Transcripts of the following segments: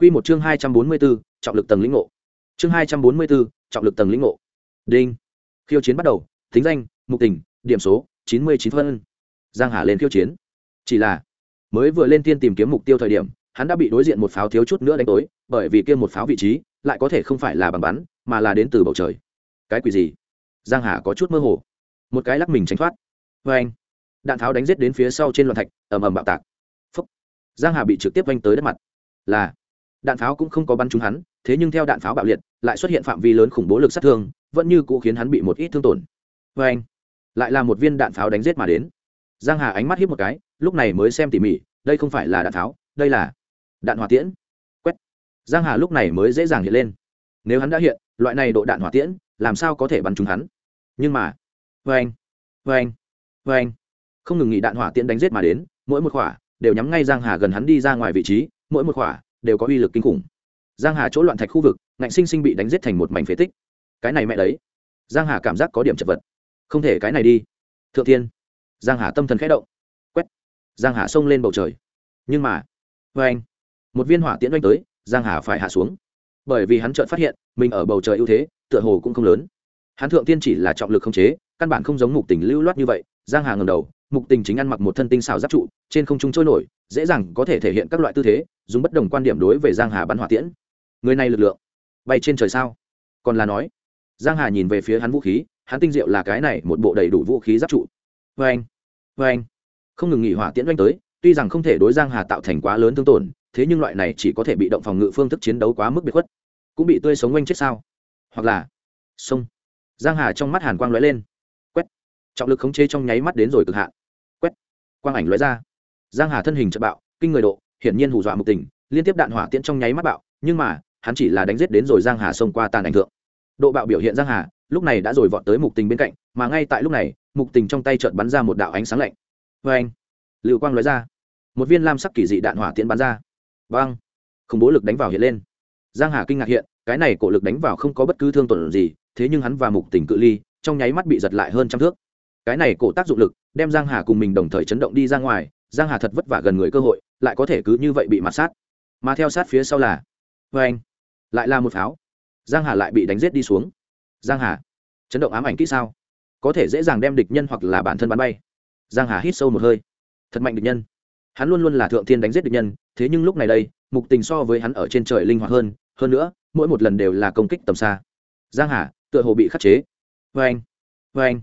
Quy một chương 244, trọng lực tầng lĩnh ngộ. Chương 244, trọng lực tầng lĩnh ngộ. Đinh. Khiêu chiến bắt đầu, tính danh, mục tình, điểm số, 99 phân. Giang Hà lên khiêu chiến. Chỉ là, mới vừa lên tiên tìm kiếm mục tiêu thời điểm, hắn đã bị đối diện một pháo thiếu chút nữa đánh tối, bởi vì kia một pháo vị trí, lại có thể không phải là bằng bắn, mà là đến từ bầu trời. Cái quỷ gì? Giang Hà có chút mơ hồ. Một cái lắc mình tránh thoát. Oeng. Đạn tháo đánh giết đến phía sau trên loạn thạch, ầm ầm bạo tạc. phúc Giang Hà bị trực tiếp vênh tới đất mặt. Là đạn pháo cũng không có bắn trúng hắn, thế nhưng theo đạn pháo bạo liệt, lại xuất hiện phạm vi lớn khủng bố lực sát thương, vẫn như cũ khiến hắn bị một ít thương tổn. Vê anh, lại là một viên đạn pháo đánh g i ế t mà đến. Giang hà ánh mắt hiếp một cái, lúc này mới xem tỉ mỉ, đây không phải là đạn pháo, đây là đạn hỏa tiễn. Quét. Giang hà lúc này mới dễ dàng hiện lên. Nếu hắn đã hiện, loại này độ đạn hỏa tiễn, làm sao có thể bắn trúng hắn? Nhưng mà vê anh vê anh vê anh, không ngừng nghỉ đạn hỏa tiễn đánh g i ế t mà đến, mỗi một khỏa đều nhắm ngay giang hà gần hắn đi ra ngoài vị trí, mỗi một khỏa đều có uy lực kinh khủng. Giang hà chỗ loạn thạch khu vực, ngạnh sinh sinh bị đánh giết thành một mảnh phế tích. Cái này mẹ đấy. Giang hà cảm giác có điểm chật vật. Không thể cái này đi. Thượng thiên. Giang hà tâm thần khẽ động. Quét. Giang hà xông lên bầu trời. Nhưng mà với anh. Một viên hỏa tiễn đánh tới, giang hà phải hạ xuống. Bởi vì hắn chợt phát hiện, mình ở bầu trời ưu thế, tựa hồ cũng không lớn. Hắn thượng tiên chỉ là trọng lực không chế, căn bản không giống mục tình lưu loát như vậy giang hà ngầm đầu, mục tình chính ăn mặc một thân tinh xảo giáp trụ, trên không trung trôi nổi, dễ dàng có thể thể hiện các loại tư thế, dùng bất đồng quan điểm đối về giang hà bắn hỏa tiễn. Người này lực lượng bay trên trời sao? Còn là nói, giang hà nhìn về phía hắn vũ khí, hắn tinh diệu là cái này, một bộ đầy đủ vũ khí giáp trụ. Vê anh vê anh không ngừng nghỉ hỏa tiễn doanh tới, tuy rằng không thể đối giang hà tạo thành quá lớn thương tổn, thế nhưng loại này chỉ có thể bị động phòng ngự phương thức chiến đấu quá mức biệt khuất. Cũng bị tươi sống oanh chết sao? Hoặc là, sông. Giang hà trong mắt hàn quang lóe lên trọng lực khống chế trong nháy mắt đến rồi cực hạn. Quét. Quang ảnh lóe ra. Giang hà thân hình chợt bạo kinh người độ hiển nhiên hù dọa mục tình liên tiếp đạn hỏa tiễn trong nháy mắt bạo nhưng mà hắn chỉ là đánh giết đến rồi giang hà xông qua tàn ảnh thượng. Độ bạo biểu hiện giang hà lúc này đã rồi vọt tới mục tình bên cạnh mà ngay tại lúc này mục tình trong tay chợt bắn ra một đạo ánh sáng lạnh. Vê anh lưu quang lóe ra. Một viên lam sắc kỳ dị đạn hỏa tiễn bắn ra. Vang, khủng bố lực đánh vào hiện lên. Giang hà kinh ngạc hiện cái này cổ lực đánh vào không có bất cứ thương tổn gì thế nhưng hắn và mục tình cự ly trong nháy mắt bị giật lại hơn trăm thước cái này cổ tác dụng lực, đem giang hà cùng mình đồng thời chấn động đi ra ngoài, giang hà thật vất vả gần người cơ hội, lại có thể cứ như vậy bị mặt sát. Mà theo sát phía sau là vê anh, lại là một pháo. Giang hà lại bị đánh giết đi xuống. Giang hà, chấn động ám ảnh kỹ sao? Có thể dễ dàng đem địch nhân hoặc là bản thân bắn bay. Giang hà hít sâu một hơi. Thật mạnh địch nhân. Hắn luôn luôn là thượng thiên đánh giết địch nhân, thế nhưng lúc này đây, mục tình so với hắn ở trên trời linh hoạt hơn. Hơn nữa, mỗi một lần đều là công kích tầm xa. Giang hà, tựa hồ bị khắc chế. Vê anh vê anh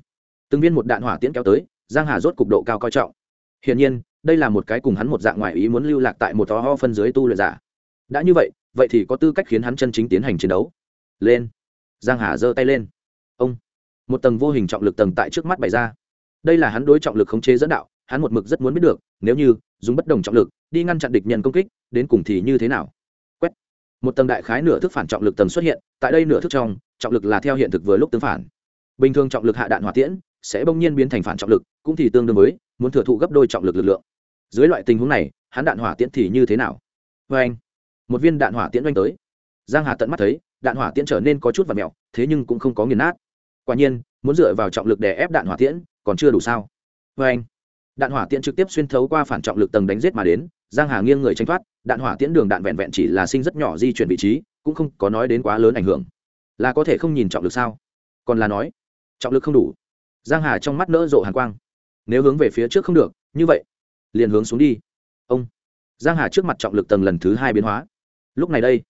từng viên một đạn hỏa tiễn kéo tới, giang hà rốt cục độ cao coi trọng. Hiển nhiên, đây là một cái cùng hắn một dạng ngoài ý muốn lưu lạc tại một to ho phân dưới tu luyện giả. Đã như vậy vậy thì có tư cách khiến hắn chân chính tiến hành chiến đấu. Lên. Giang hà giơ tay lên. Ông. Một tầng vô hình trọng lực tầng tại trước mắt bày ra. Đây là hắn đối trọng lực khống chế dẫn đạo, hắn một mực rất muốn biết được, nếu như, dùng bất đồng trọng lực, đi ngăn chặn địch nhân công kích, đến cùng thì như thế nào? Quét. Một tầng đại khái nửa thức phản trọng lực tầng xuất hiện, tại đây nửa thức trong, trọng lực là theo hiện thực vừa lúc tương phản. Bình thường trọng lực hạ đạn hỏa tiễn sẽ bỗng nhiên biến thành phản trọng lực, cũng thì tương đương với muốn thừa thụ gấp đôi trọng lực lực lượng. Dưới loại tình huống này, hắn đạn hỏa tiễn thì như thế nào? Vê anh, một viên đạn hỏa tiễn oanh tới. Giang hà tận mắt thấy, đạn hỏa tiễn trở nên có chút và mẹo thế nhưng cũng không có nghiền nát. Quả nhiên, muốn dựa vào trọng lực để ép đạn hỏa tiễn, còn chưa đủ sao? Vê anh, đạn hỏa tiễn trực tiếp xuyên thấu qua phản trọng lực tầng đánh giết mà đến, giang hà nghiêng người tranh thoát, đạn hỏa tiễn đường đạn vẹn vẹn chỉ là sinh rất nhỏ di chuyển vị trí, cũng không có nói đến quá lớn ảnh hưởng. Là có thể không nhìn trọng lực sao? Còn là nói, trọng lực không đủ giang hà trong mắt nỡ rộ hàn quang. Nếu hướng về phía trước không được, như vậy, liền hướng xuống đi. Ông. Giang hà trước mặt trọng lực tầng lần thứ hai biến hóa. Lúc này đây,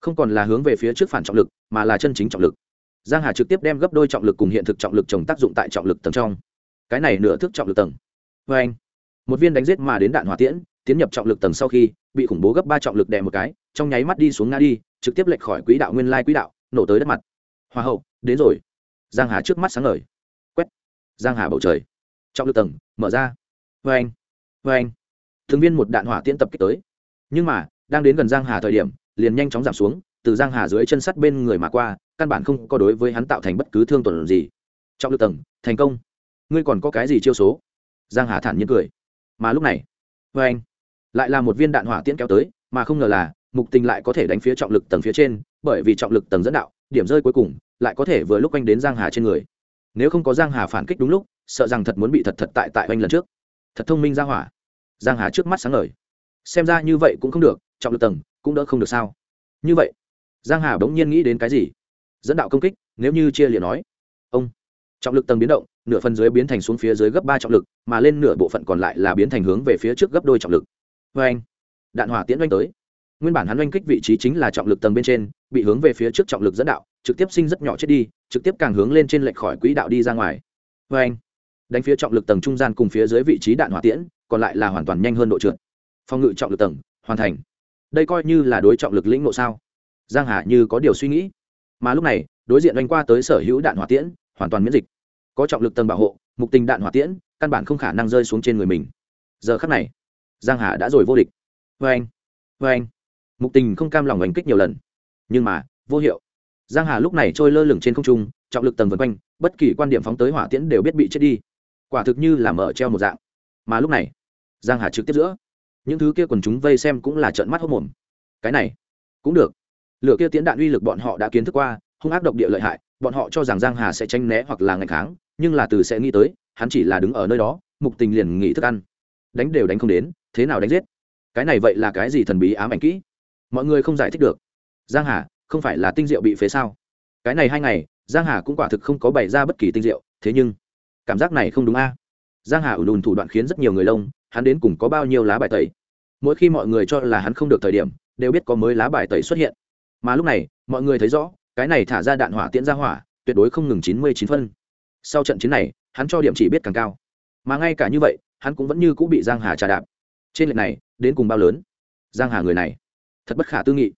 không còn là hướng về phía trước phản trọng lực, mà là chân chính trọng lực. Giang hà trực tiếp đem gấp đôi trọng lực cùng hiện thực trọng lực chồng tác dụng tại trọng lực tầng trong. Cái này nửa thức trọng lực tầng. Với anh, một viên đánh giết mà đến đạn hỏa tiễn, tiến nhập trọng lực tầng sau khi, bị khủng bố gấp ba trọng lực đè một cái, trong nháy mắt đi xuống ngã đi, trực tiếp lệch khỏi quỹ đạo nguyên lai quỹ đạo, nổ tới đất mặt. Hoa hậu, đến rồi. Giang hà trước mắt sáng ngời giang hà bầu trời. Trọng lực tầng, mở ra. Với anh với anh. Thường viên một đạn hỏa tiễn tập kích tới. Nhưng mà, đang đến gần giang hà thời điểm, liền nhanh chóng giảm xuống, từ giang hà dưới chân sắt bên người mà qua, căn bản không có đối với hắn tạo thành bất cứ thương tổn gì. Trọng lực tầng, thành công. Ngươi còn có cái gì chiêu số? Giang hà thản nhiên cười. Mà lúc này với anh, lại là một viên đạn hỏa tiễn kéo tới, mà không ngờ là, mục tình lại có thể đánh phía trọng lực tầng phía trên, bởi vì trọng lực tầng dẫn đạo, điểm rơi cuối cùng, lại có thể vừa lúc anh đến giang hà trên người nếu không có giang hà phản kích đúng lúc, sợ rằng thật muốn bị thật thật tại tại anh lần trước. Thật thông minh ra hỏa. Giang hà trước mắt sáng ngời. Xem ra như vậy cũng không được, trọng lực tầng cũng đỡ không được sao? Như vậy, giang hà bỗng nhiên nghĩ đến cái gì? Dẫn đạo công kích, nếu như chia liền nói. Ông. Trọng lực tầng biến động, nửa phần dưới biến thành xuống phía dưới gấp ba trọng lực, mà lên nửa bộ phận còn lại là biến thành hướng về phía trước gấp đôi trọng lực. Vê anh, đạn hỏa tiễn oanh tới. Nguyên bản hắn oanh kích vị trí chính là trọng lực tầng bên trên, bị hướng về phía trước trọng lực dẫn đạo trực tiếp sinh rất nhỏ chết đi, trực tiếp càng hướng lên trên lệch khỏi quỹ đạo đi ra ngoài. Vê anh, đánh phía trọng lực tầng trung gian cùng phía dưới vị trí đạn hỏa tiễn, còn lại là hoàn toàn nhanh hơn độ trượt. Phòng ngự trọng lực tầng, hoàn thành. Đây coi như là đối trọng lực lĩnh ngộ sao? Giang hà như có điều suy nghĩ. Mà lúc này, đối diện đánh qua tới sở hữu đạn hỏa tiễn, hoàn toàn miễn dịch. Có trọng lực tầng bảo hộ, mục tình đạn hỏa tiễn, căn bản không khả năng rơi xuống trên người mình. Giờ khắc này, giang hà đã rồi vô địch. Vê anh vê anh, mục tình không cam lòng đánh kích nhiều lần. Nhưng mà, vô hiệu giang hà lúc này trôi lơ lửng trên không trung, trọng lực tầng vần quanh, bất kỳ quan điểm phóng tới hỏa tiễn đều biết bị chết đi. Quả thực như là mở treo một dạng. Mà lúc này, giang hà trực tiếp giữa, những thứ kia quần chúng vây xem cũng là trợn mắt hốc mồm. Cái này, cũng được. Lửa kia tiến đạn uy lực bọn họ đã kiến thức qua, hung ác độc địa lợi hại, bọn họ cho rằng giang hà sẽ tranh né hoặc là ngày kháng, nhưng là từ sẽ nghĩ tới, hắn chỉ là đứng ở nơi đó, mục tình liền nghỉ thức ăn. Đánh đều đánh không đến, thế nào đánh giết? Cái này vậy là cái gì thần bí ám ảnh kỹ? Mọi người không giải thích được. Giang hà không phải là tinh diệu bị phế sao? Cái này hai ngày, giang hà cũng quả thực không có bày ra bất kỳ tinh diệu thế nhưng, cảm giác này không đúng a. À? Giang hà ủn lùn thủ đoạn khiến rất nhiều người lông, hắn đến cùng có bao nhiêu lá bài tẩy? Mỗi khi mọi người cho là hắn không được thời điểm, đều biết có mới lá bài tẩy xuất hiện. Mà lúc này, mọi người thấy rõ, cái này thả ra đạn hỏa tiễn ra hỏa, tuyệt đối không ngừng chín mươi chín phân. Sau trận chiến này, hắn cho điểm chỉ biết càng cao. Mà ngay cả như vậy, hắn cũng vẫn như cũng bị giang hà trà đạp. Trên lệch này, đến cùng bao lớn? Giang hà người này, thật bất khả tư nghị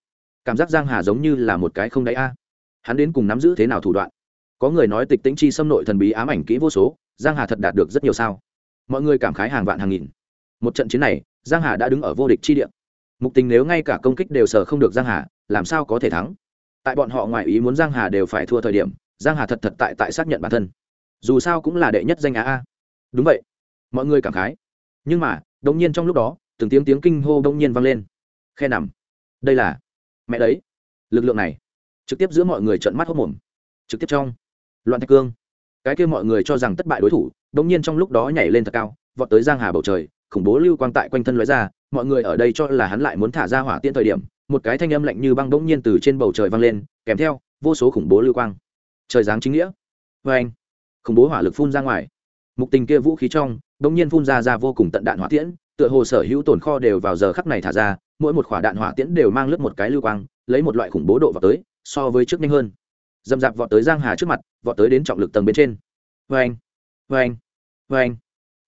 cảm giác giang hà giống như là một cái không đáy a. Hắn đến cùng nắm giữ thế nào thủ đoạn? Có người nói tịch tĩnh chi xâm nội thần bí ám ảnh kỹ vô số, giang hà thật đạt được rất nhiều sao. Mọi người cảm khái hàng vạn hàng nghìn. Một trận chiến này, giang hà đã đứng ở vô địch chi địa. Mục tình nếu ngay cả công kích đều sờ không được giang hà, làm sao có thể thắng? Tại bọn họ ngoài ý muốn giang hà đều phải thua thời điểm, giang hà thật thật tại tại xác nhận bản thân. Dù sao cũng là đệ nhất danh á a. Đúng vậy. Mọi người cảm khái. Nhưng mà đông nhiên trong lúc đó, từng tiếng tiếng kinh hô đông nhiên vang lên. Khe nằm. Đây là mẹ đấy. Lực lượng này, trực tiếp giữa mọi người trợn mắt hốc mồm, trực tiếp trong loạn thạch cương. Cái kia mọi người cho rằng thất bại đối thủ, đống nhiên trong lúc đó nhảy lên thật cao, vọt tới giang hà bầu trời, khủng bố lưu quang tại quanh thân lóe ra, mọi người ở đây cho là hắn lại muốn thả ra hỏa tiễn thời điểm, một cái thanh âm lạnh như băng đống nhiên từ trên bầu trời vang lên, kèm theo vô số khủng bố lưu quang. Trời giáng chính nghĩa. Vê anh, khủng bố hỏa lực phun ra ngoài. Mục tình kia vũ khí trong, đống nhiên phun ra ra vô cùng tận đạn hỏa tiễn, tựa hồ sở hữu tồn kho đều vào giờ khắc này thả ra mỗi một quả đạn hỏa tiễn đều mang lướt một cái lưu quang, lấy một loại khủng bố độ vào tới, so với trước nhanh hơn. Dầm dạp vọt tới giang hà trước mặt, vọt tới đến trọng lực tầng bên trên. Vê anh vê anh vê anh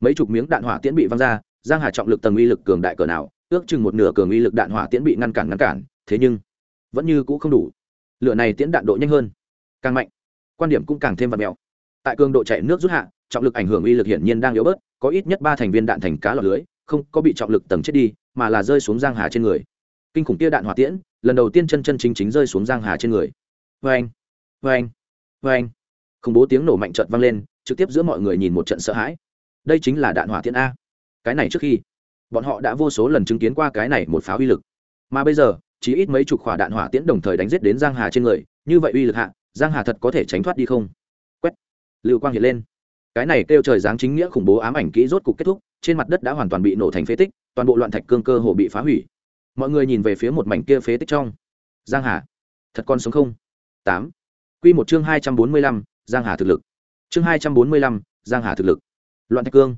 mấy chục miếng đạn hỏa tiễn bị văng ra, giang hà trọng lực tầng uy lực cường đại cỡ nào, ước chừng một nửa cường uy lực đạn hỏa tiễn bị ngăn cản ngăn cản, thế nhưng, vẫn như cũ không đủ. Lửa này tiễn đạn độ nhanh hơn, càng mạnh, quan điểm cũng càng thêm vật mèo tại cường độ chạy nước rút hạ, trọng lực ảnh hưởng uy lực hiển nhiên đang yếu bớt, có ít nhất ba thành viên đạn thành cá lọt lưới không có bị trọng lực tầng chết đi, mà là rơi xuống giang hà trên người. Kinh khủng kia đạn hỏa tiễn, lần đầu tiên chân chân chính chính rơi xuống giang hà trên người. Vê anh vê anh vê anh khủng bố tiếng nổ mạnh trợt vang lên, trực tiếp giữa mọi người nhìn một trận sợ hãi. Đây chính là đạn hỏa tiễn a. Cái này trước khi, bọn họ đã vô số lần chứng kiến qua cái này một pháo uy lực. Mà bây giờ, chỉ ít mấy chục quả đạn hỏa tiễn đồng thời đánh giết đến giang hà trên người, như vậy uy lực hạ, giang hà thật có thể tránh thoát đi không? Quét. Lưu quang hiện lên. Cái này kêu trời giáng chính nghĩa khủng bố ám ảnh kỹ rốt cục kết thúc trên mặt đất đã hoàn toàn bị nổ thành phế tích, toàn bộ loạn thạch cương cơ hồ bị phá hủy. Mọi người nhìn về phía một mảnh kia phế tích trong. Giang hà, thật con sống không? Tám. Quy một chương hai trăm bốn mươi lăm, giang hà thực lực. Chương hai trăm bốn mươi lăm, giang hà thực lực. Loạn thạch cương.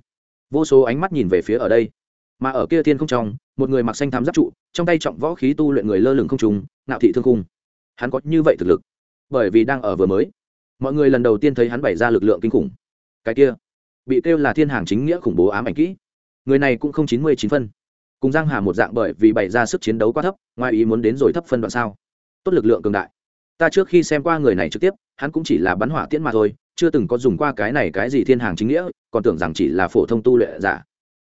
Vô số ánh mắt nhìn về phía ở đây. Mà ở kia thiên không trong, một người mặc xanh thám giáp trụ, trong tay trọng võ khí tu luyện người lơ lửng không trùng ngạo thị thương khung hắn có như vậy thực lực? Bởi vì đang ở vừa mới. Mọi người lần đầu tiên thấy hắn bày ra lực lượng kinh khủng. Cái kia bị kêu là thiên hàng chính nghĩa khủng bố ám ảnh kỹ. Người này cũng không chín mươi chín phân. Cùng giang hà một dạng bởi vì bày ra sức chiến đấu quá thấp, ngoài ý muốn đến rồi thấp phân đoạn sao. Tốt lực lượng cường đại. Ta trước khi xem qua người này trực tiếp, hắn cũng chỉ là bắn hỏa tiễn mà thôi, chưa từng có dùng qua cái này cái gì thiên hàng chính nghĩa, còn tưởng rằng chỉ là phổ thông tu luyện giả.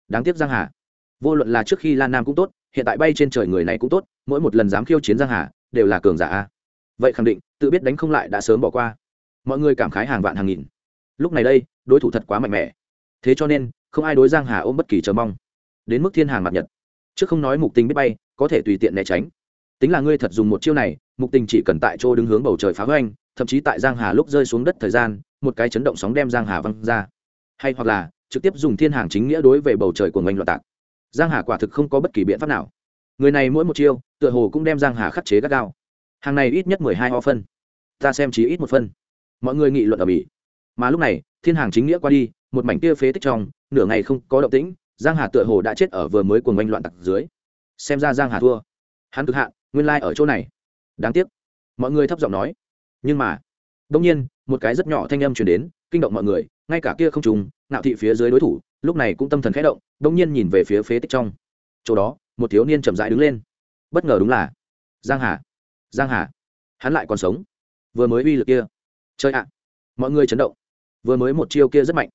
Đáng tiếc giang hà. Vô luận là trước khi lan nam cũng tốt, hiện tại bay trên trời người này cũng tốt, mỗi một lần dám khiêu chiến giang hà, đều là cường giả vậy khẳng định, tự biết đánh không lại đã sớm bỏ qua. Mọi người cảm khái hàng vạn hàng nghìn. Lúc này đây đối thủ thật quá mạnh mẽ. Thế cho nên, không ai đối giang hà ôm bất kỳ chờ mong. Đến mức thiên hàng mặt nhật. Trước không nói mục tình biết bay, có thể tùy tiện né tránh. Tính là ngươi thật dùng một chiêu này, mục tình chỉ cần tại chỗ đứng hướng bầu trời phá hoành, thậm chí tại giang hà lúc rơi xuống đất thời gian, một cái chấn động sóng đem giang hà văng ra. Hay hoặc là, trực tiếp dùng thiên hàng chính nghĩa đối về bầu trời của ngành loạn tạc. Giang hà quả thực không có bất kỳ biện pháp nào. Người này mỗi một chiêu, tựa hồ cũng đem giang hà khắc chế gắt gao. Hàng này ít nhất mười hai ho phân. Ta xem chỉ ít một phân. Mọi người nghị luận ở bỉ mà lúc này thiên hàng chính nghĩa qua đi, một mảnh kia phế tích trong, nửa ngày không có động tĩnh, giang hà tựa hồ đã chết ở vừa mới cuồng oanh loạn tặc dưới. Xem ra giang hà thua. Hắn cực hạn, nguyên lai like ở chỗ này. Đáng tiếc. Mọi người thấp giọng nói. Nhưng mà đông nhiên, một cái rất nhỏ thanh âm truyền đến, kinh động mọi người, ngay cả kia không trùng, ngạo thị phía dưới đối thủ, lúc này cũng tâm thần khẽ động đông nhiên nhìn về phía phế tích trong. Chỗ đó, một thiếu niên chậm rãi đứng lên. Bất ngờ đúng là giang hà. Giang hà. Hắn lại còn sống. Vừa mới uy lực kia. Chơi ạ. Mọi người chấn động vừa mới một chiêu kia rất mạnh.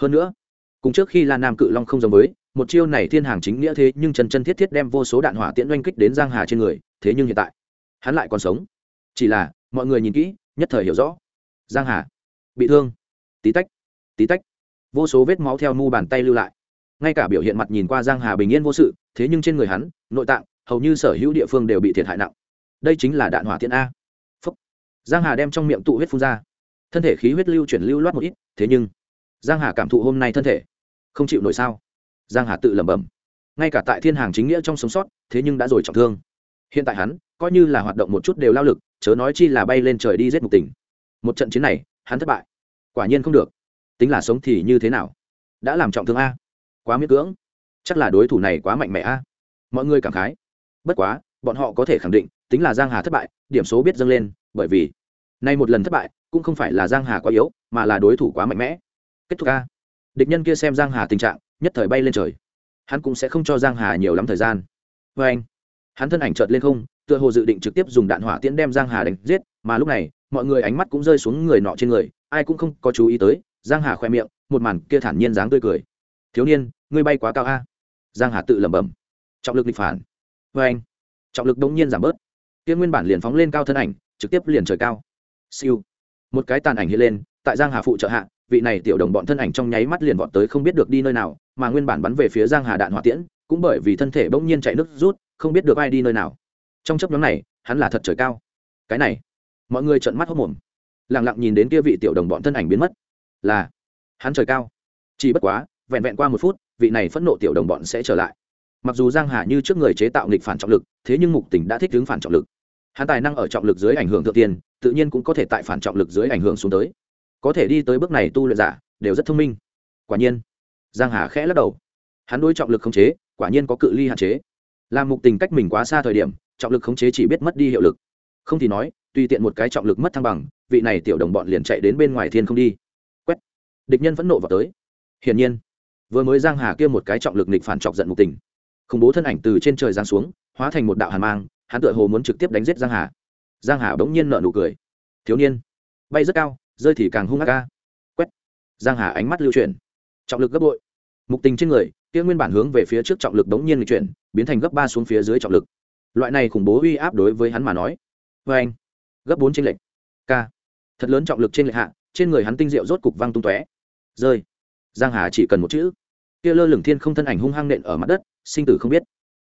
Hơn nữa, cùng trước khi lan nam cự long không giống với, một chiêu này thiên hàng chính nghĩa thế nhưng chân chân thiết thiết đem vô số đạn hỏa tiễn oanh kích đến giang hà trên người, thế nhưng hiện tại, hắn lại còn sống. Chỉ là, mọi người nhìn kỹ, nhất thời hiểu rõ. Giang hà, bị thương. Tí tách tí tách. Vô số vết máu theo mu bàn tay lưu lại. Ngay cả biểu hiện mặt nhìn qua giang hà bình yên vô sự, thế nhưng trên người hắn, nội tạng, hầu như sở hữu địa phương đều bị thiệt hại nặng. Đây chính là đạn hỏa tiễn a. Phúc. giang hà đem trong miệng tụ huyết phun ra thân thể khí huyết lưu chuyển lưu loát một ít, thế nhưng, giang hà cảm thụ hôm nay thân thể không chịu nổi sao? Giang hà tự lẩm bẩm. Ngay cả tại thiên hàng chính nghĩa trong sống sót, thế nhưng đã rồi trọng thương. Hiện tại hắn coi như là hoạt động một chút đều lao lực, chớ nói chi là bay lên trời đi giết mục tình một trận chiến này, hắn thất bại. Quả nhiên không được. Tính là sống thì như thế nào? Đã làm trọng thương a. Quá miễn cưỡng. Chắc là đối thủ này quá mạnh mẽ a. Mọi người cảm khái. Bất quá, bọn họ có thể khẳng định, tính là giang hà thất bại, điểm số biết dâng lên, bởi vì, nay một lần thất bại cũng không phải là giang hà quá yếu, mà là đối thủ quá mạnh mẽ. Kết thúc a. Địch nhân kia xem giang hà tình trạng, nhất thời bay lên trời. Hắn cũng sẽ không cho giang hà nhiều lắm thời gian. Với anh, hắn thân ảnh chợt lên không, tựa hồ dự định trực tiếp dùng đạn hỏa tiễn đem giang hà đánh giết, mà lúc này, mọi người ánh mắt cũng rơi xuống người nọ trên người, ai cũng không có chú ý tới, giang hà khoe miệng, một màn kia thản nhiên dáng tươi cười. Thiếu niên, ngươi bay quá cao a. Giang hà tự lẩm bẩm. Trọng lực địch phản. Với anh, trọng lực đống nhiên giảm bớt. Kia nguyên bản liền phóng lên cao thân ảnh, trực tiếp liền trời cao. Siêu một cái tàn ảnh hiện lên, tại giang hà phụ trợ hạ, vị này tiểu đồng bọn thân ảnh trong nháy mắt liền vọt tới không biết được đi nơi nào, mà nguyên bản bắn về phía giang hà đạn hỏa tiễn, cũng bởi vì thân thể bỗng nhiên chạy nước rút, không biết được ai đi nơi nào. Trong chấp nhóm này, hắn là thật trời cao. Cái này, mọi người trợn mắt hốc mồm lặng lặng nhìn đến kia vị tiểu đồng bọn thân ảnh biến mất. Là, hắn trời cao. Chỉ bất quá, vẹn vẹn qua một phút, vị này phẫn nộ tiểu đồng bọn sẽ trở lại. Mặc dù giang hà như trước người chế tạo nghịch phản trọng lực, thế nhưng mục tình đã thích ứng phản trọng lực hắn tài năng ở trọng lực dưới ảnh hưởng thượng tiên, tự nhiên cũng có thể tại phản trọng lực dưới ảnh hưởng xuống tới. Có thể đi tới bước này tu luyện giả, đều rất thông minh. Quả nhiên, giang hà khẽ lắc đầu. Hắn đối trọng lực khống chế, quả nhiên có cự ly hạn chế. Làm mục tình cách mình quá xa thời điểm, trọng lực khống chế chỉ biết mất đi hiệu lực. Không thì nói, tùy tiện một cái trọng lực mất thăng bằng, vị này tiểu đồng bọn liền chạy đến bên ngoài thiên không đi. Quét. Địch nhân vẫn nộ vào tới. Hiển nhiên, vừa mới giang hà kia một cái trọng lực nịch phản chọc giận mục tình. Khủng bố thân ảnh từ trên trời giáng xuống, hóa thành một đạo hàn mang hắn tựa hồ muốn trực tiếp đánh giết giang hà. Giang hà bỗng nhiên nợ nụ cười. Thiếu niên, bay rất cao, rơi thì càng hung ác ca. Quét. Giang hà ánh mắt lưu chuyển. Trọng lực gấp bội. Mục tình trên người, kia nguyên bản hướng về phía trước trọng lực đống nhiên lịch chuyển, biến thành gấp ba xuống phía dưới trọng lực. Loại này khủng bố uy áp đối với hắn mà nói vê anh, gấp bốn trên lệch k thật lớn trọng lực trên lệch hạ, trên người hắn tinh diệu rốt cục văng tung tóe. Rơi. Giang hà chỉ cần một chữ. Kia lơ lửng thiên không thân ảnh hung hăng nện ở mặt đất, sinh tử không biết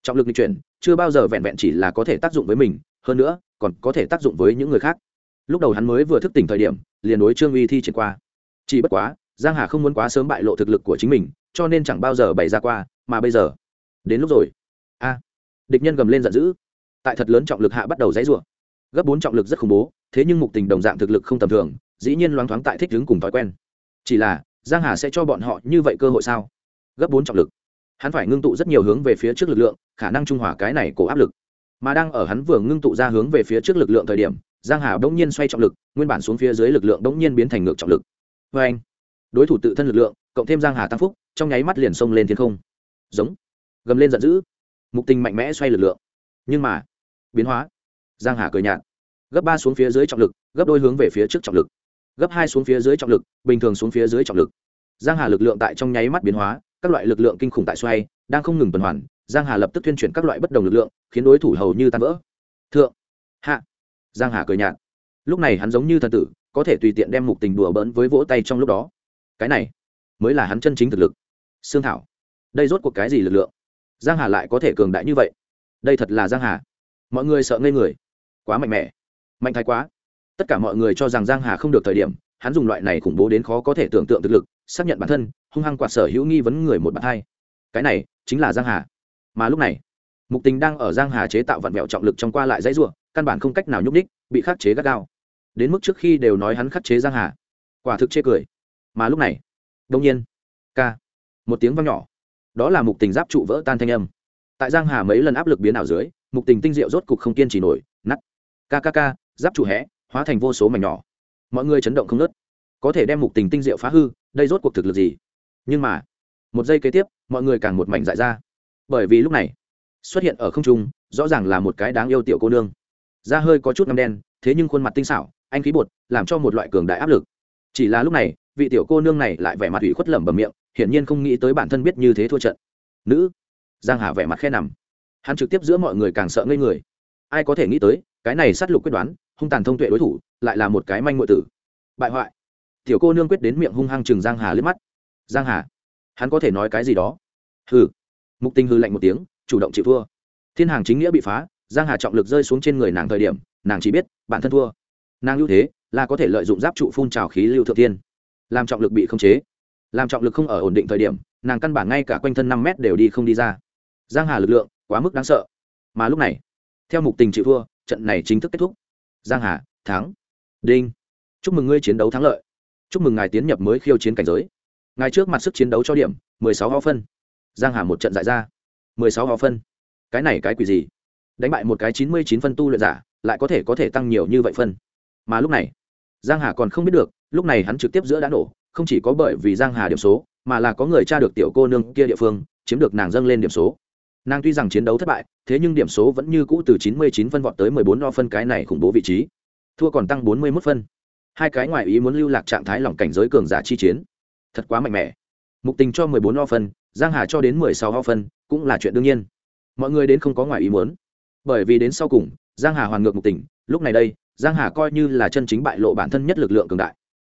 trọng lực di chuyển, chưa bao giờ vẹn vẹn chỉ là có thể tác dụng với mình, hơn nữa, còn có thể tác dụng với những người khác. Lúc đầu hắn mới vừa thức tỉnh thời điểm, liền đối trương uy thi triển qua. Chỉ bất quá, giang hà không muốn quá sớm bại lộ thực lực của chính mình, cho nên chẳng bao giờ bày ra qua, mà bây giờ, đến lúc rồi. A, địch nhân gầm lên giận dữ. Tại thật lớn trọng lực hạ bắt đầu dãy rủa. Gấp bốn trọng lực rất khủng bố, thế nhưng mục tình đồng dạng thực lực không tầm thường, dĩ nhiên loáng thoáng tại thích đứng cùng thói quen. Chỉ là, giang hà sẽ cho bọn họ như vậy cơ hội sao? Gấp bốn trọng lực hắn phải ngưng tụ rất nhiều hướng về phía trước lực lượng, khả năng trung hòa cái này cổ áp lực. Mà đang ở hắn vừa ngưng tụ ra hướng về phía trước lực lượng thời điểm, giang hà đống nhiên xoay trọng lực, nguyên bản xuống phía dưới lực lượng đống nhiên biến thành ngược trọng lực. Vê anh, đối thủ tự thân lực lượng, cộng thêm giang hà tăng phúc, trong nháy mắt liền xông lên thiên không. Giống, gầm lên giận dữ. Mục tình mạnh mẽ xoay lực lượng. Nhưng mà, biến hóa. Giang hà cười nhạt. Gấp ba xuống phía dưới trọng lực, gấp đôi hướng về phía trước trọng lực. Gấp hai xuống phía dưới trọng lực, bình thường xuống phía dưới trọng lực. Giang hà lực lượng tại trong nháy mắt biến hóa các loại lực lượng kinh khủng tại xoay, đang không ngừng tuần hoàn, giang hà lập tức tuyên chuyển các loại bất đồng lực lượng, khiến đối thủ hầu như tan vỡ. Thượng, hạ. Giang hà cười nhạt. Lúc này hắn giống như thần tử, có thể tùy tiện đem mục tình đùa bỡn với vỗ tay trong lúc đó. Cái này, mới là hắn chân chính thực lực. Xương thảo. Đây rốt cuộc cái gì lực lượng? Giang hà lại có thể cường đại như vậy? Đây thật là giang hà. Mọi người sợ ngây người. Quá mạnh mẽ. Mạnh thái quá. Tất cả mọi người cho rằng giang hà không được thời điểm, hắn dùng loại này khủng bố đến khó có thể tưởng tượng thực lực xác nhận bản thân, hung hăng quạt sở hữu nghi vấn người một bạn hai. Cái này, chính là giang hà. Mà lúc này, mục tình đang ở giang hà chế tạo vạn mẹo trọng lực trong qua lại dãy ruộng căn bản không cách nào nhúc ních bị khắc chế gắt gao. Đến mức trước khi đều nói hắn khắc chế giang hà. Quả thực chê cười. Mà lúc này đông nhiên, ca, một tiếng vang nhỏ. Đó là mục tình giáp trụ vỡ tan thanh âm. Tại giang hà mấy lần áp lực biến ảo dưới, mục tình tinh diệu rốt cục không kiên trì nổi nắt ca ca ca, giáp trụ hẽ hóa thành vô số mảnh nhỏ. Mọi người chấn động không nớt có thể đem mục tình tinh diệu phá hư đây rốt cuộc thực lực gì? Nhưng mà, một giây kế tiếp, mọi người càng một mảnh dại ra. Bởi vì lúc này, xuất hiện ở không trung, rõ ràng là một cái đáng yêu tiểu cô nương. Da hơi có chút ngâm đen, thế nhưng khuôn mặt tinh xảo, anh khí bột, làm cho một loại cường đại áp lực. Chỉ là lúc này, vị tiểu cô nương này lại vẻ mặt ủy khuất lẩm bẩm miệng, hiển nhiên không nghĩ tới bản thân biết như thế thua trận. Nữ, giang hà vẻ mặt khe nằm. Hắn trực tiếp giữa mọi người càng sợ ngây người. Ai có thể nghĩ tới, cái này sát lục quyết đoán, hung tàn thông tuệ đối thủ, lại là một cái manh ngoại tử. Bại hoại tiểu cô nương quyết đến miệng hung hăng chừng giang hà liếc mắt. Giang hà? Hắn có thể nói cái gì đó? Hừ. Mục tinh hư lạnh một tiếng, chủ động chịu thua. Thiên hàng chính nghĩa bị phá, giang hà trọng lực rơi xuống trên người nàng thời điểm, nàng chỉ biết, bản thân thua. Nàng ưu thế là có thể lợi dụng giáp trụ phun trào khí lưu thượng thiên. Làm trọng lực bị khống chế. Làm trọng lực không ở ổn định thời điểm, nàng căn bản ngay cả quanh thân năm mét đều đi không đi ra. Giang hà lực lượng quá mức đáng sợ. Mà lúc này, theo mục tình chịu thua, trận này chính thức kết thúc. Giang hà, thắng. Đinh. Chúc mừng ngươi chiến đấu thắng lợi chúc mừng ngài tiến nhập mới khiêu chiến cảnh giới. Ngài trước mặt sức chiến đấu cho điểm, mười sáu ho phân. Giang hà một trận giải ra. mười sáu ho phân. Cái này cái quỷ gì? Đánh bại một cái chín mươi chín phân tu luyện giả, lại có thể có thể tăng nhiều như vậy phân. Mà lúc này, giang hà còn không biết được, lúc này hắn trực tiếp giữa đã nổ, không chỉ có bởi vì giang hà điểm số, mà là có người tra được tiểu cô nương kia địa phương, chiếm được nàng dâng lên điểm số. Nàng tuy rằng chiến đấu thất bại, thế nhưng điểm số vẫn như cũ từ chín mươi chín phân vọt tới mười bốn đo phân cái này khủng bố vị trí. Thua còn tăng bốn mươi 41 phân hai cái ngoại ý muốn lưu lạc trạng thái lỏng cảnh giới cường giả chi chiến. Thật quá mạnh mẽ. Mục tình cho mười bốn o phân, giang hà cho đến mười sáu ho phân, cũng là chuyện đương nhiên. Mọi người đến không có ngoại ý muốn. Bởi vì đến sau cùng, giang hà hoàn ngược mục tình, lúc này đây, giang hà coi như là chân chính bại lộ bản thân nhất lực lượng cường đại.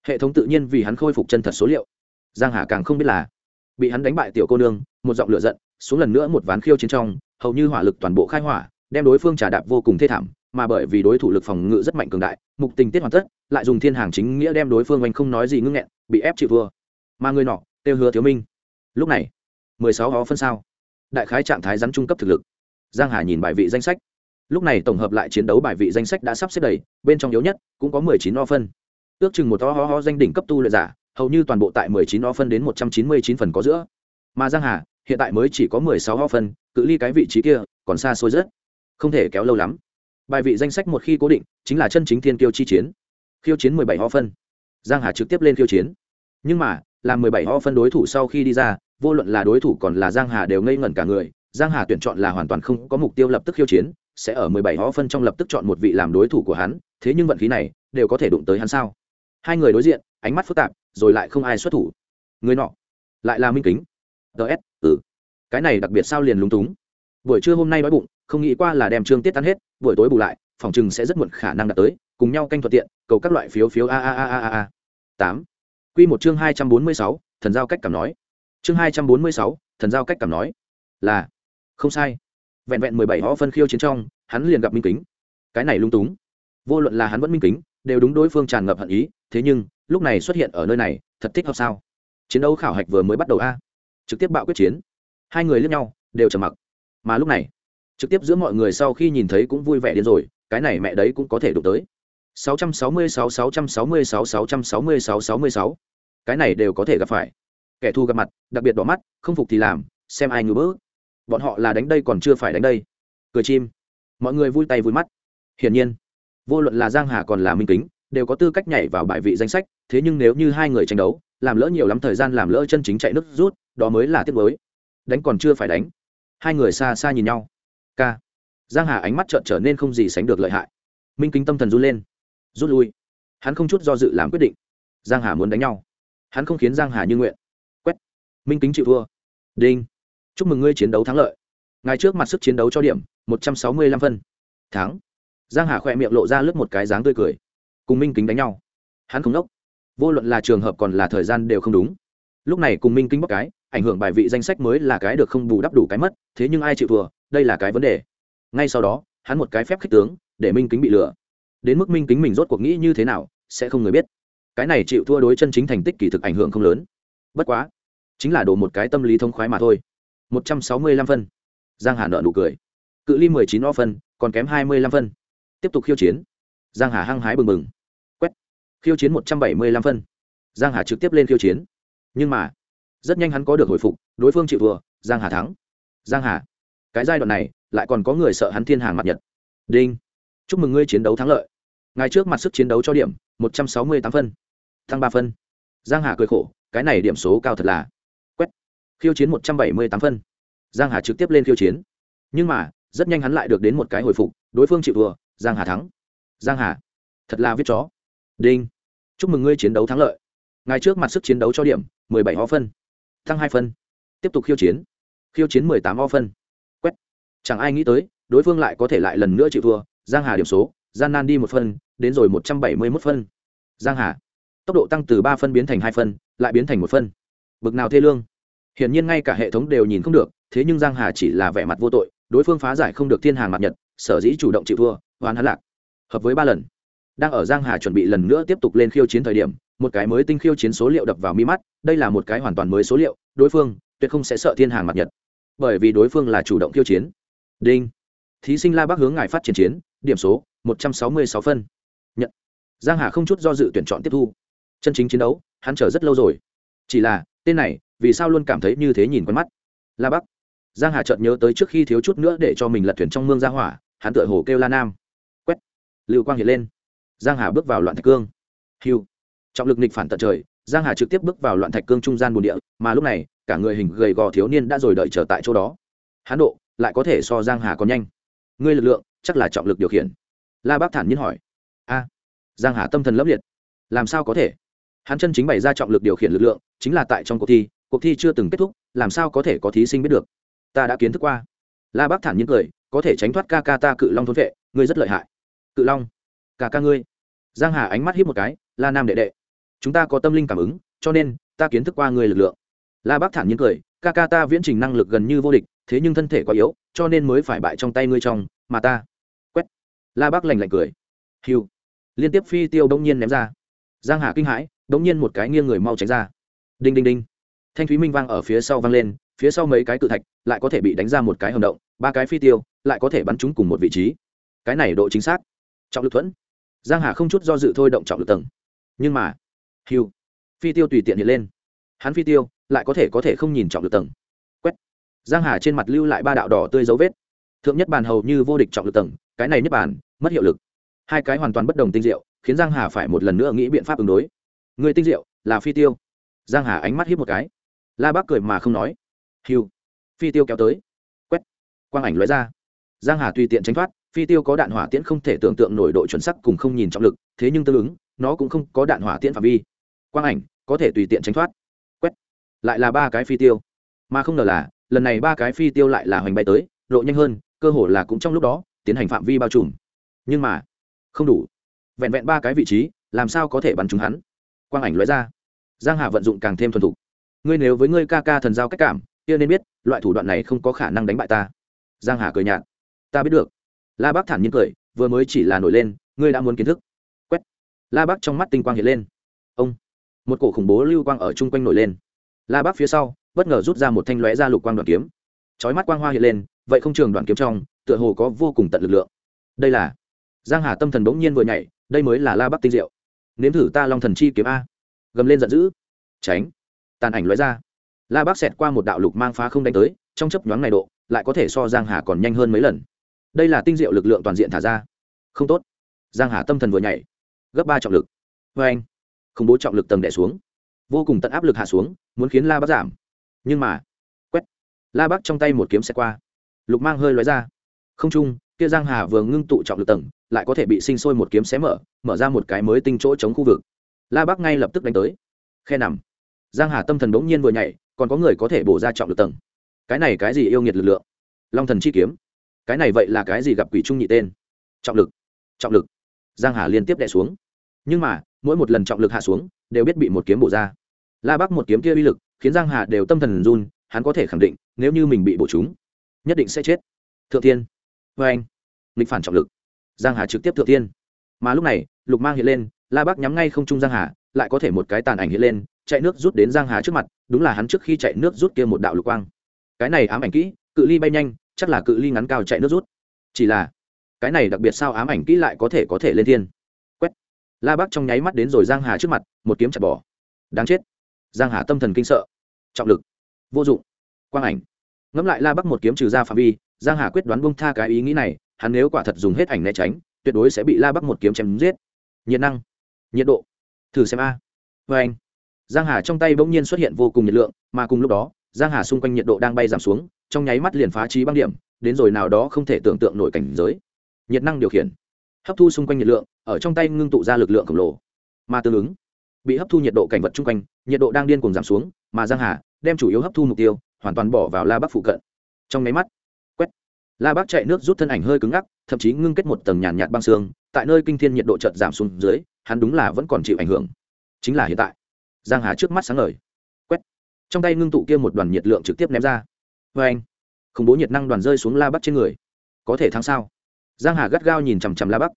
Hệ thống tự nhiên vì hắn khôi phục chân thật số liệu. Giang hà càng không biết là, bị hắn đánh bại tiểu cô nương, một giọng lửa giận, xuống lần nữa một ván khiêu chiến trong, hầu như hỏa lực toàn bộ khai hỏa, đem đối phương trả đạp vô cùng thê thảm, mà bởi vì đối thủ lực phòng ngự rất mạnh cường đại, mục tình tiết hoàn tất lại dùng thiên hàng chính nghĩa đem đối phương anh không nói gì ngưng nghẹn, bị ép chịu vừa mà người nọ têu hứa thiếu minh. Lúc này, mười sáu ó phân sao. Đại khái trạng thái rắn trung cấp thực lực. Giang hà nhìn bài vị danh sách. Lúc này tổng hợp lại chiến đấu bài vị danh sách đã sắp xếp đầy, bên trong yếu nhất cũng có mười chín o phân. Ước chừng một ho ho ho danh đỉnh cấp tu luyện giả, hầu như toàn bộ tại mười chín o phân đến một trăm chín mươi chín phần có giữa. Mà giang hà, hiện tại mới chỉ có mười sáu ho phân, cự ly cái vị trí kia, còn xa xôi rất. Không thể kéo lâu lắm. Bài vị danh sách một khi cố định, chính là chân chính thiên kiêu chi chiến khiêu chiến mười bảy ho phân. Giang hà trực tiếp lên khiêu chiến. Nhưng mà làm mười bảy ho phân đối thủ sau khi đi ra, vô luận là đối thủ còn là giang hà đều ngây ngẩn cả người. Giang hà tuyển chọn là hoàn toàn không có mục tiêu lập tức khiêu chiến, sẽ ở mười bảy ho phân trong lập tức chọn một vị làm đối thủ của hắn, thế nhưng vận khí này, đều có thể đụng tới hắn sao? Hai người đối diện, ánh mắt phức tạp, rồi lại không ai xuất thủ. Người nọ, lại là minh kính. Ts ừ. Cái này đặc biệt sao liền lúng túng. Buổi trưa hôm nay đói bụng, không nghĩ qua là đem trương tiết tan hết, buổi tối bù lại, phòng chừng sẽ rất muộn khả năng đạt tới cùng nhau canh thuận tiện, cầu các loại phiếu phiếu a a a a a. Tám. Q một chương hai trăm bốn mươi sáu, thần giao cách cảm nói. Chương hai trăm bốn mươi sáu, thần giao cách cảm nói. Là. Không sai. Vẹn vẹn mười bảy họ phân khiêu chiến trong, hắn liền gặp minh kính. Cái này lung túng. Vô luận là hắn vẫn minh kính, đều đúng đối phương tràn ngập hận ý, thế nhưng, lúc này xuất hiện ở nơi này, thật thích hợp sao? Chiến đấu khảo hạch vừa mới bắt đầu a. Trực tiếp bạo quyết chiến. Hai người lướt nhau, đều trầm mặc. Mà lúc này, trực tiếp giữa mọi người sau khi nhìn thấy cũng vui vẻ điên rồi, cái này mẹ đấy cũng có thể đụng tới. 666-666-666-666. cái này đều có thể gặp phải kẻ thù gặp mặt đặc biệt đỏ mắt không phục thì làm xem ai ngứa bỡ bọn họ là đánh đây còn chưa phải đánh đây cười chim mọi người vui tay vui mắt hiển nhiên vô luận là giang hà còn là minh kính đều có tư cách nhảy vào bài vị danh sách thế nhưng nếu như hai người tranh đấu làm lỡ nhiều lắm thời gian làm lỡ chân chính chạy nước rút đó mới là tiếc mới đánh còn chưa phải đánh hai người xa xa nhìn nhau Ca. giang hà ánh mắt trợn trở nên không gì sánh được lợi hại minh kính tâm thần run lên rút lui. Hắn không chút do dự làm quyết định. Giang hà muốn đánh nhau. Hắn không khiến giang hà như nguyện. Quét. Minh kính chịu thua. Đinh. Chúc mừng ngươi chiến đấu thắng lợi. Ngày trước mặt sức chiến đấu cho điểm, một trăm sáu mươi lăm phân. Thắng. Giang hà khỏe miệng lộ ra lướt một cái dáng tươi cười. Cùng minh kính đánh nhau. Hắn không đốc. Vô luận là trường hợp còn là thời gian đều không đúng. Lúc này cùng minh kính bóc cái, ảnh hưởng bài vị danh sách mới là cái được không bù đắp đủ cái mất, thế nhưng ai chịu thua, đây là cái vấn đề. Ngay sau đó, hắn một cái phép khích tướng, để minh kính bị lừa đến mức minh kính mình rốt cuộc nghĩ như thế nào, sẽ không người biết. Cái này chịu thua đối chân chính thành tích kỳ thực ảnh hưởng không lớn. Bất quá, chính là đổ một cái tâm lý thông khoái mà thôi. Một trăm sáu mươi lăm phân. Giang hà nợ nụ cười. Cự ly mười chín o phân, còn kém hai mươi lăm phân. Tiếp tục khiêu chiến. Giang hà hăng hái bừng bừng. Quét. Khiêu chiến một trăm bảy mươi lăm phân. Giang hà trực tiếp lên khiêu chiến. Nhưng mà, rất nhanh hắn có được hồi phục, đối phương chịu vừa giang hà thắng. Giang hà, cái giai đoạn này, lại còn có người sợ hắn thiên hàng mặt nhật. Đinh. Chúc mừng ngươi chiến đấu thắng lợi ngài trước mặt sức chiến đấu cho điểm, một trăm sáu mươi tám phân. Thăng ba phân. Giang hà cười khổ, cái này điểm số cao thật là. Quét. Khiêu chiến một trăm bảy mươi tám phân. Giang hà trực tiếp lên khiêu chiến. Nhưng mà, rất nhanh hắn lại được đến một cái hồi phục, đối phương chịu vừa giang hà thắng. Giang hà, thật là viết chó. Đinh. Chúc mừng ngươi chiến đấu thắng lợi. Ngài trước mặt sức chiến đấu cho điểm, mười bảy ho phân. Thăng hai phân. Tiếp tục khiêu chiến. Khiêu chiến mười tám ho phân. Quét. Chẳng ai nghĩ tới, đối phương lại có thể lại lần nữa chịu thua, giang hà điểm số gian nan đi một phân, đến rồi một trăm bảy mươi mốt phân. Giang hà, tốc độ tăng từ ba phân biến thành hai phân, lại biến thành một phân. Bực nào thê lương. Hiển nhiên ngay cả hệ thống đều nhìn không được, thế nhưng giang hà chỉ là vẻ mặt vô tội, đối phương phá giải không được thiên hàng mặt nhật, sở dĩ chủ động chịu thua hoán hắn lạc. Hợp với ba lần. Đang ở giang hà chuẩn bị lần nữa tiếp tục lên khiêu chiến thời điểm, một cái mới tinh khiêu chiến số liệu đập vào mi mắt, đây là một cái hoàn toàn mới số liệu, đối phương tuyệt không sẽ sợ thiên hàng mặt nhật. Bởi vì đối phương là chủ động khiêu chiến. Đinh. Thí sinh la bắc hướng ngài phát triển chiến, điểm số một trăm sáu mươi sáu phân. Nhận. Giang hà không chút do dự tuyển chọn tiếp thu. Chân chính chiến đấu, hắn chờ rất lâu rồi. Chỉ là, tên này, vì sao luôn cảm thấy như thế nhìn quen mắt? La bắc. Giang hà chợt nhớ tới trước khi thiếu chút nữa để cho mình lật thuyền trong mương ra hỏa, hắn tựa hồ kêu la nam. Quét. Lưu quang hiện lên. Giang hà bước vào loạn thạch cương. Hiu trọng lực nghịch phản tận trời, giang hà trực tiếp bước vào loạn thạch cương trung gian bồn địa, mà lúc này, cả người hình gầy gò thiếu niên đã rồi đợi chờ tại chỗ đó. Hán độ, lại có thể so giang hà còn nhanh. Ngươi lực lượng, chắc là trọng lực điều khiển la bác thản nhiên hỏi. A, giang hà tâm thần lấp liệt. Làm sao có thể? Hắn chân chính bày ra trọng lực điều khiển lực lượng, chính là tại trong cuộc thi cuộc thi chưa từng kết thúc, làm sao có thể có thí sinh biết được? Ta đã kiến thức qua. La bác thản nhiên cười, có thể tránh thoát ca ca ta cự long thôn vệ, ngươi rất lợi hại. Cự long, ca ca ngươi. Giang hà ánh mắt hiếp một cái, la nam đệ đệ, chúng ta có tâm linh cảm ứng, cho nên ta kiến thức qua ngươi lực lượng. La bác thản nhiên cười, ca ca ta viễn trình năng lực gần như vô địch, thế nhưng thân thể quá yếu, cho nên mới phải bại trong tay ngươi trong, mà ta la bác lành lạnh cười. Hiu. Liên tiếp phi tiêu đông nhiên ném ra. Giang hà kinh hãi đông nhiên một cái nghiêng người mau tránh ra. Đinh đinh đinh. Thanh thúy minh vang ở phía sau vang lên, phía sau mấy cái cự thạch lại có thể bị đánh ra một cái hầm động, ba cái phi tiêu lại có thể bắn chúng cùng một vị trí. Cái này độ chính xác. Trọng lực thuẫn. Giang hà không chút do dự thôi động trọng lực tầng. Nhưng mà, hiu. Phi tiêu tùy tiện hiện lên. Hắn phi tiêu lại có thể có thể không nhìn trọng lực tầng. Quét. Giang hà trên mặt lưu lại ba đạo đỏ tươi dấu vết. Thượng nhất bàn hầu như vô địch trọng lực tầng cái này nhất bản, mất hiệu lực. Hai cái hoàn toàn bất đồng tinh diệu khiến giang hà phải một lần nữa nghĩ biện pháp ứng đối. Người tinh diệu là phi tiêu. Giang hà ánh mắt hiếp một cái. La bác cười mà không nói. Hiu phi tiêu kéo tới. Quét. Quang ảnh lóe ra. Giang hà tùy tiện tránh thoát phi tiêu có đạn hỏa tiễn không thể tưởng tượng nổi độ chuẩn sắc cùng không nhìn trọng lực thế nhưng tương ứng nó cũng không có đạn hỏa tiễn phạm vi. Quang ảnh có thể tùy tiện tránh thoát. Quét. Lại là ba cái phi tiêu. Mà không ngờ là lần này ba cái phi tiêu lại là hoành bay tới độ nhanh hơn cơ hồ là cũng trong lúc đó tiến hành phạm vi bao trùm. Nhưng mà, không đủ. Vẹn vẹn ba cái vị trí, làm sao có thể bắn trúng hắn? Quang ảnh lóe ra. Giang hà vận dụng càng thêm thuần thục. Ngươi nếu với ngươi ca ca thần giao cách cảm, kia nên biết, loại thủ đoạn này không có khả năng đánh bại ta. Giang hà cười nhạt. Ta biết được. La bác thản nhiên cười, vừa mới chỉ là nổi lên, ngươi đã muốn kiến thức. Quét. La bác trong mắt tinh quang hiện lên. Ông. Một cổ khủng bố lưu quang ở chung quanh nổi lên. La bác phía sau, bất ngờ rút ra một thanh lóe ra lục quang đoàn kiếm. Chói mắt quang hoa hiện lên, vậy không trường đoàn kiếm trong tựa hồ có vô cùng tận lực lượng. Đây là giang hà tâm thần bỗng nhiên vừa nhảy, đây mới là la bắc tinh diệu. Nếm thử ta long thần chi kiếm a. Gầm lên giận dữ. Tránh. Tàn ảnh lóe ra. La bắc xẹt qua một đạo lục mang phá không đánh tới, trong chấp nhoáng này độ, lại có thể so giang hà còn nhanh hơn mấy lần. Đây là tinh diệu lực lượng toàn diện thả ra. Không tốt. Giang hà tâm thần vừa nhảy, gấp ba trọng lực. Vê anh. Không bố trọng lực tầng đẻ xuống. Vô cùng tận áp lực hạ xuống, muốn khiến la bắc giảm. Nhưng mà, quét. La bắc trong tay một kiếm xẹt qua. Lục mang hơi lóe ra không trung kia giang hà vừa ngưng tụ trọng lực tầng lại có thể bị sinh sôi một kiếm xé mở mở ra một cái mới tinh chỗ chống khu vực. La bắc ngay lập tức đánh tới. Khe nằm. Giang hà tâm thần bỗng nhiên vừa nhảy còn có người có thể bổ ra trọng lực tầng. Cái này cái gì yêu nghiệt lực lượng? Long thần chi kiếm. Cái này vậy là cái gì gặp quỷ trung nhị tên? Trọng lực. Trọng lực. Giang hà liên tiếp đè xuống. Nhưng mà mỗi một lần trọng lực hạ xuống đều biết bị một kiếm bổ ra. La bắc một kiếm kia uy lực khiến giang hà đều tâm thần run hắn có thể khẳng định nếu như mình bị bổ chúng, nhất định sẽ chết. Thượng tiên vê anh. Nghịch phản trọng lực. Giang hà trực tiếp thượng tiên. Mà lúc này, lục mang hiện lên, la bắc nhắm ngay không trung giang hà, lại có thể một cái tàn ảnh hiện lên, chạy nước rút đến giang hà trước mặt, đúng là hắn trước khi chạy nước rút kia một đạo lục quang. Cái này ám ảnh kỹ, cự ly bay nhanh, chắc là cự ly ngắn cao chạy nước rút. Chỉ là, cái này đặc biệt sao ám ảnh kỹ lại có thể có thể lên thiên. Quét. La bắc trong nháy mắt đến rồi giang hà trước mặt, một kiếm chặt bỏ. Đáng chết. Giang hà tâm thần kinh sợ. Trọng lực. Vô dụng. Quang ảnh ngẫm lại la bắc một kiếm trừ ra phạm vi, giang hà quyết đoán bông tha cái ý nghĩ này, hắn nếu quả thật dùng hết ảnh né tránh, tuyệt đối sẽ bị la bắc một kiếm chém giết. Nhiệt năng, nhiệt độ, thử xem a. Vê anh, giang hà trong tay bỗng nhiên xuất hiện vô cùng nhiệt lượng, mà cùng lúc đó, giang hà xung quanh nhiệt độ đang bay giảm xuống, trong nháy mắt liền phá trí băng điểm, đến rồi nào đó không thể tưởng tượng nổi cảnh giới. Nhiệt năng điều khiển, hấp thu xung quanh nhiệt lượng, ở trong tay ngưng tụ ra lực lượng khổng lồ. Mà tương ứng, bị hấp thu nhiệt độ cảnh vật chung quanh, nhiệt độ đang điên cuồng giảm xuống, mà giang hà đem chủ yếu hấp thu mục tiêu hoàn toàn bỏ vào la bắc phụ cận. Trong máy mắt, quét. La bắc chạy nước rút thân ảnh hơi cứng ngắc, thậm chí ngưng kết một tầng nhàn nhạt băng xương, tại nơi kinh thiên nhiệt độ chợt giảm xuống dưới, hắn đúng là vẫn còn chịu ảnh hưởng. Chính là hiện tại. Giang hà trước mắt sáng ngời. Quét. Trong tay ngưng tụ kia một đoàn nhiệt lượng trực tiếp ném ra. Vê anh, khủng bố nhiệt năng đoàn rơi xuống la bắc trên người. Có thể thắng sao? Giang hà gắt gao nhìn chằm chằm la bắc.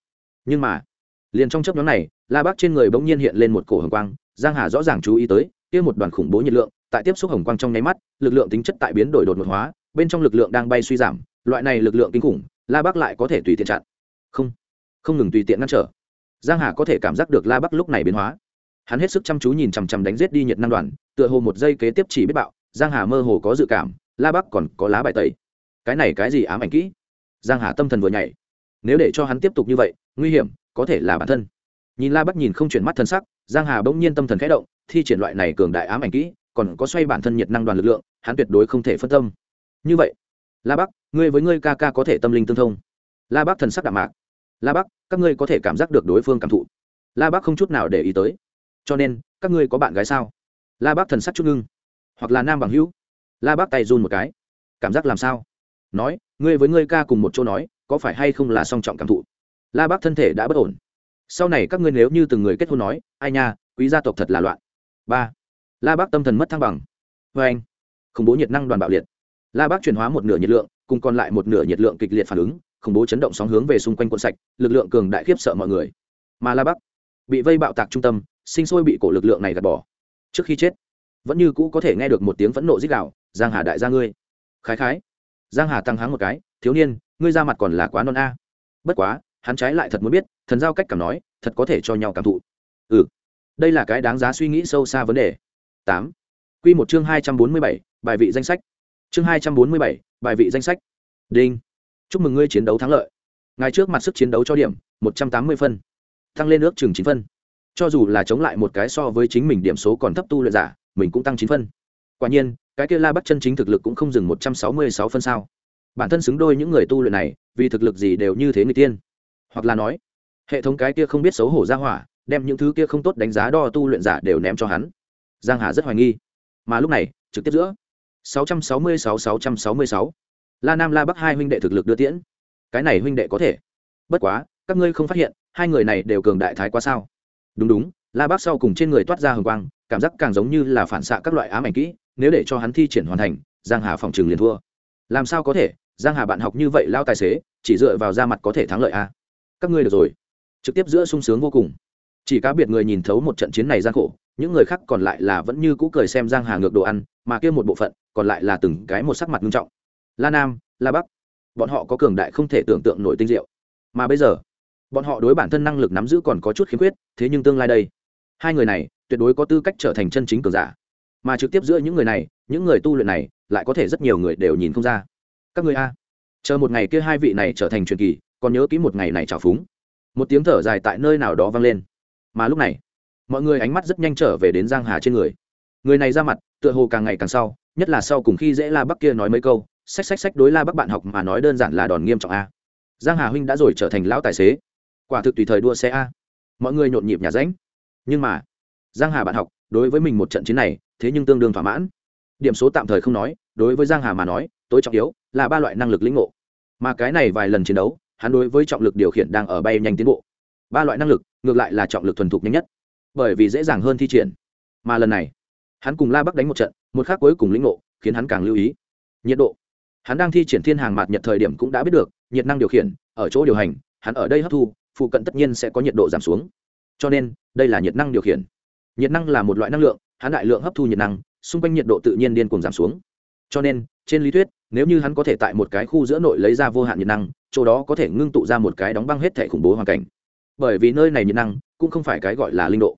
Nhưng mà, liền trong chớp nhóm này, la bắc trên người bỗng nhiên hiện lên một cổ hồng quang. Giang hà rõ ràng chú ý tới, kia một đoàn khủng bố nhiệt lượng tại tiếp xúc hồng quang trong nháy mắt, lực lượng tính chất tại biến đổi đột ngột hóa, bên trong lực lượng đang bay suy giảm, loại này lực lượng kinh khủng, la bắc lại có thể tùy tiện chặn. Không không ngừng tùy tiện ngăn trở. Giang hà có thể cảm giác được la bắc lúc này biến hóa. Hắn hết sức chăm chú nhìn chằm chằm đánh giết đi nhiệt năng đoàn, tựa hồ một giây kế tiếp chỉ biết bạo, giang hà mơ hồ có dự cảm, la bắc còn có lá bài tẩy. Cái này cái gì ám ảnh kỹ? Giang hà tâm thần vừa nhảy. Nếu để cho hắn tiếp tục như vậy, nguy hiểm, có thể là bản thân. Nhìn la bắc nhìn không chuyển mắt thân sắc, giang hà bỗng nhiên tâm thần khẽ động, thi triển loại này cường đại ám ảnh kỹ còn có xoay bản thân nhiệt năng đoàn lực lượng, hắn tuyệt đối không thể phân tâm. Như vậy, la bắc, ngươi với ngươi ca ca có thể tâm linh tương thông. La bắc thần sắc đạm mạc. La bắc, các ngươi có thể cảm giác được đối phương cảm thụ. La bắc không chút nào để ý tới. Cho nên, các ngươi có bạn gái sao? La bắc thần sắc chút ngưng. Hoặc là nam bằng hữu. La bắc tay run một cái. Cảm giác làm sao? Nói, ngươi với ngươi ca cùng một chỗ nói, có phải hay không là song trọng cảm thụ? La bắc thân thể đã bất ổn. Sau này các ngươi nếu như từng người kết hôn nói, ai nha, quý gia tộc thật là loạn. Ba la bắc tâm thần mất thăng bằng. Vê anh, khủng bố nhiệt năng đoàn bạo liệt. La bắc chuyển hóa một nửa nhiệt lượng, cùng còn lại một nửa nhiệt lượng kịch liệt phản ứng, khủng bố chấn động sóng hướng về xung quanh cuộn sạch, lực lượng cường đại khiếp sợ mọi người. Mà la bắc bị vây bạo tạc trung tâm, sinh sôi bị cổ lực lượng này gạt bỏ. Trước khi chết, vẫn như cũ có thể nghe được một tiếng phẫn nộ rít gạo giang hà đại gia ngươi. Khái khái, giang hà tăng háng một cái, thiếu niên, ngươi ra mặt còn là quá non a. Bất quá, hắn trái lại thật muốn biết, thần giao cách cảm nói, thật có thể cho nhau cảm thụ. Ừ đây là cái đáng giá suy nghĩ sâu xa vấn đề tám. Quy một chương hai trăm bốn mươi bảy, bài vị danh sách. Chương hai trăm bốn mươi bảy, bài vị danh sách. Đinh. Chúc mừng ngươi chiến đấu thắng lợi. Ngày trước mặt sức chiến đấu cho điểm, một trăm tám mươi phân. Tăng lên ước chừng chín phân. Cho dù là chống lại một cái so với chính mình điểm số còn thấp tu luyện giả, mình cũng tăng chín phân. Quả nhiên, cái kia la bắt chân chính thực lực cũng không dừng một trăm sáu mươi sáu phân sao. Bản thân xứng đôi những người tu luyện này, vì thực lực gì đều như thế người tiên. Hoặc là nói, hệ thống cái kia không biết xấu hổ ra hỏa, đem những thứ kia không tốt đánh giá đo tu luyện giả đều ném cho hắn giang hà rất hoài nghi. Mà lúc này, trực tiếp giữa 666-666 la nam la bắc hai huynh đệ thực lực đưa tiễn. Cái này huynh đệ có thể. Bất quá, các ngươi không phát hiện, hai người này đều cường đại thái quá sao? Đúng đúng, la bắc sau cùng trên người toát ra hồng quang, cảm giác càng giống như là phản xạ các loại ám ảnh kỹ, nếu để cho hắn thi triển hoàn thành, giang hà phòng trường liền thua. Làm sao có thể? Giang hà bạn học như vậy lao tài xế, chỉ dựa vào da mặt có thể thắng lợi à? các ngươi được rồi. Trực tiếp giữa sung sướng vô cùng. Chỉ cá biệt người nhìn thấu một trận chiến này gian khổ những người khác còn lại là vẫn như cũ cười xem giang hà ngược đồ ăn, mà kia một bộ phận còn lại là từng cái một sắc mặt nghiêm trọng. La nam, la bắc, bọn họ có cường đại không thể tưởng tượng nổi tinh diệu. Mà bây giờ, bọn họ đối bản thân năng lực nắm giữ còn có chút khiếm khuyết, thế nhưng tương lai đây, hai người này tuyệt đối có tư cách trở thành chân chính cường giả. Mà trực tiếp giữa những người này, những người tu luyện này lại có thể rất nhiều người đều nhìn không ra. Các người a, chờ một ngày kia hai vị này trở thành truyền kỳ, còn nhớ ký một ngày này trào phúng. Một tiếng thở dài tại nơi nào đó vang lên. Mà lúc này mọi người ánh mắt rất nhanh trở về đến giang hà trên người. Người này ra mặt, tựa hồ càng ngày càng sau, nhất là sau cùng khi dễ la bắc kia nói mấy câu sách sách sách đối la bắc bạn học mà nói đơn giản là đòn nghiêm trọng a. Giang hà huynh đã rồi trở thành lão tài xế. Quả thực tùy thời đua xe a. Mọi người nhộn nhịp nhà ránh nhưng mà, giang hà bạn học, đối với mình một trận chiến này, thế nhưng tương đương thỏa mãn. Điểm số tạm thời không nói, đối với giang hà mà nói, tối trọng yếu là ba loại năng lực lĩnh ngộ. Mà cái này vài lần chiến đấu, hắn đối với trọng lực điều khiển đang ở bay nhanh tiến bộ. Ba loại năng lực, ngược lại là trọng lực thuần thục nhanh nhất bởi vì dễ dàng hơn thi triển. Mà lần này, hắn cùng la bắc đánh một trận, một khác cuối cùng lĩnh ngộ, khiến hắn càng lưu ý. Nhiệt độ. Hắn đang thi triển thiên hàng mạt nhật thời điểm cũng đã biết được, nhiệt năng điều khiển, ở chỗ điều hành, hắn ở đây hấp thu, phụ cận tất nhiên sẽ có nhiệt độ giảm xuống. Cho nên, đây là nhiệt năng điều khiển. Nhiệt năng là một loại năng lượng, hắn đại lượng hấp thu nhiệt năng, xung quanh nhiệt độ tự nhiên điên cùng giảm xuống. Cho nên, trên lý thuyết, nếu như hắn có thể tại một cái khu giữa nội lấy ra vô hạn nhiệt năng, chỗ đó có thể ngưng tụ ra một cái đóng băng hết thể khủng bố hoàn cảnh. Bởi vì nơi này nhiệt năng cũng không phải cái gọi là linh độ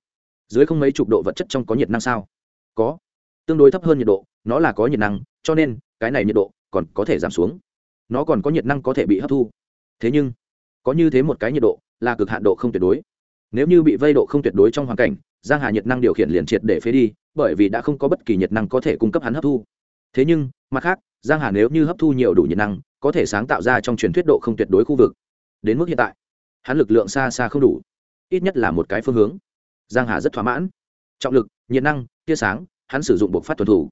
dưới không mấy chục độ vật chất trong có nhiệt năng sao? Có. Tương đối thấp hơn nhiệt độ, nó là có nhiệt năng, cho nên, cái này nhiệt độ còn có thể giảm xuống. Nó còn có nhiệt năng có thể bị hấp thu. Thế nhưng, có như thế một cái nhiệt độ là cực hạn độ không tuyệt đối. Nếu như bị vây độ không tuyệt đối trong hoàn cảnh, giang hà nhiệt năng điều khiển liền triệt để phế đi, bởi vì đã không có bất kỳ nhiệt năng có thể cung cấp hắn hấp thu. Thế nhưng, mặt khác, giang hà nếu như hấp thu nhiều đủ nhiệt năng, có thể sáng tạo ra trong truyền thuyết độ không tuyệt đối khu vực. Đến mức hiện tại, hắn lực lượng xa xa không đủ, ít nhất là một cái phương hướng giang hà rất thỏa mãn. Trọng lực, nhiệt năng, tia sáng, hắn sử dụng bộc phát thuần thủ.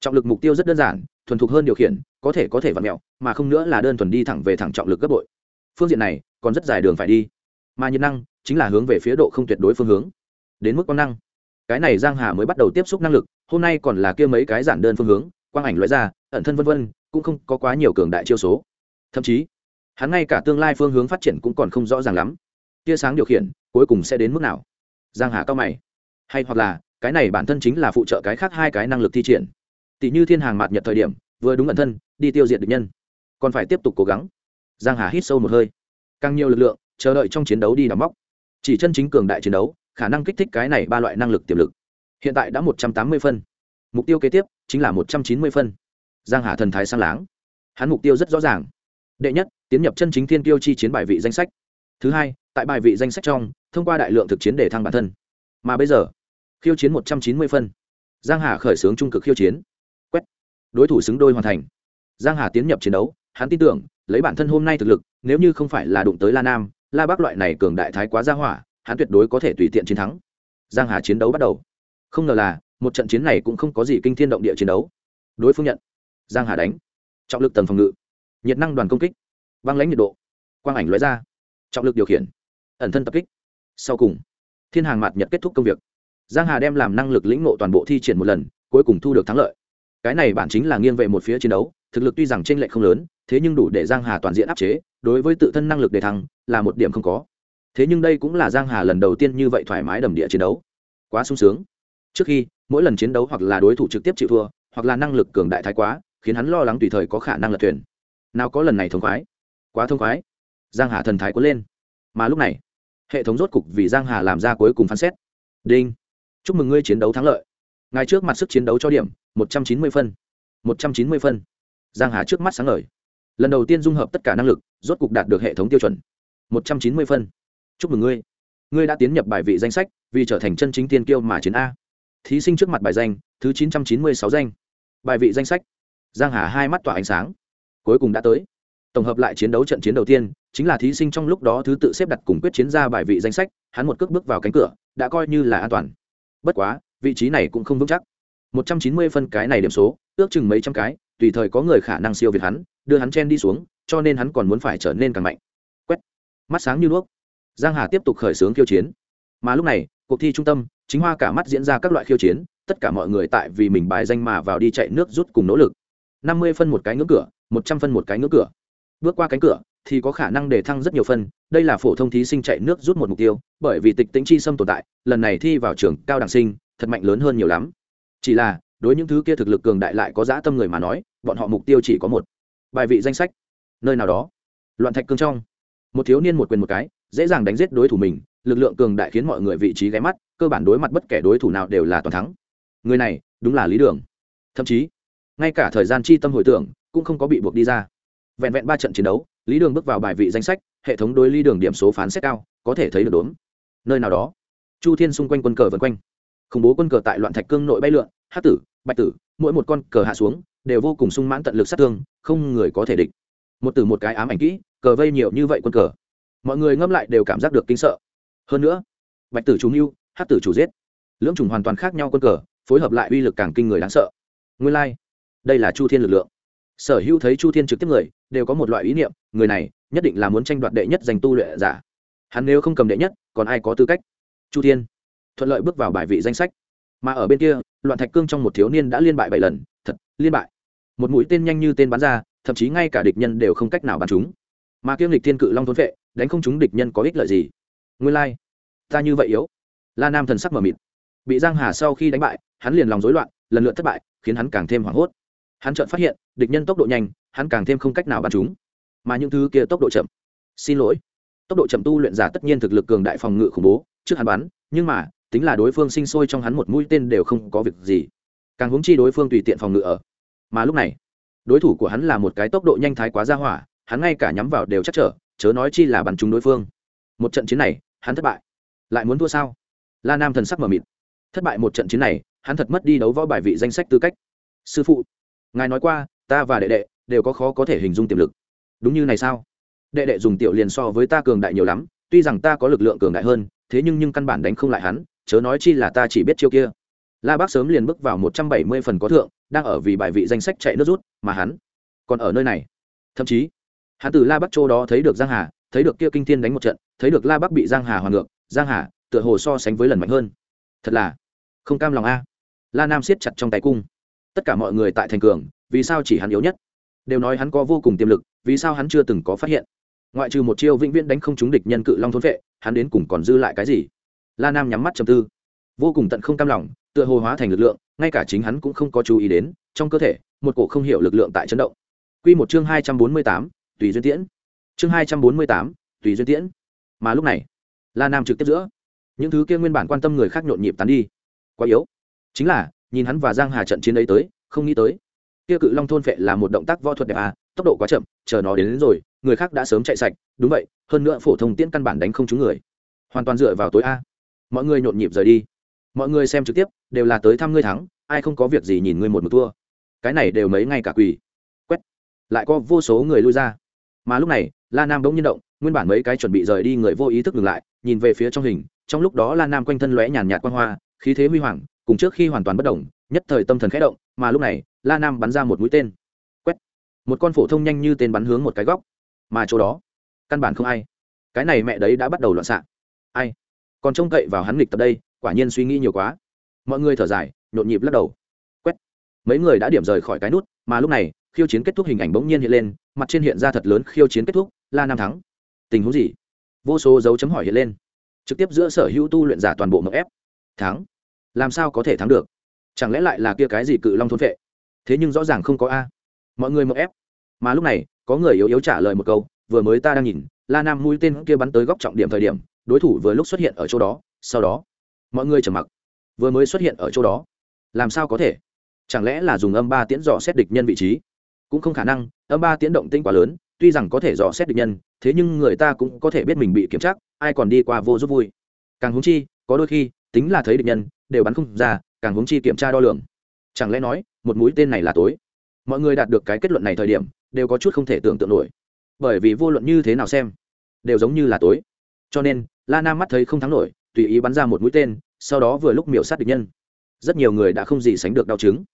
Trọng lực mục tiêu rất đơn giản, thuần thục hơn điều khiển, có thể có thể vặn mẹo, mà không nữa là đơn thuần đi thẳng về thẳng trọng lực gấp bội. Phương diện này, còn rất dài đường phải đi. Mà nhiệt năng, chính là hướng về phía độ không tuyệt đối phương hướng. Đến mức quang năng. Cái này giang hà mới bắt đầu tiếp xúc năng lực, hôm nay còn là kia mấy cái giản đơn phương hướng, quang ảnh loại ra, ẩn thân vân vân, cũng không có quá nhiều cường đại chiêu số. Thậm chí, hắn ngay cả tương lai phương hướng phát triển cũng còn không rõ ràng lắm. Tia sáng điều khiển, cuối cùng sẽ đến mức nào? Giang hà cao mày. Hay hoặc là, cái này bản thân chính là phụ trợ cái khác hai cái năng lực thi triển. Tỷ như thiên hàng mạt nhật thời điểm, vừa đúng ẩn thân, đi tiêu diệt địch nhân. Còn phải tiếp tục cố gắng. Giang hà hít sâu một hơi. Càng nhiều lực lượng, chờ đợi trong chiến đấu đi đắm móc. Chỉ chân chính cường đại chiến đấu, khả năng kích thích cái này ba loại năng lực tiềm lực. Hiện tại đã một trăm tám mươi phân. Mục tiêu kế tiếp, chính là một trăm chín mươi phân. Giang hà thần thái sang láng. Hắn mục tiêu rất rõ ràng. Đệ nhất, tiến nhập chân chính thiên tiêu chi chiến bài vị danh sách. Thứ hai, tại bài vị danh sách trong thông qua đại lượng thực chiến để thăng bản thân. Mà bây giờ, khiêu chiến một trăm chín mươi phân. Giang hà khởi xướng trung cực khiêu chiến. Quét. Đối thủ xứng đôi hoàn thành. Giang hà tiến nhập chiến đấu, hắn tin tưởng, lấy bản thân hôm nay thực lực, nếu như không phải là đụng tới la nam, la bắc loại này cường đại thái quá gia hỏa, hắn tuyệt đối có thể tùy tiện chiến thắng. Giang hà chiến đấu bắt đầu. Không ngờ là, một trận chiến này cũng không có gì kinh thiên động địa chiến đấu. Đối phương nhận. Giang hà đánh. Trọng lực tầng phòng ngự. Nhiệt năng đoàn công kích. Băng lãnh nhiệt độ. Quang ảnh lóe ra. Trọng lực điều khiển. Ẩn thân tập kích sau cùng, thiên hàng mạt nhật kết thúc công việc. Giang hà đem làm năng lực lĩnh ngộ toàn bộ thi triển một lần, cuối cùng thu được thắng lợi. Cái này bản chính là nghiêng về một phía chiến đấu, thực lực tuy rằng trên lệch không lớn, thế nhưng đủ để giang hà toàn diện áp chế, đối với tự thân năng lực đề thăng, là một điểm không có. Thế nhưng đây cũng là giang hà lần đầu tiên như vậy thoải mái đầm địa chiến đấu. Quá sung sướng. Trước khi, mỗi lần chiến đấu hoặc là đối thủ trực tiếp chịu thua, hoặc là năng lực cường đại thái quá, khiến hắn lo lắng tùy thời có khả năng lật thuyền. Nào có lần này thông khoái. Quá thông khoái. Giang hà thần thái cuốn lên. Mà lúc này hệ thống rốt cục vì giang hà làm ra cuối cùng phán xét. Đinh. Chúc mừng ngươi chiến đấu thắng lợi. Ngay trước mặt sức chiến đấu cho điểm, một trăm chín mươi phân. một trăm chín mươi phân. Giang hà trước mắt sáng ngời. Lần đầu tiên dung hợp tất cả năng lực, rốt cục đạt được hệ thống tiêu chuẩn, một trăm chín mươi phân. Chúc mừng ngươi. Ngươi đã tiến nhập bài vị danh sách, vì trở thành chân chính tiên kiêu mà chiến a. Thí sinh trước mặt bài danh, thứ chín trăm chín mươi sáu danh. Bài vị danh sách. Giang hà hai mắt tỏa ánh sáng. Cuối cùng đã tới tổng hợp lại chiến đấu trận chiến đầu tiên, chính là thí sinh trong lúc đó thứ tự xếp đặt cùng quyết chiến ra bài vị danh sách, hắn một cước bước vào cánh cửa, đã coi như là an toàn. Bất quá, vị trí này cũng không vững chắc. Một trăm chín mươi phân cái này điểm số, ước chừng mấy trăm cái, tùy thời có người khả năng siêu việt hắn, đưa hắn chen đi xuống, cho nên hắn còn muốn phải trở nên càng mạnh. Quét. Mắt sáng như đuốc. Giang hà tiếp tục khởi xướng khiêu chiến. Mà lúc này, cuộc thi trung tâm, chính hoa cả mắt diễn ra các loại khiêu chiến, tất cả mọi người tại vì mình bài danh mà vào đi chạy nước rút cùng nỗ lực. năm mươi phân một cái ngưỡng cửa, một trăm phân một cái ngưỡng cửa bước qua cánh cửa, thì có khả năng để thăng rất nhiều phân, đây là phổ thông thí sinh chạy nước rút một mục tiêu, bởi vì tịch tính chi xâm tồn tại, lần này thi vào trường cao đẳng sinh, thật mạnh lớn hơn nhiều lắm. Chỉ là, đối những thứ kia thực lực cường đại lại có dã tâm người mà nói, bọn họ mục tiêu chỉ có một. Bài vị danh sách. Nơi nào đó. Loạn thạch cương trong. Một thiếu niên một quyền một cái, dễ dàng đánh giết đối thủ mình, lực lượng cường đại khiến mọi người vị trí ghé mắt, cơ bản đối mặt bất kể đối thủ nào đều là toàn thắng. Người này, đúng là lý đường. Thậm chí, ngay cả thời gian chi tâm hồi tưởng, cũng không có bị buộc đi ra vẹn vẹn ba trận chiến đấu, lý đường bước vào bài vị danh sách, hệ thống đối lý đường điểm số phán xét cao, có thể thấy được đốm. Nơi nào đó, chu thiên xung quanh quân cờ vân quanh. Khủng bố quân cờ tại loạn thạch cương nội bay lượn hát tử, bạch tử, mỗi một con cờ hạ xuống, đều vô cùng sung mãn tận lực sát thương, không người có thể địch. Một từ một cái ám ảnh kỹ, cờ vây nhiều như vậy quân cờ. Mọi người ngâm lại đều cảm giác được kinh sợ. Hơn nữa, bạch tử chủ mưu hát tử chủ giết. Lưỡng trùng hoàn toàn khác nhau quân cờ, phối hợp lại uy lực càng kinh người đáng sợ. Nguyên lai、like. đây là chu thiên lực lượng sở hữu thấy chu thiên trực tiếp người, đều có một loại ý niệm, người này nhất định là muốn tranh đoạt đệ nhất giành tu luyện giả. Hắn nếu không cầm đệ nhất, còn ai có tư cách? Chu thiên thuận lợi bước vào bài vị danh sách. Mà ở bên kia, loạn thạch cương trong một thiếu niên đã liên bại bảy lần, thật, liên bại. Một mũi tên nhanh như tên bắn ra, thậm chí ngay cả địch nhân đều không cách nào bắn chúng mà kiêm lịch thiên cự long thôn vệ, đánh không chúng địch nhân có ích lợi gì? Nguyên lai、like. ta như vậy yếu. La nam thần sắc mờ mịt. Bị giang hà sau khi đánh bại, hắn liền lòng rối loạn, lần lượt thất bại, khiến hắn càng thêm hoảng hốt hắn chợt phát hiện, địch nhân tốc độ nhanh, hắn càng thêm không cách nào bắn chúng. Mà những thứ kia tốc độ chậm. Xin lỗi. Tốc độ chậm tu luyện giả tất nhiên thực lực cường đại phòng ngự khủng bố, trước hắn bắn, nhưng mà, tính là đối phương sinh sôi trong hắn một mũi tên đều không có việc gì. Càng hướng chi đối phương tùy tiện phòng ngự ở. Mà lúc này, đối thủ của hắn là một cái tốc độ nhanh thái quá ra hỏa, hắn ngay cả nhắm vào đều chắc trở, chớ nói chi là bắn trúng đối phương. Một trận chiến này, hắn thất bại. Lại muốn thua sao? La nam thần sắc mờ mịt. Thất bại một trận chiến này, hắn thật mất đi đấu võ bài vị danh sách tư cách. Sư phụ ngài nói qua, ta và đệ đệ đều có khó có thể hình dung tiềm lực. Đúng như này sao? Đệ đệ dùng tiểu liền so với ta cường đại nhiều lắm, tuy rằng ta có lực lượng cường đại hơn, thế nhưng nhưng căn bản đánh không lại hắn, chớ nói chi là ta chỉ biết chiêu kia. La bác sớm liền bước vào một trăm bảy mươi phần có thượng, đang ở vì bài vị danh sách chạy nước rút, mà hắn còn ở nơi này. Thậm chí, hắn từ la bắc châu đó thấy được giang hà, thấy được kia kinh thiên đánh một trận, thấy được la bắc bị giang hà hoàn ngược, giang hà tựa hồ so sánh với lần mạnh hơn. Thật là không cam lòng a. La nam siết chặt trong tay cung tất cả mọi người tại thành cường, vì sao chỉ hắn yếu nhất? Đều nói hắn có vô cùng tiềm lực, vì sao hắn chưa từng có phát hiện? Ngoại trừ một chiêu vĩnh viễn đánh không trúng địch nhân cự long thôn vệ, hắn đến cùng còn dư lại cái gì? La nam nhắm mắt chầm tư. Vô cùng tận không cam lòng, tựa hồ hóa thành lực lượng, ngay cả chính hắn cũng không có chú ý đến, trong cơ thể, một cổ không hiểu lực lượng tại chấn động. Quy một chương hai trăm bốn mươi tám, tùy duyên tiễn. Chương hai trăm bốn mươi tám, tùy duyên tiễn. Mà lúc này, la nam trực tiếp giữa. Những thứ kia nguyên bản quan tâm người khác nhộn nhịp tán đi. Quá yếu. Chính là nhìn hắn và giang hà trận chiến ấy tới không nghĩ tới. Kia cự long thôn phệ là một động tác võ thuật đẹp à tốc độ quá chậm chờ nó đến, đến rồi người khác đã sớm chạy sạch. Đúng vậy hơn nữa phổ thông tiễn căn bản đánh không trúng người. Hoàn toàn dựa vào tối a. Mọi người nhộn nhịp rời đi. Mọi người xem trực tiếp đều là tới thăm ngươi thắng ai không có việc gì nhìn ngươi một một thua. Cái này đều mấy ngày cả quỳ quét. Lại có vô số người lui ra. Mà lúc này la nam bỗng nhiên động nguyên bản mấy cái chuẩn bị rời đi người vô ý thức ngừng lại nhìn về phía trong hình trong lúc đó la nam quanh thân lóe nhàn nhạt quan hoa khí thế huy hoàng cùng trước khi hoàn toàn bất động nhất thời tâm thần khẽ động, mà lúc này, la nam bắn ra một mũi tên. Quét! Một con phổ thông nhanh như tên bắn hướng một cái góc. Mà chỗ đó, căn bản không ai. Cái này mẹ đấy đã bắt đầu loạn xạ. Ai? Còn trông cậy vào hắn nghịch tập đây, quả nhiên suy nghĩ nhiều quá. Mọi người thở dài, nhộn nhịp lắc đầu. Quét! Mấy người đã điểm rời khỏi cái nút, mà lúc này, khiêu chiến kết thúc hình ảnh bỗng nhiên hiện lên, mặt trên hiện ra thật lớn khiêu chiến kết thúc, la nam thắng. Tình huống gì? Vô số dấu chấm hỏi hiện lên. Trực tiếp giữa sở hữu tu luyện giả toàn bộ mậu ép. Thắng! Làm sao có thể thắng được? Chẳng lẽ lại là kia cái gì cự long thôn vệ thế nhưng rõ ràng không có a. Mọi người mậu ép. Mà lúc này, có người yếu yếu trả lời một câu, vừa mới ta đang nhìn, la nam mũi tên kia bắn tới góc trọng điểm thời điểm, đối thủ vừa lúc xuất hiện ở chỗ đó, sau đó, mọi người trầm mặc. Vừa mới xuất hiện ở chỗ đó, làm sao có thể? Chẳng lẽ là dùng âm ba tiễn dò xét địch nhân vị trí? Cũng không khả năng, âm ba tiễn động tinh quá lớn, tuy rằng có thể dò xét địch nhân, thế nhưng người ta cũng có thể biết mình bị kiểm tra, ai còn đi qua vô giúp vui. Càng húng chi, có đôi khi, tính là thấy địch nhân đều bắn không ra, càng hướng chi kiểm tra đo lường. Chẳng lẽ nói, một mũi tên này là tối? Mọi người đạt được cái kết luận này thời điểm, đều có chút không thể tưởng tượng nổi. Bởi vì vô luận như thế nào xem, đều giống như là tối. Cho nên la nam mắt thấy không thắng nổi, tùy ý bắn ra một mũi tên, sau đó vừa lúc miểu sát địch nhân. Rất nhiều người đã không gì sánh được đau chứng.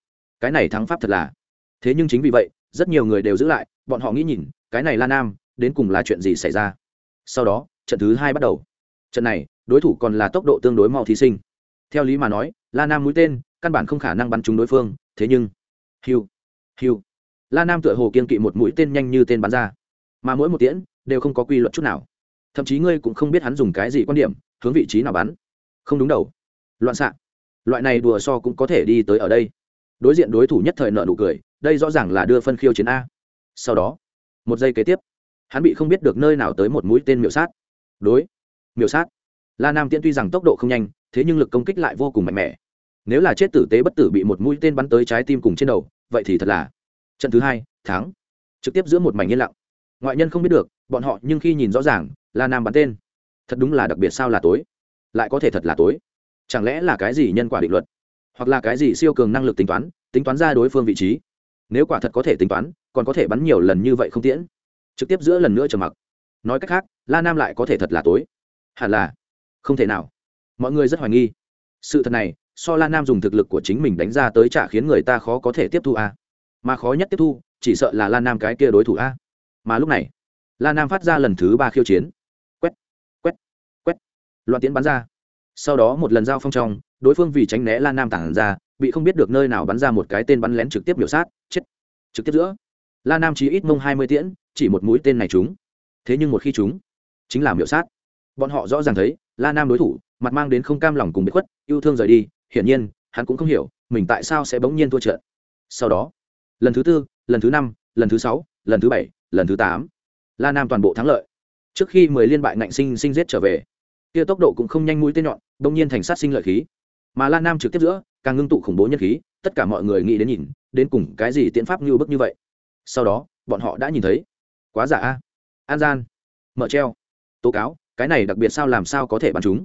Cái này thắng pháp thật là. Thế nhưng chính vì vậy, rất nhiều người đều giữ lại, bọn họ nghĩ nhìn, cái này la nam đến cùng là chuyện gì xảy ra? Sau đó, trận thứ hai bắt đầu. Trận này, đối thủ còn là tốc độ tương đối mau thí sinh theo lý mà nói, la nam mũi tên, căn bản không khả năng bắn trúng đối phương, thế nhưng, hiu hiu. La nam tựa hồ kiên kỵ một mũi tên nhanh như tên bắn ra. Mà mỗi một tiễn, đều không có quy luật chút nào. Thậm chí ngươi cũng không biết hắn dùng cái gì quan điểm, hướng vị trí nào bắn. Không đúng đầu. Loạn xạ. Loại này đùa so cũng có thể đi tới ở đây. Đối diện đối thủ nhất thời nợ nụ cười, đây rõ ràng là đưa phân khiêu chiến a. Sau đó, một giây kế tiếp, hắn bị không biết được nơi nào tới một mũi tên miểu sát. Đối, miểu sát. La nam tiễn tuy rằng tốc độ không nhanh thế nhưng lực công kích lại vô cùng mạnh mẽ. Nếu là chết tử tế bất tử bị một mũi tên bắn tới trái tim cùng trên đầu, vậy thì thật là trận thứ hai, thắng. Trực tiếp giữa một mảnh yên lặng. Ngoại nhân không biết được, bọn họ nhưng khi nhìn rõ ràng, là nam bắn tên. Thật đúng là đặc biệt sao là tối. Lại có thể thật là tối. Chẳng lẽ là cái gì nhân quả định luật? Hoặc là cái gì siêu cường năng lực tính toán tính toán ra đối phương vị trí? Nếu quả thật có thể tính toán, còn có thể bắn nhiều lần như vậy không tiễn. Trực tiếp giữa lần nữa trầm mặc. Nói cách khác, la nam lại có thể thật là tối. Hẳn là không thể nào mọi người rất hoài nghi. Sự thật này so la nam dùng thực lực của chính mình đánh ra tới trả khiến người ta khó có thể tiếp thu a. Mà khó nhất tiếp thu chỉ sợ là la nam cái kia đối thủ a. Mà lúc này la nam phát ra lần thứ ba khiêu chiến. Quét quét quét. Loạn tiến bắn ra. Sau đó một lần giao phong trong đối phương vì tránh né la nam tản ra bị không biết được nơi nào bắn ra một cái tên bắn lén trực tiếp biểu sát chết. Trực tiếp giữa la nam chỉ ít mông hai mươi tiễn chỉ một mũi tên này trúng. Thế nhưng một khi chúng, chính là miểu sát bọn họ rõ ràng thấy, la nam đối thủ, mặt mang đến không cam lòng cùng bị khuất, yêu thương rời đi, hiển nhiên, hắn cũng không hiểu, mình tại sao sẽ bỗng nhiên thua trận. Sau đó, lần thứ tư, lần thứ năm, lần thứ sáu, lần thứ bảy, lần thứ tám, la nam toàn bộ thắng lợi. Trước khi mười liên bại ngạnh sinh sinh giết trở về, kia tốc độ cũng không nhanh mũi tên nhọn, bỗng nhiên thành sát sinh lợi khí. Mà la nam trực tiếp giữa, càng ngưng tụ khủng bố nhân khí, tất cả mọi người nghĩ đến nhìn, đến cùng cái gì tiễn pháp như bức như vậy. Sau đó, bọn họ đã nhìn thấy. Quá giả a. An gian. Mở treo. Tố cáo cái này đặc biệt sao làm sao có thể bắn chúng?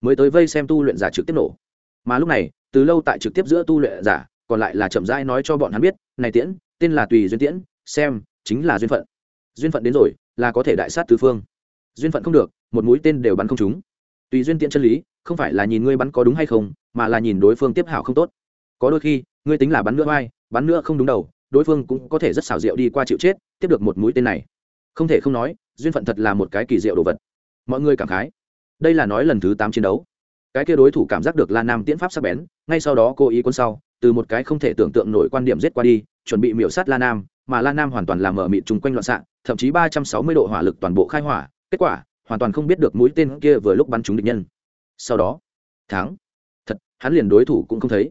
Mới tới vây xem tu luyện giả trực tiếp nổ. Mà lúc này, từ lâu tại trực tiếp giữa tu luyện giả, còn lại là chậm rãi nói cho bọn hắn biết, này tiễn, tên là tùy duyên tiễn, xem, chính là duyên phận. Duyên phận đến rồi, là có thể đại sát tứ phương. Duyên phận không được, một mũi tên đều bắn không trúng tùy duyên tiễn chân lý, không phải là nhìn ngươi bắn có đúng hay không, mà là nhìn đối phương tiếp hảo không tốt. Có đôi khi, ngươi tính là bắn nữa vai bắn nữa không đúng đầu, đối phương cũng có thể rất xảo diệu đi qua chịu chết, tiếp được một mũi tên này. Không thể không nói, duyên phận thật là một cái kỳ diệu đồ vật mọi người cảm khái. Đây là nói lần thứ tám chiến đấu. Cái kia đối thủ cảm giác được la nam tiễn pháp sắc bén, ngay sau đó cố ý quân sau, từ một cái không thể tưởng tượng nổi quan điểm giết qua đi, chuẩn bị miểu sát la nam, mà la nam hoàn toàn làm mở mịt chung quanh loạn xạ, thậm chí ba trăm sáu mươi độ hỏa lực toàn bộ khai hỏa, kết quả, hoàn toàn không biết được mũi tên kia vừa lúc bắn trúng địch nhân. Sau đó, thắng. Thật, hắn liền đối thủ cũng không thấy.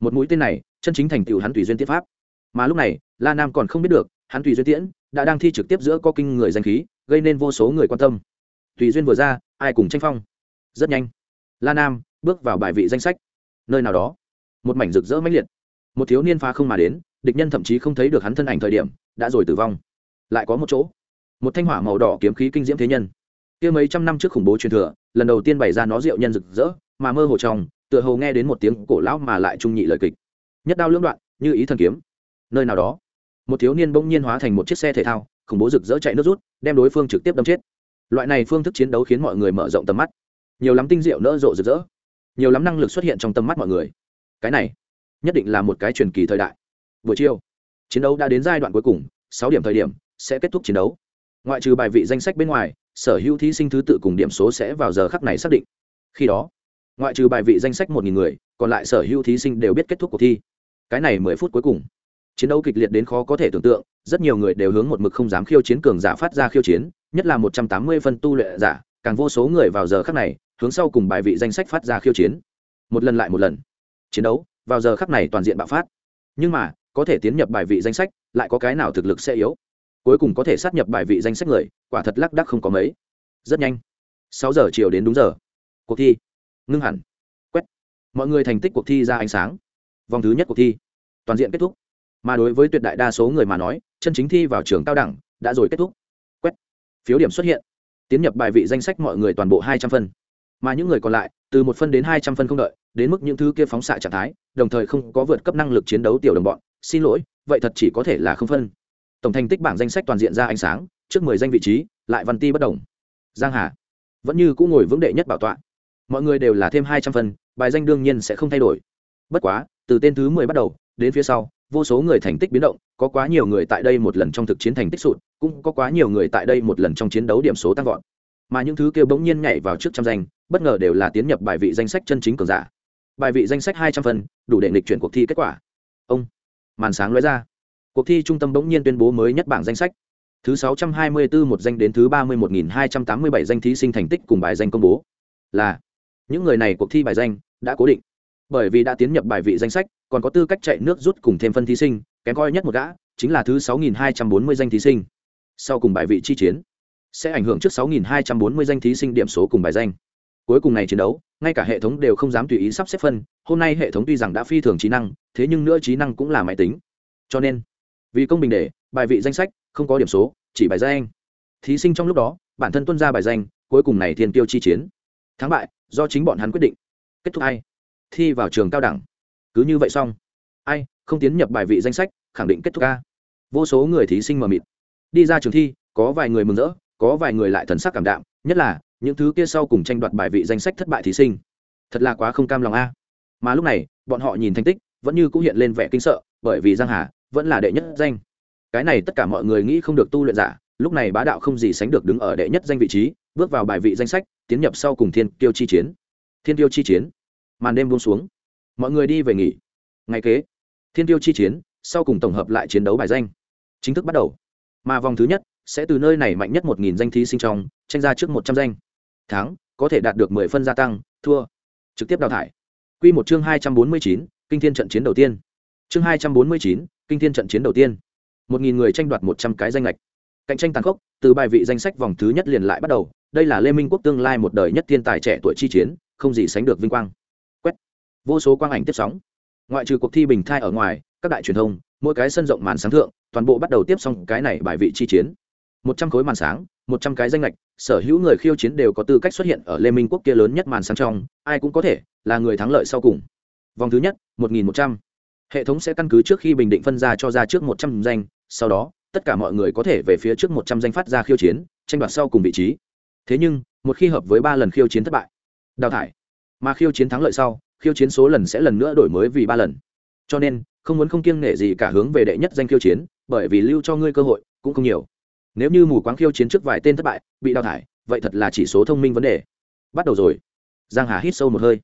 Một mũi tên này, chân chính thành tựu hắn tùy duyên tiết pháp. Mà lúc này, la nam còn không biết được, hắn tùy duyên tiễn, đã đang thi trực tiếp giữa có kinh người danh khí, gây nên vô số người quan tâm tùy duyên vừa ra, ai cùng tranh phong? Rất nhanh. La nam bước vào bài vị danh sách. Nơi nào đó, một mảnh rực rỡ mãnh liệt. Một thiếu niên phá không mà đến, địch nhân thậm chí không thấy được hắn thân ảnh thời điểm, đã rồi tử vong. Lại có một chỗ, một thanh hỏa màu đỏ kiếm khí kinh diễm thế nhân. Kia mấy trăm năm trước khủng bố truyền thừa, lần đầu tiên bày ra nó rượu nhân rực rỡ, mà mơ hồ trong, tựa hồ nghe đến một tiếng cổ lão mà lại trung nhị lời kịch. Nhất đao lưỡng đoạn, như ý thần kiếm. Nơi nào đó, một thiếu niên bỗng nhiên hóa thành một chiếc xe thể thao, khủng bố rực rỡ chạy nước rút, đem đối phương trực tiếp đâm chết loại này phương thức chiến đấu khiến mọi người mở rộng tầm mắt. Nhiều lắm tinh diệu nỡ rộ rực rỡ. Nhiều lắm năng lực xuất hiện trong tầm mắt mọi người. Cái này, nhất định là một cái truyền kỳ thời đại. Buổi chiều, chiến đấu đã đến giai đoạn cuối cùng, sáu điểm thời điểm sẽ kết thúc chiến đấu. Ngoại trừ bài vị danh sách bên ngoài, sở hữu thí sinh thứ tự cùng điểm số sẽ vào giờ khắc này xác định. Khi đó, ngoại trừ bài vị danh sách một nghìn người, còn lại sở hữu thí sinh đều biết kết thúc cuộc thi. Cái này mười phút cuối cùng. Chiến đấu kịch liệt đến khó có thể tưởng tượng, rất nhiều người đều hướng một mực không dám khiêu chiến cường giả phát ra khiêu chiến nhất là một trăm tám mươi phân tu luyện giả, càng vô số người vào giờ khắc này, hướng sau cùng bài vị danh sách phát ra khiêu chiến. Một lần lại một lần. Chiến đấu, vào giờ khắc này toàn diện bạo phát. Nhưng mà, có thể tiến nhập bài vị danh sách, lại có cái nào thực lực sẽ yếu? Cuối cùng có thể sát nhập bài vị danh sách người, quả thật lác đắc không có mấy. Rất nhanh. Sáu giờ chiều đến đúng giờ. Cuộc thi. Ngưng hẳn. Quét. Mọi người thành tích cuộc thi ra ánh sáng. Vòng thứ nhất cuộc thi. Toàn diện kết thúc. Mà đối với tuyệt đại đa số người mà nói, chân chính thi vào trường cao đẳng, đã rồi kết thúc phiếu điểm xuất hiện. Tiến nhập bài vị danh sách mọi người toàn bộ hai trăm phân. Mà những người còn lại, từ một phân đến hai trăm phân không đợi, đến mức những thứ kia phóng xạ trạng thái, đồng thời không có vượt cấp năng lực chiến đấu tiểu đồng bọn. Xin lỗi, vậy thật chỉ có thể là không phân. Tổng thành tích bảng danh sách toàn diện ra ánh sáng, trước mười danh vị trí, lại văn ti bất đồng giang hà, vẫn như cũng ngồi vững đệ nhất bảo tọa. Mọi người đều là thêm hai trăm phân, bài danh đương nhiên sẽ không thay đổi. Bất quá, từ tên thứ mười bắt đầu, đến phía sau, vô số người thành tích biến động có quá nhiều người tại đây một lần trong thực chiến thành tích sụt, cũng có quá nhiều người tại đây một lần trong chiến đấu điểm số tăng vọt. Mà những thứ kêu bỗng nhiên nhảy vào trước trăm danh, bất ngờ đều là tiến nhập bài vị danh sách chân chính cường giả. Bài vị danh sách hai trăm phần đủ để nghịch chuyển cuộc thi kết quả. Ông, màn sáng lóe ra. Cuộc thi trung tâm bỗng nhiên tuyên bố mới nhất bảng danh sách. Thứ sáu trăm hai mươi bốn một danh đến thứ ba mươi một nghìn hai trăm tám mươi bảy danh thí sinh thành tích cùng bài danh công bố. Là, những người này cuộc thi bài danh đã cố định. Bởi vì đã tiến nhập bài vị danh sách, còn có tư cách chạy nước rút cùng thêm phân thí sinh kém coi nhất một gã, chính là thứ sáu nghìn hai trăm bốn mươi danh thí sinh. Sau cùng bài vị chi chiến, sẽ ảnh hưởng trước sáu nghìn hai trăm bốn mươi danh thí sinh điểm số cùng bài danh. Cuối cùng này chiến đấu, ngay cả hệ thống đều không dám tùy ý sắp xếp phân, hôm nay hệ thống tuy rằng đã phi thường trí năng, thế nhưng nữa trí năng cũng là máy tính. Cho nên, vì công bình để, bài vị danh sách không có điểm số, chỉ bài danh. Thí sinh trong lúc đó, bản thân tuân ra bài danh, cuối cùng này thiên tiêu chi chiến. Thắng bại, do chính bọn hắn quyết định. Kết thúc ai? Thi vào trường cao đẳng. Cứ như vậy xong. Ai? Không tiến nhập bài vị danh sách, khẳng định kết thúc a vô số người thí sinh mờ mịt. Đi ra trường thi, có vài người mừng rỡ, có vài người lại thần sắc cảm đạm, nhất là những thứ kia sau cùng tranh đoạt bài vị danh sách thất bại thí sinh. Thật là quá không cam lòng a. Mà lúc này, bọn họ nhìn thành tích, vẫn như cũng hiện lên vẻ kinh sợ, bởi vì giang hà vẫn là đệ nhất danh. Cái này tất cả mọi người nghĩ không được tu luyện giả, lúc này bá đạo không gì sánh được đứng ở đệ nhất danh vị trí, bước vào bài vị danh sách, tiến nhập sau cùng thiên tiêu chi chiến. Thiên tiêu chi chiến. Màn đêm buông xuống. Mọi người đi về nghỉ. Ngày kế thiên tiêu chi chiến, sau cùng tổng hợp lại chiến đấu bài danh. Chính thức bắt đầu. Mà vòng thứ nhất sẽ từ nơi này mạnh nhất một nghìn danh thí sinh trong, tranh ra trước một trăm danh. Tháng có thể đạt được mười phân gia tăng, thua. Trực tiếp đào thải. Q một chương hai trăm bốn mươi chín, kinh thiên trận chiến đầu tiên. Chương hai trăm bốn mươi chín, kinh thiên trận chiến đầu tiên. Một nghìn người tranh đoạt một trăm cái danh lệch. Cạnh tranh tàn khốc, từ bài vị danh sách vòng thứ nhất liền lại bắt đầu. Đây là lê minh quốc tương lai một đời nhất thiên tài trẻ tuổi chi chiến, không gì sánh được vinh quang. Quét. Vô số quang ảnh tiếp sóng ngoại trừ cuộc thi bình thai ở ngoài, các đại truyền thông, mỗi cái sân rộng màn sáng thượng, toàn bộ bắt đầu tiếp xong cái này bài vị chi chiến. Một trăm khối màn sáng, một trăm cái danh lệch, sở hữu người khiêu chiến đều có tư cách xuất hiện ở lê minh quốc kia lớn nhất màn sáng trong, ai cũng có thể là người thắng lợi sau cùng. Vòng thứ nhất, một nghìn một trăm. Hệ thống sẽ căn cứ trước khi bình định phân ra cho ra trước một trăm danh, sau đó, tất cả mọi người có thể về phía trước một trăm danh phát ra khiêu chiến, tranh đoạt sau cùng vị trí. Thế nhưng, một khi hợp với ba lần khiêu chiến thất bại. Đào thải mà khiêu chiến thắng lợi sau, khiêu chiến số lần sẽ lần nữa đổi mới vì ba lần. Cho nên, không muốn không kiêng nể gì cả hướng về đệ nhất danh khiêu chiến, bởi vì lưu cho ngươi cơ hội cũng không nhiều. Nếu như mù quáng khiêu chiến trước vài tên thất bại, bị đào thải, vậy thật là chỉ số thông minh vấn đề. Bắt đầu rồi. Giang hà hít sâu một hơi.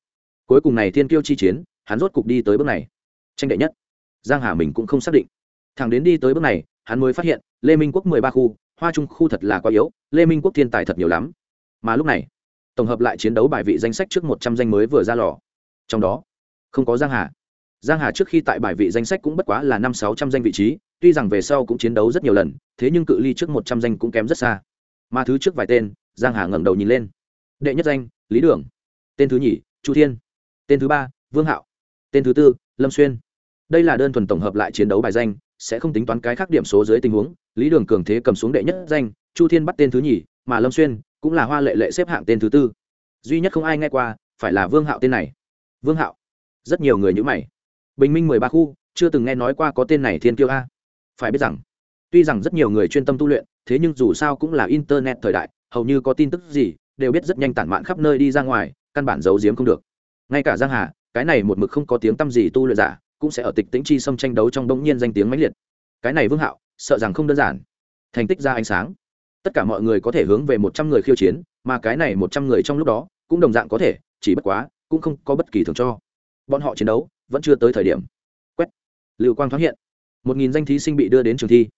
Cuối cùng này thiên kiêu chi chiến, hắn rốt cục đi tới bước này. Tranh đệ nhất. Giang hà mình cũng không xác định. Thằng đến đi tới bước này, hắn mới phát hiện, lê minh quốc mười ba khu, hoa trung khu thật là quá yếu, lê minh quốc thiên tài thật nhiều lắm. Mà lúc này tổng hợp lại chiến đấu bài vị danh sách trước một trăm danh mới vừa ra lò. Trong đó, không có giang hà. Giang hà trước khi tại bài vị danh sách cũng bất quá là năm sáu trăm danh vị trí, tuy rằng về sau cũng chiến đấu rất nhiều lần, thế nhưng cự ly trước một trăm danh cũng kém rất xa. Mà thứ trước vài tên, giang hà ngẩng đầu nhìn lên. Đệ nhất danh, lý đường. Tên thứ nhì, chu thiên. Tên thứ ba, vương hạo. Tên thứ tư, lâm xuyên. Đây là đơn thuần tổng hợp lại chiến đấu bài danh, sẽ không tính toán cái khác điểm số dưới tình huống. Lý đường cường thế cầm xuống đệ nhất danh, chu thiên bắt tên thứ nhì, mà lâm xuyên cũng là hoa lệ lệ xếp hạng tên thứ tư. Duy nhất không ai nghe qua, phải là vương hạo tên này. Vương hạo. Rất nhiều người nhữ mày. Bình minh mười ba khu, chưa từng nghe nói qua có tên này thiên kiêu a. Phải biết rằng, tuy rằng rất nhiều người chuyên tâm tu luyện, thế nhưng dù sao cũng là internet thời đại, hầu như có tin tức gì, đều biết rất nhanh tản mạn khắp nơi đi ra ngoài, căn bản giấu giếm không được. Ngay cả giang hà, cái này một mực không có tiếng tăm gì tu luyện giả, cũng sẽ ở tịch tĩnh chi xâm tranh đấu trong đống nhiên danh tiếng mãnh liệt. Cái này vương hạo, sợ rằng không đơn giản. Thành tích ra ánh sáng tất cả mọi người có thể hướng về một trăm người khiêu chiến, mà cái này một trăm người trong lúc đó, cũng đồng dạng có thể, chỉ bất quá, cũng không có bất kỳ thường cho. Bọn họ chiến đấu, vẫn chưa tới thời điểm. Quét. Lưu quang thoáng hiện. Một nghìn danh thí sinh bị đưa đến trường thi.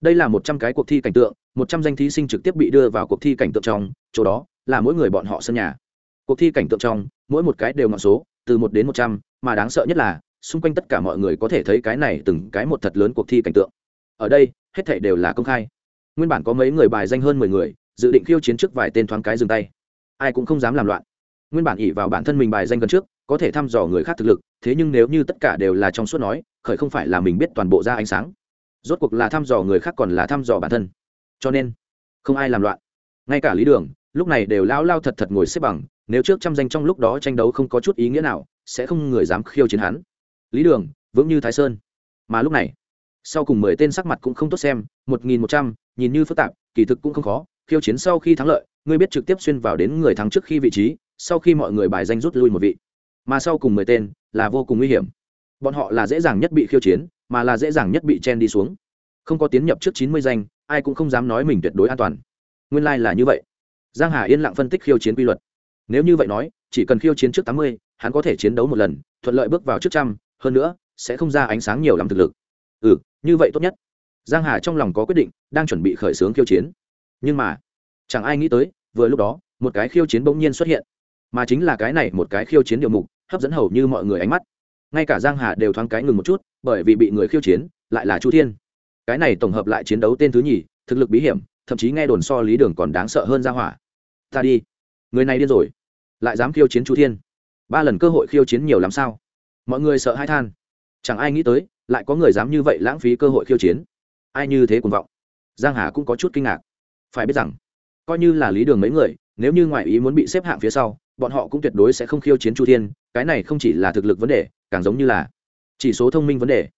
Đây là một trăm cái cuộc thi cảnh tượng, một trăm danh thí sinh trực tiếp bị đưa vào cuộc thi cảnh tượng trong, chỗ đó, là mỗi người bọn họ sân nhà. Cuộc thi cảnh tượng trong, mỗi một cái đều ngọn số, từ một đến một trăm, mà đáng sợ nhất là, xung quanh tất cả mọi người có thể thấy cái này từng cái một thật lớn cuộc thi cảnh tượng. Ở đây, hết thảy đều là công khai nguyên bản có mấy người bài danh hơn mười người, dự định khiêu chiến trước vài tên thoáng cái dừng tay. Ai cũng không dám làm loạn. Nguyên bản ỉ vào bản thân mình bài danh gần trước, có thể thăm dò người khác thực lực, thế nhưng nếu như tất cả đều là trong suốt nói, khởi không phải là mình biết toàn bộ ra ánh sáng. Rốt cuộc là thăm dò người khác còn là thăm dò bản thân. Cho nên, không ai làm loạn. Ngay cả lý đường, lúc này đều lao lao thật thật ngồi xếp bằng, nếu trước trăm danh trong lúc đó tranh đấu không có chút ý nghĩa nào, sẽ không người dám khiêu chiến hắn. Lý đường, vững như thái sơn. Mà lúc này sau cùng mười tên sắc mặt cũng không tốt xem, một nghìn một trăm, nhìn như phức tạp, kỳ thực cũng không khó. Khiêu chiến sau khi thắng lợi, ngươi biết trực tiếp xuyên vào đến người thắng trước khi vị trí, sau khi mọi người bài danh rút lui một vị. Mà sau cùng mười tên là vô cùng nguy hiểm. Bọn họ là dễ dàng nhất bị khiêu chiến, mà là dễ dàng nhất bị chen đi xuống. Không có tiến nhập trước chín mươi danh, ai cũng không dám nói mình tuyệt đối an toàn. Nguyên lai、like、là như vậy. Giang hà yên lặng phân tích khiêu chiến quy luật. Nếu như vậy nói, chỉ cần khiêu chiến trước tám mươi, hắn có thể chiến đấu một lần, thuận lợi bước vào trước trăm, hơn nữa, sẽ không ra ánh sáng nhiều làm thực lực. Ừ như vậy tốt nhất. Giang hà trong lòng có quyết định, đang chuẩn bị khởi xướng khiêu chiến. Nhưng mà, chẳng ai nghĩ tới, vừa lúc đó, một cái khiêu chiến bỗng nhiên xuất hiện. Mà chính là cái này một cái khiêu chiến điều mục, hấp dẫn hầu như mọi người ánh mắt. Ngay cả giang hà đều thoáng cái ngừng một chút, bởi vì bị người khiêu chiến, lại là chu thiên. Cái này tổng hợp lại chiến đấu tên thứ nhì, thực lực bí hiểm, thậm chí nghe đồn so lý đường còn đáng sợ hơn ra hỏa. Ta đi. Người này điên rồi. Lại dám khiêu chiến chu thiên. Ba lần cơ hội khiêu chiến nhiều lắm sao? Mọi người sợ hai than. Chẳng ai nghĩ tới lại có người dám như vậy lãng phí cơ hội khiêu chiến. Ai như thế cuồng vọng? Giang hà cũng có chút kinh ngạc. Phải biết rằng, coi như là lý đường mấy người, nếu như ngoại ý muốn bị xếp hạng phía sau, bọn họ cũng tuyệt đối sẽ không khiêu chiến chu thiên, cái này không chỉ là thực lực vấn đề, càng giống như là chỉ số thông minh vấn đề.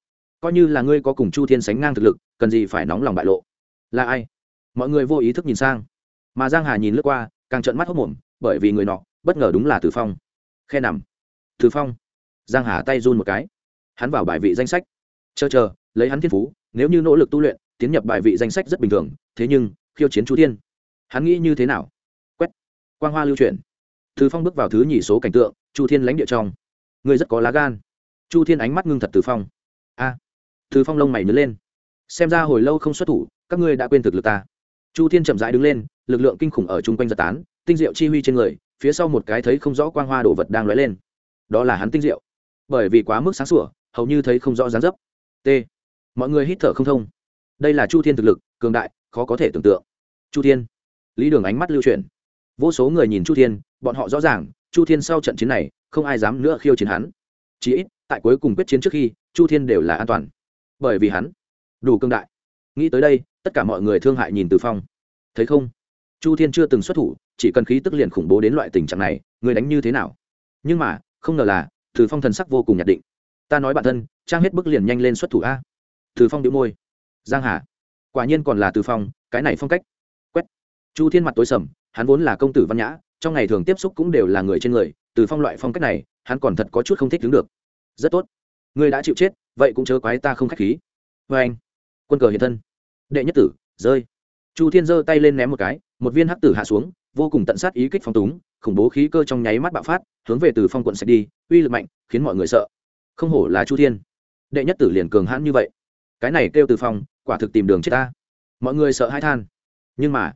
Coi như là ngươi có cùng chu thiên sánh ngang thực lực, cần gì phải nóng lòng bại lộ? Là ai? Mọi người vô ý thức nhìn sang. Mà giang hà nhìn lướt qua, càng trợn mắt hốc mồm bởi vì người nọ, bất ngờ đúng là tử phong. Khe nằm. Tử phong. Giang hà tay run một cái. Hắn vào bài vị danh sách chờ chờ lấy hắn thiên phú nếu như nỗ lực tu luyện tiến nhập bài vị danh sách rất bình thường thế nhưng khiêu chiến chu thiên. Hắn nghĩ như thế nào? Quét. Quang hoa lưu chuyển. Thứ phong bước vào thứ nhì số cảnh tượng chu thiên lãnh địa trong. Người rất có lá gan. Chu thiên ánh mắt ngưng thật từ phong. A. À, từ phong lông mày nhớ lên. Xem ra hồi lâu không xuất thủ các ngươi đã quên thực lực ta. Chu thiên chậm rãi đứng lên lực lượng kinh khủng ở chung quanh giật tán tinh diệu chi huy trên người phía sau một cái thấy không rõ quang hoa đồ vật đang lóe lên. Đó là hắn tinh diệu. Bởi vì quá mức sáng sủa hầu như thấy không rõ dáng dấp t. Mọi người hít thở không thông. Đây là chu thiên thực lực cường đại khó có thể tưởng tượng. Chu thiên. Lý đường ánh mắt lưu truyền, vô số người nhìn chu thiên bọn họ rõ ràng chu thiên sau trận chiến này không ai dám nữa khiêu chiến hắn. Chỉ ít tại cuối cùng quyết chiến trước khi chu thiên đều là an toàn. Bởi vì hắn đủ cương đại. Nghĩ tới đây tất cả mọi người thương hại nhìn từ phong. Thấy không? Chu thiên chưa từng xuất thủ chỉ cần khí tức liền khủng bố đến loại tình trạng này người đánh như thế nào? Nhưng mà không ngờ là từ phong thần sắc vô cùng nhạt định ta nói bản thân, trang hết bức liền nhanh lên xuất thủ a. Từ phong đĩu môi. Giang hà. Quả nhiên còn là từ phong, cái này phong cách. Quét. Chu thiên mặt tối sầm, hắn vốn là công tử văn nhã, trong ngày thường tiếp xúc cũng đều là người trên người, từ phong loại phong cách này, hắn còn thật có chút không thích đứng được. Rất tốt. Người đã chịu chết, vậy cũng chớ quái ta không khách khí. Vê anh. Quân cờ hiện thân. Đệ nhất tử, rơi. Chu thiên giơ tay lên ném một cái, một viên hắc tử hạ xuống, vô cùng tận sát ý kích phong túng, khủng bố khí cơ trong nháy mắt bạo phát, hướng về từ phong quận sạch đi, uy lực mạnh, khiến mọi người sợ không hổ là chu thiên. Đệ nhất tử liền cường hãn như vậy. Cái này kêu từ phong, quả thực tìm đường chết ta. Mọi người sợ hãi than. Nhưng mà,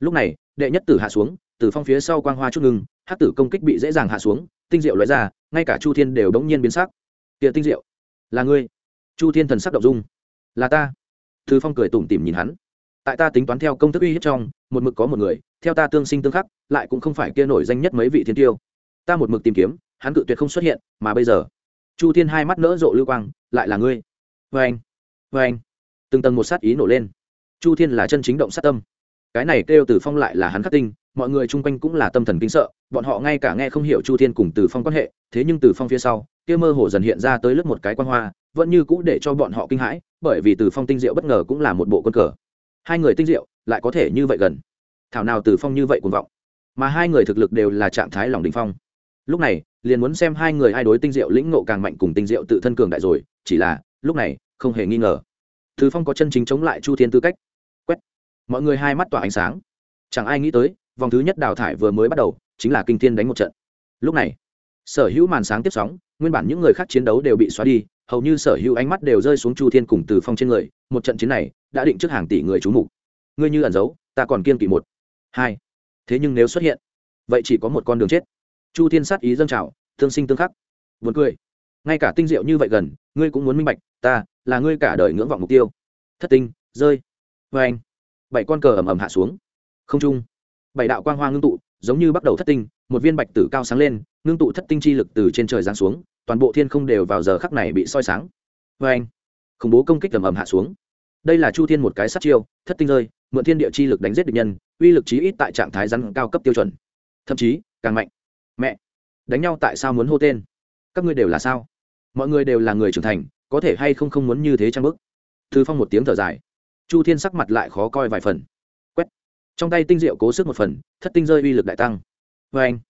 lúc này, đệ nhất tử hạ xuống, từ phong phía sau quang hoa chút ngưng hát tử công kích bị dễ dàng hạ xuống, tinh diệu loại ra, ngay cả chu thiên đều đống nhiên biến sắc. Kia tinh diệu, là ngươi. Chu thiên thần sắc động dung. Là ta. Từ phong cười tủm tỉm nhìn hắn. Tại ta tính toán theo công thức uy hiếp trong, một mực có một người, theo ta tương sinh tương khắc, lại cũng không phải kia nổi danh nhất mấy vị thiên tiêu. Ta một mực tìm kiếm, hắn cự tuyệt không xuất hiện, mà bây giờ chu thiên hai mắt nỡ rộ lưu quang, lại là ngươi? Vê anh vê anh. Từng tầng một sát ý nổ lên. Chu thiên là chân chính động sát tâm. Cái này kêu từ phong lại là hắn khắc tinh, mọi người chung quanh cũng là tâm thần kinh sợ, bọn họ ngay cả nghe không hiểu chu thiên cùng từ phong quan hệ, thế nhưng từ phong phía sau, kia mơ hồ dần hiện ra tới lớp một cái quan hoa, vẫn như cũ để cho bọn họ kinh hãi, bởi vì từ phong tinh diệu bất ngờ cũng là một bộ quân cờ. Hai người tinh diệu lại có thể như vậy gần. Thảo nào từ phong như vậy cuồng vọng, mà hai người thực lực đều là trạng thái lòng đình phong. Lúc này liền muốn xem hai người ai đối tinh diệu lĩnh ngộ càng mạnh cùng tinh diệu tự thân cường đại rồi, chỉ là, lúc này, không hề nghi ngờ. Thứ phong có chân chính chống lại chu thiên tư cách. Quét. Mọi người hai mắt tỏa ánh sáng. Chẳng ai nghĩ tới, vòng thứ nhất đào thải vừa mới bắt đầu, chính là kinh thiên đánh một trận. Lúc này, sở hữu màn sáng tiếp sóng, nguyên bản những người khác chiến đấu đều bị xóa đi, hầu như sở hữu ánh mắt đều rơi xuống chu thiên cùng từ phong trên người, một trận chiến này đã định trước hàng tỷ người trú mục. Ngươi như ẩn giấu, ta còn kiên kỵ một. Hai. Thế nhưng nếu xuất hiện, vậy chỉ có một con đường chết chu thiên sát ý dâng trào, thương sinh tương khắc. Vượt cười. Ngay cả tinh diệu như vậy gần, ngươi cũng muốn minh bạch, ta là ngươi cả đời ngưỡng vọng mục tiêu. Thất tinh, rơi. Vê anh, bảy con cờ ầm ầm hạ xuống. Không trung, bảy đạo quang hoa ngưng tụ, giống như bắt đầu thất tinh, một viên bạch tử cao sáng lên, ngưng tụ thất tinh chi lực từ trên trời giáng xuống, toàn bộ thiên không đều vào giờ khắc này bị soi sáng. Vê anh, khủng bố công kích ầm ầm hạ xuống. Đây là chu thiên một cái sát chiêu, thất tinh rơi, mượn thiên địa chi lực đánh giết địch nhân, uy lực chí ít tại trạng thái rắn cao cấp tiêu chuẩn. Thậm chí, càng mạnh mẹ, đánh nhau tại sao muốn hô tên? Các ngươi đều là sao? Mọi người đều là người trưởng thành, có thể hay không không muốn như thế trang bức thư phong một tiếng thở dài. Chu thiên sắc mặt lại khó coi vài phần. Quét. Trong tay tinh diệu cố sức một phần, thất tinh rơi uy lực đại tăng. Vê anh,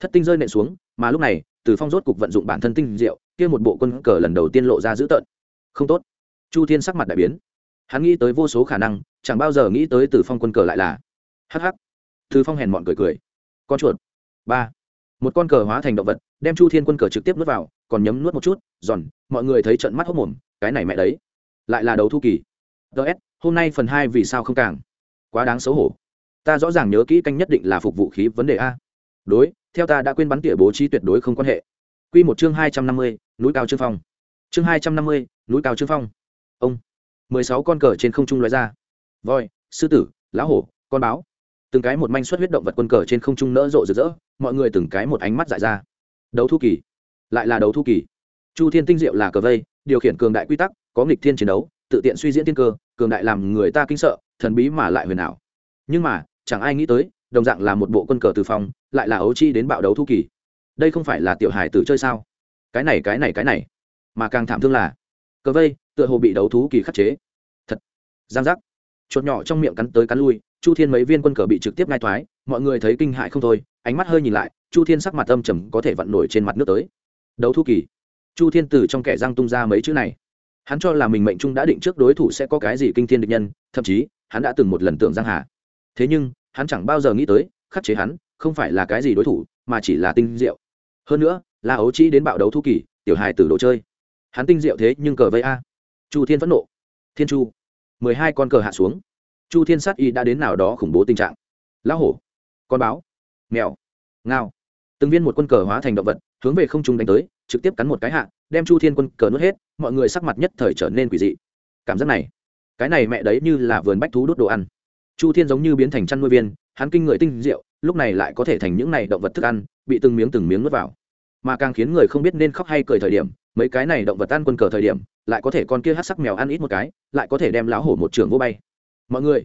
thất tinh rơi nện xuống, mà lúc này, từ phong rốt cục vận dụng bản thân tinh diệu, kia một bộ quân cờ lần đầu tiên lộ ra dữ tợn. Không tốt. Chu thiên sắc mặt đại biến. Hắn nghĩ tới vô số khả năng, chẳng bao giờ nghĩ tới từ phong quân cờ lại là. Hh từ phong hèn mọn cười cười. Con chuột. Ba một con cờ hóa thành động vật, đem chu thiên quân cờ trực tiếp nuốt vào, còn nhấm nuốt một chút, giòn, mọi người thấy trận mắt hốc mồm, cái này mẹ đấy. Lại là đấu thu kỳ. Ts hôm nay phần hai vì sao không càng? Quá đáng xấu hổ. Ta rõ ràng nhớ kỹ canh nhất định là phục vụ khí vấn đề a. Đối, theo ta đã quên bắn tỉa bố trí tuyệt đối không quan hệ. Q một chương hai trăm năm mươi, núi cao trương phong. Chương hai trăm năm mươi, núi cao trương phong. Ông. Mười sáu con cờ trên không trung loại ra. Voi, sư tử lá hổ, con báo từng cái một manh xuất huyết động vật quân cờ trên không trung nỡ rộ rực rỡ, mọi người từng cái một ánh mắt dại ra. Đấu thu kỳ. Lại là đấu thu kỳ. Chu thiên tinh diệu là cờ vây, điều khiển cường đại quy tắc, có nghịch thiên chiến đấu, tự tiện suy diễn tiên cơ, cường đại làm người ta kinh sợ, thần bí mà lại huyền ảo. Nhưng mà, chẳng ai nghĩ tới, đồng dạng là một bộ quân cờ từ phòng lại là ấu chi đến bạo đấu thu kỳ. Đây không phải là tiểu hài tử chơi sao? Cái này cái này cái này. Mà càng thảm thương là, cờ vây tựa hồ bị đấu thú kỳ khắc chế. Thật. Giang giác. Chuột nhỏ trong miệng cắn tới cắn lui chu thiên mấy viên quân cờ bị trực tiếp ngai thoái, mọi người thấy kinh hại không thôi, ánh mắt hơi nhìn lại, chu thiên sắc mặt âm trầm có thể vặn nổi trên mặt nước tới. Đấu thu kỳ. Chu thiên từ trong kẻ răng tung ra mấy chữ này. Hắn cho là mình mệnh trung đã định trước đối thủ sẽ có cái gì kinh thiên địch nhân, thậm chí, hắn đã từng một lần tưởng giang hà. Thế nhưng, hắn chẳng bao giờ nghĩ tới, khắc chế hắn, không phải là cái gì đối thủ, mà chỉ là tinh diệu. Hơn nữa là ấu trĩ đến bạo đấu thu kỳ, tiểu hài tử đồ chơi. Hắn tinh diệu thế nhưng cờ vây a. Chu thiên phẫn nộ. Thiên chu. Mười hai con cờ hạ xuống chu thiên sát y đã đến nào đó khủng bố tình trạng. Lão hổ, con báo, mèo, ngao. Từng viên một quân cờ hóa thành động vật, hướng về không trung đánh tới, trực tiếp cắn một cái hạ, đem chu thiên quân cờ nuốt hết, mọi người sắc mặt nhất thời trở nên quỷ dị. Cảm giác này, cái này mẹ đấy như là vườn bách thú đốt đồ ăn. Chu thiên giống như biến thành chăn nuôi viên, hắn kinh người tinh rượu lúc này lại có thể thành những này động vật thức ăn, bị từng miếng từng miếng nuốt vào. Mà càng khiến người không biết nên khóc hay cười thời điểm, mấy cái này động vật ăn quân cờ thời điểm, lại có thể con kia hát sắc mèo ăn ít một cái, lại có thể đem lão hổ một trường vô bay mọi người,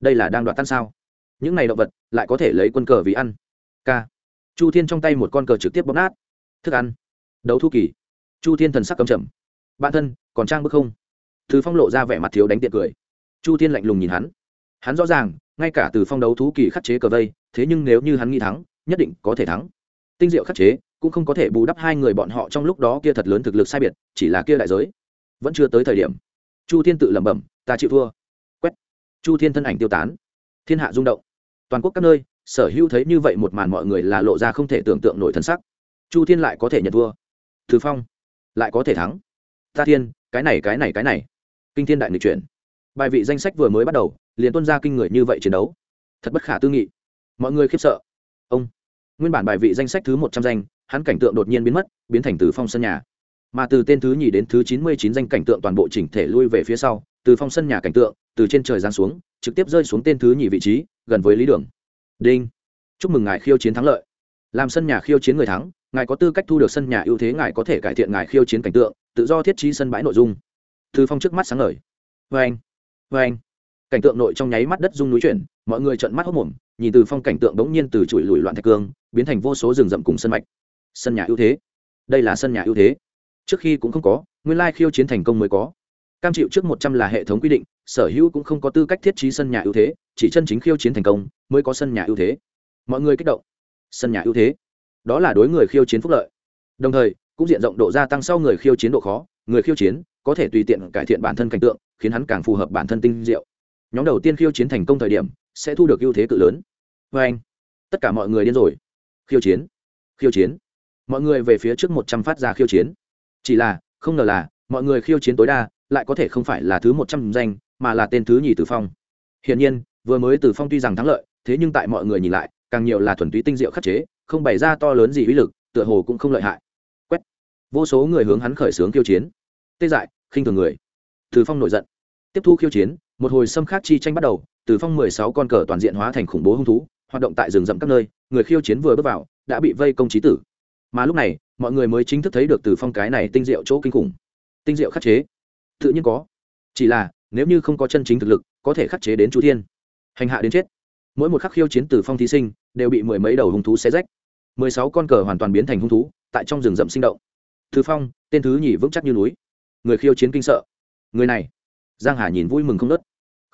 đây là đang đoạt tan sao? Những này động vật lại có thể lấy quân cờ vì ăn. K. Chu thiên trong tay một con cờ trực tiếp bóp nát. Thức ăn. Đấu thu kỳ. Chu thiên thần sắc cầm chậm bạn thân, còn trang bức không? Thứ phong lộ ra vẻ mặt thiếu đánh tiện cười. Chu thiên lạnh lùng nhìn hắn. Hắn rõ ràng, ngay cả từ phong đấu thú kỳ khắc chế cờ vây, thế nhưng nếu như hắn nghĩ thắng, nhất định có thể thắng. Tinh diệu khắc chế, cũng không có thể bù đắp hai người bọn họ trong lúc đó kia thật lớn thực lực sai biệt, chỉ là kia đại giới. Vẫn chưa tới thời điểm. Chu thiên tự lẩm bẩm, ta chịu thua chu thiên thân ảnh tiêu tán. Thiên hạ rung động. Toàn quốc các nơi, sở hữu thấy như vậy một màn mọi người là lộ ra không thể tưởng tượng nổi thân sắc. Chu thiên lại có thể nhận thua. Thứ phong, lại có thể thắng. Ta thiên, cái này cái này cái này. Kinh thiên đại nghịch chuyển. Bài vị danh sách vừa mới bắt đầu, liền tuân ra kinh người như vậy chiến đấu. Thật bất khả tư nghị. Mọi người khiếp sợ. Ông. Nguyên bản bài vị danh sách thứ một trăm danh, hắn cảnh tượng đột nhiên biến mất, biến thành từ phong sân nhà. Mà từ tên thứ nhì đến thứ chín mươi chín danh cảnh tượng toàn bộ chỉnh thể lui về phía sau từ phong sân nhà cảnh tượng, từ trên trời giáng xuống, trực tiếp rơi xuống tên thứ nhì vị trí, gần với lý đường. Đinh. Chúc mừng ngài khiêu chiến thắng lợi. Làm sân nhà khiêu chiến người thắng, ngài có tư cách thu được sân nhà ưu thế, ngài có thể cải thiện ngài khiêu chiến cảnh tượng, tự do thiết trí sân bãi nội dung. Từ phong trước mắt sáng ngời. Vê anh vê anh cảnh tượng nội trong nháy mắt đất rung núi chuyển, mọi người trợn mắt hốc mồm, nhìn từ phong cảnh tượng đống nhiên từ chùi lùi loạn thạch cương, biến thành vô số rừng rậm cùng sân mạch. Sân nhà ưu thế. Đây là sân nhà ưu thế. Trước khi cũng không có, nguyên lai khiêu chiến thành công mới có cam chịu trước một trăm là hệ thống quy định, sở hữu cũng không có tư cách thiết trí sân nhà ưu thế, chỉ chân chính khiêu chiến thành công mới có sân nhà ưu thế. Mọi người kích động. Sân nhà ưu thế. Đó là đối người khiêu chiến phúc lợi. Đồng thời, cũng diện rộng độ gia tăng sau người khiêu chiến độ khó, người khiêu chiến có thể tùy tiện cải thiện bản thân cảnh tượng, khiến hắn càng phù hợp bản thân tinh diệu. Nhóm đầu tiên khiêu chiến thành công thời điểm, sẽ thu được ưu thế cự lớn. Vê anh, tất cả mọi người điên rồi. Khiêu chiến. Khiêu chiến. Mọi người về phía trước một trăm phát ra khiêu chiến. Chỉ là, không ngờ là, mọi người khiêu chiến tối đa lại có thể không phải là thứ một trăm danh, mà là tên thứ nhì tử phong. Hiển nhiên, vừa mới tử phong tuy rằng thắng lợi, thế nhưng tại mọi người nhìn lại, càng nhiều là thuần túy tinh diệu khắc chế, không bày ra to lớn gì uy lực, tựa hồ cũng không lợi hại. Quét. Vô số người hướng hắn khởi xướng khiêu chiến. Tê dại, khinh thường người. Tử phong nổi giận. Tiếp thu khiêu chiến, một hồi xâm khắc chi tranh bắt đầu, tử phong mười sáu con cờ toàn diện hóa thành khủng bố hung thú, hoạt động tại rừng rậm các nơi, người khiêu chiến vừa bước vào, đã bị vây công trí tử. Mà lúc này, mọi người mới chính thức thấy được từ phong cái này tinh diệu chỗ kinh khủng. Tinh diệu khắc chế tự nhiên có. Chỉ là, nếu như không có chân chính thực lực, có thể khắc chế đến chu thiên. Hành hạ đến chết. Mỗi một khắc khiêu chiến từ phong thí sinh, đều bị mười mấy đầu hung thú xé rách. Mười sáu con cờ hoàn toàn biến thành hung thú, tại trong rừng rậm sinh động. Từ phong, tên thứ nhì vững chắc như núi. Người khiêu chiến kinh sợ. Người này. Giang hà nhìn vui mừng không nớt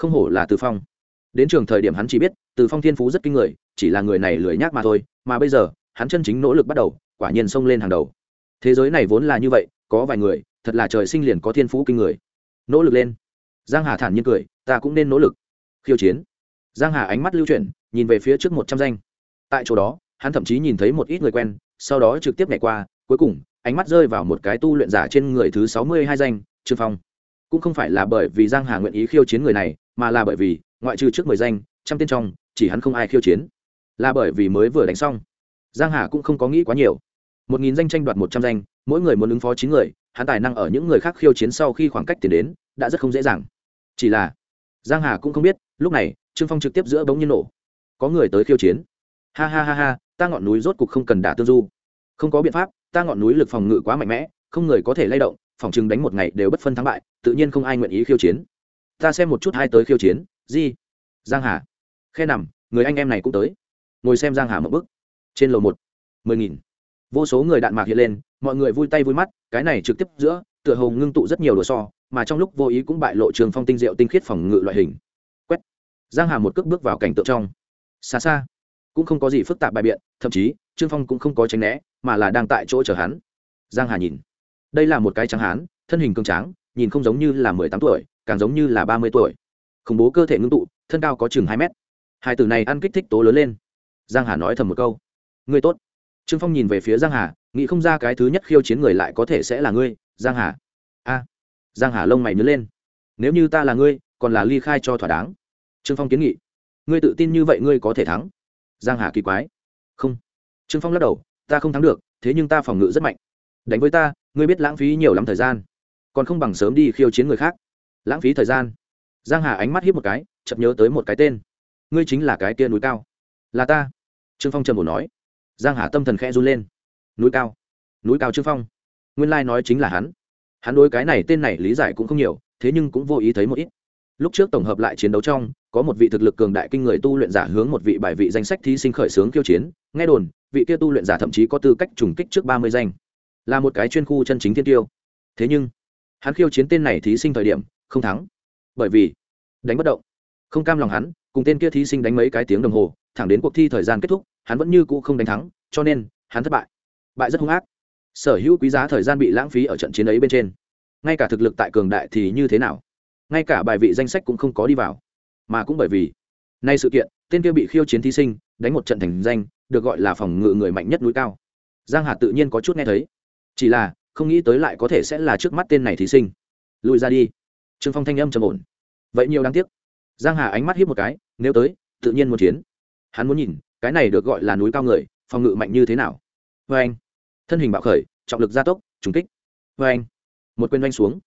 không hổ là từ phong. Đến trường thời điểm hắn chỉ biết, từ phong thiên phú rất kinh người, chỉ là người này lười nhác mà thôi, mà bây giờ, hắn chân chính nỗ lực bắt đầu, quả nhiên xông lên hàng đầu. Thế giới này vốn là như vậy, có vài người thật là trời sinh liền có thiên phú kinh người. Nỗ lực lên. Giang hà thản nhiên cười, ta cũng nên nỗ lực. Khiêu chiến. Giang hà ánh mắt lưu chuyển, nhìn về phía trước một trăm danh. Tại chỗ đó, hắn thậm chí nhìn thấy một ít người quen, sau đó trực tiếp nhảy qua, cuối cùng, ánh mắt rơi vào một cái tu luyện giả trên người thứ sáu mươi hai danh, trương phong. Cũng không phải là bởi vì giang hà nguyện ý khiêu chiến người này, mà là bởi vì, ngoại trừ trước mười danh, trăm tên trong, chỉ hắn không ai khiêu chiến. Là bởi vì mới vừa đánh xong. Giang hà cũng không có nghĩ quá nhiều. Một nghìn danh tranh đoạt một trăm danh, mỗi người muốn ứng phó chín người hắn tài năng ở những người khác khiêu chiến sau khi khoảng cách tiến đến, đã rất không dễ dàng. Chỉ là, giang hà cũng không biết, lúc này, trương phong trực tiếp giữa bóng nhiên nổ. Có người tới khiêu chiến. Ha ha ha ha, ta ngọn núi rốt cục không cần đả tương du. Không có biện pháp, ta ngọn núi lực phòng ngự quá mạnh mẽ, không người có thể lay động, phòng chừng đánh một ngày đều bất phân thắng bại, tự nhiên không ai nguyện ý khiêu chiến. Ta xem một chút hai tới khiêu chiến gì giang hà. Khe nằm, người anh em này cũng tới. Ngồi xem giang hà một bức trên lầu một, mười nghìn vô số người đạn mạc hiện lên, mọi người vui tay vui mắt, cái này trực tiếp giữa, tựa hồ ngưng tụ rất nhiều đồ so, mà trong lúc vô ý cũng bại lộ trường phong tinh diệu tinh khiết phòng ngự loại hình. Quét. Giang hà một cước bước vào cảnh tượng trong. Xa xa. Cũng không có gì phức tạp bài biện, thậm chí, trương phong cũng không có tránh né, mà là đang tại chỗ chở hắn. Giang hà nhìn. Đây là một cái trắng hán, thân hình cường tráng, nhìn không giống như là mười tám tuổi, càng giống như là ba mươi tuổi. Khủng bố cơ thể ngưng tụ, thân cao có chừng hai mét. Hai từ này ăn kích thích tố lớn lên. Giang hà nói thầm một câu. Người tốt trương phong nhìn về phía giang hà, nghĩ không ra cái thứ nhất khiêu chiến người lại có thể sẽ là ngươi, giang hà. A, giang hà lông mày nhớ lên. Nếu như ta là ngươi, còn là ly khai cho thỏa đáng. Trương phong kiến nghị. Ngươi tự tin như vậy ngươi có thể thắng. Giang hà kỳ quái. Không. Trương phong lắc đầu, ta không thắng được, thế nhưng ta phòng ngự rất mạnh. Đánh với ta, ngươi biết lãng phí nhiều lắm thời gian. Còn không bằng sớm đi khiêu chiến người khác. Lãng phí thời gian. Giang hà ánh mắt hiếp một cái, chợt nhớ tới một cái tên. Ngươi chính là cái kia núi cao. Là ta. Trương phong trầm bổ nói giang hà tâm thần khẽ run lên. Núi cao. Núi cao trương phong. Nguyên lai nói chính là hắn. Hắn đối cái này tên này lý giải cũng không nhiều, thế nhưng cũng vô ý thấy một ít. Lúc trước tổng hợp lại chiến đấu trong, có một vị thực lực cường đại kinh người tu luyện giả hướng một vị bài vị danh sách thí sinh khởi xướng kiêu chiến. Nghe đồn, vị kia tu luyện giả thậm chí có tư cách trùng kích trước ba mươi danh. Là một cái chuyên khu chân chính thiên tiêu. Thế nhưng, hắn khiêu chiến tên này thí sinh thời điểm, không thắng. Bởi vì, đánh bất động. Không cam lòng hắn, cùng tên kia thí sinh đánh mấy cái tiếng đồng hồ thẳng đến cuộc thi thời gian kết thúc, hắn vẫn như cũ không đánh thắng, cho nên, hắn thất bại. Bại rất hung ác. Sở hữu quý giá thời gian bị lãng phí ở trận chiến ấy bên trên. Ngay cả thực lực tại cường đại thì như thế nào? Ngay cả bài vị danh sách cũng không có đi vào. Mà cũng bởi vì, nay sự kiện, tên kia bị khiêu chiến thí sinh, đánh một trận thành danh, được gọi là phòng ngự người mạnh nhất núi cao. Giang hà tự nhiên có chút nghe thấy. Chỉ là, không nghĩ tới lại có thể sẽ là trước mắt tên này thí sinh. Lùi ra đi. Trương phong thanh âm trầm ổn. Vậy nhiều đáng tiếc. Giang hà ánh mắt hiếp một cái, nếu tới, tự nhiên một chiến hắn muốn nhìn, cái này được gọi là núi cao người, phòng ngự mạnh như thế nào. Vê anh, thân hình bạo khởi, trọng lực gia tốc, trùng kích. Vê anh, một quyền doanh xuống.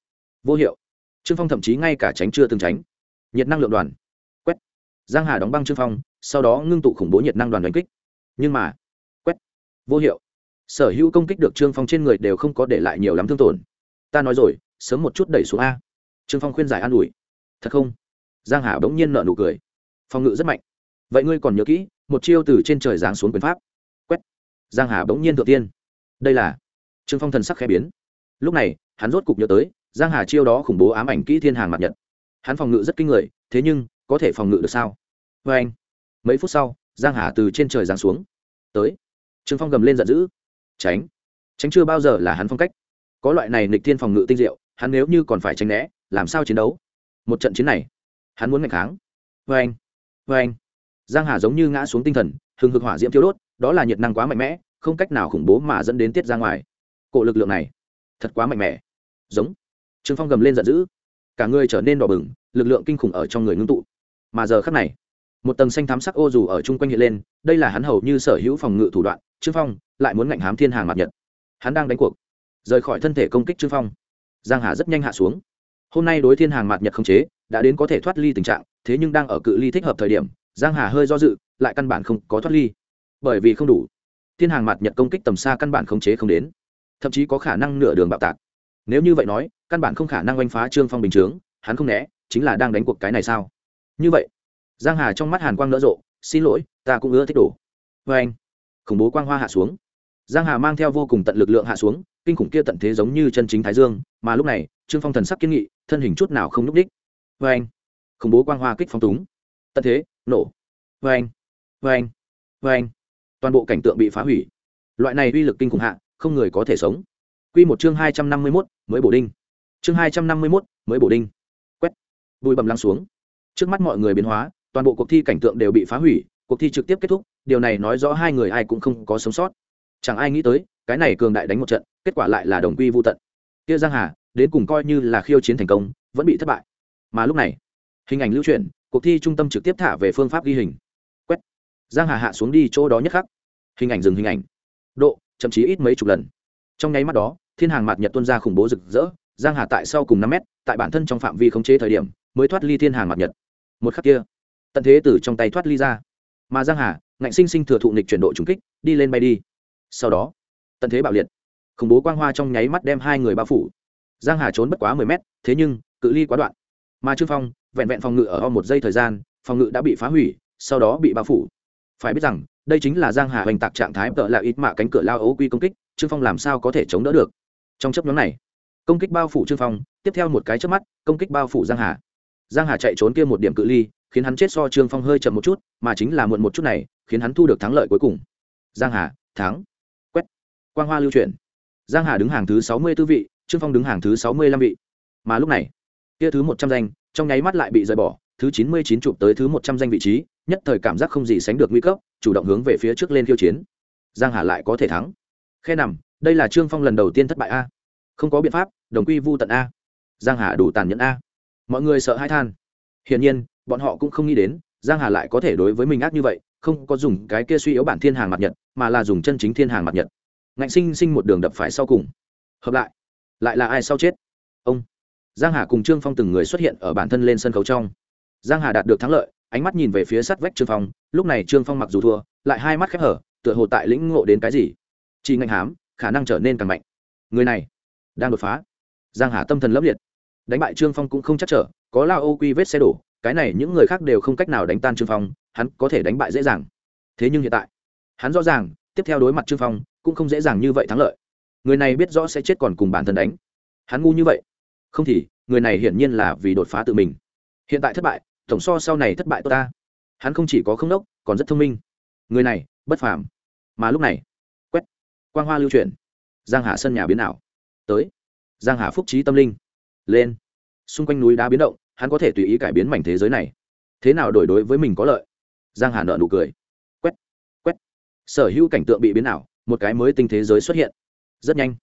Vô hiệu. Trương phong thậm chí ngay cả tránh chưa từng tránh. Nhiệt năng lượng đoàn. Quét. Giang hà đóng băng trương phong, sau đó ngưng tụ khủng bố nhiệt năng đoàn đánh kích. Nhưng mà, quét. Vô hiệu. Sở hữu công kích được trương phong trên người đều không có để lại nhiều lắm thương tổn. Ta nói rồi, sớm một chút đẩy xuống a. Trương phong khuyên giải an ủi. Thật không? Giang hà bỗng nhiên nợ nụ cười. Phòng ngự rất mạnh vậy ngươi còn nhớ kỹ, một chiêu từ trên trời giáng xuống quyền pháp. Quét. Giang hà bỗng nhiên thượng tiên. Đây là trương phong thần sắc khẽ biến. Lúc này, hắn rốt cục nhớ tới, giang hà chiêu đó khủng bố ám ảnh kỹ thiên hàng mặt nhật. Hắn phòng ngự rất kinh người, thế nhưng, có thể phòng ngự được sao? Vê anh, mấy phút sau, giang hà từ trên trời giáng xuống. Tới. Trương phong gầm lên giận dữ. Tránh. Tránh chưa bao giờ là hắn phong cách. Có loại này nịch thiên phòng ngự tinh diệu, hắn nếu như còn phải tránh né, làm sao chiến đấu? Một trận chiến này, hắn muốn ngày kháng. Vê anh vê anh giang hà giống như ngã xuống tinh thần, hừng hực hỏa diễm thiêu đốt, đó là nhiệt năng quá mạnh mẽ, không cách nào khủng bố mà dẫn đến tiết ra ngoài. Cổ lực lượng này, thật quá mạnh mẽ. Giống. Trương phong gầm lên giận dữ. Cả người trở nên đỏ bừng, lực lượng kinh khủng ở trong người ngưng tụ. Mà giờ khắc này, một tầng xanh thám sắc ô dù ở chung quanh hiện lên, đây là hắn hầu như sở hữu phòng ngự thủ đoạn, trương phong lại muốn ngạnh hám thiên hàng mặt nhật. Hắn đang đánh cuộc, rời khỏi thân thể công kích trương phong. Giang hà rất nhanh hạ xuống. Hôm nay đối thiên hàng mặt nhật không chế, đã đến có thể thoát ly tình trạng, thế nhưng đang ở cự ly thích hợp thời điểm giang hà hơi do dự, lại căn bản không có thoát ly. Bởi vì không đủ. Thiên hàng mặt nhật công kích tầm xa căn bản không chế không đến. Thậm chí có khả năng nửa đường bạo tạc. Nếu như vậy nói, căn bản không khả năng oanh phá trương phong bình chướng, hắn không né, chính là đang đánh cuộc cái này sao? Như vậy, giang hà trong mắt hàn quang nỡ rộ, xin lỗi, ta cũng ưa thích đổ. Vê anh, khủng bố quang hoa hạ xuống. Giang hà mang theo vô cùng tận lực lượng hạ xuống, kinh khủng kia tận thế giống như chân chính thái dương, mà lúc này, trương phong thần sắc kiên nghị, thân hình chút nào không nhúc đích vê anh, khủng bố quang hoa kích phong túng. Tận thế nổ vê anh vê anh vê anh toàn bộ cảnh tượng bị phá hủy loại này uy lực kinh khủng hạ không người có thể sống Quy một chương hai trăm năm mươi mốt mới bổ đinh. Chương hai trăm năm mươi mốt mới bổ đinh. Quét. bụi bầm lăng xuống. Trước mắt mọi người biến hóa, toàn bộ cuộc thi cảnh tượng đều bị phá hủy, cuộc thi trực tiếp kết thúc, điều này nói rõ hai người ai cũng không có sống sót. Chẳng ai nghĩ tới, cái này cường đại đánh một trận, kết quả lại là đồng quy vu tận. Kia Giang Hà, đến cùng coi như là khiêu chiến thành công, vẫn bị thất bại. Mà lúc này, hình ảnh lưu truyền, cuộc thi trung tâm trực tiếp thả về phương pháp ghi hình. Quét. Giang Hà hạ xuống đi chỗ đó nhất khắc. Hình ảnh dừng hình ảnh. Độ, thậm chí ít mấy chục lần. Trong nháy mắt đó, thiên hàng mạt nhật tuân ra khủng bố rực rỡ giang hà tại sau cùng năm mét tại bản thân trong phạm vi khống chế thời điểm mới thoát ly thiên hàng mạt nhật một khắc kia tận thế từ trong tay thoát ly ra mà giang hà ngạnh sinh sinh thừa thụ nịch chuyển độ trùng kích đi lên bay đi sau đó tận thế bạo liệt khủng bố quang hoa trong nháy mắt đem hai người bao phủ giang hà trốn bất quá mười mét thế nhưng cự ly quá đoạn mà trương phong vẹn vẹn phòng ngự ở một giây thời gian, phòng ngự đã bị phá hủy, sau đó bị bao phủ. Phải biết rằng, đây chính là giang hà hoành tạc trạng thái tợ là ít mạ cánh cửa lao ấu quy công kích, trương phong làm sao có thể chống đỡ được? Trong chấp nhóm này, công kích bao phủ trương phong, tiếp theo một cái trước mắt, công kích bao phủ giang hà. Giang hà chạy trốn kia một điểm cự ly, khiến hắn chết so trương phong hơi chậm một chút, mà chính là muộn một chút này, khiến hắn thu được thắng lợi cuối cùng. Giang hà, thắng. Quét. Quang hoa lưu chuyển. Giang hà đứng hàng thứ sáu mươi 64 vị, trương phong đứng hàng thứ sáu mươi 65 vị. Mà lúc này kia thứ một trăm danh, trong nháy mắt lại bị rời bỏ, thứ chín mươi chín chụp tới thứ một trăm danh vị trí, nhất thời cảm giác không gì sánh được nguy cấp, chủ động hướng về phía trước lên khiêu chiến. Giang hà lại có thể thắng. Khe nằm, đây là trương phong lần đầu tiên thất bại a. Không có biện pháp, đồng quy vu tận a. Giang hà đủ tàn nhẫn a. Mọi người sợ hai than. Hiển nhiên, bọn họ cũng không nghĩ đến, giang hà lại có thể đối với mình ác như vậy, không có dùng cái kia suy yếu bản thiên hàng mặt nhật, mà là dùng chân chính thiên hàng mặt nhật. Ngạnh sinh sinh một đường đập phải sau cùng. Hợp lại. Lại là ai sau chết? Ông giang hà cùng trương phong từng người xuất hiện ở bản thân lên sân khấu trong. Giang hà đạt được thắng lợi, ánh mắt nhìn về phía sắt vách trương phong, lúc này trương phong mặc dù thua, lại hai mắt khép hở, tựa hồ tại lĩnh ngộ đến cái gì. Chỉ ngạnh hám, khả năng trở nên càng mạnh. Người này, đang đột phá. Giang hà tâm thần lấp liệt. Đánh bại trương phong cũng không chắc trở, có lao ô quy vết xe đổ, cái này những người khác đều không cách nào đánh tan trương phong, hắn có thể đánh bại dễ dàng. Thế nhưng hiện tại, hắn rõ ràng, tiếp theo đối mặt trương phong, cũng không dễ dàng như vậy thắng lợi. Người này biết rõ sẽ chết còn cùng bản thân đánh. Hắn ngu như vậy không thì, người này hiển nhiên là vì đột phá tự mình. Hiện tại thất bại, tổng so sau này thất bại tôi ta. Hắn không chỉ có không đốc, còn rất thông minh. Người này, bất phàm. Mà lúc này, quét, quang hoa lưu chuyển. Giang hà sân nhà biến ảo. Tới. Giang hà phúc trí tâm linh. Lên. Xung quanh núi đá biến động, hắn có thể tùy ý cải biến mảnh thế giới này. Thế nào đổi đối với mình có lợi? Giang hà nợ nụ cười. Quét quét. Sở hữu cảnh tượng bị biến ảo, một cái mới tinh thế giới xuất hiện. Rất nhanh.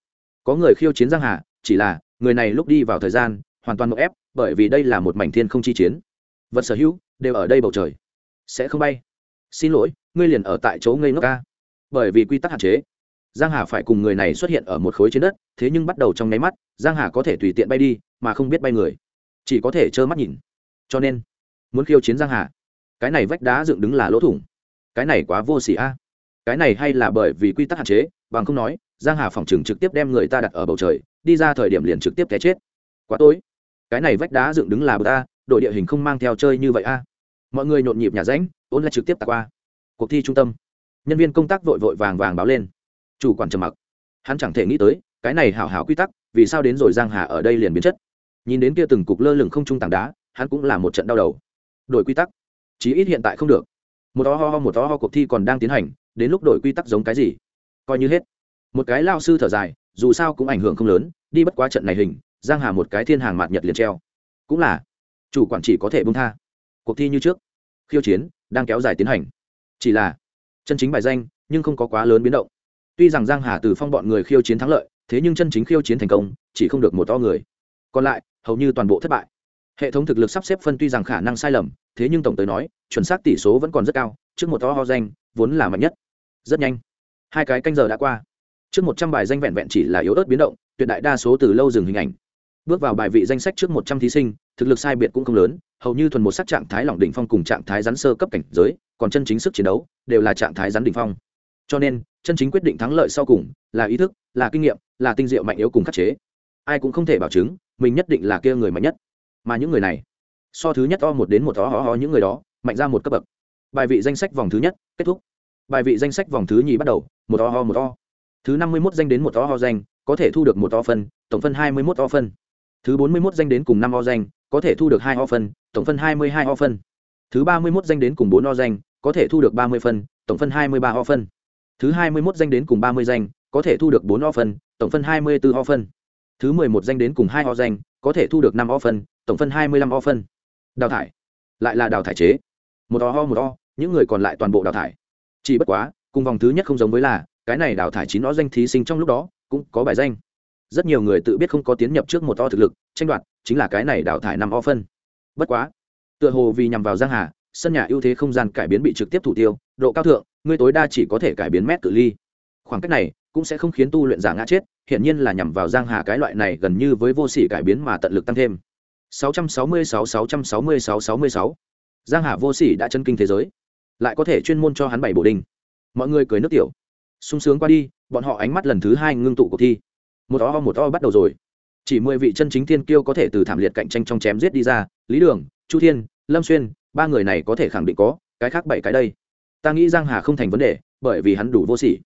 Có người khiêu chiến giang hà, chỉ là người này lúc đi vào thời gian, hoàn toàn một ép, bởi vì đây là một mảnh thiên không chi chiến. Vật sở hữu đều ở đây bầu trời. Sẽ không bay. Xin lỗi, ngươi liền ở tại chỗ ngây ngốc ca. Bởi vì quy tắc hạn chế. Giang hà phải cùng người này xuất hiện ở một khối trên đất, thế nhưng bắt đầu trong nháy mắt, giang hà có thể tùy tiện bay đi, mà không biết bay người. Chỉ có thể trơ mắt nhìn. Cho nên, muốn khiêu chiến giang hà, cái này vách đá dựng đứng là lỗ thủng. Cái này quá vô xỉ a. Cái này hay là bởi vì quy tắc hạn chế, bằng không nói, giang hà phòng trường trực tiếp đem người ta đặt ở bầu trời đi ra thời điểm liền trực tiếp té chết. Quá tối. Cái này vách đá dựng đứng là bờ ta, đội địa hình không mang theo chơi như vậy a. Mọi người nhộn nhịp nhà ránh ôn lại trực tiếp tạt qua. Cuộc thi trung tâm. Nhân viên công tác vội vội vàng vàng báo lên. Chủ quản trầm mặc. Hắn chẳng thể nghĩ tới, cái này hảo hảo quy tắc, vì sao đến rồi giang hà ở đây liền biến chất? Nhìn đến kia từng cục lơ lửng không trung tảng đá, hắn cũng là một trận đau đầu. Đổi quy tắc. Chí ít hiện tại không được. Một to ho một to ho cuộc thi còn đang tiến hành, đến lúc đổi quy tắc giống cái gì? Coi như hết một cái lao sư thở dài, dù sao cũng ảnh hưởng không lớn, đi bất quá trận này hình, giang hà một cái thiên hàng mạt nhật liền treo. Cũng là, chủ quản chỉ có thể bung tha. Cuộc thi như trước, khiêu chiến, đang kéo dài tiến hành. Chỉ là, chân chính bài danh, nhưng không có quá lớn biến động. Tuy rằng giang hà từ phong bọn người khiêu chiến thắng lợi, thế nhưng chân chính khiêu chiến thành công, chỉ không được một to người. Còn lại, hầu như toàn bộ thất bại. Hệ thống thực lực sắp xếp phân tuy rằng khả năng sai lầm, thế nhưng tổng tới nói, chuẩn xác tỷ số vẫn còn rất cao, trước một to ho danh, vốn là mạnh nhất. Rất nhanh. Hai cái canh giờ đã qua trước một trăm bài danh vẹn vẹn chỉ là yếu ớt biến động, tuyệt đại đa số từ lâu dừng hình ảnh. Bước vào bài vị danh sách trước một trăm thí sinh, thực lực sai biệt cũng không lớn, hầu như thuần một sắc trạng thái lỏng đỉnh phong cùng trạng thái rắn sơ cấp cảnh giới, còn chân chính sức chiến đấu đều là trạng thái rắn đỉnh phong. Cho nên, chân chính quyết định thắng lợi sau cùng là ý thức, là kinh nghiệm, là tinh diệu mạnh yếu cùng khắc chế. Ai cũng không thể bảo chứng, mình nhất định là kia người mạnh nhất. Mà những người này, so thứ nhất o một đến một o ho ho những người đó, mạnh ra một cấp bậc. Bài vị danh sách vòng thứ nhất, kết thúc. Bài vị danh sách vòng thứ nhì bắt đầu, một o ho một o thứ năm mươi mốt danh đến một ho ho danh, có thể thu được một ho phân, tổng phân hai mươi mốt ho phân. Thứ bốn mươi mốt danh đến cùng năm ho danh, có thể thu được hai ho phân, tổng phân hai mươi hai ho phân. Thứ ba mươi mốt danh đến cùng bốn ho danh, có thể thu được ba mươi phân, tổng phân hai mươi ba ho phân. Thứ hai mươi mốt danh đến cùng ba mươi danh, có thể thu được bốn ho phân, tổng phân hai mươi bốn ho phân. Thứ mười một danh đến cùng hai ho danh, có thể thu được năm ho phân, tổng phân hai mươi lăm ho phân. Đào thải. Lại là đào thải chế. Một ho ho một ho những người còn lại toàn bộ đào thải. Chỉ bất quá, cùng vòng thứ nhất không giống với là cái này đào thải chín nó danh thí sinh trong lúc đó cũng có bài danh. Rất nhiều người tự biết không có tiến nhập trước một to thực lực, tranh đoạt chính là cái này đào thải năm o phân. Bất quá, tựa hồ vì nhằm vào giang hà, sân nhà ưu thế không gian cải biến bị trực tiếp thủ tiêu, độ cao thượng, ngươi tối đa chỉ có thể cải biến mét cự ly. Khoảng cách này cũng sẽ không khiến tu luyện giả ngã chết hiện nhiên là nhằm vào giang hà cái loại này gần như với vô sỉ cải biến mà tận lực tăng thêm. 666 666 66 giang hà vô sỉ đã chân kinh thế giới, lại có thể chuyên môn cho hắn bảy bổ đình mọi người cười nước tiểu sung sướng qua đi, bọn họ ánh mắt lần thứ hai ngưng tụ cuộc thi. Một to một to bắt đầu rồi. Chỉ mười vị chân chính thiên kiêu có thể từ thảm liệt cạnh tranh trong chém giết đi ra, lý đường, chu thiên, lâm xuyên, ba người này có thể khẳng định có, cái khác bảy cái đây. Ta nghĩ giang hà không thành vấn đề, bởi vì hắn đủ vô sỉ.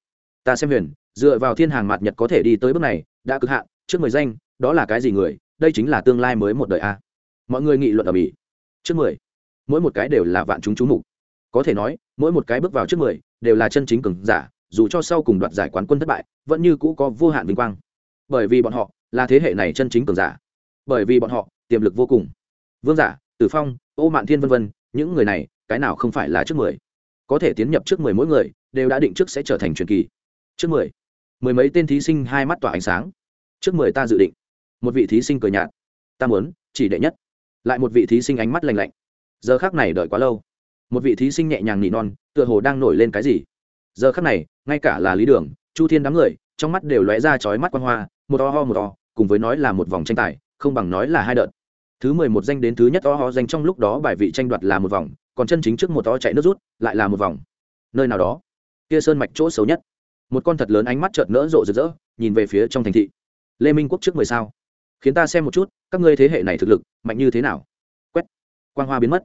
Ta xem huyền, dựa vào thiên hàng mạt nhật có thể đi tới bước này, đã cực hạn, trước mười danh, đó là cái gì người, đây chính là tương lai mới một đời a. Mọi người nghị luận ở mỹ. Trước mười. Mỗi một cái đều là vạn chúng chú mục. Có thể nói, mỗi một cái bước vào trước mười, đều là chân chính cường giả dù cho sau cùng đoạt giải quán quân thất bại, vẫn như cũ có vô hạn vinh quang. Bởi vì bọn họ là thế hệ này chân chính cường giả. Bởi vì bọn họ tiềm lực vô cùng. Vương giả, tử phong, ô mạn thiên vân vân, những người này, cái nào không phải là trước mười? Có thể tiến nhập trước mười mỗi người, đều đã định trước sẽ trở thành truyền kỳ. Trước mười. Mười mấy tên thí sinh hai mắt tỏa ánh sáng. Trước mười ta dự định. Một vị thí sinh cười nhạt. Ta muốn, chỉ đệ nhất. Lại một vị thí sinh ánh mắt lành lạnh. Giờ khác này đợi quá lâu. Một vị thí sinh nhẹ nhàng nỉ non, tựa hồ đang nổi lên cái gì? Giờ khắc này, ngay cả là lý đường, chu thiên đám người, trong mắt đều lóe ra chói mắt quan hoa, một o ho một o, cùng với nói là một vòng tranh tài, không bằng nói là hai đợt. Thứ mười một danh đến thứ nhất o ho danh trong lúc đó bài vị tranh đoạt là một vòng, còn chân chính trước một o chạy nước rút, lại là một vòng. Nơi nào đó, kia sơn mạch chỗ xấu nhất. Một con thật lớn ánh mắt chợt nỡ rộ rực rỡ, nhìn về phía trong thành thị. Lê minh quốc trước mười sao. Khiến ta xem một chút, các ngươi thế hệ này thực lực, mạnh như thế nào? Quét. Quang hoa biến mất.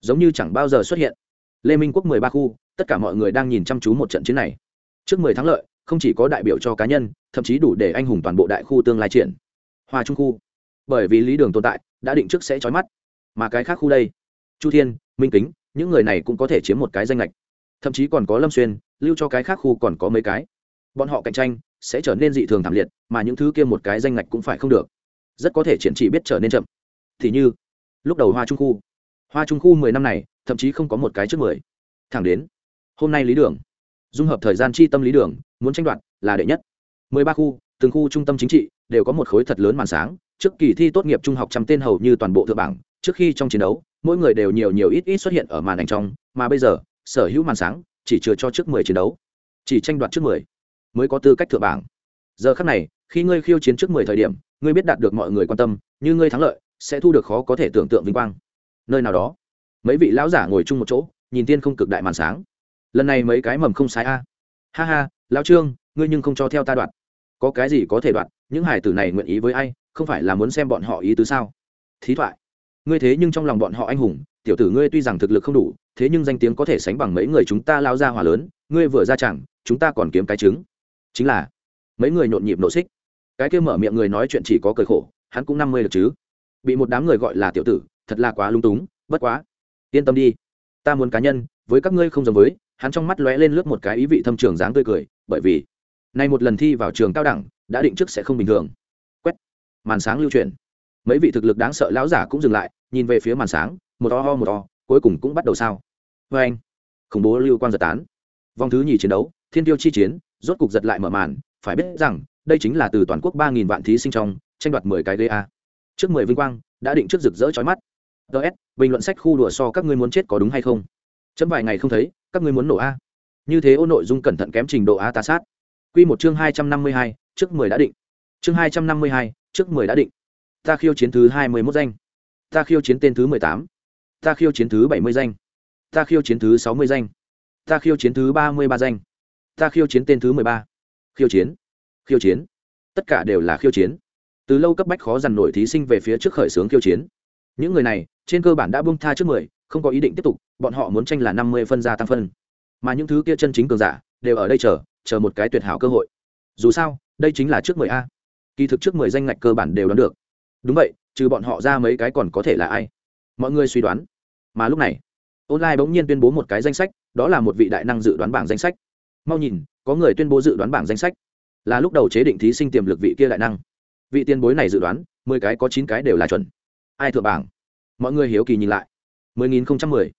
Giống như chẳng bao giờ xuất hiện. Lê minh quốc mười ba khu tất cả mọi người đang nhìn chăm chú một trận chiến này. Trước mười thắng lợi, không chỉ có đại biểu cho cá nhân, thậm chí đủ để anh hùng toàn bộ đại khu tương lai triển. Hoa trung khu. Bởi vì lý đường tồn tại, đã định trước sẽ trói mắt. Mà cái khác khu đây? Chu thiên, minh kính, những người này cũng có thể chiếm một cái danh lệch thậm chí còn có lâm xuyên, lưu cho cái khác khu còn có mấy cái. Bọn họ cạnh tranh sẽ trở nên dị thường thảm liệt, mà những thứ kia một cái danh lệch cũng phải không được. Rất có thể triển chỉ biết trở nên chậm. Thì như, lúc đầu hoa trung khu. Hoa trung khu mười năm này, thậm chí không có một cái trước mười. Thẳng đến hôm nay lý đường. Dung hợp thời gian chi tâm lý đường, muốn tranh đoạt là đệ nhất. Mười ba khu, từng khu trung tâm chính trị đều có một khối thật lớn màn sáng. Trước kỳ thi tốt nghiệp trung học trăm tên hầu như toàn bộ thượng bảng. Trước khi trong chiến đấu, mỗi người đều nhiều nhiều ít ít xuất hiện ở màn ảnh trong. Mà bây giờ, sở hữu màn sáng chỉ chừa cho trước mười chiến đấu. Chỉ tranh đoạt trước mười mới có tư cách thượng bảng. Giờ khắc này, khi ngươi khiêu chiến trước mười thời điểm, ngươi biết đạt được mọi người quan tâm, như ngươi thắng lợi, sẽ thu được khó có thể tưởng tượng vinh quang. Nơi nào đó, mấy vị lão giả ngồi chung một chỗ, nhìn tiên không cực đại màn sáng lần này mấy cái mầm không sai a. Ha ha, lão trương, ngươi nhưng không cho theo ta đoạn. Có cái gì có thể đoạn, những hải tử này nguyện ý với ai, không phải là muốn xem bọn họ ý tứ sao? Thí thoại. Ngươi thế nhưng trong lòng bọn họ anh hùng, tiểu tử ngươi tuy rằng thực lực không đủ, thế nhưng danh tiếng có thể sánh bằng mấy người chúng ta lao ra hỏa lớn, ngươi vừa ra chẳng, chúng ta còn kiếm cái trứng. Chính là, mấy người nhộn nhịp nổ xích. Cái kia mở miệng người nói chuyện chỉ có cười khổ, hắn cũng năm mươi được chứ. Bị một đám người gọi là tiểu tử, thật là quá lung túng, bất quá. Yên tâm đi, ta muốn cá nhân, với các ngươi không giống với hắn trong mắt lóe lên lướt một cái ý vị thâm trường dáng tươi cười, bởi vì, nay một lần thi vào trường cao đẳng, đã định trước sẽ không bình thường. Quét. Màn sáng lưu truyền mấy vị thực lực đáng sợ lão giả cũng dừng lại, nhìn về phía màn sáng, một to ho một to cuối cùng cũng bắt đầu sao. Vê anh, khủng bố lưu quan giật tán. Vòng thứ nhì chiến đấu, thiên tiêu chi chiến, rốt cục giật lại mở màn, phải biết rằng, đây chính là từ toàn quốc ba nghìn vạn thí sinh trong, tranh đoạt mười cái ghế a. Trước mười vinh quang, đã định trước rực rỡ chói mắt. Ts bình luận sách khu đùa so các ngươi muốn chết có đúng hay không? Chấm vài ngày không thấy các ngươi muốn nổ a. Như thế ô nội dung cẩn thận kém trình độ a ta sát. Q một chương hai trăm năm mươi hai, trước mười đã định. Chương hai trăm năm mươi hai, trước mười đã định. Ta khiêu chiến thứ hai mươi mốt danh. Ta khiêu chiến tên thứ mười tám. Ta khiêu chiến thứ bảy mươi danh. Ta khiêu chiến thứ sáu mươi danh. Ta khiêu chiến thứ ba mươi ba danh. Ta khiêu chiến tên thứ mười ba. Khiêu chiến. Khiêu chiến. Tất cả đều là khiêu chiến. Từ lâu cấp bách khó dằn nổi thí sinh về phía trước khởi xướng khiêu chiến. Những người này trên cơ bản đã bung tha trước mười, không có ý định tiếp tục, bọn họ muốn tranh là năm mươi phân gia tăng phân. Mà những thứ kia chân chính cường giả đều ở đây chờ chờ một cái tuyệt hảo cơ hội. Dù sao, đây chính là trước mười a. Kỳ thực trước mười danh ngạch cơ bản đều đoán được. Đúng vậy, trừ bọn họ ra mấy cái còn có thể là ai? Mọi người suy đoán. Mà lúc này, online bỗng nhiên tuyên bố một cái danh sách, đó là một vị đại năng dự đoán bảng danh sách. Mau nhìn, có người tuyên bố dự đoán bảng danh sách. Là lúc đầu chế định thí sinh tiềm lực vị kia đại năng. Vị tiên bối này dự đoán, mười cái có chín cái đều là chuẩn. Ai thượng bảng? Mọi người hiếu kỳ nhìn lại. Mười nghìn không trăm mười.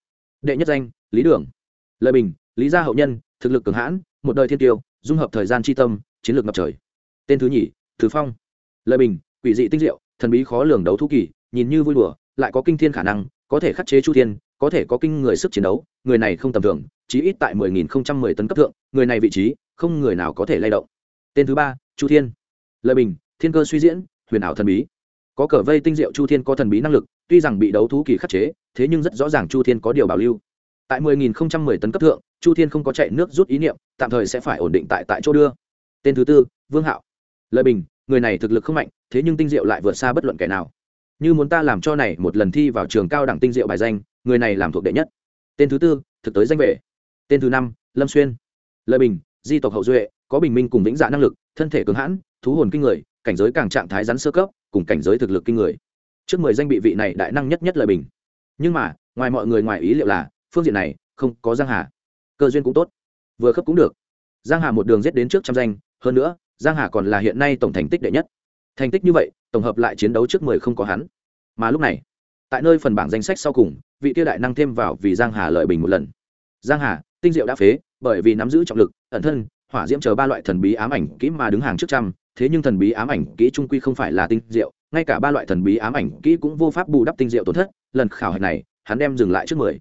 Đệ nhất danh, lý đường. Lời bình, lý gia hậu nhân, thực lực cường hãn, một đời thiên tiêu, dung hợp thời gian tri tâm, chiến lược ngập trời. Tên thứ nhì thứ phong. Lời bình, quỷ dị tinh diệu, thần bí khó lường đấu thú kỳ, nhìn như vui đùa, lại có kinh thiên khả năng, có thể khắc chế chu thiên, có thể có kinh người sức chiến đấu, người này không tầm thường, chí ít tại mười nghìn không trăm mười tấn cấp thượng, người này vị trí, không người nào có thể lay động. Tên thứ ba, chu thiên. Lời bình, thiên cơ suy diễn, huyền ảo thần bí có cờ vây tinh diệu chu thiên có thần bí năng lực, tuy rằng bị đấu thú kỳ khắc chế, thế nhưng rất rõ ràng chu thiên có điều bảo lưu. Tại mười nghìn không trăm mười tấn cấp thượng, chu thiên không có chạy nước rút ý niệm, tạm thời sẽ phải ổn định tại tại chỗ đưa. Tên thứ tư, vương hạo. Lợi bình, người này thực lực không mạnh, thế nhưng tinh diệu lại vượt xa bất luận kẻ nào. Như muốn ta làm cho này một lần thi vào trường cao đẳng tinh diệu bài danh, người này làm thuộc đệ nhất. Tên thứ tư, thực tới danh vệ. Tên thứ năm, lâm xuyên. Lợi bình, di tộc hậu duệ, có bình minh cùng vĩnh dạ năng lực, thân thể cứng hãn, thú hồn kinh người cảnh giới càng trạng thái rắn sơ cấp, cùng cảnh giới thực lực kinh người. Trước mười danh bị vị này đại năng nhất nhất lợi bình. Nhưng mà, ngoài mọi người ngoài ý liệu là, phương diện này, không có giang hà. Cơ duyên cũng tốt. Vừa khớp cũng được. Giang hà một đường giết đến trước trăm danh, hơn nữa, giang hà còn là hiện nay tổng thành tích đệ nhất. Thành tích như vậy, tổng hợp lại chiến đấu trước mười không có hắn. Mà lúc này, tại nơi phần bảng danh sách sau cùng, vị tiêu đại năng thêm vào vì giang hà lợi bình một lần. Giang hà, tinh diệu đã phế, bởi vì nắm giữ trọng lực, ẩn thân, hỏa diễm chờ ba loại thần bí ám ảnh kỹ mà đứng hàng trước trăm thế nhưng thần bí ám ảnh kỹ trung quy không phải là tinh diệu, ngay cả ba loại thần bí ám ảnh kỹ cũng vô pháp bù đắp tinh diệu tổn thất, lần khảo hạch này, hắn đem dừng lại trước mười.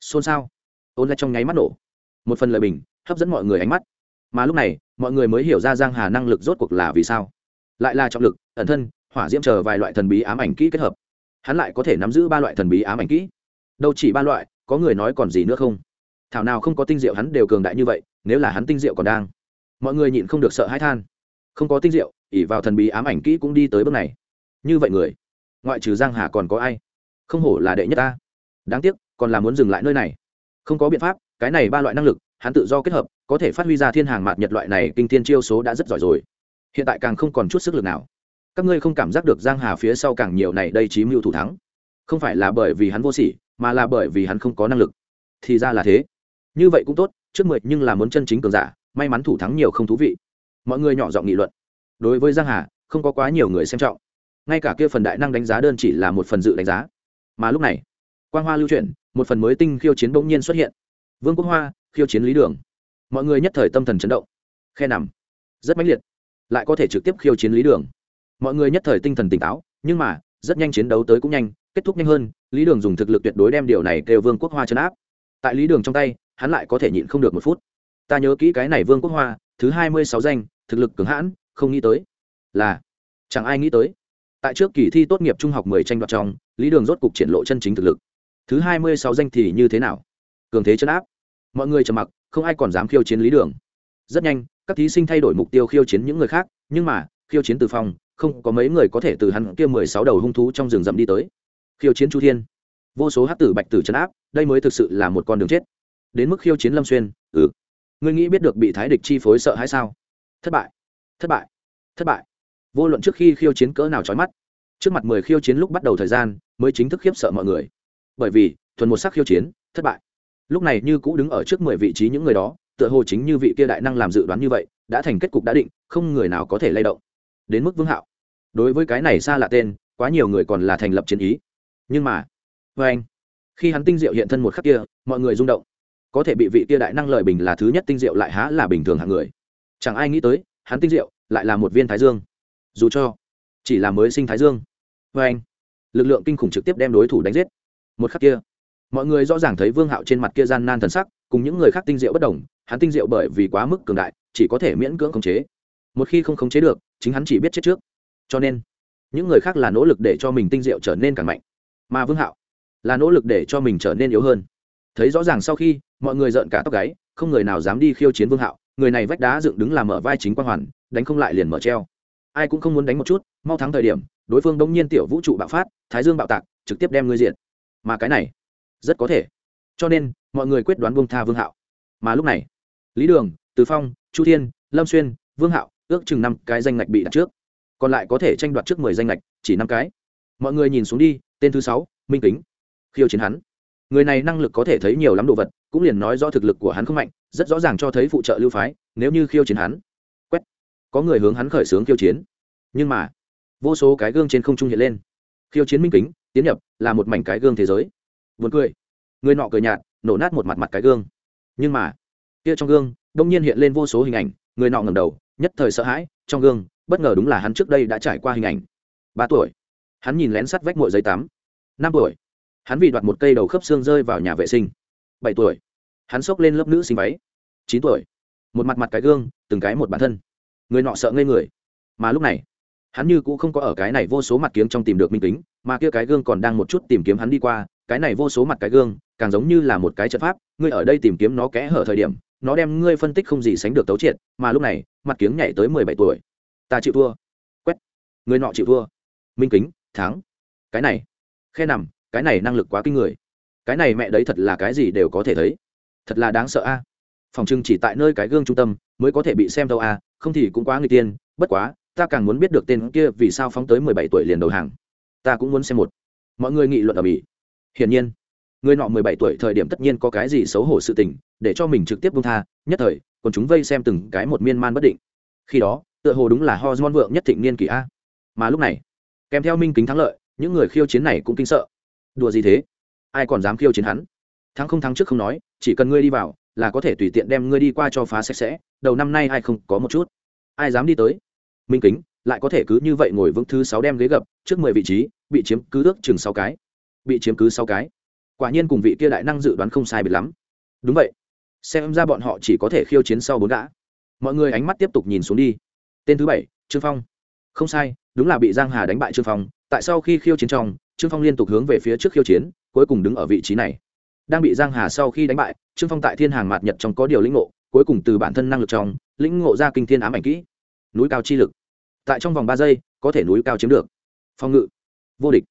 Xôn xao. Ôn lại trong nháy mắt nổ. Một phần lời bình, hấp dẫn mọi người ánh mắt. Mà lúc này, mọi người mới hiểu ra giang hà năng lực rốt cuộc là vì sao. Lại là trọng lực, ẩn thân, hỏa diễm chờ vài loại thần bí ám ảnh kỹ kết hợp. Hắn lại có thể nắm giữ ba loại thần bí ám ảnh kỹ. Đâu chỉ ba loại, có người nói còn gì nữa không? Thảo nào không có tinh diệu hắn đều cường đại như vậy, nếu là hắn tinh diệu còn đang. Mọi người nhịn không được sợ hãi than không có tinh diệu ỉ vào thần bí ám ảnh kỹ cũng đi tới bước này. Như vậy người, ngoại trừ giang hà còn có ai? Không hổ là đệ nhất ta. Đáng tiếc, còn là muốn dừng lại nơi này. Không có biện pháp, cái này ba loại năng lực, hắn tự do kết hợp, có thể phát huy ra thiên hàng mạt nhật loại này kinh thiên chiêu số đã rất giỏi rồi. Hiện tại càng không còn chút sức lực nào. Các ngươi không cảm giác được giang hà phía sau càng nhiều này đây chí mưu thủ thắng. Không phải là bởi vì hắn vô sỉ, mà là bởi vì hắn không có năng lực. Thì ra là thế. Như vậy cũng tốt, trước mười nhưng là muốn chân chính cường giả, may mắn thủ thắng nhiều không thú vị mọi người nhỏ giọng nghị luận. Đối với giang hà, không có quá nhiều người xem trọng. Ngay cả kia phần đại năng đánh giá đơn chỉ là một phần dự đánh giá. Mà lúc này, quang hoa lưu chuyển, một phần mới tinh khiêu chiến bỗng nhiên xuất hiện. Vương quốc hoa, khiêu chiến lý đường. Mọi người nhất thời tâm thần chấn động. Khe nằm. Rất mãnh liệt. Lại có thể trực tiếp khiêu chiến lý đường. Mọi người nhất thời tinh thần tỉnh táo, nhưng mà, rất nhanh chiến đấu tới cũng nhanh, kết thúc nhanh hơn, lý đường dùng thực lực tuyệt đối đem điều này kêu vương quốc hoa chấn áp. Tại lý đường trong tay, hắn lại có thể nhịn không được một phút. Ta nhớ kỹ cái này vương quốc hoa, thứ hai mươi sáu danh thực lực cứng hãn, không nghĩ tới. Là, chẳng ai nghĩ tới. Tại trước kỳ thi tốt nghiệp trung học mười tranh đoạt trong, lý đường rốt cục triển lộ chân chính thực lực. Thứ hai mươi sáu danh thì như thế nào? Cường thế chấn áp. Mọi người trầm mặc, không ai còn dám khiêu chiến lý đường. Rất nhanh, các thí sinh thay đổi mục tiêu khiêu chiến những người khác, nhưng mà, khiêu chiến từ phòng, không có mấy người có thể từ hắn kia mười sáu đầu hung thú trong rừng rậm đi tới. Khiêu chiến chu thiên. Vô số hát tử bạch tử chấn áp, đây mới thực sự là một con đường chết. Đến mức khiêu chiến lâm xuyên ừ. Ngươi nghĩ biết được bị thái địch chi phối sợ hay sao? Thất bại thất bại thất bại. Vô luận trước khi khiêu chiến cỡ nào trói mắt, trước mặt mười khiêu chiến lúc bắt đầu thời gian mới chính thức khiếp sợ mọi người. Bởi vì, thuần một sắc khiêu chiến, thất bại. Lúc này như cũ đứng ở trước mười vị trí những người đó, tựa hồ chính như vị kia đại năng làm dự đoán như vậy, đã thành kết cục đã định, không người nào có thể lay động. Đến mức vương hạo. Đối với cái này xa lạ tên, quá nhiều người còn là thành lập chiến ý. Nhưng mà vê anh, khi hắn tinh diệu hiện thân một khắc kia, mọi người rung động. Có thể bị vị kia đại năng lợi bình là thứ nhất tinh diệu lại há là bình thường hạng người chẳng ai nghĩ tới, hắn tinh diệu, lại là một viên thái dương. Dù cho chỉ là mới sinh thái dương. Vê anh, lực lượng kinh khủng trực tiếp đem đối thủ đánh giết. Một khắc kia, mọi người rõ ràng thấy vương hạo trên mặt kia gian nan thần sắc, cùng những người khác tinh diệu bất đồng, hắn tinh diệu bởi vì quá mức cường đại, chỉ có thể miễn cưỡng khống chế. Một khi không khống chế được, chính hắn chỉ biết chết trước. Cho nên, những người khác là nỗ lực để cho mình tinh diệu trở nên càng mạnh. Mà vương hạo là nỗ lực để cho mình trở nên yếu hơn. Thấy rõ ràng sau khi, mọi người giận cả tóc gáy, không người nào dám đi khiêu chiến vương hạo người này vách đá dựng đứng làm mở vai chính quang hoàn, đánh không lại liền mở treo. Ai cũng không muốn đánh một chút, mau thắng thời điểm, đối phương đông nhiên tiểu vũ trụ bạo phát, thái dương bạo tạc, trực tiếp đem ngươi diện mà cái này, rất có thể. Cho nên, mọi người quyết đoán vương tha vương hạo. Mà lúc này, lý đường, từ phong, chu thiên, lâm xuyên, vương hạo, ước chừng năm cái danh ngạch bị đặt trước. Còn lại có thể tranh đoạt trước mười danh ngạch, chỉ năm cái. Mọi người nhìn xuống đi, tên thứ sáu, minh kính. Khiêu chiến hắn. Người này năng lực có thể thấy nhiều lắm đồ vật, cũng liền nói do thực lực của hắn không mạnh rất rõ ràng cho thấy phụ trợ lưu phái, nếu như khiêu chiến hắn, quét, có người hướng hắn khởi xướng khiêu chiến. Nhưng mà, vô số cái gương trên không trung hiện lên. Khiêu chiến minh kính, tiến nhập, là một mảnh cái gương thế giới. Vượt cười. Người nọ cười nhạt, nổ nát một mặt mặt cái gương. Nhưng mà, kia trong gương, đông nhiên hiện lên vô số hình ảnh, người nọ ngầm đầu, nhất thời sợ hãi, trong gương, bất ngờ đúng là hắn trước đây đã trải qua hình ảnh. Ba tuổi. Hắn nhìn lén sắt vách mội giấy tắm. Năm tuổi. Hắn vì đoạt một cây đầu khớp xương rơi vào nhà vệ sinh. Bảy tuổi hắn xốc lên lớp nữ sinh váy. Chín tuổi. Một mặt mặt cái gương, từng cái một bản thân. Người nọ sợ ngây người. Mà lúc này, hắn như cũng không có ở cái này vô số mặt kiếng trong tìm được minh tính mà kia cái gương còn đang một chút tìm kiếm hắn đi qua, cái này vô số mặt cái gương, càng giống như là một cái trận pháp, ngươi ở đây tìm kiếm nó kẽ hở thời điểm, nó đem ngươi phân tích không gì sánh được tấu triệt, mà lúc này, mặt kiếng nhảy tới mười bảy tuổi. Ta chịu thua. Quét. Người nọ chịu thua. Minh kính, thắng. Cái này. Khe nằm, cái này năng lực quá kinh người. Cái này mẹ đấy thật là cái gì đều có thể thấy thật là đáng sợ a. Phòng trưng chỉ tại nơi cái gương trung tâm, mới có thể bị xem đâu a, không thì cũng quá người tiên, bất quá, ta càng muốn biết được tên kia vì sao phóng tới mười bảy tuổi liền đầu hàng. Ta cũng muốn xem một. Mọi người nghị luận ở mỹ. Hiển nhiên, người nọ mười bảy tuổi thời điểm tất nhiên có cái gì xấu hổ sự tình, để cho mình trực tiếp buông tha, nhất thời, còn chúng vây xem từng cái một miên man bất định. Khi đó, tựa hồ đúng là hormone vượng nhất thịnh niên kỷ a. Mà lúc này, kèm theo minh kính thắng lợi, những người khiêu chiến này cũng kinh sợ. Đùa gì thế? Ai còn dám khiêu chiến hắn? Thắng không thắng trước không nói, chỉ cần ngươi đi vào, là có thể tùy tiện đem ngươi đi qua cho phá sạch sẽ, đầu năm nay ai không có một chút. Ai dám đi tới? Minh kính, lại có thể cứ như vậy ngồi vững thứ sáu đem ghế gập, trước mười vị trí, bị chiếm cứ ước chừng sáu cái. Bị chiếm cứ sáu cái. Quả nhiên cùng vị kia đại năng dự đoán không sai biệt lắm. Đúng vậy. Xem ra bọn họ chỉ có thể khiêu chiến sau bốn gã. Mọi người ánh mắt tiếp tục nhìn xuống đi. Tên thứ bảy, trương phong. Không sai, đúng là bị giang hà đánh bại trương phong. Tại sau khi khiêu chiến trong, trương phong liên tục hướng về phía trước khiêu chiến, cuối cùng đứng ở vị trí này đang bị giang hà sau khi đánh bại, trương phong tại thiên hàng mạt nhật trong có điều lĩnh ngộ, cuối cùng từ bản thân năng lực trong, lĩnh ngộ ra kinh thiên ám ảnh kỹ. Núi cao chi lực. Tại trong vòng ba giây, có thể núi cao chiếm được. Phòng ngự. Vô địch.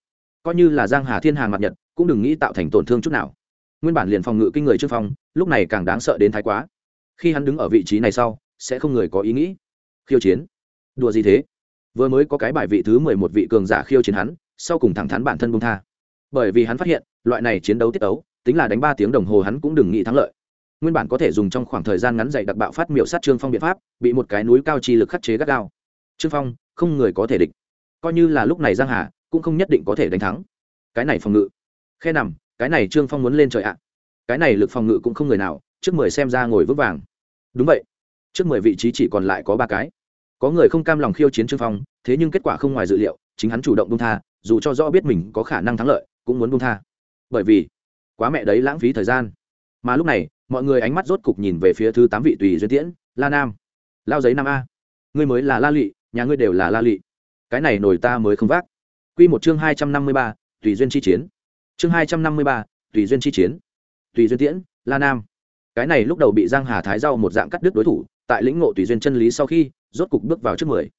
Coi như là giang hà thiên hàng Mạt nhật, cũng đừng nghĩ tạo thành tổn thương chút nào. Nguyên bản liền phòng ngự kinh người trương phong, lúc này càng đáng sợ đến thái quá. Khi hắn đứng ở vị trí này sau, sẽ không người có ý nghĩ. Khiêu chiến. Đùa gì thế? Vừa mới có cái bài vị thứ mười một vị cường giả khiêu chiến hắn, sau cùng thẳng thắn bản thân buông tha. Bởi vì hắn phát hiện, loại này chiến đấu tiết đấu tính là đánh ba tiếng đồng hồ hắn cũng đừng nghĩ thắng lợi. Nguyên bản có thể dùng trong khoảng thời gian ngắn dạy đặc bạo phát miểu sát trương phong biện pháp, bị một cái núi cao chi lực khắc chế gắt gao. Trương phong, không người có thể địch. Coi như là lúc này giang hà, cũng không nhất định có thể đánh thắng. Cái này phòng ngự. Khe nằm, cái này trương phong muốn lên trời ạ. Cái này lực phòng ngự cũng không người nào, trước mười xem ra ngồi vững vàng. Đúng vậy. Trước mười vị trí chỉ còn lại có ba cái. Có người không cam lòng khiêu chiến trương phong, thế nhưng kết quả không ngoài dự liệu, chính hắn chủ động bung tha, dù cho rõ biết mình có khả năng thắng lợi, cũng muốn bung tha. Bởi vì quá mẹ đấy lãng phí thời gian. Mà lúc này, mọi người ánh mắt rốt cục nhìn về phía thứ tám vị tùy duyên tiễn, la nam. Lao giấy năm a. Ngươi mới là la lụy nhà ngươi đều là la lụy cái này nổi ta mới không vác. Q một chương hai trăm năm mươi ba, tùy duyên chi chiến. Chương hai trăm năm mươi ba, tùy duyên chi chiến. Tùy duyên tiễn, la nam. Cái này lúc đầu bị giang hà thái giao một dạng cắt đứt đối thủ, tại lĩnh ngộ tùy duyên chân lý sau khi, rốt cục bước vào trước mười.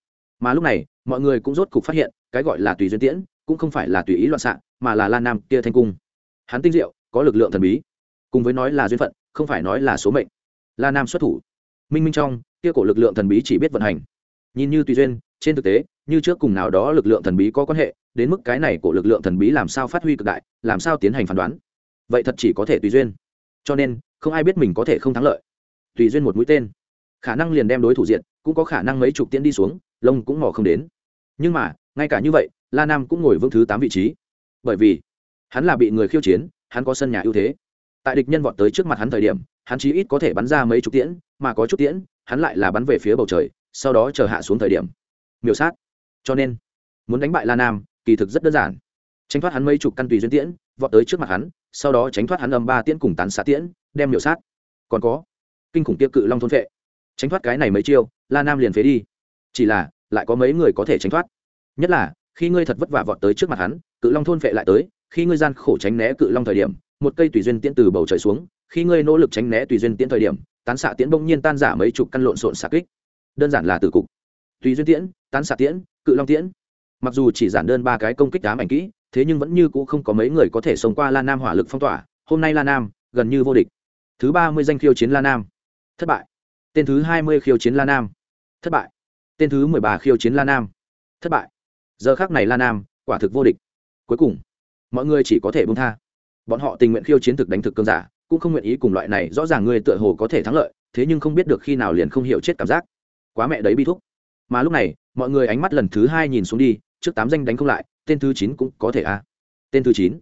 Mà lúc này, mọi người cũng rốt cục phát hiện, cái gọi là tùy duyên tiễn, cũng không phải là tùy ý loạn xạ, mà là la nam kia thanh cung. Hắn tinh diệu có lực lượng thần bí. Cùng với nói là duyên phận, không phải nói là số mệnh. La nam xuất thủ. Minh minh trong, kia cổ lực lượng thần bí chỉ biết vận hành. Nhìn như tùy duyên, trên thực tế, như trước cùng nào đó lực lượng thần bí có quan hệ, đến mức cái này của lực lượng thần bí làm sao phát huy cực đại, làm sao tiến hành phán đoán. Vậy thật chỉ có thể tùy duyên. Cho nên, không ai biết mình có thể không thắng lợi. Tùy duyên một mũi tên. Khả năng liền đem đối thủ diện cũng có khả năng mấy chục tiễn đi xuống, lông cũng mò không đến. Nhưng mà, ngay cả như vậy, la nam cũng ngồi vững thứ tám vị trí. Bởi vì, hắn là bị người khiêu chiến hắn có sân nhà ưu thế. Tại địch nhân vọt tới trước mặt hắn thời điểm, hắn chí ít có thể bắn ra mấy chục tiễn, mà có chút tiễn, hắn lại là bắn về phía bầu trời, sau đó chờ hạ xuống thời điểm. Miêu sát. Cho nên, muốn đánh bại la nam, kỳ thực rất đơn giản. Tránh thoát hắn mấy chục căn tùy duyên tiễn, vọt tới trước mặt hắn, sau đó tránh thoát hắn âm ba tiễn cùng tán xạ tiễn, đem miểu sát. Còn có, kinh khủng tiêu cự long thôn vệ. Tránh thoát cái này mấy chiêu, la nam liền phế đi. Chỉ là, lại có mấy người có thể tránh thoát. Nhất là, khi ngươi thật vất vả vọt tới trước mặt hắn, cự long thôn vệ lại tới khi ngươi gian khổ tránh né cự long thời điểm, một cây tùy duyên tiễn từ bầu trời xuống, khi ngươi nỗ lực tránh né tùy duyên tiễn thời điểm, tán xạ tiễn bỗng nhiên tan giả mấy chục căn lộn xộn xạ kích. Đơn giản là từ cục. Tùy duyên tiễn, tán xạ tiễn, cự long tiễn. Mặc dù chỉ giản đơn ba cái công kích đám ảnh kỹ, thế nhưng vẫn như cũ không có mấy người có thể sống qua la nam hỏa lực phong tỏa. Hôm nay la nam, gần như vô địch. Thứ ba mươi danh khiêu chiến la nam. Thất bại. Tên thứ hai mươi khiêu chiến la nam. Thất bại. Tên thứ mười ba khiêu chiến la nam. Thất bại. Giờ khác này la nam, quả thực vô địch. Cuối cùng mọi người chỉ có thể buông tha. Bọn họ tình nguyện khiêu chiến thực đánh thực cơn giả, cũng không nguyện ý cùng loại này rõ ràng người tựa hồ có thể thắng lợi, thế nhưng không biết được khi nào liền không hiểu chết cảm giác. Quá mẹ đấy bi thúc. Mà lúc này, mọi người ánh mắt lần thứ hai nhìn xuống đi, trước tám danh đánh không lại, tên thứ chín cũng có thể a tên thứ chín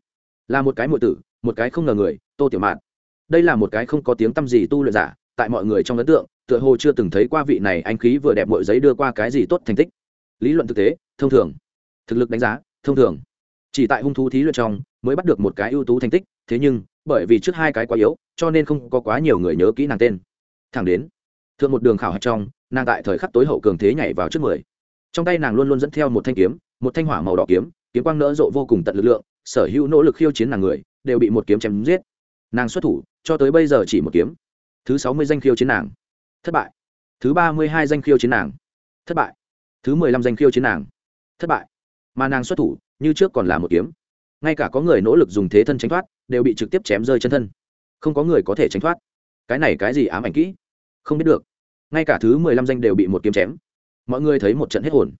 là một cái muội tử, một cái không ngờ người, tô tiểu mạn. Đây là một cái không có tiếng t â m gì tu luyện giả, tại mọi người trong ấn tượng, tựa hồ chưa từng thấy qua vị này anh khí vừa đẹp mọi giấy đưa qua cái gì tốt thành tích. Lý luận thực tế, thông thường. Thực lực đánh giá, thông thường chỉ tại hung thú thí luyện trong, mới bắt được một cái ưu tú thành tích, thế nhưng, bởi vì trước hai cái quá yếu, cho nên không có quá nhiều người nhớ kỹ nàng tên. Thẳng đến, thượng một đường khảo hạch trong, nàng tại thời khắc tối hậu cường thế nhảy vào trước mười. Trong tay nàng luôn luôn dẫn theo một thanh kiếm, một thanh hỏa màu đỏ kiếm kiếm quang nỡ rộ vô cùng tận lực lượng, sở hữu nỗ lực khiêu chiến nàng người, đều bị một kiếm chém giết. Nàng xuất thủ, cho tới bây giờ chỉ một kiếm. Thứ sáu mươi danh khiêu chiến nàng. Thất bại. Thứ ba mươi hai danh khiêu chiến nàng. Thất bại. Thứ mười lăm danh khiêu chiến nàng. Thất bại. Mà nàng xuất thủ như trước còn là một kiếm. Ngay cả có người nỗ lực dùng thế thân tránh thoát, đều bị trực tiếp chém rơi chân thân. Không có người có thể tránh thoát. Cái này cái gì ám ảnh kỹ? Không biết được. Ngay cả thứ mười lăm danh đều bị một kiếm chém. Mọi người thấy một trận hết hồn.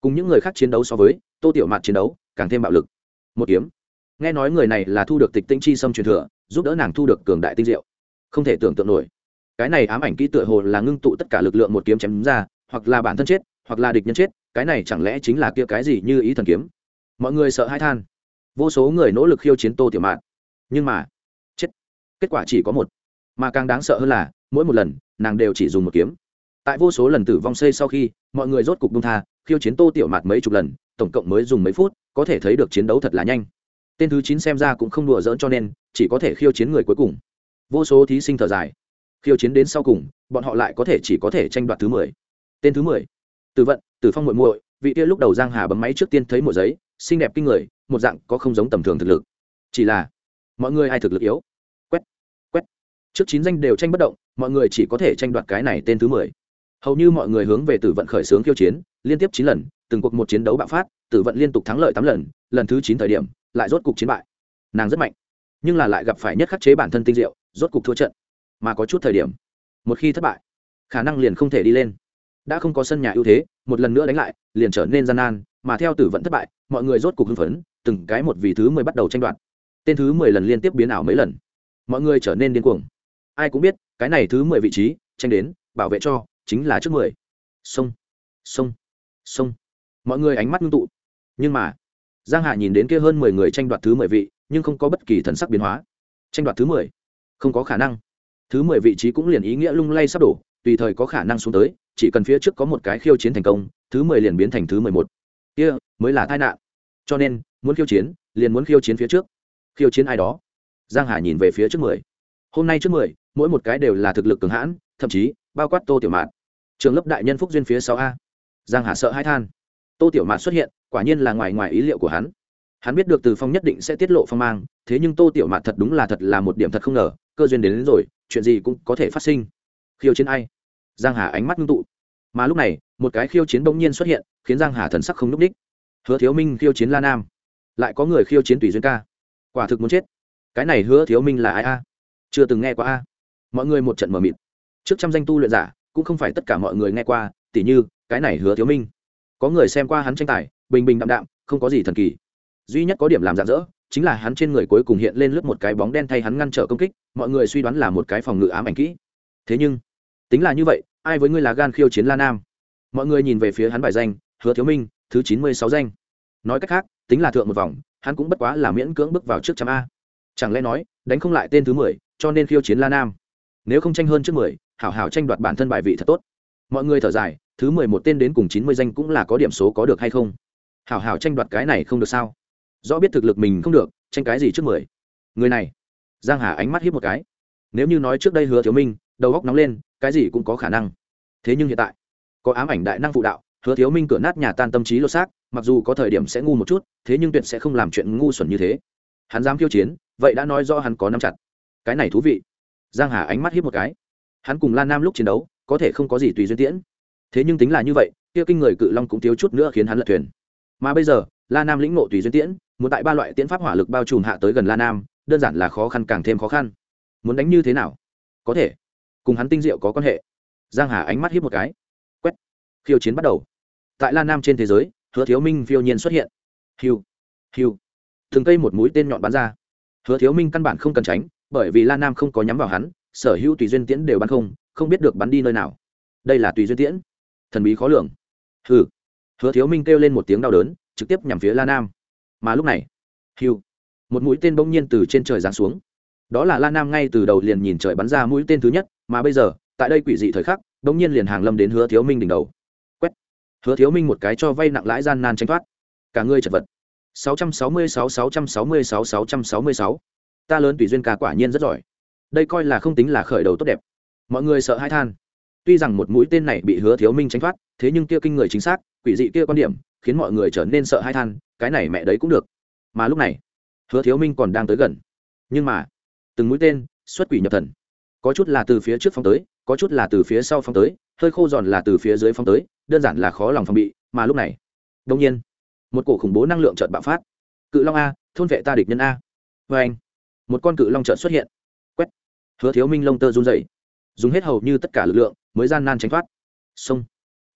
Cùng những người khác chiến đấu so với, tô tiểu mạt chiến đấu, càng thêm bạo lực. Một kiếm. Nghe nói người này là thu được tịch tinh chi xâm truyền thừa, giúp đỡ nàng thu được cường đại tinh diệu. Không thể tưởng tượng nổi. Cái này ám ảnh kỹ tựa hồ là ngưng tụ tất cả lực lượng một kiếm chém ra, hoặc là bản thân chết, hoặc là địch nhân chết, cái này chẳng lẽ chính là kia cái gì như ý thần kiếm? Mọi người sợ hãi than. Vô số người nỗ lực khiêu chiến tô tiểu mạn. Nhưng mà, chết. Kết quả chỉ có một. Mà càng đáng sợ hơn là, mỗi một lần, nàng đều chỉ dùng một kiếm. Tại vô số lần tử vong xây sau khi, mọi người rốt cục bung tha, khiêu chiến tô tiểu mạt mấy chục lần, tổng cộng mới dùng mấy phút, có thể thấy được chiến đấu thật là nhanh. Tên thứ chín xem ra cũng không đùa dỡn cho nên, chỉ có thể khiêu chiến người cuối cùng. Vô số thí sinh thở dài. Khiêu chiến đến sau cùng, bọn họ lại có thể chỉ có thể tranh đoạt thứ mười. Tên thứ mười. Từ vận từ phong muội muội, vị kia lúc đầu giang hà bấm máy trước tiên thấy một giấy xinh đẹp kinh người, một dạng có không giống tầm thường thực lực. Chỉ là, mọi người ai thực lực yếu? Quét quét. Trước chín danh đều tranh bất động, mọi người chỉ có thể tranh đoạt cái này tên thứ mười. Hầu như mọi người hướng về tử vận khởi xướng khiêu chiến, liên tiếp chín lần, từng cuộc một chiến đấu bạo phát, tử vận liên tục thắng lợi tám lần lần thứ chín thời điểm, lại rốt cục chiến bại. Nàng rất mạnh, nhưng là lại gặp phải nhất khắc chế bản thân tinh diệu, rốt cục thua trận. Mà có chút thời điểm, một khi thất bại, khả năng liền không thể đi lên. Đã không có sân nhà ưu thế, một lần nữa đánh lại, liền trở nên gian nan mà theo tử vận thất bại, mọi người rốt cục hưng phấn, từng cái một vì thứ mười bắt đầu tranh đoạt. Tên thứ mười lần liên tiếp biến ảo mấy lần. Mọi người trở nên điên cuồng. Ai cũng biết, cái này thứ mười vị trí, tranh đến, bảo vệ cho, chính là trước mười. Sông sông sông. Mọi người ánh mắt ngưng tụ. Nhưng mà, giang hà nhìn đến kia hơn mười người tranh đoạt thứ mười vị, nhưng không có bất kỳ thần sắc biến hóa. Tranh đoạt thứ mười. Không có khả năng. Thứ mười vị trí cũng liền ý nghĩa lung lay sắp đổ, tùy thời có khả năng xuống tới, chỉ cần phía trước có một cái khiêu chiến thành công, thứ mười liền biến thành thứ mười một kia mới là tai nạn. Cho nên muốn khiêu chiến liền muốn khiêu chiến phía trước. Khiêu chiến ai đó? Giang hà nhìn về phía trước mười. Hôm nay trước mười mỗi một cái đều là thực lực cường hãn thậm chí bao quát tô tiểu mạn. Trường lớp đại nhân phúc duyên phía sau a. Giang hà sợ hai than. Tô tiểu mạn xuất hiện quả nhiên là ngoài ngoài ý liệu của hắn. Hắn biết được từ phong nhất định sẽ tiết lộ phong mang thế nhưng tô tiểu mạn thật đúng là thật là một điểm thật không ngờ cơ duyên đến, đến rồi chuyện gì cũng có thể phát sinh. Khiêu chiến ai? Giang hà ánh mắt ngưng tụ. Mà lúc này một cái khiêu chiến bỗng nhiên xuất hiện, khiến giang hà thần sắc không núp đích. Hứa thiếu minh khiêu chiến la nam. Lại có người khiêu chiến tùy duyên ca. Quả thực muốn chết. Cái này hứa thiếu minh là ai a? Chưa từng nghe qua a. Mọi người một trận mờ mịt. Trước trăm danh tu luyện giả, cũng không phải tất cả mọi người nghe qua, tỉ như, cái này hứa thiếu minh. Có người xem qua hắn tranh tài, bình bình đạm đạm, không có gì thần kỳ. Duy nhất có điểm làm rạng rỡ, chính là hắn trên người cuối cùng hiện lên lướt một cái bóng đen thay hắn ngăn trở công kích, mọi người suy đoán là một cái phòng ngự ám ảnh kỹ. Thế nhưng, tính là như vậy, ai với ngươi là gan khiêu chiến la nam? Mọi người nhìn về phía hắn bài danh, hứa thiếu minh, thứ chín mươi sáu danh. Nói cách khác, tính là thượng một vòng, hắn cũng bất quá là miễn cưỡng bước vào trước trăm a. Chẳng lẽ nói, đánh không lại tên thứ mười, cho nên khiêu chiến la nam. Nếu không tranh hơn trước mười, hảo hảo tranh đoạt bản thân bài vị thật tốt. Mọi người thở dài, thứ mười một tên đến cùng chín mươi danh cũng là có điểm số có được hay không? Hảo hảo tranh đoạt cái này không được sao? Rõ biết thực lực mình không được, tranh cái gì trước mười? Người này, giang hà ánh mắt hiếp một cái. Nếu như nói trước đây hứa thiếu minh, đầu góc nóng lên, cái gì cũng có khả năng. Thế nhưng hiện tại có ám ảnh đại năng phụ đạo, hứa thiếu minh cửa nát nhà tan tâm trí lột xác, mặc dù có thời điểm sẽ ngu một chút, thế nhưng tuyệt sẽ không làm chuyện ngu xuẩn như thế. Hắn dám khiêu chiến, vậy đã nói do hắn có nắm chặt. Cái này thú vị. Giang hà ánh mắt hiếp một cái. Hắn cùng lan nam lúc chiến đấu, có thể không có gì tùy duyên tiễn. Thế nhưng tính là như vậy, kia kinh người cự long cũng thiếu chút nữa khiến hắn lật thuyền. Mà bây giờ la nam lĩnh ngộ tùy duyên tiễn, muốn tại ba loại tiễn pháp hỏa lực bao trùm hạ tới gần la nam, đơn giản là khó khăn càng thêm khó khăn. Muốn đánh như thế nào? Có thể. Cùng hắn tinh diệu có quan hệ. Giang hà ánh mắt hiếp một cái khiêu chiến bắt đầu. Tại la nam trên thế giới, hứa thiếu minh phiêu nhiên xuất hiện. Hiu hiu. Thường cây một mũi tên nhọn bắn ra. Hứa thiếu minh căn bản không cần tránh, bởi vì la nam không có nhắm vào hắn, sở hữu tùy duyên tiễn đều bắn không không biết được bắn đi nơi nào. Đây là tùy duyên tiễn. Thần bí khó lường. Hừ. Hứa thiếu minh kêu lên một tiếng đau đớn, trực tiếp nhằm phía la nam. Mà lúc này, hiu. Một mũi tên bỗng nhiên từ trên trời giáng xuống. Đó là la nam ngay từ đầu liền nhìn trời bắn ra mũi tên thứ nhất, mà bây giờ, tại đây quỷ dị thời khắc, bỗng nhiên liền hàng lâm đến hứa thiếu minh đỉnh đầu hứa thiếu minh một cái cho vay nặng lãi gian nan tranh thoát. Cả ngươi chật vật. 666 666 666 ta lớn tùy duyên ca quả nhiên rất giỏi. Đây coi là không tính là khởi đầu tốt đẹp. Mọi người sợ hai than. Tuy rằng một mũi tên này bị hứa thiếu minh tránh thoát, thế nhưng kia kinh người chính xác, quỷ dị kia quan điểm, khiến mọi người trở nên sợ hai than, cái này mẹ đấy cũng được. Mà lúc này, hứa thiếu minh còn đang tới gần. Nhưng mà, từng mũi tên, xuất quỷ nhập thần. Có chút là từ phía trước phong tới có chút là từ phía sau phong tới, hơi khô giòn là từ phía dưới phong tới, đơn giản là khó lòng phòng bị, mà lúc này đông nhiên, một cổ khủng bố năng lượng trợn bạo phát. Cự long a, thôn vệ ta địch nhân a. Vê anh, một con cự long trợn xuất hiện. Quét. Hứa thiếu minh lông tơ run dày dùng hết hầu như tất cả lực lượng mới gian nan tránh thoát. Sông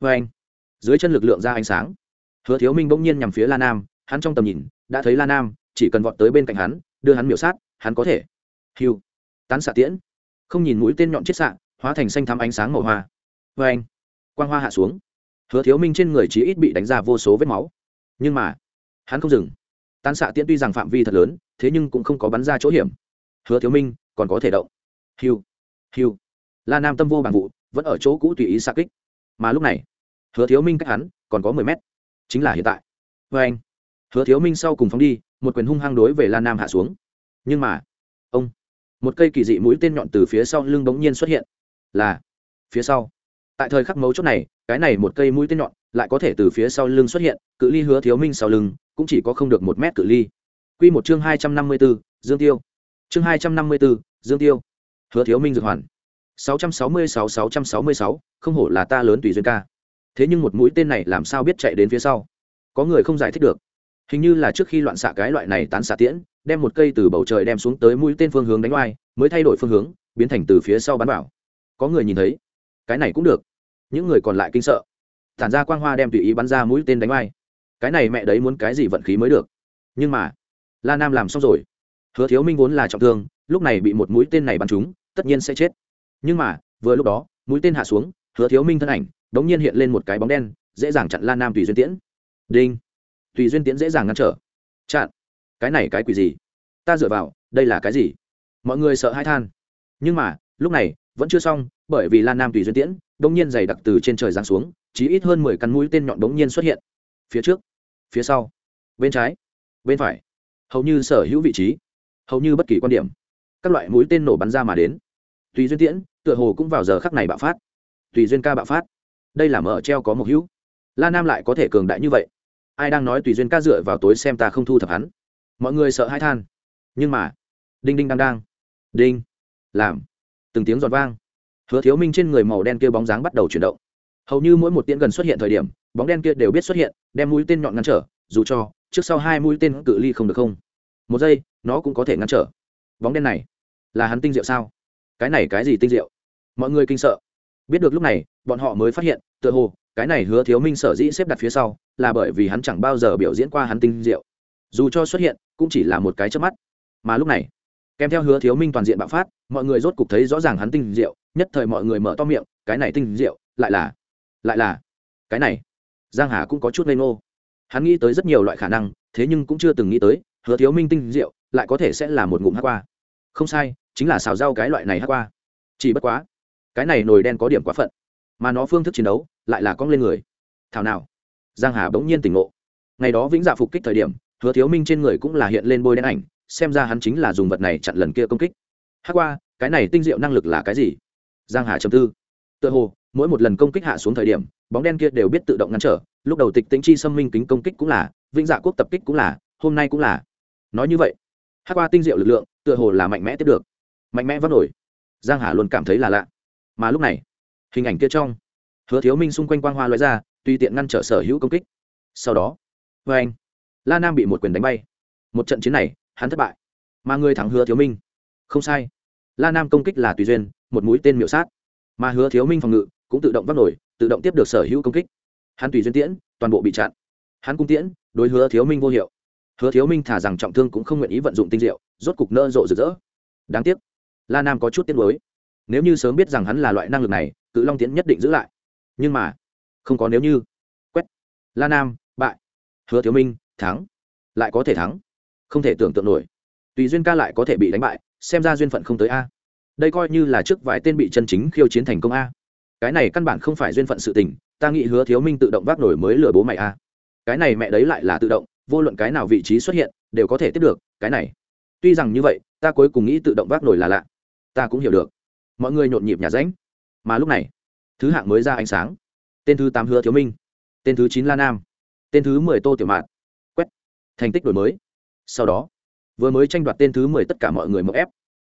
vê anh, dưới chân lực lượng ra ánh sáng. Hứa thiếu minh bỗng nhiên nhằm phía la nam, hắn trong tầm nhìn, đã thấy la nam, chỉ cần vọt tới bên cạnh hắn, đưa hắn miểu sát, hắn có thể. Hiu tán xạ tiễn. Không nhìn mũi tên nhọn chiết xạ hóa thành xanh thắm ánh sáng màu hoa. Vê anh. Quang hoa hạ xuống. Hứa thiếu minh trên người chí ít bị đánh ra vô số vết máu. Nhưng mà, hắn không dừng. Tán xạ tiễn tuy rằng phạm vi thật lớn, thế nhưng cũng không có bắn ra chỗ hiểm. Hứa thiếu minh còn có thể động. Hiu hiu. La nam tâm vô bằng vụ, vẫn ở chỗ cũ tùy ý xạ kích. Mà lúc này, hứa thiếu minh cách hắn còn có mười mét. Chính là hiện tại. Vê anh. Hứa thiếu minh sau cùng phóng đi, một quyền hung hăng đối về la nam hạ xuống. Nhưng mà, ông, một cây kỳ dị mũi tên nhọn từ phía sau lưng bỗng nhiên xuất hiện là phía sau tại thời khắc mấu chốt này cái này một cây mũi tên nhọn lại có thể từ phía sau lưng xuất hiện cự ly hứa thiếu minh sau lưng cũng chỉ có không được một mét cự ly Quy một chương hai trăm năm mươi 254, Dương Tiêu. Chương hai trăm năm mươi 254, Dương Tiêu. Hứa Thiếu Minh dược hoàn. sáu trăm sáu mươi sáu sáu trăm sáu mươi sáu, không hổ là ta lớn tùy duyên ca. Thế nhưng một mũi tên này làm sao biết chạy đến phía sau? Có người không giải thích được. Hình như là trước khi loạn xạ cái loại này tán xạ tiễn, đem một cây từ bầu trời đem xuống tới mũi tên phương hướng đánh oai, mới thay đổi phương hướng, biến thành từ phía sau bắn vào. Có người nhìn thấy, cái này cũng được. Những người còn lại kinh sợ. Tản ra quang hoa đem tùy ý bắn ra mũi tên đánh vai Cái này mẹ đấy muốn cái gì vận khí mới được. Nhưng mà, la nam làm xong rồi. Hứa thiếu minh vốn là trọng thương lúc này bị một mũi tên này bắn trúng tất nhiên sẽ chết. Nhưng mà vừa lúc đó mũi tên hạ xuống hứa thiếu minh thân ảnh đ ố n g nhiên hiện lên một cái bóng đen dễ dàng chặn la nam tùy duyên tiễn. Đinh. Tùy duyên tiễn dễ dàng ngăn trở. Chặn. Cái này cái quỷ gì? Ta dựa vào đây là cái gì? Mọi người sợ hãi than. Nhưng mà lúc này vẫn chưa xong, bởi vì Lan nam tùy duyên tiễn đ ỗ n g nhiên dày đặc từ trên trời giáng xuống chỉ ít hơn mười căn mũi tên nhọn đ n g nhiên xuất hiện. Phía trước, phía sau, bên trái, bên phải. Hầu như sở hữu vị trí, hầu như bất kỳ quan điểm. Các loại mũi tên nổ bắn ra mà đến. Tùy duyên tiễn, tựa hồ cũng vào giờ khắc này bạo phát. Tùy duyên ca bạo phát. Đây là mở treo có một hữu. La nam lại có thể cường đại như vậy. Ai đang nói tùy duyên ca dựa vào tối xem ta không thu thập hắn? Mọi người sợ hãi than. Nhưng mà, đinh đinh đang đang. Đinh. Làm từng tiếng giòn vang. Hứa thiếu minh trên người màu đen kia bóng dáng bắt đầu chuyển động. Hầu như mỗi một tiễn gần xuất hiện thời điểm, bóng đen kia đều biết xuất hiện, đem mũi tên nhọn ngăn trở, dù cho trước sau hai mũi tên cự ly không được không. Một giây, nó cũng có thể ngăn trở. Bóng đen này, là hắn tinh diệu sao? Cái này cái gì tinh diệu? Mọi người kinh sợ. Biết được lúc này, bọn họ mới phát hiện, tựa hồ, cái này hứa thiếu minh sở dĩ xếp đặt phía sau, là bởi vì hắn chẳng bao giờ biểu diễn qua hắn tinh diệu. Dù cho xuất hiện, cũng chỉ là một cái trước mắt. Mà lúc này kèm theo hứa thiếu minh toàn diện bạo phát mọi người rốt cục thấy rõ ràng hắn tinh diệu nhất thời mọi người mở to miệng cái này tinh diệu lại là lại là cái này. Giang hà cũng có chút ngây ngô. Hắn nghĩ tới rất nhiều loại khả năng thế nhưng cũng chưa từng nghĩ tới hứa thiếu minh tinh diệu, lại có thể sẽ là một ngụm hát qua. Không sai chính là xào rau cái loại này hát qua. Chỉ bất quá cái này nồi đen có điểm quá phận mà nó phương thức chiến đấu lại là cong lên người. Thảo nào? Giang hà bỗng nhiên tỉnh ngộ. Ngày đó vĩnh dạ phục kích thời điểm hứa thiếu minh trên người cũng là hiện lên bôi đen ảnh xem ra hắn chính là dùng vật này chặn lần kia công kích. Hát qua, cái này tinh diệu năng lực là cái gì? Giang hà trầm tư. Tựa hồ, mỗi một lần công kích hạ xuống thời điểm, bóng đen kia đều biết tự động ngăn trở. Lúc đầu tịch tính chi xâm minh kính công kích cũng là, vĩnh dạ quốc tập kích cũng là, hôm nay cũng là. Nói như vậy hát qua tinh diệu lực lượng, tựa hồ là mạnh mẽ tiếp được. Mạnh mẽ vấp nổi. Giang hà luôn cảm thấy là lạ. Mà lúc này, hình ảnh kia trong, hứa thiếu minh xung quanh quang hoa loại ra, tùy tiện ngăn trở sở hữu công kích. Sau đó vê anh, la nam bị một quyền đánh bay. Một trận chiến này hắn thất bại. Mà người thắng hứa thiếu minh. Không sai. La nam công kích là tùy duyên, một mũi tên miểu sát. Mà hứa thiếu minh phòng ngự cũng tự động vác nổi, tự động tiếp được sở hữu công kích. Hắn tùy duyên tiễn, toàn bộ bị chặn. Hắn cung tiễn, đối hứa thiếu minh vô hiệu. Hứa thiếu minh thả rằng trọng thương cũng không nguyện ý vận dụng tinh diệu, rốt cục nơ rộ rực rỡ. Đáng tiếc, la nam có chút tiếc nuối. Nếu như sớm biết rằng hắn là loại năng lực này, cự long tiễn nhất định giữ lại. Nhưng mà, không có nếu như. Quét. La nam, bại. Hứa thiếu minh, thắng. Lại có thể thắng không thể tưởng tượng nổi. Tùy duyên ca lại có thể bị đánh bại, xem ra duyên phận không tới a. Đây coi như là trước vài tên bị chân chính khiêu chiến thành công a. Cái này căn bản không phải duyên phận sự tình, ta nghĩ hứa thiếu minh tự động vác nổi mới lừa bố mày a. Cái này mẹ đấy lại là tự động, vô luận cái nào vị trí xuất hiện, đều có thể tiếp được, cái này. Tuy rằng như vậy, ta cuối cùng nghĩ tự động vác nổi là lạ. Ta cũng hiểu được. Mọi người nhộn nhịp nhà ránh. Mà lúc này, thứ hạng mới ra ánh sáng. Tên thứ tám hứa thiếu minh. Tên thứ chín la nam. Tên thứ mười tô tiểu mạt quét. Thành tích đổi mới sau đó, vừa mới tranh đoạt tên thứ mười tất cả mọi người mậu ép.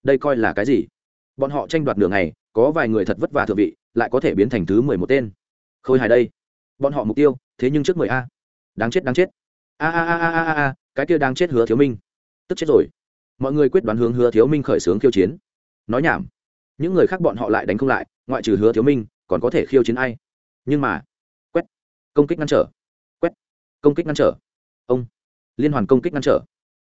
Đây coi là cái gì? Bọn họ tranh đoạt nửa ngày, có vài người thật vất vả thượng vị, lại có thể biến thành thứ mười một tên. Khôi hài đây. Bọn họ mục tiêu, thế nhưng trước mười a. Đáng chết đáng chết. A a a a a a cái kia đang chết hứa thiếu minh. Tức chết rồi. Mọi người quyết đoán hướng hứa thiếu minh khởi xướng khiêu chiến. Nói nhảm. Những người khác bọn họ lại đánh không lại, ngoại trừ hứa thiếu minh, còn có thể khiêu chiến ai? Nhưng mà, quét. Công kích ngăn trở. Quét. Công kích ngăn trở. Ông. Liên hoàn công kích ngăn trở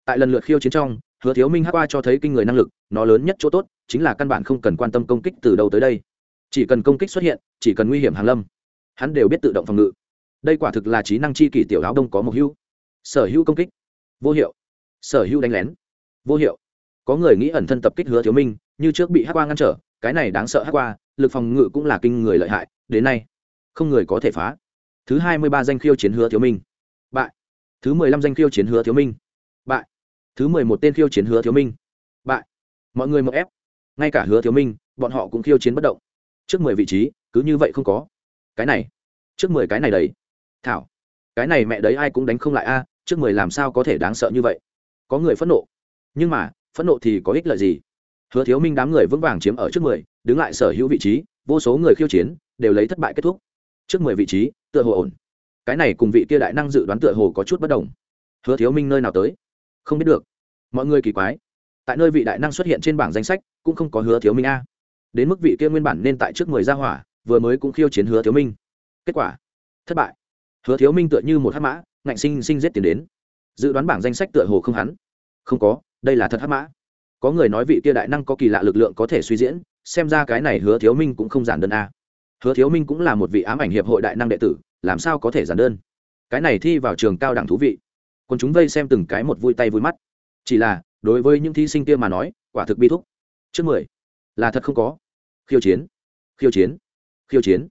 tại lần lượt khiêu chiến trong, hứa thiếu minh hát qua cho thấy kinh người năng lực, nó lớn nhất chỗ tốt chính là căn bản không cần quan tâm công kích từ đầu tới đây. Chỉ cần công kích xuất hiện, chỉ cần nguy hiểm hàng lâm, hắn đều biết tự động phòng ngự. Đây quả thực là trí năng chi kỷ tiểu áo đông có một hưu. sở hữu công kích, vô hiệu. Sở hữu đánh lén, vô hiệu. Có người nghĩ ẩn thân tập kích hứa thiếu minh, như trước bị hát qua ngăn trở, cái này đáng sợ hát qua, lực phòng ngự cũng là kinh người lợi hại, đến nay, không người có thể phá. Thứ hai mươi ba danh khiêu chiến hứa thiếu minh. Bại. Thứ mười lăm danh khiêu chiến hứa thiếu minh thứ mười một tên khiêu chiến hứa thiếu minh. Bại. Mọi người mậu ép. Ngay cả hứa thiếu minh, bọn họ cũng khiêu chiến bất động. Trước mười vị trí, cứ như vậy không có. Cái này. Trước mười cái này đấy. Thảo. Cái này mẹ đấy ai cũng đánh không lại a, trước mười làm sao có thể đáng sợ như vậy? Có người phẫn nộ. Nhưng mà, phẫn nộ thì có ích lợi gì? Hứa thiếu minh đám người vững vàng chiếm ở trước mười, đứng lại sở hữu vị trí, vô số người khiêu chiến, đều lấy thất bại kết thúc. Trước mười vị trí, tựa hồ ổn. Cái này cùng vị kia đại năng dự đoán tựa hồ có chút bất đồng. Hứa thiếu minh nơi nào tới? Không biết được mọi người kỳ quái. Tại nơi vị đại năng xuất hiện trên bảng danh sách, cũng không có hứa thiếu minh a. Đến mức vị kia nguyên bản nên tại trước mười gia hỏa, vừa mới cũng khiêu chiến hứa thiếu minh. Kết quả, thất bại. Hứa thiếu minh tựa như một hát mã, ngạnh sinh sinh giết tiền đến. Dự đoán bảng danh sách tựa hồ không hắn. Không có, đây là thật hát mã. Có người nói vị kia đại năng có kỳ lạ lực lượng có thể suy diễn, xem ra cái này hứa thiếu minh cũng không giản đơn a. Hứa thiếu minh cũng là một vị ám ảnh hiệp hội đại năng đệ tử, làm sao có thể giản đơn? Cái này thi vào trường cao đẳng thú vị. Còn chúng vây xem từng cái một vui tay vui mắt chỉ là, đối với những thí sinh kia mà nói, quả thực bi thúc. Trước mười, là thật không có. Khiêu chiến khiêu chiến khiêu chiến.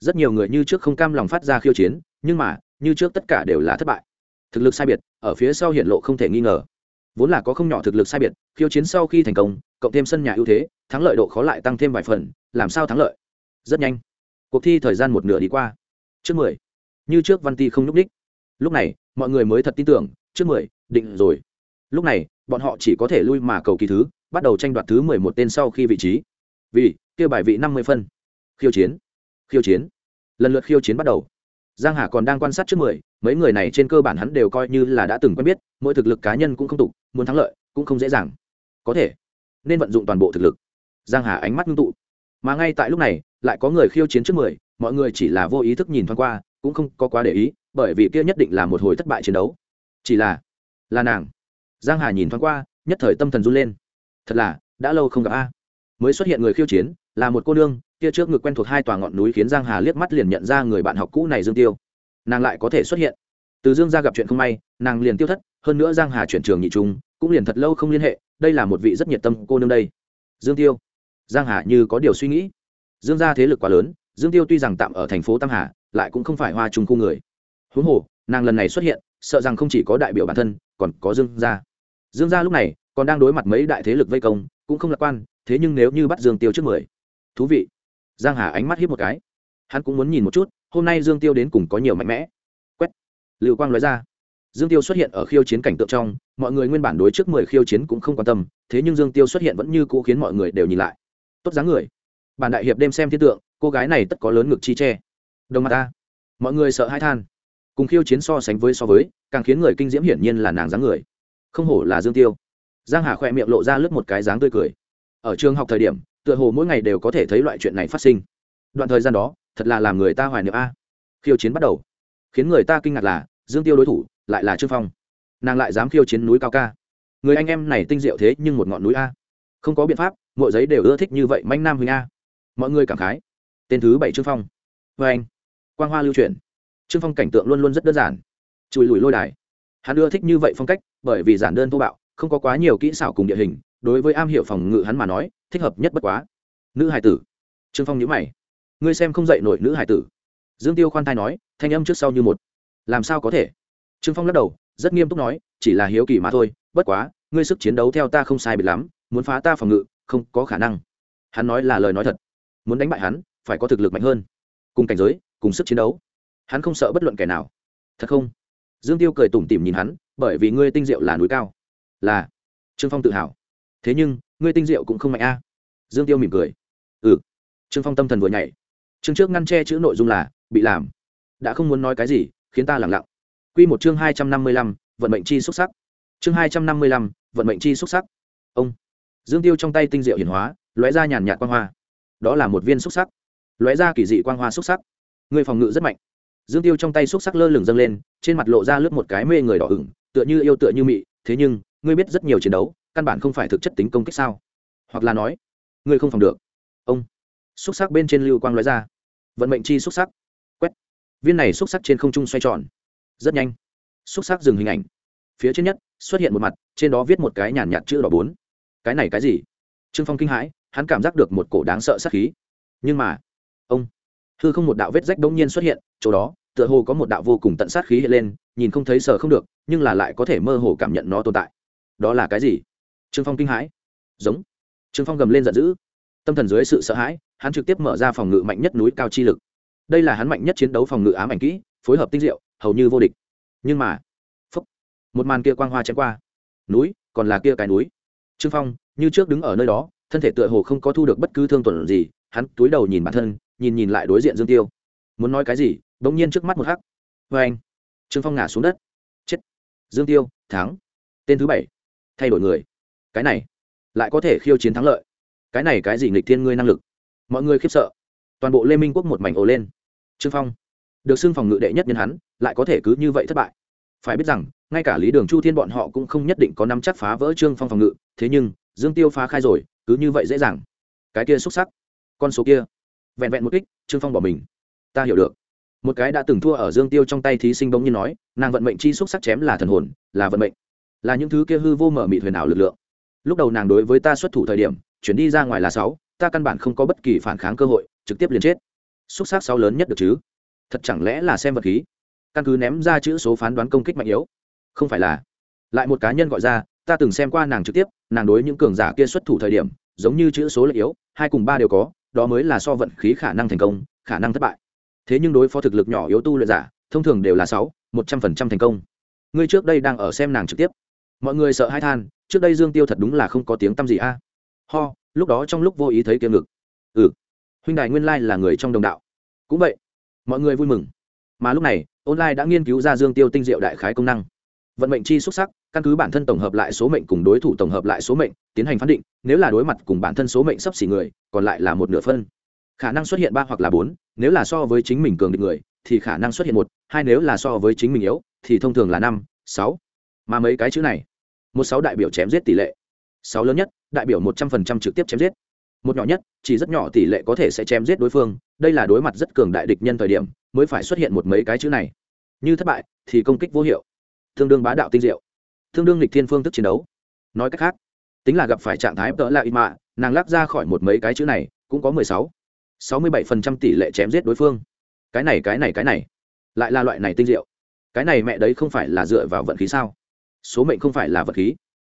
Rất nhiều người như trước không cam lòng phát ra khiêu chiến, nhưng mà, như trước tất cả đều là thất bại. Thực lực sai biệt, ở phía sau hiện lộ không thể nghi ngờ. Vốn là có không nhỏ thực lực sai biệt, khiêu chiến sau khi thành công, cộng thêm sân nhà ưu thế, thắng lợi độ khó lại tăng thêm vài phần, làm sao thắng lợi? Rất nhanh. Cuộc thi thời gian một nửa đi qua. Trước mười, như trước văn ti không nhúc đích lúc này, mọi người mới thật tin tưởng, trước mười, định rồi lúc này, bọn họ chỉ có thể lui mà cầu kỳ thứ, bắt đầu tranh đoạt thứ mười một tên sau khi vị trí. Vì, kia bài vị năm mươi phân. Khiêu chiến. Khiêu chiến. Lần lượt khiêu chiến bắt đầu. Giang hà còn đang quan sát trước mười, mấy người này trên cơ bản hắn đều coi như là đã từng quen biết, mỗi thực lực cá nhân cũng không tục, muốn thắng lợi, cũng không dễ dàng. Có thể, nên vận dụng toàn bộ thực lực. Giang hà ánh mắt ngưng tụ. Mà ngay tại lúc này, lại có người khiêu chiến trước mười, mọi người chỉ là vô ý thức nhìn thoáng qua, cũng không có quá để ý, bởi vì kia nhất định là một hồi thất bại chiến đấu. Chỉ là là nàng giang hà nhìn thoáng qua, nhất thời tâm thần run lên. Thật là, đã lâu không gặp a. Mới xuất hiện người khiêu chiến, là một cô nương, kia trước ngực quen thuộc hai tòa ngọn núi khiến giang hà liếc mắt liền nhận ra người bạn học cũ này dương tiêu. Nàng lại có thể xuất hiện. Từ dương ra gặp chuyện không may, nàng liền tiêu thất, hơn nữa giang hà chuyển trường nhị trung, cũng liền thật lâu không liên hệ, đây là một vị rất nhiệt tâm cô nương đây. Dương tiêu. Giang hà như có điều suy nghĩ. Dương gia thế lực quá lớn, dương tiêu tuy rằng tạm ở thành phố tam hà, lại cũng không phải hoa trung khu người. Huống hồ, nàng lần này xuất hiện, sợ rằng không chỉ có đại biểu bản thân, còn có dương gia dương gia lúc này còn đang đối mặt mấy đại thế lực vây công, cũng không lạc quan, thế nhưng nếu như bắt dương tiêu trước mười, thú vị. Giang hà ánh mắt hiếp một cái. Hắn cũng muốn nhìn một chút, hôm nay dương tiêu đến cùng có nhiều mạnh mẽ. Quét. Lưu quang nói ra. Dương tiêu xuất hiện ở khiêu chiến cảnh tượng trong, mọi người nguyên bản đối trước mười khiêu chiến cũng không quan tâm, thế nhưng dương tiêu xuất hiện vẫn như cũ khiến mọi người đều nhìn lại. Tốt dáng người. Bản đại hiệp đêm xem thiên tượng, cô gái này tất có lớn ngực chi tre đồng mặt ta. Mọi người sợ hai than. Cùng khiêu chiến so sánh với so với, càng khiến người kinh diễm hiển nhiên là nàng dáng người không hổ là dương tiêu. Giang hà khỏe miệng lộ ra lướt một cái dáng tươi cười. Ở trường học thời điểm, tựa hồ mỗi ngày đều có thể thấy loại chuyện này phát sinh. Đoạn thời gian đó, thật là làm người ta hoài niệm a. Khiêu chiến bắt đầu. Khiến người ta kinh ngạc là, dương tiêu đối thủ lại là trương phong. Nàng lại dám khiêu chiến núi cao ca. Người anh em này tinh diệu thế nhưng một ngọn núi a. Không có biện pháp mỗi giấy đều ưa thích như vậy manh nam huynh a. Mọi người cảm khái. Tên thứ bảy trương phong. Vê anh, quang hoa lưu truyền trương phong cảnh tượng luôn luôn rất đơn giản. Chùi lùi lôi đài. Hắn ưa thích như vậy phong cách bởi vì giản đơn thô bạo, không có quá nhiều kỹ xảo cùng địa hình, đối với am hiểu phòng ngự hắn mà nói, thích hợp nhất bất quá. Nữ hải tử. Trương phong nhữ mày. Ngươi xem không dậy nổi nữ hải tử. Dương tiêu khoan thai nói, thanh âm trước sau như một. Làm sao có thể? Trương phong lắc đầu, rất nghiêm túc nói, chỉ là hiếu kỳ mà thôi, bất quá, ngươi sức chiến đấu theo ta không sai biệt lắm, muốn phá ta phòng ngự, không có khả năng. Hắn nói là lời nói thật. Muốn đánh bại hắn, phải có thực lực mạnh hơn. Cùng cảnh giới, cùng sức chiến đấu. Hắn không sợ bất luận kẻ nào. Thật không? Dương tiêu cười tủm tỉm nhìn hắn, bởi vì ngươi tinh diệu là núi cao. Là, trương phong tự hào. Thế nhưng, ngươi tinh diệu cũng không mạnh a. Dương tiêu mỉm cười. Ừ. Trương phong tâm thần vừa nhảy. Chương trước ngăn che chữ nội dung là, bị làm. Đã không muốn nói cái gì, khiến ta lẳng lặng. Q một chương hai trăm năm mươi lăm, vận mệnh chi xuất sắc. Chương hai trăm năm mươi lăm, vận mệnh chi xuất sắc. Ông. Dương tiêu trong tay tinh diệu hiển hóa, lóe ra nhàn nhạt quang hoa. Đó là một viên xúc sắc. Lóe ra kỳ dị quang hoa xúc sắc. Người phòng ngự rất mạnh dương tiêu trong tay xúc sắc lơ lửng dâng lên, trên mặt lộ ra lướt một cái mê người đỏ ửng, tựa như yêu tựa như mị, thế nhưng, ngươi biết rất nhiều chiến đấu, căn bản không phải thực chất tính công kích sao? Hoặc là nói, ngươi không phòng được. Ông. Xúc sắc bên trên lưu quang lóe ra. Vận mệnh chi xúc sắc. Quét. Viên này xúc sắc trên không trung xoay tròn. Rất nhanh. Xúc sắc dừng hình ảnh. Phía trên nhất, xuất hiện một mặt, trên đó viết một cái nhàn nhạt chữ đỏ bốn. Cái này cái gì? Trương phong kinh hãi, hắn cảm giác được một cổ đáng sợ sát khí. Nhưng mà, ông. Hư không một đạo vết rách đông nhiên xuất hiện, chỗ đó tựa hồ có một đạo vô cùng tận sát khí hiện lên nhìn không thấy sờ không được nhưng là lại có thể mơ hồ cảm nhận nó tồn tại. Đó là cái gì? Trương phong kinh hãi. Giống. Trương phong gầm lên giận dữ. Tâm thần dưới sự sợ hãi hắn trực tiếp mở ra phòng ngự mạnh nhất núi cao chi lực. Đây là hắn mạnh nhất chiến đấu phòng ngự ám ảnh kỹ phối hợp tinh diệu hầu như vô địch. Nhưng mà phúc, một màn kia quang hoa chém qua. Núi còn là kia cái núi. Trương phong như trước đứng ở nơi đó thân thể tựa hồ không có thu được bất cứ thương tuần gì hắn túi đầu nhìn bản thân nhìn nhìn lại đối diện dương tiêu. Muốn nói cái gì? Bỗng nhiên trước mắt một hắc vê vâng anh. Trương phong ngã xuống đất. Chết. Dương tiêu, thắng. Tên thứ bảy. Thay đổi người. Cái này, lại có thể khiêu chiến thắng lợi. Cái này cái gì nghịch thiên ngươi năng lực? Mọi người khiếp sợ. Toàn bộ lê minh quốc một mảnh ồ lên. Trương phong, được xưng phòng ngự đệ nhất nhân hắn, lại có thể cứ như vậy thất bại. Phải biết rằng, ngay cả lý đường chu thiên bọn họ cũng không nhất định có nắm chắc phá vỡ trương phong phòng ngự, thế nhưng, dương tiêu phá khai rồi, cứ như vậy dễ dàng. Cái kia xúc sắc. Con số kia. Vẹn vẹn một kích, trương phong bỏ mình. Ta hiểu được một cái đã từng thua ở dương tiêu trong tay thí sinh bỗng nhiên nói, nàng vận mệnh chi xúc sắc chém là thần hồn, là vận mệnh, là những thứ kia hư vô mở mị thuyền ảo lực lượng. Lúc đầu nàng đối với ta xuất thủ thời điểm, chuyển đi ra ngoài là sáu, ta căn bản không có bất kỳ phản kháng cơ hội, trực tiếp liền chết. Xúc sắc sáu lớn nhất được chứ? Thật chẳng lẽ là xem vật khí? Căn cứ ném ra chữ số phán đoán công kích mạnh yếu. Không phải là. Lại một cá nhân gọi ra, ta từng xem qua nàng trực tiếp, nàng đối những cường giả kia xuất thủ thời điểm, giống như chữ số lệ yếu, hai cùng ba đều có, đó mới là so vận khí khả năng thành công, khả năng thất bại thế nhưng đối phó thực lực nhỏ yếu tu luyện giả, thông thường đều là sáu, một trăm phần trăm thành công. Ngươi trước đây đang ở xem nàng trực tiếp. Mọi người sợ hai than, trước đây dương tiêu thật đúng là không có tiếng tăm gì a. Ho, lúc đó trong lúc vô ý thấy kiêng ngực. Ừ huynh đài nguyên lai là người trong đồng đạo. Cũng vậy, mọi người vui mừng. Mà lúc này, online đã nghiên cứu ra dương tiêu tinh diệu đại khái công năng. Vận mệnh chi xuất sắc, căn cứ bản thân tổng hợp lại số mệnh cùng đối thủ tổng hợp lại số mệnh, tiến hành phán định, nếu là đối mặt cùng bản thân số mệnh sắp xỉ người, còn lại là một nửa phân khả năng xuất hiện ba hoặc là bốn, nếu là so với chính mình cường địch người, thì khả năng xuất hiện một, hai nếu là so với chính mình yếu, thì thông thường là năm, sáu. Mà mấy cái chữ này? Một sáu đại biểu chém giết tỷ lệ. Sáu lớn nhất, đại biểu một trăm phần trăm trực tiếp chém giết. Một nhỏ nhất, chỉ rất nhỏ tỷ lệ có thể sẽ chém giết đối phương, đây là đối mặt rất cường đại địch nhân thời điểm, mới phải xuất hiện một mấy cái chữ này. Như thất bại, thì công kích vô hiệu. Tương đương bá đạo tinh diệu. Tương đương lịch thiên phương thức chiến đấu. Nói cách khác, tính là gặp phải trạng thái tợ lạ ít mạ, nàng lắc ra khỏi một mấy cái chữ này, cũng có mười sáu sáu mươi bảy phần trăm tỷ lệ chém giết đối phương. Cái này cái này cái này. Lại là loại này tinh diệu. Cái này mẹ đấy không phải là dựa vào vận khí sao? Số mệnh không phải là vật khí.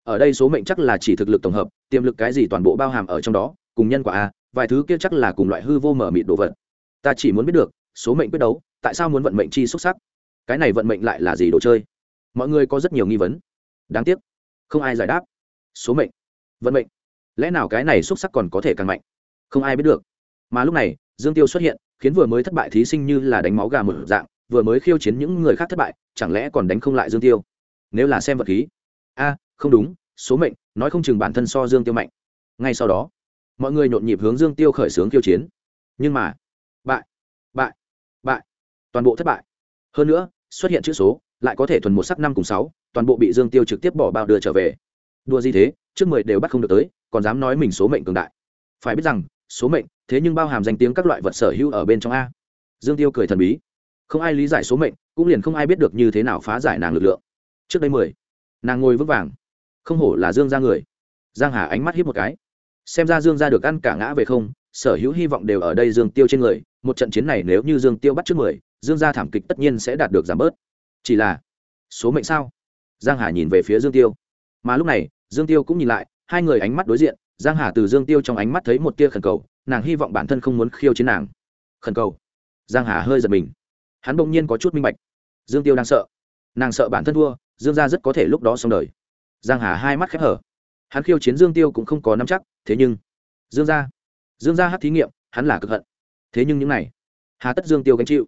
Ở đây số mệnh chắc là chỉ thực lực tổng hợp, tiềm lực cái gì toàn bộ bao hàm ở trong đó, cùng nhân quả a, vài thứ kia chắc là cùng loại hư vô mở mịt đồ vật. Ta chỉ muốn biết được, số mệnh quyết đấu, tại sao muốn vận mệnh chi xuất sắc? Cái này vận mệnh lại là gì đồ chơi? Mọi người có rất nhiều nghi vấn. Đáng tiếc, không ai giải đáp. Số mệnh, vận mệnh. Lẽ nào cái này xuất sắc còn có thể càng mạnh? Không ai biết được mà lúc này, dương tiêu xuất hiện, khiến vừa mới thất bại thí sinh như là đánh máu gà mở dạng, vừa mới khiêu chiến những người khác thất bại, chẳng lẽ còn đánh không lại dương tiêu? Nếu là xem vật khí. A, không đúng, số mệnh, nói không chừng bản thân so dương tiêu mạnh. Ngay sau đó, mọi người nhộn nhịp hướng dương tiêu khởi xướng khiêu chiến. Nhưng mà, bại bại bại. Toàn bộ thất bại. Hơn nữa, xuất hiện chữ số, lại có thể thuần một sắc năm cùng sáu, toàn bộ bị dương tiêu trực tiếp bỏ bao đưa trở về. Đua gì thế, trước mười đều bắt không được tới, còn dám nói mình số mệnh cường đại. Phải biết rằng, số mệnh thế nhưng bao hàm danh tiếng các loại vật sở hữu ở bên trong a. Dương tiêu cười thần bí. Không ai lý giải số mệnh, cũng liền không ai biết được như thế nào phá giải nàng lực lượng. Trước đây mười, nàng ngồi vững vàng. Không hổ là dương ra người. Giang hà ánh mắt hiếp một cái. Xem ra dương ra được ăn cả ngã về không, sở hữu hy vọng đều ở đây dương tiêu trên người, một trận chiến này nếu như dương tiêu bắt trước mười, dương gia thảm kịch tất nhiên sẽ đạt được giảm bớt. Chỉ là, số mệnh sao? Giang hà nhìn về phía dương tiêu. Mà lúc này, dương tiêu cũng nhìn lại, hai người ánh mắt đối diện, giang hà từ dương tiêu trong ánh mắt thấy một tia khẩn cầu nàng hy vọng bản thân không muốn khiêu chiến nàng. Khẩn cầu. Giang hà hơi giật mình. Hắn bỗng nhiên có chút minh bạch. Dương tiêu đang sợ. Nàng sợ bản thân thua, dương gia rất có thể lúc đó xong đời. Giang hà hai mắt khép hở. Hắn khiêu chiến dương tiêu cũng không có nắm chắc, thế nhưng dương gia dương gia hát thí nghiệm, hắn là cực hận. Thế nhưng những này, hà tất dương tiêu gánh chịu.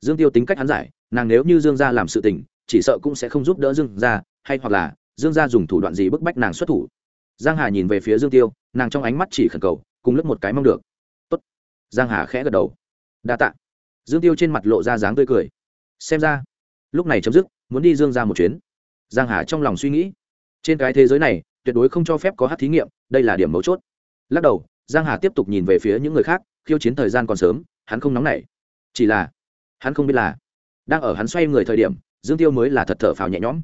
Dương tiêu tính cách hắn giải, nàng nếu như dương gia làm sự tình, chỉ sợ cũng sẽ không giúp đỡ dương gia, hay hoặc là dương gia dùng thủ đoạn gì bức bách nàng xuất thủ. Giang hà nhìn về phía dương tiêu, nàng trong ánh mắt chỉ khẩn cầu cùng lướt một cái mong được. Tốt. Giang hà khẽ gật đầu. Đa tạ. Dương tiêu trên mặt lộ ra dáng tươi cười. Xem ra, lúc này chấm dứt, muốn đi dương ra một chuyến. Giang hà trong lòng suy nghĩ, trên cái thế giới này, tuyệt đối không cho phép có hát thí nghiệm, đây là điểm mấu chốt. Lắc đầu, giang hà tiếp tục nhìn về phía những người khác, khiêu chiến thời gian còn sớm, hắn không nóng nảy. Chỉ là, hắn không biết là, đang ở hắn xoay người thời điểm, dương tiêu mới là thật thở phào nhẹ nhõm.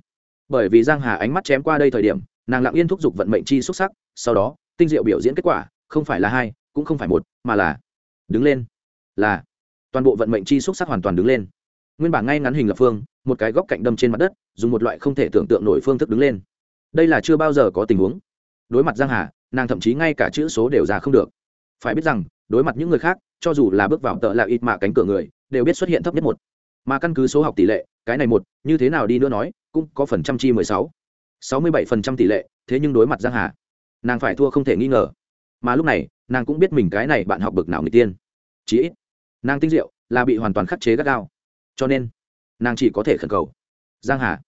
Bởi vì giang hà ánh mắt chém qua đây thời điểm, nàng lặng yên thúc giục vận mệnh chi xuất sắc, sau đó, tinh diệu biểu diễn kết quả không phải là hai, cũng không phải một, mà là đứng lên, là toàn bộ vận mệnh chi xúc sắc hoàn toàn đứng lên. Nguyên bản ngay ngắn hình lập phương, một cái góc cạnh đâm trên mặt đất, dùng một loại không thể tưởng tượng nổi phương thức đứng lên. Đây là chưa bao giờ có tình huống. Đối mặt giang hà, nàng thậm chí ngay cả chữ số đều ra không được. Phải biết rằng, đối mặt những người khác, cho dù là bước vào tợ là ít mạ cánh cửa người, đều biết xuất hiện thấp nhất một. Mà căn cứ số học tỷ lệ, cái này một, như thế nào đi nữa nói, cũng có phần trăm chi mười sáu. Sáu mươi bảy phần trăm tỷ lệ, thế nhưng đối mặt giang hà, nàng phải thua không thể nghi ngờ mà lúc này, nàng cũng biết mình cái này bạn học bực nào người tiên. Chí ít, nàng tinh diệu, là bị hoàn toàn khắc chế gắt gao. Cho nên, nàng chỉ có thể khẩn cầu. Giang hà,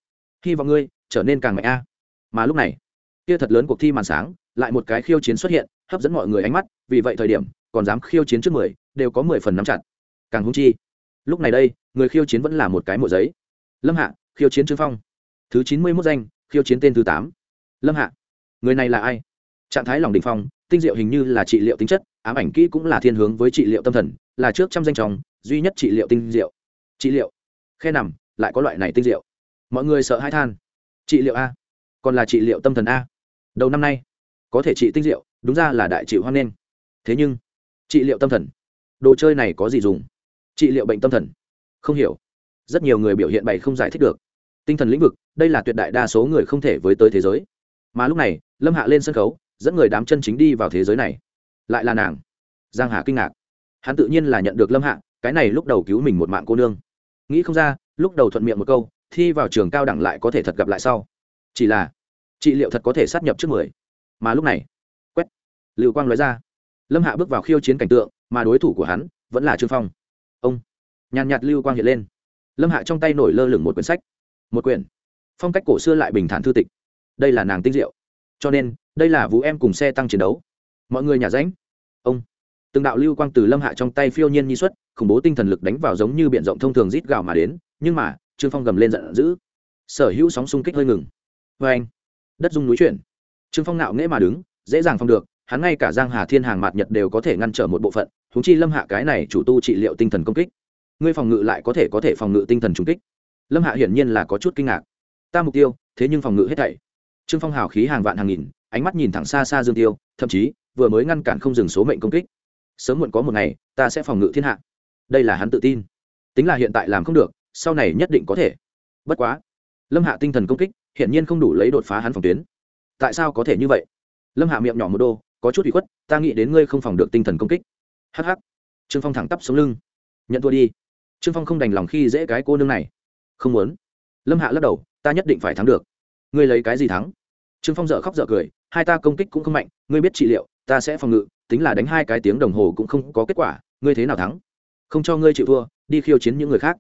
hy vọng ngươi trở nên càng mạnh a. Mà lúc này kia thật lớn cuộc thi màn sáng, lại một cái khiêu chiến xuất hiện, hấp dẫn mọi người ánh mắt, vì vậy thời điểm, còn dám khiêu chiến trước mười, đều có mười phần nắm chặt. Càng hung chi, lúc này đây, người khiêu chiến vẫn là một cái mộ giấy. Lâm hạ, khiêu chiến trương phong. Thứ chín mươi mốt danh, khiêu chiến tên thứ tám. Lâm hạ, người này là ai? Trạng thái lòng đình phong, tinh diệu hình như là trị liệu tính chất, ám ảnh kỹ cũng là thiên hướng với trị liệu tâm thần, là trước trăm danh chóng duy nhất trị liệu tinh diệu. Trị liệu? Khe nằm, lại có loại này tinh diệu. Mọi người sợ hai than. Trị liệu a. Còn là trị liệu tâm thần a. Đầu năm nay, có thể trị tinh diệu, đúng ra là đại chịu hoan nghênh. Thế nhưng, trị liệu tâm thần, đồ chơi này có gì dùng? Trị liệu bệnh tâm thần. Không hiểu. Rất nhiều người biểu hiện bày không giải thích được. Tinh thần lĩnh vực, đây là tuyệt đại đa số người không thể với tới thế giới. Mà lúc này, lâm hạ lên sân khấu dẫn người đám chân chính đi vào thế giới này. Lại là nàng. Giang hà kinh ngạc. Hắn tự nhiên là nhận được lâm hạ, cái này lúc đầu cứu mình một mạng cô nương. Nghĩ không ra, lúc đầu thuận miệng một câu, thi vào trường cao đẳng lại có thể thật gặp lại sau. Chỉ là, trị liệu thật có thể sát nhập trước mười. Mà lúc này, quét. Lưu quang nói ra. Lâm hạ bước vào khiêu chiến cảnh tượng, mà đối thủ của hắn vẫn là trương phong. Ông. Nhàn nhạt lưu quang hiện lên. Lâm hạ trong tay nổi lơ lửng một quyển sách. Một quyển. Phong cách cổ xưa lại bình thản thư tịch. Đây là nàng tinh diệu. Cho nên đây là vũ em cùng xe tăng chiến đấu. Mọi người nhà ránh ông. Từng đạo lưu quang từ lâm hạ trong tay phiêu nhiên nhi xuất, khủng bố tinh thần lực đánh vào giống như b i ể n rộng thông thường rít gạo mà đến, nhưng mà, trương phong gầm lên giận dữ. Sở hữu sóng xung kích hơi ngừng. Vê anh. Đất dung núi chuyển. Trương phong nạo nghễ mà đứng, dễ dàng phong được, hắn ngay cả giang hà thiên hàng mạt nhật đều có thể ngăn trở một bộ phận húng chi lâm hạ cái này chủ tu trị liệu tinh thần công kích. Ngươi phòng ngự lại có thể có thể phòng ngự tinh thần trung kích. Lâm hạ hiển nhiên là có chút kinh ngạc. Ta mục tiêu, thế nhưng phòng ngự hết thảy. Trương phong hào khí hàng vạn hàng nghìn ánh mắt nhìn thẳng xa xa dương tiêu, thậm chí vừa mới ngăn cản không dừng số mệnh công kích. Sớm muộn có một ngày, ta sẽ phòng ngự thiên hạ. Đây là hắn tự tin. Tính là hiện tại làm không được, sau này nhất định có thể. Bất quá, lâm hạ tinh thần công kích, hiển nhiên không đủ lấy đột phá hắn phòng tuyến. Tại sao có thể như vậy? Lâm hạ miệng nhỏ một đô, có chút bị khuất, ta nghĩ đến ngươi không phòng được tinh thần công kích. Hh trương phong thẳng tắp xuống lưng. Nhận thua đi. Trương phong không đành lòng khi dễ cái cô nương này. Không muốn. Lâm hạ lắc đầu, ta nhất định phải thắng được. Ngươi lấy cái gì thắng? Trương phong dợ khóc dợ cười hai ta công kích cũng không mạnh, ngươi biết trị liệu, ta sẽ phòng ngự, tính là đánh hai cái tiếng đồng hồ cũng không có kết quả, ngươi thế nào thắng? Không cho ngươi chịu thua, đi khiêu chiến những người khác.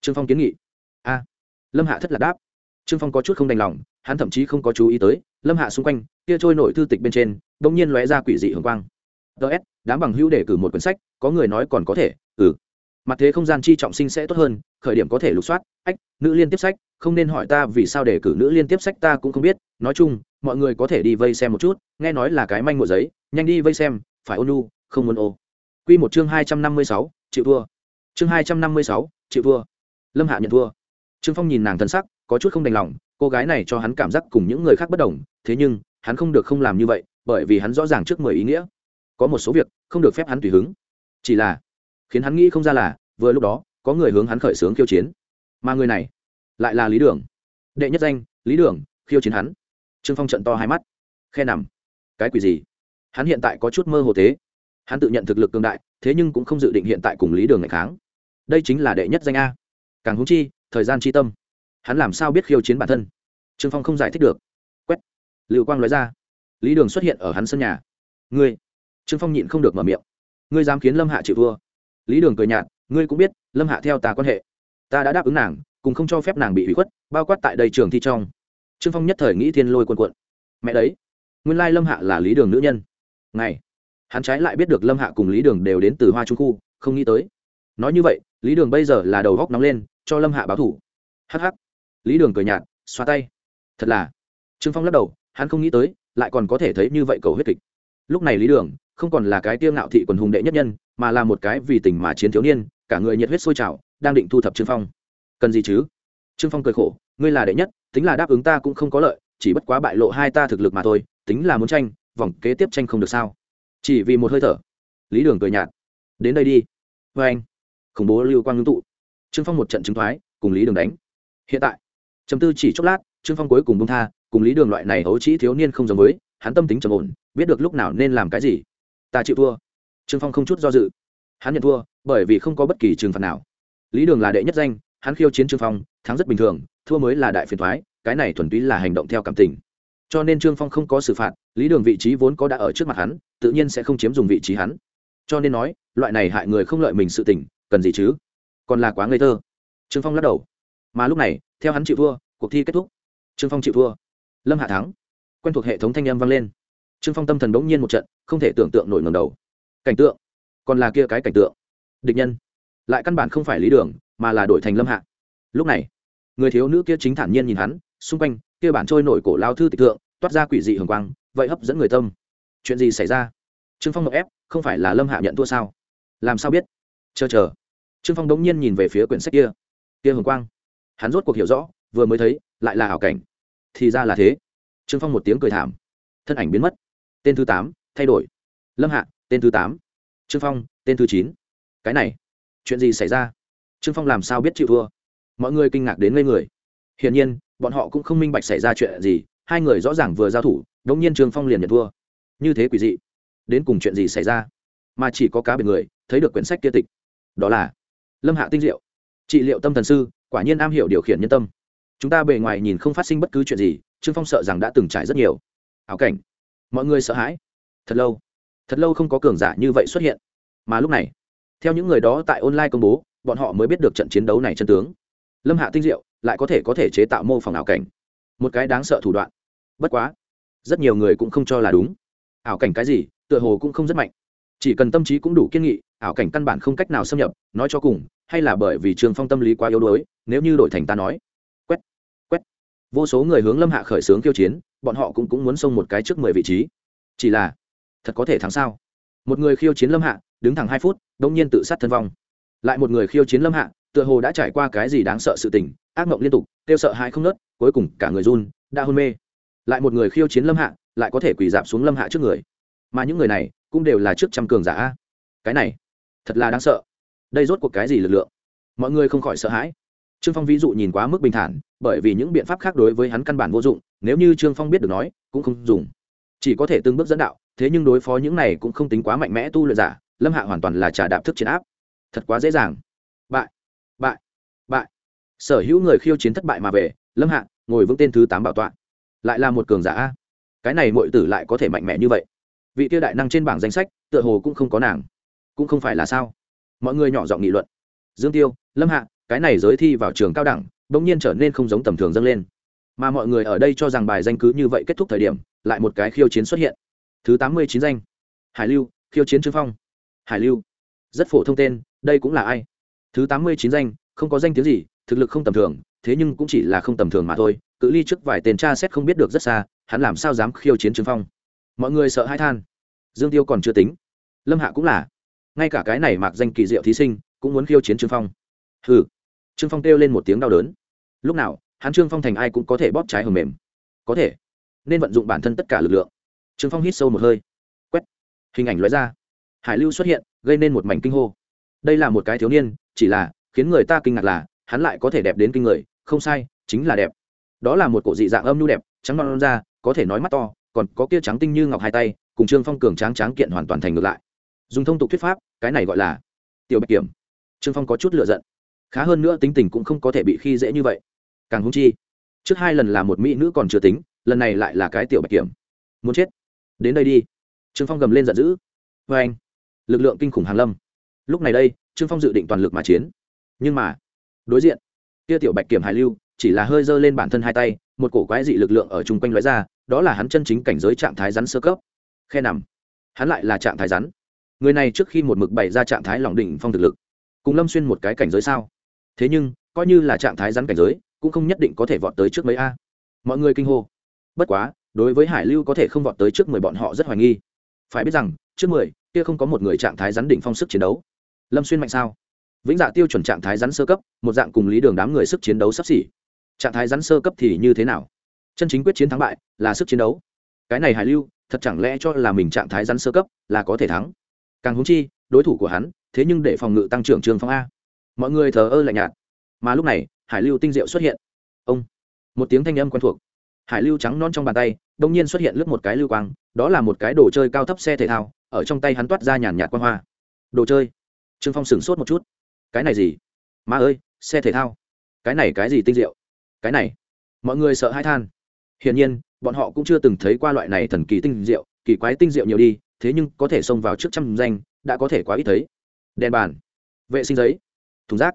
Trương phong kiến nghị. A. Lâm hạ thất lạc đáp. Trương phong có chút không đành lòng, hắn thậm chí không có chú ý tới, lâm hạ xung quanh, kia trôi nổi thư tịch bên trên đ ỗ n g nhiên lóe ra quỷ dị hưởng quang. Ts đám bằng hữu để cử một quyển sách, có người nói còn có thể ừ. Mặt thế không gian chi trọng sinh sẽ tốt hơn, khởi điểm có thể lục soát, ách, nữ liên tiếp sách không nên hỏi ta vì sao để cử nữ liên tiếp sách ta cũng không biết, nói chung, mọi người có thể đi vây xem một chút, nghe nói là cái manh mùa giấy, nhanh đi vây xem, phải ôn nu không muốn ô. Q một chương hai trăm năm mươi sáu, chịu thua. Chương hai trăm năm mươi sáu, chịu thua. Lâm hạ nhận thua. Trương phong nhìn nàng thân sắc, có chút không đành lòng, cô gái này cho hắn cảm giác cùng những người khác bất đồng, thế nhưng, hắn không được không làm như vậy, bởi vì hắn rõ ràng trước mười ý nghĩa. Có một số việc, không được phép hắn tùy hứng. Chỉ là, khiến hắn nghĩ không ra là, vừa lúc đó, có người hướng hắn khởi xướng khiêu chiến. Mà người này lại là lý đường đệ nhất danh lý đường khiêu chiến hắn trương phong trận to hai mắt khe nằm cái quỷ gì hắn hiện tại có chút mơ hồ thế hắn tự nhận thực lực cường đại thế nhưng cũng không dự định hiện tại cùng lý đường ngày kháng đây chính là đệ nhất danh a càng húng chi thời gian chi tâm hắn làm sao biết khiêu chiến bản thân trương phong không giải thích được quét liệu quang nói ra lý đường xuất hiện ở hắn sân nhà ngươi trương phong nhịn không được mở miệng ngươi dám khiến lâm hạ chịu thua lý đường cười nhạt ngươi cũng biết lâm hạ theo ta quan hệ ta đã đáp ứng nàng cùng không cho phép nàng bị hủy khuất, bao quát tại đây trường thi trong. Trương phong nhất thời nghĩ thiên lôi quân quận mẹ đấy, nguyên lai lâm hạ là lý đường nữ nhân. Ngày, hắn trái lại biết được lâm hạ cùng lý đường đều đến từ hoa trung khu, không nghĩ tới. Nói như vậy, lý đường bây giờ là đầu góc nóng lên, cho lâm hạ báo thủ. Hh lý đường cười nhạt, xoa tay. Thật là. Trương phong lắc đầu, hắn không nghĩ tới, lại còn có thể thấy như vậy cầu huyết kịch. Lúc này lý đường, không còn là cái tiêu ngạo thị quần hùng đệ nhất nhân, mà là một cái vì tình mà chiến thiếu niên, cả người nhiệt huyết sôi trào, đang định thu thập trương phong cần gì chứ? Trương phong cười khổ, ngươi là đệ nhất, tính là đáp ứng ta cũng không có lợi, chỉ bất quá bại lộ hai ta thực lực mà thôi, tính là muốn tranh, vòng kế tiếp tranh không được sao? Chỉ vì một hơi thở. Lý đường cười nhạt. Đến đây đi. Vê anh, khủng bố lưu quang ngưng tụ. Trương phong một trận chứng thoái, cùng lý đường đánh. Hiện tại chấm tư chỉ chốc lát, trương phong cuối cùng bông tha, cùng lý đường loại này hấu trĩ thiếu niên không giống với, hắn tâm tính trầm ổn, biết được lúc nào nên làm cái gì. Ta chịu thua. Trương phong không chút do dự. Hắn nhận thua, bởi vì không có bất kỳ trừng phạt nào. Lý đường là đệ nhất danh hắn khiêu chiến trương phong, thắng rất bình thường, thua mới là đại phiền thoái cái này thuần túy là hành động theo cảm tình. Cho nên trương phong không có xử phạt, lý đường vị trí vốn có đã ở trước mặt hắn, tự nhiên sẽ không chiếm dùng vị trí hắn. Cho nên nói, loại này hại người không lợi mình sự tỉnh cần gì chứ? Còn là quá ngây thơ. Trương phong lắc đầu. Mà lúc này, theo hắn chịu thua, cuộc thi kết thúc. Trương phong chịu thua. Lâm hạ thắng. Quen thuộc hệ thống thanh âm vang lên. Trương phong tâm thần bỗng nhiên một trận, không thể tưởng tượng nổi ngầm đầu. Cảnh tượng. Còn là kia cái cảnh tượng. Địch nhân. Lại căn bản không phải lý đường mà là đổi thành lâm hạ. Lúc này, người thiếu nữ kia chính thản nhiên nhìn hắn, xung quanh, kia bản trôi nổi cổ lao thư tịch thượng, toát ra quỷ dị hường quang, vậy hấp dẫn người tâm. Chuyện gì xảy ra? Trương phong ngọc ép, không phải là lâm hạ nhận thua sao? Làm sao biết? Chờ chờ. Trương phong đống nhiên nhìn về phía quyển sách kia. Kia hường quang. Hắn rốt cuộc hiểu rõ, vừa mới thấy, lại là ảo cảnh. Thì ra là thế. Trương phong một tiếng cười thảm. Thân ảnh biến mất. Tên thứ tám, thay đổi. Lâm hạ, tên thứ tám. Trương phong, tên thứ chín. Cái này, chuyện gì xảy ra? Trương phong làm sao biết chịu thua? Mọi người kinh ngạc đến ngây người. Hiển nhiên, bọn họ cũng không minh bạch xảy ra chuyện gì, hai người rõ ràng vừa giao thủ, đống nhiên trương phong liền nhận thua. Như thế quỷ dị. Đến cùng chuyện gì xảy ra? Mà chỉ có cá biệt người, thấy được quyển sách kia tịch. Đó là lâm hạ tinh diệu. Trị liệu tâm thần sư, quả nhiên am hiểu điều khiển nhân tâm. Chúng ta bề ngoài nhìn không phát sinh bất cứ chuyện gì, trương phong sợ rằng đã từng trải rất nhiều. Ảo cảnh. Mọi người sợ hãi. Thật lâu. Thật lâu không có cường giả như vậy xuất hiện. Mà lúc này, theo những người đó tại online công bố bọn họ mới biết được trận chiến đấu này chân tướng. Lâm hạ tinh diệu, lại có thể có thể chế tạo mô phỏng ảo cảnh. Một cái đáng sợ thủ đoạn. Bất quá, rất nhiều người cũng không cho là đúng. Ảo cảnh cái gì, tựa hồ cũng không rất mạnh. Chỉ cần tâm trí cũng đủ kiên nghị, ảo cảnh căn bản không cách nào xâm nhập, nói cho cùng, hay là bởi vì trường phong tâm lý quá yếu đuối, nếu như đổi thành ta nói. Quét quét. Vô số người hướng lâm hạ khởi xướng kiêu chiến, bọn họ cũng cũng muốn xông một cái trước mười vị trí. Chỉ là, thật có thể thắng sao? Một người khiêu chiến lâm hạ, đứng thẳng hai phút đông nhiên tự sát thân vong lại một người khiêu chiến lâm hạ, tựa hồ đã trải qua cái gì đáng sợ sự tình, ác mộng liên tục, kêu sợ hãi không nớt cuối cùng cả người run, đã hôn mê. Lại một người khiêu chiến lâm hạ, lại có thể quỳ dạp xuống lâm hạ trước người. Mà những người này cũng đều là trước trăm cường giả. Cái này, thật là đáng sợ. Đây rốt cuộc cái gì lực lượng? Mọi người không khỏi sợ hãi. Trương phong ví dụ nhìn quá mức bình thản, bởi vì những biện pháp khác đối với hắn căn bản vô dụng, nếu như trương phong biết được nói, cũng không dùng. Chỉ có thể từng bước dẫn đạo, thế nhưng đối phó những này cũng không tính quá mạnh mẽ tu luyện giả, lâm hạ hoàn toàn là trả đạp thức chiến áp thật quá dễ dàng. Bại bại bại. Sở hữu người khiêu chiến thất bại mà về, lâm hạ ngồi vững tên thứ tám bảo tọa. Lại là một cường giả a. Cái này mọi tử lại có thể mạnh mẽ như vậy. Vị tiêu đại năng trên bảng danh sách, tựa hồ cũng không có nàng. Cũng không phải là sao? Mọi người nhỏ giọng nghị luận. Dương tiêu, lâm hạ cái này giới thi vào trường cao đẳng, bỗng nhiên trở nên không giống tầm thường dâng lên. Mà mọi người ở đây cho rằng bài danh cứ như vậy kết thúc thời điểm, lại một cái khiêu chiến xuất hiện. Thứ tám mươi chín danh. Hải lưu, khiêu chiến trương phong. Hải lưu, rất phổ thông tên đây cũng là ai? Thứ tám mươi chín danh, không có danh tiếng gì, thực lực không tầm thường, thế nhưng cũng chỉ là không tầm thường mà thôi. Cự ly trước vài tên cha xét không biết được rất xa, hắn làm sao dám khiêu chiến trương phong? Mọi người sợ hãi than. Dương tiêu còn chưa tính. Lâm hạ cũng là. Ngay cả cái này mặc danh kỳ diệu thí sinh, cũng muốn khiêu chiến trương phong. Hừ. Trương phong kêu lên một tiếng đau đớn. Lúc nào, hắn trương phong thành ai cũng có thể bóp trái hầm mềm. Có thể. Nên vận dụng bản thân tất cả lực lượng. Trương phong hít sâu một hơi. Quét. Hình ảnh lóe ra. Hải lưu xuất hiện, gây nên một mảnh kinh hô đây là một cái thiếu niên, chỉ là, khiến người ta kinh ngạc là, hắn lại có thể đẹp đến kinh người, không sai, chính là đẹp. Đó là một cổ dị dạng âm nhu đẹp, trắng non ra, có thể nói mắt to, còn có kia trắng tinh như ngọc hai tay, cùng trương phong cường tráng tráng kiện hoàn toàn thành ngược lại. Dùng thông tục thuyết pháp, cái này gọi là tiểu bạch kiểm. Trương phong có chút lựa giận. Khá hơn nữa tính tình cũng không có thể bị khi dễ như vậy. Càng hung chi, trước hai lần là một mỹ nữ còn chưa tính, lần này lại là cái tiểu bạch kiểm. Muốn chết. Đến đây đi. Trương phong gầm lên giận dữ. Vê anh lực lượng kinh khủng hàn lâm lúc này đây, trương phong dự định toàn lực mà chiến. Nhưng mà, đối diện, kia tiểu bạch kiểm hải lưu, chỉ là hơi giơ lên bản thân hai tay, một cổ quái dị lực lượng ở chung quanh lóe ra, đó là hắn chân chính cảnh giới trạng thái rắn sơ cấp. Khe nằm, hắn lại là trạng thái rắn. Người này trước khi một mực bày ra trạng thái lòng đỉnh phong thực lực, cùng lâm xuyên một cái cảnh giới sao? Thế nhưng, coi như là trạng thái rắn cảnh giới, cũng không nhất định có thể vọt tới trước mấy a. Mọi người kinh hô. Bất quá, đối với hải lưu có thể không vọt tới trước mười bọn họ rất hoài nghi. Phải biết rằng, trước mười, kia không có một người trạng thái rắn đỉnh phong sức chiến đấu lâm xuyên mạnh sao? Vĩnh dạ tiêu chuẩn trạng thái rắn sơ cấp, một dạng cùng lý đường đám người sức chiến đấu sắp xỉ. Trạng thái rắn sơ cấp thì như thế nào? Chân chính quyết chiến thắng bại là sức chiến đấu. Cái này hải lưu, thật chẳng lẽ cho là mình trạng thái rắn sơ cấp là có thể thắng? Càng húng chi, đối thủ của hắn, thế nhưng để phòng ngự tăng trưởng trường phong a. Mọi người thờ ơ lạnh nhạt. Mà lúc này, hải lưu tinh diệu xuất hiện. Ông! Một tiếng thanh âm quen thuộc. Hải lưu trắng non trong bàn tay, đông nhiên xuất hiện lướt một cái lưu quang, đó là một cái đồ chơi cao thấp xe thể thao, ở trong tay hắn toát ra nhàn nhạt quang hoa. Đồ chơi! Trương phong sửng sốt một chút. Cái này gì? Ma ơi, xe thể thao. Cái này cái gì tinh diệu? Cái này. Mọi người sợ hãi than. Hiển nhiên, bọn họ cũng chưa từng thấy qua loại này thần kỳ tinh diệu, kỳ quái tinh diệu nhiều đi, thế nhưng có thể xông vào trước trăm danh, đã có thể quá ít thấy. Đèn bàn. Vệ sinh giấy. Thùng rác.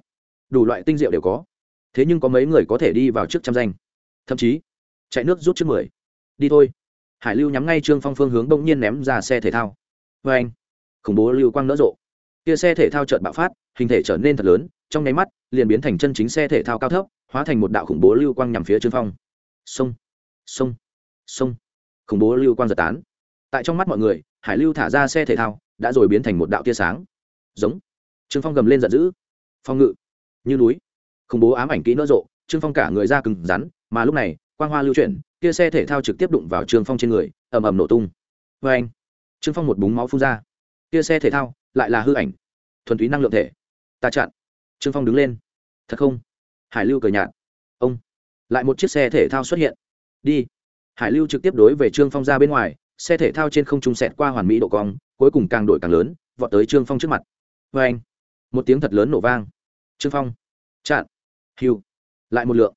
Đủ loại tinh diệu đều có. Thế nhưng có mấy người có thể đi vào trước trăm danh. Thậm chí, chạy nước rút trước mười. Đi thôi. Hải lưu nhắm ngay trương phong phương hướng đông nhiên ném ra xe thể thao. Vê anh khủng bố lưu quang nỡ rộ kia xe thể thao chợt bạo phát, hình thể trở nên thật lớn, trong nháy mắt, liền biến thành chân chính xe thể thao cao thấp, hóa thành một đạo khủng bố lưu quang nhằm phía trương phong. Sông sông sông khủng bố lưu quang giật tán. Tại trong mắt mọi người, hải lưu thả ra xe thể thao, đã rồi biến thành một đạo tia sáng. Giống. Trương phong gầm lên giận dữ. Phong ngự. Như núi. Khủng bố ám ảnh kỹ nỡ rộ, trương phong cả người ra cứng rắn, mà lúc này, quang hoa lưu chuyển, kia xe thể thao trực tiếp đụng vào trương phong trên người, ầm ầm nổ tung. Vê anh trương phong một búng máu phun ra. Kia xe thể thao lại là hư ảnh, thuần túy năng lượng thể. Ta chặn. Trương phong đứng lên. Thật không? Hải lưu cười nhạt. Ông. Lại một chiếc xe thể thao xuất hiện. Đi. Hải lưu trực tiếp đối về trương phong ra bên ngoài, xe thể thao trên không trung sẹt qua hoàn mỹ độ cong, cuối cùng càng đổi càng lớn, vọt tới trương phong trước mặt. Vê anh. Một tiếng thật lớn nổ vang. Trương phong. Chặn. Hiu. Lại một lượng.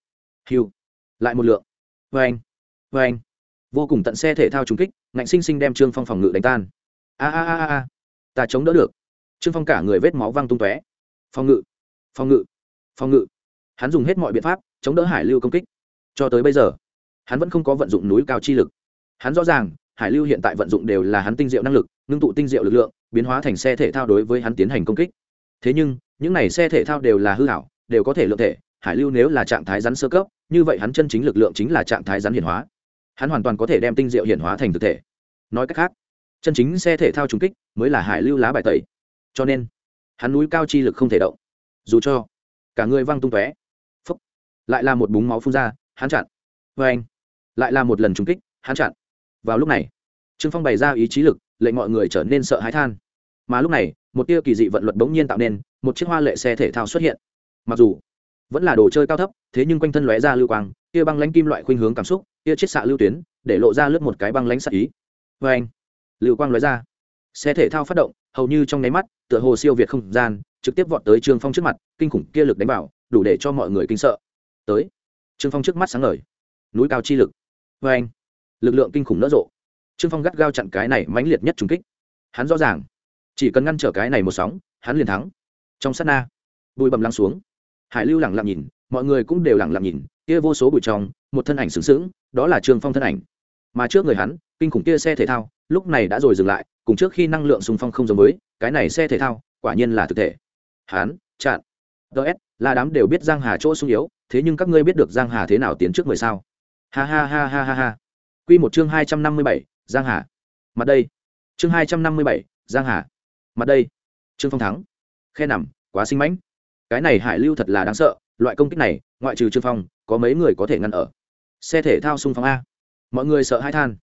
Hiu. Lại một lượng. Vê anh. Vê anh. Vô cùng tận xe thể thao trúng kích, ngạnh sinh sinh đem trương phong phòng ngự đánh tan. A a a a ta chống đỡ được. Trương phong cả người vết máu văng tung tóe. Phòng ngự phòng ngự phòng ngự. Hắn dùng hết mọi biện pháp chống đỡ hải lưu công kích. Cho tới bây giờ, hắn vẫn không có vận dụng núi cao chi lực. Hắn rõ ràng, hải lưu hiện tại vận dụng đều là hắn tinh diệu năng lực, ngưng tụ tinh diệu lực lượng, biến hóa thành xe thể thao đối với hắn tiến hành công kích. Thế nhưng, những này xe thể thao đều là hư hảo, đều có thể lượng thể. Hải lưu nếu là trạng thái rắn sơ cấp, như vậy hắn chân chính lực lượng chính là trạng thái rắn hiển hóa. Hắn hoàn toàn có thể đem tinh diệu hiển hóa thành thực thể. Nói cách khác, chân chính xe thể thao trùng kích mới là hải lưu lá bài tẩy. Cho nên, hắn núi cao chi lực không thể động. Dù cho, cả người văng tung tóe, phúc, lại là một búng máu phun ra, hắn chặn. Vê anh, lại là một lần trúng kích, hắn chặn. Vào lúc này, trương phong bày ra ý chí lực, lệnh mọi người trở nên sợ hãi than. Mà lúc này, một tia kỳ dị vận luật bỗng nhiên tạo nên, một chiếc hoa lệ xe thể thao xuất hiện. Mặc dù, vẫn là đồ chơi cao thấp, thế nhưng quanh thân lóe ra lưu quang kia băng lãnh kim loại khuynh hướng cảm xúc kia chiết xạ lưu tuyến, để lộ ra lướt một cái băng lãnh xạ ý. Vê anh, lưu quang lóe ra xe thể thao phát động, hầu như trong nháy mắt, tựa hồ siêu việt không gian, trực tiếp vọt tới trương phong trước mặt, kinh khủng kia lực đánh vào, đủ để cho mọi người kinh sợ. Tới. Trương phong trước mắt sáng ngời. Núi cao chi lực. Vê anh, lực lượng kinh khủng nỡ rộ. Trương phong gắt gao chặn cái này mãnh liệt nhất trùng kích. Hắn rõ ràng, chỉ cần ngăn trở cái này một sóng, hắn liền thắng. Trong sát na, bụi bầm lắng xuống. Hải lưu lẳng lặng nhìn, mọi người cũng đều lẳng lặng nhìn, kia vô số bụi trong, một thân ảnh sướng sướng đó là trương phong thân ảnh. Mà trước người hắn, kinh khủng kia xe thể thao, lúc này đã rồi dừng lại cùng trước khi năng lượng xung phong không giống mới, cái này xe thể thao quả nhiên là thực thể. Hán, chặn. Ts là đám đều biết giang hà chỗ sung yếu thế nhưng các ngươi biết được giang hà thế nào tiến trước mười sao? Ha ha ha ha ha ha. Quy một chương hai trăm năm mươi bảy giang hà. Mặt đây. Chương hai trăm năm mươi bảy giang hà. Mặt đây. Trương phong thắng. Khe nằm quá sinh mãnh. Cái này hải lưu thật là đáng sợ loại công kích này ngoại trừ trương phong có mấy người có thể ngăn ở. Xe thể thao xung phong a. Mọi người sợ hai than.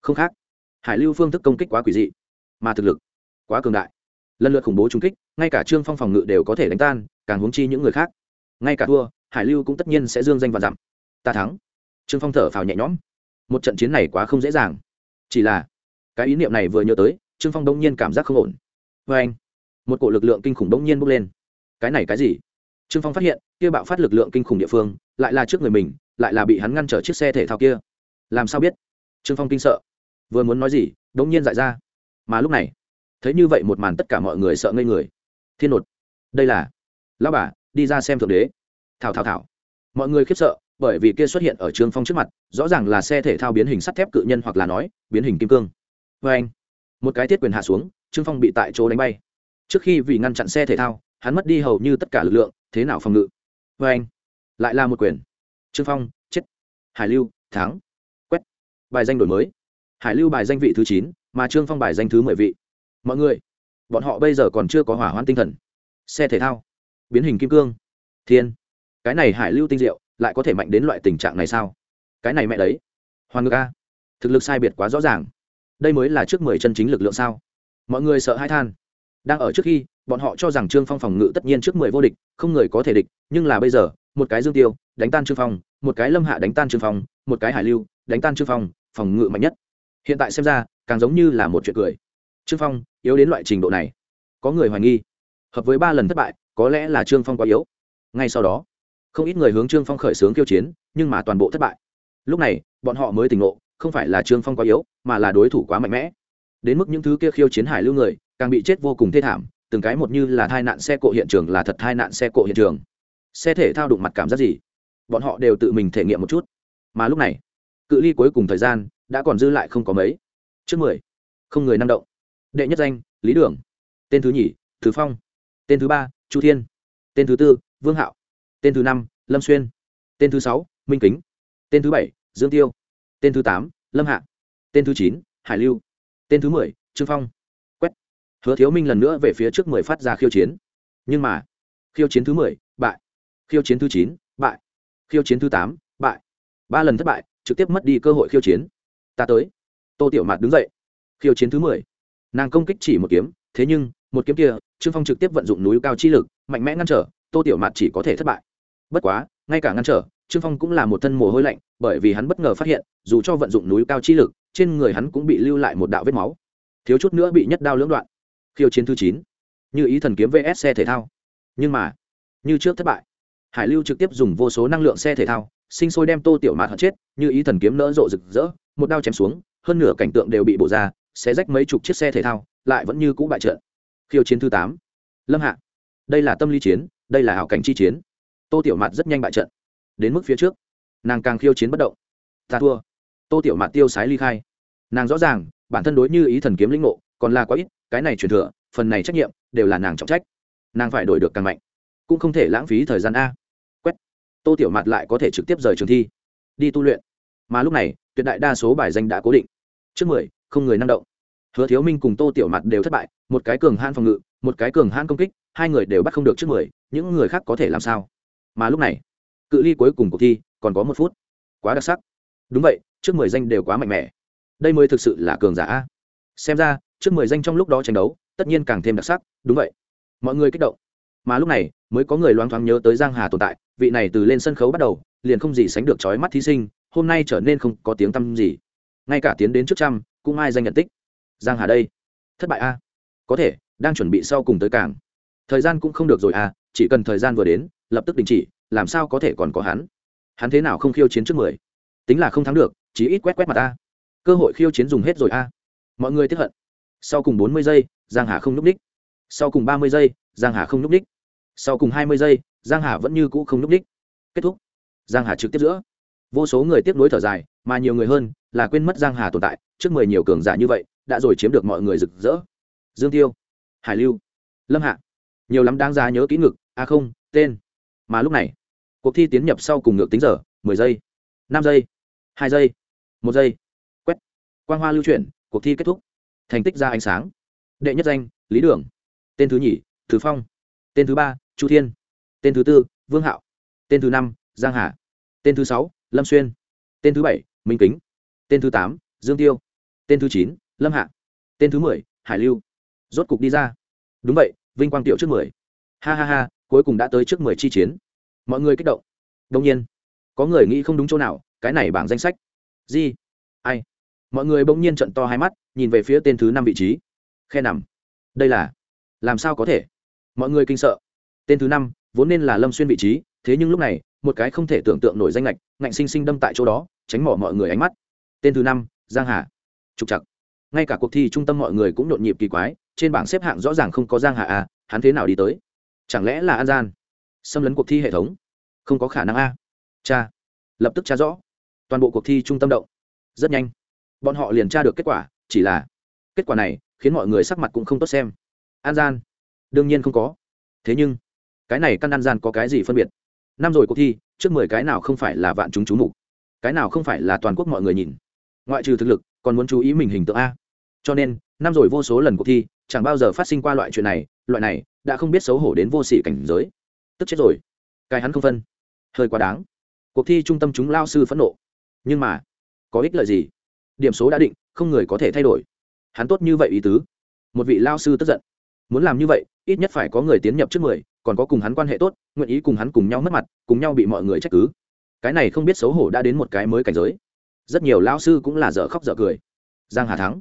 Không khác. Hải lưu phương thức công kích quá quỷ dị mà thực lực quá cường đại. Lần lượt khủng bố trung kích, ngay cả trương phong phòng ngự đều có thể đánh tan, càng huống chi những người khác. Ngay cả thua, hải lưu cũng tất nhiên sẽ dương danh và dặm ta thắng. Trương phong thở phào nhẹ nhõm. Một trận chiến này quá không dễ dàng. Chỉ là, cái ý niệm này vừa nhớ tới, trương phong đông nhiên cảm giác không ổn. Vê anh, một cổ lực lượng kinh khủng đông nhiên bốc lên. Cái này cái gì? Trương phong phát hiện, kia bạo phát lực lượng kinh khủng địa phương, lại là trước người mình, lại là bị hắn ngăn trở chiếc xe thể thao kia. Làm sao biết? Trương phong kinh sợ. Vừa muốn nói gì đông nhiên dại ra mà lúc này, thấy như vậy một màn tất cả mọi người sợ ngây người. Thiên nột, đây là, lão bà, đi ra xem thượng đế. Thảo thảo thảo. Mọi người khiếp sợ, bởi vì kia xuất hiện ở trương phong trước mặt, rõ ràng là xe thể thao biến hình sắt thép cự nhân hoặc là nói, biến hình kim cương. Vê anh, một cái thiết quyền hạ xuống, trương phong bị tại chỗ đánh bay. Trước khi vì ngăn chặn xe thể thao, hắn mất đi hầu như tất cả lực lượng, thế nào phòng ngự? Vê anh, lại là một quyền. Trương phong, chết. Hải lưu, thắng. Quét. Bài danh đổi mới. Hải lưu bài danh vị thứ chín mà trương phong bài danh thứ mười vị. Mọi người, bọn họ bây giờ còn chưa có hỏa hoãn tinh thần. Xe thể thao, biến hình kim cương, thiên. Cái này hải lưu tinh diệu, lại có thể mạnh đến loại tình trạng này sao? Cái này mẹ đấy. Hoàn ngược a. Thực lực sai biệt quá rõ ràng. Đây mới là trước mười chân chính lực lượng sao? Mọi người sợ hai than. Đang ở trước khi, bọn họ cho rằng trương phong phòng ngự tất nhiên trước mười vô địch, không người có thể địch, nhưng là bây giờ, một cái dương tiêu, đánh tan trương phong, một cái lâm hạ đánh tan trương phong, một cái hải lưu, đánh tan trương phong, phòng ngự mạnh nhất. Hiện tại xem ra càng giống như là một chuyện cười. Trương phong, yếu đến loại trình độ này. Có người hoài nghi. Hợp với ba lần thất bại, có lẽ là trương phong quá yếu. Ngay sau đó, không ít người hướng trương phong khởi xướng khiêu chiến, nhưng mà toàn bộ thất bại. Lúc này, bọn họ mới tỉnh ngộ, không phải là trương phong quá yếu, mà là đối thủ quá mạnh mẽ. Đến mức những thứ kia khiêu chiến hải lưu người, càng bị chết vô cùng thê thảm, từng cái một như là tai nạn xe cộ hiện trường là thật tai nạn xe cộ hiện trường. Xe thể thao đụng mặt cảm giác gì? Bọn họ đều tự mình thể nghiệm một chút. Mà lúc này, cự ly cuối cùng thời gian đã còn dư lại không có mấy trước mười. Không người năng động. Đệ nhất danh, lý đường. Tên thứ nhì thứ phong. Tên thứ ba, chu thiên. Tên thứ tư, vương hạo. Tên thứ năm, lâm xuyên. Tên thứ sáu, minh kính. Tên thứ bảy, dương tiêu. Tên thứ tám, lâm hạ. Tên thứ chín, hải lưu. Tên thứ mười, trương phong. Quét. Hứa thiếu minh lần nữa về phía trước mười phát ra khiêu chiến. Nhưng mà, khiêu chiến thứ mười, bại. Khiêu chiến thứ chín, bại. Khiêu chiến thứ tám, bại. Ba lần thất bại, trực tiếp mất đi cơ hội khiêu chiến. Ta tới tô tiểu mạt đứng dậy. Khiêu chiến thứ mười. Nàng công kích chỉ một kiếm, thế nhưng, một kiếm kia, trương phong trực tiếp vận dụng núi cao chi lực, mạnh mẽ ngăn trở, tô tiểu mạt chỉ có thể thất bại. Bất quá, ngay cả ngăn trở, trương phong cũng là một thân mồ hôi lạnh, bởi vì hắn bất ngờ phát hiện, dù cho vận dụng núi cao chi lực, trên người hắn cũng bị lưu lại một đạo vết máu. Thiếu chút nữa bị nhất đao lưỡng đoạn. Khiêu chiến thứ chín. Như ý thần kiếm vs xe thể thao. Nhưng mà, như trước thất bại, hải lưu trực tiếp dùng vô số năng lượng xe thể thao, sinh sôi đem tô tiểu mạt hận chết, như ý thần kiếm nỡ rộ rực rỡ, một đao chém xuống hơn nửa cảnh tượng đều bị bổ ra sẽ rách mấy chục chiếc xe thể thao, lại vẫn như cũ bại trận. Khiêu chiến thứ tám. Lâm hạ. Đây là tâm lý chiến, đây là hảo cảnh chi chiến. Tô tiểu mạt rất nhanh bại trận. Đến mức phía trước, nàng càng khiêu chiến bất động. Ta thua. Tô tiểu mạt tiêu sái ly khai. Nàng rõ ràng, bản thân đối như ý thần kiếm linh ngộ, còn là quá ít, cái này truyền thừa, phần này trách nhiệm, đều là nàng trọng trách. Nàng phải đổi được càng mạnh. Cũng không thể lãng phí thời gian a. Quét. Tô tiểu mạt lại có thể trực tiếp rời trường thi. Đi tu luyện mà lúc này, tuyệt đại đa số bài danh đã cố định. Trước mười, không người năng động. Hứa thiếu minh cùng tô tiểu mặt đều thất bại, một cái cường han phòng ngự, một cái cường han công kích, hai người đều bắt không được trước mười, những người khác có thể làm sao? Mà lúc này, cự ly cuối cùng cuộc thi còn có một phút. Quá đặc sắc. Đúng vậy, trước mười danh đều quá mạnh mẽ. Đây mới thực sự là cường giả xem ra, trước mười danh trong lúc đó tranh đấu, tất nhiên càng thêm đặc sắc, đúng vậy. Mọi người kích động. Mà lúc này, mới có người loáng thoáng nhớ tới giang hà tồn tại, vị này từ lên sân khấu bắt đầu, liền không gì sánh được trói mắt thí sinh hôm nay trở nên không có tiếng tăm gì. Ngay cả tiến đến trước trăm, cũng ai danh nhận tích. Giang hà đây. Thất bại a. Có thể, đang chuẩn bị sau cùng tới cảng. Thời gian cũng không được rồi a chỉ cần thời gian vừa đến, lập tức đình chỉ, làm sao có thể còn có hắn? Hắn thế nào không khiêu chiến trước mười? Tính là không thắng được chỉ ít quét quét mặt a cơ hội khiêu chiến dùng hết rồi a. Mọi người tiếp hận. Sau cùng bốn mươi giây, giang hà không n ú c ních sau cùng ba mươi giây, giang hà không n ú c ních sau cùng hai mươi giây, giang hà vẫn như cũ không n ú c ních kết thúc. Giang hà trực tiếp giữa vô số người tiếp nối thở dài, mà nhiều người hơn là quên mất giang hà tồn tại, trước mười nhiều cường giả như vậy, đã rồi chiếm được mọi người rực rỡ. Dương tiêu, hải lưu, lâm hạ, nhiều lắm đáng giá nhớ kỹ ngực a không, tên. Mà lúc này, cuộc thi tiến nhập sau cùng ngược tính giờ, mười giây, năm giây, hai giây, một giây, quét. Quang hoa lưu chuyển, cuộc thi kết thúc. Thành tích ra ánh sáng. Đệ nhất danh, lý đường. Tên thứ nhì, thứ phong. Tên thứ ba, chu thiên. Tên thứ tư, vương hạo. Tên thứ năm, giang hà. Tên thứ sáu lâm xuyên. Tên thứ bảy, minh kính. Tên thứ tám, dương tiêu. Tên thứ chín, lâm hạ. Tên thứ mười, hải lưu. Rốt cục đi ra. Đúng vậy, vinh quang tiểu trước mười. Ha ha ha, cuối cùng đã tới trước mười chi chiến. Mọi người kích động. Đông nhiên, có người nghĩ không đúng chỗ nào, cái này bảng danh sách. Gì? Ai? Mọi người bỗng nhiên trận to hai mắt, nhìn về phía tên thứ năm vị trí. Khe nằm. Đây là? Làm sao có thể? Mọi người kinh sợ. Tên thứ năm, vốn nên là lâm xuyên vị trí, thế nhưng lúc này một cái không thể tưởng tượng nổi danh lệch ngạnh sinh sinh đâm tại chỗ đó, tránh mỏ mọi người ánh mắt. Tên thứ năm, giang hà. Trục chặt ngay cả cuộc thi trung tâm mọi người cũng nhộn nhịp kỳ quái, trên bảng xếp hạng rõ ràng không có giang hà à hắn thế nào đi tới? Chẳng lẽ là an gian? Xâm lấn cuộc thi hệ thống? Không có khả năng a. Cha. Lập tức tra rõ. Toàn bộ cuộc thi trung tâm động. Rất nhanh. Bọn họ liền tra được kết quả, chỉ là kết quả này khiến mọi người sắc mặt cũng không tốt xem. An gian? Đương nhiên không có. Thế nhưng, cái này căn an gian có cái gì phân biệt? Năm rồi cuộc thi, trước mười cái nào không phải là vạn chúng chú mục? Cái nào không phải là toàn quốc mọi người nhìn? Ngoại trừ thực lực, còn muốn chú ý mình hình tượng a. Cho nên, năm rồi vô số lần cuộc thi, chẳng bao giờ phát sinh qua loại chuyện này, loại này đã không biết xấu hổ đến vô sỉ cảnh giới. Tức chết rồi. Cái hắn không phân. Hơi quá đáng. Cuộc thi trung tâm chúng lao sư phẫn nộ. Nhưng mà, có ích lợi gì? Điểm số đã định, không người có thể thay đổi. Hắn tốt như vậy ý tứ. Một vị lao sư tức giận. Muốn làm như vậy, ít nhất phải có người tiến nhập trước mười còn có cùng hắn quan hệ tốt, nguyện ý cùng hắn cùng nhau mất mặt, cùng nhau bị mọi người trách cứ. Cái này không biết xấu hổ đã đến một cái mới cảnh giới. Rất nhiều lao sư cũng là dở khóc dở cười. Giang hà thắng.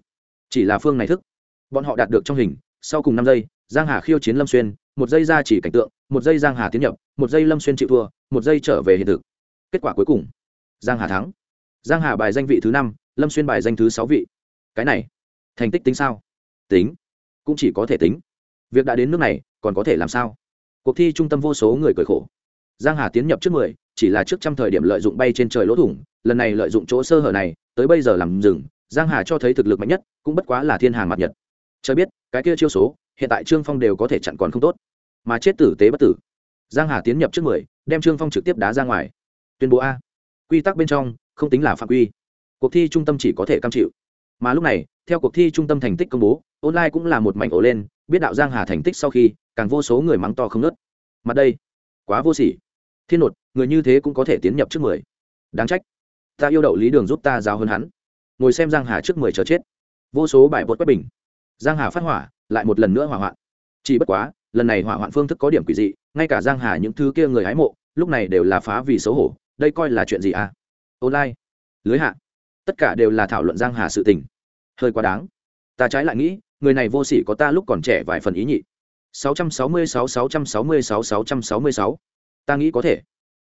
Chỉ là phương này thức. Bọn họ đạt được trong hình, sau cùng năm giây, giang hà khiêu chiến lâm xuyên, một giây ra chỉ cảnh tượng, một giây giang hà tiến nhập, một giây lâm xuyên chịu thua, một giây trở về hiện thực. Kết quả cuối cùng, giang hà thắng. Giang hà bài danh vị thứ năm, lâm xuyên bài danh thứ sáu vị. Cái này, thành tích tính sao? Tính. Cũng chỉ có thể tính. Việc đã đến nước này, còn có thể làm sao? Cuộc thi trung tâm vô số người cười khổ. Giang hà tiến nhập trước mười, chỉ là trước trăm thời điểm lợi dụng bay trên trời lỗ thủng, lần này lợi dụng chỗ sơ hở này, tới bây giờ làm dừng, giang hà cho thấy thực lực mạnh nhất, cũng bất quá là thiên hàng mặt nhật. Trời biết, cái kia chiêu số, hiện tại trương phong đều có thể chặn còn không tốt. Mà chết tử tế bất tử. Giang hà tiến nhập trước mười, đem trương phong trực tiếp đá ra ngoài. Tuyên bố a. Quy tắc bên trong, không tính là phạm quy. Cuộc thi trung tâm chỉ có thể cam chịu. Mà lúc này, theo cuộc thi trung tâm thành tích công bố, online cũng là một mảnh ổ lên, biết đạo giang hà thành tích sau khi càng vô số người mắng to không nớt. Mặt đây, quá vô sỉ. Thiên nột, người như thế cũng có thể tiến nhập trước mười. Đáng trách. Ta yêu đậu lý đường giúp ta giáo hơn hắn. Ngồi xem giang hà trước mười chờ chết. Vô số bài bột quét bình. Giang hà phát hỏa, lại một lần nữa hỏa hoạn. Chỉ bất quá, lần này hỏa hoạn phương thức có điểm quỷ dị, ngay cả giang hà những thứ kia người hái mộ, lúc này đều là phá vì xấu hổ, đây coi là chuyện gì à? Online. Lưới hạ. Tất cả đều là thảo luận giang hà sự tình. Hơi quá đáng. Ta trái lại nghĩ, người này vô sỉ có ta lúc còn trẻ vài phần ý nhị. 666 666 666 ta nghĩ có thể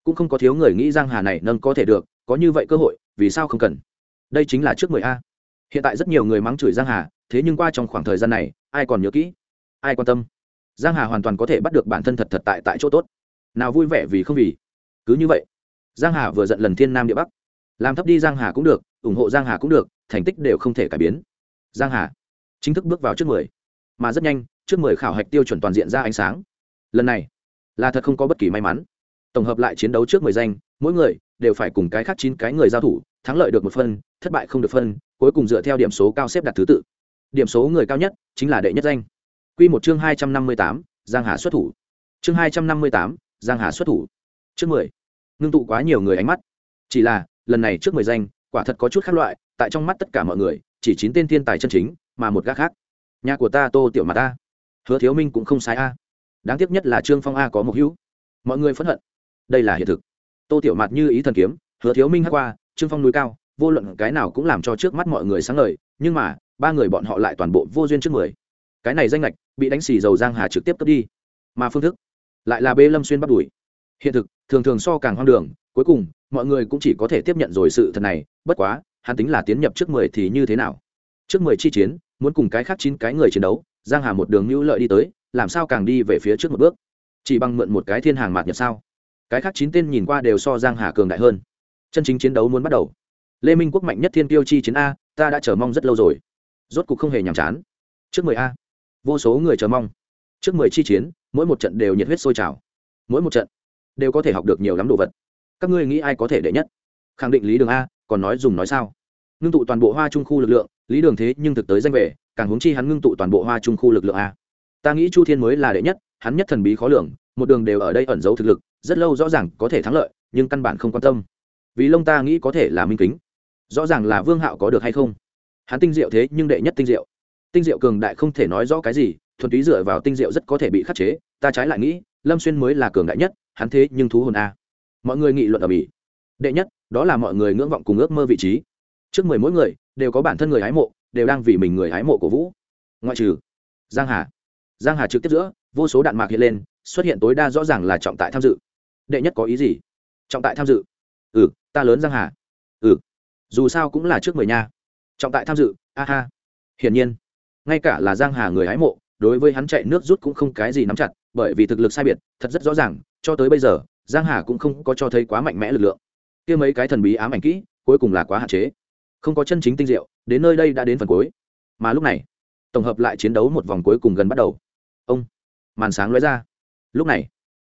cũng không có thiếu người nghĩ giang hà này nâng có thể được có như vậy cơ hội vì sao không cần đây chính là trước mười a hiện tại rất nhiều người mắng chửi giang hà thế nhưng qua trong khoảng thời gian này ai còn nhớ kỹ ai quan tâm giang hà hoàn toàn có thể bắt được bản thân thật thật tại tại chỗ tốt nào vui vẻ vì không vì cứ như vậy giang hà vừa giận lần thiên nam địa bắc làm thấp đi giang hà cũng được ủng hộ giang hà cũng được thành tích đều không thể cải biến giang hà chính thức bước vào trước mười mà rất nhanh trước mười khảo hạch tiêu chuẩn toàn diện ra ánh sáng. Lần này, là thật không có bất kỳ may mắn. Tổng hợp lại chiến đấu trước mười danh, mỗi người đều phải cùng cái khác chín cái người giao thủ, thắng lợi được một phân, thất bại không được phân, cuối cùng dựa theo điểm số cao xếp đặt thứ tự. Điểm số người cao nhất chính là đệ nhất danh. Q một chương hai trăm năm mươi tám, giang hà xuất thủ. Chương hai trăm năm mươi tám, giang hà xuất thủ. Trước mười, ngưng tụ quá nhiều người ánh mắt. Chỉ là, lần này trước mười danh, quả thật có chút khác loại, tại trong mắt tất cả mọi người, chỉ chín tên thiên tài chân chính, mà một gác khác. Nhà của ta tô tiểu mà ta hứa thiếu minh cũng không sai a. Đáng tiếc nhất là trương phong a có một hữu. Mọi người phẫn hận. Đây là hiện thực. Tô tiểu mạt như ý thần kiếm, hứa thiếu minh hát qua, trương phong núi cao, vô luận cái nào cũng làm cho trước mắt mọi người sáng ngời, nhưng mà, ba người bọn họ lại toàn bộ vô duyên trước mười. Cái này danh lệch bị đánh xì dầu giang hà trực tiếp cướp đi. Mà phương thức, lại là bê lâm xuyên bắt đuổi. Hiện thực, thường thường so càng hoang đường, cuối cùng, mọi người cũng chỉ có thể tiếp nhận rồi sự thật này, bất quá, hắn tính là tiến nhập trước mười thì như thế nào? Trước mười chi chiến, muốn cùng cái khác chín cái người chiến đấu giang hà một đường hữu lợi đi tới, làm sao càng đi về phía trước một bước? Chỉ bằng mượn một cái thiên hàng mạt nhật sao? Cái khác chín tên nhìn qua đều so giang hà cường đại hơn. Chân chính chiến đấu muốn bắt đầu. Lê minh quốc mạnh nhất thiên tiêu chi chiến a, ta đã chờ mong rất lâu rồi. Rốt cục không hề nhàm chán. Trước mười a. Vô số người chờ mong. Trước mười chi chiến, mỗi một trận đều nhiệt huyết sôi trào. Mỗi một trận đều có thể học được nhiều lắm đồ vật. Các ngươi nghĩ ai có thể đệ nhất? Khẳng định lý đường a, còn nói dùng nói sao? Ngưng tụ toàn bộ hoa trung khu lực lượng, lý đường thế nhưng thực tới danh về càng huống chi hắn ngưng tụ toàn bộ hoa trung khu lực lượng a. Ta nghĩ chu thiên mới là đệ nhất, hắn nhất thần bí khó lường, một đường đều ở đây ẩn giấu thực lực, rất lâu rõ ràng có thể thắng lợi, nhưng căn bản không quan tâm. Vì lông ta nghĩ có thể là minh kính. Rõ ràng là vương hạo có được hay không? Hắn tinh diệu thế nhưng đệ nhất tinh diệu. Tinh diệu cường đại không thể nói rõ cái gì, thuần túy dựa vào tinh diệu rất có thể bị khắc chế, ta trái lại nghĩ, lâm xuyên mới là cường đại nhất, hắn thế nhưng thú hồn a. Mọi người nghị luận ở bỉ đệ nhất, đó là mọi người ngưỡng vọng cùng ước mơ vị trí. Trước mười mỗi người, đều có bản thân người hái mộ đều đang vì mình người hái mộ cổ vũ. Ngoại trừ giang hà. Giang hà trực tiếp giữa, vô số đạn mạc hiện lên, xuất hiện tối đa rõ ràng là trọng tại tham dự. Đệ nhất có ý gì? Trọng tại tham dự. Ừ ta lớn giang hà. Ừ. Dù sao cũng là trước mười nha. Trọng tại tham dự, a ha. Hiển nhiên, ngay cả là giang hà người hái mộ, đối với hắn chạy nước rút cũng không cái gì nắm chặt, bởi vì thực lực sai biệt, thật rất rõ ràng, cho tới bây giờ, giang hà cũng không có cho thấy quá mạnh mẽ lực lượng. Kia mấy cái thần bí ám ảnh kỹ, cuối cùng là quá hạn chế không có chân chính tinh diệu, đến nơi đây đã đến phần cuối. Mà lúc này, tổng hợp lại chiến đấu một vòng cuối cùng gần bắt đầu. Ông, màn sáng lóe ra. Lúc này,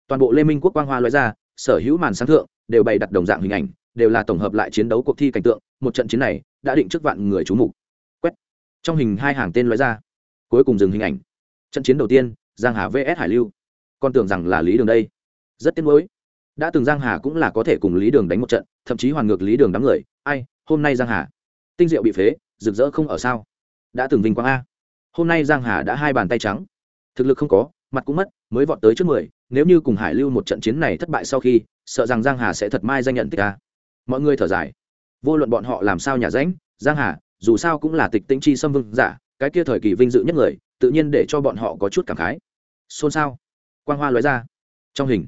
toàn bộ lê minh quốc quang hoa lóe ra, sở hữu màn sáng thượng đều bày đặt đồng dạng hình ảnh, đều là tổng hợp lại chiến đấu cuộc thi cảnh tượng, một trận chiến này đã định trước vạn người trú mục. Quét. Trong hình hai hàng tên lóe ra. Cuối cùng dừng hình ảnh. Trận chiến đầu tiên, giang hà vs hải lưu. Con tưởng rằng là lý đường đây. Rất tiếc nuối. Đã từng giang hà cũng là có thể cùng lý đường đánh một trận, thậm chí hoàn ngược lý đường đám người. Ai, hôm nay giang hà? Tinh diệu bị phế, rực rỡ không ở sao? Đã từng vinh quang a. Hôm nay giang hà đã hai bàn tay trắng. Thực lực không có, mặt cũng mất, mới vọt tới trước mười, nếu như cùng hải lưu một trận chiến này thất bại sau khi, sợ rằng giang hà sẽ thật mai danh nhận tích a. Mọi người thở dài. Vô luận bọn họ làm sao nhà ránh, giang hà, dù sao cũng là tịch tinh chi xâm vương giả, cái kia thời kỳ vinh dự nhất người, tự nhiên để cho bọn họ có chút cảm khái. Xôn xao. Quang hoa lóe ra. Trong hình,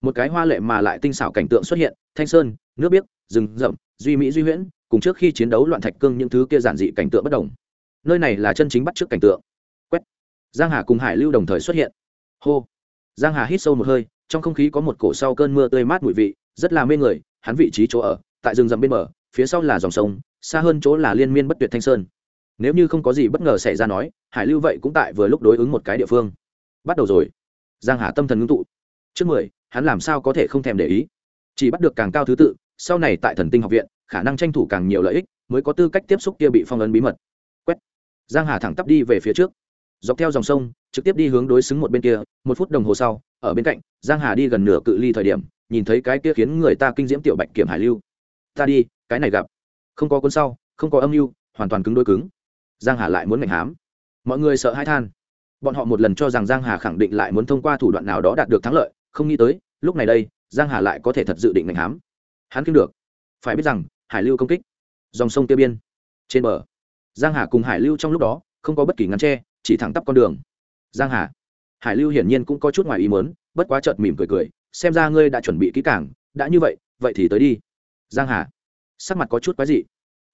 một cái hoa lệ mà lại tinh xảo cảnh tượng xuất hiện, thanh sơn, nước biếc, rừng rậm, duy mỹ duy huyễn cùng trước khi chiến đấu loạn thạch cương những thứ kia giản dị cảnh tượng bất đồng. Nơi này là chân chính bắt trước cảnh tượng. Quét. Giang hà cùng hải lưu đồng thời xuất hiện. Hô. Giang hà hít sâu một hơi, trong không khí có một cổ sau cơn mưa tươi mát mùi vị, rất là mê người, hắn vị trí chỗ ở, tại rừng rậm bên bờ, phía sau là dòng sông, xa hơn chỗ là liên miên bất tuyệt thanh sơn. Nếu như không có gì bất ngờ xảy ra nói, hải lưu vậy cũng tại vừa lúc đối ứng một cái địa phương. Bắt đầu rồi. Giang hà tâm thần ngưng tụ. Trước mười, hắn làm sao có thể không thèm để ý? Chỉ bắt được càng cao thứ tự, sau này tại thần tinh học viện khả năng tranh thủ càng nhiều lợi ích mới có tư cách tiếp xúc kia bị phong ấn bí mật. Quét. Giang hà thẳng tắp đi về phía trước. Dọc theo dòng sông, trực tiếp đi hướng đối xứng một bên kia, một phút đồng hồ sau, ở bên cạnh, giang hà đi gần nửa cự ly thời điểm, nhìn thấy cái kia khiến người ta kinh diễm tiểu bạch kiểm hải lưu. Ta đi, cái này gặp. Không có cuốn sau, không có âm mưu, hoàn toàn cứng đôi cứng. Giang hà lại muốn ngành hám. Mọi người sợ hãi than. Bọn họ một lần cho rằng giang hà khẳng định lại muốn thông qua thủ đoạn nào đó đạt được thắng lợi, không nghĩ tới, lúc này đây, giang hà lại có thể thật dự định ngành hám. Hắn kiếm được. Phải biết rằng hải lưu công kích. Dòng sông tiêu biên, trên bờ. Giang hà cùng hải lưu trong lúc đó, không có bất kỳ ngăn tre chỉ thẳng tắp con đường. Giang hà. Hải lưu hiển nhiên cũng có chút ngoài ý muốn, bất quá chợt mỉm cười cười, xem ra ngươi đã chuẩn bị kỹ càng, đã như vậy vậy thì tới đi. Giang hà. Sắc mặt có chút quái dị.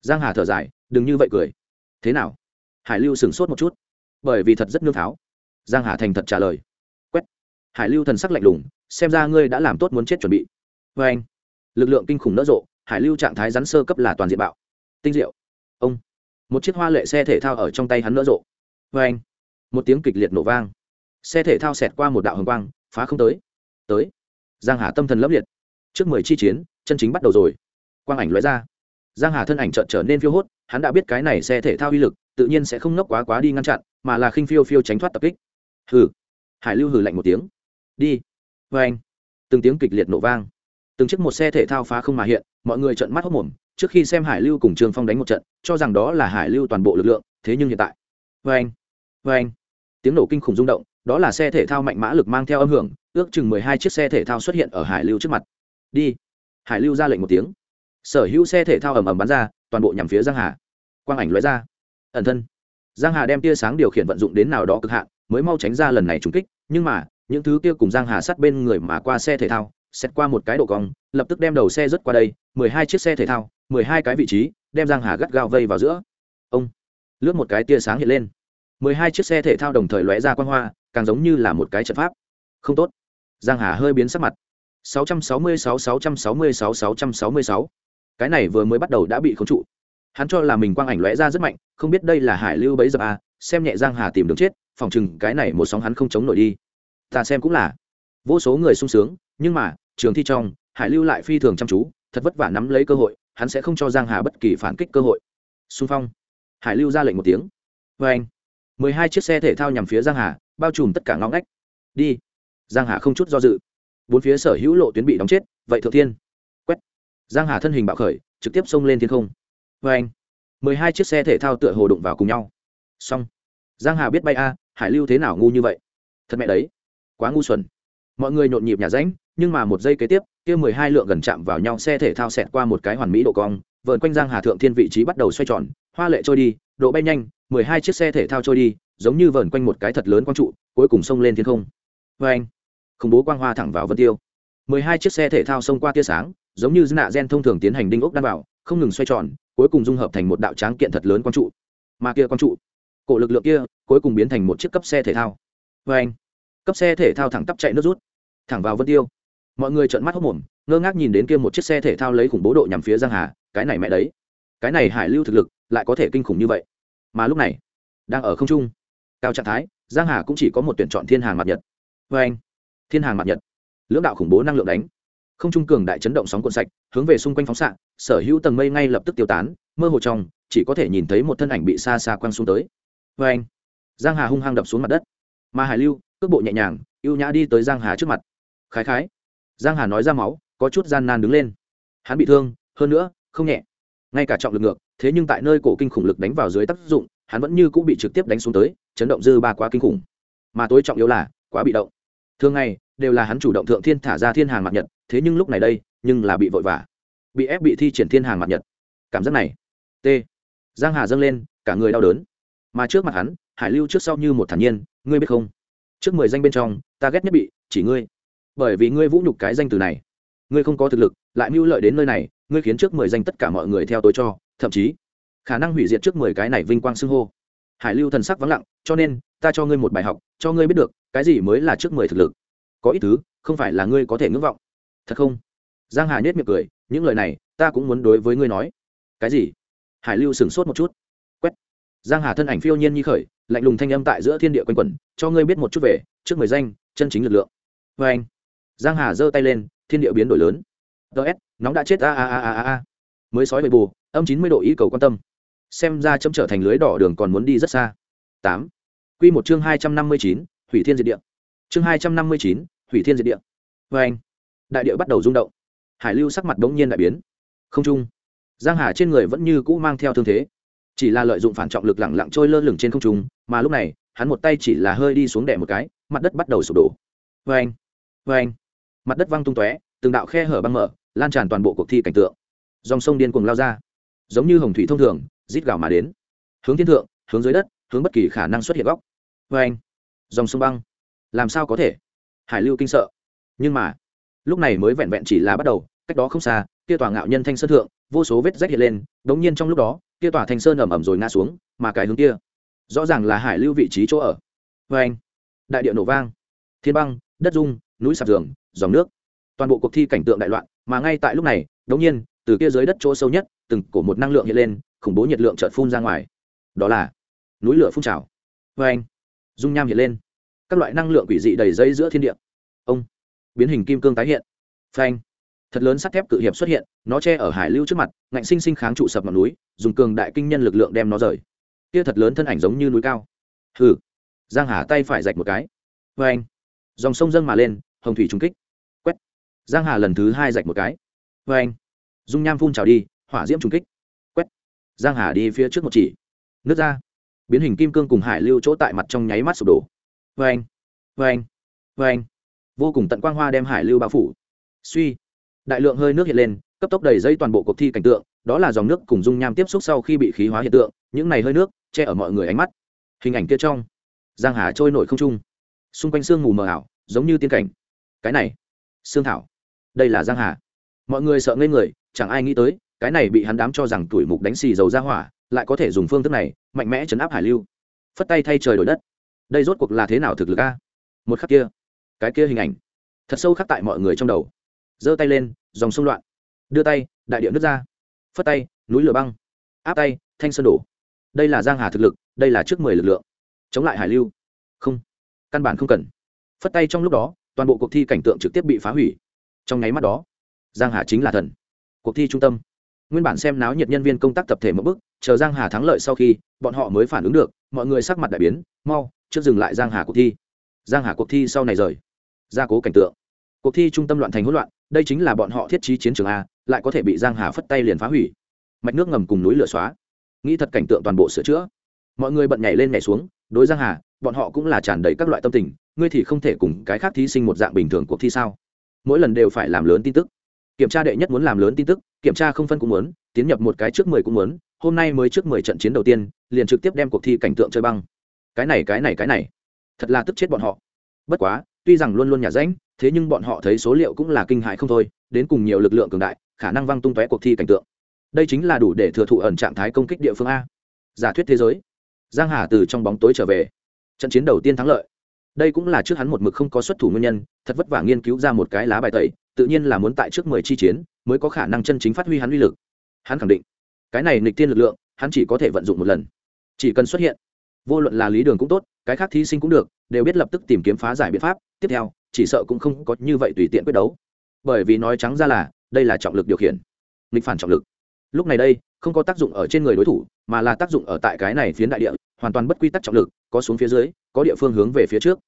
Giang hà thở dài, đừng như vậy cười. Thế nào? Hải lưu sửng sốt một chút. Bởi vì thật rất nương tháo giang hà thành thật trả lời. Quét. Hải lưu thần sắc lạnh lùng, xem ra ngươi đã làm tốt muốn chết chuẩn bị. Vê anh lực lượng kinh khủng nỡ rộ hải lưu trạng thái rắn sơ cấp là toàn diện bạo. Tinh diệu. Ông. Một chiếc hoa lệ xe thể thao ở trong tay hắn nỡ rộ. Vê anh. Một tiếng kịch liệt nổ vang. Xe thể thao xẹt qua một đạo hồng quang, phá không tới. Tới. Giang hà tâm thần lấp liệt. Trước mười chi chiến, chân chính bắt đầu rồi. Quang ảnh lóe ra. Giang hà thân ảnh chợt trở nên phiêu hốt, hắn đã biết cái này xe thể thao uy lực, tự nhiên sẽ không nốc quá quá đi ngăn chặn, mà là khinh phiêu phiêu tránh thoát tập kích. Hừ. Hải lưu hừ lạnh một tiếng. Đi. Vê anh. Từng tiếng kịch liệt nổ vang. Từng chiếc một xe thể thao phá không mà hiện mọi người trợn mắt hốc mồm, trước khi xem hải lưu cùng trường phong đánh một trận, cho rằng đó là hải lưu toàn bộ lực lượng, thế nhưng hiện tại vê anh vê anh. Tiếng nổ kinh khủng rung động, đó là xe thể thao mạnh mã lực mang theo âm hưởng, ước chừng mười hai chiếc xe thể thao xuất hiện ở hải lưu trước mặt. Đi. Hải lưu ra lệnh một tiếng. Sở hữu xe thể thao ầm ầm bắn ra, toàn bộ nhằm phía giang hà. Quang ảnh lóe ra. Ẩn thân. Giang hà đem tia sáng điều khiển vận dụng đến nào đó cực hạn, mới mau tránh ra lần này trúng kích, nhưng mà, những thứ kia cùng giang hà sát bên người mà qua xe thể thao xét qua một cái độ cong, lập tức đem đầu xe rớt qua đây, mười hai chiếc xe thể thao, mười hai cái vị trí, đem giang hà gắt gao vây vào giữa. Ông, lướt một cái tia sáng hiện lên. mười hai chiếc xe thể thao đồng thời lóe ra quan hoa, càng giống như là một cái trận pháp. Không tốt. Giang hà hơi biến sắc mặt. 666 666 666 cái này vừa mới bắt đầu đã bị khống trụ. Hắn cho là mình quang ảnh lóe ra rất mạnh, không biết đây là hải lưu bấy giờ à xem nhẹ giang hà tìm đường chết, phòng chừng cái này một sóng hắn không chống nổi đi. Ta xem cũng là. Vô số người sung sướng nhưng mà, trường thi trong, hải lưu lại phi thường chăm chú, thật vất vả nắm lấy cơ hội, hắn sẽ không cho giang hà bất kỳ phản kích cơ hội. Xung phong. Hải lưu ra lệnh một tiếng. Vê anh, mười hai chiếc xe thể thao nhằm phía giang hà, bao trùm tất cả ngõ ngách. Đi. Giang hà không chút do dự. Bốn phía sở hữu lộ tuyến bị đóng chết, vậy thượng thiên. Quét. Giang hà thân hình bạo khởi, trực tiếp xông lên thiên không. Vê anh, mười hai chiếc xe thể thao tựa hồ đụng vào cùng nhau. Xong. Giang hà biết bay a, hải lưu thế nào ngu như vậy? Thật mẹ đấy. Quá ngu xuẩn. Mọi người nhộn nhịp nhà ránh nhưng mà một giây kế tiếp, kia mười hai lượng gần chạm vào nhau xe thể thao xẹt qua một cái hoàn mỹ độ cong vợn quanh giang hà thượng thiên vị trí bắt đầu xoay tròn, hoa lệ trôi đi, độ bay nhanh, mười hai chiếc xe thể thao trôi đi, giống như vờn quanh một cái thật lớn quang trụ, cuối cùng xông lên thiên không. Vê anh, khủng bố quang hoa thẳng vào vân tiêu. Mười hai chiếc xe thể thao xông qua tia sáng, giống như nạ gen thông thường tiến hành đinh ốc đan vào, không ngừng xoay tròn, cuối cùng dung hợp thành một đạo tráng kiện thật lớn quang trụ. Mà kia quang trụ, cổ lực lượng kia, cuối cùng biến thành một chiếc cấp xe thể thao. Vê anh, cấp xe thể thao thẳng tắp chạy nước rút, thẳng vào vân tiêu mọi người trợn mắt hốc mồm, ngơ ngác nhìn đến kia một chiếc xe thể thao lấy khủng bố độ nhằm phía giang hà, cái này mẹ đấy. Cái này hải lưu thực lực, lại có thể kinh khủng như vậy. Mà lúc này, đang ở không trung, cao trạng thái, giang hà cũng chỉ có một tuyển chọn thiên hàng mặt nhật. Với anh, thiên hàng mặt nhật. Lưỡng đạo khủng bố năng lượng đánh. Không trung cường đại chấn động sóng cuộn sạch, hướng về xung quanh phóng xạ, sở hữu tầng mây ngay lập tức tiêu tán, mơ hồ trong, chỉ có thể nhìn thấy một thân ảnh bị xa xa quăng xuống tới. Với anh, giang hà hung hăng đập xuống mặt đất. Mà hải lưu, cước bộ nhẹ nhàng, ưu nhã đi tới giang hà trước mặt. Khái khái giang hà nói ra máu, có chút gian nan đứng lên. Hắn bị thương, hơn nữa, không nhẹ. Ngay cả trọng lực ngược, thế nhưng tại nơi cổ kinh khủng lực đánh vào dưới tác dụng, hắn vẫn như cũng bị trực tiếp đánh xuống tới, chấn động dư ba quá kinh khủng. Mà tối trọng yếu là, quá bị động. Thường ngày, đều là hắn chủ động thượng thiên thả ra thiên hàng mặt nhật, thế nhưng lúc này đây, nhưng là bị vội vã. Bị ép bị thi triển thiên hàng mặt nhật. Cảm giác này. T. Giang hà dâng lên, cả người đau đớn. Mà trước mặt hắn, hải lưu trước sau như một thản nhiên, ngươi biết không? Trước mười danh bên trong, ta ghét nhất bị, chỉ ngươi bởi vì ngươi vũ nhục cái danh từ này. Ngươi không có thực lực, lại mưu lợi đến nơi này, ngươi khiến trước mười danh tất cả mọi người theo tôi cho, thậm chí, khả năng hủy diệt trước mười cái này vinh quang xưng hô. Hải lưu thần sắc vắng lặng, cho nên, ta cho ngươi một bài học, cho ngươi biết được, cái gì mới là trước mười thực lực. Có ít thứ, không phải là ngươi có thể ngưỡng vọng. Thật không? Giang hà nhếch miệng cười, những lời này, ta cũng muốn đối với ngươi nói. Cái gì? Hải lưu sửng sốt một chút. Quét. Giang hà thân ảnh phiêu nhiên như khởi, lạnh lùng thanh âm tại giữa thiên địa quanh quẩn, cho ngươi biết một chút về, trước mười danh, chân chính lực lượng. Vê anh giang hà giơ tay lên, thiên địa biến đổi lớn. Ts nóng đã chết, a a a a a. Mới sói bầy bù, âm chín mươi độ ý cầu quan tâm. Xem ra chấm trở thành lưới đỏ đường còn muốn đi rất xa. Tám. Quy một chương hai trăm năm mươi chín, hủy thiên diệt địa. Chương hai trăm năm mươi chín, hủy thiên diệt địa. Vê anh, đại địa bắt đầu rung động. Hải lưu sắc mặt đống nhiên đại biến. Không trung, giang hà trên người vẫn như cũ mang theo thương thế. Chỉ là lợi dụng phản trọng lực lẳng lặng trôi lơ lửng trên không trung, mà lúc này, hắn một tay chỉ là hơi đi xuống đẻ một cái, mặt đất bắt đầu sụp đổ. Vê anh vê anh mặt đất văng tung tóe, từng đạo khe hở băng mở, lan tràn toàn bộ cuộc thi cảnh tượng. Dòng sông điên cuồng lao ra, giống như hồng thủy thông thường, rít gào mà đến. Hướng thiên thượng, hướng dưới đất, hướng bất kỳ khả năng xuất hiện góc. Vê anh, dòng sông băng, làm sao có thể? Hải lưu kinh sợ. Nhưng mà, lúc này mới vẹn vẹn chỉ là bắt đầu, cách đó không xa, kia tòa ngạo nhân thanh sơn thượng, vô số vết rách hiện lên, đống nhiên trong lúc đó, kia tòa thanh sơn ẩm ẩm rồi ngã xuống, mà cái hướng kia, rõ ràng là hải lưu vị trí chỗ ở. Vê anh, đại địa nổ vang. Thiên băng, đất dung núi sạp giường dòng nước. Toàn bộ cuộc thi cảnh tượng đại loạn, mà ngay tại lúc này, đống nhiên, từ kia dưới đất chỗ sâu nhất, từng cổ một năng lượng hiện lên, khủng bố nhiệt lượng chợt phun ra ngoài. Đó là núi lửa phun trào. Vê anh, dung nham hiện lên. Các loại năng lượng quỷ dị đầy dây giữa thiên địa. Ông, biến hình kim cương tái hiện. Phanh thật lớn sắt thép cự hiệp xuất hiện, nó che ở hải lưu trước mặt, ngạnh sinh sinh kháng trụ sập ngọn núi, dùng cường đại kinh nhân lực lượng đem nó rời. Kia thật lớn thân ảnh giống như núi cao. Hừ, giang hà tay phải rạch một cái. Vê anh, dòng sông dâng mà lên, hồng thủy trung kích giang hà lần thứ hai rạch một cái. Vê anh, dung nham phun trào đi, hỏa diễm trùng kích. Quét. Giang hà đi phía trước một chỉ. Nước ra. Biến hình kim cương cùng hải lưu chỗ tại mặt trong nháy mắt sụp đổ. Vê anh vê anh vê anh. Vô cùng tận quang hoa đem hải lưu bao phủ. Suy. Đại lượng hơi nước hiện lên, cấp tốc đầy dây toàn bộ cuộc thi cảnh tượng, đó là dòng nước cùng dung nham tiếp xúc sau khi bị khí hóa hiện tượng, những này hơi nước, che ở mọi người ánh mắt. Hình ảnh kia trong, giang hà trôi nổi không trung. Xung quanh sương mù mờ ảo, giống như tiên cảnh. Cái này, sương thảo đây là giang hà. Mọi người sợ ngây người, chẳng ai nghĩ tới, cái này bị hắn đám cho rằng tuổi mục đánh xì dầu ra hỏa, lại có thể dùng phương thức này, mạnh mẽ chấn áp hải lưu. Phất tay thay trời đổi đất. Đây rốt cuộc là thế nào thực lực a? Một khắc kia, cái kia hình ảnh, thật sâu khắc tại mọi người trong đầu. Giơ tay lên, dòng sông loạn. Đưa tay, đại điệu nước ra. Phất tay, núi lửa băng. Áp tay, thanh sơn đổ. Đây là giang hà thực lực, đây là trước mười lực lượng. Chống lại hải lưu. Không, căn bản không cần. Phất tay trong lúc đó, toàn bộ cuộc thi cảnh tượng trực tiếp bị phá hủy trong nháy mắt đó giang hà chính là thần. Cuộc thi trung tâm. Nguyên bản xem náo nhiệt nhân viên công tác tập thể một bước, chờ giang hà thắng lợi sau khi bọn họ mới phản ứng được mọi người sắc mặt đại biến mau trước dừng lại giang hà cuộc thi. Giang hà cuộc thi sau này rời. Gia cố cảnh tượng. Cuộc thi trung tâm loạn thành hỗn loạn đây chính là bọn họ thiết trí chiến trường a lại có thể bị giang hà phất tay liền phá hủy. Mạch nước ngầm cùng núi lửa xóa. Nghĩ thật cảnh tượng toàn bộ sửa chữa. Mọi người bận nhảy lên nhảy xuống đối giang hà bọn họ cũng là tràn đầy các loại tâm tình ngươi thì không thể cùng cái khác thí sinh một dạng bình thường cuộc thi sao? Mỗi lần đều phải làm lớn tin tức. Kiểm tra đệ nhất muốn làm lớn tin tức, kiểm tra không phân cũng muốn, tiến nhập một cái trước mười cũng muốn, hôm nay mới trước mười trận chiến đầu tiên, liền trực tiếp đem cuộc thi cảnh tượng chơi băng. Cái này cái này cái này. Thật là tức chết bọn họ. Bất quá, tuy rằng luôn luôn nhả rãnh, thế nhưng bọn họ thấy số liệu cũng là kinh hại không thôi, đến cùng nhiều lực lượng cường đại, khả năng văng tung tóe cuộc thi cảnh tượng. Đây chính là đủ để thừa thụ ẩn trạng thái công kích địa phương a. Giả thuyết thế giới. Giang hà từ trong bóng tối trở về. Trận chiến đầu tiên thắng lợi đây cũng là trước hắn một mực không có xuất thủ nguyên nhân, thật vất vả nghiên cứu ra một cái lá bài tẩy, tự nhiên là muốn tại trước mười chi chiến mới có khả năng chân chính phát huy hắn uy lực. Hắn khẳng định, cái này nghịch tiên lực lượng, hắn chỉ có thể vận dụng một lần. Chỉ cần xuất hiện, vô luận là lý đường cũng tốt, cái khác thí sinh cũng được, đều biết lập tức tìm kiếm phá giải biện pháp, tiếp theo, chỉ sợ cũng không có như vậy tùy tiện quyết đấu. Bởi vì nói trắng ra là, đây là trọng lực điều khiển, nghịch phản trọng lực. Lúc này đây, không có tác dụng ở trên người đối thủ, mà là tác dụng ở tại cái này phiến đại địa, hoàn toàn bất quy tắc trọng lực, có xuống phía dưới, có địa phương hướng về phía trước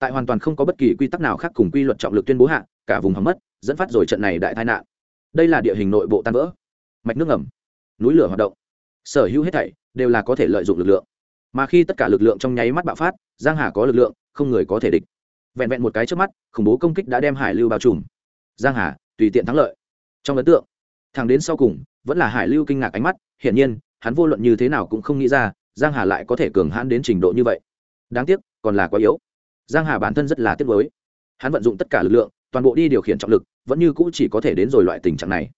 tại hoàn toàn không có bất kỳ quy tắc nào khác cùng quy luật trọng lực tuyên bố hạ, cả vùng hầm mất, dẫn phát rồi trận này đại tai nạn. Đây là địa hình nội bộ tan vỡ. Mạch nước ngầm, núi lửa hoạt động. Sở hữu hết thảy đều là có thể lợi dụng lực lượng. Mà khi tất cả lực lượng trong nháy mắt bạo phát, giang hà có lực lượng, không người có thể địch. Vẹn vẹn một cái trước mắt, khủng bố công kích đã đem hải lưu bao trùm. Giang hà, tùy tiện thắng lợi. Trong ấn tượng, thẳng đến sau cùng, vẫn là hải lưu kinh ngạc ánh mắt, hiển nhiên, hắn vô luận như thế nào cũng không nghĩ ra, giang hà lại có thể cường hãn đến trình độ như vậy. Đáng tiếc, còn là quá yếu giang hà bản thân rất là tiếc đối, hắn vận dụng tất cả lực lượng toàn bộ đi điều khiển trọng lực vẫn như cũ chỉ có thể đến rồi loại tình trạng này.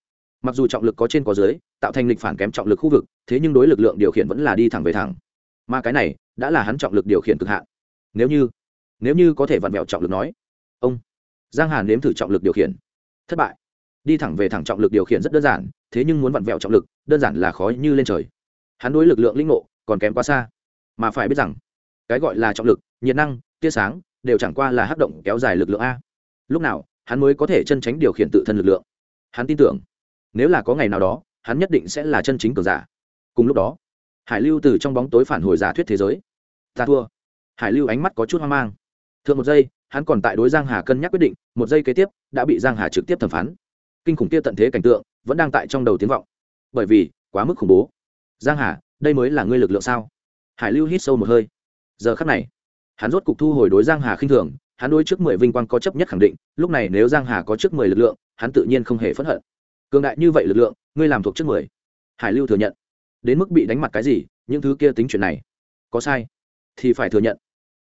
Mặc dù trọng lực có trên có dưới tạo thành lịch phản kém trọng lực khu vực thế nhưng đối lực lượng điều khiển vẫn là đi thẳng về thẳng. Mà cái này đã là hắn trọng lực điều khiển cực hạn. Nếu như nếu như có thể vặn vẹo trọng lực nói ông giang hàn nếm thử trọng lực điều khiển. Thất bại. Đi thẳng về thẳng trọng lực điều khiển rất đơn giản thế nhưng muốn vặn vẹo trọng lực đơn giản là khó như lên trời. Hắn đối lực lượng linh ngộ còn kém quá xa. Mà phải biết rằng cái gọi là trọng lực nhiệt năng tia sáng đều chẳng qua là hắc động kéo dài lực lượng a. Lúc nào, hắn mới có thể chân tránh điều khiển tự thân lực lượng? Hắn tin tưởng, nếu là có ngày nào đó, hắn nhất định sẽ là chân chính cường giả. Cùng lúc đó, hải lưu từ trong bóng tối phản hồi giả thuyết thế giới. Ta thua. Hải lưu ánh mắt có chút hoang mang. Thượng một giây, hắn còn tại đối giang hà cân nhắc quyết định, một giây kế tiếp, đã bị giang hà trực tiếp thẩm phán. Kinh khủng kia tận thế cảnh tượng, vẫn đang tại trong đầu tiếng vọng. Bởi vì, quá mức khủng bố. Giang hà, đây mới là ngươi lực lượng sao? Hải lưu hít sâu một hơi. Giờ khắc này hắn rốt cục thu hồi đối giang hà khinh thường, hắn đối trước mười vinh quang có chấp nhất khẳng định, lúc này nếu giang hà có trước mười lực lượng, hắn tự nhiên không hề phẫn hận. Cường đại như vậy lực lượng, ngươi làm thuộc trước mười. Hải lưu thừa nhận. Đến mức bị đánh mặt cái gì, những thứ kia tính chuyện này. Có sai. Thì phải thừa nhận.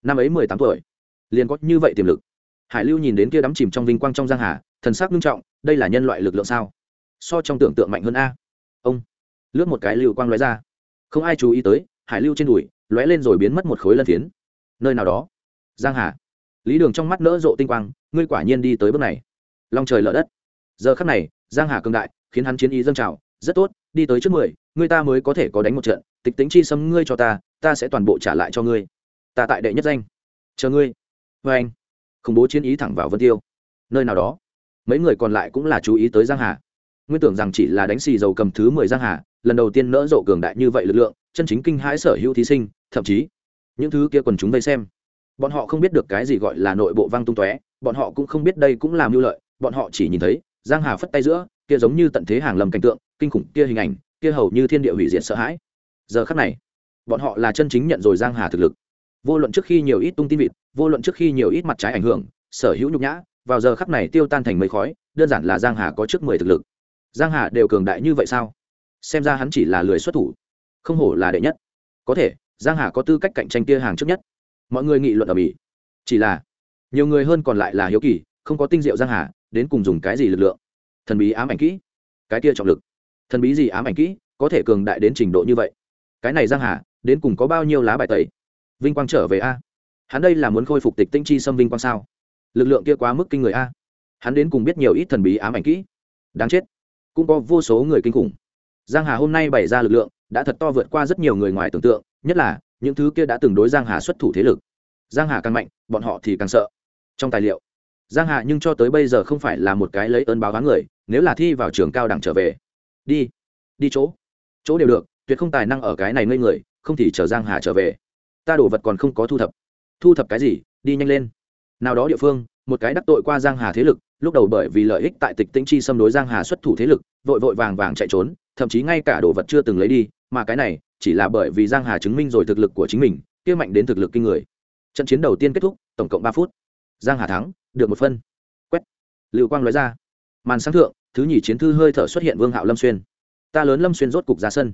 Năm ấy mười tám tuổi. Liền có như vậy tiềm lực. Hải lưu nhìn đến kia đắm chìm trong vinh quang trong giang hà, thần sắc nghiêm trọng, đây là nhân loại lực lượng sao? So trong tưởng tượng mạnh hơn a. Ông. Lướt một cái lưu quang lóe ra. Không ai chú ý tới, hải lưu trên đùi, lóe lên rồi biến mất một khối lân phiến nơi nào đó. Giang hà. Lý đường trong mắt nỡ rộ tinh quang, ngươi quả nhiên đi tới bước này. Long trời lở đất. Giờ khắc này, giang hà cường đại, khiến hắn chiến ý dâng trào. Rất tốt, đi tới trước mười, ngươi ta mới có thể có đánh một trận. Tịch tính chi xâm ngươi cho ta ta sẽ toàn bộ trả lại cho ngươi. Ta tại đệ nhất danh. Chờ ngươi. Vê anh. Khủng bố chiến ý thẳng vào vân tiêu. Nơi nào đó. Mấy người còn lại cũng là chú ý tới giang hà. Nguyên tưởng rằng chỉ là đánh xì dầu cầm thứ mười giang hà, lần đầu tiên nỡ rộ cường đại như vậy lực lượng, chân chính kinh hãi sở hữu thí sinh, thậm chí những thứ kia quần chúng vây xem. Bọn họ không biết được cái gì gọi là nội bộ văng tung tóe, bọn họ cũng không biết đây cũng làm mưu lợi, bọn họ chỉ nhìn thấy, giang hà phất tay giữa, kia giống như tận thế hàng lầm cảnh tượng, kinh khủng kia hình ảnh, kia hầu như thiên địa hủy diệt sợ hãi. Giờ khắc này, bọn họ là chân chính nhận rồi giang hà thực lực. Vô luận trước khi nhiều ít tung tin vịt, vô luận trước khi nhiều ít mặt trái ảnh hưởng, sở hữu nhục nhã, vào giờ khắc này tiêu tan thành mây khói, đơn giản là giang hà có trước mười thực lực. Giang hà đều cường đại như vậy sao? Xem ra hắn chỉ là lười xuất thủ, không hổ là đệ nhất. Có thể giang hà có tư cách cạnh tranh kia hàng trước nhất. Mọi người nghị luận ở mỹ. Chỉ là, nhiều người hơn còn lại là hiếu kỳ, không có tinh diệu giang hà, đến cùng dùng cái gì lực lượng? Thần bí ám ảnh kỹ. Cái kia trọng lực. Thần bí gì ám ảnh kỹ, có thể cường đại đến trình độ như vậy? Cái này giang hà, đến cùng có bao nhiêu lá bài tẩy? Vinh quang trở về a. Hắn đây là muốn khôi phục tịch tinh chi xâm vinh quang sao? Lực lượng kia quá mức kinh người a. Hắn đến cùng biết nhiều ít thần bí ám ảnh kỹ. Đáng chết. Cũng có vô số người kinh khủng. Giang hà hôm nay bày ra lực lượng đã thật to vượt qua rất nhiều người ngoài tưởng tượng, nhất là, những thứ kia đã từng đối giang hà xuất thủ thế lực. Giang hà càng mạnh, bọn họ thì càng sợ. Trong tài liệu, giang hà nhưng cho tới bây giờ không phải là một cái lấy ơn báo ván người, nếu là thi vào trường cao đẳng trở về, đi đi chỗ chỗ đều được, tuyệt không tài năng ở cái này ngây người, không thì chờ giang hà trở về. Ta đổ vật còn không có thu thập. Thu thập cái gì, đi nhanh lên. Nào đó địa phương, một cái đắc tội qua giang hà thế lực, lúc đầu bởi vì lợi ích tại tịch tĩnh chi xâm đối giang hà xuất thủ thế lực, vội vội vàng vàng chạy trốn, thậm chí ngay cả đồ vật chưa từng lấy đi mà cái này chỉ là bởi vì giang hà chứng minh rồi thực lực của chính mình, kia mạnh đến thực lực kinh người. Trận chiến đầu tiên kết thúc, tổng cộng ba phút. Giang hà thắng, được một phân. Quét. Lưu quang nói ra. Màn sáng thượng, thứ nhì chiến thư hơi thở xuất hiện vương hạo lâm xuyên. Ta lớn lâm xuyên rốt cục ra sân.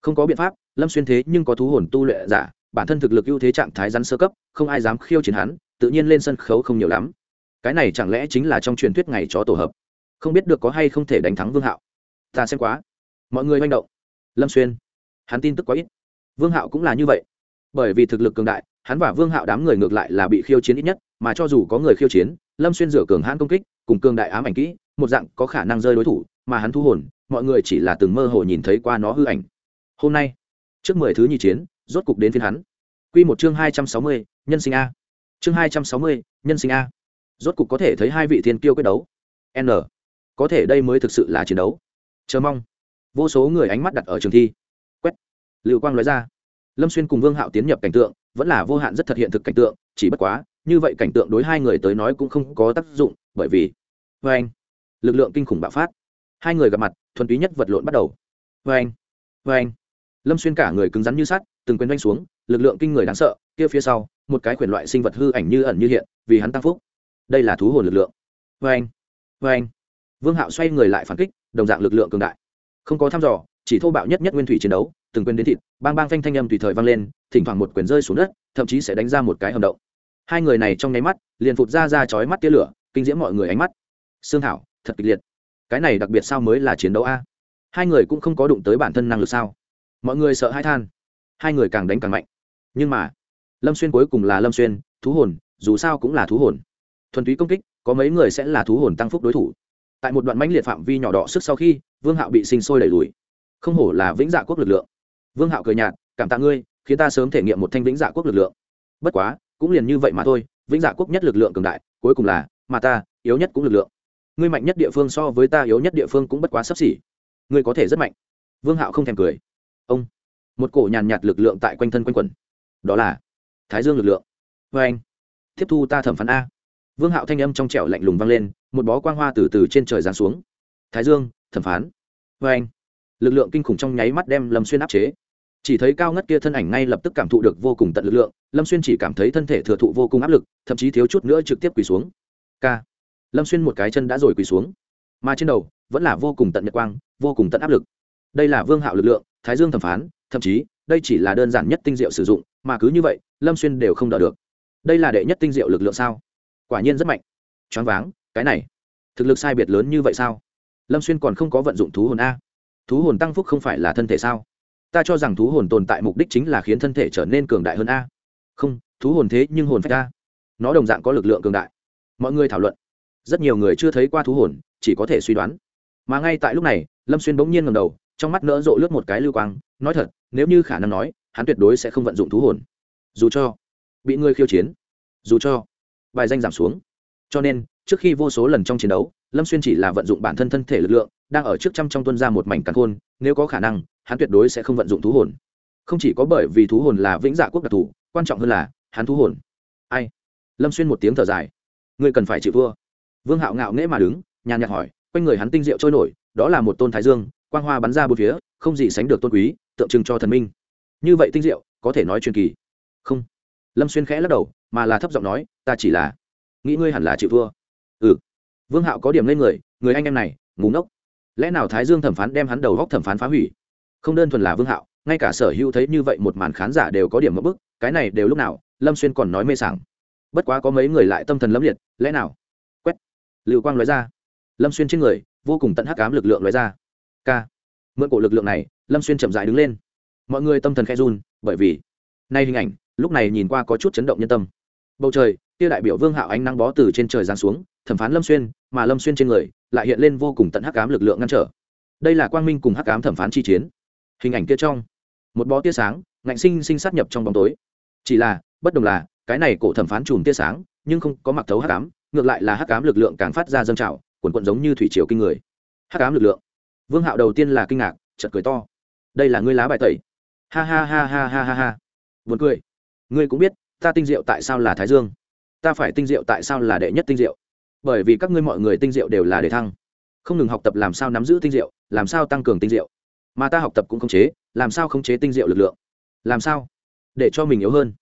Không có biện pháp, lâm xuyên thế nhưng có thú hồn tu luyện giả, bản thân thực lực ưu thế trạng thái rắn sơ cấp, không ai dám khiêu chiến hắn, tự nhiên lên sân khấu không nhiều lắm. Cái này chẳng lẽ chính là trong truyền thuyết ngày chó tổ hợp? Không biết được có hay không thể đánh thắng vương hạo. Ta xem quá. Mọi người manh động. Lâm xuyên hắn tin tức quá ít. Vương hạo cũng là như vậy. Bởi vì thực lực cường đại, hắn và vương hạo đám người ngược lại là bị khiêu chiến ít nhất, mà cho dù có người khiêu chiến, lâm xuyên rửa cường hãn công kích, cùng cường đại ám ảnh kỹ, một dạng có khả năng rơi đối thủ, mà hắn thu hồn, mọi người chỉ là từng mơ hồ nhìn thấy qua nó hư ảnh. Hôm nay, trước mười thứ nhì chiến, rốt cục đến phiên hắn. Quy một chương hai trăm sáu mươi, nhân sinh a. Chương hai trăm sáu mươi, nhân sinh a. Rốt cục có thể thấy hai vị thiên kiêu quyết đấu. N. Có thể đây mới thực sự là chiến đấu. Chờ mong. Vô số người ánh mắt đặt ở trường thi lưu quang nói ra. Lâm xuyên cùng vương hạo tiến nhập cảnh tượng, vẫn là vô hạn rất thật hiện thực cảnh tượng, chỉ bất quá, như vậy cảnh tượng đối hai người tới nói cũng không có tác dụng, bởi vì vê anh, lực lượng kinh khủng bạo phát. Hai người gặp mặt, thuần túy nhất vật lộn bắt đầu. Vê anh vê anh. Lâm xuyên cả người cứng rắn như sắt, từng quyền doanh xuống, lực lượng kinh người đáng sợ, kia phía sau, một cái quyền loại sinh vật hư ảnh như ẩn như hiện, vì hắn tăng phúc. Đây là thú hồn lực lượng. Vê anh vê anh. Vương hạo xoay người lại phản kích, đồng dạng lực lượng cường đại. Không có thăm dò, chỉ thô bạo nhất nhất nguyên thủy chiến đấu từng quyền đến thịt, bang bang phanh thanh âm tùy thời vang lên, thỉnh thoảng một quyền rơi xuống đất, thậm chí sẽ đánh ra một cái hầm động. Hai người này trong nháy mắt, liền phụt ra ra chói mắt tia lửa, kinh diễm mọi người ánh mắt. Xương thảo, thật kịch liệt. Cái này đặc biệt sao mới là chiến đấu a? Hai người cũng không có đụng tới bản thân năng lực sao? Mọi người sợ hãi than. Hai người càng đánh càng mạnh. Nhưng mà, lâm xuyên cuối cùng là lâm xuyên, thú hồn, dù sao cũng là thú hồn. Thuần túy công kích, có mấy người sẽ là thú hồn tăng phúc đối thủ. Tại một đoạn mãnh liệt phạm vi nhỏ đỏ sức sau khi, vương hạo bị sinh sôi đẩy lùi. Không hổ là vĩnh dạ quốc lực lượng vương hạo cười nhạt, cảm tạ ngươi, khiến ta sớm thể nghiệm một thanh vĩnh dạ quốc lực lượng. Bất quá, cũng liền như vậy mà thôi, vĩnh dạ quốc nhất lực lượng cường đại, cuối cùng là, mà ta, yếu nhất cũng lực lượng. Ngươi mạnh nhất địa phương so với ta yếu nhất địa phương cũng bất quá sấp xỉ. Ngươi có thể rất mạnh. Vương hạo không thèm cười. Ông. Một cổ nhàn nhạt lực lượng tại quanh thân quanh quẩn. Đó là thái dương lực lượng. Vê anh, tiếp thu ta thẩm phán a. Vương hạo thanh âm trong trẻo lạnh lùng vang lên, một bó quang hoa từ từ trên trời giáng xuống. Thái dương, thẩm phán. Vê anh. Lực lượng kinh khủng trong nháy mắt đem lâm xuyên áp chế chỉ thấy cao ngất kia thân ảnh ngay lập tức cảm thụ được vô cùng tận lực lượng, lâm xuyên chỉ cảm thấy thân thể thừa thụ vô cùng áp lực, thậm chí thiếu chút nữa trực tiếp quỳ xuống. K lâm xuyên một cái chân đã rồi quỳ xuống. Mà trên đầu vẫn là vô cùng tận nhật quang, vô cùng tận áp lực. Đây là vương hạo lực lượng, thái dương thẩm phán, thậm chí, đây chỉ là đơn giản nhất tinh diệu sử dụng, mà cứ như vậy, lâm xuyên đều không đỡ được. Đây là đệ nhất tinh diệu lực lượng sao? Quả nhiên rất mạnh. Choáng váng, cái này, thực lực sai biệt lớn như vậy sao? Lâm xuyên còn không có vận dụng thú hồn a. Thú hồn tăng phúc không phải là thân thể sao? Ta cho rằng thú hồn tồn tại mục đích chính là khiến thân thể trở nên cường đại hơn a. Không, thú hồn thế nhưng hồn phách a. Nó đồng dạng có lực lượng cường đại. Mọi người thảo luận. Rất nhiều người chưa thấy qua thú hồn, chỉ có thể suy đoán. Mà ngay tại lúc này, lâm xuyên bỗng nhiên ngầm đầu, trong mắt nỡ rộ lướt một cái lưu quang, nói thật, nếu như khả năng nói, hắn tuyệt đối sẽ không vận dụng thú hồn. Dù cho bị ngươi khiêu chiến, dù cho bài danh giảm xuống. Cho nên trước khi vô số lần trong chiến đấu, lâm xuyên chỉ là vận dụng bản thân thân thể lực lượng, đang ở trước trăm trong tuân ra một mảnh cắn khôn, nếu có khả năng, hắn tuyệt đối sẽ không vận dụng thú hồn. Không chỉ có bởi vì thú hồn là vĩnh dạ quốc đặc thù, quan trọng hơn là, hắn thú hồn. Ai? Lâm xuyên một tiếng thở dài. Ngươi cần phải chịu thua. Vương hạo ngạo nghễ mà đứng, nhàn nhạt hỏi, quanh người hắn tinh diệu trôi nổi, đó là một tôn thái dương, quang hoa bắn ra bốn phía, không gì sánh được tôn quý, tượng trưng cho thần minh. Như vậy tinh diệu, có thể nói truyền kỳ. Không. Lâm xuyên khẽ lắc đầu, mà là thấp giọng nói, ta chỉ là, nghĩ ngươi hẳn là chịu thua ừ. Vương hạo có điểm lên người người anh em này ngủ ngốc. Lẽ nào thái dương thẩm phán đem hắn đầu góc thẩm phán phá hủy? Không đơn thuần là vương hạo, ngay cả sở hữu thấy như vậy một màn khán giả đều có điểm mất bức, cái này đều lúc nào, lâm xuyên còn nói mê sảng. Bất quá có mấy người lại tâm thần lâm liệt, lẽ nào? Quét. Lưu quang nói ra. Lâm xuyên trên người, vô cùng tận hắc ám lực lượng nói ra. K mượn cổ lực lượng này, lâm xuyên chậm dại đứng lên. Mọi người tâm thần khe run, bởi vì, nay hình ảnh, lúc này nhìn qua có chút chấn động nhân tâm. Bầu trời kia đại biểu vương hạo ánh nắng bó từ trên trời giáng xuống, thẩm phán lâm xuyên, mà lâm xuyên trên người lại hiện lên vô cùng tận hắc ám lực lượng ngăn trở. Đây là quang minh cùng hắc ám thẩm phán chi chiến. Hình ảnh kia trong, một bó tia sáng, ngạnh sinh sinh sát nhập trong bóng tối. Chỉ là, bất đồng là, cái này cổ thẩm phán chùm tia sáng, nhưng không có mặc thấu hắc ám, ngược lại là hắc ám lực lượng càng phát ra dâng trào, cuồn cuộn giống như thủy triều kinh người. Hắc ám lực lượng. Vương hạo đầu tiên là kinh ngạc, chợt cười to. Đây là ngươi lá bài tẩy. Ha ha ha ha ha ha ha. Buồn cười. Ngươi cũng biết, ta tinh diệu tại sao là thái dương ta phải tinh diệu tại sao là đệ nhất tinh diệu? Bởi vì các ngươi mọi người tinh diệu đều là đề thăng. Không ngừng học tập làm sao nắm giữ tinh diệu, làm sao tăng cường tinh diệu. Mà ta học tập cũng khống chế, làm sao khống chế tinh diệu lực lượng? Làm sao? Để cho mình yếu hơn.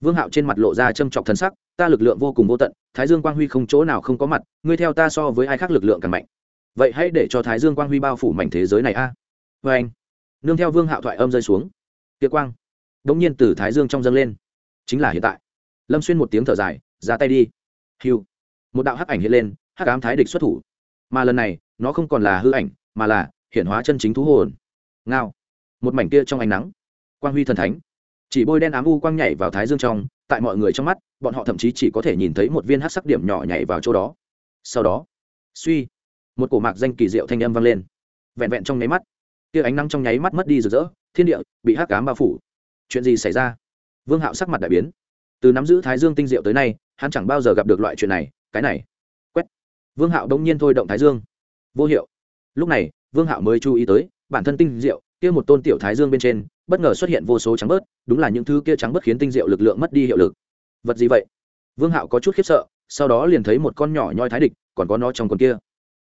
Vương hạo trên mặt lộ ra châm trọc thần sắc, ta lực lượng vô cùng vô tận, thái dương quang huy không chỗ nào không có mặt, ngươi theo ta so với ai khác lực lượng càng mạnh. Vậy hãy để cho thái dương quang huy bao phủ mảnh thế giới này a. À? vê anh, nương theo vương hạo thoại âm rơi xuống. Tiệ quang đ ỗ n g nhiên từ thái dương trong dâng lên. Chính là hiện tại. Lâm xuyên một tiếng thở dài ra tay đi. Hiu. Một đạo hắc ảnh hiện lên, hắc ám thái địch xuất thủ. Mà lần này, nó không còn là hư ảnh, mà là hiện hóa chân chính thú hồn. Ngao. Một mảnh kia trong ánh nắng. Quang huy thần thánh. Chỉ bôi đen ám u quang nhảy vào thái dương trong, tại mọi người trong mắt, bọn họ thậm chí chỉ có thể nhìn thấy một viên hát sắc điểm nhỏ nhảy vào chỗ đó. Sau đó, suy, một cổ mạc danh kỳ diệu thanh âm vang lên. Vẹn vẹn trong nháy mắt, kia ánh nắng trong nháy mắt mất đi rực rỡ, thiên địa bị hắc cám bao phủ. Chuyện gì xảy ra? Vương hạo sắc mặt đại biến. Từ nắm giữ thái dương tinh diệu tới nay hắn chẳng bao giờ gặp được loại chuyện này, cái này. Quét. Vương hạo đông nhiên thôi động thái dương. Vô hiệu. Lúc này, vương hạo mới chú ý tới, bản thân tinh diệu, kia một tôn tiểu thái dương bên trên, bất ngờ xuất hiện vô số trắng bớt, đúng là những thứ kia trắng bớt khiến tinh diệu lực lượng mất đi hiệu lực. Vật gì vậy? Vương hạo có chút khiếp sợ, sau đó liền thấy một con nhỏ nhoi thái địch, còn có nó trong con kia.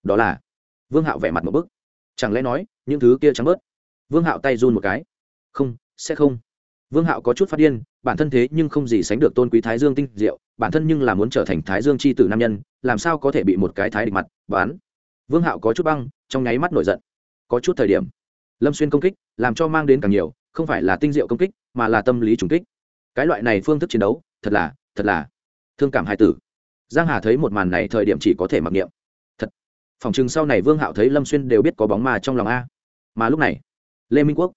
Đó là. Vương hạo vẻ mặt một bức. Chẳng lẽ nói, những thứ kia trắng bớt? Vương hạo tay run một cái. Không, sẽ không. Vương hạo có chút phát điên, bản thân thế nhưng không gì sánh được tôn quý thái dương tinh diệu bản thân nhưng là muốn trở thành thái dương c h i tử nam nhân, làm sao có thể bị một cái thái địch mặt bán? Vương hạo có chút băng, trong nháy mắt nổi giận. Có chút thời điểm, lâm xuyên công kích, làm cho mang đến càng nhiều, không phải là tinh diệu công kích, mà là tâm lý trùng kích. Cái loại này phương thức chiến đấu, thật là thật là thương cảm hai tử. Giang hà thấy một màn này thời điểm chỉ có thể mặc niệm. Thật. Phòng chừng sau này vương hạo thấy lâm xuyên đều biết có bóng mà trong lòng a. Mà lúc này, lê minh quốc,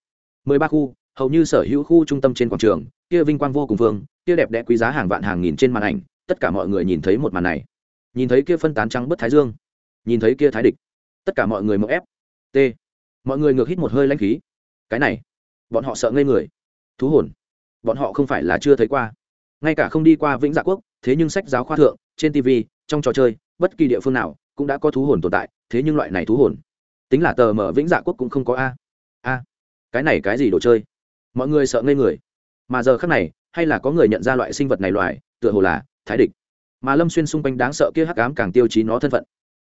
mười ba khu, hầu như sở hữu khu trung tâm trên quảng trường, kia vinh quang vô cùng vương kia đẹp đẽ quý giá hàng vạn hàng nghìn trên màn ảnh, tất cả mọi người nhìn thấy một màn này. Nhìn thấy kia phân tán trắng bất thái dương. Nhìn thấy kia thái địch. Tất cả mọi người mậu ép. T. Mọi người ngược hít một hơi lanh khí. Cái này, bọn họ sợ ngây người. Thú hồn. Bọn họ không phải là chưa thấy qua. Ngay cả không đi qua vĩnh dạ quốc, thế nhưng sách giáo khoa thượng, trên tv trong trò chơi, bất kỳ địa phương nào cũng đã có thú hồn tồn tại, thế nhưng loại này thú hồn, tính là tờ mở vĩnh dạ quốc cũng không có a. A. Cái này cái gì đồ chơi? Mọi người sợ ngây người mà giờ khác này, hay là có người nhận ra loại sinh vật này loài, tựa hồ là thái địch. Mà lâm xuyên xung quanh đáng sợ kia hắc ám càng tiêu chí nó thân phận.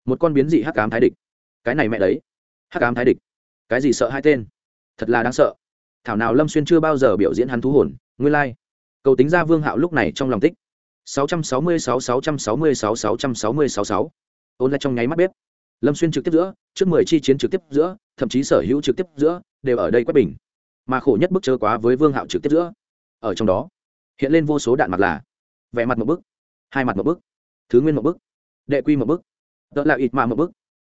Một con biến dị hắc ám thái địch. Cái này mẹ đấy. Hắc ám thái địch. Cái gì sợ hai tên? Thật là đáng sợ. Thảo nào lâm xuyên chưa bao giờ biểu diễn hắn thú hồn, nguyên lai、like. cầu tính ra vương hạo lúc này trong lòng tích 666 666 666 ôn lại trong nháy mắt bếp. Lâm xuyên trực tiếp giữa, trước mười chi chiến trực tiếp giữa, thậm chí sở hữu trực tiếp giữa, đều ở đây quét bình. Mà khổ nhất bức chớ quá với vương hạo trực tiếp giữa ở trong đó. Hiện lên vô số đạn mặt là vẻ mặt một bức, hai mặt một bức, thứ nguyên một bức, đệ quy một bức đỡ là ít mà một bức.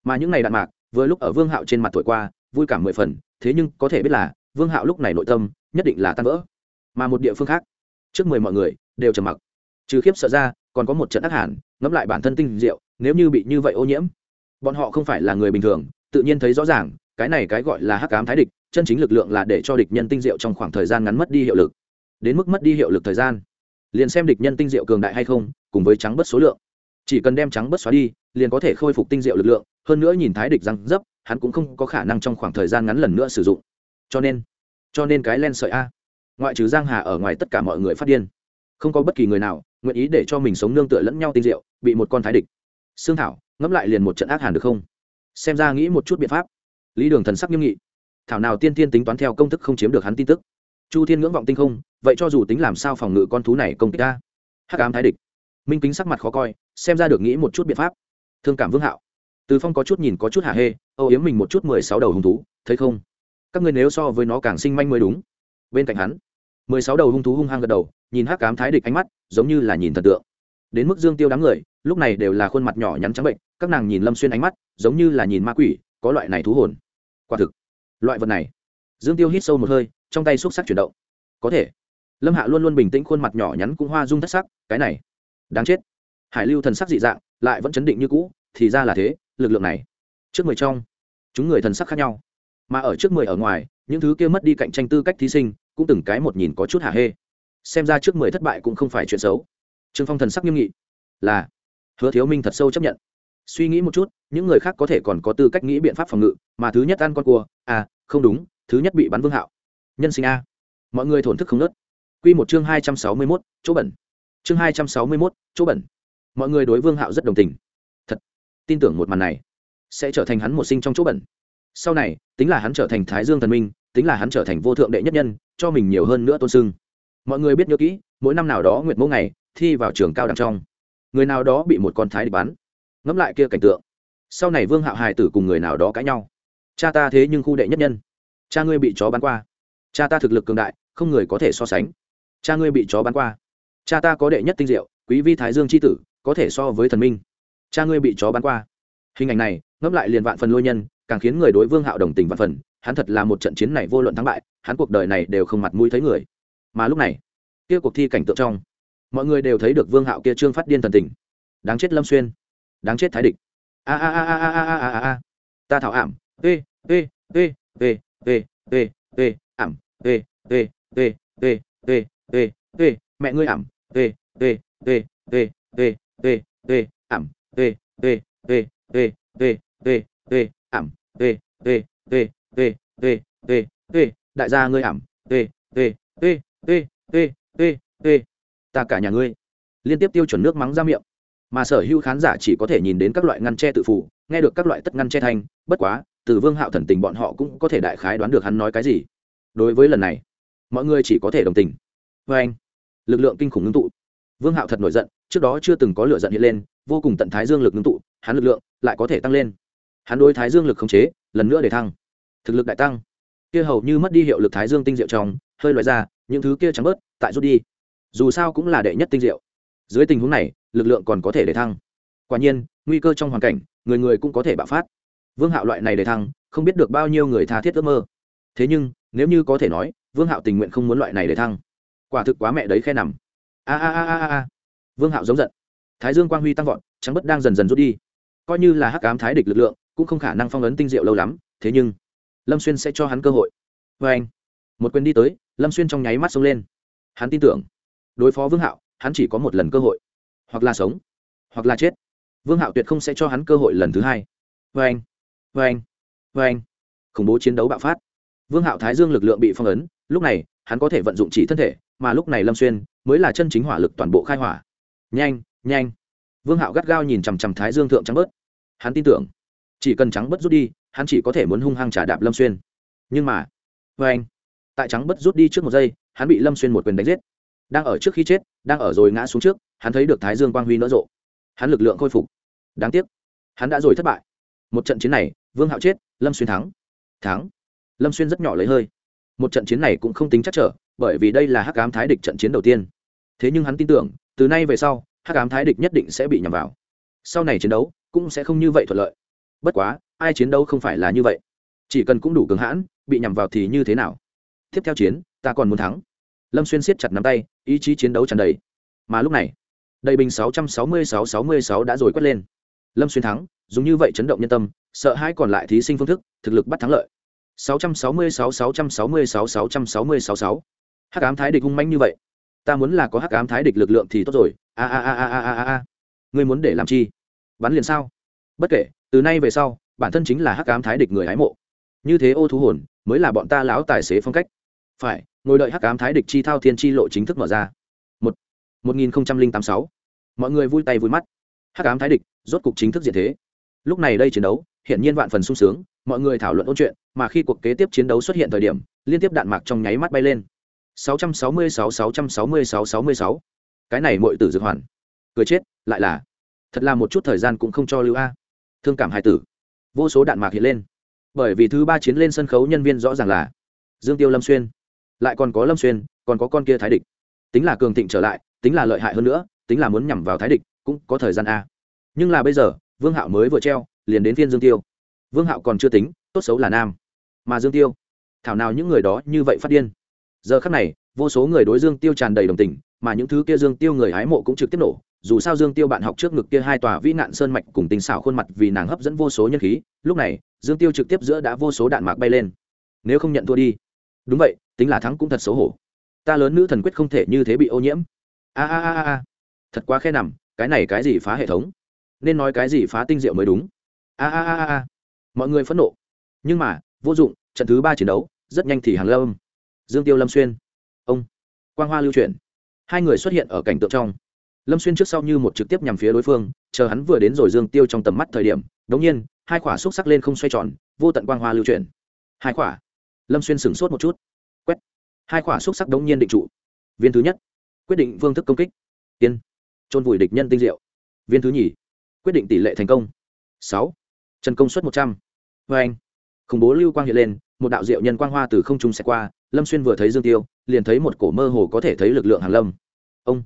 Mà những ngày đạn mạc vừa lúc ở vương hạo trên mặt thổi qua, vui cảm mười phần, thế nhưng có thể biết là vương hạo lúc này nội tâm nhất định là tan vỡ. Mà một địa phương khác, trước mười mọi người đều trầm mặc. Trừ khiếp sợ ra, còn có một trận ác hẳn ngẫm lại bản thân tinh diệu, nếu như bị như vậy ô nhiễm, bọn họ không phải là người bình thường, tự nhiên thấy rõ ràng, cái này cái gọi là hắc cám thái địch, chân chính lực lượng là để cho địch nhân tinh diệu trong khoảng thời gian ngắn mất đi hiệu lực đến mức mất đi hiệu lực thời gian. Liền xem địch nhân tinh diệu cường đại hay không, cùng với trắng bớt số lượng. Chỉ cần đem trắng bớt xóa đi, liền có thể khôi phục tinh diệu lực lượng, hơn nữa nhìn thái địch răng dấp, hắn cũng không có khả năng trong khoảng thời gian ngắn lần nữa sử dụng. Cho nên cho nên cái len sợi a. Ngoại trừ giang hà ở ngoài tất cả mọi người phát điên. Không có bất kỳ người nào nguyện ý để cho mình sống nương tựa lẫn nhau tinh diệu, bị một con thái địch. Xương thảo, ngẫm lại liền một trận ác hàn được không? Xem ra nghĩ một chút biện pháp. Lý đường thần sắc nghiêm nghị. Thảo nào tiên tiên tính toán theo công thức không chiếm được hắn tin tức. Chu thiên ngưỡng vọng tinh không vậy cho dù tính làm sao phòng ngự con thú này công kích ta? Hắc ám thái địch. Minh kính sắc mặt khó coi, xem ra được nghĩ một chút biện pháp. Thương cảm vương hạo. Từ phong có chút nhìn có chút hạ hê, âu yếm mình một chút mười sáu đầu hung thú, thấy không? Các ngươi nếu so với nó càng sinh manh mới đúng. Bên cạnh hắn, mười sáu đầu hung thú hung hăng gật đầu, nhìn hắc ám thái địch ánh mắt, giống như là nhìn thần tượng. Đến mức dương tiêu đám người, lúc này đều là khuôn mặt nhỏ nhắn trắng bệnh, các nàng nhìn lâm xuyên ánh mắt, giống như là nhìn ma quỷ, có loại này thú hồn. Quả thực, loại vật này. Dương tiêu hít sâu một hơi, trong tay xúc sắc chuyển động. Có thể lâm hạ luôn luôn bình tĩnh, khuôn mặt nhỏ nhắn cũng hoa dung thất sắc, cái này, đáng chết. Hải lưu thần sắc dị dạng, lại vẫn chấn định như cũ, thì ra là thế, lực lượng này, trước mười trong, chúng người thần sắc khác nhau. Mà ở trước mười ở ngoài, những thứ kia mất đi cạnh tranh tư cách thí sinh, cũng từng cái một nhìn có chút hả hê. Xem ra trước mười thất bại cũng không phải chuyện xấu. Trương phong thần sắc nghiêm nghị, là, hứa thiếu minh thật sâu chấp nhận. Suy nghĩ một chút, những người khác có thể còn có tư cách nghĩ biện pháp phòng ngự, mà thứ nhất ăn con cua à không đúng, thứ nhất bị bắn vương hạo. Nhân sinh a. Mọi người thổn thức không nớt. Quy một chương hai trăm sáu mươi mốt, chỗ bẩn. Chương hai trăm sáu mươi mốt, chỗ bẩn. Mọi người đối vương hạo rất đồng tình. Thật, tin tưởng một màn này sẽ trở thành hắn một sinh trong chỗ bẩn. Sau này, tính là hắn trở thành thái dương thần minh, tính là hắn trở thành vô thượng đệ nhất nhân, cho mình nhiều hơn nữa tôn sưng. Mọi người biết nhớ kỹ, mỗi năm nào đó nguyệt mẫu ngày, thi vào trường cao đẳng trong. Người nào đó bị một con thái địch bắn. Ngẫm lại kia cảnh tượng. Sau này vương hạo hài tử cùng người nào đó cãi nhau. Cha ta thế nhưng khu đệ nhất nhân. Cha ngươi bị chó bắn qua. Cha ta thực lực cường đại, không người có thể so sánh cha ngươi bị chó bắn qua cha ta có đệ nhất tinh diệu quý vi thái dương c h i tử có thể so với thần minh cha ngươi bị chó bắn qua hình ảnh này ngẫm lại liền vạn phần lôi nhân càng khiến người đối vương hạo đồng tình vạn phần hắn thật là một trận chiến này vô luận thắng bại hắn cuộc đời này đều không mặt mũi thấy người mà lúc này kia cuộc thi cảnh tượng trong mọi người đều thấy được vương hạo kia trương phát điên thần tình đáng chết lâm xuyên đáng chết thái địch a a a a a a a a a ta thảo ảm ê ê ê ê ê ê ê ảm ê ê ê ê ê ê ê mẹ ngươi ảm ê ê ê ê ê ê ê ảm ê ê ê ê ê ê ê ảm ê ê ê ê ê ê ê đại gia ngươi ảm ê ê ê ê ê ê ê ta cả nhà ngươi liên tiếp tiêu chuẩn nước mắng ra miệng mà sở hữu khán giả chỉ có thể nhìn đến các loại ngăn tre tự phủ nghe được các loại tất ngăn che thanh bất quá từ vương hạo thần tình bọn họ cũng có thể đại khái đoán được hắn nói cái gì đối với lần này mọi người chỉ có thể đồng tình vê anh, lực lượng kinh khủng ngưng tụ. Vương hạo thật nổi giận, trước đó chưa từng có lửa giận hiện lên, vô cùng tận thái dương lực ngưng tụ, hắn lực lượng lại có thể tăng lên. Hắn đối thái dương lực khống chế, lần nữa để thăng. Thực lực đại tăng. Kia hầu như mất đi hiệu lực thái dương tinh diệu trong, hơi loại ra, những thứ kia trắng bớt, tại rút đi. Dù sao cũng là đệ nhất tinh diệu. Dưới tình huống này, lực lượng còn có thể để thăng. Quả nhiên, nguy cơ trong hoàn cảnh, người người cũng có thể bạo phát. Vương hạo loại này để thăng, không biết được bao nhiêu người tha thiết ước mơ. Thế nhưng, nếu như có thể nói, vương hạo tình nguyện không muốn loại này để thăng quả thực quá mẹ đấy khe nằm. A a a a a vương hạo giống giận. Thái dương quang huy tăng vọt, trắng bất đang dần dần rút đi. Coi như là hắc ám thái địch lực lượng, cũng không khả năng phong ấn tinh diệu lâu lắm, thế nhưng, lâm xuyên sẽ cho hắn cơ hội. Vê anh, một quyền đi tới, lâm xuyên trong nháy mắt xông lên. Hắn tin tưởng, đối phó vương hạo, hắn chỉ có một lần cơ hội. Hoặc là sống, hoặc là chết. Vương hạo tuyệt không sẽ cho hắn cơ hội lần thứ hai. Vê anh vê anh vê anh. Khủng bố chiến đấu bạo phát. Vương hạo thái dương lực lượng bị phong ấn, lúc này, hắn có thể vận dụng chỉ thân thể mà lúc này lâm xuyên mới là chân chính hỏa lực toàn bộ khai hỏa. Nhanh nhanh. Vương hạo gắt gao nhìn chằm chằm thái dương thượng trắng bớt. Hắn tin tưởng. Chỉ cần trắng bớt rút đi, hắn chỉ có thể muốn hung hăng trả đạp lâm xuyên. Nhưng mà vê anh. Tại trắng bớt rút đi trước một giây, hắn bị lâm xuyên một quyền đánh giết. Đang ở trước khi chết, đang ở rồi ngã xuống trước, hắn thấy được thái dương quang huy nở rộ. Hắn lực lượng khôi phục. Đáng tiếc, hắn đã rồi thất bại. Một trận chiến này, vương hạo chết, lâm xuyên thắng. Thắng. Lâm xuyên rất nhỏ lấy hơi một trận chiến này cũng không tính chắc trở, bởi vì đây là hắc ám thái địch trận chiến đầu tiên. Thế nhưng hắn tin tưởng, từ nay về sau, hắc ám thái địch nhất định sẽ bị nhằm vào. Sau này chiến đấu cũng sẽ không như vậy thuận lợi. Bất quá, ai chiến đấu không phải là như vậy. Chỉ cần cũng đủ cường hãn, bị nhằm vào thì như thế nào? Tiếp theo chiến, ta còn muốn thắng. Lâm xuyên siết chặt nắm tay, ý chí chiến đấu tràn đầy. Mà lúc này, đầy bình sáu trăm sáu mươi sáu sáu mươi sáu đã rồi quét lên. Lâm xuyên thắng, dùng như vậy chấn động nhân tâm, sợ hai còn lại thí sinh phương thức, thực lực bắt thắng lợi. 666 666 666 6. Hắc ám thái địch hung manh như vậy. Ta muốn là có hắc ám thái địch lực lượng thì tốt rồi. A a a a a a a. Ngươi muốn để làm chi? Bắn liền sao? Bất kể, từ nay về sau, bản thân chính là hắc ám thái địch người hái mộ. Như thế ô thú hồn, mới là bọn ta lão tài xế phong cách. Phải, ngồi đợi hắc ám thái địch chi thao thiên chi lộ chính thức mở ra. Một, một nghìn tám sáu. Mọi người vui tay vui mắt. Hắc ám thái địch, rốt cục chính thức diện thế. Lúc này đây chiến đấu, hiển nhiên vạn phần sung sướng, mọi người thảo luận ôn chuyện, mà khi cuộc kế tiếp chiến đấu xuất hiện thời điểm, liên tiếp đạn mạc trong nháy mắt bay lên. 666 666 66. Cái này muội tử dược hoàn. Cười chết, lại là. Thật là một chút thời gian cũng không cho lưu a. Thương cảm hai tử. Vô số đạn mạc hiện lên. Bởi vì thứ ba chiến lên sân khấu nhân viên rõ ràng là Dương Tiêu Lâm Xuyên, lại còn có Lâm Xuyên, còn có con kia Thái Địch. Tính là cường thịnh trở lại, tính là lợi hại hơn nữa, tính là muốn nhằm vào Thái Địch, cũng có thời gian a. Nhưng là bây giờ, Vương Hạo mới vừa treo, liền đến phiên Dương Tiêu. Vương Hạo còn chưa tính, tốt xấu là nam. Mà dương tiêu? Thảo nào những người đó như vậy phát điên? Giờ khắc này vô số người đối dương tiêu tràn đầy đồng tình mà những thứ kia dương tiêu người hái mộ cũng trực tiếp nổ. Dù sao dương tiêu bạn học trước ngực kia hai tòa vĩ nạn sơn mạch cùng tình xảo khuôn mặt vì nàng hấp dẫn vô số nhân khí lúc này dương tiêu trực tiếp giữa đã vô số đạn mạc bay lên. Nếu không nhận thua đi. Đúng vậy tính là thắng cũng thật xấu hổ. Ta lớn nữ thần quyết không thể như thế bị ô nhiễm. A a a a thật quá khe nằm cái này cái gì phá hệ thống? Nên nói cái gì phá tinh diệu mới đúng? A a a a mọi người phẫn nộ. Nhưng mà, vô dụng, trận thứ ba chiến đấu, rất nhanh thì hàng lâm. Dương tiêu lâm xuyên. Ông. Quang hoa lưu chuyển. Hai người xuất hiện ở cảnh tượng trong. Lâm xuyên trước sau như một trực tiếp nhằm phía đối phương, chờ hắn vừa đến rồi dương tiêu trong tầm mắt thời điểm, đống nhiên, hai quả xúc sắc lên không xoay tròn, vô tận quang hoa lưu chuyển. Hai quả. Lâm xuyên sửng sốt một chút. Quét. Hai quả xúc sắc đống nhiên định trụ. Viên thứ nhất. Quyết định phương thức công kích. Tiên. Trôn vùi địch nhân tinh diệu. Viên thứ nhì. Quyết định tỷ lệ thành công. Sáu trần công suất một trăm. Vê anh, khủng bố lưu quang hiện lên, một đạo diệu nhân quang hoa từ không trung xẹt qua, lâm xuyên vừa thấy dương tiêu, liền thấy một cổ mơ hồ có thể thấy lực lượng hàn lâm. Ông,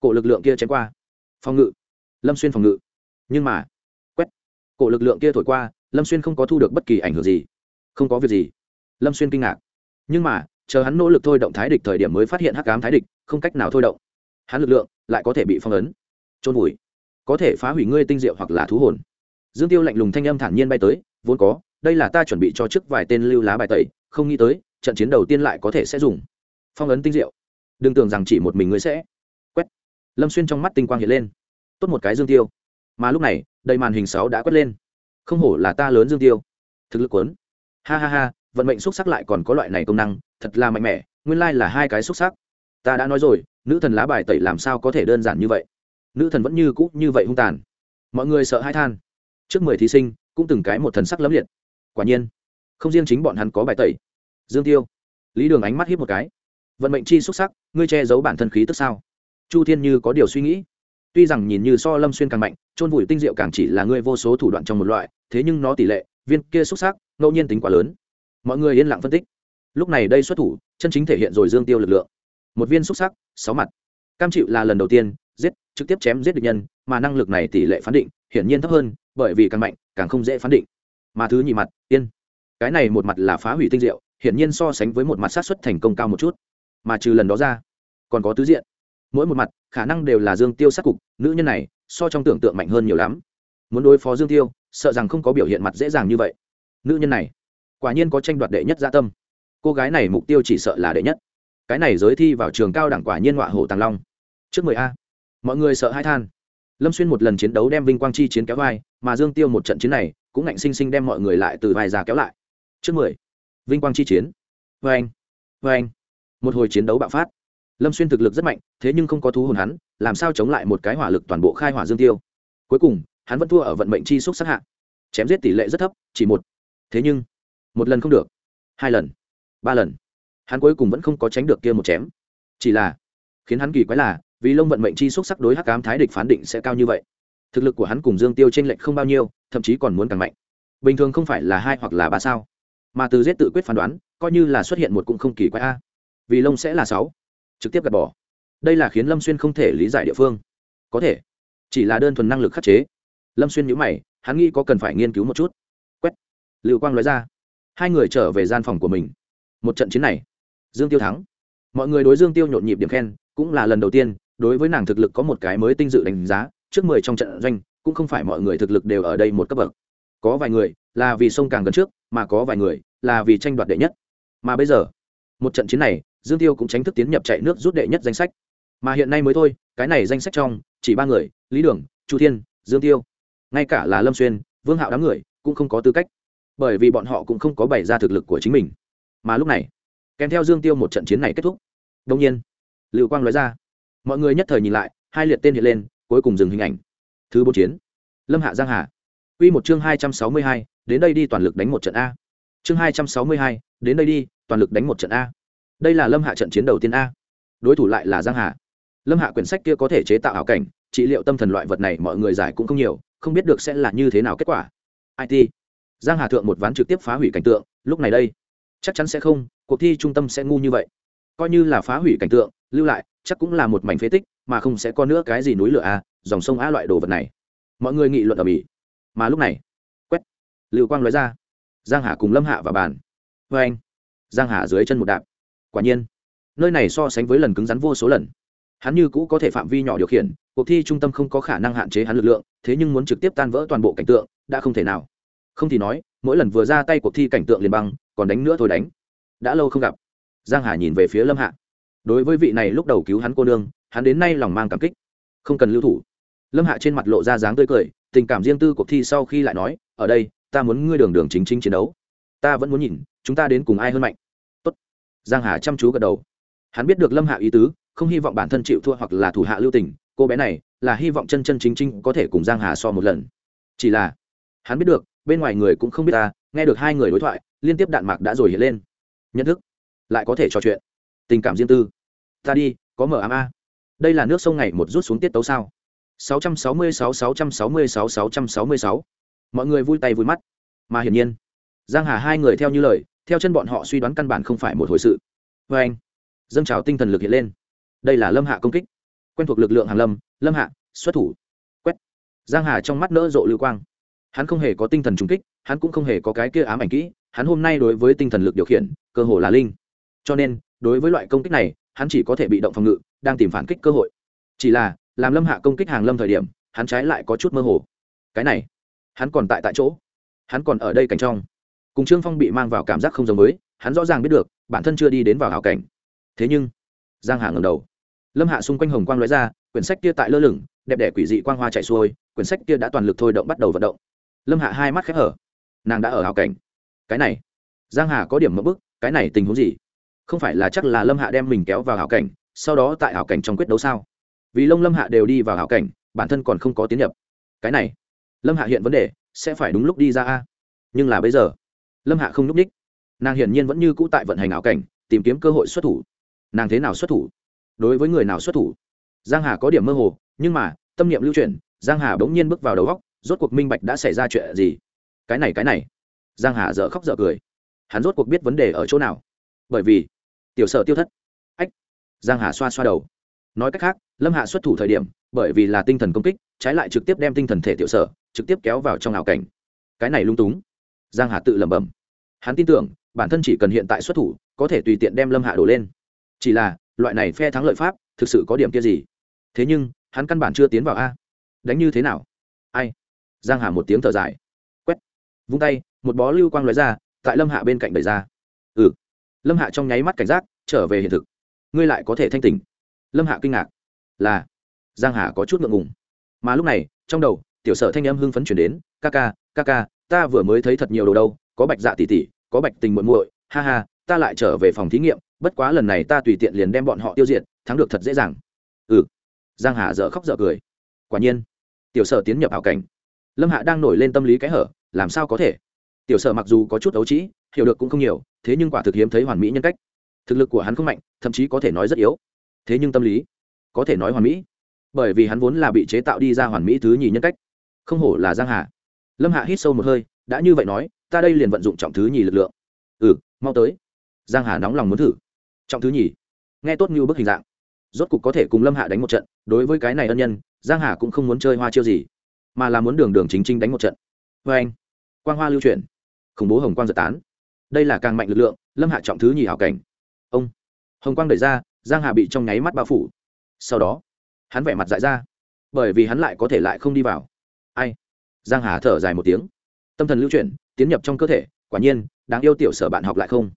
cổ lực lượng kia chém qua. Phòng ngự. Lâm xuyên phòng ngự. Nhưng mà, quét. Cổ lực lượng kia thổi qua, lâm xuyên không có thu được bất kỳ ảnh hưởng gì. Không có việc gì. Lâm xuyên kinh ngạc. Nhưng mà, chờ hắn nỗ lực thôi động thái địch thời điểm mới phát hiện hắc cám thái địch, không cách nào thôi động. Hắn lực lượng lại có thể bị phong ấn. Trôn vùi. Có thể phá hủy ngươi tinh diệu hoặc là thú hồn dương tiêu lạnh lùng thanh âm thản nhiên bay tới, vốn có, đây là ta chuẩn bị cho trước vài tên lưu lá bài tẩy, không nghĩ tới, trận chiến đầu tiên lại có thể sẽ dùng. Phong ấn tinh diệu. Đừng tưởng rằng chỉ một mình ngươi sẽ. Quét. Lâm xuyên trong mắt tinh quang hiện lên. Tốt một cái dương tiêu. Mà lúc này, đầy màn hình sáu đã quét lên. Không hổ là ta lớn dương tiêu. Thực lực quấn. Ha ha ha, vận mệnh xúc sắc lại còn có loại này công năng, thật là mạnh mẽ, nguyên lai là hai cái xúc sắc. Ta đã nói rồi, nữ thần lá bài tẩy làm sao có thể đơn giản như vậy? Nữ thần vẫn như cũ như vậy hung tàn. Mọi người sợ hai than trước mười thí sinh, cũng từng cái một thần sắc lẫm liệt. Quả nhiên, không riêng chính bọn hắn có bài tẩy. Dương tiêu, lý đường ánh mắt hiếp một cái. Vận mệnh chi xuất sắc, ngươi che giấu bản thân khí tức sao? Chu thiên như có điều suy nghĩ. Tuy rằng nhìn như so lâm xuyên càng mạnh trôn vùi tinh diệu càng chỉ là ngươi vô số thủ đoạn trong một loại, thế nhưng nó tỷ lệ, viên kia xuất sắc, ngẫu nhiên tính quá lớn. Mọi người yên lặng phân tích. Lúc này đây xuất thủ, chân chính thể hiện rồi dương tiêu lực lượng. Một viên xuất sắc, sáu mặt. Cam chịu là lần đầu tiên, giết, trực tiếp chém giết địch nhân, mà năng lực này tỷ lệ phán định, hiển nhiên thấp hơn bởi vì càng mạnh, càng không dễ phán định. Mà thứ nhị mặt, yên. Cái này một mặt là phá hủy tinh diệu, hiển nhiên so sánh với một mặt sát xuất thành công cao một chút. Mà trừ lần đó ra, còn có tứ diện. Mỗi một mặt, khả năng đều là dương tiêu sát cục, nữ nhân này, so trong tưởng tượng mạnh hơn nhiều lắm. Muốn đối phó dương tiêu, sợ rằng không có biểu hiện mặt dễ dàng như vậy. Nữ nhân này, quả nhiên có tranh đoạt đệ nhất gia tâm. Cô gái này mục tiêu chỉ sợ là đệ nhất. Cái này giới thi vào trường cao đẳng quả nhiên họa hổ tàng long. Trước mười a. Mọi người sợ hai than lâm xuyên một lần chiến đấu đem vinh quang chi chiến kéo vai, mà dương tiêu một trận chiến này, cũng ngạnh sinh sinh đem mọi người lại từ vai ra kéo lại. Trước mười, vinh quang chi chiến. Vê anh vê anh. Một hồi chiến đấu bạo phát. Lâm xuyên thực lực rất mạnh, thế nhưng không có thú hồn hắn, làm sao chống lại một cái hỏa lực toàn bộ khai hỏa dương tiêu? Cuối cùng, hắn vẫn thua ở vận mệnh chi xúc sát hạ. Chém giết tỷ lệ rất thấp, chỉ một. Thế nhưng, một lần không được. Hai lần, ba lần. Hắn cuối cùng vẫn không có tránh được kia một chém. Chỉ là, khiến hắn kỳ quái là vì lông vận mệnh chi xúc sắc đối hắc cám thái địch phán định sẽ cao như vậy. Thực lực của hắn cùng dương tiêu t r ê n lệch không bao nhiêu, thậm chí còn muốn càng mạnh. Bình thường không phải là hai hoặc là ba sao. Mà từ giết tự quyết phán đoán, coi như là xuất hiện một cũng không kỳ quái a. Vì lông sẽ là sáu. Trực tiếp gạt bỏ. Đây là khiến lâm xuyên không thể lý giải địa phương. Có thể. Chỉ là đơn thuần năng lực khắc chế. Lâm xuyên nhữ mày, hắn nghĩ có cần phải nghiên cứu một chút. Quét. Lưu quang nói ra. Hai người trở về gian phòng của mình. Một trận chiến này. Dương tiêu thắng. Mọi người đối dương tiêu nhộn nhịp điểm khen, cũng là lần đầu tiên đối với nàng thực lực có một cái mới tinh dự đánh giá, trước mười trong trận doanh, cũng không phải mọi người thực lực đều ở đây một cấp bậc. Có vài người là vì sông càng gần trước, mà có vài người là vì tranh đoạt đệ nhất. Mà bây giờ, một trận chiến này, dương tiêu cũng tránh thức tiến nhập chạy nước rút đệ nhất danh sách. Mà hiện nay mới thôi, cái này danh sách trong, chỉ ba người, lý đường, chu thiên, dương tiêu. Ngay cả là lâm xuyên, vương hạo đám người cũng không có tư cách, bởi vì bọn họ cũng không có bày ra thực lực của chính mình. Mà lúc này, kèm theo dương tiêu một trận chiến này kết thúc đông nhiên, lưu quang nói ra mọi người nhất thời nhìn lại hai liệt tên hiện lên cuối cùng dừng hình ảnh thứ bốn chiến lâm hạ giang hà Quy một chương hai trăm sáu mươi hai, đến đây đi toàn lực đánh một trận a. Chương hai trăm sáu mươi hai, đến đây đi, toàn lực đánh một trận a. Đây là Lâm Hạ trận chiến đầu tiên a. Đối thủ lại là Giang Hà. Lâm Hạ quyển sách kia có thể chế tạo ảo cảnh, trị liệu tâm thần loại vật này mọi người giải cũng không nhiều, không biết được sẽ là như thế nào kết quả. IT. Giang Hà thượng một ván trực tiếp phá hủy cảnh tượng, lúc này đây, chắc chắn sẽ không, cuộc thi trung tâm sẽ ngu như vậy coi như là phá hủy cảnh tượng, lưu lại, chắc cũng là một mảnh phế tích, mà không sẽ có nữa cái gì núi lửa a dòng sông a loại đồ vật này. Mọi người nghị luận ở mỹ. Mà lúc này, quét, lưu quang nói ra. Giang hà cùng lâm hạ và bàn. Vê anh. Giang hà dưới chân một đạp. Quả nhiên, nơi này so sánh với lần cứng rắn vô số lần. Hắn như cũ có thể phạm vi nhỏ điều khiển, cuộc thi trung tâm không có khả năng hạn chế hắn lực lượng, thế nhưng muốn trực tiếp tan vỡ toàn bộ cảnh tượng, đã không thể nào. Không thì nói, mỗi lần vừa ra tay cuộc thi cảnh tượng liền băng, còn đánh nữa thôi đánh. Đã lâu không gặp giang hà nhìn về phía lâm hạ. Đối với vị này lúc đầu cứu hắn cô nương, hắn đến nay lòng mang cảm kích. Không cần lưu thủ. Lâm hạ trên mặt lộ ra dáng tươi cười, tình cảm riêng tư cuộc thi sau khi lại nói, ở đây, ta muốn ngươi đường đường chính chính chiến đấu. Ta vẫn muốn nhìn, chúng ta đến cùng ai hơn mạnh. Tốt. giang hà chăm chú gật đầu. Hắn biết được lâm hạ ý tứ, không hy vọng bản thân chịu thua hoặc là thủ hạ lưu tình, cô bé này là hy vọng chân chân chính chính có thể cùng giang hà so một lần. Chỉ là, hắn biết được, bên ngoài người cũng không biết ta, nghe được hai người đối thoại, liên tiếp đạn mạc đã rồi hiện lên. Nhận thức lại có thể trò chuyện. Tình cảm riêng tư. Ta đi, có mở ám a. Đây là nước sông ngày một rút xuống tiết tấu sao? 666 666 666 mọi người vui tay vui mắt. Mà hiển nhiên, giang hà hai người theo như lời, theo chân bọn họ suy đoán căn bản không phải một hồi sự. Vê anh, dâng trào tinh thần lực hiện lên. Đây là lâm hạ công kích. Quen thuộc lực lượng hàng lâm lâm hạ, xuất thủ. Quét. Giang hà trong mắt nỡ rộ lưu quang. Hắn không hề có tinh thần trùng kích, hắn cũng không hề có cái kia ám ảnh kỹ. Hắn hôm nay đối với tinh thần lực điều khiển, cơ hồ là linh cho nên, đối với loại công kích này, hắn chỉ có thể bị động phòng ngự, đang tìm phản kích cơ hội. Chỉ là, làm lâm hạ công kích hàng lâm thời điểm, hắn trái lại có chút mơ hồ. Cái này, hắn còn tại tại chỗ. Hắn còn ở đây cảnh trong. Cùng trương phong bị mang vào cảm giác không giống với, hắn rõ ràng biết được, bản thân chưa đi đến vào hảo cảnh. Thế nhưng, giang hà ngầm đầu. Lâm hạ xung quanh hồng quang lóe ra, quyển sách kia tại lơ lửng, đẹp đẽ quỷ dị quang hoa chạy xuôi, quyển sách kia đã toàn lực thôi động bắt đầu vận động. Lâm hạ hai mắt khép hở. Nàng đã ở hảo cảnh. Cái này, giang hà có điểm mất bức, cái này tình huống gì? Không phải là chắc là lâm hạ đem mình kéo vào hảo cảnh, sau đó tại hảo cảnh trong quyết đấu sao? Vì lông lâm hạ đều đi vào hảo cảnh, bản thân còn không có tiến nhập. Cái này, lâm hạ hiện vấn đề, sẽ phải đúng lúc đi ra a. Nhưng là bây giờ, lâm hạ không n ú c ních nàng hiển nhiên vẫn như cũ tại vận hành ảo cảnh, tìm kiếm cơ hội xuất thủ. Nàng thế nào xuất thủ? Đối với người nào xuất thủ? Giang hà có điểm mơ hồ, nhưng mà, tâm niệm lưu truyền giang hà bỗng nhiên bước vào đầu góc, rốt cuộc minh bạch đã xảy ra chuyện gì. Cái này cái này. Giang hà dở khóc dở cười. Hắn rốt cuộc biết vấn đề ở chỗ nào. Bởi vì tiểu sở tiêu thất. Ách. Giang hà xoa xoa đầu. Nói cách khác, lâm hạ xuất thủ thời điểm, bởi vì là tinh thần công kích, trái lại trực tiếp đem tinh thần thể tiểu sở trực tiếp kéo vào trong ảo cảnh. Cái này lung túng. Giang hà tự lẩm bẩm. Hắn tin tưởng, bản thân chỉ cần hiện tại xuất thủ, có thể tùy tiện đem lâm hạ đổ lên. Chỉ là, loại này phe thắng lợi pháp, thực sự có điểm kia gì? Thế nhưng, hắn căn bản chưa tiến vào a. Đánh như thế nào? Ai? Giang hà một tiếng thở dài. Quét. Vung tay, một bó lưu quang lóe ra, tại lâm hạ bên cạnh đẩy ra. Ừ. Lâm hạ trong nháy mắt cảnh giác trở về hiện thực. Ngươi lại có thể thanh tỉnh. Lâm hạ kinh ngạc. Là. Giang hà có chút ngượng ngùng. Mà lúc này, trong đầu, tiểu sở thanh âm hưng phấn chuyển đến, ca ca ca ca, ta vừa mới thấy thật nhiều đồ đâu, có bạch dạ tỉ tỉ có bạch tình muội muội, ha ha, ta lại trở về phòng thí nghiệm, bất quá lần này ta tùy tiện liền đem bọn họ tiêu diệt, thắng được thật dễ dàng. Ừ. Giang hà dở khóc dở cười. Quả nhiên, tiểu sở tiến nhập ảo cảnh. Lâm hạ đang nổi lên tâm lý cái hở, làm sao có thể? Tiểu sở mặc dù có chút ấu trĩ, hiểu được cũng không nhiều, thế nhưng quả thực hiếm thấy hoàn mỹ nhân cách thực lực của hắn không mạnh, thậm chí có thể nói rất yếu. Thế nhưng tâm lý, có thể nói hoàn mỹ. Bởi vì hắn vốn là bị chế tạo đi ra hoàn mỹ thứ nhì nhân cách. Không hổ là giang hà. Lâm hạ hít sâu một hơi, đã như vậy nói, ta đây liền vận dụng trọng thứ nhì lực lượng. Ừ mau tới. Giang hà nóng lòng muốn thử. Trọng thứ nhì. Nghe tốt như bức hình dạng. Rốt cục có thể cùng lâm hạ đánh một trận, đối với cái này ân nhân, giang hà cũng không muốn chơi hoa chiêu gì, mà là muốn đường đường chính chính đánh một trận. Vê anh, quang hoa lưu chuyển. Khủng bố hồng quang giật tán. Đây là càng mạnh lực lượng, lâm hạ trọng thứ nhì hảo cảnh hồng quang đẩy ra giang hà bị trong nháy mắt bao phủ sau đó hắn vẻ mặt dại ra bởi vì hắn lại có thể lại không đi vào ai giang hà thở dài một tiếng tâm thần lưu chuyển tiến nhập trong cơ thể quả nhiên đáng yêu tiểu sở bạn học lại không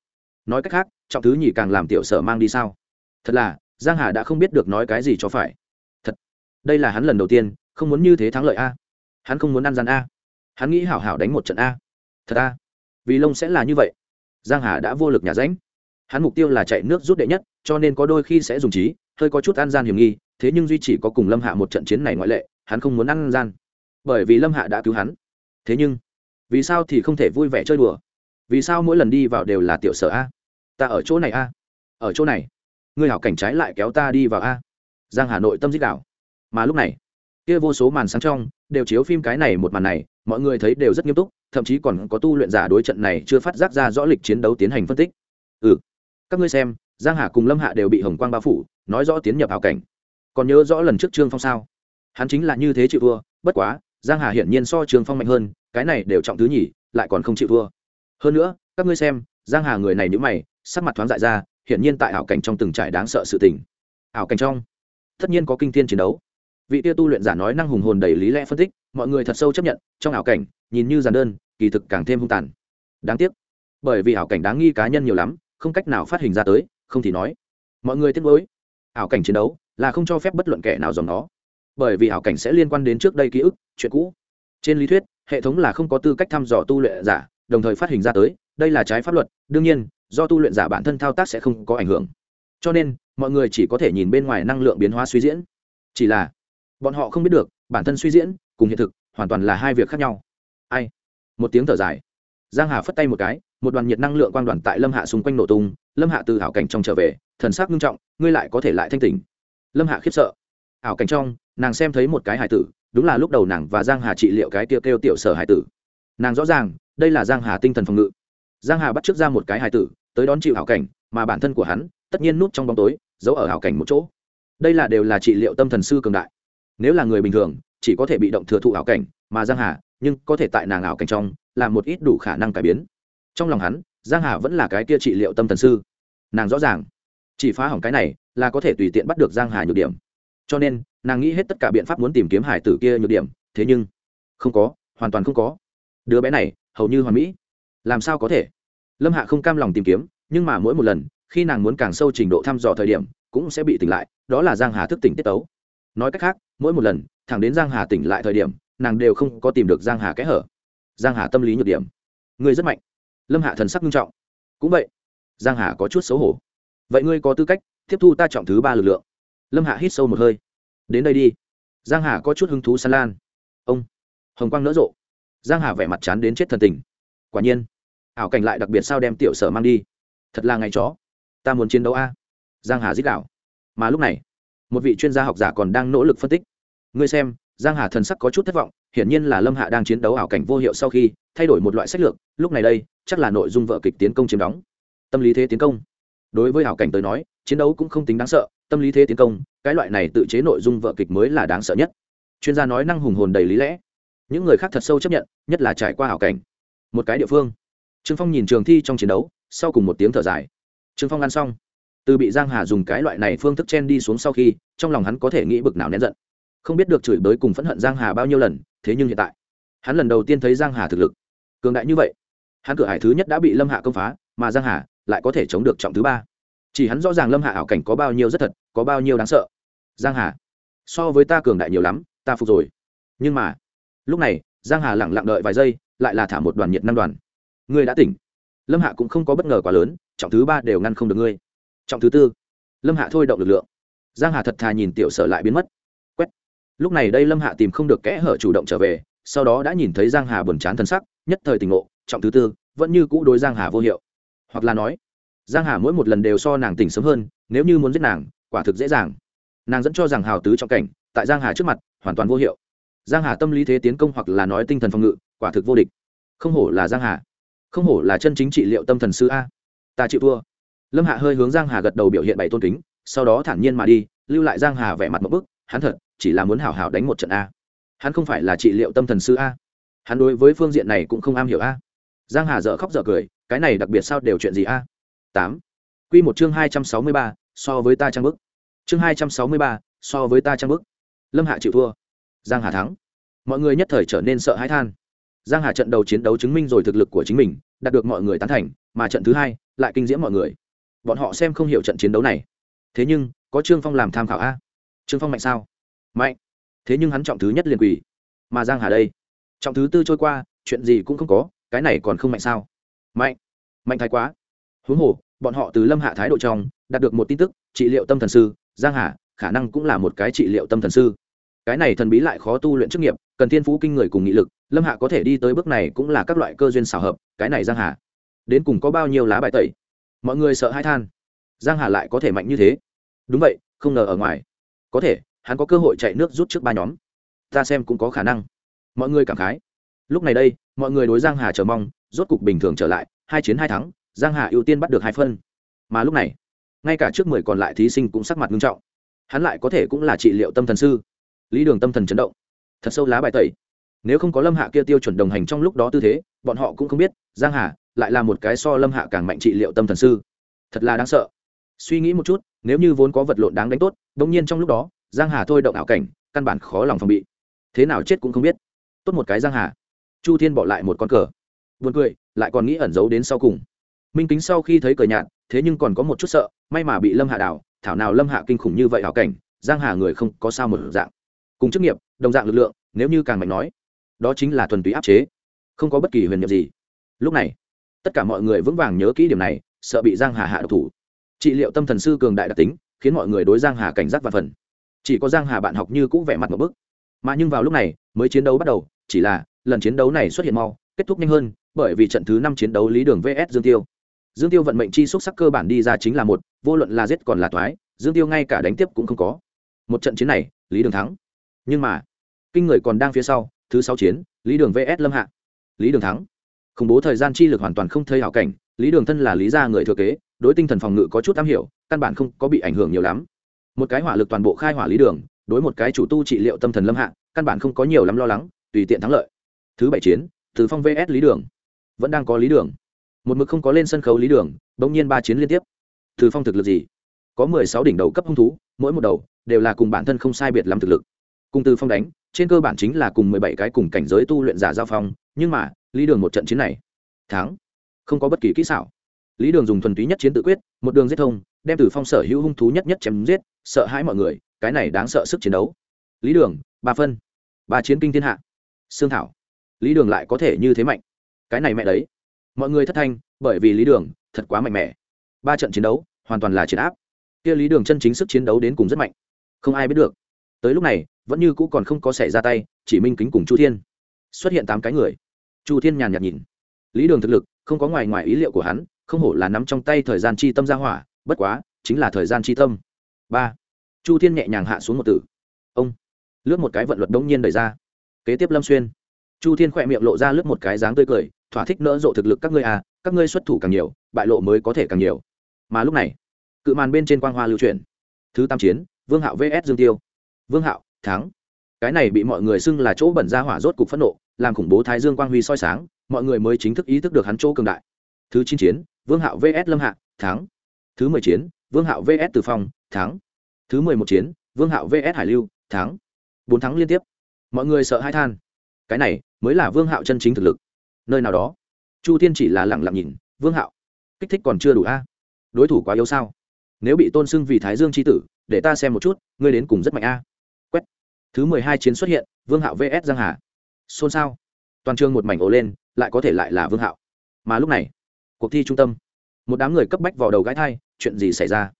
nói cách khác trọng thứ nhì càng làm tiểu sở mang đi sao thật là giang hà đã không biết được nói cái gì cho phải thật đây là hắn lần đầu tiên không muốn như thế thắng lợi a hắn không muốn ăn gian a hắn nghĩ hảo hảo đánh một trận a thật a vì lông sẽ là như vậy giang hà đã vô lực nhà ránh hắn mục tiêu là chạy nước rút đệ nhất cho nên có đôi khi sẽ dùng trí hơi có chút ăn gian hiểm nghi thế nhưng duy chỉ có cùng lâm hạ một trận chiến này ngoại lệ hắn không muốn ăn gian. Bởi vì lâm hạ đã cứu hắn. Thế nhưng vì sao thì không thể vui vẻ chơi đùa? Vì sao mỗi lần đi vào đều là tiểu sở a? Ta ở chỗ này a. Ở chỗ này. Ngươi hảo cảnh trái lại kéo ta đi vào a. Giang hà nội tâm dích đảo, mà lúc này kia vô số màn sáng trong đều chiếu phim cái này một màn này mọi người thấy đều rất nghiêm túc thậm chí còn có tu luyện giả đối trận này chưa phát giác ra rõ lịch chiến đấu tiến hành phân tích. Ừ các ngươi xem, giang hà cùng lâm hạ đều bị hồng quang bao phủ, nói rõ tiến nhập hào cảnh. Còn nhớ rõ lần trước trương phong sao? Hắn chính là như thế chịu thua, bất quá, giang hà hiển nhiên so trương phong mạnh hơn, cái này đều trọng thứ nhỉ lại còn không chịu thua. Hơn nữa, các ngươi xem, giang hà người này nếu mày, sắc mặt thoáng dại ra, hiển nhiên tại ảo cảnh trong từng trải đáng sợ sự tình. Ảo cảnh trong, tất nhiên có kinh thiên chiến đấu. Vị tiêu tu luyện giả nói năng hùng hồn đầy lý lẽ phân tích, mọi người thật sâu chấp nhận, trong ảo cảnh, nhìn như giản đơn, kỳ thực càng thêm hung tàn. Đáng tiếc, bởi vì ảo cảnh đáng nghi cá nhân nhiều lắm không cách nào phát hình ra tới, không thì nói, mọi người tiếc nuối. Ảo cảnh chiến đấu là không cho phép bất luận kẻ nào dòng nó bởi vì ảo cảnh sẽ liên quan đến trước đây ký ức, chuyện cũ. Trên lý thuyết, hệ thống là không có tư cách thăm dò tu luyện giả, đồng thời phát hình ra tới, đây là trái pháp luật, đương nhiên, do tu luyện giả bản thân thao tác sẽ không có ảnh hưởng. Cho nên, mọi người chỉ có thể nhìn bên ngoài năng lượng biến hóa suy diễn. Chỉ là, bọn họ không biết được, bản thân suy diễn cùng hiện thực hoàn toàn là hai việc khác nhau. Ai? Một tiếng thở dài giang hà phất tay một cái, một đoàn nhiệt năng lượng quang đoàn tại lâm hạ xung quanh nổ tung, lâm hạ từ hảo cảnh trong trở về, thần sắc nghiêm trọng, ngươi lại có thể lại thanh tỉnh. Lâm hạ khiếp sợ. Ảo cảnh trong, nàng xem thấy một cái hải tử, đúng là lúc đầu nàng và giang hà trị liệu cái tiêu kêu tiểu sở hải tử. Nàng rõ ràng, đây là giang hà tinh thần phòng ngự. Giang hà bắt trước ra một cái hải tử, tới đón chịu hảo cảnh, mà bản thân của hắn, tất nhiên núp trong bóng tối, giấu ở hảo cảnh một chỗ. Đây là đều là trị liệu tâm thần sư cường đại. Nếu là người bình thường, chỉ có thể bị động thừa thụ hảo cảnh, mà giang hà, nhưng có thể tại nàng ảo cảnh trong làm một ít đủ khả năng cải biến. Trong lòng hắn, giang hà vẫn là cái kia trị liệu tâm thần sư. Nàng rõ ràng, chỉ phá hỏng cái này là có thể tùy tiện bắt được giang hà nhược điểm. Cho nên, nàng nghĩ hết tất cả biện pháp muốn tìm kiếm hải tử kia nhược điểm, thế nhưng, không có, hoàn toàn không có. Đứa bé này, hầu như hoàn mỹ. Làm sao có thể? Lâm hạ không cam lòng tìm kiếm, nhưng mà mỗi một lần, khi nàng muốn càng sâu trình độ thăm dò thời điểm, cũng sẽ bị tỉnh lại, đó là giang hà thức tỉnh tiết tấu. Nói cách khác, mỗi một lần, thẳng đến giang hà tỉnh lại thời điểm, nàng đều không có tìm được giang hà kẽ hở giang hà tâm lý nhược điểm. Ngươi rất mạnh. Lâm hạ thần sắc nghiêm trọng. Cũng vậy, giang hà có chút xấu hổ. Vậy ngươi có tư cách tiếp thu ta trọng thứ ba lực lượng. Lâm hạ hít sâu một hơi. Đến đây đi. Giang hà có chút hứng thú san lan. Ông, hồng quang nỡ rộ. Giang hà vẻ mặt chán đến chết thần tình. Quả nhiên, ảo cảnh lại đặc biệt sao đem tiểu sở mang đi. Thật là ngày chó. Ta muốn chiến đấu a. Giang hà dích đảo mà lúc này, một vị chuyên gia học giả còn đang nỗ lực phân tích. Ngươi xem giang hà thần sắc có chút thất vọng, hiển nhiên là lâm hạ đang chiến đấu ảo cảnh vô hiệu sau khi thay đổi một loại sách lược, lúc này đây, chắc là nội dung vợ kịch tiến công chiếm đóng. Tâm lý thế tiến công. Đối với ảo cảnh tới nói, chiến đấu cũng không tính đáng sợ, tâm lý thế tiến công, cái loại này tự chế nội dung vợ kịch mới là đáng sợ nhất. Chuyên gia nói năng hùng hồn đầy lý lẽ. Những người khác thật sâu chấp nhận, nhất là trải qua hảo cảnh. Một cái địa phương. Trương phong nhìn trường thi trong chiến đấu, sau cùng một tiếng thở dài. Trương phong ăn xong. Từ bị giang hà dùng cái loại này phương thức chen đi xuống sau khi, trong lòng hắn có thể nghĩ bực nào nén giận không biết được chửi bới cùng phẫn hận giang hà bao nhiêu lần, thế nhưng hiện tại, hắn lần đầu tiên thấy giang hà thực lực. Cường đại như vậy, hắn cửa hải thứ nhất đã bị lâm hạ công phá, mà giang hà lại có thể chống được trọng thứ ba. Chỉ hắn rõ ràng lâm hạ ảo cảnh có bao nhiêu rất thật, có bao nhiêu đáng sợ. Giang hà, so với ta cường đại nhiều lắm, ta phục rồi. Nhưng mà, lúc này, giang hà lặng lặng đợi vài giây, lại là thả một đoàn nhiệt năm đoàn. Ngươi đã tỉnh. Lâm hạ cũng không có bất ngờ quá lớn, trọng thứ ba đều ngăn không được ngươi. Trọng thứ tư, lâm hạ thôi động lực lượng. Giang hà thật thà nhìn tiểu sở lại biến mất lúc này đây lâm hạ tìm không được kẽ hở chủ động trở về, sau đó đã nhìn thấy giang hà buồn chán thân sắc, nhất thời tình ngộ, trọng thứ tư, vẫn như cũ đối giang hà vô hiệu. Hoặc là nói, giang hà mỗi một lần đều so nàng tỉnh sớm hơn, nếu như muốn giết nàng, quả thực dễ dàng. Nàng dẫn cho rằng hào tứ trong cảnh, tại giang hà trước mặt, hoàn toàn vô hiệu. Giang hà tâm lý thế tiến công hoặc là nói tinh thần phòng ngự, quả thực vô địch. Không hổ là giang hà. Không hổ là chân chính trị liệu tâm thần sư a. Ta chịu thua. Lâm hạ hơi hướng giang hà gật đầu biểu hiện bày tôn kính, sau đó thản nhiên mà đi, lưu lại giang hà vẻ mặt một bức, hắn thật chỉ là muốn hảo hảo đánh một trận a. Hắn không phải là trị liệu tâm thần sư a. Hắn đối với phương diện này cũng không am hiểu a. Giang hà dở khóc dở cười, cái này đặc biệt sao đều chuyện gì a? Tám. Quy một chương hai trăm sáu mươi ba, so với ta trang bức. Chương hai trăm sáu mươi ba, so với ta trang bức. Lâm hạ chịu thua. Giang hà thắng. Mọi người nhất thời trở nên sợ hãi than. Giang hà trận đầu chiến đấu chứng minh rồi thực lực của chính mình, đạt được mọi người tán thành, mà trận thứ hai lại kinh diễm mọi người. Bọn họ xem không hiểu trận chiến đấu này. Thế nhưng, có trương phong làm tham khảo a. Trương phong mạnh sao? Mạnh. Thế nhưng hắn trọng thứ nhất liền quỳ. Mà giang hà đây? Trọng thứ tư trôi qua, chuyện gì cũng không có, cái này còn không mạnh sao? Mạnh. Mạnh thái quá. Huống hồ, bọn họ từ lâm hạ thái độ trong, đạt được một tin tức, trị liệu tâm thần sư, giang hà, khả năng cũng là một cái trị liệu tâm thần sư. Cái này thần bí lại khó tu luyện chức nghiệp, cần thiên phú kinh người cùng nghị lực, lâm hạ có thể đi tới bước này cũng là các loại cơ duyên xảo hợp, cái này giang hà. Đến cùng có bao nhiêu lá bài tẩy? Mọi người sợ hai than. Giang hà lại có thể mạnh như thế? Đúng vậy, không ngờ ở ngoài. Có thể hắn có cơ hội chạy nước rút trước ba nhóm. Ta xem cũng có khả năng. Mọi người cảm khái. Lúc này đây, mọi người đối giang hà chờ mong, rốt cục bình thường trở lại, hai chiến hai thắng, giang hà ưu tiên bắt được hai phân. Mà lúc này, ngay cả trước mười còn lại thí sinh cũng sắc mặt nghiêm trọng. Hắn lại có thể cũng là trị liệu tâm thần sư. Lý đường tâm thần chấn động. Thật sâu lá bài tẩy. Nếu không có lâm hạ kia tiêu chuẩn đồng hành trong lúc đó tư thế, bọn họ cũng không biết, giang hà lại là một cái so lâm hạ càng mạnh trị liệu tâm thần sư. Thật là đáng sợ. Suy nghĩ một chút, nếu như vốn có vật lộn đáng đánh tốt bỗng nhiên trong lúc đó giang hà thôi động ảo cảnh, căn bản khó lòng phòng bị. Thế nào chết cũng không biết. Tốt một cái giang hà. Chu thiên bỏ lại một con cờ. Buồn cười, lại còn nghĩ ẩn giấu đến sau cùng. Minh kính sau khi thấy cờ nhạt, thế nhưng còn có một chút sợ, may mà bị lâm hạ đảo, thảo nào lâm hạ kinh khủng như vậy ảo cảnh, giang hà người không có sao một dạng. Cùng chức nghiệp, đồng dạng lực lượng, nếu như càng mạnh nói, đó chính là thuần túy áp chế. Không có bất kỳ huyền nhiệm gì. Lúc này, tất cả mọi người vững vàng nhớ kỹ điểm này, sợ bị giang hà hạ độc thủ. Trị liệu tâm thần sư cường đại đặc tính, khiến mọi người đối giang hà cảnh giác và phần chỉ có giang hà bạn học như cũ vẻ mặt một bức. Mà nhưng vào lúc này, mới chiến đấu bắt đầu, chỉ là, lần chiến đấu này xuất hiện mau, kết thúc nhanh hơn, bởi vì trận thứ năm chiến đấu lý đường vs dương tiêu. Dương tiêu vận mệnh chi xúc sắc cơ bản đi ra chính là một, vô luận là giết còn là toái dương tiêu ngay cả đánh tiếp cũng không có. Một trận chiến này, lý đường thắng. Nhưng mà, kinh người còn đang phía sau, thứ sáu chiến, lý đường vs lâm hạ. Lý đường thắng. Khủng bố thời gian chi lực hoàn toàn không thấy hảo cảnh, lý đường thân là lý gia người thừa kế, đối tinh thần phòng ngự có chút am hiểu, căn bản không có bị ảnh hưởng nhiều lắm một cái hỏa lực toàn bộ khai hỏa lý đường, đối một cái chủ tu trị liệu tâm thần lâm hạ, căn bản không có nhiều lắm lo lắng, tùy tiện thắng lợi. Thứ bảy chiến, từ phong vs lý đường. Vẫn đang có lý đường. Một mực không có lên sân khấu lý đường, bỗng nhiên ba chiến liên tiếp. Từ phong thực lực gì? Có mười sáu đỉnh đầu cấp hung thú, mỗi một đầu đều là cùng bản thân không sai biệt lắm thực lực. Cùng từ phong đánh, trên cơ bản chính là cùng mười bảy cái cùng cảnh giới tu luyện giả giao phong, nhưng mà, lý đường một trận chiến này, thắng. Không có bất kỳ kỹ xảo lý đường dùng thuần túy nhất chiến tự quyết, một đường giết thông, đem từ phong sở hữu hung thú nhất nhất chém giết, sợ hãi mọi người, cái này đáng sợ sức chiến đấu. Lý đường, ba phân, ba chiến kinh thiên hạ. Xương thảo, lý đường lại có thể như thế mạnh. Cái này mẹ đấy. Mọi người thất thanh, bởi vì lý đường, thật quá mạnh mẽ. Ba trận chiến đấu, hoàn toàn là chiến áp. Kia lý đường chân chính sức chiến đấu đến cùng rất mạnh. Không ai biết được. Tới lúc này, vẫn như cũ còn không có xảy ra tay, chỉ minh kính cùng chu thiên. Xuất hiện tám cái người. Chu thiên nhàn nhạt nhìn. Lý đường thực lực, không có ngoài ngoài ý liệu của hắn không hổ là nắm trong tay thời gian chi tâm ra hỏa, bất quá, chính là thời gian chi tâm. Ba, chu thiên nhẹ nhàng hạ xuống một tử. Ông, lướt một cái vận luật đông nhiên đẩy ra. Kế tiếp lâm xuyên. Chu thiên khỏe miệng lộ ra lướt một cái dáng tươi cười, thỏa thích nỡ rộ thực lực các ngươi à các ngươi xuất thủ càng nhiều, bại lộ mới có thể càng nhiều. Mà lúc này, cự màn bên trên quang hoa lưu truyền thứ tam chiến, vương hạo vs dương tiêu. Vương hạo, thắng. Cái này bị mọi người xưng là chỗ bẩn ra hỏa rốt cục phẫn nộ, làm khủng bố thái dương quang huy soi sáng, mọi người mới chính thức ý thức được hắn chỗ cường đại. Thứ chín chiến vương hạo vs lâm hạ, thắng. Thứ mười chiến, vương hạo vs từ phong, thắng. Thứ mười một chiến, vương hạo vs hải lưu, thắng. Bốn thắng liên tiếp. Mọi người sợ hai than. Cái này mới là vương hạo chân chính thực lực. Nơi nào đó, chu thiên chỉ là lẳng lặng nhìn, vương hạo, kích thích còn chưa đủ a? Đối thủ quá yếu sao? Nếu bị tôn xưng vì thái dương c h i tử, để ta xem một chút, ngươi đến cùng rất mạnh a. Quét. Thứ mười hai chiến xuất hiện, vương hạo vs giang hà. Xôn xao. Toàn trường một mảnh ổ lên, lại có thể lại là vương hạo. Mà lúc này cuộc thi trung tâm. Một đám người cấp bách vào đầu gái thai, chuyện gì xảy ra?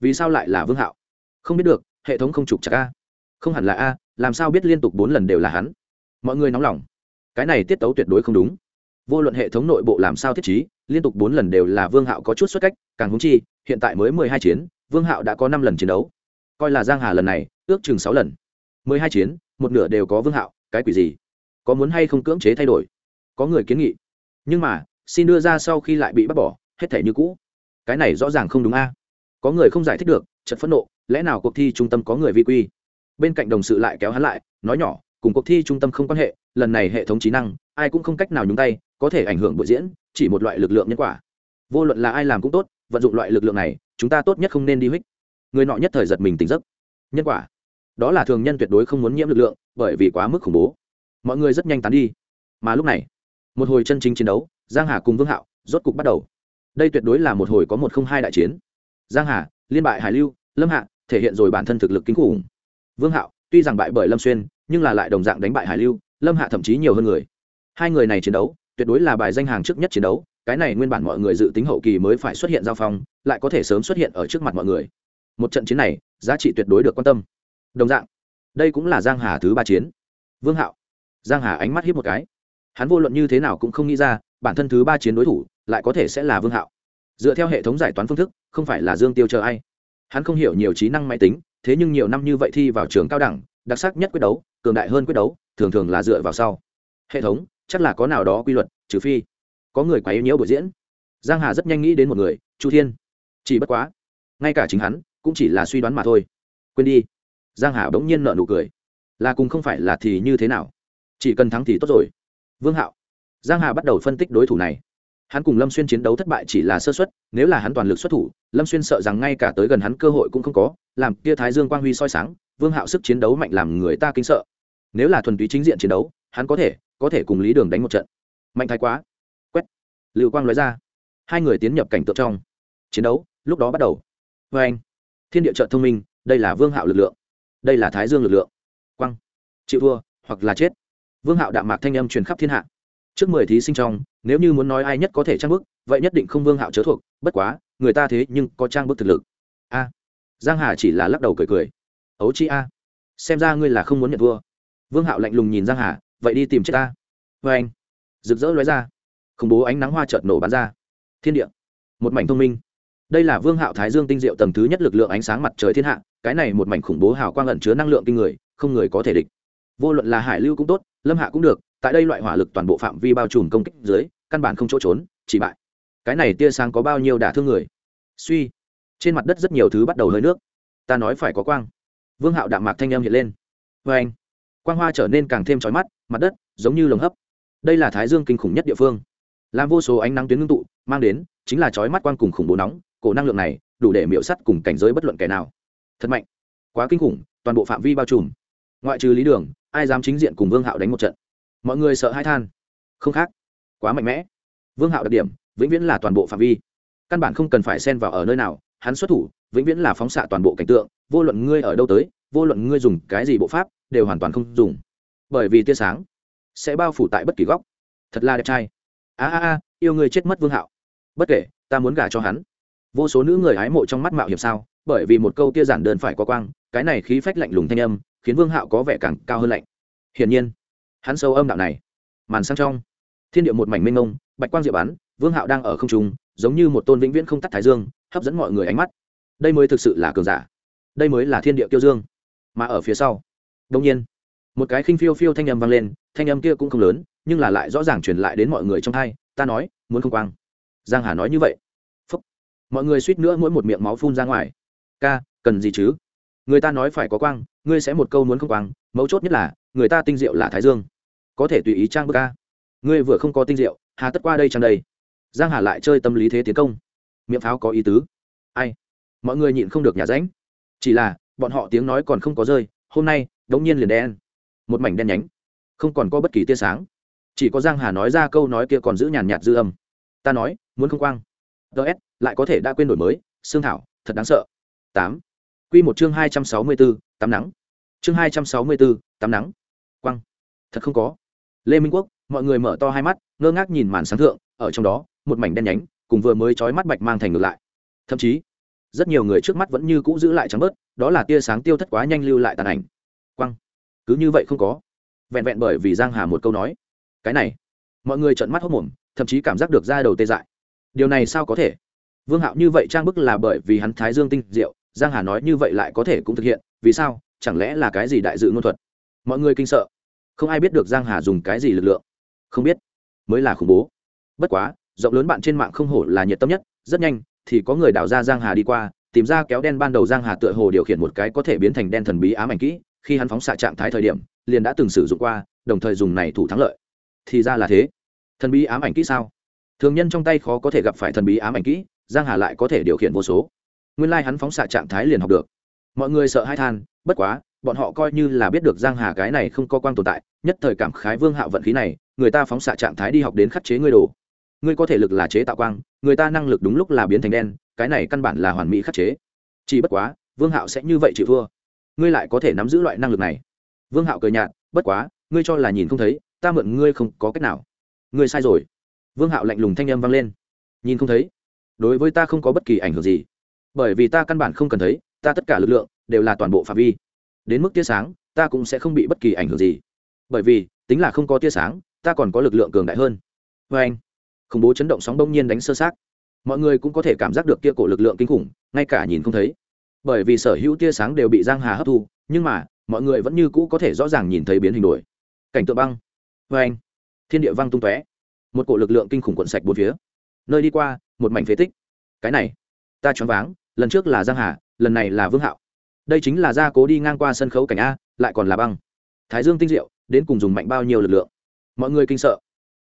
Vì sao lại là vương hạo? Không biết được, hệ thống không trục chặt a. Không hẳn là a, làm sao biết liên tục bốn lần đều là hắn? Mọi người nóng lòng. Cái này tiết tấu tuyệt đối không đúng. Vô luận hệ thống nội bộ làm sao thiết trí, liên tục bốn lần đều là vương hạo có chút xuất cách, càng húng chi, hiện tại mới mười hai chiến, vương hạo đã có năm lần chiến đấu. Coi là giang hà lần này, ước chừng sáu lần. Mười hai chiến, một nửa đều có vương hạo, cái quỷ gì? Có muốn hay không cưỡng chế thay đổi? Có người kiến nghị. Nhưng mà xin đưa ra sau khi lại bị bắt bỏ, hết thể như cũ. Cái này rõ ràng không đúng a. Có người không giải thích được chật phẫn nộ, lẽ nào cuộc thi trung tâm có người vi quy? Bên cạnh đồng sự lại kéo hắn lại, nói nhỏ, cùng cuộc thi trung tâm không quan hệ, lần này hệ thống trí năng, ai cũng không cách nào nhúng tay, có thể ảnh hưởng buổi diễn, chỉ một loại lực lượng nhân quả. Vô luận là ai làm cũng tốt, vận dụng loại lực lượng này, chúng ta tốt nhất không nên đi hích người nọ nhất thời giật mình tỉnh giấc. Nhân quả. Đó là thường nhân tuyệt đối không muốn nhiễm lực lượng, bởi vì quá mức khủng bố. Mọi người rất nhanh tán đi. Mà lúc này, một hồi chân chính chiến đấu giang hà cùng vương hạo, rốt cục bắt đầu. Đây tuyệt đối là một hồi có một không hai đại chiến. Giang hà, liên bại hải lưu, lâm hạ, thể hiện rồi bản thân thực lực kinh khủng. Vương hạo, tuy rằng bại bởi lâm xuyên, nhưng là lại đồng dạng đánh bại hải lưu, lâm hạ thậm chí nhiều hơn người. Hai người này chiến đấu, tuyệt đối là bài danh hàng trước nhất chiến đấu, cái này nguyên bản mọi người dự tính hậu kỳ mới phải xuất hiện giao phong, lại có thể sớm xuất hiện ở trước mặt mọi người. Một trận chiến này, giá trị tuyệt đối được quan tâm. Đồng dạng, đây cũng là giang hà thứ ba chiến. Vương hạo, giang hà ánh mắt hiếp một cái. Hắn vô luận như thế nào cũng không nghĩ ra bản thân thứ ba chiến đối thủ lại có thể sẽ là vương hạo. Dựa theo hệ thống giải toán phương thức, không phải là dương tiêu chờ ai. Hắn không hiểu nhiều trí năng máy tính, thế nhưng nhiều năm như vậy thi vào trường cao đẳng, đặc sắc nhất quyết đấu, cường đại hơn quyết đấu, thường thường là dựa vào sau. Hệ thống, chắc là có nào đó quy luật, trừ phi có người quá yếu nhiễu buổi diễn. Giang hà rất nhanh nghĩ đến một người, chu thiên. Chỉ bất quá, ngay cả chính hắn cũng chỉ là suy đoán mà thôi. Quên đi. Giang hà bỗng nhiên nợ nụ cười. Là cùng không phải là thì như thế nào? Chỉ cần thắng thì tốt rồi. Vương hạo giang hà bắt đầu phân tích đối thủ này. Hắn cùng lâm xuyên chiến đấu thất bại chỉ là sơ suất, nếu là hắn toàn lực xuất thủ, lâm xuyên sợ rằng ngay cả tới gần hắn cơ hội cũng không có, làm kia thái dương quang huy soi sáng, vương hạo sức chiến đấu mạnh làm người ta kinh sợ. Nếu là thuần túy chính diện chiến đấu, hắn có thể có thể cùng lý đường đánh một trận. Mạnh thái quá. Quét. Lưu quang nói ra. Hai người tiến nhập cảnh tượng trong. Chiến đấu, lúc đó bắt đầu. Vê anh. Thiên địa trợ thông minh, đây là vương hạo lực lượng. Đây là thái dương lực lượng. Quang. Chịu thua, hoặc là chết. Vương hạo đạm mạc thanh âm truyền khắp thiên hạ trước mười thí sinh trong, nếu như muốn nói ai nhất có thể trang bức, vậy nhất định không vương hạo chớ thuộc, bất quá, người ta thế nhưng có trang bức thực lực. A. Giang hà chỉ là lắc đầu cười cười. Ấu chi a. Xem ra ngươi là không muốn nhận thua vương hạo lạnh lùng nhìn giang hà, vậy đi tìm chết ta. Vê anh. Rực rỡ lóe ra. Khủng bố ánh nắng hoa chợt nổ bắn ra. Thiên địa. Một mảnh thông minh. Đây là vương hạo thái dương tinh diệu tầng thứ nhất lực lượng ánh sáng mặt trời thiên hạ, cái này một mảnh khủng bố hào quang ẩn chứa năng lượng kinh người, không người có thể địch. Vô luận là hải lưu cũng tốt, lâm hạ cũng được tại đây loại hỏa lực toàn bộ phạm vi bao trùm công kích dưới, căn bản không chỗ trốn, chỉ bại. Cái này tia sáng có bao nhiêu đả thương người? Suy. Trên mặt đất rất nhiều thứ bắt đầu hơi nước. Ta nói phải có quang. Vương hạo đạm mạc thanh âm hiện lên. Vê anh, quang hoa trở nên càng thêm trói mắt, mặt đất giống như lồng hấp. Đây là thái dương kinh khủng nhất địa phương. Làm vô số ánh nắng tuyến ngưng tụ, mang đến, chính là trói mắt quang cùng khủng bố nóng, cổ năng lượng này đủ để miễu sắt cùng cảnh giới bất luận kẻ nào. Thật mạnh. Quá kinh khủng, toàn bộ phạm vi bao trùm. Ngoại trừ lý đường, ai dám chính diện cùng vương hạo đánh một trận? Mọi người sợ hai than. Không khác. Quá mạnh mẽ. Vương hạo đặc điểm, vĩnh viễn là toàn bộ phạm vi. Căn bản không cần phải xen vào ở nơi nào, hắn xuất thủ, vĩnh viễn là phóng xạ toàn bộ cảnh tượng, vô luận ngươi ở đâu tới, vô luận ngươi dùng cái gì bộ pháp, đều hoàn toàn không dùng. Bởi vì tia sáng sẽ bao phủ tại bất kỳ góc. Thật là đẹp trai. A a a, yêu người chết mất vương hạo. Bất kể, ta muốn gả cho hắn. Vô số nữ người hái mộ trong mắt mạo hiểm sao, bởi vì một câu tia giản đơn phải có quang, cái này khí phách lạnh lùng thanh âm, khiến vương hạo có vẻ càng cao hơn lạnh. Hiển nhiên hắn sâu âm đạo này, màn sang trong, thiên địa một mảnh mênh mông, bạch quang diệu bắn vương hạo đang ở không trung, giống như một tôn vĩnh viễn không tắt thái dương, hấp dẫn mọi người ánh mắt. Đây mới thực sự là cường giả, đây mới là thiên địa tiêu dương. Mà ở phía sau đông nhiên, một cái khinh phiêu phiêu thanh âm vang lên, thanh âm kia cũng không lớn, nhưng là lại rõ ràng truyền lại đến mọi người trong hai ta nói, muốn không quang. Giang hà nói như vậy. Phúc. mọi người suýt nữa mỗi một miệng máu phun ra ngoài. Ca, cần gì chứ? Người ta nói phải có quang, ngươi sẽ một câu muốn không quang, mấu chốt nhất là, người ta tinh diệu là thái dương có thể tùy ý trang bức ca ngươi vừa không có tinh diệu hà tất qua đây trang đây. Giang hà lại chơi tâm lý thế tiến công. Miệng pháo có ý tứ. Ai? Mọi người nhịn không được nhà ránh. Chỉ là bọn họ tiếng nói còn không có rơi hôm nay đống nhiên liền đen. Một mảnh đen nhánh. Không còn có bất kỳ tia sáng. Chỉ có giang hà nói ra câu nói kia còn giữ nhàn nhạt dư âm. Ta nói muốn không quang. Ts lại có thể đã quên đổi mới. Xương thảo thật đáng sợ. Tám. Quy một chương hai trăm sáu mươi 264, tắm nắng. Chương hai trăm sáu mươi 264, tắm nắng. Quang. Thật không có lê minh quốc, mọi người mở to hai mắt, ngơ ngác nhìn màn sáng thượng, ở trong đó, một mảnh đen nhánh, cùng vừa mới trói mắt bạch mang thành ngược lại. Thậm chí, rất nhiều người trước mắt vẫn như cũ giữ lại trắng bớt, đó là tia sáng tiêu thất quá nhanh lưu lại tàn ảnh. Quăng. Cứ như vậy không có. Vẹn vẹn bởi vì giang hà một câu nói. Cái này, mọi người trợn mắt hốc mồm, thậm chí cảm giác được ra đầu tê dại. Điều này sao có thể? Vương hạo như vậy trang bức là bởi vì hắn thái dương tinh diệu, giang hà nói như vậy lại có thể cũng thực hiện, vì sao? Chẳng lẽ là cái gì đại dự ngôn thuật? Mọi người kinh sợ không ai biết được giang hà dùng cái gì lực lượng. Không biết. Mới là khủng bố. Bất quá, rộng lớn bạn trên mạng không hổ là nhiệt tâm nhất. Rất nhanh, thì có người đào ra giang hà đi qua, tìm ra kéo đen ban đầu giang hà tựa hồ điều khiển một cái có thể biến thành đen thần bí ám ảnh kỹ. Khi hắn phóng xạ trạng thái thời điểm, liền đã từng sử dụng qua, đồng thời dùng này thủ thắng lợi. Thì ra là thế. Thần bí ám ảnh kỹ sao? Thường nhân trong tay khó có thể gặp phải thần bí ám ảnh kỹ, giang hà lại có thể điều khiển vô số. Nguyên lai like hắn phóng xạ trạng thái liền học được. Mọi người sợ hai than, bất quá bọn họ coi như là biết được giang hà cái này không có quang tồn tại, nhất thời cảm khái vương hạo vận khí này, người ta phóng xạ trạng thái đi học đến khắc chế ngươi đồ. Ngươi có thể lực là chế tạo quang, người ta năng lực đúng lúc là biến thành đen, cái này căn bản là hoàn mỹ khắc chế. Chỉ bất quá, vương hạo sẽ như vậy chịu thua. Ngươi lại có thể nắm giữ loại năng lực này. Vương hạo cười nhạt, bất quá, ngươi cho là nhìn không thấy, ta mượn ngươi không có cách nào. Ngươi sai rồi. Vương hạo lạnh lùng thanh âm vang lên. Nhìn không thấy. Đối với ta không có bất kỳ ảnh hưởng gì. Bởi vì ta căn bản không cần thấy, ta tất cả lực lượng đều là toàn bộ phạm vi đến mức tia sáng, ta cũng sẽ không bị bất kỳ ảnh hưởng gì. Bởi vì, tính là không có tia sáng, ta còn có lực lượng cường đại hơn. Vê anh, khủng bố chấn động sóng bông nhiên đánh sơ sát. Mọi người cũng có thể cảm giác được kia cổ lực lượng kinh khủng, ngay cả nhìn không thấy. Bởi vì sở hữu tia sáng đều bị giang hà hấp thu, nhưng mà, mọi người vẫn như cũ có thể rõ ràng nhìn thấy biến hình đổi cảnh tượng băng. Vê anh, thiên địa văng tung tóe. Một cổ lực lượng kinh khủng cuộn sạch bốn phía. Nơi đi qua, một mảnh phế tích. Cái này, ta choáng váng, lần trước là giang hà, lần này là vương hạo đây chính là gia cố đi ngang qua sân khấu cảnh a, lại còn là băng. Thái dương tinh diệu, đến cùng dùng mạnh bao nhiêu lực lượng? Mọi người kinh sợ.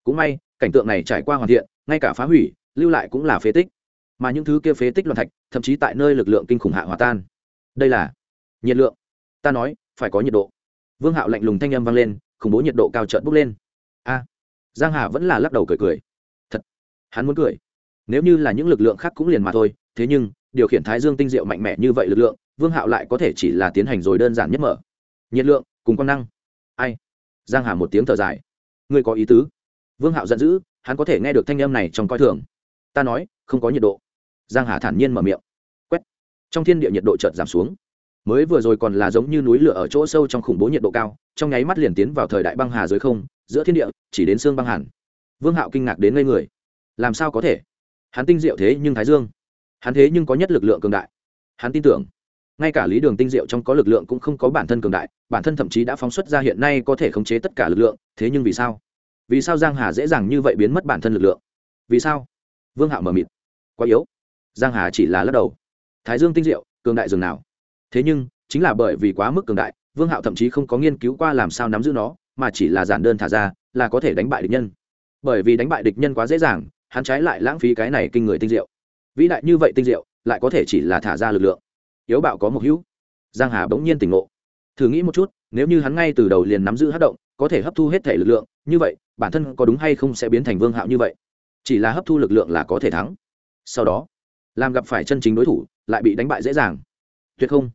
Cũng may, cảnh tượng này trải qua hoàn thiện, ngay cả phá hủy, lưu lại cũng là phế tích. Mà những thứ kia phế tích loạn thạch, thậm chí tại nơi lực lượng kinh khủng hạ hòa tan. Đây là nhiệt lượng. Ta nói, phải có nhiệt độ. Vương hạo lạnh lùng thanh âm vang lên, khủng bố nhiệt độ cao trợn bốc lên. A. Giang hà vẫn là lắc đầu cười cười. Thật. Hắn muốn cười. Nếu như là những lực lượng khác cũng liền mà thôi, thế nhưng điều khiển thái dương tinh diệu mạnh mẽ như vậy lực lượng, vương hạo lại có thể chỉ là tiến hành rồi đơn giản nhất mở. Nhiệt lượng, cùng quan năng. Ai? Giang hà một tiếng thở dài. Ngươi có ý tứ. Vương hạo giận dữ, hắn có thể nghe được thanh âm này trong coi thường. Ta nói, không có nhiệt độ. Giang hà thản nhiên mở miệng. Quét. Trong thiên địa nhiệt độ chợt giảm xuống. Mới vừa rồi còn là giống như núi lửa ở chỗ sâu trong khủng bố nhiệt độ cao, trong nháy mắt liền tiến vào thời đại băng hà dưới không, giữa thiên địa, chỉ đến xương băng hàn. Vương hạo kinh ngạc đến ngây người. Làm sao có thể? Hắn tinh diệu thế nhưng thái dương hắn thế nhưng có nhất lực lượng cường đại. Hắn tin tưởng, ngay cả lý đường tinh diệu trong có lực lượng cũng không có bản thân cường đại, bản thân thậm chí đã phóng xuất ra hiện nay có thể khống chế tất cả lực lượng, thế nhưng vì sao? Vì sao giang hà dễ dàng như vậy biến mất bản thân lực lượng? Vì sao? Vương hạo mờ mịt. Quá yếu. Giang hà chỉ là lắc đầu. Thái dương tinh diệu, cường đại dường nào? Thế nhưng, chính là bởi vì quá mức cường đại, vương hạo thậm chí không có nghiên cứu qua làm sao nắm giữ nó, mà chỉ là giản đơn thả ra, là có thể đánh bại địch nhân. Bởi vì đánh bại địch nhân quá dễ dàng, hắn trái lại lãng phí cái này kinh người tinh diệu vĩ đại như vậy tinh diệu, lại có thể chỉ là thả ra lực lượng. Yếu bạo có một hữu. Giang hà bỗng nhiên tỉnh ngộ. Thử nghĩ một chút, nếu như hắn ngay từ đầu liền nắm giữ hát động, có thể hấp thu hết thể lực lượng, như vậy, bản thân có đúng hay không sẽ biến thành vương hạo như vậy? Chỉ là hấp thu lực lượng là có thể thắng. Sau đó, làm gặp phải chân chính đối thủ, lại bị đánh bại dễ dàng. Tuyệt không.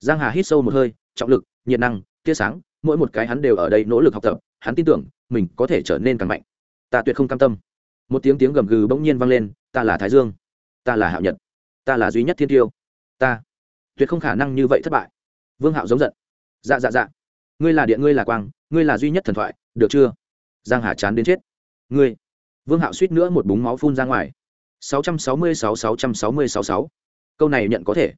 Giang hà hít sâu một hơi, trọng lực, nhiệt năng, tia sáng, mỗi một cái hắn đều ở đây nỗ lực học tập, hắn tin tưởng, mình có thể trở nên càng mạnh. Ta tuyệt không cam tâm. Một tiếng tiếng gầm gừ bỗng nhiên vang lên, ta là thái dương ta là hạo nhật, ta là duy nhất thiên tiêu, ta tuyệt không khả năng như vậy thất bại. Vương hạo giống giận. Dạ dạ dạ. Ngươi là điện, ngươi là quang, ngươi là duy nhất thần thoại, được chưa? Giang hà chán đến chết. Ngươi. Vương hạo suýt nữa một búng máu phun ra ngoài. 666-666-6. câu này nhận có thể.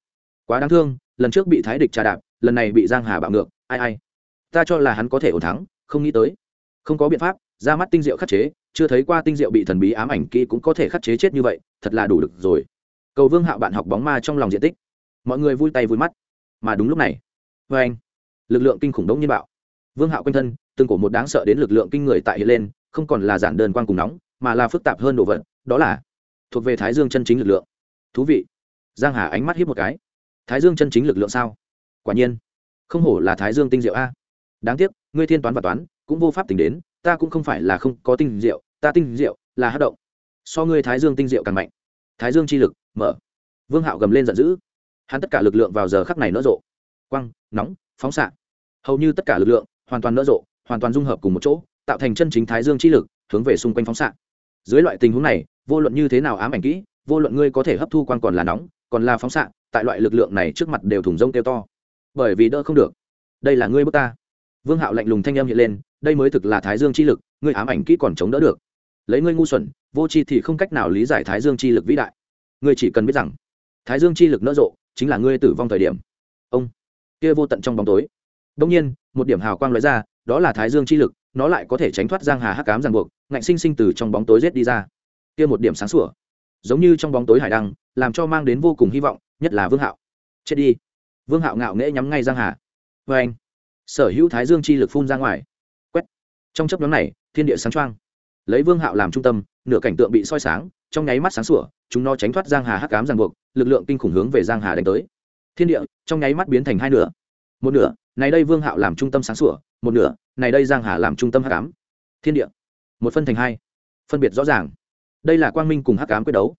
Quá đáng thương, lần trước bị thái địch trà đạp, lần này bị giang hà bạo ngược, ai ai. Ta cho là hắn có thể ổn thắng, không nghĩ tới. Không có biện pháp, ra mắt tinh diệu khắc chế chưa thấy qua tinh diệu bị thần bí ám ảnh kỹ cũng có thể khắc chế chết như vậy, thật là đủ được rồi. Cầu vương hạo bạn học bóng ma trong lòng diện tích. Mọi người vui tay vui mắt. Mà đúng lúc này vê anh, lực lượng kinh khủng đống nhiên bạo. Vương hạo quanh thân, từng cổ một đáng sợ đến lực lượng kinh người tại hiện lên, không còn là giản đơn quan cùng nóng, mà là phức tạp hơn đồ vật, đó là thuộc về thái dương chân chính lực lượng. Thú vị. Giang hà ánh mắt hiếp một cái. Thái dương chân chính lực lượng sao? Quả nhiên. Không hổ là thái dương tinh diệu a. Đáng tiếc, ngươi thiên toán và toán cũng vô pháp tính đến ta cũng không phải là không có tinh diệu, ta tinh diệu là hát động. So ngươi thái dương tinh diệu càng mạnh. Thái dương chi lực, mở. Vương hạo gầm lên giận dữ. Hắn tất cả lực lượng vào giờ khắc này nỡ rộ. Quăng, nóng, phóng xạ. Hầu như tất cả lực lượng hoàn toàn nỡ rộ, hoàn toàn dung hợp cùng một chỗ, tạo thành chân chính thái dương chi lực, hướng về xung quanh phóng xạ. Dưới loại tình huống này, vô luận như thế nào ám ảnh kỹ, vô luận ngươi có thể hấp thu quan còn là nóng, còn là phóng xạ, tại loại lực lượng này trước mặt đều thủng rông kêu to. Bởi vì đỡ không được. Đây là ngươi bước ta. Vương hạo lạnh lùng thanh âm hiện lên đây mới thực là thái dương chi lực, ngươi ám ảnh kỹ còn chống đỡ được. Lấy ngươi ngu xuẩn, vô tri thì không cách nào lý giải thái dương chi lực vĩ đại. Ngươi chỉ cần biết rằng, thái dương chi lực nỡ rộ chính là ngươi tử vong thời điểm. Ông, kia vô tận trong bóng tối. Đông nhiên, một điểm hào quang lóe ra, đó là thái dương chi lực, nó lại có thể tránh thoát giang hà hắc cám ràng buộc, ngạnh sinh sinh từ trong bóng tối rết đi ra. Kia một điểm sáng sủa, giống như trong bóng tối hải đăng, làm cho mang đến vô cùng hy vọng, nhất là vương hạo. Chết đi. Vương hạo ngạo nghễ nhắm ngay giang hà. Vê anh sở hữu thái dương chi lực phun ra ngoài trong chấp nhóm này, thiên địa sáng trang lấy vương hạo làm trung tâm, nửa cảnh tượng bị soi sáng, trong nháy mắt sáng sủa, chúng nó tránh thoát giang hà hắc cám ràng buộc, lực lượng kinh khủng hướng về giang hà đánh tới. Thiên địa, trong nháy mắt biến thành hai nửa. Một nửa, này đây vương hạo làm trung tâm sáng sủa, một nửa, này đây giang hà làm trung tâm hắc ám. Thiên địa, một phân thành hai. Phân biệt rõ ràng. Đây là quang minh cùng hắc ám quyết đấu.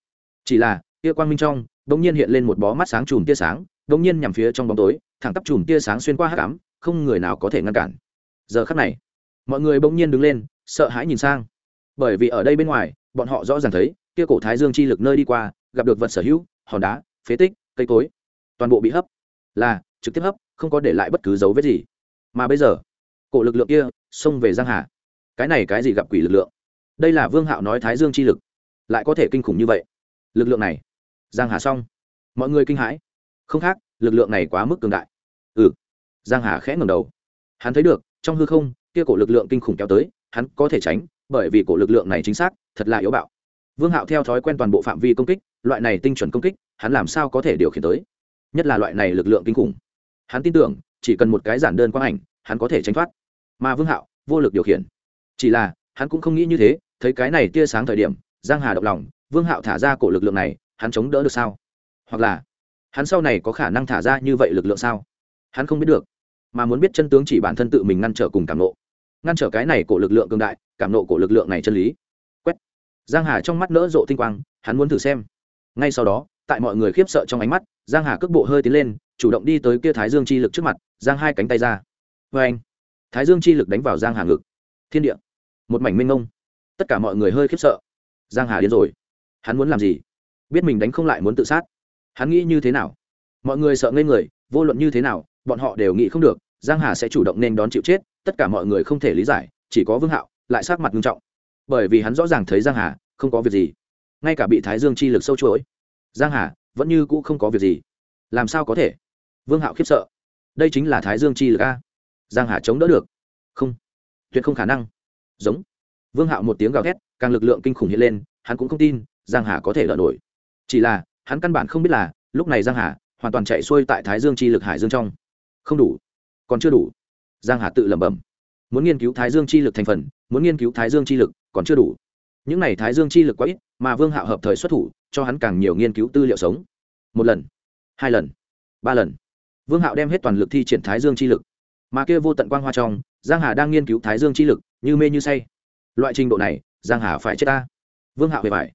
Chỉ là tia quang minh trong, bỗng nhiên hiện lên một bó mắt sáng chùm tia sáng, bỗng nhiên nhằm phía trong bóng tối, thẳng tắp chùm tia sáng xuyên qua hắc ám, không người nào có thể ngăn cản. Giờ khắc này mọi người bỗng nhiên đứng lên, sợ hãi nhìn sang. Bởi vì ở đây bên ngoài, bọn họ rõ ràng thấy, kia cổ thái dương chi lực nơi đi qua, gặp được vật sở hữu, hòn đá, phế tích, cây cối. Toàn bộ bị hấp. Là, trực tiếp hấp, không có để lại bất cứ dấu vết gì. Mà bây giờ, cổ lực lượng kia xông về giang hà. Cái này cái gì gặp quỷ lực lượng? Đây là vương hạo nói thái dương chi lực. Lại có thể kinh khủng như vậy. Lực lượng này. Giang hà xong. Mọi người kinh hãi. Không khác, lực lượng này quá mức cường đại. Ừ. Giang hà khẽ ngẩng đầu. Hắn thấy được, trong hư không kia cổ lực lượng kinh khủng kéo tới, hắn có thể tránh, bởi vì cổ lực lượng này chính xác, thật là yếu bạo. Vương hạo theo thói quen toàn bộ phạm vi công kích, loại này tinh chuẩn công kích, hắn làm sao có thể điều khiển tới? Nhất là loại này lực lượng kinh khủng. Hắn tin tưởng, chỉ cần một cái giản đơn quang ảnh, hắn có thể tránh thoát. Mà vương hạo, vô lực điều khiển. Chỉ là, hắn cũng không nghĩ như thế, thấy cái này tia sáng thời điểm, giang hà động lòng, vương hạo thả ra cổ lực lượng này, hắn chống đỡ được sao? Hoặc là, hắn sau này có khả năng thả ra như vậy lực lượng sao? Hắn không biết được. Mà muốn biết chân tướng chỉ bản thân tự mình ngăn trở cùng cảm nộ ngăn trở cái này cổ lực lượng cường đại, cảm nộ cổ lực lượng này chân lý. Quét. Giang hà trong mắt nỡ rộ tinh quang, hắn muốn thử xem. Ngay sau đó, tại mọi người khiếp sợ trong ánh mắt, giang hà cước bộ hơi tiến lên, chủ động đi tới kia thái dương chi lực trước mặt, giang hai cánh tay ra. Vê anh. Thái dương chi lực đánh vào giang hà ngực. Thiên địa. Một mảnh minh ngông tất cả mọi người hơi khiếp sợ. Giang hà điên rồi. Hắn muốn làm gì? Biết mình đánh không lại muốn tự sát. Hắn nghĩ như thế nào? Mọi người sợ ngây người, vô luận như thế nào, bọn họ đều nghĩ không được giang hà sẽ chủ động nên đón chịu chết, tất cả mọi người không thể lý giải, chỉ có vương hạo, lại sát mặt nghiêm trọng. Bởi vì hắn rõ ràng thấy giang hà không có việc gì, ngay cả bị thái dương chi lực sâu chuỗi. Giang hà vẫn như cũ không có việc gì. Làm sao có thể? Vương hạo khiếp sợ. Đây chính là thái dương chi lực a. Giang hà chống đỡ được. Không, tuyệt không khả năng. Giống. Vương hạo một tiếng gào thét, càng lực lượng kinh khủng hiện lên, hắn cũng không tin giang hà có thể lỡ nổi. Chỉ là, hắn căn bản không biết là, lúc này giang hà hoàn toàn chạy xuôi tại thái dương chi lực hải dương trong. Không đủ còn chưa đủ. Giang hà tự lẩm bẩm. Muốn nghiên cứu thái dương chi lực thành phần, muốn nghiên cứu thái dương chi lực, còn chưa đủ. Những này thái dương chi lực quá ít, mà vương hạo hợp thời xuất thủ, cho hắn càng nhiều nghiên cứu tư liệu sống. Một lần, hai lần, ba lần. Vương hạo đem hết toàn lực thi triển thái dương chi lực. Mà kia vô tận quang hoa trong, giang hà đang nghiên cứu thái dương chi lực, như mê như say. Loại trình độ này, giang hà phải chết ta. Vương hạo về phải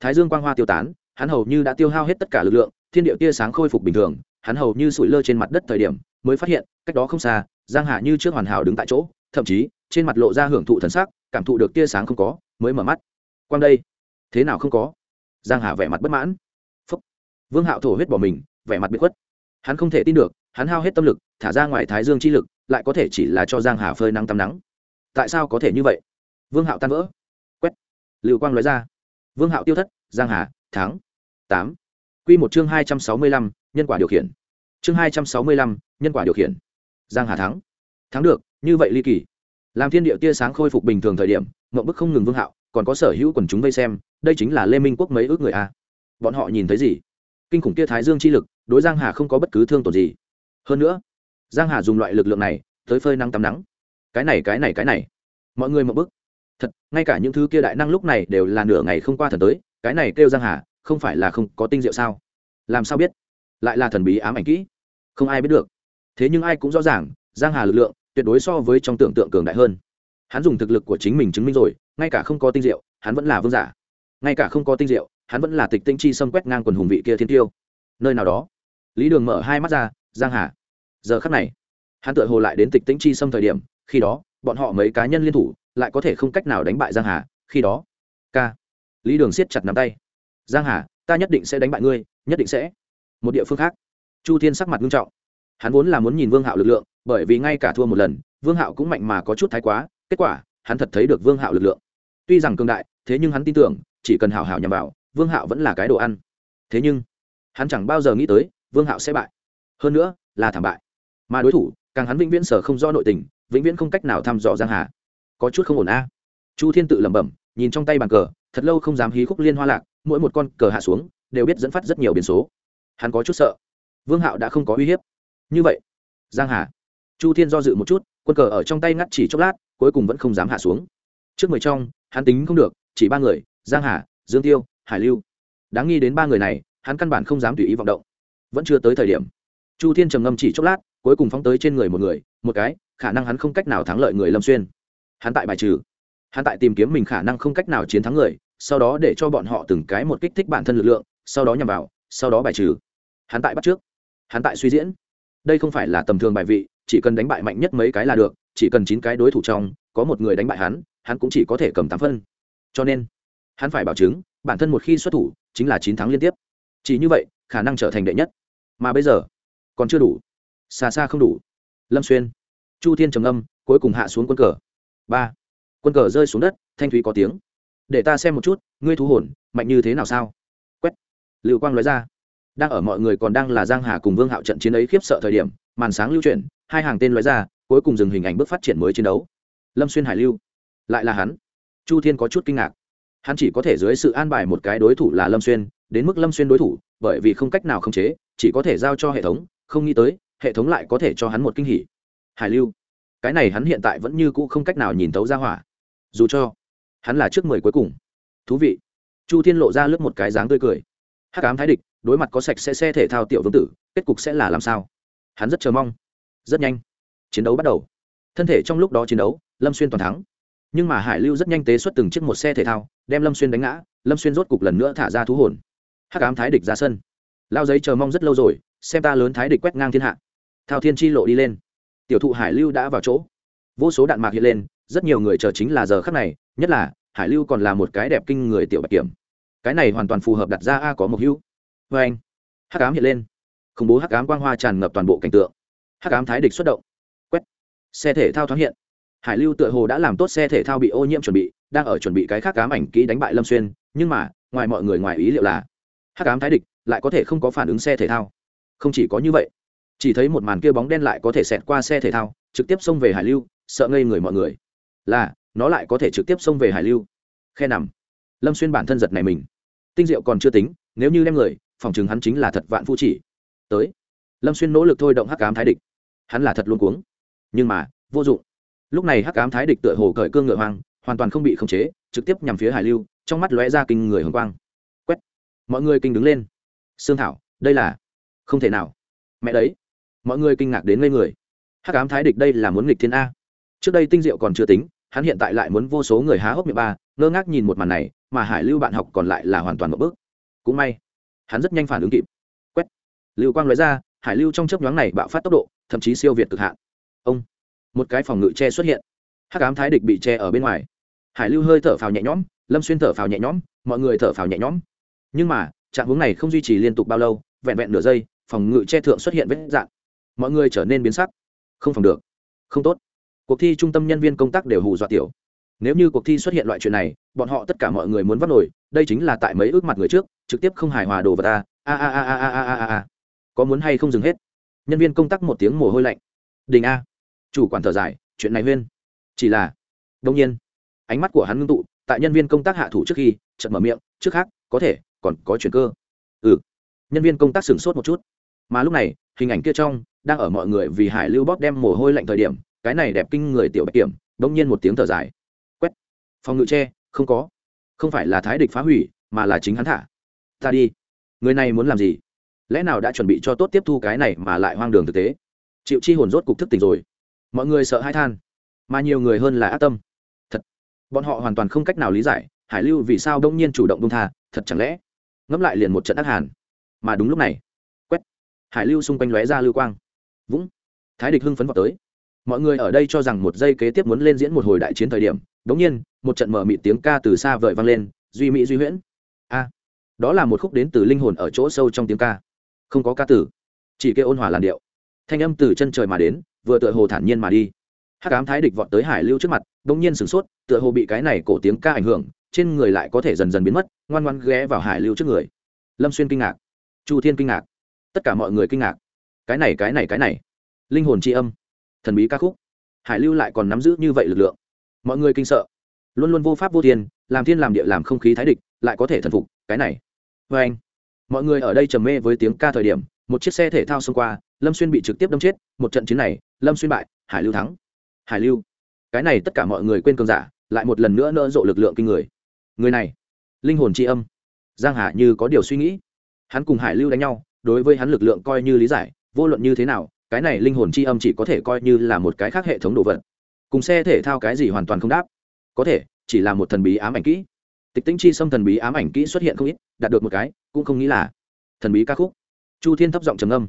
thái dương quang hoa tiêu tán, hắn hầu như đã tiêu hao hết tất cả lực lượng, thiên địa tia sáng khôi phục bình thường, hắn hầu như sủi lơ trên mặt đất thời điểm mới phát hiện cách đó không xa giang hà như trước hoàn hảo đứng tại chỗ thậm chí trên mặt lộ ra hưởng thụ thần sắc cảm thụ được tia sáng không có mới mở mắt. Quang đây thế nào không có? Giang hà vẻ mặt bất mãn. Phúc. vương hạo thổ huyết bỏ mình vẻ mặt bị khuất. Hắn không thể tin được hắn hao hết tâm lực thả ra ngoài thái dương chi lực lại có thể chỉ là cho giang hà phơi nắng tắm nắng. Tại sao có thể như vậy? Vương hạo tan vỡ. Quét. Lưu quang nói ra. Vương hạo tiêu thất giang hà tháng, tám. Quy một chương hai trăm sáu mươi lăm nhân quả điều khiển. Chương hai trăm sáu mươi lăm nhân quả điều khiển. Giang hà thắng. Thắng được, như vậy ly kỳ. Làm thiên địa tia sáng khôi phục bình thường thời điểm, mộng bức không ngừng vương hạo, còn có sở hữu quần chúng vây xem, đây chính là lê minh quốc mấy ước người a. Bọn họ nhìn thấy gì? Kinh khủng tia thái dương chi lực, đối giang hà không có bất cứ thương tổn gì. Hơn nữa, giang hà dùng loại lực lượng này, tới phơi nắng tắm nắng. Cái này cái này cái này. Mọi người một bức. Thật, ngay cả những thứ kia đại năng lúc này đều là nửa ngày không qua thần tới, cái này kêu giang hà, không phải là không có tinh diệu sao? Làm sao biết? Lại là thần bí ám ảnh kỹ. Không ai biết được thế nhưng ai cũng rõ ràng, giang hà lực lượng tuyệt đối so với trong tưởng tượng cường đại hơn. Hắn dùng thực lực của chính mình chứng minh rồi, ngay cả không có tinh diệu, hắn vẫn là vương giả. Ngay cả không có tinh diệu, hắn vẫn là tịch tinh chi xâm quét ngang quần hùng vị kia thiên tiêu. Nơi nào đó, lý đường mở hai mắt ra, giang hà. Giờ khắc này, hắn tự hồ lại đến tịch tinh chi xâm thời điểm, khi đó, bọn họ mấy cá nhân liên thủ, lại có thể không cách nào đánh bại giang hà. Khi đó k lý đường siết chặt nắm tay. Giang hà, ta nhất định sẽ đánh bại ngươi, nhất định sẽ. Một địa phương khác, chu thiên sắc mặt nghiêm trọng hắn vốn là muốn nhìn vương hạo lực lượng, bởi vì ngay cả thua một lần, vương hạo cũng mạnh mà có chút thái quá, kết quả, hắn thật thấy được vương hạo lực lượng. Tuy rằng cường đại, thế nhưng hắn tin tưởng, chỉ cần hảo hảo nhằm vào, vương hạo vẫn là cái đồ ăn. Thế nhưng, hắn chẳng bao giờ nghĩ tới, vương hạo sẽ bại. Hơn nữa, là thảm bại. Mà đối thủ, càng hắn vĩnh viễn sở không do nội tình, vĩnh viễn không cách nào thăm dò giang hà. Có chút không ổn a. Chu thiên tự lẩm bẩm, nhìn trong tay bàn cờ, thật lâu không dám hí khúc liên hoa lạc, mỗi một con cờ hạ xuống, đều biết dẫn phát rất nhiều biến số. Hắn có chút sợ. Vương hạo đã không có uy hiếp như vậy, giang hà, chu thiên do dự một chút, quân cờ ở trong tay ngắt chỉ chốc lát, cuối cùng vẫn không dám hạ xuống. Trước mười trong, hắn tính không được, chỉ ba người, giang hà, dương tiêu, hải lưu. Đáng nghi đến ba người này, hắn căn bản không dám tùy ý vọng động. Vẫn chưa tới thời điểm, chu thiên trầm ngâm chỉ chốc lát, cuối cùng phóng tới trên người một người, một cái, khả năng hắn không cách nào thắng lợi người lâm xuyên. Hắn tại bài trừ. Hắn tại tìm kiếm mình khả năng không cách nào chiến thắng người, sau đó để cho bọn họ từng cái một kích thích bản thân lực lượng, sau đó nhằm vào, sau đó bài trừ. Hắn tại bắt trước. Hắn tại suy diễn đây không phải là tầm thường bài vị, chỉ cần đánh bại mạnh nhất mấy cái là được, chỉ cần chín cái đối thủ trong, có một người đánh bại hắn hắn cũng chỉ có thể cầm tám phân. Cho nên, hắn phải bảo chứng, bản thân một khi xuất thủ, chính là chín tháng liên tiếp. Chỉ như vậy, khả năng trở thành đệ nhất. Mà bây giờ, còn chưa đủ. Xa xa không đủ. Lâm xuyên, chu thiên trầm âm, cuối cùng hạ xuống quân cờ. Ba. Quân cờ rơi xuống đất, thanh thúy có tiếng. Để ta xem một chút, ngươi thu hồn, mạnh như thế nào sao? Quét. Lưu quang nói ra đang ở mọi người còn đang là giang hà cùng vương hạo trận chiến ấy khiếp sợ thời điểm, màn sáng lưu chuyển, hai hàng tên loại ra, cuối cùng dừng hình ảnh bước phát triển mới chiến đấu. Lâm xuyên hải lưu, lại là hắn. Chu thiên có chút kinh ngạc. Hắn chỉ có thể dưới sự an bài một cái đối thủ là lâm xuyên, đến mức lâm xuyên đối thủ, bởi vì không cách nào khống chế, chỉ có thể giao cho hệ thống, không nghĩ tới, hệ thống lại có thể cho hắn một kinh hỉ. Hải lưu, cái này hắn hiện tại vẫn như cũ không cách nào nhìn tấu ra hỏa. Dù cho, hắn là trước mười cuối cùng. Thú vị. Chu thiên lộ ra lướt một cái dáng tươi cười. Hắc ám thái địch đối mặt có sạch sẽ xe thể thao tiểu vương tử, kết cục sẽ là làm sao? Hắn rất chờ mong, rất nhanh. Chiến đấu bắt đầu. Thân thể trong lúc đó chiến đấu, lâm xuyên toàn thắng. Nhưng mà hải lưu rất nhanh tế xuất từng chiếc một xe thể thao, đem lâm xuyên đánh ngã, lâm xuyên rốt cục lần nữa thả ra thú hồn. Hắc ám thái địch ra sân. Lao giấy chờ mong rất lâu rồi, xem ta lớn thái địch quét ngang thiên hạ. Thao thiên chi lộ đi lên. Tiểu thụ hải lưu đã vào chỗ. Vô số đạn mạc hiện lên, rất nhiều người chờ chính là giờ khắc này, nhất là hải lưu còn là một cái đẹp kinh người tiểu bạch kiểm. Cái này hoàn toàn phù hợp đặt ra a có mục hữu vê anh. Hắc ám hiện lên. Khủng bố hắc ám quang hoa tràn ngập toàn bộ cảnh tượng. Hắc ám thái địch xuất động. Quét. Xe thể thao thoáng hiện. Hải lưu tựa hồ đã làm tốt xe thể thao bị ô nhiễm chuẩn bị, đang ở chuẩn bị cái khác ám ảnh kỹ đánh bại lâm xuyên, nhưng mà, ngoài mọi người ngoài ý liệu là, hắc ám thái địch lại có thể không có phản ứng xe thể thao. Không chỉ có như vậy, chỉ thấy một màn kia bóng đen lại có thể xẹt qua xe thể thao, trực tiếp xông về hải lưu, sợ ngây người mọi người. Là, nó lại có thể trực tiếp xông về hải lưu. Khe nằm. Lâm xuyên bản thân giật này mình. Tinh diệu còn chưa tính, nếu như đem người phòng chừng hắn chính là thật vạn phu chỉ. Tới. Lâm xuyên nỗ lực thôi động hắc cám thái địch. Hắn là thật luôn cuống. Nhưng mà, vô dụng. Lúc này hắc cám thái địch tựa hồ cởi cương ngựa hoang, hoàn toàn không bị khống chế, trực tiếp nhằm phía hải lưu, trong mắt lóe ra kinh người hồng quang. Quét. Mọi người kinh đứng lên. Sương thảo, đây là không thể nào. Mẹ đấy. Mọi người kinh ngạc đến ngây người. Hắc ám thái địch đây là muốn nghịch thiên a. Trước đây tinh diệu còn chưa tính, hắn hiện tại lại muốn vô số người há hốc miệng ba, ngơ ngác nhìn một màn này, mà hải lưu bạn học còn lại là hoàn toàn một bước. Cũng may hắn rất nhanh phản ứng kịp. Quét. Lưu quang nói ra, hải lưu trong chớp nhoáng này bạo phát tốc độ, thậm chí siêu việt cực hạn. Ông. Một cái phòng ngự che xuất hiện. Hắc ám thái địch bị che ở bên ngoài. Hải lưu hơi thở phào nhẹ nhõm, lâm xuyên thở phào nhẹ nhõm, mọi người thở phào nhẹ nhõm. Nhưng mà, trạng hướng này không duy trì liên tục bao lâu, vẹn vẹn nửa giây, phòng ngự che thượng xuất hiện vết dạn mọi người trở nên biến sắc. Không phòng được. Không tốt. Cuộc thi trung tâm nhân viên công tác đều hù dọa tiểu. Nếu như cuộc thi xuất hiện loại chuyện này, bọn họ tất cả mọi người muốn vắt nổi, đây chính là tại mấy ước mặt người trước trực tiếp không hài hòa đồ vào ta. A a a a a a a a có muốn hay không dừng hết? Nhân viên công tác một tiếng mồ hôi lạnh. Đình a. Chủ quản thở dài, chuyện này huyên. Chỉ là đông nhiên, ánh mắt của hắn ngưng tụ, tại nhân viên công tác hạ thủ trước khi, chợt mở miệng, trước khác, có thể, còn có chuyện cơ. Ừ. Nhân viên công tác sửng sốt một chút. Mà lúc này, hình ảnh kia trong, đang ở mọi người vì hải lưu bóp đem mồ hôi lạnh thời điểm, cái này đẹp kinh người tiểu bạch kiểm đông nhiên một tiếng thở dài. Quét. Phòng ngự tre không có. Không phải là thái địch phá hủy, mà là chính hắn thả ta đi. Người này muốn làm gì? Lẽ nào đã chuẩn bị cho tốt tiếp thu cái này mà lại hoang đường thực tế? Chịu chi hồn rốt cục thức tỉnh rồi. Mọi người sợ hãi than, mà nhiều người hơn là ác tâm. Thật, bọn họ hoàn toàn không cách nào lý giải hải lưu vì sao đông nhiên chủ động đông tha, thật chẳng lẽ ngẫm lại liền một trận ác hàn? Mà đúng lúc này, quét, hải lưu xung quanh lóe ra lưu quang. Vũng, thái địch hưng phấn vào tới. Mọi người ở đây cho rằng một giây kế tiếp muốn lên diễn một hồi đại chiến thời điểm đống nhiên, một trận mở mị tiếng ca từ xa vời vang lên, duy mỹ duy huyễn. A đó là một khúc đến từ linh hồn ở chỗ sâu trong tiếng ca. Không có ca tử chỉ kêu ôn hòa làn điệu. Thanh âm từ chân trời mà đến, vừa tựa hồ thản nhiên mà đi. Hắc ám thái địch vọt tới hải lưu trước mặt đống nhiên sửng sốt, tựa hồ bị cái này cổ tiếng ca ảnh hưởng, trên người lại có thể dần dần biến mất, ngoan ngoan ghé vào hải lưu trước người. Lâm xuyên kinh ngạc, chu thiên kinh ngạc, tất cả mọi người kinh ngạc. Cái này cái này cái này. Linh hồn tri âm, thần bí ca khúc. Hải lưu lại còn nắm giữ như vậy lực lượng. Mọi người kinh sợ. Luôn luôn vô pháp vô thiên, làm thiên làm địa làm không khí thái địch, lại có thể thần phục, cái này vê anh. Mọi người ở đây trầm mê với tiếng ca thời điểm, một chiếc xe thể thao xông qua, lâm xuyên bị trực tiếp đâm chết, một trận chiến này, lâm xuyên bại, hải lưu thắng. Hải lưu. Cái này tất cả mọi người quên cơn giả, lại một lần nữa nỡ rộ lực lượng kinh người. Người này, linh hồn tri âm. Giang hà như có điều suy nghĩ. Hắn cùng hải lưu đánh nhau, đối với hắn lực lượng coi như lý giải, vô luận như thế nào, cái này linh hồn chi âm chỉ có thể coi như là một cái khác hệ thống đồ vật. Cùng xe thể thao cái gì hoàn toàn không đáp. Có thể, chỉ là một thần bí ám ảnh kỹ tịch tĩnh chi xâm thần bí ám ảnh kỹ xuất hiện không ít, đạt được một cái, cũng không nghĩ là thần bí ca khúc. Chu thiên thấp giọng trầm âm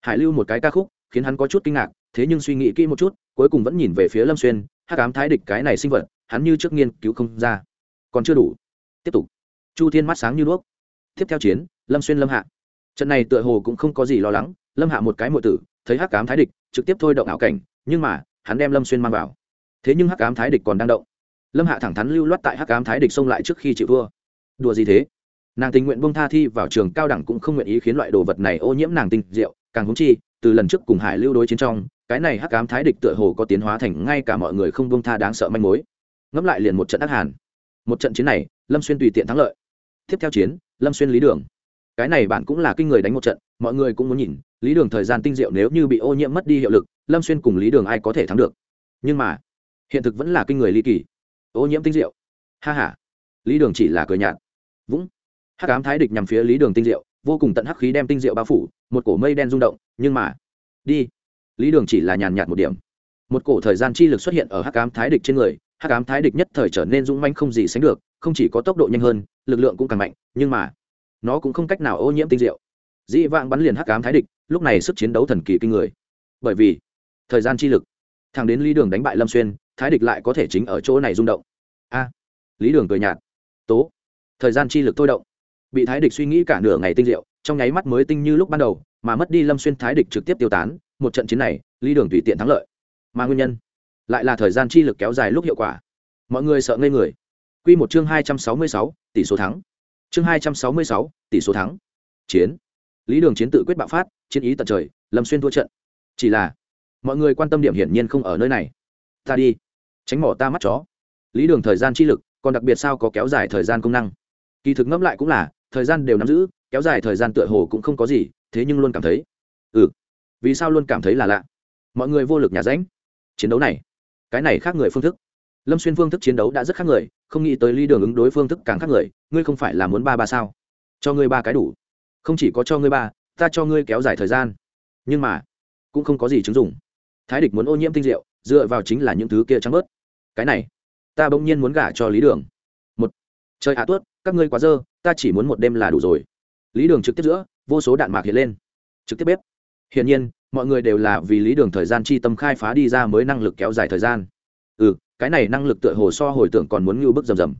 hải lưu một cái ca khúc, khiến hắn có chút kinh ngạc, thế nhưng suy nghĩ kỹ một chút, cuối cùng vẫn nhìn về phía lâm xuyên hát cám thái địch cái này sinh vật, hắn như trước nghiên cứu không ra. Còn chưa đủ. Tiếp tục. Chu thiên mắt sáng như đuốc. Tiếp theo chiến, lâm xuyên, lâm hạ. Trận này tựa hồ cũng không có gì lo lắng, lâm hạ một cái mọi tử, thấy hắc cám thái địch, trực tiếp thôi động ảo cảnh, nhưng mà, hắn đem lâm xuyên mang vào. Thế nhưng hắc cám thái địch còn đang động lâm hạ thẳng thắn lưu loát tại hắc Ám thái địch xông lại trước khi chịu thua. Đùa gì thế? Nàng tình nguyện bông tha thi vào trường cao đẳng cũng không nguyện ý khiến loại đồ vật này ô nhiễm nàng tinh rượu càng húng chi, từ lần trước cùng hải lưu đối chiến trong, cái này hắc Ám thái địch tựa hồ có tiến hóa thành ngay cả mọi người không bông tha đáng sợ manh mối. Ngẫm lại liền một trận ác hàn. Một trận chiến này, lâm xuyên tùy tiện thắng lợi. Tiếp theo chiến, lâm xuyên lý đường. Cái này bạn cũng là kinh người đánh một trận, mọi người cũng muốn nhìn, lý đường thời gian tinh diệu nếu như bị ô nhiễm mất đi hiệu lực, lâm xuyên cùng lý đường ai có thể thắng được. Nhưng mà, hiện thực vẫn là kinh người ly kỳ ô nhiễm tinh diệu. Ha ha. lý đường chỉ là cười nhạt. Vũng. Hắc cám thái địch nhằm phía lý đường tinh diệu, vô cùng tận hắc khí đem tinh diệu bao phủ, một cổ mây đen rung động, nhưng mà, đi. Lý đường chỉ là nhàn nhạt một điểm. Một cổ thời gian chi lực xuất hiện ở hắc cám thái địch trên người, hắc ám thái địch nhất thời trở nên dũng manh không gì sánh được, không chỉ có tốc độ nhanh hơn, lực lượng cũng càng mạnh, nhưng mà, nó cũng không cách nào ô nhiễm tinh diệu. Dĩ vãng bắn liền hắc ám thái địch, lúc này sức chiến đấu thần kỳ kinh người. Bởi vì, thời gian chi lực, thẳng đến lý đường đánh bại lâm xuyên thái địch lại có thể chính ở chỗ này rung động. A. À, lý đường cười nhạt. Tố, thời gian chi lực thôi động. Bị thái địch suy nghĩ cả nửa ngày tinh diệu, trong nháy mắt mới tinh như lúc ban đầu, mà mất đi lâm xuyên thái địch trực tiếp tiêu tán, một trận chiến này, lý đường tùy tiện thắng lợi. Mà nguyên nhân? Lại là thời gian chi lực kéo dài lúc hiệu quả. Mọi người sợ ngây người. Q một chương hai trăm sáu mươi sáu, tỷ số thắng. Chương hai trăm sáu mươi sáu, tỷ số thắng. Chiến. Lý đường chiến tự quyết bạo phát, chiến ý tận trời, lâm xuyên thua trận. Chỉ là, mọi người quan tâm điểm hiển nhiên không ở nơi này. Ta đi tránh mỏ ta mắt chó. Lý đường thời gian chi lực, còn đặc biệt sao có kéo dài thời gian công năng. Kỳ thực ngẫm lại cũng là, thời gian đều nắm giữ, kéo dài thời gian tựa hồ cũng không có gì, thế nhưng luôn cảm thấy. Ừ. Vì sao luôn cảm thấy là lạ? Mọi người vô lực nhà ránh. Chiến đấu này, cái này khác người phương thức. Lâm xuyên phương thức chiến đấu đã rất khác người, không nghĩ tới lý đường ứng đối phương thức càng khác người, ngươi không phải là muốn ba ba sao? Cho ngươi ba cái đủ. Không chỉ có cho ngươi ba, ta cho ngươi kéo dài thời gian. Nhưng mà, cũng không có gì chứng dụng. Thái địch muốn ô nhiễm tinh diệu, dựa vào chính là những thứ kia trắng bớt cái này, ta bỗng nhiên muốn gả cho lý đường. Một, trời hạ tuốt, các ngươi quá dơ, ta chỉ muốn một đêm là đủ rồi. Lý đường trực tiếp giữa, vô số đạn mạc hiện lên. Trực tiếp bếp. Hiển nhiên, mọi người đều là vì lý đường thời gian chi tâm khai phá đi ra mới năng lực kéo dài thời gian. Ừ cái này năng lực tựa hồ so hồi tưởng còn muốn ngưu bức rầm rầm.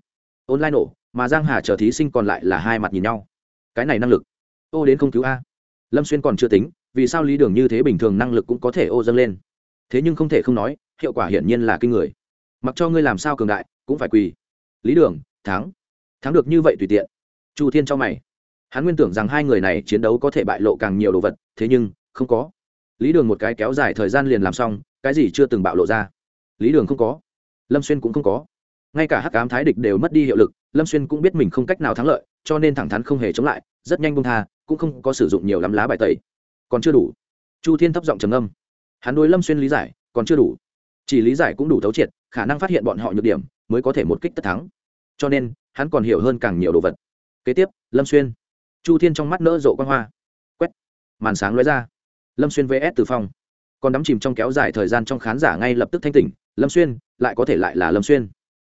Online nổ, mà giang hà chờ thí sinh còn lại là hai mặt nhìn nhau. Cái này năng lực, ô đến không cứu a. Lâm xuyên còn chưa tính, vì sao lý đường như thế bình thường năng lực cũng có thể ô dâng lên? Thế nhưng không thể không nói, hiệu quả hiển nhiên là kinh người mặc cho ngươi làm sao cường đại, cũng phải quỳ. Lý đường, thắng. Thắng được như vậy tùy tiện. Chu thiên cho mày. Hắn nguyên tưởng rằng hai người này chiến đấu có thể bại lộ càng nhiều đồ vật, thế nhưng, không có. Lý đường một cái kéo dài thời gian liền làm xong, cái gì chưa từng bạo lộ ra. Lý đường không có. Lâm xuyên cũng không có. Ngay cả hắc cám thái địch đều mất đi hiệu lực, lâm xuyên cũng biết mình không cách nào thắng lợi, cho nên thẳng thắn không hề chống lại, rất nhanh bông tha, cũng không có sử dụng nhiều lắm lá bài tẩy. Còn chưa đủ. Chu thiên thấp giọng trầm âm hắn đối lâm xuyên lý giải, còn chưa đủ. Chỉ lý giải cũng đủ thấu triệt khả năng phát hiện bọn họ nhược điểm, mới có thể một kích tất thắng. Cho nên, hắn còn hiểu hơn càng nhiều đồ vật. Kế tiếp, lâm xuyên. Chu thiên trong mắt nỡ rộ quan hoa. Quét. Màn sáng lóe ra. Lâm xuyên vs từ phong. Còn đắm chìm trong kéo dài thời gian trong khán giả ngay lập tức thanh tỉnh, lâm xuyên, lại có thể lại là lâm xuyên.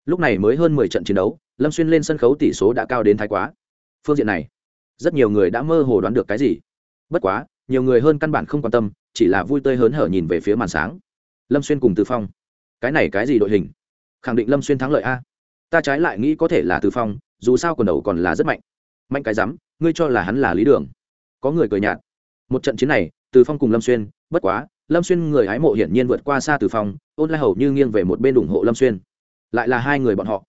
Lúc này mới hơn mười trận chiến đấu, lâm xuyên lên sân khấu tỷ số đã cao đến thái quá. Phương diện này, rất nhiều người đã mơ hồ đoán được cái gì. Bất quá, nhiều người hơn căn bản không quan tâm, chỉ là vui tươi hớn hở nhìn về phía màn sáng. Lâm xuyên cùng từ phong cái này cái gì đội hình? Khẳng định lâm xuyên thắng lợi a. Ta trái lại nghĩ có thể là từ phong, dù sao quần đầu còn là rất mạnh. Mạnh cái rắm, ngươi cho là hắn là lý đường. Có người cười nhạt. Một trận chiến này, từ phong cùng lâm xuyên, bất quá, lâm xuyên người hái mộ hiển nhiên vượt qua xa từ phong, ôn lại hầu như nghiêng về một bên ủng hộ lâm xuyên. Lại là hai người bọn họ.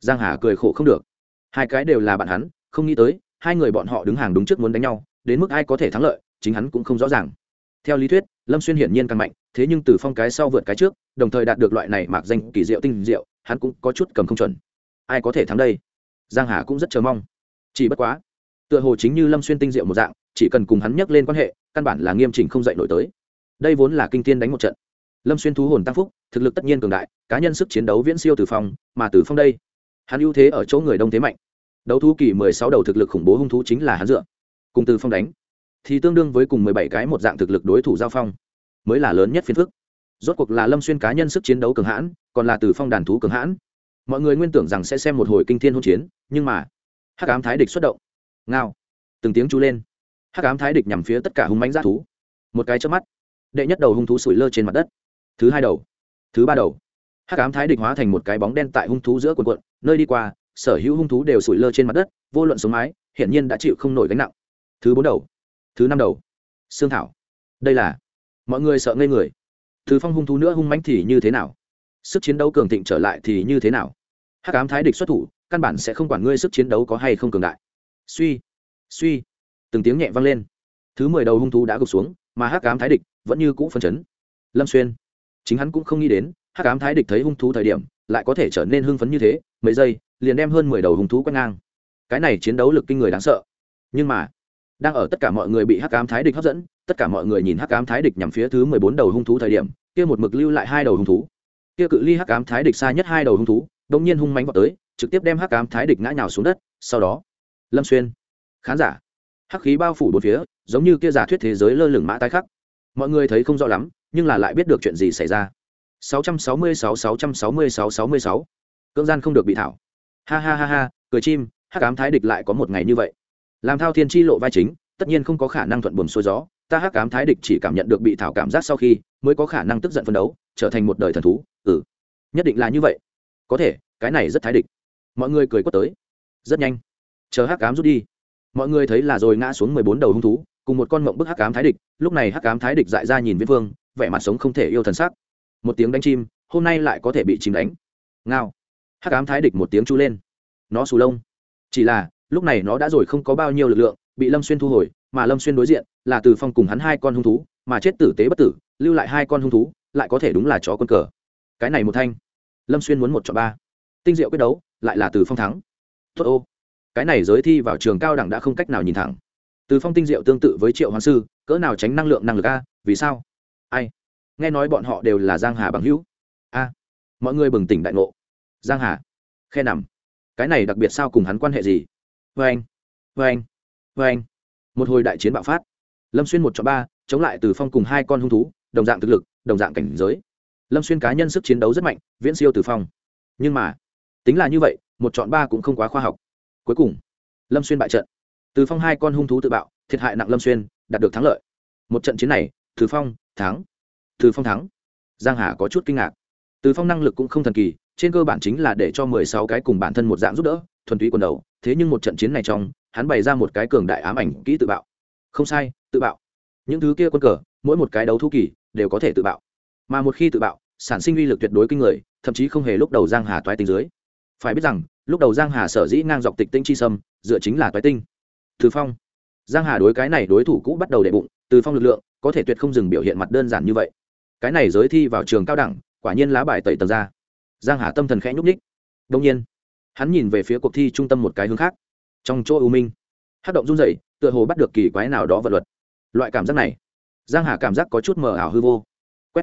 Giang hà cười khổ không được. Hai cái đều là bạn hắn, không nghĩ tới, hai người bọn họ đứng hàng đúng trước muốn đánh nhau, đến mức ai có thể thắng lợi, chính hắn cũng không rõ ràng. Theo lý thuyết, lâm xuyên hiển nhiên càng mạnh thế nhưng từ phong cái sau vượt cái trước, đồng thời đạt được loại này mạc danh kỳ diệu tinh diệu, hắn cũng có chút cầm không chuẩn. Ai có thể thắng đây? Giang hà cũng rất chờ mong. Chỉ bất quá, tựa hồ chính như lâm xuyên tinh diệu một dạng, chỉ cần cùng hắn nhắc lên quan hệ, căn bản là nghiêm chỉnh không dậy nổi tới. Đây vốn là kinh tiên đánh một trận. Lâm xuyên thú hồn tăng phúc, thực lực tất nhiên cường đại, cá nhân sức chiến đấu viễn siêu từ phong, mà từ phong đây, hắn ưu thế ở chỗ người đông thế mạnh. Đấu thú kỳ mười sáu đầu thực lực khủng bố hung thú chính là hắn dựa. Cùng từ phong đánh, thì tương đương với cùng mười bảy cái một dạng thực lực đối thủ giao phong mới là lớn nhất phiền phức. Rốt cuộc là lâm xuyên cá nhân sức chiến đấu cường hãn, còn là từ phong đàn thú cường hãn. Mọi người nguyên tưởng rằng sẽ xem một hồi kinh thiên hỗn chiến, nhưng mà, hắc ám thái địch xuất động. Ngao. Từng tiếng chú lên. Hắc ám thái địch nhằm phía tất cả hung mánh g thú. Một cái trước mắt, đệ nhất đầu hung thú sủi lơ trên mặt đất. Thứ hai đầu, thứ ba đầu. Hắc ám thái địch hóa thành một cái bóng đen tại hung thú giữa quần quận nơi đi qua, sở hữu hung thú đều sủi lơ trên mặt đất, vô luận sống mái, hiển nhiên đã chịu không nổi gánh nặng. Thứ bốn đầu, thứ năm đầu. Xương thảo. Đây là mọi người sợ ngây người. Thứ phong hung thú nữa hung mãnh thì như thế nào? Sức chiến đấu cường thịnh trở lại thì như thế nào? Hắc ám thái địch xuất thủ, căn bản sẽ không quản ngươi sức chiến đấu có hay không cường đại. Suy suy. Từng tiếng nhẹ vang lên. Thứ mười đầu hung thú đã gục xuống, mà hắc ám thái địch vẫn như cũ phân chấn. Lâm xuyên. Chính hắn cũng không nghĩ đến, hắc ám thái địch thấy hung thú thời điểm, lại có thể trở nên hưng phấn như thế, mấy giây, liền đem hơn mười đầu hung thú quét ngang. Cái này chiến đấu lực kinh người đáng sợ. Nhưng mà, đang ở tất cả mọi người bị hắc ám thái địch hấp dẫn tất cả mọi người nhìn hắc ám thái địch nhằm phía thứ mười bốn đầu hung thú thời điểm, kia một mực lưu lại hai đầu hung thú. Kia cự ly hắc ám thái địch xa nhất hai đầu hung thú đông nhiên hung mánh vào tới, trực tiếp đem hắc ám thái địch ngã nhào xuống đất, sau đó, lâm xuyên. Khán giả, hắc khí bao phủ bốn phía, giống như kia giả thuyết thế giới lơ lửng mã tái khắc. Mọi người thấy không rõ lắm, nhưng là lại biết được chuyện gì xảy ra. 666 666 66 cưỡng gian không được bị thảo. Ha ha ha ha, cười chim, hắc ám thái địch lại có một ngày như vậy. Làm thao thiên chi lộ vai chính, tất nhiên không có khả năng thuận buồm xuôi gió ta hắc ám thái địch chỉ cảm nhận được bị thảo cảm giác sau khi mới có khả năng tức giận phân đấu, trở thành một đời thần thú ừ. Nhất định là như vậy. Có thể, cái này rất thái địch. Mọi người cười quất tới. Rất nhanh. Chờ hắc ám rút đi. Mọi người thấy là rồi ngã xuống mười bốn đầu hung thú, cùng một con mộng bức hắc ám thái địch. Lúc này hắc ám thái địch dại ra nhìn viễn vương, vẻ mặt sống không thể yêu thần sắc. Một tiếng đánh chim, hôm nay lại có thể bị chìm đánh. Ngao. Hắc ám thái địch một tiếng chu lên. Nó xù lông. Chỉ là, lúc này nó đã rồi không có bao nhiêu lực lượng bị lâm xuyên thu hồi, mà lâm xuyên đối diện là từ phong cùng hắn hai con hung thú, mà chết tử tế bất tử, lưu lại hai con hung thú, lại có thể đúng là chó con cờ. Cái này một thanh, lâm xuyên muốn một chọn ba. Tinh diệu quyết đấu, lại là từ phong thắng. Tốt ô. Cái này giới thi vào trường cao đẳng đã không cách nào nhìn thẳng. Từ phong tinh diệu tương tự với triệu hoàng sư, cỡ nào tránh năng lượng năng lực a, vì sao? Ai? Nghe nói bọn họ đều là giang hà bằng hữu. A. Mọi người bừng tỉnh đại ngộ. Giang hà, khe nằm. Cái này đặc biệt sao cùng hắn quan hệ gì? Vê anh vê anh vê anh, một hồi đại chiến bạo phát. Lâm xuyên một chọn ba, chống lại từ phong cùng hai con hung thú, đồng dạng thực lực, đồng dạng cảnh giới. Lâm xuyên cá nhân sức chiến đấu rất mạnh, viễn siêu từ phong. Nhưng mà, tính là như vậy, một chọn ba cũng không quá khoa học. Cuối cùng, lâm xuyên bại trận. Từ phong hai con hung thú tự bạo, thiệt hại nặng lâm xuyên, đạt được thắng lợi. Một trận chiến này, từ phong thắng. Từ phong thắng. Giang hà có chút kinh ngạc. Từ phong năng lực cũng không thần kỳ, trên cơ bản chính là để cho mười sáu cái cùng bản thân một dạng giúp đỡ, thuần túy quần đầu. Thế nhưng một trận chiến này trong hắn bày ra một cái cường đại ám ảnh kỹ tự bạo. Không sai, tự bạo. Những thứ kia quân cờ, mỗi một cái đấu thu kỳ, đều có thể tự bạo. Mà một khi tự bạo, sản sinh uy lực tuyệt đối kinh người, thậm chí không hề lúc đầu giang hà toái tinh dưới. Phải biết rằng, lúc đầu giang hà sở dĩ ngang dọc tịch tinh chi sâm, dựa chính là toái tinh. Từ phong. Giang hà đối cái này đối thủ cũ bắt đầu đệ bụng, từ phong lực lượng, có thể tuyệt không dừng biểu hiện mặt đơn giản như vậy. Cái này giới thi vào trường cao đẳng, quả nhiên lá bài tẩy tầng ra. Giang hà tâm thần khẽ nhúc nhích. Đông nhiên, hắn nhìn về phía cuộc thi trung tâm một cái hướng khác trong chỗ u minh. Hát động run rẩy, tựa hồ bắt được kỳ quái nào đó vật luật. Loại cảm giác này, giang hà cảm giác có chút mờ ảo hư vô. Quét.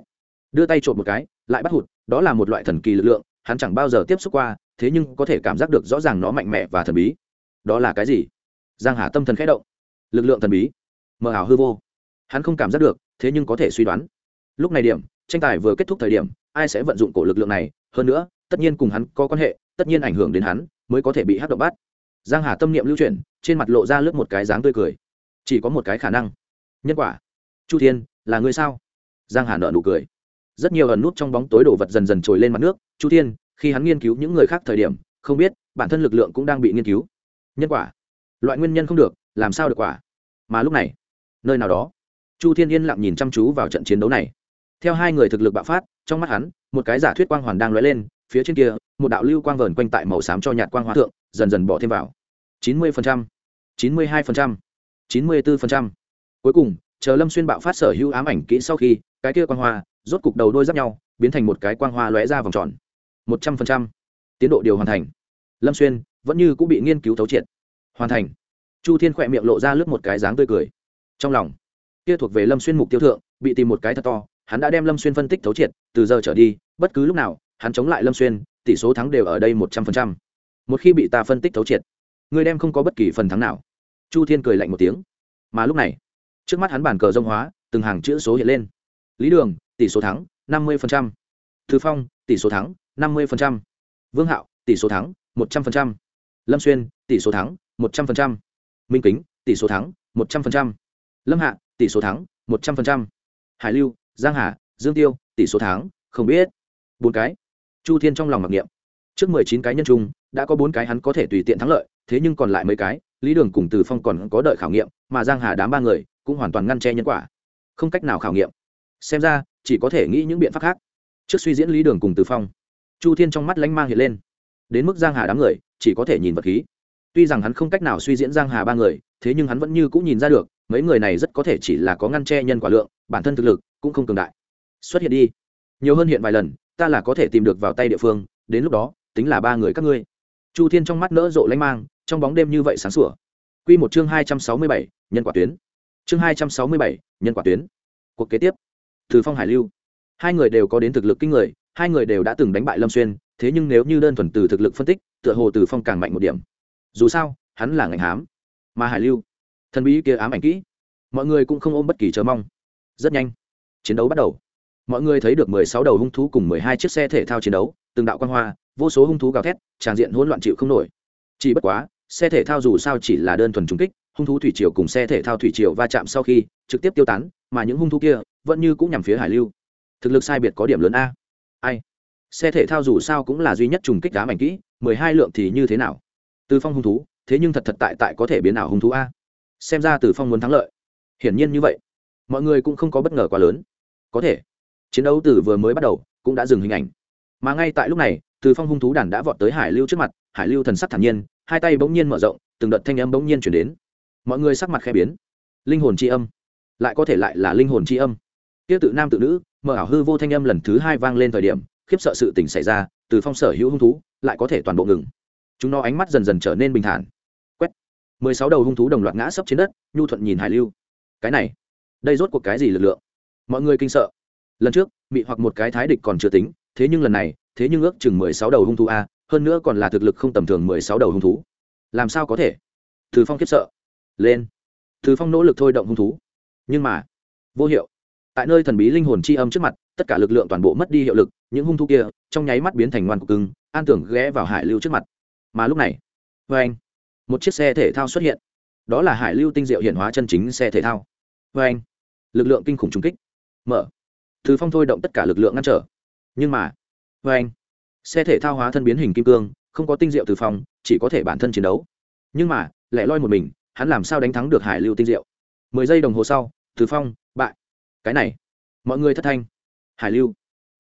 Đưa tay trộm một cái, lại bắt hụt, đó là một loại thần kỳ lực lượng, hắn chẳng bao giờ tiếp xúc qua, thế nhưng có thể cảm giác được rõ ràng nó mạnh mẽ và thần bí. Đó là cái gì? Giang hà tâm thần khẽ động. Lực lượng thần bí. Mờ ảo hư vô. Hắn không cảm giác được, thế nhưng có thể suy đoán. Lúc này điểm, tranh tài vừa kết thúc thời điểm, ai sẽ vận dụng cổ lực lượng này? Hơn nữa, tất nhiên cùng hắn có quan hệ, tất nhiên ảnh hưởng đến hắn, mới có thể bị hắc động bắt giang hà tâm niệm lưu chuyển, trên mặt lộ ra lướt một cái dáng tươi cười. Chỉ có một cái khả năng. Nhân quả. Chu thiên, là người sao? Giang hà nợ nụ cười. Rất nhiều ẩn nút trong bóng tối đổ vật dần dần trồi lên mặt nước. Chu thiên, khi hắn nghiên cứu những người khác thời điểm, không biết, bản thân lực lượng cũng đang bị nghiên cứu. Nhân quả. Loại nguyên nhân không được, làm sao được quả? Mà lúc này, nơi nào đó, chu thiên yên lặng nhìn chăm chú vào trận chiến đấu này. Theo hai người thực lực bạo phát, trong mắt hắn, một cái giả thuyết quang hoàn đang lóe lên, phía trên kia, một đạo lưu quang vờn quanh tại màu xám cho nhạt quang hóa thượng, dần dần bỏ thêm vào chín mươi chín mươi hai chín mươi bốn cuối cùng, chờ lâm xuyên bạo phát sở hữu ám ảnh kỹ sau khi, cái kia quang hoa, rốt cục đầu đôi giáp nhau, biến thành một cái quang hoa lóe ra vòng tròn. Một trăm linh tiến độ điều hoàn thành. Lâm xuyên vẫn như cũng bị nghiên cứu thấu triệt. Hoàn thành. Chu thiên khỏe miệng lộ ra lướt một cái dáng tươi cười. Trong lòng, kia thuộc về lâm xuyên mục tiêu thượng, bị tìm một cái thật to, hắn đã đem lâm xuyên phân tích thấu triệt, từ giờ trở đi, bất cứ lúc nào, hắn chống lại lâm xuyên, tỷ số thắng đều ở đây một trăm phần trăm. Một khi bị ta phân tích thấu triệt người đem không có bất kỳ phần thắng nào. Chu thiên cười lạnh một tiếng. Mà lúc này, trước mắt hắn bản cờ rông hóa, từng hàng chữ số hiện lên. Lý đường, tỷ số thắng, năm mươi thư phong, tỷ số thắng, năm mươi vương hạo, tỷ số thắng, một trăm linh lâm xuyên, tỷ số thắng, một trăm linh minh kính, tỷ số thắng, một trăm linh lâm hạ, tỷ số thắng, một trăm linh hải lưu, giang hà, dương tiêu, tỷ số thắng, không biết. Bốn cái. Chu thiên trong lòng mặc niệm. Trước mười chín cái nhân trung, đã có bốn cái hắn có thể tùy tiện thắng lợi thế nhưng còn lại mấy cái, lý đường cùng từ phong còn có đợi khảo nghiệm, mà giang hà đám ba người cũng hoàn toàn ngăn che nhân quả. Không cách nào khảo nghiệm. Xem ra, chỉ có thể nghĩ những biện pháp khác. Trước suy diễn lý đường cùng từ phong, chu thiên trong mắt lanh mang hiện lên. Đến mức giang hà đám người, chỉ có thể nhìn vật khí. Tuy rằng hắn không cách nào suy diễn giang hà ba người, thế nhưng hắn vẫn như cũng nhìn ra được, mấy người này rất có thể chỉ là có ngăn che nhân quả lượng, bản thân thực lực cũng không cường đại. Xuất hiện đi. Nhiều hơn hiện vài lần, ta là có thể tìm được vào tay địa phương, đến lúc đó, tính là ba người các ngươi. Chu thiên trong mắt nỡ rộ lanh mang trong bóng đêm như vậy sáng sủa. Quy một chương hai trăm sáu mươi bảy, nhân quả tuyến. Chương hai trăm sáu mươi bảy, nhân quả tuyến. Cuộc kế tiếp. Từ phong hải lưu. Hai người đều có đến thực lực kinh người, hai người đều đã từng đánh bại lâm xuyên, thế nhưng nếu như đơn thuần từ thực lực phân tích, tựa hồ từ phong càng mạnh một điểm. Dù sao, hắn là ngành hám. Mà hải lưu, thần bí kia ám ảnh kỹ, mọi người cũng không ôm bất kỳ chờ mong. Rất nhanh, chiến đấu bắt đầu. Mọi người thấy được mười sáu đầu hung thú cùng mười hai chiếc xe thể thao chiến đấu, từng đạo quan hoa, vô số hung thú gào thét, tràn diện hỗn loạn chịu không nổi. Chỉ bất quá xe thể thao dù sao chỉ là đơn thuần trúng kích, hung thú thủy triều cùng xe thể thao thủy triều va chạm sau khi trực tiếp tiêu tán, mà những hung thú kia vẫn như cũng nhằm phía hải lưu. Thực lực sai biệt có điểm lớn a. Ai? Xe thể thao dù sao cũng là duy nhất trùng kích đá mảnh kỹ, mười hai lượng thì như thế nào? Từ phong hung thú, thế nhưng thật thật tại tại có thể biến ảo hung thú a. Xem ra từ phong muốn thắng lợi. Hiển nhiên như vậy. Mọi người cũng không có bất ngờ quá lớn. Có thể. Chiến đấu từ vừa mới bắt đầu cũng đã dừng hình ảnh. Mà ngay tại lúc này từ phong hung thú đàn đã vọt tới hải lưu trước mặt, hải lưu thần sắc thản nhiên, hai tay bỗng nhiên mở rộng, từng đợt thanh âm bỗng nhiên chuyển đến. Mọi người sắc mặt khẽ biến. Linh hồn c h i âm. Lại có thể lại là linh hồn c h i âm. Kia tự nam tự nữ, mở ảo hư vô thanh âm lần thứ hai vang lên thời điểm, khiếp sợ sự tình xảy ra, từ phong sở hữu hung thú, lại có thể toàn bộ ngừng. Chúng nó ánh mắt dần dần trở nên bình thản. Quét. Mười sáu đầu hung thú đồng loạt ngã sấp trên đất, nhu thuận nhìn hải lưu. Cái này, đây rốt cuộc cái gì lực lượng? Mọi người kinh sợ. Lần trước bị hoặc một cái thái địch còn chưa tính, thế nhưng lần này thế nhưng ước chừng mười sáu đầu hung thú a, hơn nữa còn là thực lực không tầm thường mười sáu đầu hung thú. Làm sao có thể? Từ phong khiếp sợ. Lên. Từ phong nỗ lực thôi động hung thú. Nhưng mà, vô hiệu. Tại nơi thần bí linh hồn chi âm trước mặt, tất cả lực lượng toàn bộ mất đi hiệu lực, những hung thú kia trong nháy mắt biến thành ngoan cục cưng an tưởng ghé vào hải lưu trước mặt. Mà lúc này vê anh, một chiếc xe thể thao xuất hiện. Đó là hải lưu tinh diệu hiện hóa chân chính xe thể thao. Vê anh, lực lượng kinh khủng trung kích. Mở. Từ phong thôi động tất cả lực lượng ngăn trở. Nhưng mà vê anh, xe thể thao hóa thân biến hình kim cương, không có tinh diệu từ phòng, chỉ có thể bản thân chiến đấu. Nhưng mà, lẻ loi một mình, hắn làm sao đánh thắng được hải lưu tinh diệu? Mười giây đồng hồ sau, từ phong, bại. Cái này, mọi người thất thanh. Hải lưu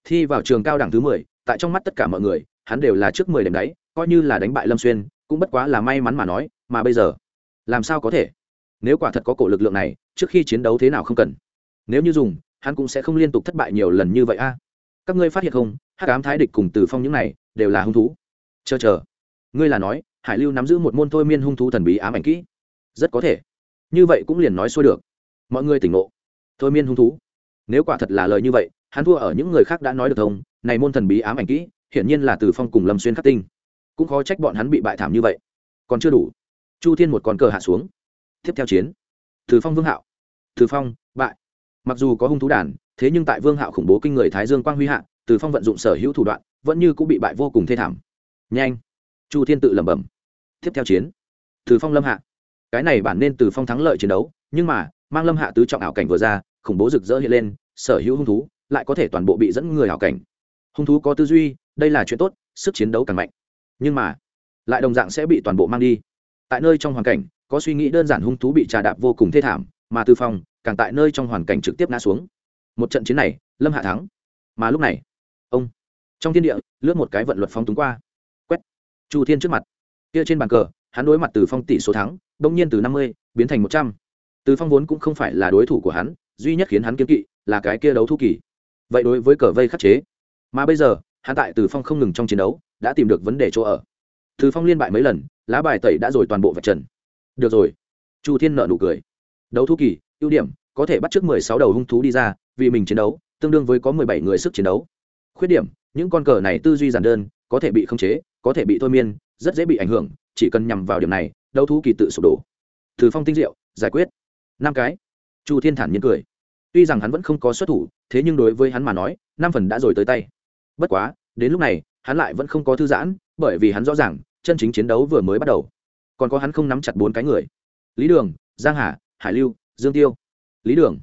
thi vào trường cao đẳng thứ mười, tại trong mắt tất cả mọi người, hắn đều là trước mười điểm đáy, coi như là đánh bại lâm xuyên, cũng bất quá là may mắn mà nói, mà bây giờ, làm sao có thể? Nếu quả thật có cổ lực lượng này, trước khi chiến đấu thế nào không cần? Nếu như dùng, hắn cũng sẽ không liên tục thất bại nhiều lần như vậy a các ngươi phát hiện không hát cám thái địch cùng từ phong những này đều là hung thú. Chờ chờ. Ngươi là nói, hải lưu nắm giữ một môn thôi miên hung thú thần bí ám ảnh kỹ. Rất có thể. Như vậy cũng liền nói xuôi được. Mọi người tỉnh ngộ. Thôi miên hung thú. Nếu quả thật là lời như vậy, hắn thua ở những người khác đã nói được thông, này môn thần bí ám ảnh kỹ, hiển nhiên là từ phong cùng lâm xuyên khắc tinh. Cũng khó trách bọn hắn bị bại thảm như vậy. Còn chưa đủ. Chu thiên một con cờ hạ xuống. Tiếp theo chiến. Từ phong vương hạo. Từ phong, bại. Mặc dù có hung thú đàn thế nhưng tại vương hạo khủng bố kinh người thái dương quang huy hạ, từ phong vận dụng sở hữu thủ đoạn, vẫn như cũng bị bại vô cùng thê thảm. Nhanh! Chu thiên tự lẩm bẩm. Tiếp theo chiến. Từ phong lâm hạ. Cái này bản nên từ phong thắng lợi chiến đấu, nhưng mà, mang lâm hạ tứ trọng ảo cảnh vừa ra, khủng bố rực rỡ hiện lên, sở hữu hung thú, lại có thể toàn bộ bị dẫn người ảo cảnh. Hung thú có tư duy, đây là chuyện tốt, sức chiến đấu càng mạnh. Nhưng mà, lại đồng dạng sẽ bị toàn bộ mang đi. Tại nơi trong hoàn cảnh, có suy nghĩ đơn giản hung thú bị trà đạp vô cùng thê thảm, mà tư phong càng tại nơi trong hoàn cảnh trực tiếp ngã xuống một trận chiến này, lâm hạ thắng. Mà lúc này, ông, trong thiên địa, lướt một cái vận luật phong túng qua. Quét. Chu thiên trước mặt. Kia trên bàn cờ, hắn đối mặt từ phong tỷ số thắng đông nhiên từ năm mươi biến thành một trăm. Từ phong vốn cũng không phải là đối thủ của hắn, duy nhất khiến hắn kiếm kỵ là cái kia đấu thu kỳ. Vậy đối với cờ vây khắc chế, mà bây giờ, hắn tại từ phong không ngừng trong chiến đấu, đã tìm được vấn đề chỗ ở. Từ phong liên bại mấy lần, lá bài tẩy đã rồi toàn bộ vạch trần. Được rồi. Chu thiên nợ nụ cười. Đấu thu kỳ, ưu điểm có thể bắt trước mười sáu đầu hung thú đi ra, vì mình chiến đấu, tương đương với có mười bảy người sức chiến đấu. Khuyết điểm, những con cờ này tư duy giản đơn, có thể bị khống chế, có thể bị thôi miên, rất dễ bị ảnh hưởng, chỉ cần nhằm vào điểm này, đấu thú kỳ tự sụp đổ. Từ phong tinh diệu, giải quyết. Năm cái. Chu thiên thản nhiên cười. Tuy rằng hắn vẫn không có xuất thủ, thế nhưng đối với hắn mà nói, năm phần đã rồi tới tay. Bất quá, đến lúc này, hắn lại vẫn không có thư giãn, bởi vì hắn rõ ràng, chân chính chiến đấu vừa mới bắt đầu. Còn có hắn không nắm chặt bốn cái người. Lý đường, giang hà, hải lưu, dương tiêu lý đường.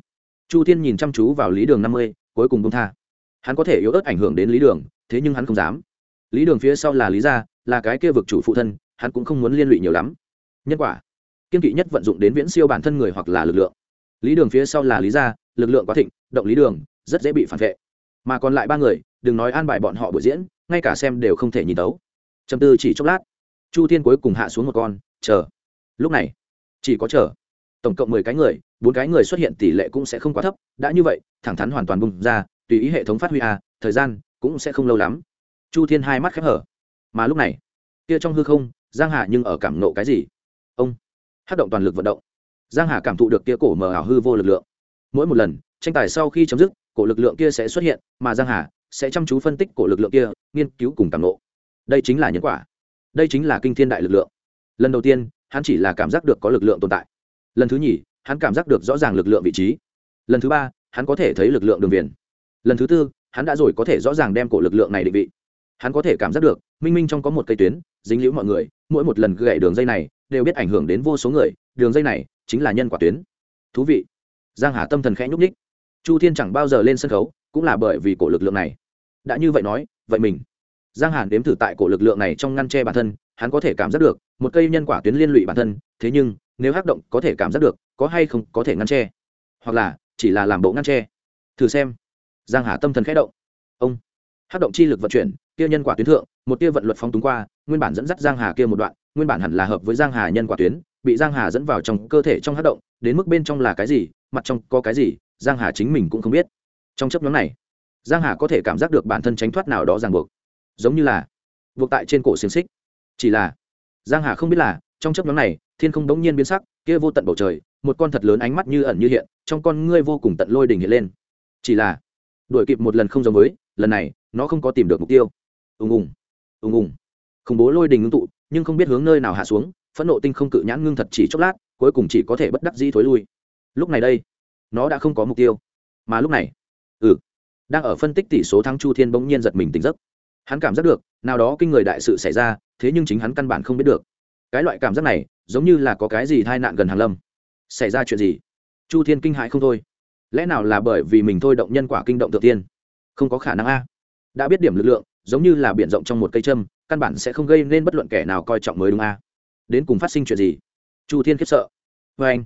Chu thiên nhìn chăm chú vào lý đường năm mươi, cuối cùng bông tha. Hắn có thể yếu ớt ảnh hưởng đến lý đường, thế nhưng hắn không dám. Lý đường phía sau là lý gia, là cái kia vực chủ phụ thân, hắn cũng không muốn liên lụy nhiều lắm. Nhân quả, kiên kỵ nhất vận dụng đến viễn siêu bản thân người hoặc là lực lượng. Lý đường phía sau là lý gia, lực lượng quá thịnh, động lý đường, rất dễ bị phản vệ. Mà còn lại ba người, đừng nói an bài bọn họ buổi diễn, ngay cả xem đều không thể nhìn tấu. Chầm tư chỉ chốc lát, chu thiên cuối cùng hạ xuống một con, chờ. Lúc này, chỉ có chờ. Tổng cộng mười cái người bốn cái người xuất hiện tỷ lệ cũng sẽ không quá thấp, đã như vậy, thẳng thắn hoàn toàn bung ra, tùy ý hệ thống phát huy a thời gian cũng sẽ không lâu lắm. Chu thiên hai mắt khép hở. Mà lúc này, kia trong hư không, giang hà nhưng ở cảm nộ cái gì? Ông, hát động toàn lực vận động. Giang hà cảm thụ được kia cổ mờ ảo hư vô lực lượng. Mỗi một lần, tranh tài sau khi chấm dứt, cổ lực lượng kia sẽ xuất hiện, mà giang hà sẽ chăm chú phân tích cổ lực lượng kia, nghiên cứu cùng cảm nộ đây chính là nhân quả. Đây chính là kinh thiên đại lực lượng. Lần đầu tiên, hắn chỉ là cảm giác được có lực lượng tồn tại. Lần thứ nhì hắn cảm giác được rõ ràng lực lượng vị trí. Lần thứ ba, hắn có thể thấy lực lượng đường viền. Lần thứ tư, hắn đã rồi có thể rõ ràng đem cổ lực lượng này định vị. Hắn có thể cảm giác được, minh minh trong có một cây tuyến, dính liễu mọi người, mỗi một lần gậy đường dây này đều biết ảnh hưởng đến vô số người, đường dây này chính là nhân quả tuyến. Thú vị. Giang hà tâm thần khẽ nhúc nhích. chu thiên chẳng bao giờ lên sân khấu, cũng là bởi vì cổ lực lượng này. Đã như vậy nói, vậy mình. Giang hàn đếm thử tại cổ lực lượng này trong ngăn che bản thân, hắn có thể cảm giác được, một cây nhân quả tuyến liên lụy bản thân, thế nhưng nếu hắc động có thể cảm giác được, có hay không có thể ngăn tre hoặc là, chỉ là làm bộ ngăn tre thử xem. Giang hà tâm thần khẽ động. Ông. Hắc động chi lực vận chuyển, kia nhân quả tuyến thượng, một tia vận luật phong túng qua, nguyên bản dẫn dắt giang hà kia một đoạn, nguyên bản hẳn là hợp với giang hà nhân quả tuyến, bị giang hà dẫn vào trong cơ thể trong hắc động, đến mức bên trong là cái gì, mặt trong có cái gì, giang hà chính mình cũng không biết. Trong chấp nhóm này, giang hà có thể cảm giác được bản thân tránh thoát nào đó ràng buộc. Giống như là, buộc tại trên cổ xiềng xích. Chỉ là, giang hà không biết là, trong chấp nhóm này thiên không bỗng nhiên biến sắc, kia vô tận bầu trời, một con thật lớn ánh mắt như ẩn như hiện, trong con ngươi vô cùng tận lôi đỉnh hiện lên. Chỉ là, đuổi kịp một lần không giống với, lần này, nó không có tìm được mục tiêu. Ùng ùng ùng ùng. Khủng bố lôi đình ngưng tụ, nhưng không biết hướng nơi nào hạ xuống, phẫn nộ tinh không cự nhãn ngưng thật chỉ chốc lát, cuối cùng chỉ có thể bất đắc dĩ thối lui. Lúc này đây, nó đã không có mục tiêu. Mà lúc này ừ đang ở phân tích tỷ số thắng chu thiên bỗng nhiên giật mình tỉnh giấc. Hắn cảm giác được, nào đó kinh người đại sự xảy ra, thế nhưng chính hắn căn bản không biết được. Cái loại cảm giác này giống như là có cái gì tai nạn gần hàng lâm. Xảy ra chuyện gì? Chu thiên kinh hãi không thôi. Lẽ nào là bởi vì mình thôi động nhân quả kinh động tự tiên? Không có khả năng a. Đã biết điểm lực lượng, giống như là biển rộng trong một cây châm, căn bản sẽ không gây nên bất luận kẻ nào coi trọng mới đúng a. Đến cùng phát sinh chuyện gì? Chu thiên khiếp sợ. Vê anh,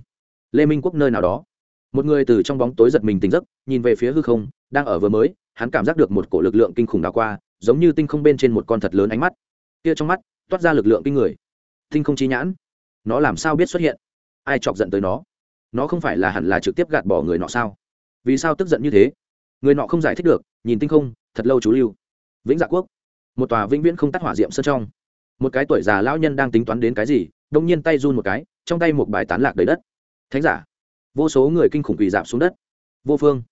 lê minh quốc nơi nào đó. Một người từ trong bóng tối giật mình tỉnh giấc, nhìn về phía hư không, đang ở vừa mới, hắn cảm giác được một cổ lực lượng kinh khủng đào qua, giống như tinh không bên trên một con thật lớn ánh mắt. Kia trong mắt, toát ra lực lượng kinh người. Tinh không chi nhãn nó làm sao biết xuất hiện? Ai chọc giận tới nó? Nó không phải là hẳn là trực tiếp gạt bỏ người nọ sao? Vì sao tức giận như thế? Người nọ không giải thích được, nhìn tinh không, thật lâu chú lưu. Vĩnh dạ quốc. Một tòa vĩnh viễn không tắt hỏa diệm sơn trong. Một cái tuổi già lão nhân đang tính toán đến cái gì, đông nhiên tay run một cái, trong tay một bài tán lạc đầy đất. Thánh giả. Vô số người kinh khủng quỳ dạp xuống đất. Vô phương.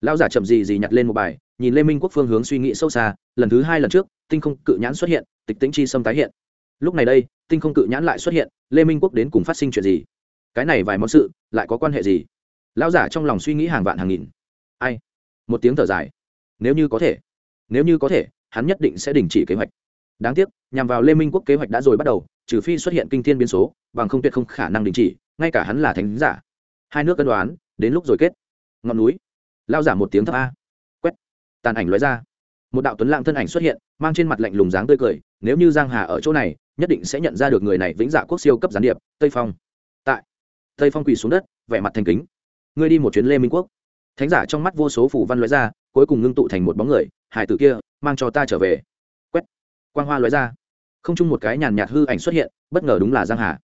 Lão giả chậm gì gì nhặt lên một bài, nhìn lê minh quốc phương hướng suy nghĩ sâu xa, lần thứ hai lần trước, tinh không cự nhãn xuất hiện, tịch tĩnh chi sâm tái hiện lúc này đây, tinh không cự nhãn lại xuất hiện, lê minh quốc đến cùng phát sinh chuyện gì? Cái này vài món sự, lại có quan hệ gì? Lão giả trong lòng suy nghĩ hàng vạn hàng nghìn. Ai? Một tiếng thở dài. Nếu như có thể, nếu như có thể, hắn nhất định sẽ đình chỉ kế hoạch. Đáng tiếc, nhằm vào lê minh quốc kế hoạch đã rồi bắt đầu, trừ phi xuất hiện kinh thiên biến số, bằng không tuyệt không khả năng đình chỉ, ngay cả hắn là thánh giả. Hai nước cân đoán, đến lúc rồi kết. Ngọn núi. Lao giả một tiếng thấp a. Quét. Tàn ảnh lóe ra một đạo tuấn lãng thân ảnh xuất hiện, mang trên mặt lạnh lùng dáng tươi cười, nếu như giang hà ở chỗ này, nhất định sẽ nhận ra được người này vĩnh dạ quốc siêu cấp gián điệp, tây phong. Tại, tây phong quỳ xuống đất, vẻ mặt thành kính. Ngươi đi một chuyến lê minh quốc. Thánh giả trong mắt vô số phủ văn lóe ra, cuối cùng ngưng tụ thành một bóng người, hải tử kia, mang cho ta trở về. Quét, quang hoa lóe ra. Không chung một cái nhàn nhạt hư ảnh xuất hiện, bất ngờ đúng là giang hà.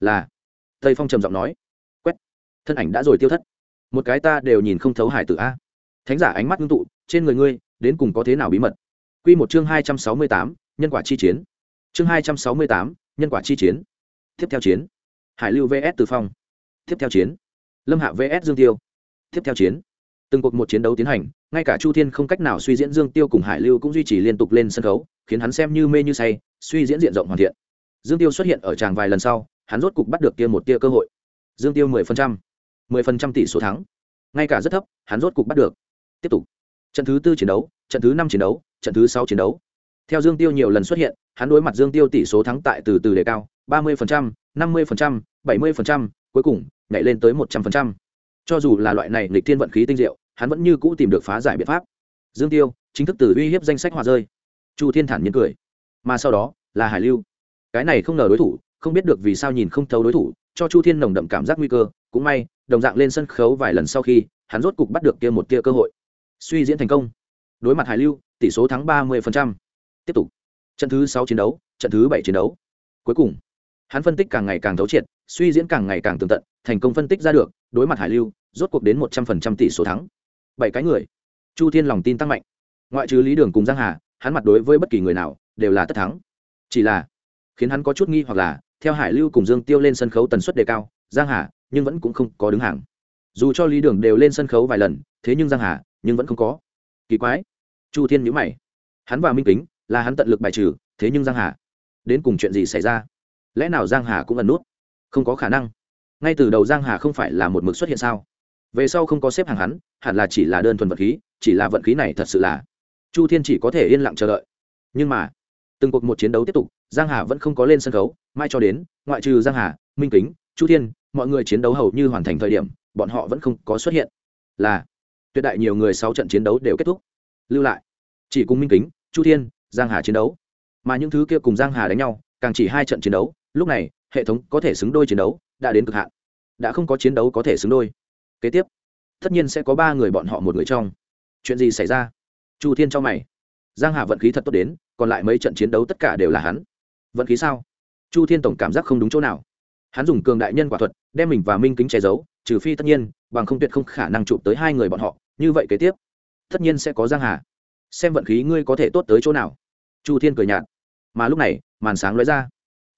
Là, tây phong trầm giọng nói. Quét, thân ảnh đã rồi tiêu thất. Một cái ta đều nhìn không thấu hải tử a. Thánh giả ánh mắt ngưng tụ, trên người ngươi đến cùng có thế nào bí mật. Quy một chương hai trăm sáu mươi tám, nhân quả chi chiến. Chương hai trăm sáu mươi tám, nhân quả chi chiến. Tiếp theo chiến. Hải lưu vs từ phong. Tiếp theo chiến. Lâm hạ vs dương tiêu. Tiếp theo chiến. Từng cuộc một chiến đấu tiến hành, ngay cả chu thiên không cách nào suy diễn dương tiêu cùng hải lưu cũng duy trì liên tục lên sân khấu, khiến hắn xem như mê như say, suy diễn diện rộng hoàn thiện. Dương tiêu xuất hiện ở tràng vài lần sau, hắn rốt cục bắt được kia một tia cơ hội. Dương tiêu mười phần trăm. Mười phần trăm tỷ số thắng. Ngay cả rất thấp, hắn rốt cục bắt được. Tiếp tục trận thứ tư chiến đấu, trận thứ năm chiến đấu, trận thứ sáu chiến đấu. Theo dương tiêu nhiều lần xuất hiện, hắn đối mặt dương tiêu tỷ số thắng tại từ từ đề cao, ba mươi năm mươi bảy mươi cuối cùng nhảy lên tới một trăm linh cho dù là loại này lịch thiên vận khí tinh diệu, hắn vẫn như cũ tìm được phá giải biện pháp. Dương tiêu chính thức từ uy hiếp danh sách hòa rơi. Chu thiên thản nhiên cười. Mà sau đó là hải lưu. Cái này không ngờ đối thủ, không biết được vì sao nhìn không thấu đối thủ, cho chu thiên nồng đậm cảm giác nguy cơ. Cũng may, đồng dạng lên sân khấu vài lần sau khi, hắn rốt cục bắt được kia một tia cơ hội suy diễn thành công. Đối mặt hải lưu, tỷ số thắng ba mươi tiếp tục. Trận thứ sáu chiến đấu, trận thứ bảy chiến đấu. Cuối cùng, hắn phân tích càng ngày càng thấu triệt, suy diễn càng ngày càng tường tận, thành công phân tích ra được, đối mặt hải lưu, rốt cuộc đến một trăm phần trăm tỷ số thắng. Bảy cái người. Chu thiên lòng tin tăng mạnh. Ngoại trừ lý đường cùng giang hà, hắn mặt đối với bất kỳ người nào, đều là tất thắng. Chỉ là, khiến hắn có chút nghi hoặc là, theo hải lưu cùng dương tiêu lên sân khấu tần suất đề cao, giang hà, nhưng vẫn cũng không có đứng hàng. Dù cho lý đường đều lên sân khấu vài lần, thế nhưng giang hà nhưng vẫn không có. Kỳ quái. Chu thiên nhữ mày. Hắn và minh kính, là hắn tận lực bài trừ, thế nhưng giang hà, đến cùng chuyện gì xảy ra? Lẽ nào giang hà cũng ẩn nút? Không có khả năng. Ngay từ đầu giang hà không phải là một mực xuất hiện sao? Về sau không có xếp hàng hắn, hẳn là chỉ là đơn thuần vận khí, chỉ là vận khí này thật sự là. Chu thiên chỉ có thể yên lặng chờ đợi. Nhưng mà, từng cuộc một chiến đấu tiếp tục, giang hà vẫn không có lên sân khấu mai cho đến, ngoại trừ giang hà, minh kính, chu thiên, mọi người chiến đấu hầu như hoàn thành thời điểm, bọn họ vẫn không có xuất hiện. Là tuyệt đại nhiều người sáu trận chiến đấu đều kết thúc. Lưu lại. Chỉ cùng minh kính, chu thiên, giang hà chiến đấu. Mà những thứ kia cùng giang hà đánh nhau, càng chỉ hai trận chiến đấu, lúc này, hệ thống có thể xứng đôi chiến đấu đã đến cực hạn. Đã không có chiến đấu có thể xứng đôi. Kế tiếp, tất nhiên sẽ có ba người bọn họ một người trong. Chuyện gì xảy ra? Chu thiên cho mày. Giang hà vận khí thật tốt đến, còn lại mấy trận chiến đấu tất cả đều là hắn. Vận khí sao? Chu thiên tổng cảm giác không đúng chỗ nào. Hắn dùng cường đại nhân quả thuật, đem mình và minh kính che giấu trừ phi tất nhiên, bằng không tuyệt không khả năng chụp tới hai người bọn họ, như vậy kế tiếp, tất nhiên sẽ có giang hà. Xem vận khí ngươi có thể tốt tới chỗ nào. Chu thiên cười nhạt. Mà lúc này, màn sáng lóe ra.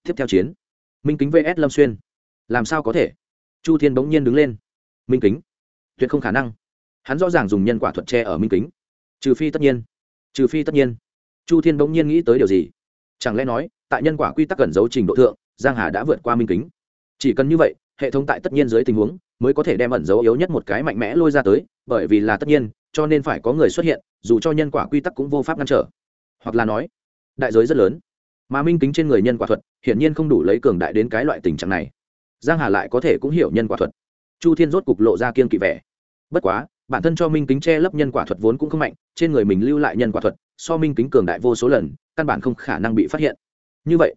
Tiếp theo chiến. Minh kính vs lâm xuyên. Làm sao có thể? Chu thiên bỗng nhiên đứng lên. Minh kính. Tuyệt không khả năng. Hắn rõ ràng dùng nhân quả thuật che ở minh kính. Trừ phi tất nhiên. Trừ phi tất nhiên. Chu thiên bỗng nhiên nghĩ tới điều gì? Chẳng lẽ nói, tại nhân quả quy tắc cẩn giấu trình độ thượng, giang hà đã vượt qua minh kính? Chỉ cần như vậy, hệ thống tại tất nhiên dưới tình huống mới có thể đem ẩn dấu yếu nhất một cái mạnh mẽ lôi ra tới, bởi vì là tất nhiên, cho nên phải có người xuất hiện, dù cho nhân quả quy tắc cũng vô pháp ngăn trở. Hoặc là nói, đại giới rất lớn, mà minh kính trên người nhân quả thuật, hiển nhiên không đủ lấy cường đại đến cái loại tình trạng này. Giang hà lại có thể cũng hiểu nhân quả thuật. Chu thiên rốt cục lộ ra kiên kỵ vẻ. Bất quá, bản thân cho minh kính che lấp nhân quả thuật vốn cũng không mạnh, trên người mình lưu lại nhân quả thuật, so minh kính cường đại vô số lần, căn bản không khả năng bị phát hiện. Như vậy,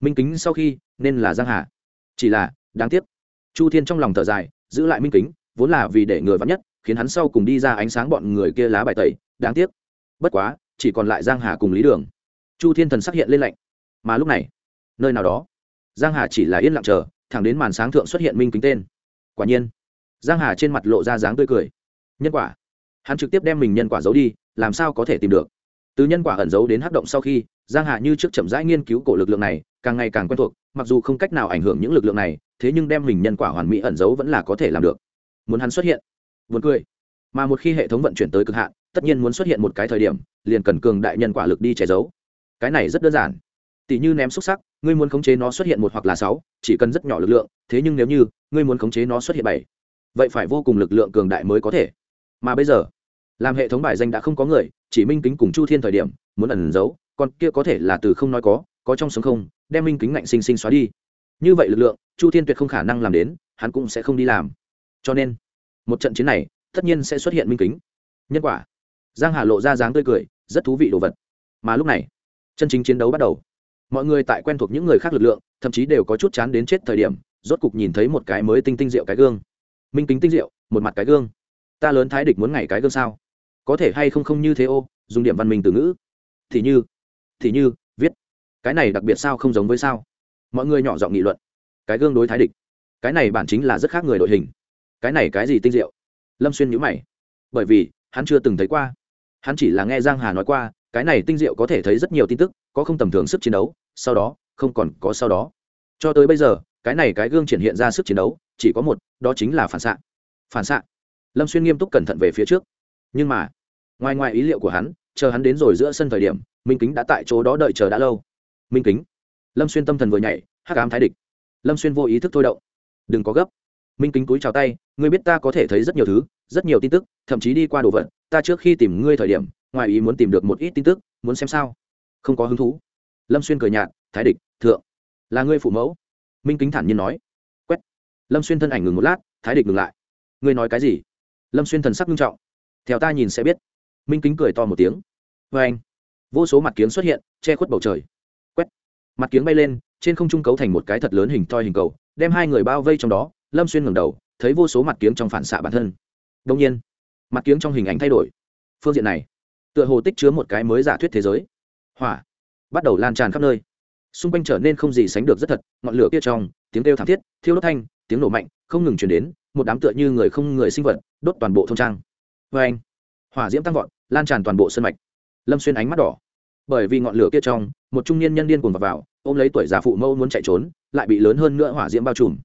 minh kính sau khi, nên là giang hà. Chỉ là, đáng tiếc, chu thiên trong lòng thở dài giữ lại minh kính, vốn là vì để người vắn nhất, khiến hắn sau cùng đi ra ánh sáng bọn người kia lá bài tẩy, đáng tiếc. Bất quá, chỉ còn lại giang hà cùng lý đường. Chu thiên thần xác hiện lên lạnh. Mà lúc này, nơi nào đó, giang hà chỉ là yên lặng chờ, thẳng đến màn sáng thượng xuất hiện minh kính tên. Quả nhiên, giang hà trên mặt lộ ra dáng tươi cười. Nhân quả. Hắn trực tiếp đem mình nhân quả giấu đi, làm sao có thể tìm được? Từ nhân quả ẩn giấu đến hắc động sau khi, giang hà như trước chậm rãi nghiên cứu cổ lực lượng này càng ngày càng quen thuộc, mặc dù không cách nào ảnh hưởng những lực lượng này, thế nhưng đem mình nhân quả hoàn mỹ ẩn giấu vẫn là có thể làm được. Muốn hắn xuất hiện vượt cười. Mà một khi hệ thống vận chuyển tới cực hạn, tất nhiên muốn xuất hiện một cái thời điểm, liền cần cường đại nhân quả lực đi che giấu. Cái này rất đơn giản. Tỷ như ném xúc sắc, ngươi muốn khống chế nó xuất hiện một hoặc là sáu, chỉ cần rất nhỏ lực lượng, thế nhưng nếu như, ngươi muốn khống chế nó xuất hiện bảy, vậy phải vô cùng lực lượng cường đại mới có thể. Mà bây giờ, làm hệ thống bài danh đã không có người, chỉ minh kính cùng chu thiên thời điểm, muốn ẩn giấu còn kia có thể là từ không nói có có trong sống không đem minh kính ngạnh sinh sinh xóa đi. Như vậy lực lượng, chu thiên tuyệt không khả năng làm đến, hắn cũng sẽ không đi làm. Cho nên, một trận chiến này, tất nhiên sẽ xuất hiện minh kính. Nhân quả. Giang hà lộ ra dáng tươi cười, rất thú vị đồ vật. Mà lúc này, chân chính chiến đấu bắt đầu. Mọi người tại quen thuộc những người khác lực lượng, thậm chí đều có chút chán đến chết thời điểm, rốt cục nhìn thấy một cái mới tinh tinh rượu cái gương. Minh kính tinh rượu, một mặt cái gương. Ta lớn thái địch muốn ngày cái gương sao? Có thể hay không không như thế ô, dùng điểm văn minh từ ngữ. Thì như thì như cái này đặc biệt sao không giống với sao? Mọi người nhỏ giọng nghị luận. Cái gương đối thái địch. Cái này bản chính là rất khác người đội hình. Cái này cái gì tinh diệu? Lâm xuyên nhữ mày. Bởi vì, hắn chưa từng thấy qua. Hắn chỉ là nghe giang hà nói qua, cái này tinh diệu có thể thấy rất nhiều tin tức, có không tầm thường sức chiến đấu, sau đó, không còn có sau đó. Cho tới bây giờ, cái này cái gương triển hiện ra sức chiến đấu, chỉ có một, đó chính là phản xạ. Phản xạ. Lâm xuyên nghiêm túc cẩn thận về phía trước. Nhưng mà, ngoài ngoài ý liệu của hắn, chờ hắn đến rồi giữa sân thời điểm, minh kính đã tại chỗ đó đợi chờ đã lâu minh kính. Lâm xuyên tâm thần vừa nhảy, hắc ám thái địch. Lâm xuyên vô ý thức thôi động. Đừng có gấp. Minh kính cúi chào tay, ngươi biết ta có thể thấy rất nhiều thứ, rất nhiều tin tức, thậm chí đi qua đồ vật, ta trước khi tìm ngươi thời điểm, ngoài ý muốn tìm được một ít tin tức, muốn xem sao. Không có hứng thú. Lâm xuyên cười nhạt, thái địch, thượng, là ngươi phụ mẫu. Minh kính thản nhiên nói. Quét. Lâm xuyên thân ảnh ngừng một lát, thái địch ngừng lại. Ngươi nói cái gì? Lâm xuyên thần sắc nghiêm trọng. Theo ta nhìn sẽ biết. Minh kính cười to một tiếng. Vê anh vô số mặt kiếm xuất hiện, che khuất bầu trời mặt kiếng bay lên, trên không trung cấu thành một cái thật lớn hình toi hình cầu, đem hai người bao vây trong đó, lâm xuyên ngẩng đầu, thấy vô số mặt kiếng trong phản xạ bản thân. Đông nhiên, mặt kiếng trong hình ảnh thay đổi. Phương diện này, tựa hồ tích chứa một cái mới giả thuyết thế giới. Hỏa, bắt đầu lan tràn khắp nơi. Xung quanh trở nên không gì sánh được rất thật, ngọn lửa kia trong, tiếng kêu thảm thiết, thiêu đốt thanh, tiếng nổ mạnh, không ngừng chuyển đến, một đám tựa như người không người sinh vật, đốt toàn bộ thông trang. Vê anh hỏa diễm tăng vọt, lan tràn toàn bộ sân mạch. Lâm xuyên ánh mắt đỏ bởi vì ngọn lửa kia trong một trung niên nhân điên cuồng vào, vào ôm lấy tuổi già phụ mẫu muốn chạy trốn lại bị lớn hơn nữa hỏa diễm bao trùm.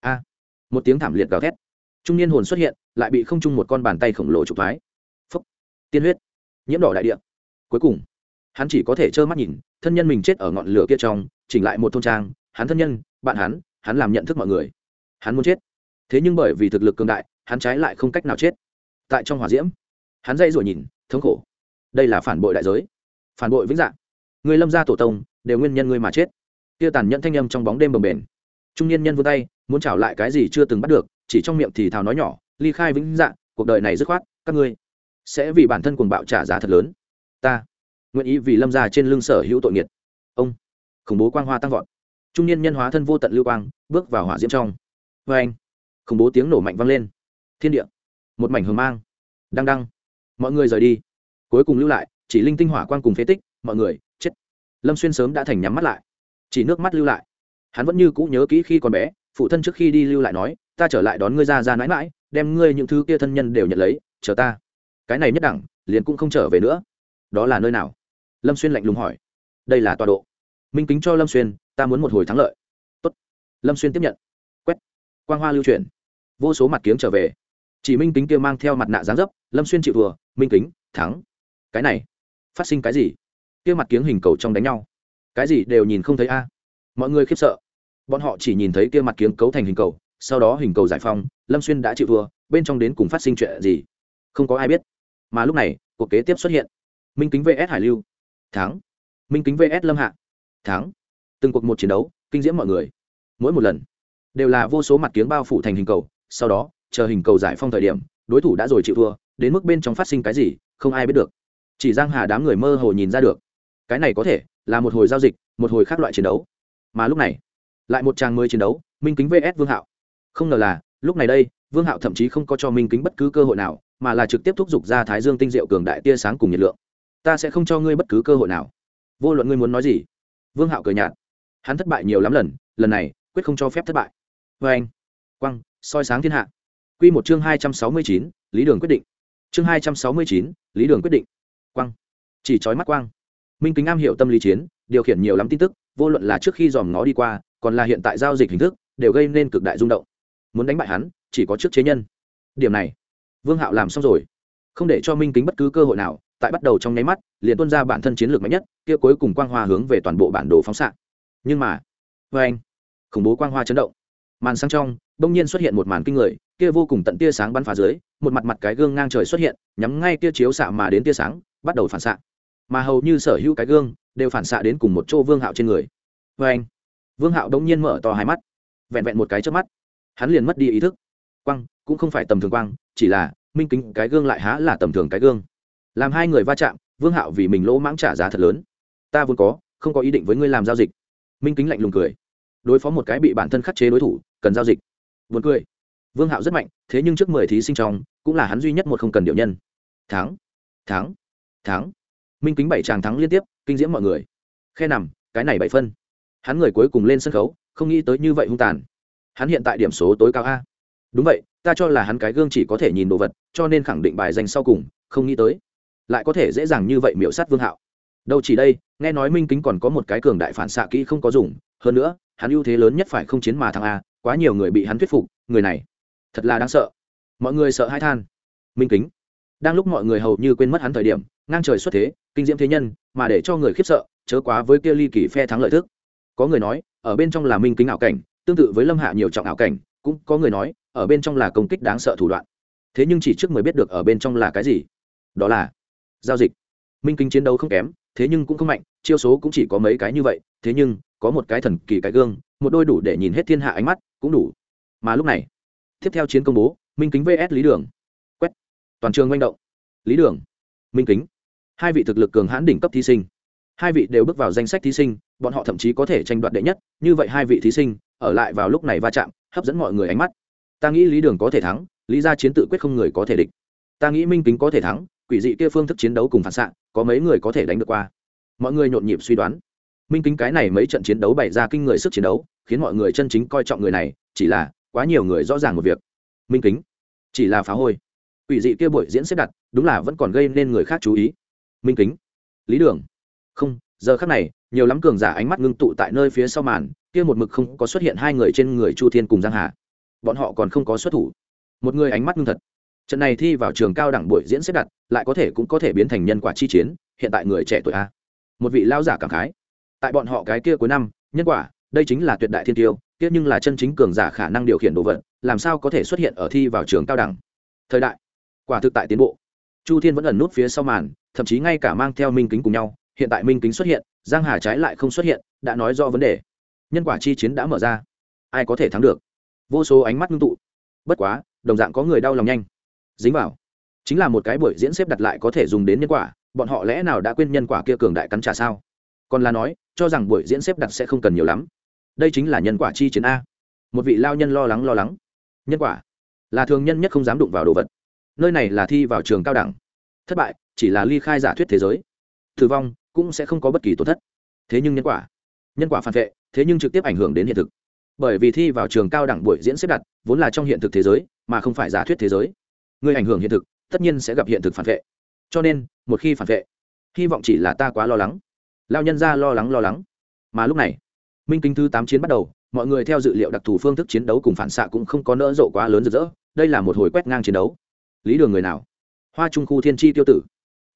A! Một tiếng thảm liệt gào thét. Trung niên hồn xuất hiện lại bị không chung một con bàn tay khổng lồ trục thoái phấp tiên huyết! Nhiễm đỏ đại địa! Cuối cùng hắn chỉ có thể trơ mắt nhìn thân nhân mình chết ở ngọn lửa kia trong chỉnh lại một thôn trang hắn thân nhân bạn hắn hắn làm nhận thức mọi người. Hắn muốn chết. Thế nhưng bởi vì thực lực cường đại hắn trái lại không cách nào chết. Tại trong hỏa diễm hắn dây rồi nhìn thống khổ. Đây là phản bội đại giới phản bội vĩnh dạng người lâm gia tổ tông đều nguyên nhân ngươi mà chết. Kia tàn nhẫn thanh âm trong bóng đêm bồng bềnh. Trung niên nhân vươn tay, muốn trảo lại cái gì chưa từng bắt được, chỉ trong miệng thì thào nói nhỏ, ly khai vĩnh dạng cuộc đời này dứt khoát, các ngươi sẽ vì bản thân cuồng bạo trả giá thật lớn. Ta nguyện ý vì lâm gia trên lưng sở hữu tội nghiệt. Ông khủng bố quang hoa tăng vọt. Trung niên nhân hóa thân vô tận lưu quang, bước vào hỏa diễm trong. Vê anh, khủng bố tiếng nổ mạnh vang lên. Thiên địa, một mảnh hờ mang. Đăng đăng, mọi người rời đi. Cuối cùng lưu lại chỉ linh tinh hỏa quang cùng phế tích, mọi người, chết. Lâm xuyên sớm đã thành nhắm mắt lại. Chỉ nước mắt lưu lại. Hắn vẫn như cũ nhớ kỹ khi còn bé, phụ thân trước khi đi lưu lại nói, ta trở lại đón ngươi ra ra mãi mãi, đem ngươi những thứ kia thân nhân đều nhận lấy, chờ ta. Cái này nhất đẳng, liền cũng không trở về nữa. Đó là nơi nào? Lâm xuyên lạnh lùng hỏi. Đây là tọa độ. Minh kính cho lâm xuyên, ta muốn một hồi thắng lợi. Tốt. lâm xuyên tiếp nhận. Quét. Quang hoa lưu chuyển. Vô số mặt kiếng trở về. Chỉ minh kính kia mang theo mặt nạ dáng dấp, lâm xuyên chịu vừa minh kính, thắng. Cái này phát sinh cái gì? Kia mặt kiếng hình cầu trong đánh nhau. Cái gì đều nhìn không thấy a. Mọi người khiếp sợ. Bọn họ chỉ nhìn thấy kia mặt kiếng cấu thành hình cầu, sau đó hình cầu giải phóng, lâm xuyên đã chịu thua, bên trong đến cùng phát sinh chuyện gì? Không có ai biết. Mà lúc này, cuộc kế tiếp xuất hiện. Minh kính vs. Hải lưu. Thắng. Minh kính vs. Lâm hạ. Thắng. Từng cuộc một chiến đấu, kinh diễm mọi người. Mỗi một lần, đều là vô số mặt kiếng bao phủ thành hình cầu, sau đó, chờ hình cầu giải phong thời điểm, đối thủ đã rồi chịu thua, đến mức bên trong phát sinh cái gì, không ai biết được chỉ giang hà đám người mơ hồ nhìn ra được. Cái này có thể là một hồi giao dịch, một hồi khác loại chiến đấu. Mà lúc này, lại một trang mới chiến đấu, minh kính vs vương hạo. Không ngờ là, lúc này đây, vương hạo thậm chí không có cho minh kính bất cứ cơ hội nào, mà là trực tiếp thúc giục ra thái dương tinh diệu cường đại tia sáng cùng nhiệt lượng. Ta sẽ không cho ngươi bất cứ cơ hội nào. Vô luận ngươi muốn nói gì, vương hạo cười nhạt. Hắn thất bại nhiều lắm lần lần này, quyết không cho phép thất bại. Vê anh quăng soi sáng thiên hạ. Q một chương hai trăm sáu mươi chín, lý đường quyết định. Chương hai trăm sáu mươi chín, lý đường quyết định. Quang. Chỉ trói mắt quang. Minh kính am hiểu tâm lý chiến, điều khiển nhiều lắm tin tức, vô luận là trước khi dòm ngó đi qua, còn là hiện tại giao dịch hình thức, đều gây nên cực đại rung động. Muốn đánh bại hắn, chỉ có trước chế nhân. Điểm này, vương hạo làm xong rồi. Không để cho minh kính bất cứ cơ hội nào, tại bắt đầu trong nháy mắt, liền tuân ra bản thân chiến lược mạnh nhất, kia cuối cùng quang hoa hướng về toàn bộ bản đồ phóng xạ. Nhưng mà vê anh, khủng bố quang hoa chấn động. Màn sáng trong, bỗng nhiên xuất hiện một màn kinh người, kia vô cùng tận tia sáng bắn phá dưới, một mặt mặt cái gương ngang trời xuất hiện, nhắm ngay tia chiếu xạ mà đến tia sáng bắt đầu phản xạ. Mà hầu như sở hữu cái gương đều phản xạ đến cùng một chỗ vương hạo trên người. Vê anh, vương hạo đông nhiên mở to hai mắt, vẹn vẹn một cái trước mắt, hắn liền mất đi ý thức. Quang cũng không phải tầm thường quang, chỉ là minh kính cái gương lại há là tầm thường cái gương. Làm hai người va chạm, vương hạo vì mình lỗ mãng trả giá thật lớn. Ta vốn có, không có ý định với ngươi làm giao dịch. Minh kính lạnh lùng cười. Đối phó một cái bị bản thân khắc chế đối thủ, cần giao dịch. Vốn cười. Vương hạo rất mạnh, thế nhưng trước mười thí sinh trong, cũng là hắn duy nhất một không cần điệu nhân. Thắng. Thắng thắng. Minh kính bảy tràng thắng liên tiếp, kinh diễm mọi người. Khe nằm, cái này bảy phân. Hắn người cuối cùng lên sân khấu, không nghĩ tới như vậy hung tàn. Hắn hiện tại điểm số tối cao a. Đúng vậy, ta cho là hắn cái gương chỉ có thể nhìn đồ vật, cho nên khẳng định bài danh sau cùng, không nghĩ tới. Lại có thể dễ dàng như vậy miễu sát vương hạo. Đâu chỉ đây, nghe nói minh kính còn có một cái cường đại phản xạ kỹ không có dùng, hơn nữa, hắn ưu thế lớn nhất phải không chiến mà thắng a, quá nhiều người bị hắn thuyết phục, người này. Thật là đáng sợ. Mọi người sợ hai than. Minh kính đang lúc mọi người hầu như quên mất hắn thời điểm, ngang trời xuất thế, kinh diễm thế nhân, mà để cho người khiếp sợ, chớ quá với kia ly kỳ phe thắng lợi thức. Có người nói, ở bên trong là minh kính ảo cảnh, tương tự với lâm hạ nhiều trọng ảo cảnh, cũng có người nói, ở bên trong là công kích đáng sợ thủ đoạn. Thế nhưng chỉ trước mới biết được ở bên trong là cái gì. Đó là giao dịch. Minh kính chiến đấu không kém, thế nhưng cũng không mạnh, chiêu số cũng chỉ có mấy cái như vậy, thế nhưng có một cái thần kỳ cái gương, một đôi đủ để nhìn hết thiên hạ ánh mắt, cũng đủ. Mà lúc này, tiếp theo chiến công bố, minh kính vs lý đường toàn trường manh động. Lý đường, minh kính, hai vị thực lực cường hãn đỉnh cấp thí sinh. Hai vị đều bước vào danh sách thí sinh, bọn họ thậm chí có thể tranh đoạt đệ nhất, như vậy hai vị thí sinh, ở lại vào lúc này va chạm, hấp dẫn mọi người ánh mắt. Ta nghĩ lý đường có thể thắng, lý ra chiến tự quyết không người có thể địch. Ta nghĩ minh kính có thể thắng, quỷ dị kia phương thức chiến đấu cùng phản xạ, có mấy người có thể đánh được qua. Mọi người nhộn nhịp suy đoán. Minh kính cái này mấy trận chiến đấu bày ra kinh người sức chiến đấu, khiến mọi người chân chính coi trọng người này, chỉ là quá nhiều người rõ ràng một việc. Minh kính, chỉ là phá hôi quỷ dị kia buổi diễn xếp đặt, đúng là vẫn còn gây nên người khác chú ý. Minh kính, lý đường. Không, giờ khác này, nhiều lắm cường giả ánh mắt ngưng tụ tại nơi phía sau màn, kia một mực không có xuất hiện hai người trên người chu thiên cùng giang hà. Bọn họ còn không có xuất thủ. Một người ánh mắt ngưng thật. Trận này thi vào trường cao đẳng buổi diễn xếp đặt, lại có thể cũng có thể biến thành nhân quả chi chiến, hiện tại người trẻ tuổi a. Một vị lao giả cảm khái. Tại bọn họ cái kia cuối năm, nhân quả, đây chính là tuyệt đại thiên tiêu, kia nhưng là chân chính cường giả khả năng điều khiển đồ vật, làm sao có thể xuất hiện ở thi vào trường cao đẳng? Thời đại quả thực tại tiến bộ. Chu thiên vẫn ẩn nút phía sau màn, thậm chí ngay cả mang theo minh kính cùng nhau, hiện tại minh kính xuất hiện, giang hà trái lại không xuất hiện, đã nói do vấn đề. Nhân quả chi chiến đã mở ra. Ai có thể thắng được? Vô số ánh mắt ngưng tụ. Bất quá, đồng dạng có người đau lòng nhanh. Dính vào. Chính là một cái buổi diễn xếp đặt lại có thể dùng đến nhân quả, bọn họ lẽ nào đã quên nhân quả kia cường đại cắn trả sao? Còn là nói, cho rằng buổi diễn xếp đặt sẽ không cần nhiều lắm. Đây chính là nhân quả chi chiến a. Một vị lao nhân lo lắng lo lắng. Nhân quả là thường nhân nhất không dám đụng vào đồ vật nơi này là thi vào trường cao đẳng. Thất bại, chỉ là ly khai giả thuyết thế giới. Tử vong, cũng sẽ không có bất kỳ tổn thất. Thế nhưng nhân quả. Nhân quả phản vệ, thế nhưng trực tiếp ảnh hưởng đến hiện thực. Bởi vì thi vào trường cao đẳng buổi diễn xếp đặt, vốn là trong hiện thực thế giới, mà không phải giả thuyết thế giới. Người ảnh hưởng hiện thực, tất nhiên sẽ gặp hiện thực phản vệ. Cho nên, một khi phản vệ, hy vọng chỉ là ta quá lo lắng. Lao nhân ra lo lắng lo lắng. Mà lúc này, minh kinh thứ tám chiến bắt đầu, mọi người theo dự liệu đặc thù phương thức chiến đấu cùng phản xạ cũng không có nỡ rộ quá lớn rực rỡ. Đây là một hồi quét ngang chiến đấu lý đường người nào? Hoa trung khu thiên tri tiêu tử.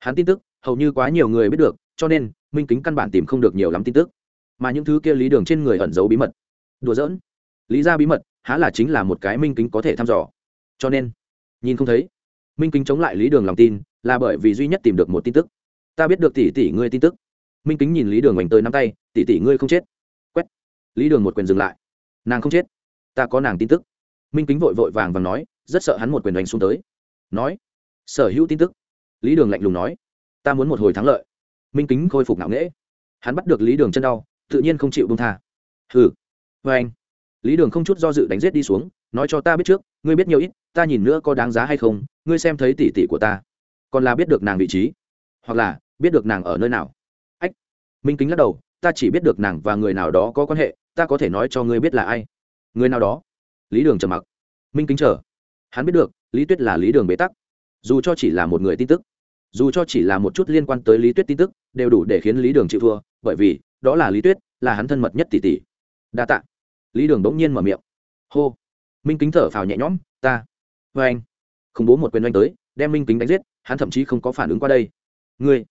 Hắn tin tức, hầu như quá nhiều người biết được, cho nên, minh kính căn bản tìm không được nhiều lắm tin tức. Mà những thứ kia lý đường trên người ẩn giấu bí mật. Đùa giỡn. Lý ra bí mật, há là chính là một cái minh kính có thể thăm dò. Cho nên, nhìn không thấy. Minh kính chống lại lý đường lòng tin, là bởi vì duy nhất tìm được một tin tức. Ta biết được tỷ tỷ ngươi tin tức. Minh kính nhìn lý đường oành tới nắm tay, tỷ tỷ ngươi không chết. Quét. Lý đường một quyền dừng lại. Nàng không chết. Ta có nàng tin tức. Minh kính vội vội vàng và nói, rất sợ hắn một quyền đánh xuống tới nói, sở hữu tin tức. Lý đường lạnh lùng nói, ta muốn một hồi thắng lợi. Minh kính khôi phục ngạo nghễ. Hắn bắt được lý đường chân đau, tự nhiên không chịu bông tha. Hừ vê anh. Lý đường không chút do dự đánh g i ế t đi xuống, nói cho ta biết trước, ngươi biết nhiều ít, ta nhìn nữa có đáng giá hay không, ngươi xem thấy tỉ tỉ của ta, còn là biết được nàng vị trí, hoặc là biết được nàng ở nơi nào. Ách. Minh kính lắc đầu, ta chỉ biết được nàng và người nào đó có quan hệ, ta có thể nói cho ngươi biết là ai. Người nào đó? Lý đường trầm mặc. Minh kính chờ. Hắn biết được lý tuyết là lý đường bế tắc. Dù cho chỉ là một người tin tức, dù cho chỉ là một chút liên quan tới lý tuyết tin tức, đều đủ để khiến lý đường chịu thua, bởi vì, đó là lý tuyết, là hắn thân mật nhất tỷ tỷ. Đa tạ. Lý đường bỗng nhiên mở miệng. Hô. Minh kính thở phào nhẹ nhõm, ta. Vê anh khủng bố một quyền oanh tới, đem minh kính đánh giết, hắn thậm chí không có phản ứng qua đây. Ngươi.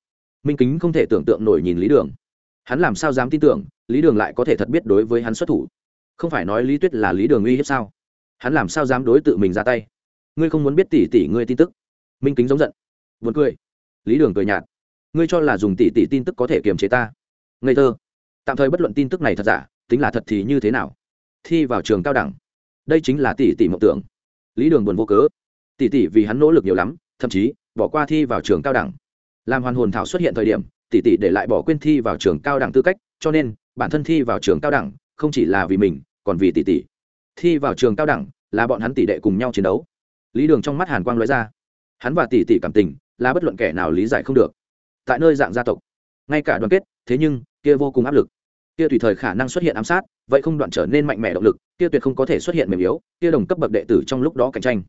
Minh kính không thể tưởng tượng nổi nhìn lý đường. Hắn làm sao dám tin tưởng, lý đường lại có thể thật biết đối với hắn xuất thủ? Không phải nói lý tuyết là lý đường uy hiếp sao? Hắn làm sao dám đối tự mình ra tay? Ngươi không muốn biết tỷ tỷ ngươi tin tức. Minh kính giống giận vượt cười. Lý đường cười nhạt, ngươi cho là dùng tỷ tỷ tin tức có thể kiềm chế ta. Ngây thơ. Tạm thời bất luận tin tức này thật giả, tính là thật thì như thế nào? Thi vào trường cao đẳng. Đây chính là tỷ tỷ mộng tưởng. Lý đường buồn vô cớ. Tỷ tỷ vì hắn nỗ lực nhiều lắm, thậm chí, bỏ qua thi vào trường cao đẳng. Làm hoàn hồn thảo xuất hiện thời điểm tỷ tỷ để lại bỏ quên thi vào trường cao đẳng tư cách, cho nên, bản thân thi vào trường cao đẳng, không chỉ là vì mình, còn vì tỷ tỷ thi vào trường cao đẳng là bọn hắn tỷ đệ cùng nhau chiến đấu lý đường trong mắt hàn quang lóe ra. Hắn và tỷ tỷ cảm tình, là bất luận kẻ nào lý giải không được. Tại nơi dạng gia tộc, ngay cả đoàn kết, thế nhưng, kia vô cùng áp lực. Kia tùy thời khả năng xuất hiện ám sát, vậy không đoạn trở nên mạnh mẽ động lực, kia tuyệt không có thể xuất hiện mềm yếu, kia đồng cấp bậc đệ tử trong lúc đó cạnh tranh.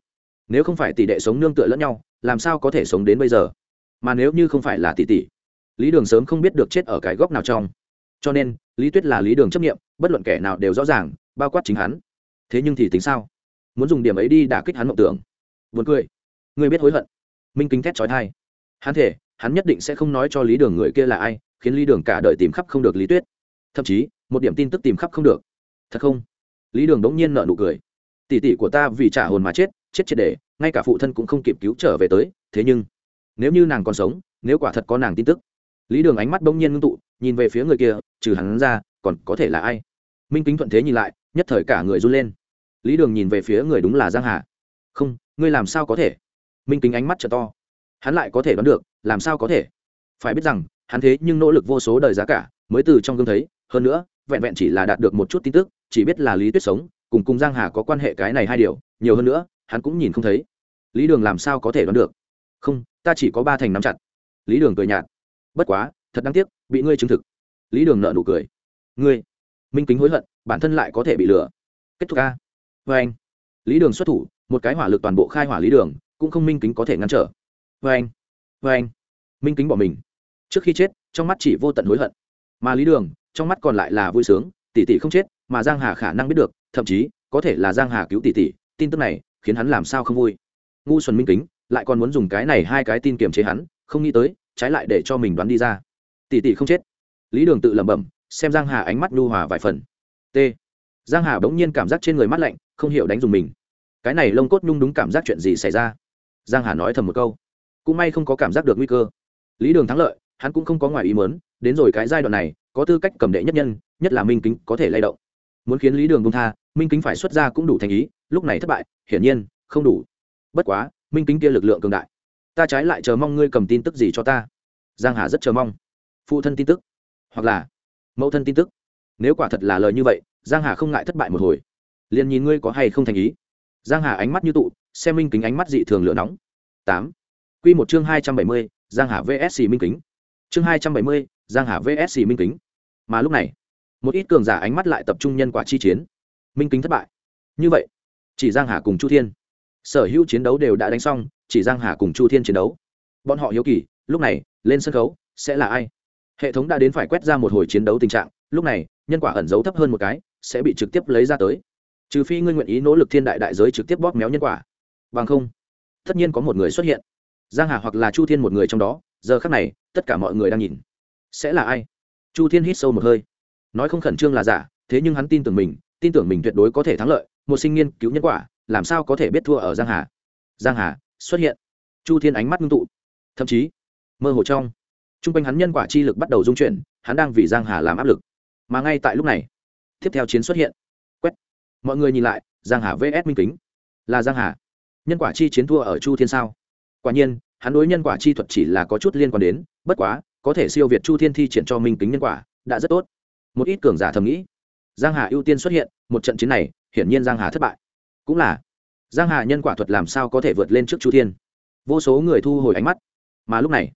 Nếu không phải tỷ đệ sống nương tựa lẫn nhau, làm sao có thể sống đến bây giờ? Mà nếu như không phải là tỷ tỷ, lý đường sớm không biết được chết ở cái góc nào trong. Cho nên, lý tuyết là lý đường chấp nghiệm bất luận kẻ nào đều rõ ràng, bao quát chính hắn. Thế nhưng thì tính sao? Muốn dùng điểm ấy đi đả kích hắn mộng tưởng buồn cười. Ngươi biết hối hận. Minh kính thét trói thai. Hắn thể hắn nhất định sẽ không nói cho lý đường người kia là ai, khiến lý đường cả đời tìm khắp không được lý tuyết. Thậm chí, một điểm tin tức tìm khắp không được. Thật không? Lý đường đống nhiên nợ nụ cười. Tỷ tỷ của ta vì trả hồn mà chết chết triệt để, ngay cả phụ thân cũng không kịp cứu trở về tới, thế nhưng, nếu như nàng còn sống, nếu quả thật có nàng tin tức, lý đường ánh mắt bỗng nhiên ngưng tụ, nhìn về phía người kia, trừ hắn ra, còn có thể là ai? Minh kính thuận thế nhìn lại, nhất thời cả người run lên. Lý đường nhìn về phía người đúng là giang hà không, ngươi làm sao có thể? Minh kính ánh mắt trở to. Hắn lại có thể đoán được, làm sao có thể? Phải biết rằng, hắn thế nhưng nỗ lực vô số đời giá cả, mới từ trong gương thấy, hơn nữa, vẹn vẹn chỉ là đạt được một chút tin tức, chỉ biết là lý tuyết sống, cùng cùng giang hà có quan hệ cái này hai điều, nhiều hơn nữa, hắn cũng nhìn không thấy. Lý đường làm sao có thể đoán được? Không, ta chỉ có ba thành nắm chặt. Lý đường cười nhạt. Bất quá, thật đáng tiếc, bị ngươi chứng thực. Lý đường nợ nụ cười. Ngươi, minh kính hối hận, bản thân lại có thể bị lừa. Kết thúc a vê vâng anh. Lý đường xuất thủ một cái hỏa lực toàn bộ khai hỏa lý đường, cũng không minh kính có thể ngăn trở. Vê anh vê anh, minh kính bỏ mình. Trước khi chết, trong mắt chỉ vô tận hối hận. Mà lý đường, trong mắt còn lại là vui sướng, tỷ tỷ không chết, mà giang hà khả năng biết được, thậm chí, có thể là giang hà cứu tỷ tỷ, tin tức này, khiến hắn làm sao không vui. Ngu xuân minh kính, lại còn muốn dùng cái này hai cái tin kiềm chế hắn, không nghĩ tới, trái lại để cho mình đoán đi ra. Tỷ tỷ không chết. Lý đường tự lẩm bẩm, xem giang hà ánh mắt nhu hòa vài phần. T. Giang hà bỗng nhiên cảm giác trên người mắt lạnh, không hiểu đánh dùng mình cái này lông cốt nhung đúng cảm giác chuyện gì xảy ra? Giang hà nói thầm một câu. Cũng may không có cảm giác được nguy cơ. Lý đường thắng lợi, hắn cũng không có ngoài ý mớn đến rồi cái giai đoạn này, có tư cách cầm đệ nhất nhân, nhất là minh kính có thể lay động. Muốn khiến lý đường bông tha, minh kính phải xuất ra cũng đủ thành ý, lúc này thất bại, hiển nhiên, không đủ. Bất quá, minh kính kia lực lượng cường đại. Ta trái lại chờ mong ngươi cầm tin tức gì cho ta. Giang hà rất chờ mong. Phụ thân tin tức, hoặc là mẫu thân tin tức. Nếu quả thật là lời như vậy, giang hà không ngại thất bại một hồi. Liền nhìn ngươi có hay không thành ý giang hà ánh mắt như tụ, xem minh kính ánh mắt dị thường lửa nóng. Tám. Quy một chương hai trăm bảy mươi, giang hà vsc minh kính. Chương hai trăm bảy mươi, giang hà vsc minh kính. Mà lúc này, một ít cường giả ánh mắt lại tập trung nhân quả chi chiến. Minh kính thất bại. Như vậy, chỉ giang hà cùng chu thiên, sở hữu chiến đấu đều đã đánh xong, chỉ giang hà cùng chu thiên chiến đấu. Bọn họ hiếu kỳ, lúc này, lên sân khấu, sẽ là ai? Hệ thống đã đến phải quét ra một hồi chiến đấu tình trạng, lúc này, nhân quả ẩn giấu thấp hơn một cái, sẽ bị trực tiếp lấy ra tới trừ phi ngươi nguyện ý nỗ lực thiên đại đại giới trực tiếp bóp méo nhân quả. Bằng không, tất nhiên có một người xuất hiện. Giang hà hoặc là chu thiên một người trong đó, giờ khắc này, tất cả mọi người đang nhìn. Sẽ là ai? Chu thiên hít sâu một hơi. Nói không khẩn trương là giả, thế nhưng hắn tin tưởng mình, tin tưởng mình tuyệt đối có thể thắng lợi, một sinh nghiên cứu nhân quả, làm sao có thể biết thua ở giang hà? Giang hà xuất hiện. Chu thiên ánh mắt ngưng tụ. Thậm chí, mơ hồ trong t r u n g quanh hắn nhân quả chi lực bắt đầu dung chuyển, hắn đang vì giang hà làm áp lực. Mà ngay tại lúc này, tiếp theo chiến xuất hiện mọi người nhìn lại, giang hà vs minh kính. Là giang hà. Nhân quả chi chiến thua ở chu thiên sao? Quả nhiên, hắn đối nhân quả chi thuật chỉ là có chút liên quan đến, bất quá, có thể siêu việt chu thiên thi triển cho minh kính nhân quả, đã rất tốt. Một ít cường giả thầm nghĩ. Giang hà ưu tiên xuất hiện, một trận chiến này, hiển nhiên giang hà thất bại. Cũng là, giang hà nhân quả thuật làm sao có thể vượt lên trước chu thiên? Vô số người thu hồi ánh mắt. Mà lúc này,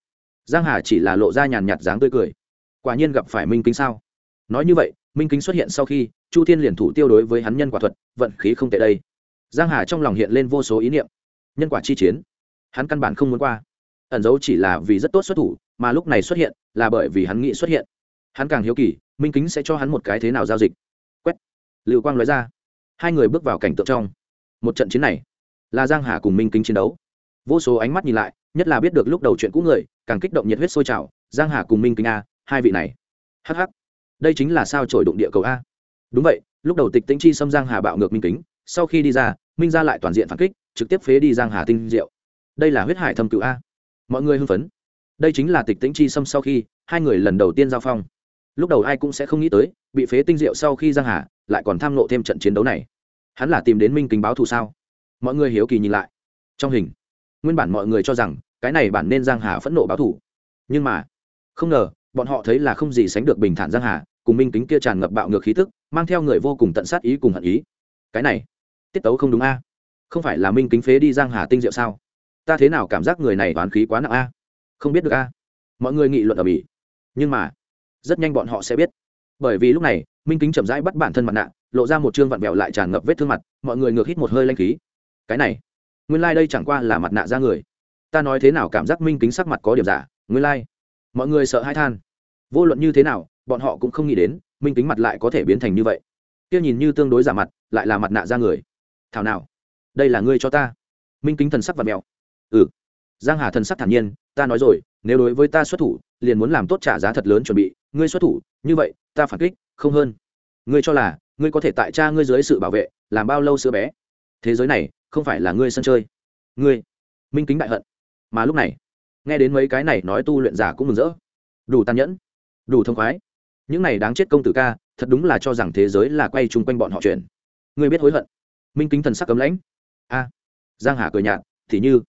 giang hà chỉ là lộ ra nhàn nhạt dáng tươi cười. Quả nhiên gặp phải minh kính sao? Nói như vậy, minh kính xuất hiện sau khi chu thiên liền thủ tiêu đối với hắn nhân quả thuật, vận khí không tệ đây. Giang hà trong lòng hiện lên vô số ý niệm. Nhân quả chi chiến, hắn căn bản không muốn qua. Ẩn dấu chỉ là vì rất tốt xuất thủ, mà lúc này xuất hiện là bởi vì hắn nghĩ xuất hiện. Hắn càng hiếu kỳ, minh kính sẽ cho hắn một cái thế nào giao dịch. Quét. Lưu quang nói ra. Hai người bước vào cảnh tượng trong. Một trận chiến này, là giang hà cùng minh kính chiến đấu. Vô số ánh mắt nhìn lại, nhất là biết được lúc đầu chuyện cũ người, càng kích động nhiệt huyết sôi trào. Giang hà cùng minh kính a, hai vị này. Hh đây chính là sao trổi đụng địa cầu a đúng vậy, lúc đầu tịch tĩnh chi xâm giang hà bạo ngược minh kính, sau khi đi ra, minh ra lại toàn diện phản kích, trực tiếp phế đi giang hà tinh diệu. Đây là huyết hải thâm cựu a. Mọi người hưng phấn. Đây chính là tịch tĩnh chi xâm sau khi, hai người lần đầu tiên giao phong. Lúc đầu ai cũng sẽ không nghĩ tới, bị phế tinh diệu sau khi giang hà, lại còn tham nộ thêm trận chiến đấu này. Hắn là tìm đến minh kính báo thù sao? Mọi người hiếu kỳ nhìn lại. Trong hình, nguyên bản mọi người cho rằng, cái này bản nên giang hà phẫn nộ báo thù. Nhưng mà, không ngờ, bọn họ thấy là không gì sánh được bình thản giang hà, cùng minh kính kia tràn ngập bạo ngược khí tức mang theo người vô cùng tận sát ý cùng hận ý. Cái này, tiết tấu không đúng a. Không phải là minh kính phế đi giang hà tinh diệu sao? Ta thế nào cảm giác người này toán khí quá nặng a? Không biết được a. Mọi người nghị luận ở bỉ nhưng mà, rất nhanh bọn họ sẽ biết. Bởi vì lúc này, minh kính chậm rãi bắt bản thân mặt nạ, lộ ra một chương vặn vẹo lại tràn ngập vết thương mặt, mọi người ngược hít một hơi lanh khí. Cái này, nguyên lai、like、đây chẳng qua là mặt nạ ra người. Ta nói thế nào cảm giác minh kính sắc mặt có điểm giả, nguyên lai、like. mọi người sợ hai than. Vô luận như thế nào, bọn họ cũng không nghĩ đến minh kính mặt lại có thể biến thành như vậy. Kia nhìn như tương đối giả mặt, lại là mặt nạ ra người. Thảo nào, đây là ngươi cho ta. Minh kính thần sắc và mèo. Ừ. Giang hà thần sắc thản nhiên, ta nói rồi, nếu đối với ta xuất thủ, liền muốn làm tốt trả giá thật lớn chuẩn bị. Ngươi xuất thủ, như vậy, ta phản kích, không hơn. Ngươi cho là, ngươi có thể tại cha ngươi dưới sự bảo vệ, làm bao lâu sữa bé? Thế giới này, không phải là ngươi sân chơi. Ngươi. Minh kính đại hận. Mà lúc này, nghe đến mấy cái này nói tu luyện giả cũng mừng rỡ. Đủ tàn nhẫn. Đủ thông khoái những này đáng chết công tử ca, thật đúng là cho rằng thế giới là quay chung quanh bọn họ chuyện. Ngươi biết hối hận. Minh kính thần sắc cấm lãnh. A. Giang hà cười nhạt, thì như,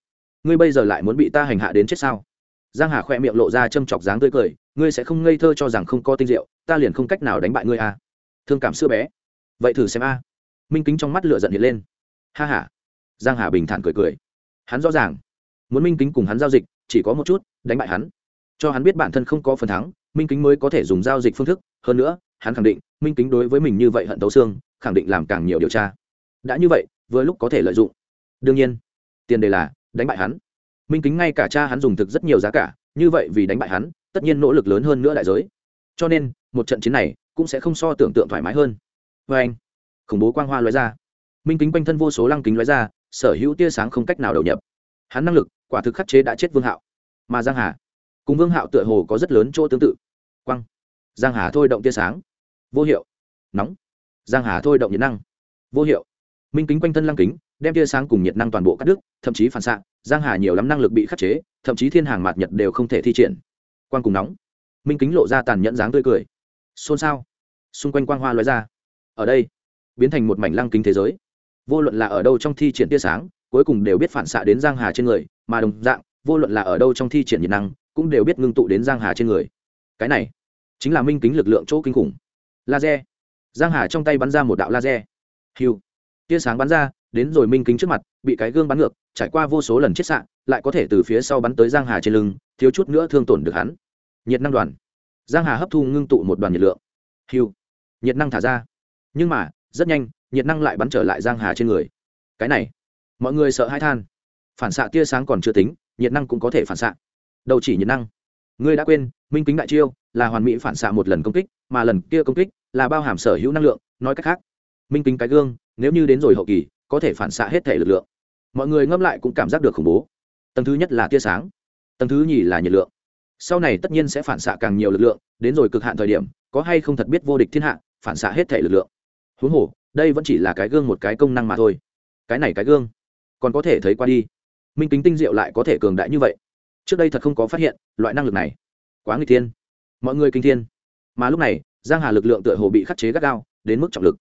ngươi bây giờ lại muốn bị ta hành hạ đến chết sao? Giang hà khoe miệng lộ ra châm chọc dáng tươi cười, ngươi sẽ không ngây thơ cho rằng không có tinh diệu, ta liền không cách nào đánh bại ngươi a. Thương cảm xưa bé. Vậy thử xem a. Minh kính trong mắt lửa giận hiện lên. Ha ha. Giang hà bình thản cười cười. Hắn rõ ràng. Muốn minh kính cùng hắn giao dịch, chỉ có một chút, đánh bại hắn. Cho hắn biết bản thân không có phần thắng minh kính mới có thể dùng giao dịch phương thức. Hơn nữa, hắn khẳng định, minh kính đối với mình như vậy hận tấu xương, khẳng định làm càng nhiều điều tra. Đã như vậy, vừa lúc có thể lợi dụng. Đương nhiên, tiền đề là đánh bại hắn. Minh kính ngay cả cha hắn dùng thực rất nhiều giá cả, như vậy vì đánh bại hắn, tất nhiên nỗ lực lớn hơn nữa đại giới. Cho nên, một trận chiến này cũng sẽ không so tưởng tượng thoải mái hơn. Vê anh, khủng bố quang hoa lóe ra. Minh kính quanh thân vô số lăng kính lóe ra, sở hữu tia sáng không cách nào đầu nhập. Hắn năng lực, quả thực khắc chế đã chết vương hạo. Mà giang hà cùng vương hạo tựa hồ có rất lớn chỗ tương tự. Quang. Giang hà thôi động tia sáng. Vô hiệu. Nóng. Giang hà thôi động nhiệt năng. Vô hiệu. Minh kính quanh thân lăng kính, đem tia sáng cùng nhiệt năng toàn bộ cắt đứt, thậm chí phản xạ, giang hà nhiều lắm năng lực bị khắc chế, thậm chí thiên hàng mạt nhật đều không thể thi triển. Quang cùng nóng. Minh kính lộ ra tàn nhẫn dáng tươi cười. Xôn xao. Xung quanh quang hoa lóe ra. Ở đây, biến thành một mảnh lăng kính thế giới. Vô luận là ở đâu trong thi triển tia sáng, cuối cùng đều biết phản xạ đến giang hà trên người, mà đồng dạng, vô luận là ở đâu trong thi triển nhiệt năng cũng đều biết ngưng tụ đến giang hà trên người. Cái này chính là minh kính lực lượng chỗ kinh khủng. Laser. Giang hà trong tay bắn ra một đạo laser. Hiu. Tia sáng bắn ra, đến rồi minh kính trước mặt, bị cái gương bắn ngược, trải qua vô số lần chết sạn lại có thể từ phía sau bắn tới giang hà trên lưng, thiếu chút nữa thương tổn được hắn. Nhiệt năng đoàn. Giang hà hấp thu ngưng tụ một đoàn nhiệt lượng. Hiu. Nhiệt năng thả ra. Nhưng mà, rất nhanh, nhiệt năng lại bắn trở lại giang hà trên người. Cái này, mọi người sợ hãi than. Phản xạ tia sáng còn chưa tính, nhiệt năng cũng có thể phản xạ đầu chỉ nhiệt năng. Ngươi đã quên, minh kính đại chiêu là hoàn mỹ phản xạ một lần công kích, mà lần kia công kích là bao hàm sở hữu năng lượng, nói cách khác, minh kính cái gương, nếu như đến rồi hậu kỳ, có thể phản xạ hết thể lực lượng. Mọi người ngâm lại cũng cảm giác được khủng bố. Tầng thứ nhất là tia sáng, tầng thứ nhì là nhiệt lượng. Sau này tất nhiên sẽ phản xạ càng nhiều lực lượng, đến rồi cực hạn thời điểm, có hay không thật biết vô địch thiên hạ, phản xạ hết thể lực lượng. Huống hồ, đây vẫn chỉ là cái gương một cái công năng mà thôi. Cái này cái gương, còn có thể thấy qua đi. Minh kính tinh diệu lại có thể cường đại như vậy trước đây thật không có phát hiện loại năng lực này. Quá người thiên. Mọi người kinh thiên. Mà lúc này, giang hà lực lượng tựa hồ bị khắc chế gắt gao, đến mức trọng lực.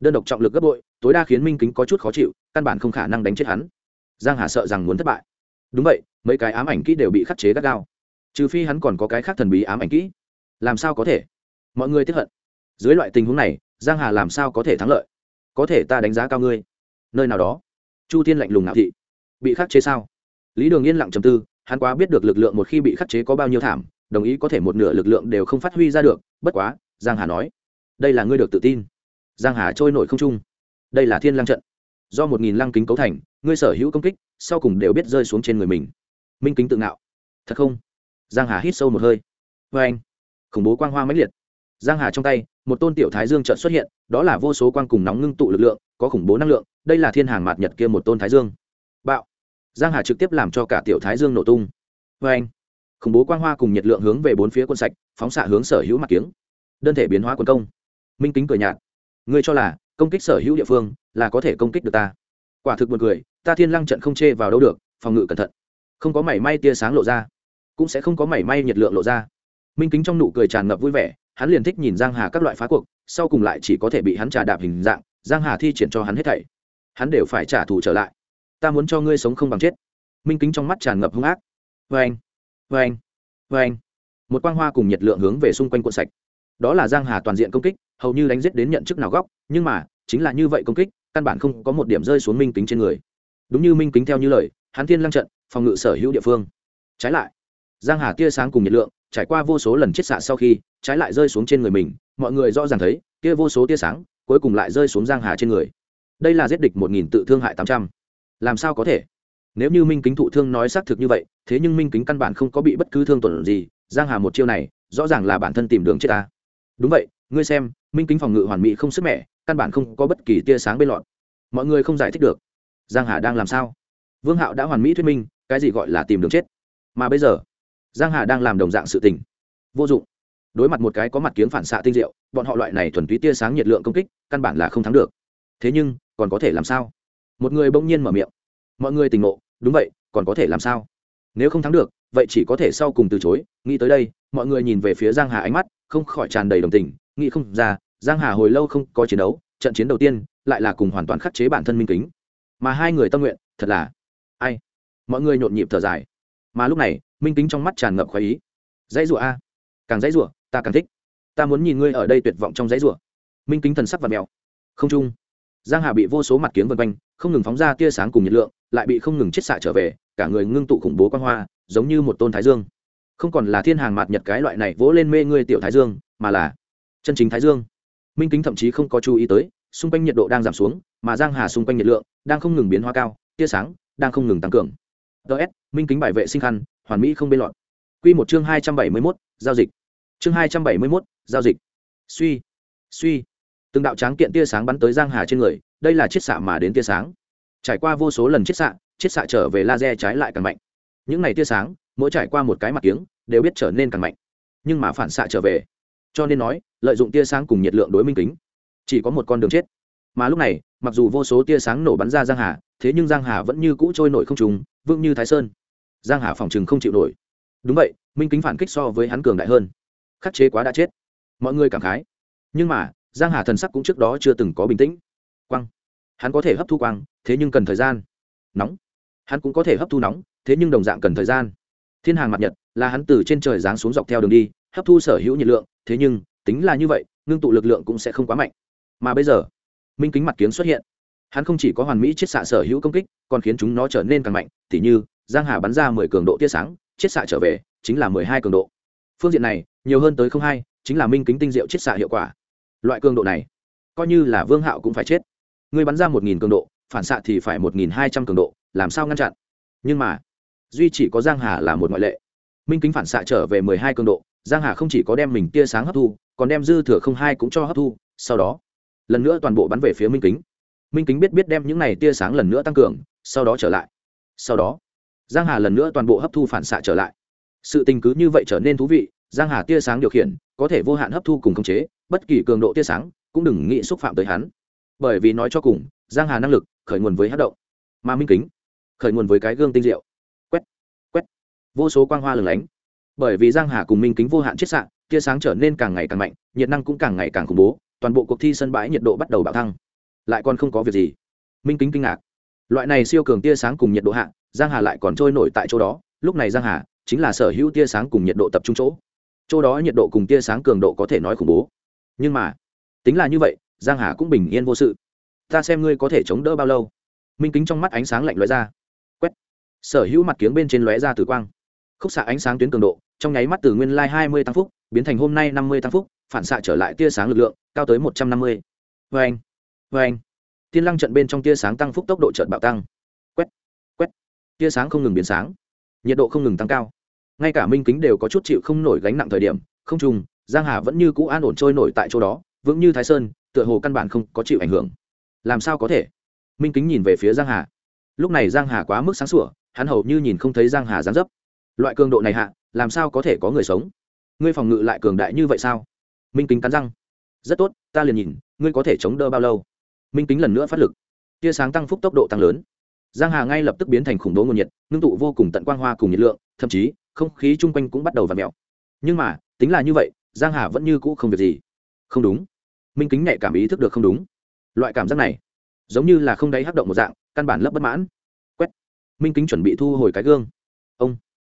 Đơn độc trọng lực gấp bội, tối đa khiến minh kính có chút khó chịu, căn bản không khả năng đánh chết hắn. Giang hà sợ rằng muốn thất bại. Đúng vậy, mấy cái ám ảnh kỹ đều bị khắc chế gắt gao. Trừ phi hắn còn có cái khác thần bí ám ảnh kỹ. Làm sao có thể? Mọi người tiếp hận. Dưới loại tình huống này, giang hà làm sao có thể thắng lợi? Có thể ta đánh giá cao ngươi. Nơi nào đó, chu tiên lạnh lùng ngạo thị. Bị khắc chế sao? Lý đường yên lặng trầm tư hắn quá biết được lực lượng một khi bị khắc chế có bao nhiêu thảm, đồng ý có thể một nửa lực lượng đều không phát huy ra được, bất quá, giang hà nói, đây là ngươi được tự tin. Giang hà trôi nổi không trung. Đây là thiên lăng trận. Do một nghìn lăng kính cấu thành, ngươi sở hữu công kích, sau cùng đều biết rơi xuống trên người mình. Minh kính tự ngạo. Thật không? Giang hà hít sâu một hơi. Vê anh. Khủng bố quang hoa mãnh liệt. Giang hà trong tay, một tôn tiểu thái dương trận xuất hiện, đó là vô số quang cùng nóng ngưng tụ lực lượng, có khủng bố năng lượng, đây là thiên hàng mạt nhật kia một tôn thái dương. Bạo giang hà trực tiếp làm cho cả tiểu thái dương nổ tung. Vê anh, khủng bố quang hoa cùng nhiệt lượng hướng về bốn phía quân sạch, phóng xạ hướng sở hữu mặt kiếng. Đơn thể biến hóa quân công. Minh kính cười nhạt. Ngươi cho là công kích sở hữu địa phương là có thể công kích được ta. Quả thực buồn cười, ta thiên lăng trận không chê vào đâu được, phòng ngự cẩn thận. Không có mảy may tia sáng lộ ra, cũng sẽ không có mảy may nhiệt lượng lộ ra. Minh kính trong nụ cười tràn ngập vui vẻ, hắn liền thích nhìn giang hà các loại phá cuộc, sau cùng lại chỉ có thể bị hắn trà đạp hình dạng, giang hà thi triển cho hắn hết thảy. Hắn đều phải trả thù trở lại ta muốn cho ngươi sống không bằng chết. Minh kính trong mắt tràn ngập hung ác. Vê anh vê anh vê anh. Một quang hoa cùng nhiệt lượng hướng về xung quanh cuộn sạch. Đó là giang hà toàn diện công kích, hầu như đánh giết đến nhận chức nào góc, nhưng mà, chính là như vậy công kích, căn bản không có một điểm rơi xuống minh kính trên người. Đúng như minh kính theo như lời, Hán thiên lăng trận, phòng ngự sở hữu địa phương. Trái lại, giang hà tia sáng cùng nhiệt lượng, trải qua vô số lần chiết xạ sau khi, trái lại rơi xuống trên người mình, mọi người rõ ràng thấy, kia vô số tia sáng, cuối cùng lại rơi xuống giang hà trên người. Đây là giết địch một nghìn tự thương hại tám trăm làm sao có thể? Nếu như minh kính thụ thương nói xác thực như vậy, thế nhưng minh kính căn bản không có bị bất cứ thương tổn gì, giang hà một chiêu này, rõ ràng là bản thân tìm đường chết ta. Đúng vậy, ngươi xem, minh kính phòng ngự hoàn mỹ không sức mẻ, căn bản không có bất kỳ tia sáng bên lọt. Mọi người không giải thích được. Giang hà đang làm sao? Vương hạo đã hoàn mỹ thuyết minh, cái gì gọi là tìm đường chết? Mà bây giờ, giang hà đang làm đồng dạng sự tình. Vô dụng. Đối mặt một cái có mặt kiếm phản xạ tinh diệu, bọn họ loại này thuần túy tia sáng nhiệt lượng công kích, căn bản là không thắng được. Thế nhưng, còn có thể làm sao? Một người bỗng nhiên mở miệng. Mọi người tỉnh ngộ, đúng vậy, còn có thể làm sao? Nếu không thắng được, vậy chỉ có thể sau cùng từ chối. Nghĩ tới đây, mọi người nhìn về phía giang hà ánh mắt, không khỏi tràn đầy đồng tình. Nghĩ không ra, giang hà hồi lâu không có chiến đấu, trận chiến đầu tiên lại là cùng hoàn toàn khắc chế bản thân minh kính. Mà hai người tâm nguyện, thật là ai? Mọi người nhộn nhịp thở dài. Mà lúc này, minh kính trong mắt tràn ngập khoái ý. Dãy rủa a, càng dãy rủa, ta càng thích. Ta muốn nhìn ngươi ở đây tuyệt vọng trong dãy rủa. Minh kính thần sắc và mèo. Không trung giang hà bị vô số mặt kiếng vân quanh không ngừng phóng ra tia sáng cùng nhiệt lượng lại bị không ngừng chết xạ trở về cả người ngưng tụ khủng bố quan hoa giống như một tôn thái dương. Không còn là thiên hàng mạt nhật cái loại này vỗ lên mê ngươi tiểu thái dương mà là chân chính thái dương. Minh kính thậm chí không có chú ý tới xung quanh nhiệt độ đang giảm xuống mà giang hà xung quanh nhiệt lượng đang không ngừng biến hóa cao tia sáng đang không ngừng tăng cường. Ts minh kính bài vệ sinh khăn hoàn mỹ không bên lọt. Quy một chương hai trăm bảy mươi 271, giao dịch. Chương hai trăm bảy mươi 271, giao dịch. Suy suy. Từng đạo tráng kiện tia sáng bắn tới giang hà trên người đây là chiết xạ mà đến tia sáng. Trải qua vô số lần chiết xạ chiết xạ trở về laser trái lại càng mạnh. Những này tia sáng, mỗi trải qua một cái mặt kiếng, đều biết trở nên càng mạnh. Nhưng mà phản xạ trở về. Cho nên nói, lợi dụng tia sáng cùng nhiệt lượng đối minh kính. Chỉ có một con đường chết. Mà lúc này, mặc dù vô số tia sáng nổ bắn ra giang hà, thế nhưng giang hà vẫn như cũ trôi nổi không trùng, vững như thái sơn. Giang hà phòng chừng không chịu nổi. Đúng vậy, minh kính phản kích so với hắn cường đại hơn. Khắc chế quá đã chết. Mọi người cảm khái. Nhưng mà, giang hà thần sắc cũng trước đó chưa từng có bình tĩnh quang. Hắn có thể hấp thu quang, thế nhưng cần thời gian. Nóng. Hắn cũng có thể hấp thu nóng, thế nhưng đồng dạng cần thời gian. Thiên hàng mặt nhật, là hắn từ trên trời giáng xuống dọc theo đường đi, hấp thu sở hữu nhiệt lượng, thế nhưng, tính là như vậy, ngưng tụ lực lượng cũng sẽ không quá mạnh. Mà bây giờ, minh kính mặt kiếng xuất hiện. Hắn không chỉ có hoàn mỹ chiết xạ sở hữu công kích, còn khiến chúng nó trở nên càng mạnh t h như, giang hà bắn ra mười cường độ tia sáng, chiết xạ trở về, chính là mười hai cường độ. Phương diện này, nhiều hơn tới không hai, chính là minh kính tinh diệu chiết xạ hiệu quả. Loại cường độ này, coi như là vương hạo cũng phải chết. Ngươi bắn ra một nghìn cường độ, phản xạ thì phải một nghìn hai trăm cường độ, làm sao ngăn chặn? Nhưng mà, duy chỉ có giang hà là một ngoại lệ. Minh kính phản xạ trở về mười hai cường độ, giang hà không chỉ có đem mình tia sáng hấp thu, còn đem dư thừa không hai cũng cho hấp thu, sau đó, lần nữa toàn bộ bắn về phía minh kính. Minh kính biết biết đem những này tia sáng lần nữa tăng cường, sau đó trở lại. Sau đó, giang hà lần nữa toàn bộ hấp thu phản xạ trở lại. Sự tình cứ như vậy trở nên thú vị, giang hà tia sáng điều khiển, có thể vô hạn hấp thu cùng khống chế, bất kỳ cường độ tia sáng cũng đừng nghĩ xúc phạm tới hắn bởi vì nói cho cùng, giang hà năng lực, khởi nguồn với hát động. Mà minh kính, khởi nguồn với cái gương tinh diệu. Quét quét. Vô số quang hoa lừng lánh. Bởi vì giang hà cùng minh kính vô hạn chiết sạn tia sáng trở nên càng ngày càng mạnh, nhiệt năng cũng càng ngày càng khủng bố, toàn bộ cuộc thi sân bãi nhiệt độ bắt đầu bạo thăng. Lại còn không có việc gì. Minh kính kinh ngạc. Loại này siêu cường tia sáng cùng nhiệt độ hạ, giang hà lại còn trôi nổi tại chỗ đó, lúc này giang hà chính là sở hữu tia sáng cùng nhiệt độ tập trung chỗ. Chỗ đó nhiệt độ cùng tia sáng cường độ có thể nói khủng bố. Nhưng mà, tính là như vậy giang hà cũng bình yên vô sự. Ta xem ngươi có thể chống đỡ bao lâu. Minh kính trong mắt ánh sáng lạnh lóe ra. Quét. Sở hữu mặt kiếng bên trên lóe ra từ quang. Khúc xạ ánh sáng tuyến cường độ, trong nháy mắt từ nguyên lai hai mươi tăng phúc, biến thành hôm nay năm mươi tăng phúc, phản xạ trở lại tia sáng lực lượng, cao tới một trăm năm mươi. Vê anh vê anh tiên lăng trận bên trong tia sáng tăng phúc tốc độ trận bạo tăng. Quét. Quét. Tia sáng không ngừng biến sáng. Nhiệt độ không ngừng tăng cao. Ngay cả minh kính đều có chút chịu không nổi gánh nặng thời điểm. Không trùng, giang hà vẫn như cũ an ổn trôi nổi tại chỗ đó, vững như thái sơn tựa hồ căn bản không có chịu ảnh hưởng. Làm sao có thể? Minh kính nhìn về phía giang hà. Lúc này giang hà quá mức sáng sủa, hắn hầu như nhìn không thấy giang hà dáng dấp. Loại cường độ này hạ, làm sao có thể có người sống? Ngươi phòng ngự lại cường đại như vậy sao? Minh kính cắn răng. Rất tốt, ta liền nhìn, ngươi có thể chống đỡ bao lâu? Minh kính lần nữa phát lực. Tia sáng tăng phúc tốc độ tăng lớn. Giang hà ngay lập tức biến thành khủng bố nguồn nhiệt, ngưng tụ vô cùng tận quang hoa cùng nhiệt lượng, thậm chí, không khí chung quanh cũng bắt đầu v ặ mẹo nhưng mà, tính là như vậy, giang hà vẫn như cũ không việc gì. Không đúng minh kính nhạy cảm ý thức được không đúng. Loại cảm giác này, giống như là không đáy hắc động một dạng, căn bản lấp bất mãn. Quét. Minh kính chuẩn bị thu hồi cái gương. Ông.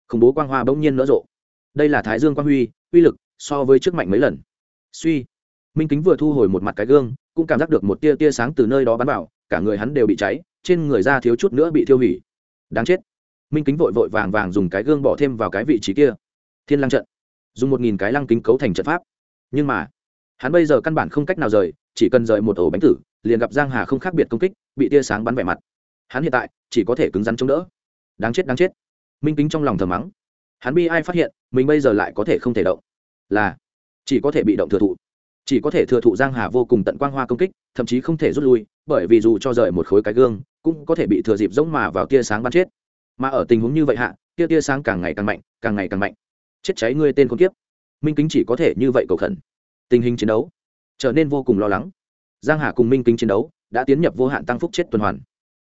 Khủng bố quang hoa bỗng nhiên nở rộ. Đây là thái dương quang huy, uy lực so với trước mạnh mấy lần. Suy. Minh kính vừa thu hồi một mặt cái gương, cũng cảm giác được một tia tia sáng từ nơi đó bắn vào, cả người hắn đều bị cháy, trên người da thiếu chút nữa bị thiêu hủy. Đáng chết. Minh kính vội vội vàng vàng dùng cái gương bỏ thêm vào cái vị trí kia. Thiên lăng trận. Dùng một nghìn cái lăng kính cấu thành trận pháp. Nhưng mà hắn bây giờ căn bản không cách nào rời, chỉ cần rời một ổ bánh tử, liền gặp giang hà không khác biệt công kích, bị tia sáng bắn vẻ mặt. Hắn hiện tại chỉ có thể cứng rắn chống đỡ. Đáng chết đáng chết. Minh kính trong lòng thầm mắng. Hắn bi ai phát hiện, mình bây giờ lại có thể không thể động. Là, chỉ có thể bị động thừa thụ. Chỉ có thể thừa thụ giang hà vô cùng tận quang hoa công kích, thậm chí không thể rút lui, bởi vì dù cho rời một khối cái gương, cũng có thể bị thừa dịp giống mà vào tia sáng bắn chết. Mà ở tình huống như vậy hạ, tia tia sáng càng ngày càng mạnh, càng ngày càng mạnh. Chết cháy ngươi tên con kiếp. Minh kính chỉ có thể như vậy cầu khẩn tình hình chiến đấu. Trở nên vô cùng lo lắng. Giang hà cùng minh kính chiến đấu đã tiến nhập vô hạn tăng phúc chết tuần hoàn.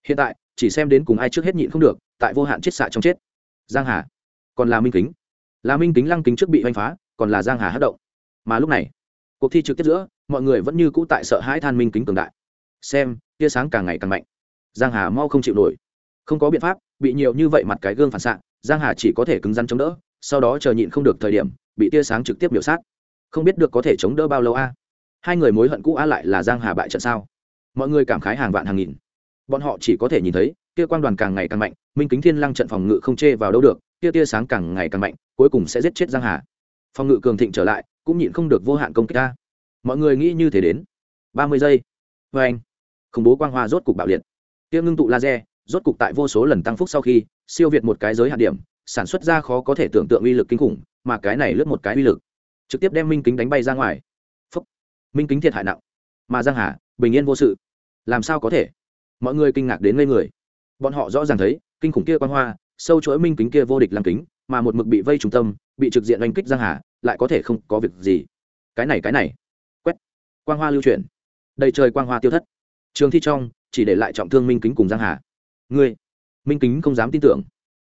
Hiện tại, chỉ xem đến cùng ai trước hết nhịn không được, tại vô hạn chết xạ trong chết. Giang hà. Còn là minh kính. Là minh kính lăng kính trước bị oanh phá, còn là giang hà hát động. Mà lúc này, cuộc thi trực tiếp giữa, mọi người vẫn như cũ tại sợ hãi than minh kính cường đại. Xem, tia sáng càng ngày càng mạnh. Giang hà mau không chịu nổi. Không có biện pháp, bị nhiều như vậy mặt cái gương phản xạ, giang hà chỉ có thể cứng rắn chống đỡ, sau đó chờ nhịn không được thời điểm, bị tia sáng trực tiếp biểu sát không biết được có thể chống đỡ bao lâu a. Hai người mối hận cũ a lại là giang hà bại trận sao? Mọi người cảm khái hàng vạn hàng nghìn. Bọn họ chỉ có thể nhìn thấy, kia quang đoàn càng ngày càng mạnh, minh kính thiên lăng trận phòng ngự không chê vào đâu được, kia tia sáng càng ngày càng mạnh, cuối cùng sẽ giết chết giang hà. Phòng ngự cường thịnh trở lại, cũng nhịn không được vô hạn công kích ta mọi người nghĩ như thế đến. Ba mươi giây. Vê anh, khủng bố quang hoa rốt cục bạo liệt. Kia ngưng tụ laser, rốt cục tại vô số lần tăng phúc sau khi, siêu việt một cái giới hạn điểm, sản xuất ra khó có thể tưởng tượng uy lực kinh khủng, mà cái này lướt một cái uy lực trực tiếp đem minh kính đánh bay ra ngoài. Phúc. minh kính thiệt hại nặng. Mà giang hà, bình yên vô sự. Làm sao có thể? Mọi người kinh ngạc đến ngây người. Bọn họ rõ ràng thấy, kinh khủng kia quan hoa, sâu chuỗi minh kính kia vô địch làm kính, mà một mực bị vây trung tâm, bị trực diện oanh kích giang hà, lại có thể không có việc gì. Cái này cái này. Quét. Quang hoa lưu chuyển. Đầy trời quang hoa tiêu thất. Trường thi trong, chỉ để lại trọng thương minh kính cùng giang hà. Ngươi, minh kính không dám tin tưởng.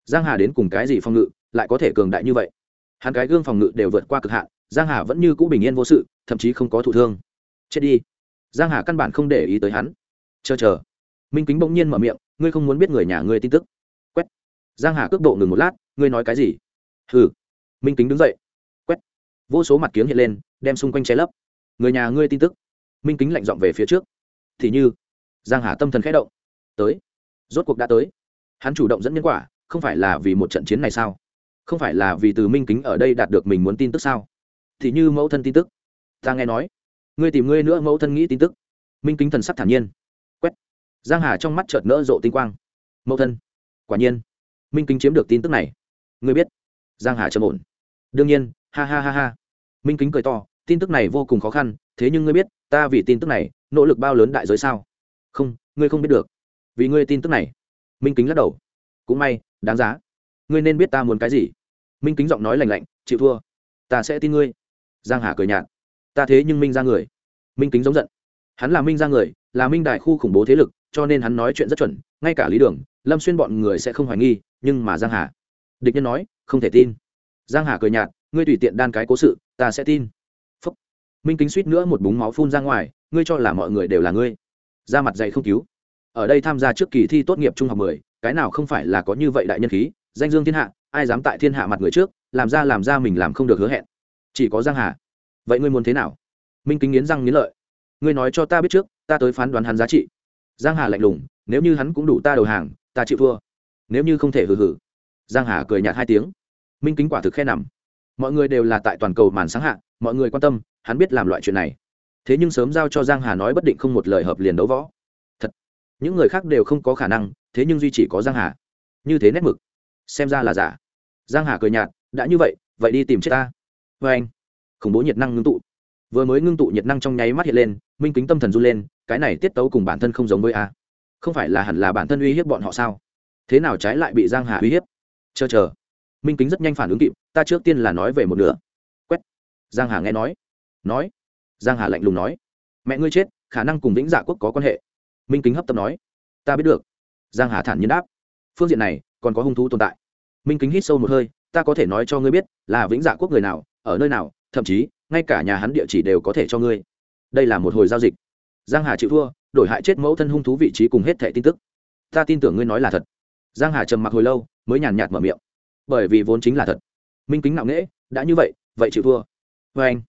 Giang hà đến cùng cái gì phòng ngự, lại có thể cường đại như vậy? Hắn cái gương phòng ngự đều vượt qua cực hạn giang hà vẫn như cũ bình yên vô sự, thậm chí không có thụ thương. Chết đi. Giang hà căn bản không để ý tới hắn. Chờ chờ. Minh kính bỗng nhiên mở miệng, ngươi không muốn biết người nhà ngươi tin tức. Quét. Giang hà cước bộ ngừng một lát, ngươi nói cái gì? Hừ. Minh kính đứng dậy. Quét. Vô số mặt kiếng hiện lên, đem xung quanh che lấp. Người nhà ngươi tin tức. Minh kính lạnh giọng về phía trước. Thì như. Giang hà tâm thần khẽ động. Tới. Rốt cuộc đã tới. Hắn chủ động dẫn nhân quả, không phải là vì một trận chiến này sao? Không phải là vì từ minh kính ở đây đạt được mình muốn tin tức sao? Thì như mẫu thân tin tức. Ta nghe nói, ngươi tìm ngươi nữa mẫu thân nghĩ tin tức. Minh kính thần sắc thản nhiên. Quét. Giang hà trong mắt chợt nỡ rộ tinh quang. Mẫu thân, quả nhiên, minh kính chiếm được tin tức này. Ngươi biết, giang hà trầm ổn. Đương nhiên, ha ha ha ha. Minh kính cười to, tin tức này vô cùng khó khăn, thế nhưng ngươi biết, ta vì tin tức này, nỗ lực bao lớn đại giới sao? Không, ngươi không biết được. Vì ngươi tin tức này. Minh kính lắc đầu. Cũng may, đáng giá. Ngươi nên biết ta muốn cái gì. Minh kính giọng nói lành lạnh, chịu thua. Ta sẽ tin ngươi giang hà cười nhạt. Ta thế nhưng minh ra người. Minh kính giống giận. Hắn là minh ra người, là minh đại khu khủng bố thế lực, cho nên hắn nói chuyện rất chuẩn, ngay cả lý đường, lâm xuyên bọn người sẽ không hoài nghi, nhưng mà giang hà. Địch nhân nói, không thể tin. Giang hà cười nhạt, ngươi tùy tiện đan cái cố sự, ta sẽ tin. Phúc. minh kính suýt nữa một búng máu phun ra ngoài, ngươi cho là mọi người đều là ngươi. Ra mặt dày không cứu. Ở đây tham gia trước kỳ thi tốt nghiệp trung học mười, cái nào không phải là có như vậy đại nhân khí, danh dương thiên hạ, ai dám tại thiên hạ mặt người trước, làm ra làm ra mình làm không được hứa hẹn chỉ có giang hà. Vậy ngươi muốn thế nào? Minh kính nghiến răng nghiến lợi. Ngươi nói cho ta biết trước, ta tới phán đoán hắn giá trị. Giang hà lạnh lùng, nếu như hắn cũng đủ ta đầu hàng, ta chịu thua. Nếu như không thể hừ hừ. Giang hà cười nhạt hai tiếng. Minh kính quả thực khe nằm. Mọi người đều là tại toàn cầu màn sáng hạ, mọi người quan tâm, hắn biết làm loại chuyện này. Thế nhưng sớm giao cho giang hà nói bất định không một lời hợp liền đấu võ. Thật. Những người khác đều không có khả năng, thế nhưng duy chỉ có giang hà. Như thế nét mực. Xem ra là giả. Giang hà cười nhạt, đã như vậy vậy đi tìm chết ta vê anh. Khủng bố nhiệt năng ngưng tụ. Vừa mới ngưng tụ nhiệt năng trong nháy mắt hiện lên, minh kính tâm thần run lên, cái này tiết tấu cùng bản thân không giống với a. Không phải là hẳn là bản thân uy hiếp bọn họ sao? Thế nào trái lại bị giang hà uy hiếp? Chờ chờ. Minh kính rất nhanh phản ứng kịp, ta trước tiên là nói về một nửa. Quét. Giang hà nghe nói. Nói. Giang hà lạnh lùng nói. Mẹ ngươi chết, khả năng cùng vĩnh dạ quốc có quan hệ. Minh kính hấp tấp nói. Ta biết được. Giang hà thản nhiên đáp. Phương diện này, còn có hung thú tồn tại. Minh kính hít sâu một hơi. Ta có thể nói cho ngươi biết, là vĩnh dạ quốc người nào ở nơi nào, thậm chí, ngay cả nhà hắn địa chỉ đều có thể cho ngươi. Đây là một hồi giao dịch. Giang hà chịu thua, đổi hại chết mẫu thân hung thú vị trí cùng hết thẻ tin tức. Ta tin tưởng ngươi nói là thật. Giang hà trầm mặc hồi lâu, mới nhàn nhạt mở miệng. Bởi vì vốn chính là thật. Minh kính nặng nễ đã như vậy vậy chịu thua. Vê anh,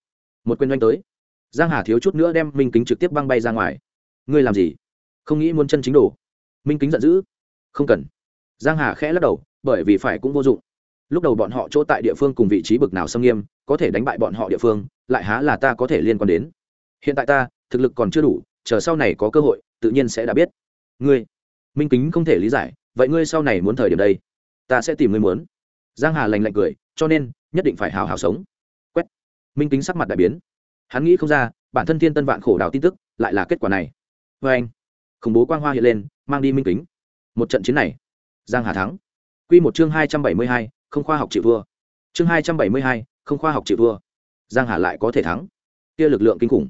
một quyền doanh tới. Giang hà thiếu chút nữa đem minh kính trực tiếp băng bay ra ngoài. Ngươi làm gì? Không nghĩ muốn chân chính đồ minh kính giận dữ. Không cần. Giang hà khẽ lắc đầu, bởi vì phải cũng vô dụng lúc đầu bọn họ chỗ tại địa phương cùng vị trí bực nào xâm nghiêm có thể đánh bại bọn họ địa phương lại há là ta có thể liên quan đến. Hiện tại ta thực lực còn chưa đủ chờ sau này có cơ hội tự nhiên sẽ đã biết. Ngươi minh kính không thể lý giải vậy ngươi sau này muốn thời điểm đây? Ta sẽ tìm ngươi muốn. Giang hà lành lạnh cười cho nên nhất định phải hào hào sống. Quét. Minh kính sắc mặt đại biến. Hắn nghĩ không ra bản thân thiên tân vạn khổ đào tin tức lại là kết quả này. Vê anh. Khủng bố quang hoa hiện lên mang đi minh kính. Một trận chiến này giang hà thắng. Quy một chương hai trăm bảy mươi hai, không khoa học chịu vua chương hai trăm bảy mươi hai, không khoa học chịu vua giang hà lại có thể thắng. Kia lực lượng kinh khủng.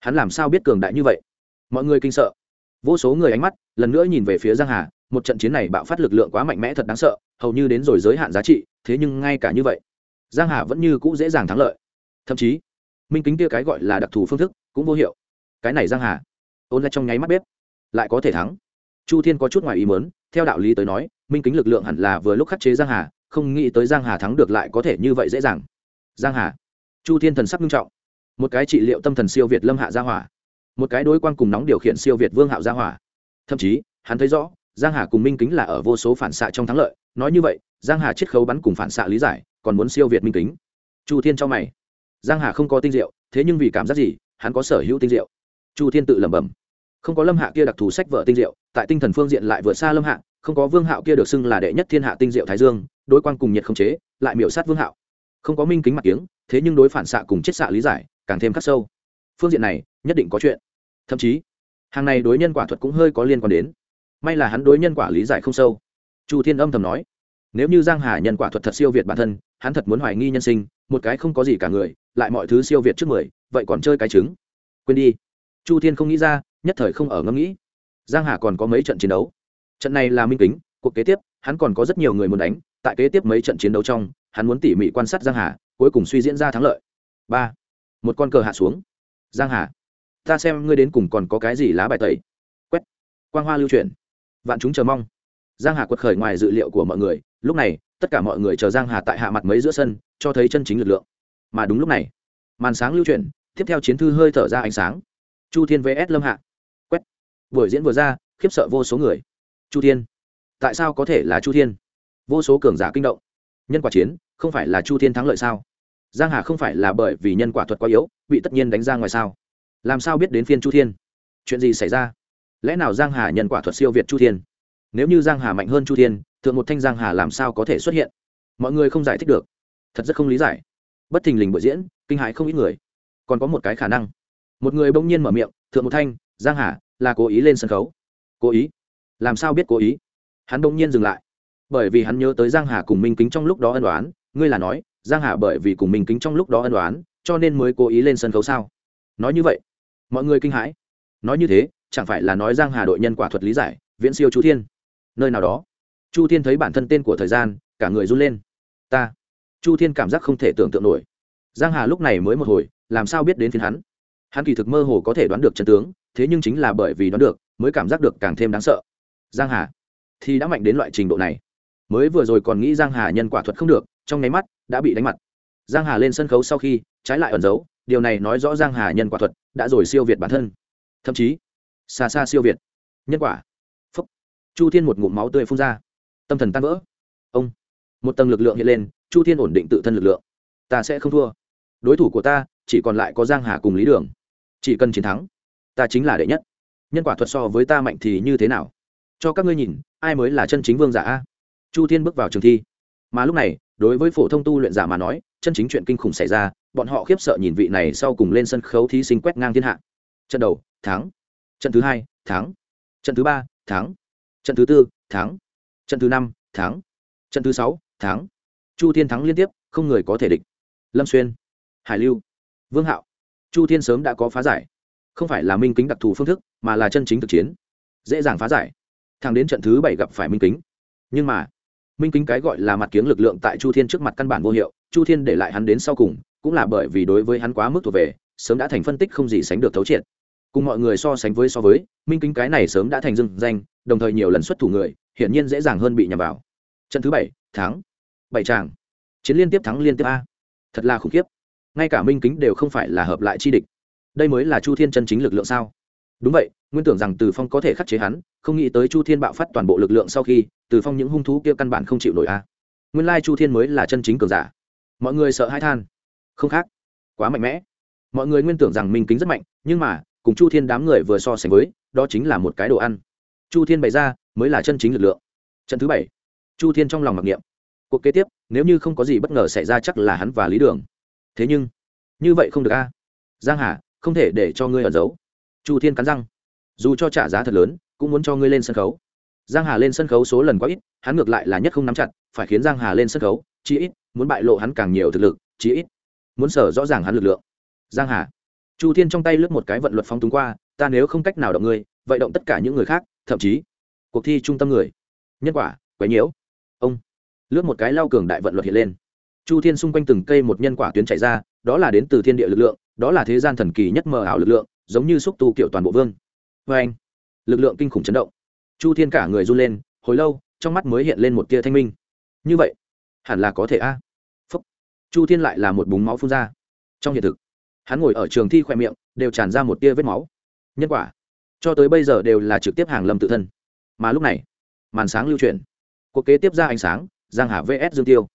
Hắn làm sao biết cường đại như vậy? Mọi người kinh sợ. Vô số người ánh mắt lần nữa nhìn về phía giang hà một trận chiến này bạo phát lực lượng quá mạnh mẽ thật đáng sợ hầu như đến rồi giới hạn giá trị thế nhưng ngay cả như vậy giang hà vẫn như cũ dễ dàng thắng lợi. Thậm chí minh kính kia cái gọi là đặc thù phương thức cũng vô hiệu. Cái này giang hà ôn lại trong nháy mắt bếp lại có thể thắng. Chu thiên có chút ngoài ý mớn theo đạo lý tới nói minh kính lực lượng hẳn là vừa lúc khắc chế giang hà không nghĩ tới giang hà thắng được lại có thể như vậy dễ dàng. Giang hà. Chu thiên thần sắc nghiêm trọng. Một cái trị liệu tâm thần siêu việt lâm hạ gia hỏa. Một cái đối quan cùng nóng điều khiển siêu việt vương hạo gia hỏa. Thậm chí, hắn thấy rõ, giang hà cùng minh kính là ở vô số phản xạ trong thắng lợi. Nói như vậy, giang hà chiết khấu bắn cùng phản xạ lý giải, còn muốn siêu việt minh kính. Chu thiên cho mày. Giang hà không có tinh diệu, thế nhưng vì cảm giác gì, hắn có sở hữu tinh diệu. Chu thiên tự lẩm bẩm. Không có lâm hạ kia đặc thù sách vợ tinh diệu, tại tinh thần phương diện lại vượt xa lâm hạ, không có vương hạo kia được xưng là đệ nhất thiên hạ tinh diệu thái dương đối quan cùng nhiệt không chế, lại miểu sát vương hạo. Không có minh kính mặt kiếng, thế nhưng đối phản xạ cùng chết xạ lý giải, càng thêm khắc sâu. Phương diện này, nhất định có chuyện. Thậm chí, hàng này đối nhân quả thuật cũng hơi có liên quan đến. May là hắn đối nhân quả lý giải không sâu. Chu thiên âm thầm nói, nếu như giang hà nhân quả thuật thật siêu việt bản thân, hắn thật muốn hoài nghi nhân sinh, một cái không có gì cả người, lại mọi thứ siêu việt trước mười, vậy còn chơi cái trứng. Quên đi. Chu thiên không nghĩ ra, nhất thời không ở ngẫm nghĩ. Giang hà còn có mấy trận chiến đấu. Trận này là minh kính, cuộc kế tiếp, hắn còn có rất nhiều người muốn đánh tại kế tiếp mấy trận chiến đấu trong, hắn muốn tỉ mỉ quan sát giang hà, cuối cùng suy diễn ra thắng lợi. Ba, một con cờ hạ xuống. Giang hà, ta xem ngươi đến cùng còn có cái gì lá bài tẩy. Quét, quang hoa lưu truyền vạn chúng chờ mong. Giang hà quật khởi ngoài dự liệu của mọi người, lúc này, tất cả mọi người chờ giang hà tại hạ mặt mấy giữa sân, cho thấy chân chính lực lượng. Mà đúng lúc này, màn sáng lưu truyền tiếp theo chiến thư hơi thở ra ánh sáng. Chu thiên vs lâm hạ. Quét. Buổi diễn vừa ra, khiếp sợ vô số người. Chu thiên. Tại sao có thể là chu thiên? Vô số cường giả kinh động. Nhân quả chiến, không phải là chu thiên thắng lợi sao? Giang hà không phải là bởi vì nhân quả thuật quá yếu, bị tất nhiên đánh ra ngoài sao? Làm sao biết đến phiên chu thiên? Chuyện gì xảy ra? Lẽ nào giang hà nhân quả thuật siêu việt chu thiên? Nếu như giang hà mạnh hơn chu thiên, thượng một thanh giang hà làm sao có thể xuất hiện? Mọi người không giải thích được. Thật rất không lý giải. Bất thình lình bội diễn, kinh hãi không ít người. Còn có một cái khả năng. Một người bỗng nhiên mở miệng, thượng một thanh, giang hà, là cố ý lên sân khấu. Cố ý? Làm sao biết cố ý? Hắn bỗng nhiên dừng lại bởi vì hắn nhớ tới giang hà cùng minh kính trong lúc đó ân đoán ngươi là nói, giang hà bởi vì cùng minh kính trong lúc đó ân đoán cho nên mới cố ý lên sân khấu sao? Nói như vậy, mọi người kinh hãi. Nói như thế, chẳng phải là nói giang hà đội nhân quả thuật lý giải, viễn siêu chu thiên? Nơi nào đó. Chu thiên thấy bản thân tên của thời gian, cả người run lên. Ta. Chu thiên cảm giác không thể tưởng tượng nổi. Giang hà lúc này mới một hồi, làm sao biết đến phiên hắn? Hắn kỳ thực mơ hồ có thể đoán được chân tướng, thế nhưng chính là bởi vì đoán được, mới cảm giác được càng thêm đáng sợ. Giang hà thì đã mạnh đến loại trình độ này mới vừa rồi còn nghĩ giang hà nhân quả thuật không được, trong nháy mắt đã bị đánh mặt. Giang hà lên sân khấu sau khi, trái lại ẩn giấu, điều này nói rõ giang hà nhân quả thuật đã rồi siêu việt bản thân. Thậm chí, xa xa siêu việt. Nhân quả. Phúc. Chu thiên một ngụm máu tươi phun ra. Tâm thần tan vỡ. Ông. Một tầng lực lượng hiện lên, chu thiên ổn định tự thân lực lượng. Ta sẽ không thua. Đối thủ của ta, chỉ còn lại có giang hà cùng lý đường. Chỉ cần chiến thắng, ta chính là đệ nhất. Nhân quả thuật so với ta mạnh thì như thế nào? Cho các ngươi nhìn, ai mới là chân chính vương giả a? Chu thiên bước vào trường thi. Mà lúc này, đối với phổ thông tu luyện giả mà nói, chân chính chuyện kinh khủng xảy ra, bọn họ khiếp sợ nhìn vị này sau cùng lên sân khấu thí sinh quét ngang thiên hạ. Trận đầu, thắng. Trận thứ hai, thắng. Trận thứ ba, thắng. Trận thứ tư, thắng. Trận thứ năm, thắng. Trận thứ sáu, thắng. Chu thiên thắng liên tiếp, không người có thể địch. Lâm xuyên, hải lưu, vương hạo. Chu thiên sớm đã có phá giải. Không phải là minh kính đặc thù phương thức, mà là chân chính thực chiến. Dễ dàng phá giải. Thẳng đến trận thứ bảy gặp phải minh kính. Nhưng mà minh kính cái gọi là mặt kiếng lực lượng tại chu thiên trước mặt căn bản vô hiệu, chu thiên để lại hắn đến sau cùng, cũng là bởi vì đối với hắn quá mức thuộc về, sớm đã thành phân tích không gì sánh được thấu triệt. Cùng mọi người so sánh với so với, minh kính cái này sớm đã thành dưng danh, đồng thời nhiều lần xuất thủ người, hiển nhiên dễ dàng hơn bị nhằm vào. Trận thứ bảy, thắng. Bảy tràng. Chiến liên tiếp thắng liên tiếp a. Thật là khủng khiếp. Ngay cả minh kính đều không phải là hợp lại chi địch. Đây mới là chu thiên chân chính lực lượng sao? Đúng vậy nguyên tưởng rằng từ phong có thể khắc chế hắn, không nghĩ tới chu thiên bạo phát toàn bộ lực lượng sau khi, từ phong những hung thú kia căn bản không chịu nổi a. Nguyên lai chu thiên mới là chân chính cường giả. Mọi người sợ hai than. Không khác. Quá mạnh mẽ. Mọi người nguyên tưởng rằng minh kính rất mạnh, nhưng mà, cùng chu thiên đám người vừa so sánh với, đó chính là một cái đồ ăn. Chu thiên bày ra, mới là chân chính lực lượng. Trận thứ bảy. Chu thiên trong lòng mặc niệm. Cuộc kế tiếp, nếu như không có gì bất ngờ xảy ra chắc là hắn và lý đường. Thế nhưng, như vậy không được a. Giang hà, không thể để cho ngươi ẩn giấu. Chu thiên cắn răng dù cho trả giá thật lớn, cũng muốn cho ngươi lên sân khấu. Giang hà lên sân khấu số lần quá ít, hắn ngược lại là nhất không nắm chặt, phải khiến giang hà lên sân khấu, chí ít muốn bại lộ hắn càng nhiều thực lực, chí ít muốn sở rõ ràng hắn lực lượng. Giang hà, chu thiên trong tay lướt một cái vận luật phóng túng qua, ta nếu không cách nào động ngươi, vậy động tất cả những người khác, thậm chí cuộc thi trung tâm người. Nhân quả, quấy nhiễu. Ông, lướt một cái lao cường đại vận luật hiện lên. Chu thiên xung quanh từng cây một nhân quả tuyến chạy ra, đó là đến từ thiên địa lực lượng, đó là thế gian thần kỳ nhất mờ ảo lực lượng, giống như xúc tu kiểu toàn bộ vương vê anh, lực lượng kinh khủng chấn động. Chu thiên cả người run lên, hồi lâu, trong mắt mới hiện lên một tia thanh minh. Như vậy, hẳn là có thể a. Phúc. Chu thiên lại là một búng máu phun ra. Trong hiện thực, hắn ngồi ở trường thi khoe miệng, đều tràn ra một tia vết máu. Nhân quả, cho tới bây giờ đều là trực tiếp hàng lâm tự thân. Mà lúc này, màn sáng lưu truyền cuộc kế tiếp ra ánh sáng, giang hà vs dương tiêu.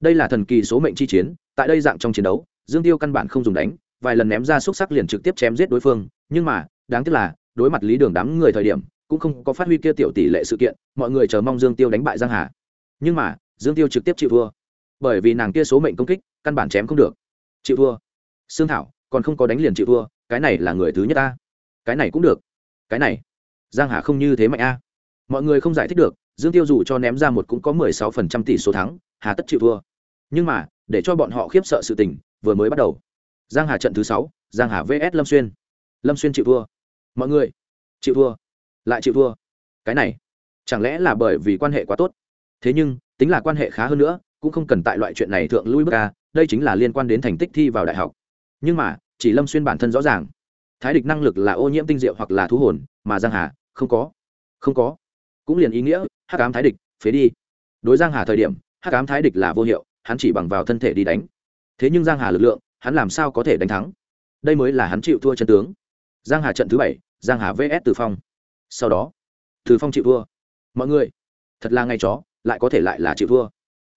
Đây là thần kỳ số mệnh chi chiến, tại đây dạng trong chiến đấu, dương tiêu căn bản không dùng đánh, vài lần ném ra xúc sắc liền trực tiếp chém giết đối phương, nhưng mà, đáng tiếc là đối mặt lý đường đám người thời điểm, cũng không có phát huy kia tiểu tỷ lệ sự kiện, mọi người chờ mong dương tiêu đánh bại giang hà. Nhưng mà, dương tiêu trực tiếp chịu thua. Bởi vì nàng kia số mệnh công kích, căn bản chém không được. Chịu thua. Xương thảo, còn không có đánh liền chịu thua, cái này là người thứ nhất a cái này cũng được. Cái này, giang hà không như thế mạnh a. Mọi người không giải thích được, dương tiêu dù cho ném ra một cũng có mười sáu phần trăm tỷ số thắng, hà tất chịu thua. Nhưng mà, để cho bọn họ khiếp sợ sự tình, vừa mới bắt đầu. Giang hà trận thứ sáu, giang hà vs lâm xuyên. Lâm xuyên chịu thua mọi người, chịu thua. Lại chịu thua. Cái này, chẳng lẽ là bởi vì quan hệ quá tốt? Thế nhưng, tính là quan hệ khá hơn nữa, cũng không cần tại loại chuyện này thượng lui bước ca đây chính là liên quan đến thành tích thi vào đại học. Nhưng mà, chỉ lâm xuyên bản thân rõ ràng. Thái địch năng lực là ô nhiễm tinh diệu hoặc là thú hồn, mà giang hà, không có. Không có. Cũng liền ý nghĩa, hắc ám thái địch, phế đi. Đối giang hà thời điểm, hắc ám thái địch là vô hiệu, hắn chỉ bằng vào thân thể đi đánh. Thế nhưng giang hà lực lượng, hắn làm sao có thể đánh thắng? Đây mới là hắn chịu thua chân tướng. Giang hà trận thứ bảy giang hà vs từ phong. Sau đó, từ phong chịu thua. Mọi người, thật là ngay chó, lại có thể lại là chịu thua.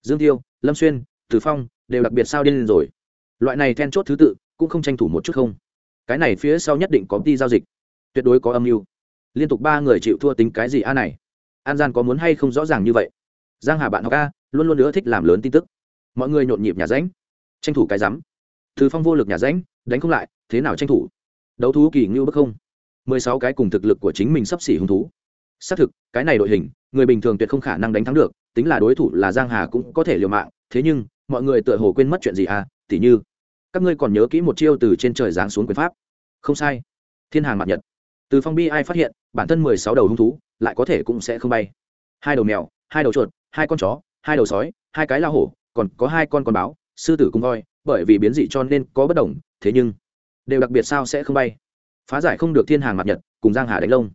Dương tiêu lâm xuyên, từ phong đều đặc biệt sao điên rồi. Loại này then chốt thứ tự cũng không tranh thủ một chút không. Cái này phía sau nhất định có đi giao dịch. Tuyệt đối có âm mưu. Liên tục ba người chịu thua tính cái gì a này? An gian có muốn hay không rõ ràng như vậy? Giang hà bạn học a, luôn luôn nữa thích làm lớn tin tức. Mọi người nhộn nhịp nhà ránh tranh thủ cái rắm. Từ phong vô lực nhà ránh đánh không lại, thế nào tranh thủ? Đấu thú kỳ ngưu bức không? Mười sáu cái cùng thực lực của chính mình sắp xỉ hứng thú. Xác thực, cái này đội hình, người bình thường tuyệt không khả năng đánh thắng được, tính là đối thủ là giang hà cũng có thể liều mạng, thế nhưng, mọi người tựa hồ quên mất chuyện gì à? Tỉ như, các ngươi còn nhớ kỹ một chiêu từ trên trời giáng xuống quyền pháp. Không sai. Thiên hàng mặt nhật. Từ phong bi ai phát hiện, bản thân mười sáu đầu hung thú, lại có thể cũng sẽ không bay. Hai đầu mèo, hai đầu chuột, hai con chó, hai đầu sói, hai cái lao hổ, còn có hai con con báo, sư tử cung voi, bởi vì biến dị cho nên có bất đồng, thế nhưng, đều đặc biệt sao sẽ không bay phá giải không được thiên hàng mặt nhật, cùng giang hà đánh lông.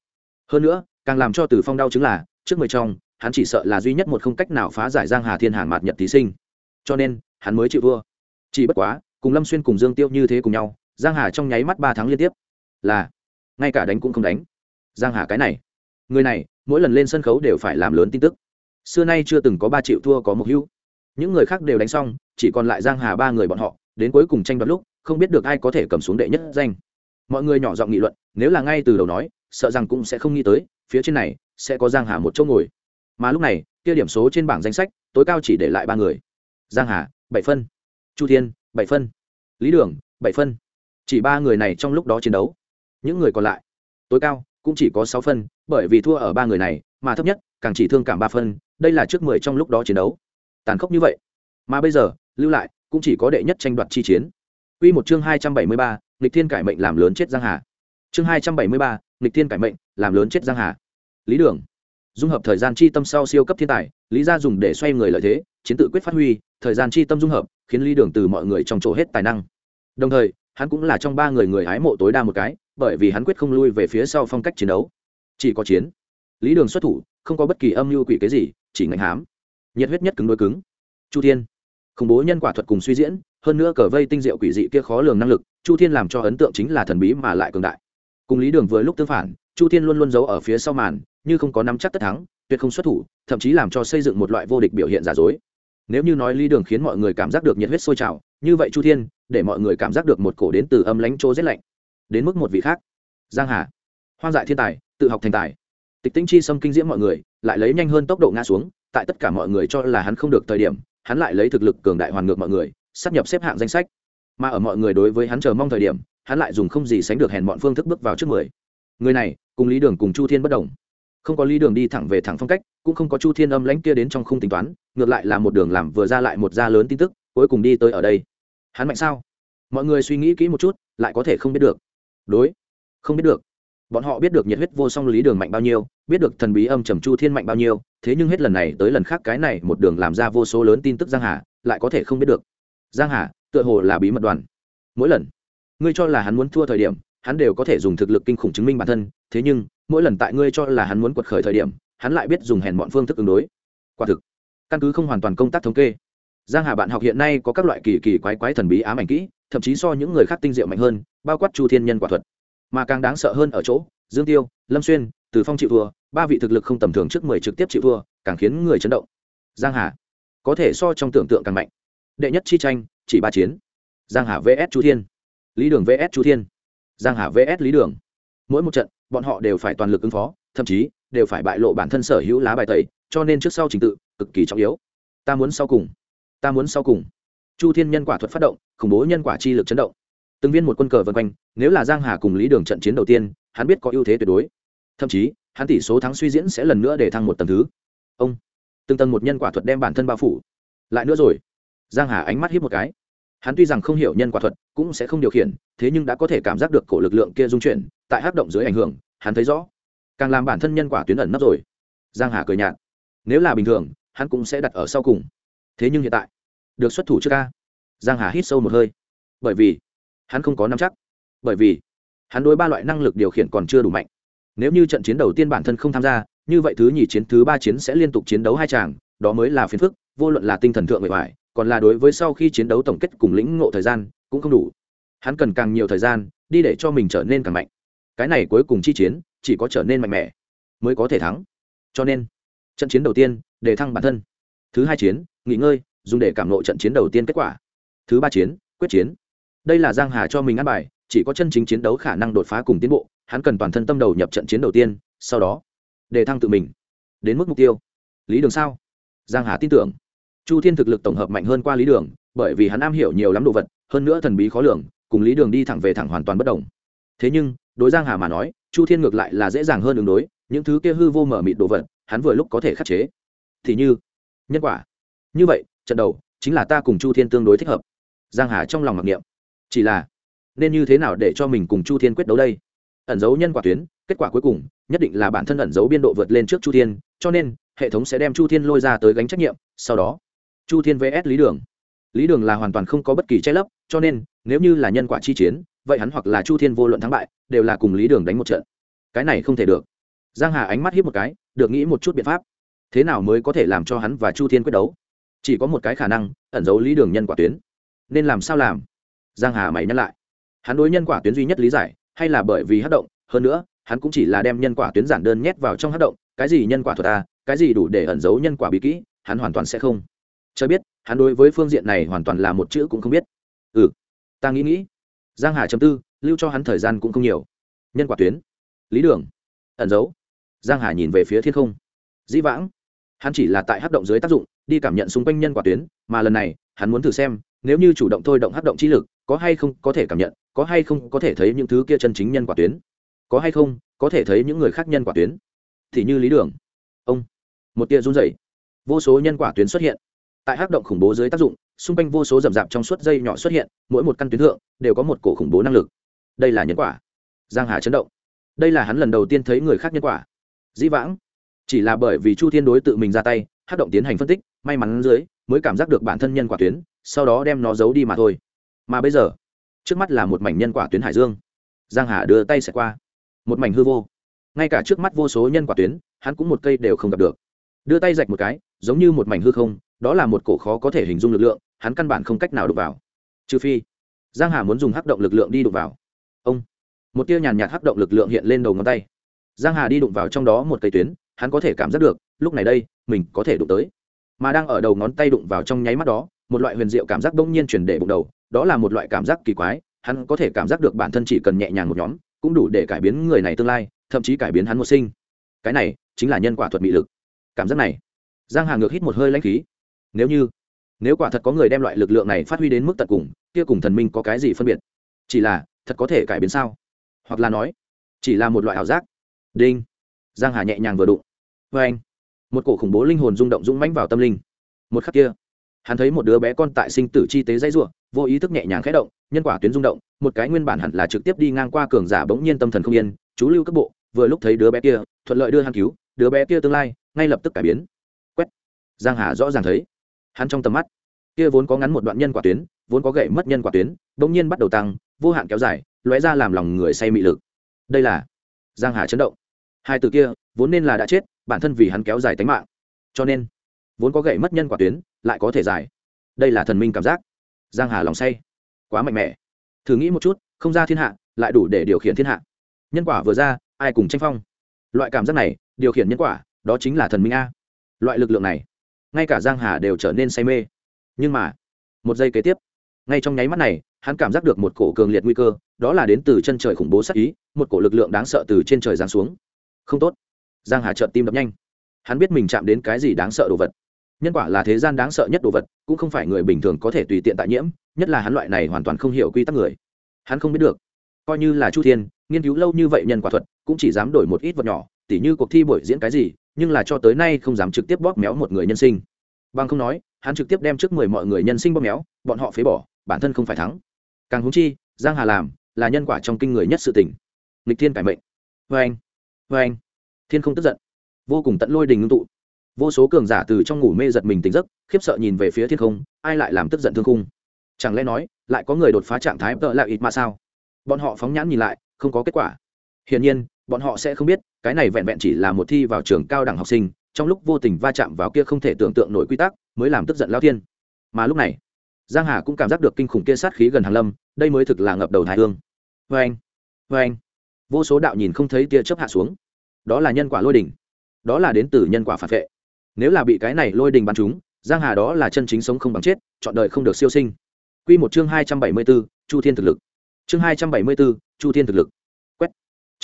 Hơn nữa, càng làm cho từ phong đau chứng là, trước mười trong, hắn chỉ sợ là duy nhất một không cách nào phá giải giang hà thiên hàng mặt nhật thí sinh. Cho nên, hắn mới chịu thua. Chỉ bất quá, cùng lâm xuyên cùng dương tiêu như thế cùng nhau, giang hà trong nháy mắt ba tháng liên tiếp. Là, ngay cả đánh cũng không đánh. Giang hà cái này, người này, mỗi lần lên sân khấu đều phải làm lớn tin tức. Xưa nay chưa từng có ba triệu thua có một hưu những người khác đều đánh xong, chỉ còn lại giang hà ba người bọn họ, đến cuối cùng tranh đoạt lúc, không biết được ai có thể cầm xuống đệ nhất danh mọi người nhỏ giọng nghị luận nếu là ngay từ đầu nói sợ rằng cũng sẽ không nghĩ tới phía trên này sẽ có giang hà một chỗ ngồi. Mà lúc này kia điểm số trên bảng danh sách tối cao chỉ để lại ba người. Giang hà bảy phân. Chu thiên bảy phân. Lý đường bảy phân. Chỉ ba người này trong lúc đó chiến đấu. Những người còn lại tối cao cũng chỉ có sáu phân bởi vì thua ở ba người này mà thấp nhất càng chỉ thương cảm ba phân đây là trước mười trong lúc đó chiến đấu. Tàn khốc như vậy. Mà bây giờ lưu lại cũng chỉ có đệ nhất tranh đoạt chi chiến. Quy một chương hai trăm bảy mươi ba, nghịch thiên cải mệnh làm lớn chết giang hà. Chương hai trăm bảy mươi ba, nghịch thiên cải mệnh làm lớn chết giang hà. Lý đường. Dung hợp thời gian chi tâm sau siêu cấp thiên tài lý gia dùng để xoay người lợi thế chiến tự quyết phát huy thời gian chi tâm dung hợp khiến lý đường từ mọi người trong chỗ hết tài năng. Đồng thời hắn cũng là trong ba người người hái mộ tối đa một cái bởi vì hắn quyết không lui về phía sau phong cách chiến đấu. Chỉ có chiến. Lý đường xuất thủ không có bất kỳ âm mưu quỷ cái gì chỉ ngạnh hám. Nhiệt huyết nhất cứng đôi cứng. Chu thiên. Khủng bố nhân quả thuật cùng suy diễn hơn nữa cờ vây tinh diệu quỷ dị kia khó lường năng lực chu thiên làm cho ấn tượng chính là thần bí mà lại cường đại. Cùng lý đường vừa lúc tương phản, chu thiên luôn luôn giấu ở phía sau màn, như không có nắm chắc tất thắng, tuyệt không xuất thủ, thậm chí làm cho xây dựng một loại vô địch biểu hiện giả dối. Nếu như nói lý đường khiến mọi người cảm giác được nhiệt huyết sôi trào, như vậy chu thiên, để mọi người cảm giác được một cổ đến từ âm lãnh chỗ rét lạnh. Đến mức một vị khác. Giang hà. Hoang dại thiên tài, tự học thành tài. Tịch tinh chi xâm kinh diễm mọi người, lại lấy nhanh hơn tốc độ ngã xuống, tại tất cả mọi người cho là hắn không được thời điểm, hắn lại lấy thực lực cường đại hoàn ngược mọi người, sắp nhập xếp hạng danh sách mà ở mọi người đối với hắn chờ mong thời điểm, hắn lại dùng không gì sánh được hèn bọn phương thức bước vào trước mười. Người này, cùng lý đường cùng chu thiên bất đồng. Không có lý đường đi thẳng về thẳng phong cách, cũng không có chu thiên âm lãnh kia đến trong khung tính toán, ngược lại là một đường làm vừa ra lại một ra lớn tin tức, cuối cùng đi tới ở đây. Hắn mạnh sao? Mọi người suy nghĩ kỹ một chút, lại có thể không biết được. Đối, không biết được. Bọn họ biết được nhiệt huyết vô song lý đường mạnh bao nhiêu, biết được thần bí âm trầm chu thiên mạnh bao nhiêu, thế nhưng hết lần này tới lần khác cái này một đường làm ra vô số lớn tin tức giang hà, lại có thể không biết được. Giang hà tựa hồ là bí mật đoàn. Mỗi lần ngươi cho là hắn muốn thua thời điểm, hắn đều có thể dùng thực lực kinh khủng chứng minh bản thân, thế nhưng, mỗi lần tại ngươi cho là hắn muốn quật khởi thời điểm, hắn lại biết dùng hèn bọn phương thức ứng đối. Quả thực, căn cứ không hoàn toàn công tác thống kê, giang hà bạn học hiện nay có các loại kỳ kỳ quái quái thần bí ám ảnh kỹ, thậm chí so những người khác tinh diệu mạnh hơn, bao quát chu thiên nhân quả thuật. Mà càng đáng sợ hơn ở chỗ, dương tiêu, lâm xuyên, từ phong chịu thua, ba vị thực lực không tầm thường trước mười trực tiếp chịu thua, càng khiến người chấn động. Giang hà có thể so trong tưởng tượng càng mạnh. Đệ nhất chi tranh chỉ ba chiến. Giang hà vs chu thiên. Lý đường vs chu thiên. Giang hà vs lý đường. Mỗi một trận, bọn họ đều phải toàn lực ứng phó, thậm chí đều phải bại lộ bản thân sở hữu lá bài tẩy, cho nên trước sau trình tự cực kỳ trọng yếu. Ta muốn sau cùng. Ta muốn sau cùng. Chu thiên nhân quả thuật phát động, khủng bố nhân quả chi lực chấn động. Từng viên một quân cờ vân quanh, nếu là giang hà cùng lý đường trận chiến đầu tiên, hắn biết có ưu thế tuyệt đối. Thậm chí, hắn tỷ số thắng suy diễn sẽ lần nữa để thăng một tầng thứ. Ông, từng tầng một nhân quả thuật đem bản thân bao phủ. Lại nữa rồi giang hà ánh mắt hiếp một cái. Hắn tuy rằng không hiểu nhân quả thuật, cũng sẽ không điều khiển, thế nhưng đã có thể cảm giác được cổ lực lượng kia dung chuyển, tại hát động dưới ảnh hưởng, hắn thấy rõ. Càng làm bản thân nhân quả tuyến ẩn nấp rồi. Giang hà cười nhạt. Nếu là bình thường, hắn cũng sẽ đặt ở sau cùng. Thế nhưng hiện tại, được xuất thủ trước ca. Giang hà hít sâu một hơi. Bởi vì, hắn không có nắm chắc. Bởi vì, hắn đối ba loại năng lực điều khiển còn chưa đủ mạnh. Nếu như trận chiến đầu tiên bản thân không tham gia, như vậy thứ nhì chiến, thứ ba chiến sẽ liên tục chiến đấu hai chàng, đó mới là phiền phức, vô luận là tinh thần thượng bề ngoài còn là đối với sau khi chiến đấu tổng kết cùng lĩnh ngộ thời gian, cũng không đủ. Hắn cần càng nhiều thời gian, đi để cho mình trở nên càng mạnh. Cái này cuối cùng chi chiến, chỉ có trở nên mạnh mẽ, mới có thể thắng. Cho nên, trận chiến đầu tiên, để thăng bản thân. Thứ hai chiến, nghỉ ngơi, dùng để cảm lộ trận chiến đầu tiên kết quả. Thứ ba chiến, quyết chiến. Đây là giang hà cho mình ăn bài, chỉ có chân chính chiến đấu khả năng đột phá cùng tiến bộ, hắn cần toàn thân tâm đầu nhập trận chiến đầu tiên, sau đó, để thăng tự mình. Đến mức mục tiêu. Lý đường sao? Giang hà tin tưởng chu thiên thực lực tổng hợp mạnh hơn qua lý đường, bởi vì hắn am hiểu nhiều lắm đồ vật, hơn nữa thần bí khó lường, cùng lý đường đi thẳng về thẳng hoàn toàn bất đồng. Thế nhưng, đối giang hà mà nói, chu thiên ngược lại là dễ dàng hơn ứng đối, những thứ kia hư vô mở mịt đồ vật, hắn vừa lúc có thể khắc chế. Thì như, nhân quả. Như vậy, trận đầu, chính là ta cùng chu thiên tương đối thích hợp. Giang hà trong lòng mặc niệm. Chỉ là, nên như thế nào để cho mình cùng chu thiên quyết đấu đây? Ẩn dấu nhân quả tuyến, kết quả cuối cùng, nhất định là bản thân ẩn dấu biên độ vượt lên trước chu thiên, cho nên, hệ thống sẽ đem chu thiên lôi ra tới gánh trách nhiệm, sau đó chu thiên vs. Lý đường. Lý đường là hoàn toàn không có bất kỳ che lấp, cho nên, nếu như là nhân quả chi chiến, vậy hắn hoặc là chu thiên vô luận thắng bại, đều là cùng lý đường đánh một trận. Cái này không thể được. Giang hà ánh mắt hiếp một cái, được nghĩ một chút biện pháp. Thế nào mới có thể làm cho hắn và chu thiên quyết đấu? Chỉ có một cái khả năng, ẩn giấu lý đường nhân quả tuyến. Nên làm sao làm? Giang hà mày nhắc lại. Hắn đối nhân quả tuyến duy nhất lý giải, hay là bởi vì hát động, hơn nữa, hắn cũng chỉ là đem nhân quả tuyến giản đơn nhét vào trong hát động, cái gì nhân quả thuật ta cái gì đủ để ẩn giấu nhân quả bí kỹ, hắn hoàn toàn sẽ không cho biết, hắn đối với phương diện này hoàn toàn là một chữ cũng không biết. Ừ ta nghĩ nghĩ. Giang hà chấm tư, lưu cho hắn thời gian cũng không nhiều. Nhân quả tuyến. Lý đường. Ẩn giấu giang hà nhìn về phía thiên không. Dĩ vãng. Hắn chỉ là tại hấp động dưới tác dụng, đi cảm nhận xung quanh nhân quả tuyến, mà lần này, hắn muốn thử xem, nếu như chủ động thôi động hấp động chi lực, có hay không có thể cảm nhận, có hay không có thể thấy những thứ kia chân chính nhân quả tuyến. Có hay không, có thể thấy những người khác nhân quả tuyến. Thì như lý đường. Ông. Một tia run rẩy. Vô số nhân quả tuyến xuất hiện tại hắc động khủng bố dưới tác dụng, xung quanh vô số rầm rạp trong suốt dây nhỏ xuất hiện, mỗi một căn tuyến thượng đều có một cổ khủng bố năng lực. Đây là nhân quả. Giang hà chấn động. Đây là hắn lần đầu tiên thấy người khác nhân quả. Dĩ vãng. Chỉ là bởi vì chu thiên đối tự mình ra tay, hắc động tiến hành phân tích, may mắn dưới, mới cảm giác được bản thân nhân quả tuyến, sau đó đem nó giấu đi mà thôi. Mà bây giờ, trước mắt là một mảnh nhân quả tuyến hải dương. Giang hà đưa tay sẽ qua. Một mảnh hư vô. Ngay cả trước mắt vô số nhân quả tuyến, hắn cũng một cây đều không gặp được. Đưa tay rạch một cái, giống như một mảnh hư không đó là một cổ khó có thể hình dung lực lượng, hắn căn bản không cách nào đụng vào. Trừ phi, giang hà muốn dùng hắc động lực lượng đi đụng vào. Ông, một tia nhàn nhạt hắc động lực lượng hiện lên đầu ngón tay. Giang hà đi đụng vào trong đó một cây tuyến, hắn có thể cảm giác được, lúc này đây, mình có thể đụng tới. Mà đang ở đầu ngón tay đụng vào trong nháy mắt đó, một loại huyền diệu cảm giác bỗng nhiên chuyển để bụng đầu, đó là một loại cảm giác kỳ quái, hắn có thể cảm giác được bản thân chỉ cần nhẹ nhàng một nhóm, cũng đủ để cải biến người này tương lai, thậm chí cải biến hắn một sinh. Cái này chính là nhân quả thuật mị lực. Cảm giác này, giang hà ngược hít một hơi lãnh khí nếu như, nếu quả thật có người đem loại lực lượng này phát huy đến mức tận cùng, kia cùng thần minh có cái gì phân biệt? Chỉ là, thật có thể cải biến sao? Hoặc là nói, chỉ là một loại ảo giác. Đinh. Giang hà nhẹ nhàng vừa đụng. Vê anh, một cổ khủng bố linh hồn rung động rung mãnh vào tâm linh. Một khắc kia, hắn thấy một đứa bé con tại sinh tử chi tế dãy rủa, vô ý thức nhẹ nhàng khẽ động, nhân quả tuyến rung động, một cái nguyên bản hẳn là trực tiếp đi ngang qua cường giả bỗng nhiên tâm thần không yên, chú lưu cấp bộ, vừa lúc thấy đứa bé kia, thuận lợi đưa hắn cứu, đứa bé kia tương lai, ngay lập tức cải biến. Quét. Giang hà rõ ràng thấy hắn trong tầm mắt, kia vốn có ngắn một đoạn nhân quả tuyến, vốn có gậy mất nhân quả tuyến bỗng nhiên bắt đầu tăng, vô hạn kéo dài, lóe ra làm lòng người say mị lực. Đây là giang hà chấn động. Hai từ kia, vốn nên là đã chết, bản thân vì hắn kéo dài tính mạng. Cho nên, vốn có gậy mất nhân quả tuyến, lại có thể dài. Đây là thần minh cảm giác. Giang hà lòng say. Quá mạnh mẽ. Thử nghĩ một chút, không ra thiên hạ, lại đủ để điều khiển thiên hạ. Nhân quả vừa ra, ai cùng tranh phong? Loại cảm giác này, điều khiển nhân quả, đó chính là thần minh a. Loại lực lượng này ngay cả giang hà đều trở nên say mê. Nhưng mà, một giây kế tiếp, ngay trong nháy mắt này, hắn cảm giác được một cổ cường liệt nguy cơ, đó là đến từ chân trời khủng bố sắc ý, một cổ lực lượng đáng sợ từ trên trời giáng xuống. Không tốt. Giang hà trợn tim đập nhanh. Hắn biết mình chạm đến cái gì đáng sợ đồ vật. Nhân quả là thế gian đáng sợ nhất đồ vật, cũng không phải người bình thường có thể tùy tiện tại nhiễm, nhất là hắn loại này hoàn toàn không hiểu quy tắc người. Hắn không biết được. Coi như là chu thiên, nghiên cứu lâu như vậy nhân quả thuật, cũng chỉ dám đổi một ít vật nhỏ, tỉ như cuộc thi buổi diễn cái gì nhưng là cho tới nay không dám trực tiếp bóp méo một người nhân sinh. Bằng không nói, hắn trực tiếp đem trước mười mọi người nhân sinh bóp méo, bọn họ phế bỏ, bản thân không phải thắng. Càng húng chi, giang hà làm là nhân quả trong kinh người nhất sự tình. Nghịch thiên cải mệnh. Vê anh vê anh. Thiên không tức giận. Vô cùng tận lôi đình ngưng tụ. Vô số cường giả từ trong ngủ mê giật mình tỉnh giấc, khiếp sợ nhìn về phía thiên không, ai lại làm tức giận thương khung? Chẳng lẽ nói, lại có người đột phá trạng thái tợ lại ít mà sao? Bọn họ phóng nhãn nhìn lại, không có kết quả. Hiển nhiên bọn họ sẽ không biết cái này vẹn vẹn chỉ là một thi vào trường cao đẳng học sinh trong lúc vô tình va chạm vào kia không thể tưởng tượng nổi quy tắc mới làm tức giận lao thiên. Mà lúc này giang hà cũng cảm giác được kinh khủng kia sát khí gần hàng lâm đây mới thực là ngập đầu thái hương. Vê anh vê anh. Vô số đạo nhìn không thấy tia chớp hạ xuống. Đó là nhân quả lôi đỉnh đó là đến từ nhân quả phản vệ. Nếu là bị cái này lôi đình bắn chúng giang hà đó là chân chính sống không bằng chết chọn đời không được siêu sinh. Quy một chương hai trăm bảy mươi 274, chu thiên thực lực. Chương hai trăm bảy mươi 274, chu thiên thực lực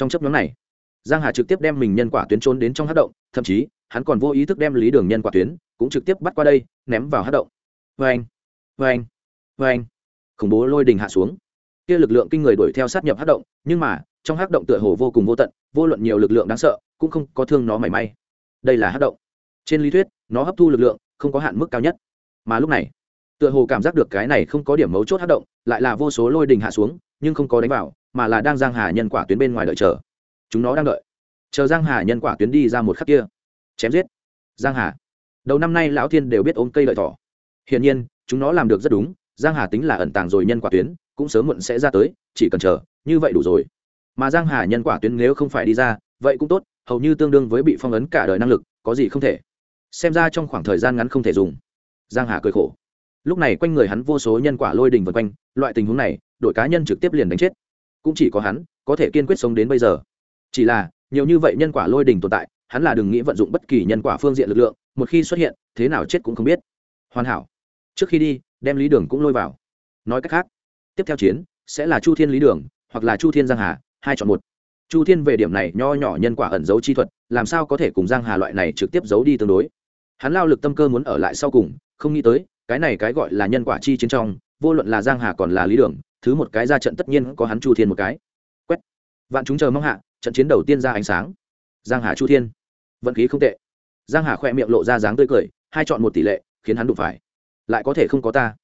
trong chấp nhóm này. Giang hà trực tiếp đem mình nhân quả tuyến trốn đến trong hát động, thậm chí, hắn còn vô ý thức đem lý đường nhân quả tuyến cũng trực tiếp bắt qua đây, ném vào hát động. Vê anh vê anh vê anh khủng bố lôi đình hạ xuống. Kia lực lượng kinh người đuổi theo sát nhập hát động, nhưng mà, trong hát động tựa hồ vô cùng vô tận, vô luận nhiều lực lượng đáng sợ, cũng không có thương nó mảy may. Đây là hát động. Trên lý thuyết, nó hấp thu lực lượng, không có hạn mức cao nhất. Mà lúc này, tựa hồ cảm giác được cái này không có điểm mấu chốt hát động, lại là vô số lôi đình hạ xuống, nhưng không có đánh vào mà là đang giang hà nhân quả tuyến bên ngoài đợi chờ. Chúng nó đang đợi. Chờ giang hà nhân quả tuyến đi ra một khắc kia. Chém giết. Giang hà. Đầu năm nay lão thiên đều biết ôm cây đợi thỏ. Hiển nhiên, chúng nó làm được rất đúng, giang hà tính là ẩn tàng rồi nhân quả tuyến, cũng sớm muộn sẽ ra tới, chỉ cần chờ, như vậy đủ rồi. Mà giang hà nhân quả tuyến nếu không phải đi ra, vậy cũng tốt, hầu như tương đương với bị phong ấn cả đời năng lực, có gì không thể. Xem ra trong khoảng thời gian ngắn không thể dùng. Giang hà cười khổ. Lúc này quanh người hắn vô số nhân quả lôi đình vần quanh, loại tình huống này, đội cá nhân trực tiếp liền đánh chết cũng chỉ có hắn có thể kiên quyết sống đến bây giờ. Chỉ là, nhiều như vậy nhân quả lôi đình tồn tại, hắn là đừng nghĩ vận dụng bất kỳ nhân quả phương diện lực lượng, một khi xuất hiện, thế nào chết cũng không biết. Hoàn hảo. Trước khi đi, đem lý đường cũng lôi vào. Nói cách khác, tiếp theo chiến, sẽ là chu thiên lý đường, hoặc là chu thiên giang hà, hai chọn một. Chu thiên về điểm này nho nhỏ nhân quả ẩn giấu chi thuật, làm sao có thể cùng giang hà loại này trực tiếp giấu đi tương đối? Hắn lao lực tâm cơ muốn ở lại sau cùng, không nghĩ tới, cái này cái gọi là nhân quả chi chiến trong vô luận là giang hà còn là lý đường, thứ một cái ra trận tất nhiên có hắn chu thiên một cái. Quét. Vạn chúng chờ mong hạ, trận chiến đầu tiên ra ánh sáng. Giang hà chu thiên. Vận khí không tệ. Giang hà khoe miệng lộ ra dáng tươi cười, hai chọn một tỷ lệ, khiến hắn đụng phải. Lại có thể không có ta.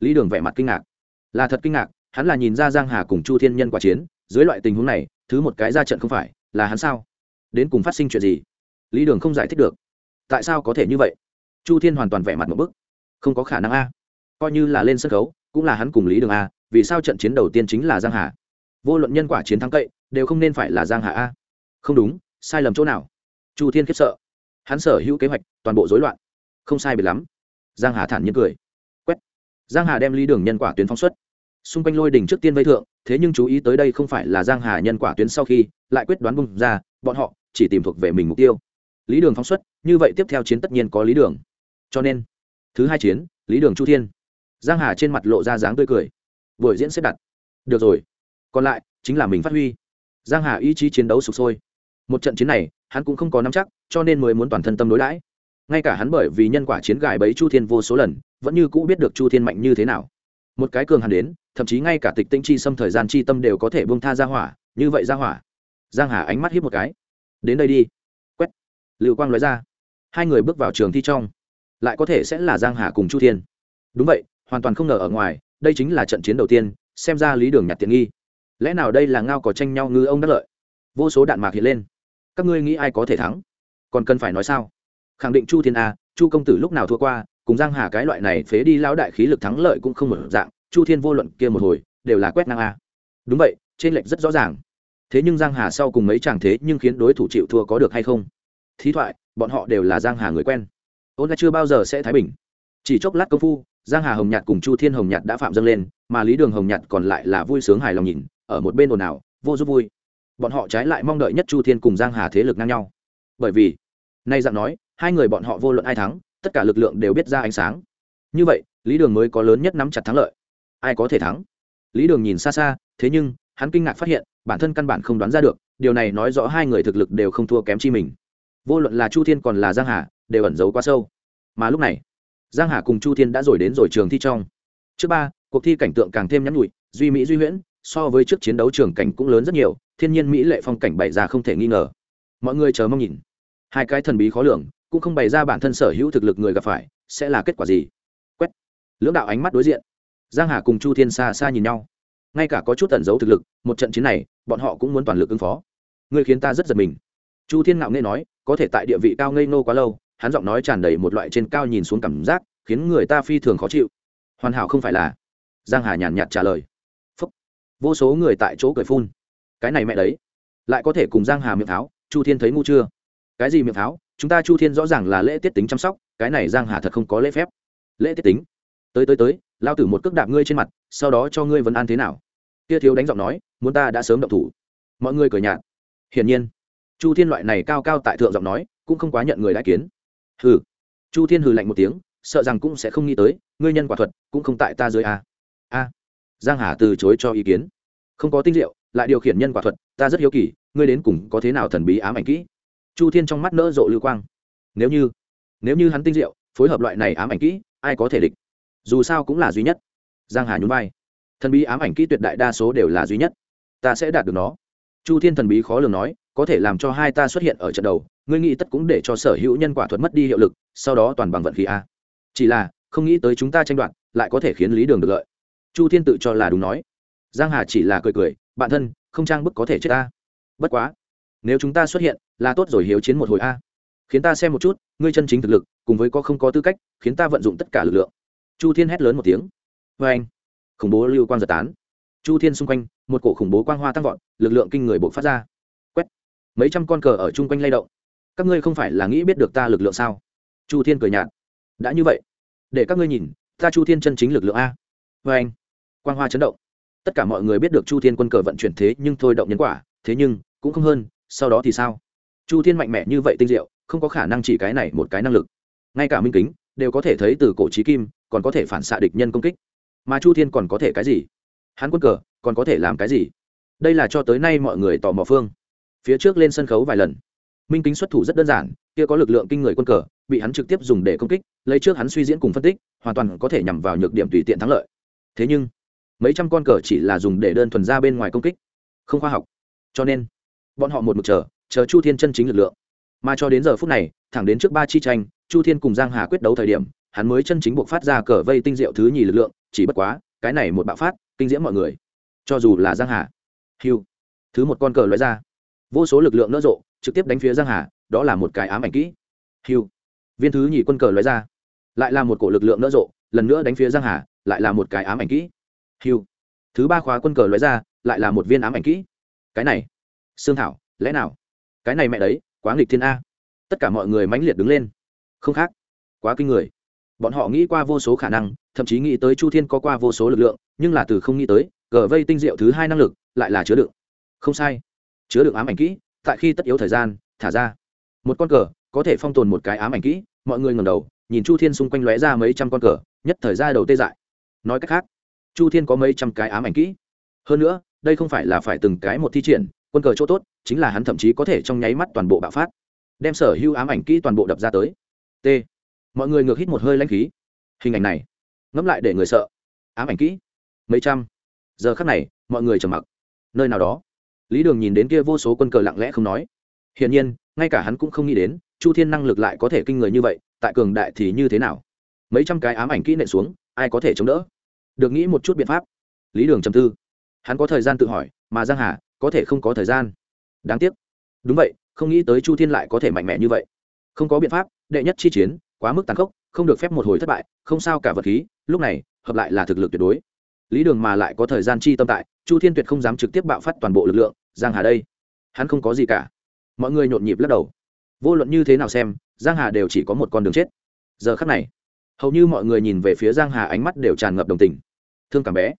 Lý đường vẻ mặt kinh ngạc. Là thật kinh ngạc, hắn là nhìn ra giang hà cùng chu thiên nhân quả chiến, dưới loại tình huống này, thứ một cái ra trận không phải, là hắn sao? Đến cùng phát sinh chuyện gì? Lý đường không giải thích được. Tại sao có thể như vậy? Chu thiên hoàn toàn vẻ mặt một bức. Không có khả năng a. Coi như là lên sân khấu cũng là hắn cùng lý đường a, vì sao trận chiến đầu tiên chính là giang hà? Vô luận nhân quả chiến thắng cậy, đều không nên phải là giang hà a. Không đúng, sai lầm chỗ nào? Chu thiên khiếp sợ. Hắn sở hữu kế hoạch, toàn bộ rối loạn. Không sai biệt lắm. Giang hà thản nhiên cười. Quét. Giang hà đem lý đường nhân quả tuyến phóng xuất. Xung quanh lôi đỉnh trước tiên vây thượng, thế nhưng chú ý tới đây không phải là giang hà nhân quả tuyến sau khi, lại quyết đoán bung ra, bọn họ chỉ tìm thuộc về mình mục tiêu. Lý đường phóng xuất, như vậy tiếp theo chiến tất nhiên có lý đường. Cho nên, thứ hai chiến, lý đường chu thiên giang hà trên mặt lộ ra dáng tươi cười. Buổi diễn xếp đặt. Được rồi. Còn lại, chính là mình phát huy. Giang hà ý chí chiến đấu sụp sôi. Một trận chiến này, hắn cũng không có nắm chắc, cho nên mới muốn toàn thân tâm đối đãi. Ngay cả hắn bởi vì nhân quả chiến gài bấy chu thiên vô số lần, vẫn như cũ biết được chu thiên mạnh như thế nào. Một cái cường hẳn đến, thậm chí ngay cả tịch tinh chi xâm thời gian chi tâm đều có thể bông tha ra hỏa, như vậy ra hỏa. Giang hà ánh mắt hiếp một cái. Đến đây đi. Quét. Lưu quang nói ra. Hai người bước vào trường thi trong. Lại có thể sẽ là giang hà cùng chu thiên. Đúng vậy hoàn toàn không ngờ ở ngoài, đây chính là trận chiến đầu tiên, xem ra lý đường nhặt tiện nghi. Lẽ nào đây là ngao có tranh nhau ngư ông đắc lợi? Vô số đạn mạc hiện lên. Các ngươi nghĩ ai có thể thắng? Còn cần phải nói sao? Khẳng định chu thiên a, chu công tử lúc nào thua qua, cùng giang hà cái loại này phế đi lão đại khí lực thắng lợi cũng không mở dạng, chu thiên vô luận kia một hồi, đều là quét năng a. Đúng vậy, trên lệnh rất rõ ràng. Thế nhưng giang hà sau cùng mấy chàng thế nhưng khiến đối thủ chịu thua có được hay không? Thí thoại, bọn họ đều là giang hà người quen. Ôn lại chưa bao giờ sẽ thái bình. Chỉ chốc lát công phu giang hà hồng nhạt cùng chu thiên hồng nhạt đã phạm dâng lên, mà lý đường hồng nhạt còn lại là vui sướng hài lòng nhìn, ở một bên ồn ào, vô giúp vui. Bọn họ trái lại mong đợi nhất chu thiên cùng giang hà thế lực ngang nhau. Bởi vì, nay dạng nói, hai người bọn họ vô luận ai thắng, tất cả lực lượng đều biết ra ánh sáng. Như vậy, lý đường mới có lớn nhất nắm chặt thắng lợi. Ai có thể thắng? Lý đường nhìn xa xa, thế nhưng, hắn kinh ngạc phát hiện, bản thân căn bản không đoán ra được, điều này nói rõ hai người thực lực đều không thua kém chi mình. Vô luận là chu thiên còn là giang hà, đều ẩn giấu quá sâu. Mà lúc này giang hà cùng chu thiên đã rồi đến rồi trường thi trong. Trước ba, cuộc thi cảnh tượng càng thêm nhắn nhụi duy mỹ duy huyễn, so với trước chiến đấu trường cảnh cũng lớn rất nhiều, thiên nhiên mỹ lệ phong cảnh bày ra không thể nghi ngờ. Mọi người chờ mong nhìn. Hai cái thần bí khó lường, cũng không bày ra bản thân sở hữu thực lực người gặp phải, sẽ là kết quả gì? Quét. Lưỡng đạo ánh mắt đối diện. Giang hà cùng chu thiên xa xa nhìn nhau. Ngay cả có chút tẩn giấu thực lực, một trận chiến này, bọn họ cũng muốn toàn lực ứng phó. Người khiến ta rất giật mình. Chu thiên ngạo nghe nói, có thể tại địa vị cao ngây nô quá lâu hắn giọng nói tràn đầy một loại trên cao nhìn xuống cảm giác, khiến người ta phi thường khó chịu. Hoàn hảo không phải là? Giang hà nhàn nhạt trả lời. Phúc. vô số người tại chỗ cười phun. Cái này mẹ đấy. Lại có thể cùng giang hà miệng tháo, chu thiên thấy ngu chưa? Cái gì miệng tháo? Chúng ta chu thiên rõ ràng là lễ tiết tính chăm sóc, cái này giang hà thật không có lễ phép. Lễ tiết tính? Tới tới tới, lao tử một cước đạp ngươi trên mặt, sau đó cho ngươi vấn an thế nào? Kia thiếu đánh giọng nói, muốn ta đã sớm động thủ. Mọi người cười nhạt. Hiển nhiên, chu thiên loại này cao cao tại thượng giọng nói, cũng không quá nhận người đã kiến hừ. Chu thiên hừ lạnh một tiếng, sợ rằng cũng sẽ không nghĩ tới, ngươi nhân quả thuật cũng không tại ta dưới a. A. Giang hà từ chối cho ý kiến. Không có tinh diệu, lại điều khiển nhân quả thuật, ta rất hiếu kỳ, ngươi đến cùng có thế nào thần bí ám ảnh kỹ? Chu thiên trong mắt nỡ rộ lưu quang. Nếu như nếu như hắn tinh diệu, phối hợp loại này ám ảnh kỹ, ai có thể địch? Dù sao cũng là duy nhất. Giang hà nhún vai. Thần bí ám ảnh kỹ tuyệt đại đa số đều là duy nhất. Ta sẽ đạt được nó. Chu thiên thần bí khó lường nói, có thể làm cho hai ta xuất hiện ở trận đầu ngươi nghĩ tất cũng để cho sở hữu nhân quả thuật mất đi hiệu lực, sau đó toàn bằng vận khí a. Chỉ là, không nghĩ tới chúng ta tranh đoạt, lại có thể khiến lý đường được lợi. Chu thiên tự cho là đúng nói. Giang hà chỉ là cười cười, bạn thân, không trang bức có thể chết ta. Bất quá, nếu chúng ta xuất hiện, là tốt rồi hiếu chiến một hồi a. Khiến ta xem một chút, ngươi chân chính thực lực, cùng với có không có tư cách, khiến ta vận dụng tất cả lực lượng. Chu thiên hét lớn một tiếng. Vê anh. Khủng bố lưu quang giật tán. Chu thiên xung quanh, một cổ khủng bố quang hoa tăng vọt, lực lượng kinh người bộc phát ra. Quét. Mấy trăm con cờ ở chung quanh lay động các ngươi không phải là nghĩ biết được ta lực lượng sao? Chu thiên cười nhạt. Đã như vậy, để các ngươi nhìn, ta chu thiên chân chính lực lượng a. Vê anh, quang hoa chấn động. Tất cả mọi người biết được chu thiên quân cờ vận chuyển thế nhưng thôi động nhân quả, thế nhưng, cũng không hơn, sau đó thì sao? Chu thiên mạnh mẽ như vậy tinh diệu, không có khả năng chỉ cái này một cái năng lực. Ngay cả minh kính, đều có thể thấy từ cổ trí kim, còn có thể phản xạ địch nhân công kích. Mà chu thiên còn có thể cái gì? Hắn quân cờ, còn có thể làm cái gì? Đây là cho tới nay mọi người tò mò phương. Phía trước lên sân khấu vài lần minh kính xuất thủ rất đơn giản, kia có lực lượng kinh người quân cờ, bị hắn trực tiếp dùng để công kích, lấy trước hắn suy diễn cùng phân tích, hoàn toàn có thể nhằm vào nhược điểm tùy tiện thắng lợi. Thế nhưng, mấy trăm con cờ chỉ là dùng để đơn thuần ra bên ngoài công kích, không khoa học. Cho nên, bọn họ một mực chờ chờ chu thiên chân chính lực lượng. Mà cho đến giờ phút này, thẳng đến trước ba chi tranh, chu thiên cùng giang hà quyết đấu thời điểm, hắn mới chân chính buộc phát ra cờ vây tinh diệu thứ nhì lực lượng, chỉ bất quá, cái này một bạo phát, kinh diễm mọi người. Cho dù là giang hà, hiu, thứ một con cờ loại ra vô số lực lượng nỡ rộ, trực tiếp đánh phía giang hà, đó là một cái ám ảnh kỹ. Hiu viên thứ nhì quân cờ lóe ra. Lại là một cổ lực lượng nỡ rộ, lần nữa đánh phía giang hà, lại là một cái ám ảnh kỹ. Hiu thứ ba khóa quân cờ lóe ra, lại là một viên ám ảnh kỹ. Cái này. Xương thảo, lẽ nào? Cái này mẹ đấy, quá nghịch thiên a. Tất cả mọi người mãnh liệt đứng lên. Không khác. Quá kinh người. Bọn họ nghĩ qua vô số khả năng, thậm chí nghĩ tới chu thiên có qua vô số lực lượng, nhưng là từ không nghĩ tới, cờ vây tinh diệu thứ hai năng lực, lại là chứa đựng. Không sai chứa được ám ảnh kỹ, tại khi tất yếu thời gian, thả ra. Một con cờ, có thể phong tồn một cái ám ảnh kỹ, mọi người ngầm đầu, nhìn chu thiên xung quanh lóe ra mấy trăm con cờ, nhất thời ra đầu tê dại. Nói cách khác, chu thiên có mấy trăm cái ám ảnh kỹ. Hơn nữa, đây không phải là phải từng cái một thi triển, quân cờ chỗ tốt, chính là hắn thậm chí có thể trong nháy mắt toàn bộ bạo phát. Đem sở hữu ám ảnh kỹ toàn bộ đập ra tới. T. Mọi người ngược hít một hơi lanh khí. Hình ảnh này, ngẫm lại để người sợ. Ám ảnh kỹ, mấy trăm. Giờ khắc này, mọi người trầm mặc. Nơi nào đó lý đường nhìn đến kia vô số quân cờ lặng lẽ không nói. Hiển nhiên, ngay cả hắn cũng không nghĩ đến, chu thiên năng lực lại có thể kinh người như vậy, tại cường đại thì như thế nào? Mấy trăm cái ám ảnh kỹ nện xuống, ai có thể chống đỡ? Được nghĩ một chút biện pháp. Lý đường trầm tư. Hắn có thời gian tự hỏi, mà giang hà, có thể không có thời gian. Đáng tiếc. Đúng vậy, không nghĩ tới chu thiên lại có thể mạnh mẽ như vậy. Không có biện pháp, đệ nhất chi chiến, quá mức tàn khốc, không được phép một hồi thất bại, không sao cả vật khí, lúc này, hợp lại là thực lực tuyệt đối lý đường mà lại có thời gian chi tâm tại chu thiên tuyệt không dám trực tiếp bạo phát toàn bộ lực lượng giang hà đây hắn không có gì cả. Mọi người nhộn nhịp lắc đầu. Vô luận như thế nào xem giang hà đều chỉ có một con đường chết. Giờ khắc này hầu như mọi người nhìn về phía giang hà ánh mắt đều tràn ngập đồng tình. Thương cảm bé.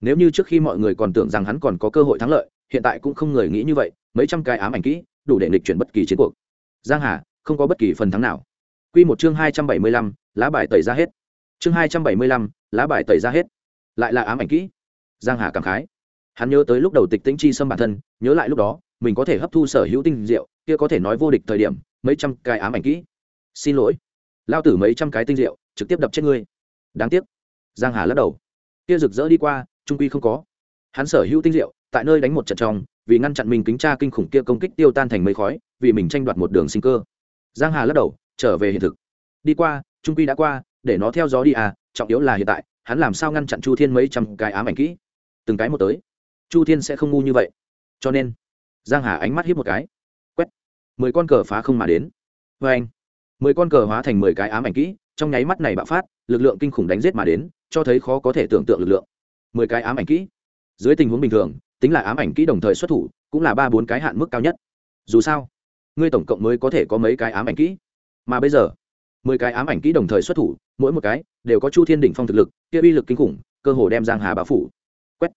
Nếu như trước khi mọi người còn tưởng rằng hắn còn có cơ hội thắng lợi hiện tại cũng không người nghĩ như vậy mấy trăm cái ám ảnh kỹ đủ để nghịch chuyển bất kỳ chiến cuộc. Giang hà không có bất kỳ phần thắng nào. Quy một chương hai trăm bảy mươi lăm, lá bài tẩy ra hết. Chương hai trăm bảy mươi lăm, lá bài tẩy ra hết lại là ám ảnh kỹ. Giang hà cảm khái. Hắn nhớ tới lúc đầu tịch tĩnh chi xâm bản thân, nhớ lại lúc đó, mình có thể hấp thu sở hữu tinh diệu, kia có thể nói vô địch thời điểm, mấy trăm cái ám ảnh kỹ. Xin lỗi. Lao tử mấy trăm cái tinh diệu, trực tiếp đập chết ngươi. Đáng tiếc. Giang hà lắc đầu. Kia rực rỡ đi qua, trung quy không có. Hắn sở hữu tinh diệu, tại nơi đánh một trận trong vì ngăn chặn mình kính tra kinh khủng kia công kích tiêu tan thành mây khói, vì mình tranh đoạt một đường sinh cơ. Giang hà lắc đầu, trở về hiện thực. Đi qua, trung quy đã qua, để nó theo gió đi à trọng yếu là hiện tại hắn làm sao ngăn chặn chu thiên mấy trăm cái ám ảnh kỹ? Từng cái một tới, chu thiên sẽ không ngu như vậy. Cho nên, giang hà ánh mắt hiếp một cái, quét, mười con cờ phá không mà đến. Vê anh, mười con cờ hóa thành mười cái ám ảnh kỹ, trong nháy mắt này bạo phát, lực lượng kinh khủng đánh giết mà đến, cho thấy khó có thể tưởng tượng lực lượng. Mười cái ám ảnh kỹ, dưới tình huống bình thường, tính là ám ảnh kỹ đồng thời xuất thủ, cũng là ba bốn cái hạn mức cao nhất. Dù sao, ngươi tổng cộng mới có thể có mấy cái ám ảnh kỹ? Mà bây giờ, mười cái ám ảnh kỹ đồng thời xuất thủ mỗi một cái đều có chu thiên đỉnh phong thực lực, kia uy lực kinh khủng, cơ hồ đem giang hà bá phủ. Quét.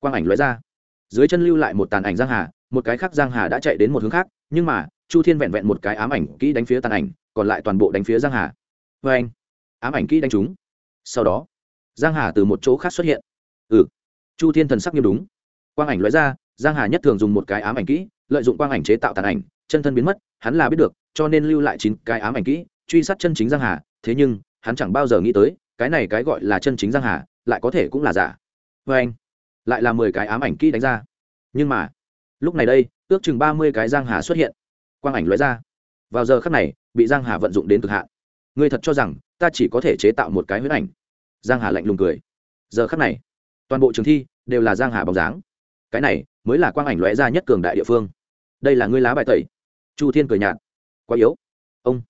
Quang ảnh lóe ra. Dưới chân lưu lại một tàn ảnh giang hà, một cái khác giang hà đã chạy đến một hướng khác, nhưng mà, chu thiên vẹn vẹn một cái ám ảnh kỹ đánh phía tàn ảnh, còn lại toàn bộ đánh phía giang hà. Vê anh. Ám ảnh kỹ đánh trúng. Sau đó, giang hà từ một chỗ khác xuất hiện. Ừ. Chu thiên thần sắc nghiêm đúng. Quang ảnh lóe ra, giang hà nhất thường dùng một cái ám ảnh kỹ, lợi dụng quang ảnh chế tạo tàn ảnh, chân thân biến mất, hắn là biết được, cho nên lưu lại chín cái ám ảnh kỹ, truy sát chân chính giang hà, thế nhưng hắn chẳng bao giờ nghĩ tới, cái này cái gọi là chân chính giang hà, lại có thể cũng là giả. Vê anh, lại là mười cái ám ảnh kỹ đánh ra. Nhưng mà, lúc này đây, ước chừng ba mươi cái giang hà xuất hiện. Quang ảnh lóe ra. Vào giờ khắc này, bị giang hà vận dụng đến cực hạn. Ngươi thật cho rằng, ta chỉ có thể chế tạo một cái huyết ảnh? Giang hà lạnh lùng cười. Giờ khắc này, toàn bộ trường thi đều là giang hà bóng dáng. Cái này mới là quang ảnh lóe ra nhất cường đại địa phương. Đây là ngươi lá bài tẩy. Chu thiên cười nhạt. Quá yếu. Ông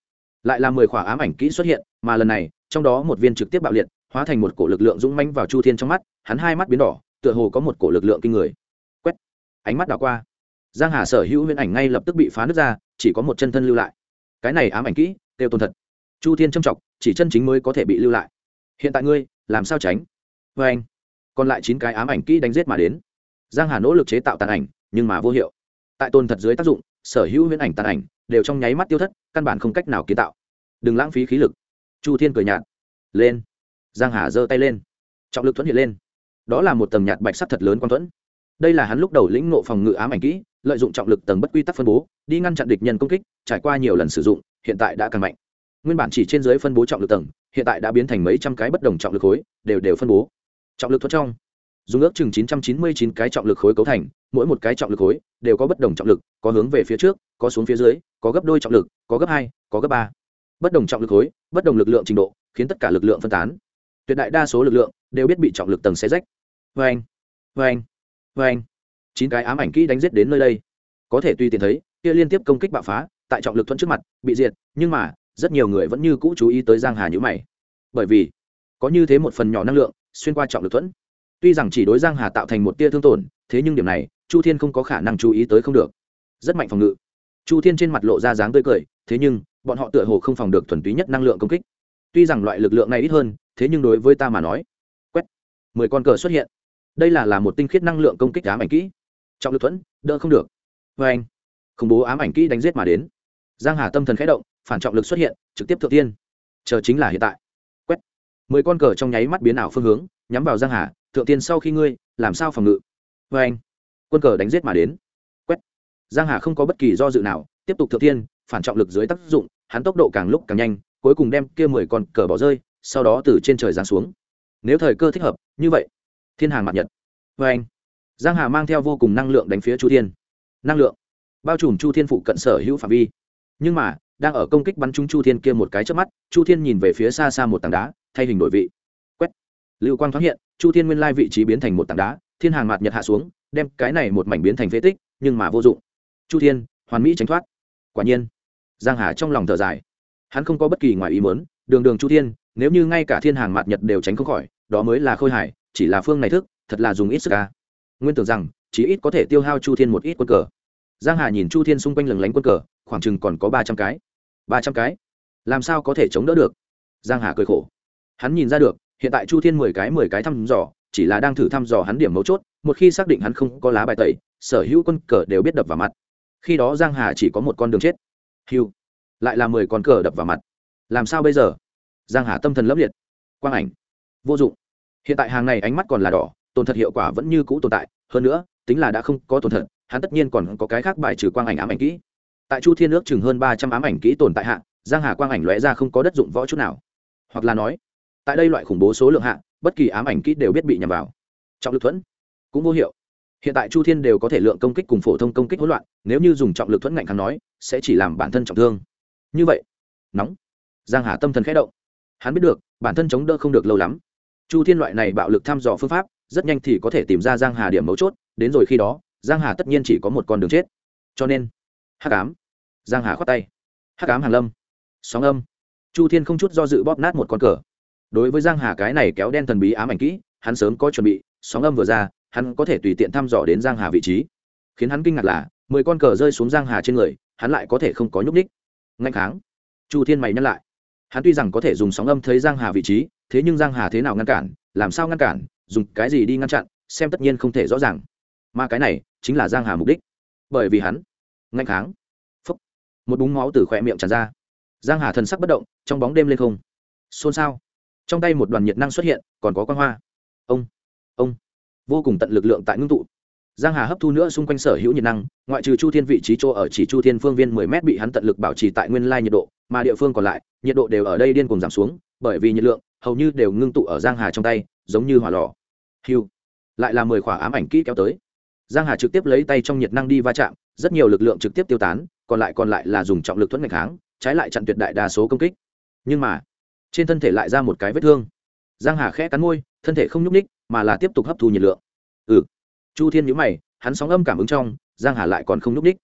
lại là mười khỏa ám ảnh kỹ xuất hiện, mà lần này, trong đó một viên trực tiếp bạo liệt, hóa thành một cổ lực lượng dũng manh vào chu thiên trong mắt, hắn hai mắt biến đỏ, tựa hồ có một cổ lực lượng kinh người. Quét! Ánh mắt đảo qua. Giang hà sở hữu huyễn ảnh ngay lập tức bị phá nứt ra, chỉ có một chân thân lưu lại. Cái này ám ảnh kỹ tiêu tồn thật. Chu thiên trâm trọng chỉ chân chính mới có thể bị lưu lại. Hiện tại ngươi, làm sao tránh? Với anh, còn lại chín cái ám ảnh kỹ đánh giết mà đến. Giang hà nỗ lực chế tạo tàn ảnh, nhưng mà vô hiệu. Tại tồn thật dưới tác dụng, sở hữu huyễn ảnh tàn ảnh đều trong nháy mắt tiêu thất, căn bản không cách nào kiến tạo. Đừng lãng phí khí lực. Chu thiên cười nhạt. Lên. Giang hà giơ tay lên. Trọng lực thuẫn hiện lên. Đó là một tầng nhạt bạch sắc thật lớn quang thuẫn. Đây là hắn lúc đầu lĩnh ngộ phòng ngự ám ảnh kỹ, lợi dụng trọng lực tầng bất quy tắc phân bố, đi ngăn chặn địch nhân công kích, trải qua nhiều lần sử dụng, hiện tại đã càng mạnh. Nguyên bản chỉ trên dưới phân bố trọng lực tầng, hiện tại đã biến thành mấy trăm cái bất đồng trọng lực khối, đều đều phân bố. Trọng lực thuẫn trong dùng ước chừng 999 cái trọng lực khối cấu thành, mỗi một cái trọng lực khối đều có bất đồng trọng lực, có hướng về phía trước, có xuống phía dưới, có gấp đôi trọng lực, có gấp hai, có gấp ba. Bất đồng trọng lực khối, bất đồng lực lượng trình độ, khiến tất cả lực lượng phân tán. Tuyệt đại đa số lực lượng đều biết bị trọng lực tầng xé rách. Vê anh vê chín cái ám ảnh kỹ đánh giết đến nơi đây. Có thể tùy tiện thấy, kia liên tiếp công kích bạo phá, tại trọng lực thuận trước mặt, bị diệt, nhưng mà, rất nhiều người vẫn như cũ chú ý tới giang hà như mày. Bởi vì, có như thế một phần nhỏ năng lượng xuyên qua trọng lực thuẫn tuy rằng chỉ đối giang hà tạo thành một tia thương tổn, thế nhưng điểm này, chu thiên không có khả năng chú ý tới không được. Rất mạnh phòng ngự. Chu thiên trên mặt lộ ra dáng tươi cười, thế nhưng, bọn họ tựa hồ không phòng được thuần túy nhất năng lượng công kích. Tuy rằng loại lực lượng này ít hơn, thế nhưng đối với ta mà nói, quét, mười con cờ xuất hiện. Đây là là một tinh khiết năng lượng công kích ám ảnh kỹ. Trọng lực thuẫn, đỡ không được. Vê anh, khủng bố ám ảnh kỹ đánh giết mà đến. Giang hà tâm thần khẽ động, phản trọng lực xuất hiện, trực tiếp thượng tiên. Chờ chính là hiện tại. Quét, mười con cờ trong nháy mắt biến ảo phương hướng, nhắm vào giang hà thượng tiên sau khi ngươi, làm sao phòng ngự? Vê anh, quân cờ đánh giết mà đến. Quét. Giang hà không có bất kỳ do dự nào, tiếp tục thượng tiên, phản trọng lực dưới tác dụng, hắn tốc độ càng lúc càng nhanh, cuối cùng đem kia mười con cờ bỏ rơi, sau đó từ trên trời giáng xuống. Nếu thời cơ thích hợp, như vậy. Thiên hàng mặt nhật. Vê anh, giang hà mang theo vô cùng năng lượng đánh phía chu thiên. Năng lượng. Bao trùm chu thiên phụ cận sở hữu phạm vi. Nhưng mà, đang ở công kích bắn trúng chu thiên kia một cái trước mắt, chu thiên nhìn về phía xa xa một tảng đá, thay hình đổi vị. Quét. Lưu quang thoáng hiện chu thiên nguyên lai vị trí biến thành một tảng đá, thiên hàng mạt nhật hạ xuống, đem cái này một mảnh biến thành phế tích, nhưng mà vô dụng. Chu thiên, hoàn mỹ tránh thoát. Quả nhiên, giang hà trong lòng thở dài. Hắn không có bất kỳ ngoài ý muốn, đường đường chu thiên, nếu như ngay cả thiên hàng mạt nhật đều tránh không khỏi, đó mới là khôi hài, chỉ là phương này thức, thật là dùng ít sức ca nguyên tưởng rằng, chỉ ít có thể tiêu hao chu thiên một ít quân cờ. Giang hà nhìn chu thiên xung quanh lừng lánh quân cờ, khoảng chừng còn có ba trăm cái. Ba trăm cái? Làm sao có thể chống đỡ được? Giang hà cười khổ. Hắn nhìn ra được hiện tại chu thiên mười cái mười cái thăm dò, chỉ là đang thử thăm dò hắn điểm mấu chốt, một khi xác định hắn không có lá bài tẩy, sở hữu quân cờ đều biết đập vào mặt. Khi đó giang hà chỉ có một con đường chết. Hiu lại là mười con cờ đập vào mặt. Làm sao bây giờ? Giang hà tâm thần lấp liệt. Quang ảnh. Vô dụng. Hiện tại hàng này ánh mắt còn là đỏ, tổn thật hiệu quả vẫn như cũ tồn tại. Hơn nữa, tính là đã không có tổn thật, hắn tất nhiên còn có cái khác bài trừ quang ảnh ám ảnh kỹ. Tại chu thiên nước chừng hơn ba trăm ám ảnh kỹ tồn tại hạ, giang hà quang ảnh lóe ra không có đất dụng võ chút nào. Hoặc là nói tại đây loại khủng bố số lượng hạ, bất kỳ ám ảnh kỹ đều biết bị nhằm vào. Trọng lực thuẫn cũng vô hiệu. Hiện tại chu thiên đều có thể lượng công kích cùng phổ thông công kích hỗn loạn, nếu như dùng trọng lực thuẫn ngạnh kháng nói, sẽ chỉ làm bản thân trọng thương. Như vậy, nóng. Giang hà tâm thần khẽ động. Hắn biết được, bản thân chống đỡ không được lâu lắm. Chu thiên loại này bạo lực thăm dò phương pháp, rất nhanh thì có thể tìm ra giang hà điểm mấu chốt, đến rồi khi đó, giang hà tất nhiên chỉ có một con đường chết. Cho nên, hắc ám. Giang hà khoát tay. Hắc ám hàn lâm. Sóng âm. Chu thiên không chút do dự bóp nát một con cờ đối với giang hà cái này kéo đen thần bí ám ảnh kỹ, hắn sớm có chuẩn bị, sóng âm vừa ra, hắn có thể tùy tiện thăm dò đến giang hà vị trí. Khiến hắn kinh ngạc là, mười con cờ rơi xuống giang hà trên người, hắn lại có thể không có nhúc ních ngạnh kháng. Chu thiên mày nhắc lại. Hắn tuy rằng có thể dùng sóng âm thấy giang hà vị trí, thế nhưng giang hà thế nào ngăn cản, làm sao ngăn cản, dùng cái gì đi ngăn chặn, xem tất nhiên không thể rõ ràng. Mà cái này chính là giang hà mục đích. Bởi vì hắn, ngạnh kháng. Phúc. Một búng máu từ khỏe miệng tràn ra. Giang hà thần sắc bất động, trong bóng đêm lên không. Xôn xao trong tay một đoàn nhiệt năng xuất hiện, còn có quan hoa. Ông ông. Vô cùng tận lực lượng tại ngưng tụ. Giang hà hấp thu nữa xung quanh sở hữu nhiệt năng, ngoại trừ chu thiên vị trí chỗ ở chỉ chu thiên phương viên 10 m bị hắn tận lực bảo trì tại nguyên lai nhiệt độ, mà địa phương còn lại, nhiệt độ đều ở đây điên cùng giảm xuống, bởi vì nhiệt lượng hầu như đều ngưng tụ ở giang hà trong tay, giống như hỏa lò. Hiu. Lại là mười khỏa ám ảnh kỹ kéo tới. Giang hà trực tiếp lấy tay trong nhiệt năng đi va chạm, rất nhiều lực lượng trực tiếp tiêu tán, còn lại còn lại là dùng trọng lực thuẫn ngày kháng, trái lại chặn tuyệt đại đa số công kích. Nhưng mà trên thân thể lại ra một cái vết thương. Giang hà khẽ cắn môi, thân thể không nhúc ních mà là tiếp tục hấp thu nhiệt lượng. Ừ. Chu thiên nhíu mày, hắn sóng âm cảm ứng trong, giang hà lại còn không nhúc ních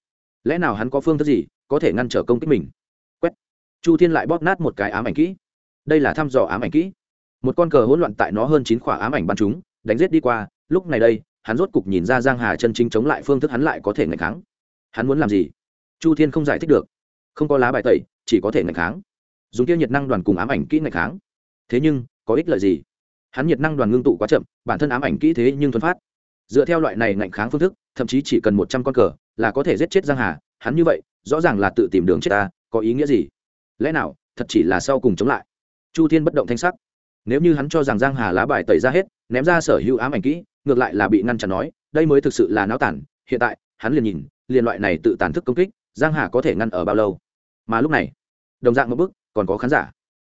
lẽ nào hắn có phương thức gì, có thể ngăn trở công kích mình? Quét. Chu thiên lại bóp nát một cái ám ảnh kỹ. Đây là thăm dò ám ảnh kỹ. Một con cờ hỗn loạn tại nó hơn chín khỏa ám ảnh bắn chúng, đánh giết đi qua, lúc này đây, hắn rốt cục nhìn ra giang hà chân chính chống lại phương thức hắn lại có thể ngạch kháng. Hắn muốn làm gì? Chu thiên không giải thích được. Không có lá bài tẩy, chỉ có thể ngạch kháng dùng tiêu nhiệt năng đoàn cùng ám ảnh kỹ ngày kháng. Thế nhưng, có ích lợi gì? Hắn nhiệt năng đoàn ngưng tụ quá chậm, bản thân ám ảnh kỹ thế nhưng thuần phát. Dựa theo loại này ngạnh kháng phương thức, thậm chí chỉ cần một trăm con cờ là có thể giết chết giang hà. Hắn như vậy, rõ ràng là tự tìm đường chết ta, có ý nghĩa gì? Lẽ nào, thật chỉ là sau cùng chống lại? Chu thiên bất động thanh sắc. Nếu như hắn cho rằng giang hà lá bài tẩy ra hết, ném ra sở hữu ám ảnh kỹ, ngược lại là bị ngăn chặn nói, đây mới thực sự là náo tản. Hiện tại, hắn liền nhìn, liền loại này tự tàn thức công kích, giang hà có thể ngăn ở bao lâu? Mà lúc này, đồng dạng một bước còn có khán giả.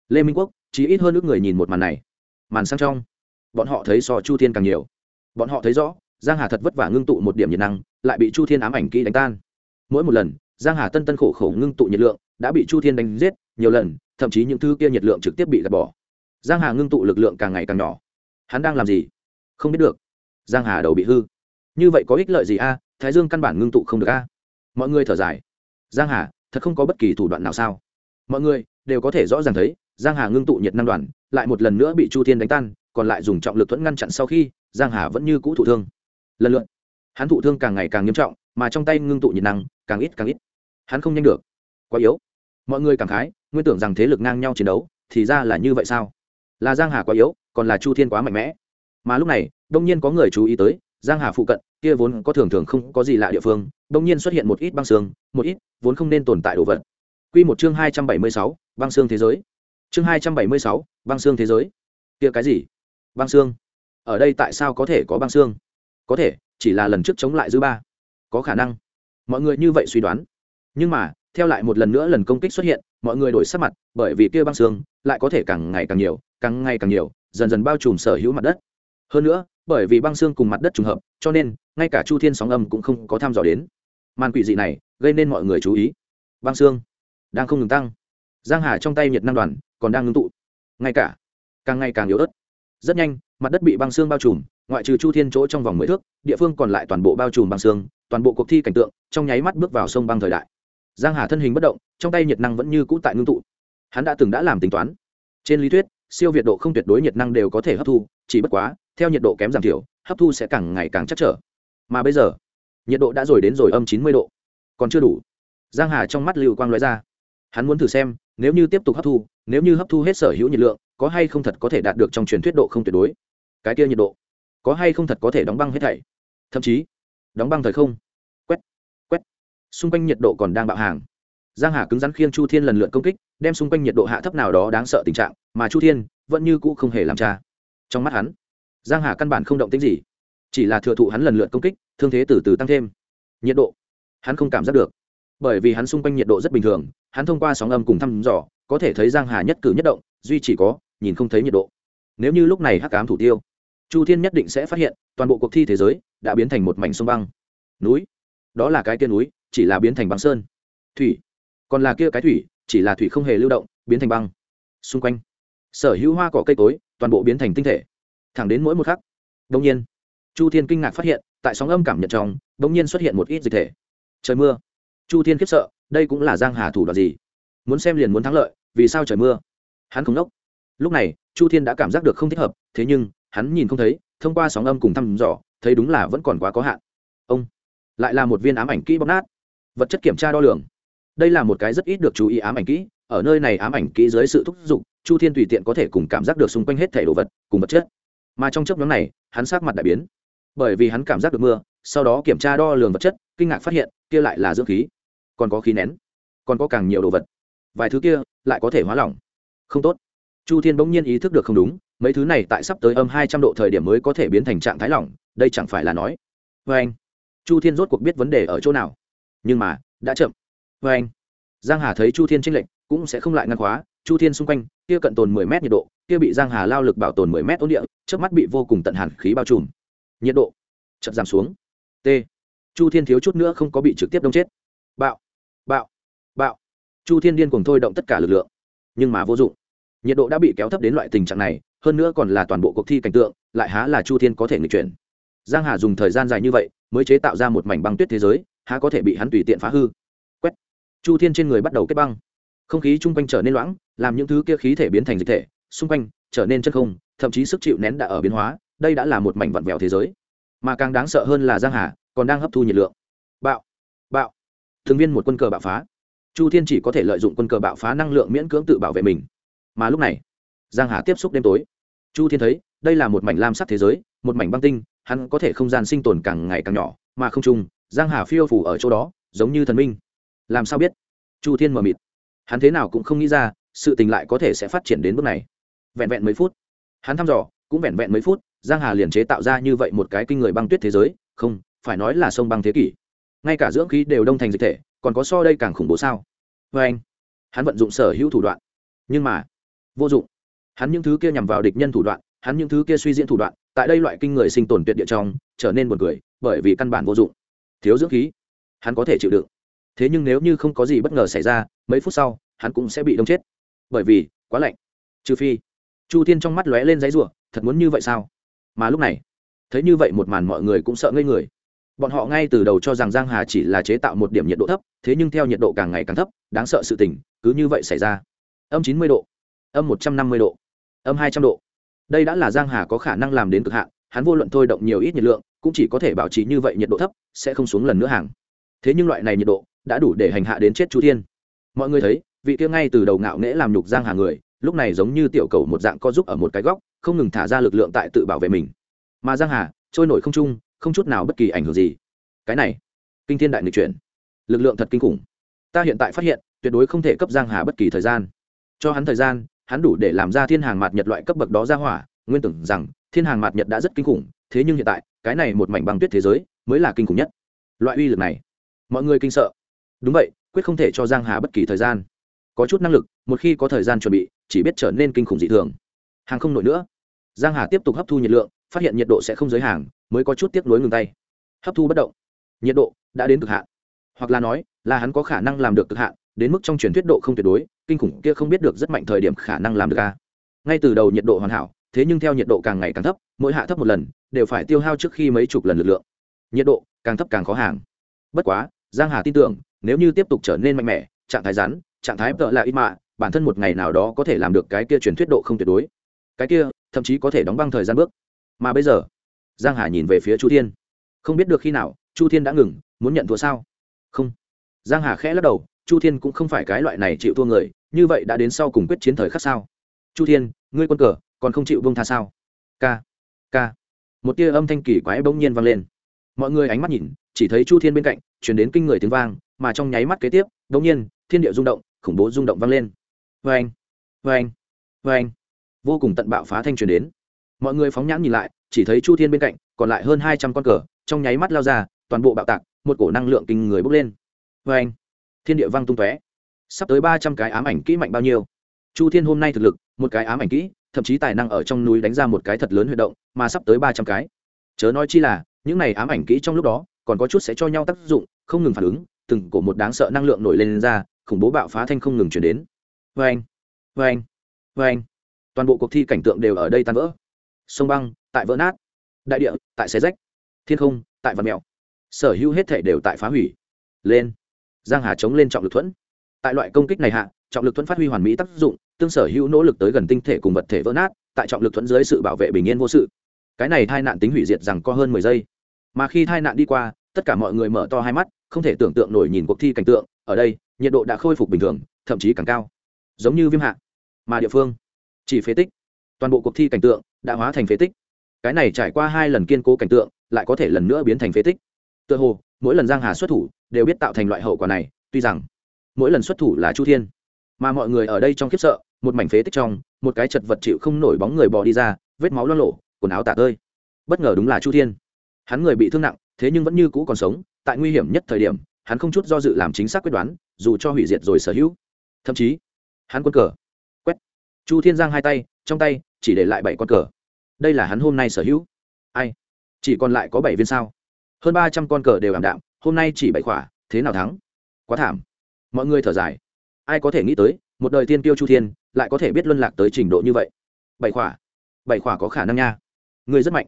Lê minh quốc, chỉ ít hơn ước người nhìn một màn này. Màn sang trong, bọn họ thấy so chu thiên càng nhiều. Bọn họ thấy rõ, giang hà thật vất vả ngưng tụ một điểm nhiệt năng, lại bị chu thiên ám ảnh kỹ đánh tan. Mỗi một lần, giang hà tân tân khổ khổ ngưng tụ nhiệt lượng, đã bị chu thiên đánh giết, nhiều lần, thậm chí những thứ kia nhiệt lượng trực tiếp bị gạt bỏ. Giang hà ngưng tụ lực lượng càng ngày càng nhỏ. Hắn đang làm gì? Không biết được. Giang hà đầu bị hư. Như vậy có ích lợi gì a? Thái dương căn bản ngưng tụ không được a. Mọi người thở dài. Giang hà, thật không có bất kỳ thủ đoạn nào sao? Mọi người đều có thể rõ ràng thấy, giang hà ngưng tụ nhiệt năng đoàn, lại một lần nữa bị chu thiên đánh tan, còn lại dùng trọng lực thuẫn ngăn chặn sau khi, giang hà vẫn như cũ thụ thương. Lần lượt, hắn thụ thương càng ngày càng nghiêm trọng, mà trong tay ngưng tụ nhiệt năng càng ít càng ít. Hắn không nhanh được. Quá yếu. Mọi người cảm khái, nguyên tưởng rằng thế lực ngang nhau chiến đấu, thì ra là như vậy sao? Là giang hà quá yếu, còn là chu thiên quá mạnh mẽ. Mà lúc này, đông nhiên có người chú ý tới, giang hà phụ cận, kia vốn có thường thường không có gì lạ địa phương, đông nhiên xuất hiện một ít băng sương một ít vốn không nên tồn tại đồ vật quy một chương hai trăm bảy mươi sáu, băng xương thế giới. Chương hai trăm bảy mươi sáu, băng xương thế giới. Kia cái gì? Băng xương. Ở đây tại sao có thể có băng xương? Có thể chỉ là lần trước chống lại dư ba. Có khả năng. Mọi người như vậy suy đoán. Nhưng mà theo lại một lần nữa lần công kích xuất hiện mọi người đổi sắc mặt bởi vì kia băng xương lại có thể càng ngày càng nhiều càng ngày càng nhiều dần dần bao trùm sở hữu mặt đất. Hơn nữa bởi vì băng xương cùng mặt đất trùng hợp cho nên ngay cả chu thiên sóng âm cũng không có tham dò đến. Màn quỷ dị này gây nên mọi người chú ý. Băng xương đang không ngừng tăng. Giang hà trong tay nhiệt năng đoàn còn đang ngưng tụ. Ngay cả, càng ngày càng yếu ớt. Rất nhanh, mặt đất bị băng xương bao trùm, ngoại trừ chu thiên chỗ trong vòng mười thước, địa phương còn lại toàn bộ bao trùm băng xương, toàn bộ cuộc thi cảnh tượng trong nháy mắt bước vào sông băng thời đại. Giang hà thân hình bất động, trong tay nhiệt năng vẫn như cũ tại ngưng tụ. Hắn đã từng đã làm tính toán. Trên lý thuyết, siêu việt độ không tuyệt đối nhiệt năng đều có thể hấp thu, chỉ bất quá, theo nhiệt độ kém giảm thiểu, hấp thu sẽ càng ngày càng chắc trở. Mà bây giờ, nhiệt độ đã rồi đến rồi âm chín mươi độ. Còn chưa đủ. Giang hà trong mắt lưu quang nói ra hắn muốn thử xem, nếu như tiếp tục hấp thu, nếu như hấp thu hết sở hữu nhiệt lượng, có hay không thật có thể đạt được trong truyền thuyết độ không tuyệt đối? Cái kia nhiệt độ, có hay không thật có thể đóng băng hết thảy? Thậm chí, đóng băng thời không? Quét quét. Xung quanh nhiệt độ còn đang bạo hàng. Giang hà cứng rắn khiêng chu thiên lần lượt công kích, đem xung quanh nhiệt độ hạ thấp nào đó đáng sợ tình trạng, mà chu thiên vẫn như cũ không hề làm cha trong mắt hắn, giang hà căn bản không động tính gì. Chỉ là thừa thụ hắn lần lượt công kích, thương thế từ từ tăng thêm. Nhiệt độ, hắn không cảm giác được bởi vì hắn xung quanh nhiệt độ rất bình thường, hắn thông qua sóng âm cùng thăm dò, có thể thấy giang hà nhất cử nhất động, duy chỉ có, nhìn không thấy nhiệt độ. Nếu như lúc này hắc cám thủ tiêu, chu thiên nhất định sẽ phát hiện, toàn bộ cuộc thi thế giới đã biến thành một mảnh sông băng. Núi, đó là cái kia núi, chỉ là biến thành băng sơn. Thủy, còn là kia cái thủy, chỉ là thủy không hề lưu động, biến thành băng. Xung quanh, sở hữu hoa cỏ cây cối, toàn bộ biến thành tinh thể. Thẳng đến mỗi một khắc đông nhiên, chu thiên kinh ngạc phát hiện, tại sóng âm cảm nhận trong đông nhiên xuất hiện một ít dịch thể. Trời mưa chu thiên khiếp sợ, đây cũng là giang hà thủ đoạn gì? Muốn xem liền muốn thắng lợi, vì sao trời mưa? Hắn không đốc. Lúc này, chu thiên đã cảm giác được không thích hợp, thế nhưng, hắn nhìn không thấy, thông qua sóng âm cùng thăm dò, thấy đúng là vẫn còn quá có hạn. Ông, lại là một viên ám ảnh kỹ bóc nát. Vật chất kiểm tra đo lường. Đây là một cái rất ít được chú ý ám ảnh kỹ, ở nơi này ám ảnh kỹ dưới sự thúc giục, chu thiên tùy tiện có thể cùng cảm giác được xung quanh hết thể đồ vật, cùng vật chất. Mà trong chấp nhóm này, hắn sát mặt đại biến. Bởi vì hắn cảm giác được mưa, sau đó kiểm tra đo lường vật chất, kinh ngạc phát hiện, kia lại là dưỡng khí còn có khí nén, còn có càng nhiều đồ vật. Vài thứ kia lại có thể hóa lỏng. Không tốt. Chu thiên bỗng nhiên ý thức được không đúng, mấy thứ này tại sắp tới âm hai trăm độ thời điểm mới có thể biến thành trạng thái lỏng, đây chẳng phải là nói. Vê anh. Chu thiên rốt cuộc biết vấn đề ở chỗ nào. Nhưng mà, đã chậm. Vê anh. Giang hà thấy chu thiên tranh lệnh cũng sẽ không lại ngăn khóa. Chu thiên xung quanh, kia cận tồn mười mét nhiệt độ, kia bị giang hà lao lực bảo tồn mười mét ôn địa trước mắt bị vô cùng tận hàn khí bao trùm. Nhiệt độ chậm giảm xuống. T. Chu thiên thiếu chút nữa không có bị trực tiếp đông chết. Bạo bạo. Bạo. Chu thiên điên cùng thôi động tất cả lực lượng, nhưng mà vô dụng. Nhiệt độ đã bị kéo thấp đến loại tình trạng này, hơn nữa còn là toàn bộ cuộc thi cảnh tượng, lại há là chu thiên có thể nghịch chuyển. Giang hà dùng thời gian dài như vậy, mới chế tạo ra một mảnh băng tuyết thế giới, há có thể bị hắn tùy tiện phá hư. Quét. Chu thiên trên người bắt đầu kết băng. Không khí chung quanh trở nên loãng, làm những thứ kia khí thể biến thành dịch thể, xung quanh trở nên chân không, thậm chí sức chịu nén đã ở biến hóa, đây đã là một mảnh vặn vẹo thế giới. Mà càng đáng sợ hơn là giang hà còn đang hấp thu nhiệt lượng. Bạo. Bạo thường viên một quân cờ bạo phá. Chu thiên chỉ có thể lợi dụng quân cờ bạo phá năng lượng miễn cưỡng tự bảo vệ mình. Mà lúc này, giang hà tiếp xúc đêm tối. Chu thiên thấy, đây là một mảnh lam sắc thế giới, một mảnh băng tinh, hắn có thể không gian sinh tồn càng ngày càng nhỏ, mà không chung, giang hà phiêu phủ ở chỗ đó, giống như thần minh. Làm sao biết? Chu thiên mờ mịt. Hắn thế nào cũng không nghĩ ra, sự tình lại có thể sẽ phát triển đến bước này. Vẹn vẹn mấy phút, hắn thăm dò, cũng vẹn vẹn mấy phút, giang hà liền chế tạo ra như vậy một cái kinh người băng tuyết thế giới. Không, phải nói là sông băng thế kỷ ngay cả dưỡng khí đều đông thành dịch thể, còn có so đây càng khủng bố sao? Vê anh, hắn vận dụng sở hữu thủ đoạn. Nhưng mà, vô dụng. Hắn những thứ kia nhằm vào địch nhân thủ đoạn, hắn những thứ kia suy diễn thủ đoạn, tại đây loại kinh người sinh tồn tuyệt địa trong, trở nên buồn cười, bởi vì căn bản vô dụng. Thiếu dưỡng khí, hắn có thể chịu đựng. Thế nhưng nếu như không có gì bất ngờ xảy ra, mấy phút sau, hắn cũng sẽ bị đông chết. Bởi vì, quá lạnh. Trừ phi, chu thiên trong mắt lóe lên giấy ruộng thật muốn như vậy sao? Mà lúc này, thấy như vậy một màn mọi người cũng sợ ngây người bọn họ ngay từ đầu cho rằng giang hà chỉ là chế tạo một điểm nhiệt độ thấp, thế nhưng theo nhiệt độ càng ngày càng thấp, đáng sợ sự tình, cứ như vậy xảy ra. Âm 90 độ, âm 150 độ, âm 200 độ. Đây đã là giang hà có khả năng làm đến cực hạn, hắn vô luận thôi động nhiều ít nhiệt lượng, cũng chỉ có thể bảo trì như vậy nhiệt độ thấp, sẽ không xuống lần nữa hàng. Thế nhưng loại này nhiệt độ đã đủ để hành hạ đến chết chú thiên. Mọi người thấy, vị kia ngay từ đầu ngạo nghễ làm nhục giang hà người, lúc này giống như tiểu cầu một dạng co giúp ở một cái góc, không ngừng thả ra lực lượng tại tự bảo vệ mình. Mà giang hà, trôi nổi không trung không chút nào bất kỳ ảnh hưởng gì. Cái này, kinh thiên đại nghịch chuyển. Lực lượng thật kinh khủng. Ta hiện tại phát hiện, tuyệt đối không thể cấp giang hà bất kỳ thời gian. Cho hắn thời gian, hắn đủ để làm ra thiên hàng mạt nhật loại cấp bậc đó ra hỏa. Nguyên tưởng rằng, thiên hàng mạt nhật đã rất kinh khủng, thế nhưng hiện tại, cái này một mảnh băng tuyết thế giới, mới là kinh khủng nhất. Loại uy lực này, mọi người kinh sợ. Đúng vậy, quyết không thể cho giang hà bất kỳ thời gian. Có chút năng lực, một khi có thời gian chuẩn bị, chỉ biết trở nên kinh khủng dị thường. Hàng không nổi nữa. Giang hà tiếp tục hấp thu nhiệt lượng, phát hiện nhiệt độ sẽ không giới hàng mới có chút tiếc nuối ngừng tay. Hấp thu bất động. Nhiệt độ đã đến cực hạn. Hoặc là nói, là hắn có khả năng làm được cực hạn, đến mức trong truyền thuyết độ không tuyệt đối, kinh khủng kia không biết được rất mạnh thời điểm khả năng làm được a ngay từ đầu nhiệt độ hoàn hảo, thế nhưng theo nhiệt độ càng ngày càng thấp, mỗi hạ thấp một lần, đều phải tiêu hao trước khi mấy chục lần lực lượng. Nhiệt độ càng thấp càng khó hàng. Bất quá, giang hà tin tưởng, nếu như tiếp tục trở nên mạnh mẽ, trạng thái rắn, trạng thái tợ là ít mạ bản thân một ngày nào đó có thể làm được cái kia truyền thuyết độ không tuyệt đối. Cái kia, thậm chí có thể đóng băng thời gian bước. Mà bây giờ giang hà nhìn về phía chu thiên. Không biết được khi nào, chu thiên đã ngừng, muốn nhận thua sao? Không. Giang hà khẽ lắc đầu, chu thiên cũng không phải cái loại này chịu thua người, như vậy đã đến sau cùng quyết chiến thời khắc sao? Chu thiên, ngươi quân cờ, còn không chịu bông tha sao? K k một tia âm thanh kỳ quái bỗng nhiên vang lên. Mọi người ánh mắt nhìn, chỉ thấy chu thiên bên cạnh chuyển đến kinh người tiếng vang, mà trong nháy mắt kế tiếp bỗng nhiên, thiên địa rung động, khủng bố rung động vang lên. Vê anh vê anh vê anh vô cùng tận bạo phá thanh truyền đến mọi người phóng nhãn nhìn lại chỉ thấy chu thiên bên cạnh còn lại hơn hai trăm con cờ trong nháy mắt lao ra toàn bộ bạo tạc một cổ năng lượng kinh người bốc lên. Vê anh thiên địa văng tung tóe. Sắp tới ba trăm cái ám ảnh kỹ mạnh bao nhiêu? Chu thiên hôm nay thực lực một cái ám ảnh kỹ thậm chí tài năng ở trong núi đánh ra một cái thật lớn huy động mà sắp tới ba trăm cái. Chớ nói chi là những này ám ảnh kỹ trong lúc đó còn có chút sẽ cho nhau tác dụng không ngừng phản ứng từng cổ một đáng sợ năng lượng nổi lên, lên ra khủng bố bạo phá thanh không ngừng chuyển đến. Vê anh vê anh vê anh. Toàn bộ cuộc thi cảnh tượng đều ở đây tan vỡ sông băng, tại vỡ nát. Đại địa, tại xé rách. Thiên không, tại vật mèo. Sở hữu hết thể đều tại phá hủy. Lên. Giang hà chống lên trọng lực thuẫn. Tại loại công kích này hạ, trọng lực thuẫn phát huy hoàn mỹ tác dụng, tương sở hữu nỗ lực tới gần tinh thể cùng vật thể vỡ nát, tại trọng lực thuẫn dưới sự bảo vệ bình yên vô sự. Cái này tai nạn tính hủy diệt rằng có hơn mười giây. Mà khi tai nạn đi qua, tất cả mọi người mở to hai mắt, không thể tưởng tượng nổi nhìn cuộc thi cảnh tượng, ở đây, nhiệt độ đã khôi phục bình thường, thậm chí càng cao. Giống như viêm hạ. Mà địa phương, chỉ phế tích toàn bộ cuộc thi cảnh tượng đã hóa thành phế tích. Cái này trải qua hai lần kiên cố cảnh tượng, lại có thể lần nữa biến thành phế tích. Tựa hồ, mỗi lần giang hà xuất thủ đều biết tạo thành loại hậu quả này, tuy rằng mỗi lần xuất thủ là chu thiên. Mà mọi người ở đây trong khiếp sợ, một mảnh phế tích trong, một cái chật vật chịu không nổi bóng người bò đi ra, vết máu lo lộ quần áo tạc ơi bất ngờ đúng là chu thiên. Hắn người bị thương nặng, thế nhưng vẫn như cũ còn sống, tại nguy hiểm nhất thời điểm, hắn không chút do dự làm chính xác quyết đoán, dù cho hủy diệt rồi sở hữu. Thậm chí, hắn quân cờ, quét. Chu thiên giang hai tay, trong tay chỉ để lại bảy con cờ. Đây là hắn hôm nay sở hữu. Ai? Chỉ còn lại có bảy viên sao? Hơn ba trăm con cờ đều ảm đạm, hôm nay chỉ bảy khỏa, thế nào thắng? Quá thảm. Mọi người thở dài. Ai có thể nghĩ tới, một đời tiên tiêu chu thiên, lại có thể biết luân lạc tới trình độ như vậy? Bảy khỏa. Bảy khỏa có khả năng nha. Ngươi rất mạnh.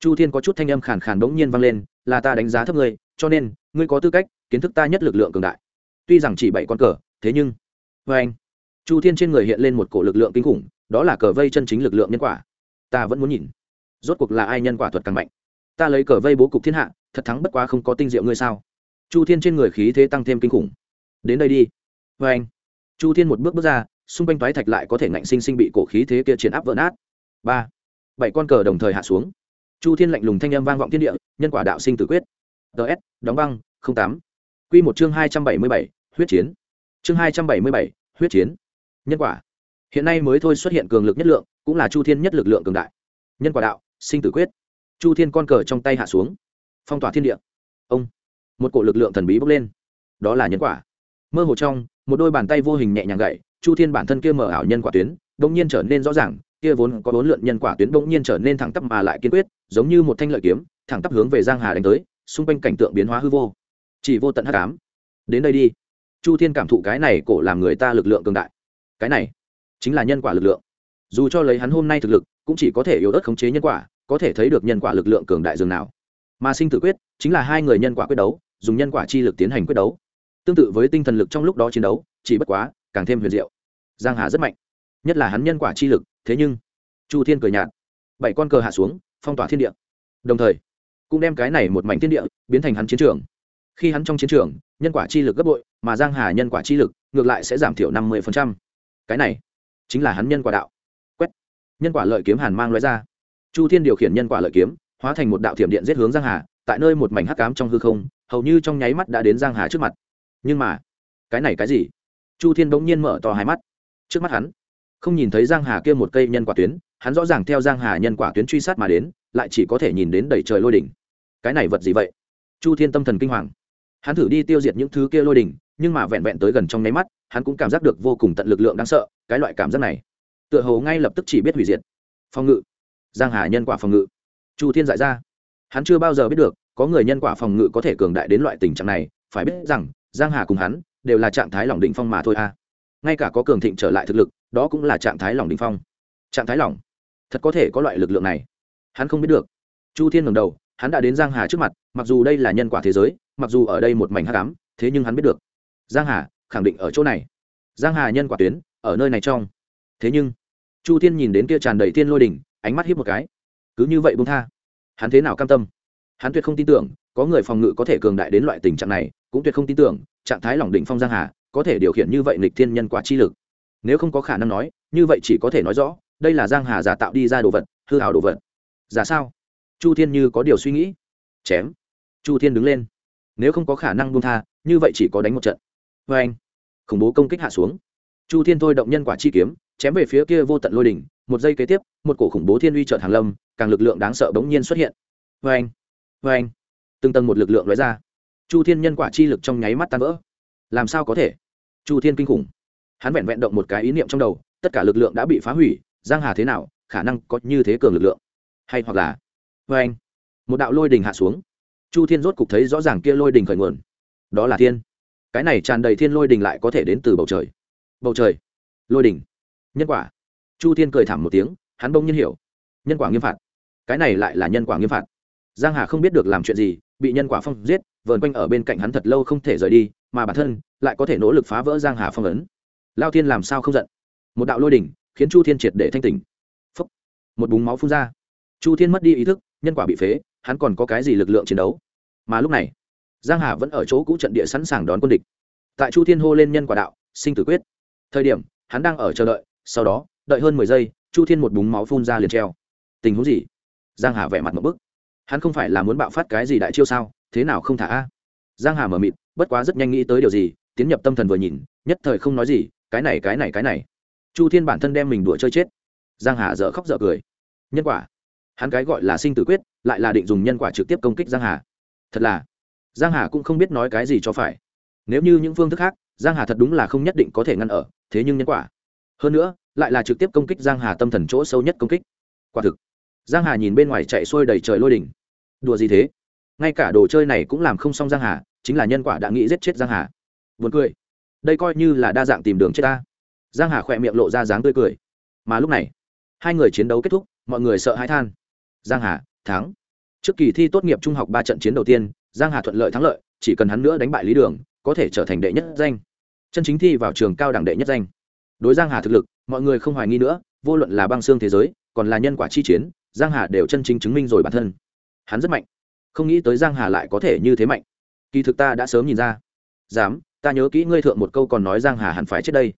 Chu thiên có chút thanh âm khàn khàn đ ố n g nhiên vang lên, là ta đánh giá thấp ngươi, cho nên, ngươi có tư cách, kiến thức ta nhất lực lượng cường đại. Tuy rằng chỉ bảy con cờ, thế nhưng vê anh chu thiên trên người hiện lên một cổ lực lượng kinh khủng đó là cờ vây chân chính lực lượng nhân quả. Ta vẫn muốn nhìn. Rốt cuộc là ai nhân quả thuật càng mạnh? Ta lấy cờ vây bố cục thiên hạ, thật thắng bất quá không có tinh diệu ngươi sao? Chu thiên trên người khí thế tăng thêm kinh khủng. Đến đây đi. Vê anh, chu thiên một bước bước ra, xung quanh toái thạch lại có thể ngạnh sinh sinh bị cổ khí thế kia chiến áp vỡ nát. Ba, bảy con cờ đồng thời hạ xuống. Chu thiên lạnh lùng thanh âm vang vọng thiên địa, nhân quả đạo sinh tử quyết. Ts đóng băng tám. Q một chương hai trăm bảy mươi bảy, huyết chiến. Chương hai trăm bảy mươi bảy, huyết chiến. Nhân quả hiện nay mới thôi xuất hiện cường lực nhất lượng, cũng là chu thiên nhất lực lượng cường đại. Nhân quả đạo, sinh tử quyết. Chu thiên con cờ trong tay hạ xuống. Phong tỏa thiên địa. Ông. Một cổ lực lượng thần bí bốc lên. Đó là nhân quả. Mơ hồ trong, một đôi bàn tay vô hình nhẹ nhàng gậy, chu thiên bản thân kia mở ảo nhân quả tuyến đông nhiên trở nên rõ ràng, kia vốn có bốn lượn nhân quả tuyến bỗng nhiên trở nên thẳng tắp mà lại kiên quyết, giống như một thanh lợi kiếm, thẳng tắp hướng về giang hà đánh tới, xung quanh cảnh tượng biến hóa hư vô. Chỉ vô tận hắc ám. Đến đây đi. Chu thiên cảm thụ cái này cổ làm người ta lực lượng cường đại. Cái này chính là nhân quả lực lượng. Dù cho lấy hắn hôm nay thực lực, cũng chỉ có thể yếu ớt khống chế nhân quả, có thể thấy được nhân quả lực lượng cường đại dường nào. Mà sinh tử quyết, chính là hai người nhân quả quyết đấu, dùng nhân quả chi lực tiến hành quyết đấu. Tương tự với tinh thần lực trong lúc đó chiến đấu, chỉ bất quá, càng thêm huyền diệu. Giang hà rất mạnh. Nhất là hắn nhân quả chi lực, thế nhưng, chu thiên cười nhạt. Bảy con cờ hạ xuống, phong tỏa thiên địa. Đồng thời, cũng đem cái này một mảnh thiên địa biến thành hắn chiến trường. Khi hắn trong chiến trường, nhân quả chi lực gấp bội, mà giang hà nhân quả chi lực, ngược lại sẽ giảm thiểu năm mươi cái này chính là hắn nhân quả đạo. Quét. Nhân quả lợi kiếm hàn mang loại ra. Chu thiên điều khiển nhân quả lợi kiếm, hóa thành một đạo thiểm điện giết hướng giang hà, tại nơi một mảnh hắc cám trong hư không, hầu như trong nháy mắt đã đến giang hà trước mặt. Nhưng mà, cái này cái gì? Chu thiên bỗng nhiên mở to hai mắt. Trước mắt hắn, không nhìn thấy giang hà kia một cây nhân quả tuyến, hắn rõ ràng theo giang hà nhân quả tuyến truy sát mà đến, lại chỉ có thể nhìn đến đầy trời lôi đỉnh. Cái này vật gì vậy? Chu thiên tâm thần kinh hoàng. Hắn thử đi tiêu diệt những thứ kia lôi đỉnh, nhưng mà vẹn vẹn tới gần trong nháy mắt hắn cũng cảm giác được vô cùng tận lực lượng đáng sợ, cái loại cảm giác này. Tựa hồ ngay lập tức chỉ biết hủy diệt. Phòng ngự. Giang hà nhân quả phòng ngự. Chu thiên dại ra. Hắn chưa bao giờ biết được, có người nhân quả phòng ngự có thể cường đại đến loại tình trạng này, phải biết rằng, giang hà cùng hắn đều là trạng thái lỏng định phong mà thôi a ngay cả có cường thịnh trở lại thực lực, đó cũng là trạng thái lỏng định phong. Trạng thái lỏng thật có thể có loại lực lượng này. Hắn không biết được. Chu thiên ngầm đầu, hắn đã đến giang hà trước mặt, mặc dù đây là nhân quả thế giới, mặc dù ở đây một mảnh hắc ám, thế nhưng hắn biết được. Giang hà khẳng định ở chỗ này. Giang hà nhân quả tuyến, ở nơi này trong. Thế nhưng, chu thiên nhìn đến kia tràn đầy thiên lôi đỉnh, ánh mắt hiếp một cái. Cứ như vậy buông tha. Hắn thế nào cam tâm? Hắn tuyệt không tin tưởng, có người phòng ngự có thể cường đại đến loại tình trạng này, cũng tuyệt không tin tưởng, trạng thái lỏng định phong giang hà, có thể điều khiển như vậy nghịch thiên nhân quả chi lực. Nếu không có khả năng nói, như vậy chỉ có thể nói rõ, đây là giang hà giả tạo đi ra đồ vật, hư hảo đồ vật. Giả sao? Chu thiên như có điều suy nghĩ. Chém. Chu thiên đứng lên. Nếu không có khả năng buông tha, như vậy chỉ có đánh một trận vê anh, khủng bố công kích hạ xuống. Chu thiên thôi động nhân quả chi kiếm, chém về phía kia vô tận lôi đỉnh, một giây kế tiếp, một cổ khủng bố thiên uy trợt hàng lâm, càng lực lượng đáng sợ bỗng nhiên xuất hiện. Vê anh vê anh, từng tầng một lực lượng lóe ra. Chu thiên nhân quả chi lực trong nháy mắt tan vỡ. Làm sao có thể? Chu thiên kinh khủng. Hắn vẹn vẹn động một cái ý niệm trong đầu, tất cả lực lượng đã bị phá hủy, giang hà thế nào, khả năng có như thế cường lực lượng? Hay hoặc là vê anh, một đạo lôi đình hạ xuống. Chu thiên rốt cục thấy rõ ràng kia lôi đình khởi nguồn. Đó là thiên cái này tràn đầy thiên lôi đình lại có thể đến từ bầu trời. Bầu trời? Lôi đình. Nhân quả. Chu thiên cười thảm một tiếng, hắn bỗng nhiên hiểu. Nhân quả nghiêm phạt. Cái này lại là nhân quả nghiêm phạt. Giang hà không biết được làm chuyện gì, bị nhân quả phong giết, vờn quanh ở bên cạnh hắn thật lâu không thể rời đi, mà bản thân lại có thể nỗ lực phá vỡ giang hà phong ấn. Lao thiên làm sao không giận? Một đạo lôi đỉnh khiến chu thiên triệt để thanh tỉnh. Phúc. một búng máu phun ra. Chu thiên mất đi ý thức, nhân quả bị phế, hắn còn có cái gì lực lượng chiến đấu? Mà lúc này giang hà vẫn ở chỗ cũ trận địa sẵn sàng đón quân địch. Tại chu thiên hô lên nhân quả đạo, sinh tử quyết. Thời điểm, hắn đang ở chờ đợi, sau đó, đợi hơn mười giây, chu thiên một búng máu phun ra liền treo. Tình huống gì? Giang hà vẻ mặt một bức. Hắn không phải là muốn bạo phát cái gì đại chiêu sao, thế nào không thả a? Giang hà mở mịt, bất quá rất nhanh nghĩ tới điều gì, tiến nhập tâm thần vừa nhìn, nhất thời không nói gì, cái này cái này cái này. Chu thiên bản thân đem mình đùa chơi chết. Giang hà dở khóc dở cười. Nhân quả. Hắn cái gọi là sinh tử quyết, lại là định dùng nhân quả trực tiếp công kích giang hà. Thật là giang hà cũng không biết nói cái gì cho phải. Nếu như những phương thức khác, giang hà thật đúng là không nhất định có thể ngăn ở, thế nhưng nhân quả. Hơn nữa, lại là trực tiếp công kích giang hà tâm thần chỗ sâu nhất công kích. Quả thực, giang hà nhìn bên ngoài chạy xuôi đầy trời lôi đỉnh đùa gì thế? Ngay cả đồ chơi này cũng làm không xong giang hà, chính là nhân quả đã nghĩ giết chết giang hà. Buồn cười. Đây coi như là đa dạng tìm đường chết ta. Giang hà khỏe miệng lộ ra dáng tươi cười. Mà lúc này, hai người chiến đấu kết thúc, mọi người sợ hãi than. Giang hà, thắng. Trước kỳ thi tốt nghiệp trung học ba trận chiến đầu tiên giang hà thuận lợi thắng lợi, chỉ cần hắn nữa đánh bại lý đường, có thể trở thành đệ nhất danh. Chân chính thi vào trường cao đẳng đệ nhất danh. Đối giang hà thực lực, mọi người không hoài nghi nữa, vô luận là băng xương thế giới, còn là nhân quả chi chiến, giang hà đều chân chính chứng minh rồi bản thân. Hắn rất mạnh. Không nghĩ tới giang hà lại có thể như thế mạnh. Kỳ thực ta đã sớm nhìn ra. Dám, ta nhớ kỹ ngươi thượng một câu còn nói giang hà hẳn phải chết đây.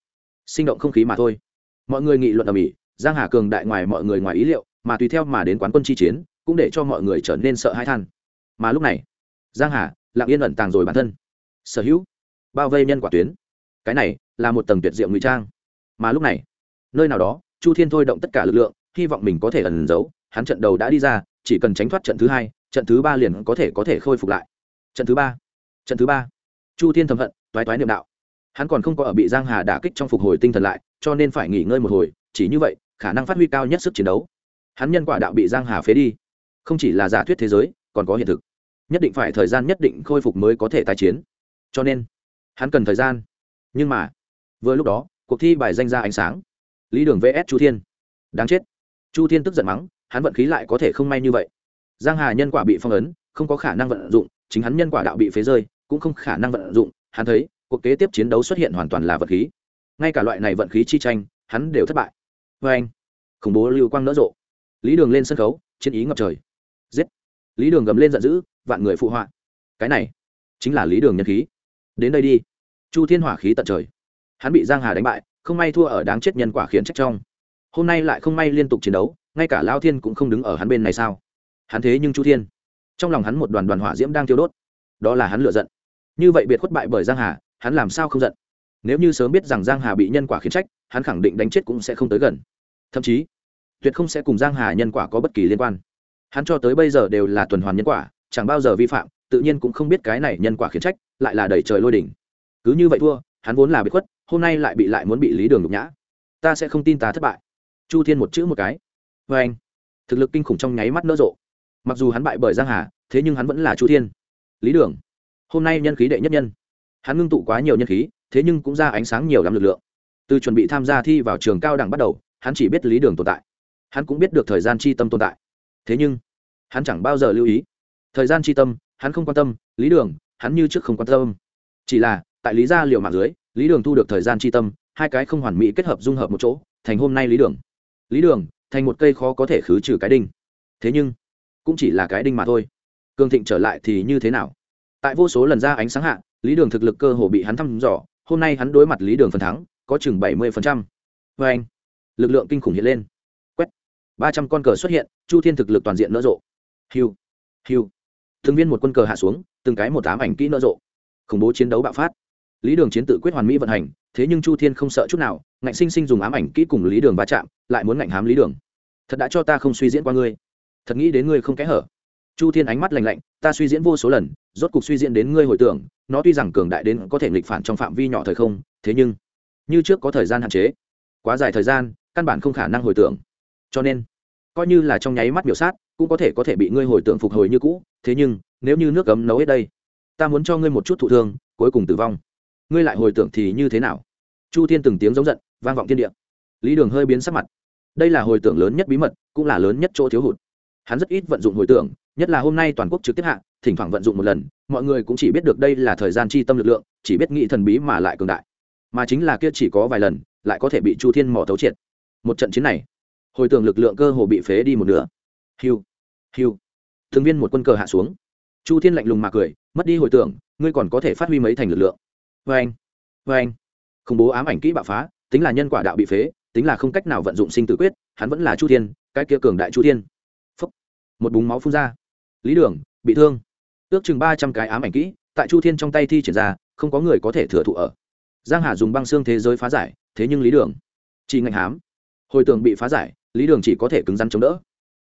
Sinh động không khí mà thôi. Mọi người nghị luận ở mỹ, giang hà cường đại ngoài mọi người ngoài ý liệu, mà tùy theo mà đến quán quân chi chiến, cũng để cho mọi người trở nên sợ hãi than. Mà lúc này giang hà, lặng yên ẩn tàng rồi bản thân. Sở hữu, bao vây nhân quả tuyến. Cái này là một tầng tuyệt diệu ngụy trang. Mà lúc này, nơi nào đó, chu thiên thôi động tất cả lực lượng, hy vọng mình có thể ẩn giấu. Hắn trận đầu đã đi ra, chỉ cần tránh thoát trận thứ hai, trận thứ ba liền có thể có thể khôi phục lại. Trận thứ ba, trận thứ ba. Chu thiên thầm hận, toái toái niệm đạo. Hắn còn không có ở bị giang hà đả kích trong phục hồi tinh thần lại, cho nên phải nghỉ ngơi một hồi, chỉ như vậy, khả năng phát huy cao nhất sức chiến đấu. Hắn nhân quả đạo bị giang hà phế đi. Không chỉ là giả thuyết thế giới, còn có hiện thực nhất định phải thời gian nhất định khôi phục mới có thể tái chiến. Cho nên, hắn cần thời gian. Nhưng mà, vừa lúc đó, cuộc thi bài danh ra ánh sáng. Lý đường vs chu thiên. Đáng chết. Chu thiên tức giận mắng, hắn vận khí lại có thể không may như vậy. Giang hà nhân quả bị phong ấn, không có khả năng vận dụng, chính hắn nhân quả đạo bị phế rơi, cũng không khả năng vận dụng. Hắn thấy, cuộc kế tiếp chiến đấu xuất hiện hoàn toàn là vận khí. Ngay cả loại này vận khí chi tranh, hắn đều thất bại. Vê anh, khủng bố lưu quang nỡ rộ. Lý đường lên sân khấu, chiến ý ngập trời. Giết. Lý đường gầm lên giận dữ vạn người phụ họa. Cái này chính là lý đường nhân khí. Đến đây đi. Chu thiên hỏa khí tận trời. Hắn bị giang hà đánh bại, không may thua ở đáng chết nhân quả khiến trách trong. Hôm nay lại không may liên tục chiến đấu, ngay cả lao thiên cũng không đứng ở hắn bên này sao? Hắn thế nhưng chu thiên. Trong lòng hắn một đoàn đoàn hỏa diễm đang tiêu đốt. Đó là hắn lựa giận. Như vậy biệt khuất bại bởi giang hà, hắn làm sao không giận? Nếu như sớm biết rằng giang hà bị nhân quả khiến trách, hắn khẳng định đánh chết cũng sẽ không tới gần. Thậm chí, tuyệt không sẽ cùng giang hà nhân quả có bất kỳ liên quan. Hắn cho tới bây giờ đều là tuần hoàn nhân quả chẳng bao giờ vi phạm, tự nhiên cũng không biết cái này nhân quả khiến trách, lại là đẩy trời lôi đỉnh cứ như vậy thua, hắn vốn là bị khuất, hôm nay lại bị lại muốn bị lý đường nhục nhã. Ta sẽ không tin ta thất bại. Chu thiên một chữ một cái. Vê anh, thực lực kinh khủng trong nháy mắt nỡ rộ. Mặc dù hắn bại bởi giang hà, thế nhưng hắn vẫn là chu thiên. Lý đường, hôm nay nhân khí đệ nhất nhân. Hắn ngưng tụ quá nhiều nhân khí, thế nhưng cũng ra ánh sáng nhiều lắm lực lượng. Từ chuẩn bị tham gia thi vào trường cao đẳng bắt đầu, hắn chỉ biết lý đường tồn tại. Hắn cũng biết được thời gian chi tâm tồn tại. Thế nhưng, hắn chẳng bao giờ lưu ý thời gian chi tâm, hắn không quan tâm, lý đường, hắn như trước không quan tâm. Chỉ là, tại lý gia liệu mạng dưới, lý đường thu được thời gian chi tâm, hai cái không hoàn mỹ kết hợp dung hợp một chỗ, thành hôm nay lý đường. Lý đường, thành một cây khó có thể khứ trừ cái đinh. Thế nhưng, cũng chỉ là cái đinh mà thôi. Cường thịnh trở lại thì như thế nào? Tại vô số lần ra ánh sáng hạ, lý đường thực lực cơ hồ bị hắn thăm dò, hôm nay hắn đối mặt lý đường phần thắng, có chừng bảy mươi phần trăm. Vê anh, lực lượng kinh khủng hiện lên. Quét, ba trăm con cờ xuất hiện, chu thiên thực lực toàn diện nở rộ. Hiu hiu thường viên một quân cờ hạ xuống, từng cái một ám ảnh kỹ nở rộ. Khủng bố chiến đấu bạo phát. Lý đường chiến tự quyết hoàn mỹ vận hành, thế nhưng chu thiên không sợ chút nào, ngạnh sinh sinh dùng ám ảnh kỹ cùng lý đường va chạm, lại muốn ngạnh hám lý đường. Thật đã cho ta không suy diễn qua ngươi. Thật nghĩ đến ngươi không kẽ hở. Chu thiên ánh mắt lành lạnh, ta suy diễn vô số lần, rốt cục suy diễn đến ngươi hồi tưởng, nó tuy rằng cường đại đến có thể nghịch phản trong phạm vi nhỏ thời không, thế nhưng, như trước có thời gian hạn chế. Quá dài thời gian, căn bản không khả năng hồi tưởng. Cho nên coi như là trong nháy mắt biểu sát, cũng có thể có thể bị ngươi hồi tưởng phục hồi như cũ, thế nhưng, nếu như nước cấm nấu hết đây, ta muốn cho ngươi một chút thụ thương, cuối cùng tử vong. Ngươi lại hồi tưởng thì như thế nào? Chu thiên từng tiếng giống giận, vang vọng thiên địa. Lý đường hơi biến sắc mặt. Đây là hồi tưởng lớn nhất bí mật, cũng là lớn nhất chỗ thiếu hụt. Hắn rất ít vận dụng hồi tưởng, nhất là hôm nay toàn quốc trực tiếp hạ, thỉnh thoảng vận dụng một lần, mọi người cũng chỉ biết được đây là thời gian chi tâm lực lượng, chỉ biết nghĩ thần bí mà lại cường đại. Mà chính là kia chỉ có vài lần, lại có thể bị chu thiên mỏ thấu triệt. Một trận chiến này hồi tưởng lực lượng cơ hồ bị phế đi một nửa. Hiu hiu. Thường viên một quân cờ hạ xuống. Chu thiên lạnh lùng mà cười, mất đi hồi tưởng, ngươi còn có thể phát huy mấy thành lực lượng. Vê anh vê anh. Khủng bố ám ảnh kỹ bạo phá, tính là nhân quả đạo bị phế, tính là không cách nào vận dụng sinh tử quyết, hắn vẫn là chu thiên, cái kia cường đại chu thiên. Phúc. một búng máu phun ra. Lý đường, bị thương. Ước chừng ba trăm cái ám ảnh kỹ, tại chu thiên trong tay thi triển ra, không có người có thể thừa thụ ở. Giang hà dùng băng xương thế giới phá giải, thế nhưng lý đường. Chỉ ngạnh hám. Hồi tưởng bị phá giải lý đường chỉ có thể cứng rắn chống đỡ.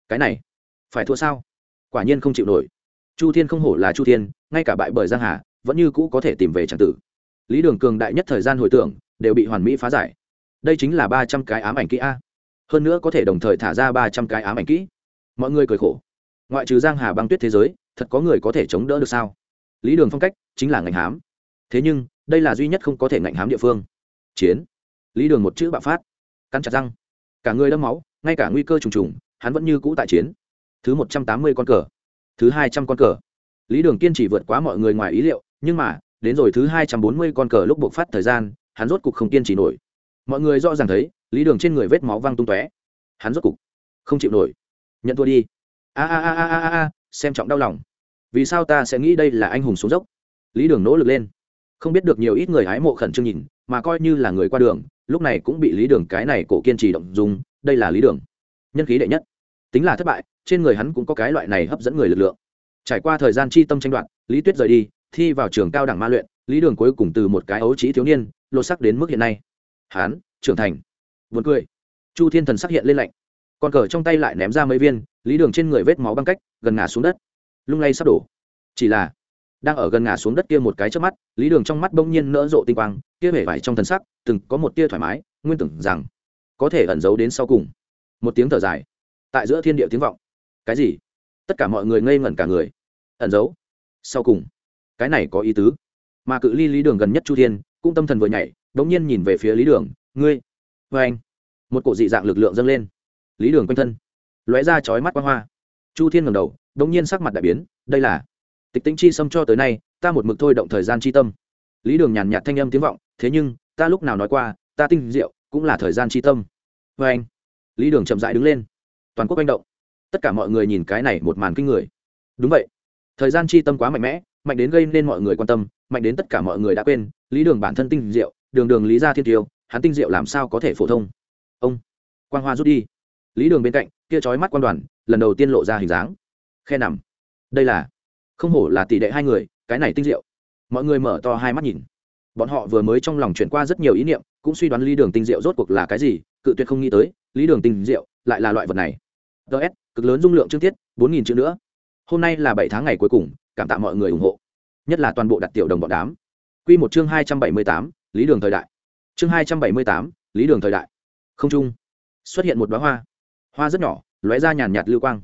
Cái này, phải thua sao? Quả nhiên không chịu nổi. Chu thiên không hổ là chu thiên, ngay cả bại bởi giang hà, vẫn như cũ có thể tìm về tràng tử. Lý đường cường đại nhất thời gian hồi tưởng, đều bị hoàn mỹ phá giải. Đây chính là ba trăm cái ám ảnh kỹ a. Hơn nữa có thể đồng thời thả ra ba trăm cái ám ảnh kỹ. Mọi người cười khổ. Ngoại trừ giang hà băng tuyết thế giới, thật có người có thể chống đỡ được sao? Lý đường phong cách chính là ngành hám. Thế nhưng, đây là duy nhất không có thể ngạnh hám địa phương. Chiến. Lý đường một chữ bạo phát. Cắn chặt răng. Cả người đâm máu ngay cả nguy cơ trùng trùng, hắn vẫn như cũ tại chiến. Thứ một trăm tám mươi con cờ, thứ hai trăm con cờ. Lý đường kiên trì vượt quá mọi người ngoài ý liệu, nhưng mà, đến rồi thứ hai trăm bốn mươi con cờ lúc buộc phát thời gian, hắn rốt cục không kiên trì nổi. Mọi người rõ ràng thấy, lý đường trên người vết máu văng tung tóe. Hắn rốt cục không chịu nổi. Nhận thua đi. A a a a a a, xem trọng đau lòng. Vì sao ta sẽ nghĩ đây là anh hùng xuống dốc? Lý đường nỗ lực lên. Không biết được nhiều ít người hái mộ khẩn trương nhìn, mà coi như là người qua đường, lúc này cũng bị lý đường cái này cổ kiên trì động dùng đây là lý đường. Nhân khí đệ nhất. Tính là thất bại, trên người hắn cũng có cái loại này hấp dẫn người lực lượng. Trải qua thời gian chi tâm tranh đoạt, lý tuyết rời đi, thi vào trường cao đẳng ma luyện, lý đường cuối cùng từ một cái ấu trí thiếu niên, lột sắc đến mức hiện nay. Hán, trưởng thành. Vượt cười. Chu thiên thần sắc hiện lên lạnh. Con cờ trong tay lại ném ra mấy viên, lý đường trên người vết máu băng cách, gần ngả xuống đất. Lung lay sắp đổ. Chỉ là, đang ở gần ngả xuống đất kia một cái trước mắt, lý đường trong mắt bỗng nhiên nỡ rộ tinh quang, kia vẻ vải trong thần sắc, từng có một tia thoải mái, nguyên tưởng rằng có thể ẩn giấu đến sau cùng. Một tiếng thở dài. Tại giữa thiên địa tiếng vọng. Cái gì? Tất cả mọi người ngây ngẩn cả người. Ẩn giấu? Sau cùng. Cái này có ý tứ. Mà cự ly lý đường gần nhất chu thiên, cũng tâm thần vừa nhảy đ ỗ n g nhiên nhìn về phía lý đường, ngươi vê anh. Một cổ dị dạng lực lượng dâng lên. Lý đường quanh thân, lóe ra chói mắt quang hoa. Chu thiên ngầm đầu đ ỗ n g nhiên sắc mặt đại biến, đây là tịch tĩnh chi xâm cho tới nay, ta một mực thôi động thời gian chi tâm. Lý đường nhàn nhạt thanh âm tiếng vọng, thế nhưng, ta lúc nào nói qua, ta tinh diệu cũng là thời gian chi tâm. Vê anh, lý đường chậm rãi đứng lên. Toàn quốc manh động. Tất cả mọi người nhìn cái này một màn kinh người. Đúng vậy. Thời gian chi tâm quá mạnh mẽ, mạnh đến gây nên mọi người quan tâm, mạnh đến tất cả mọi người đã quên, lý đường bản thân tinh diệu, đường đường lý gia thiên tiêu, hắn tinh diệu làm sao có thể phổ thông? Ông, quang hoa rút đi. Lý đường bên cạnh kia trói mắt quan đoàn, lần đầu tiên lộ ra hình dáng. Khe nằm. Đây là, không hổ là tỷ đệ hai người, cái này tinh diệu. Mọi người mở to hai mắt nhìn. Bọn họ vừa mới trong lòng chuyển qua rất nhiều ý niệm cũng suy đoán lý đường tinh diệu rốt cuộc là cái gì, cự tuyệt không nghĩ tới, lý đường tinh diệu lại là loại vật này. Ts cực lớn dung lượng chương tiết, bốn nghìn chữ nữa. Hôm nay là bảy tháng ngày cuối cùng, cảm tạ mọi người ủng hộ. Nhất là toàn bộ đặt tiểu đồng bọn đám. Quy một chương hai trăm bảy mươi tám, lý đường thời đại. Chương hai trăm bảy mươi tám, lý đường thời đại. Không trung, xuất hiện một bá hoa. Hoa rất nhỏ, lóe ra nhàn nhạt lưu quang.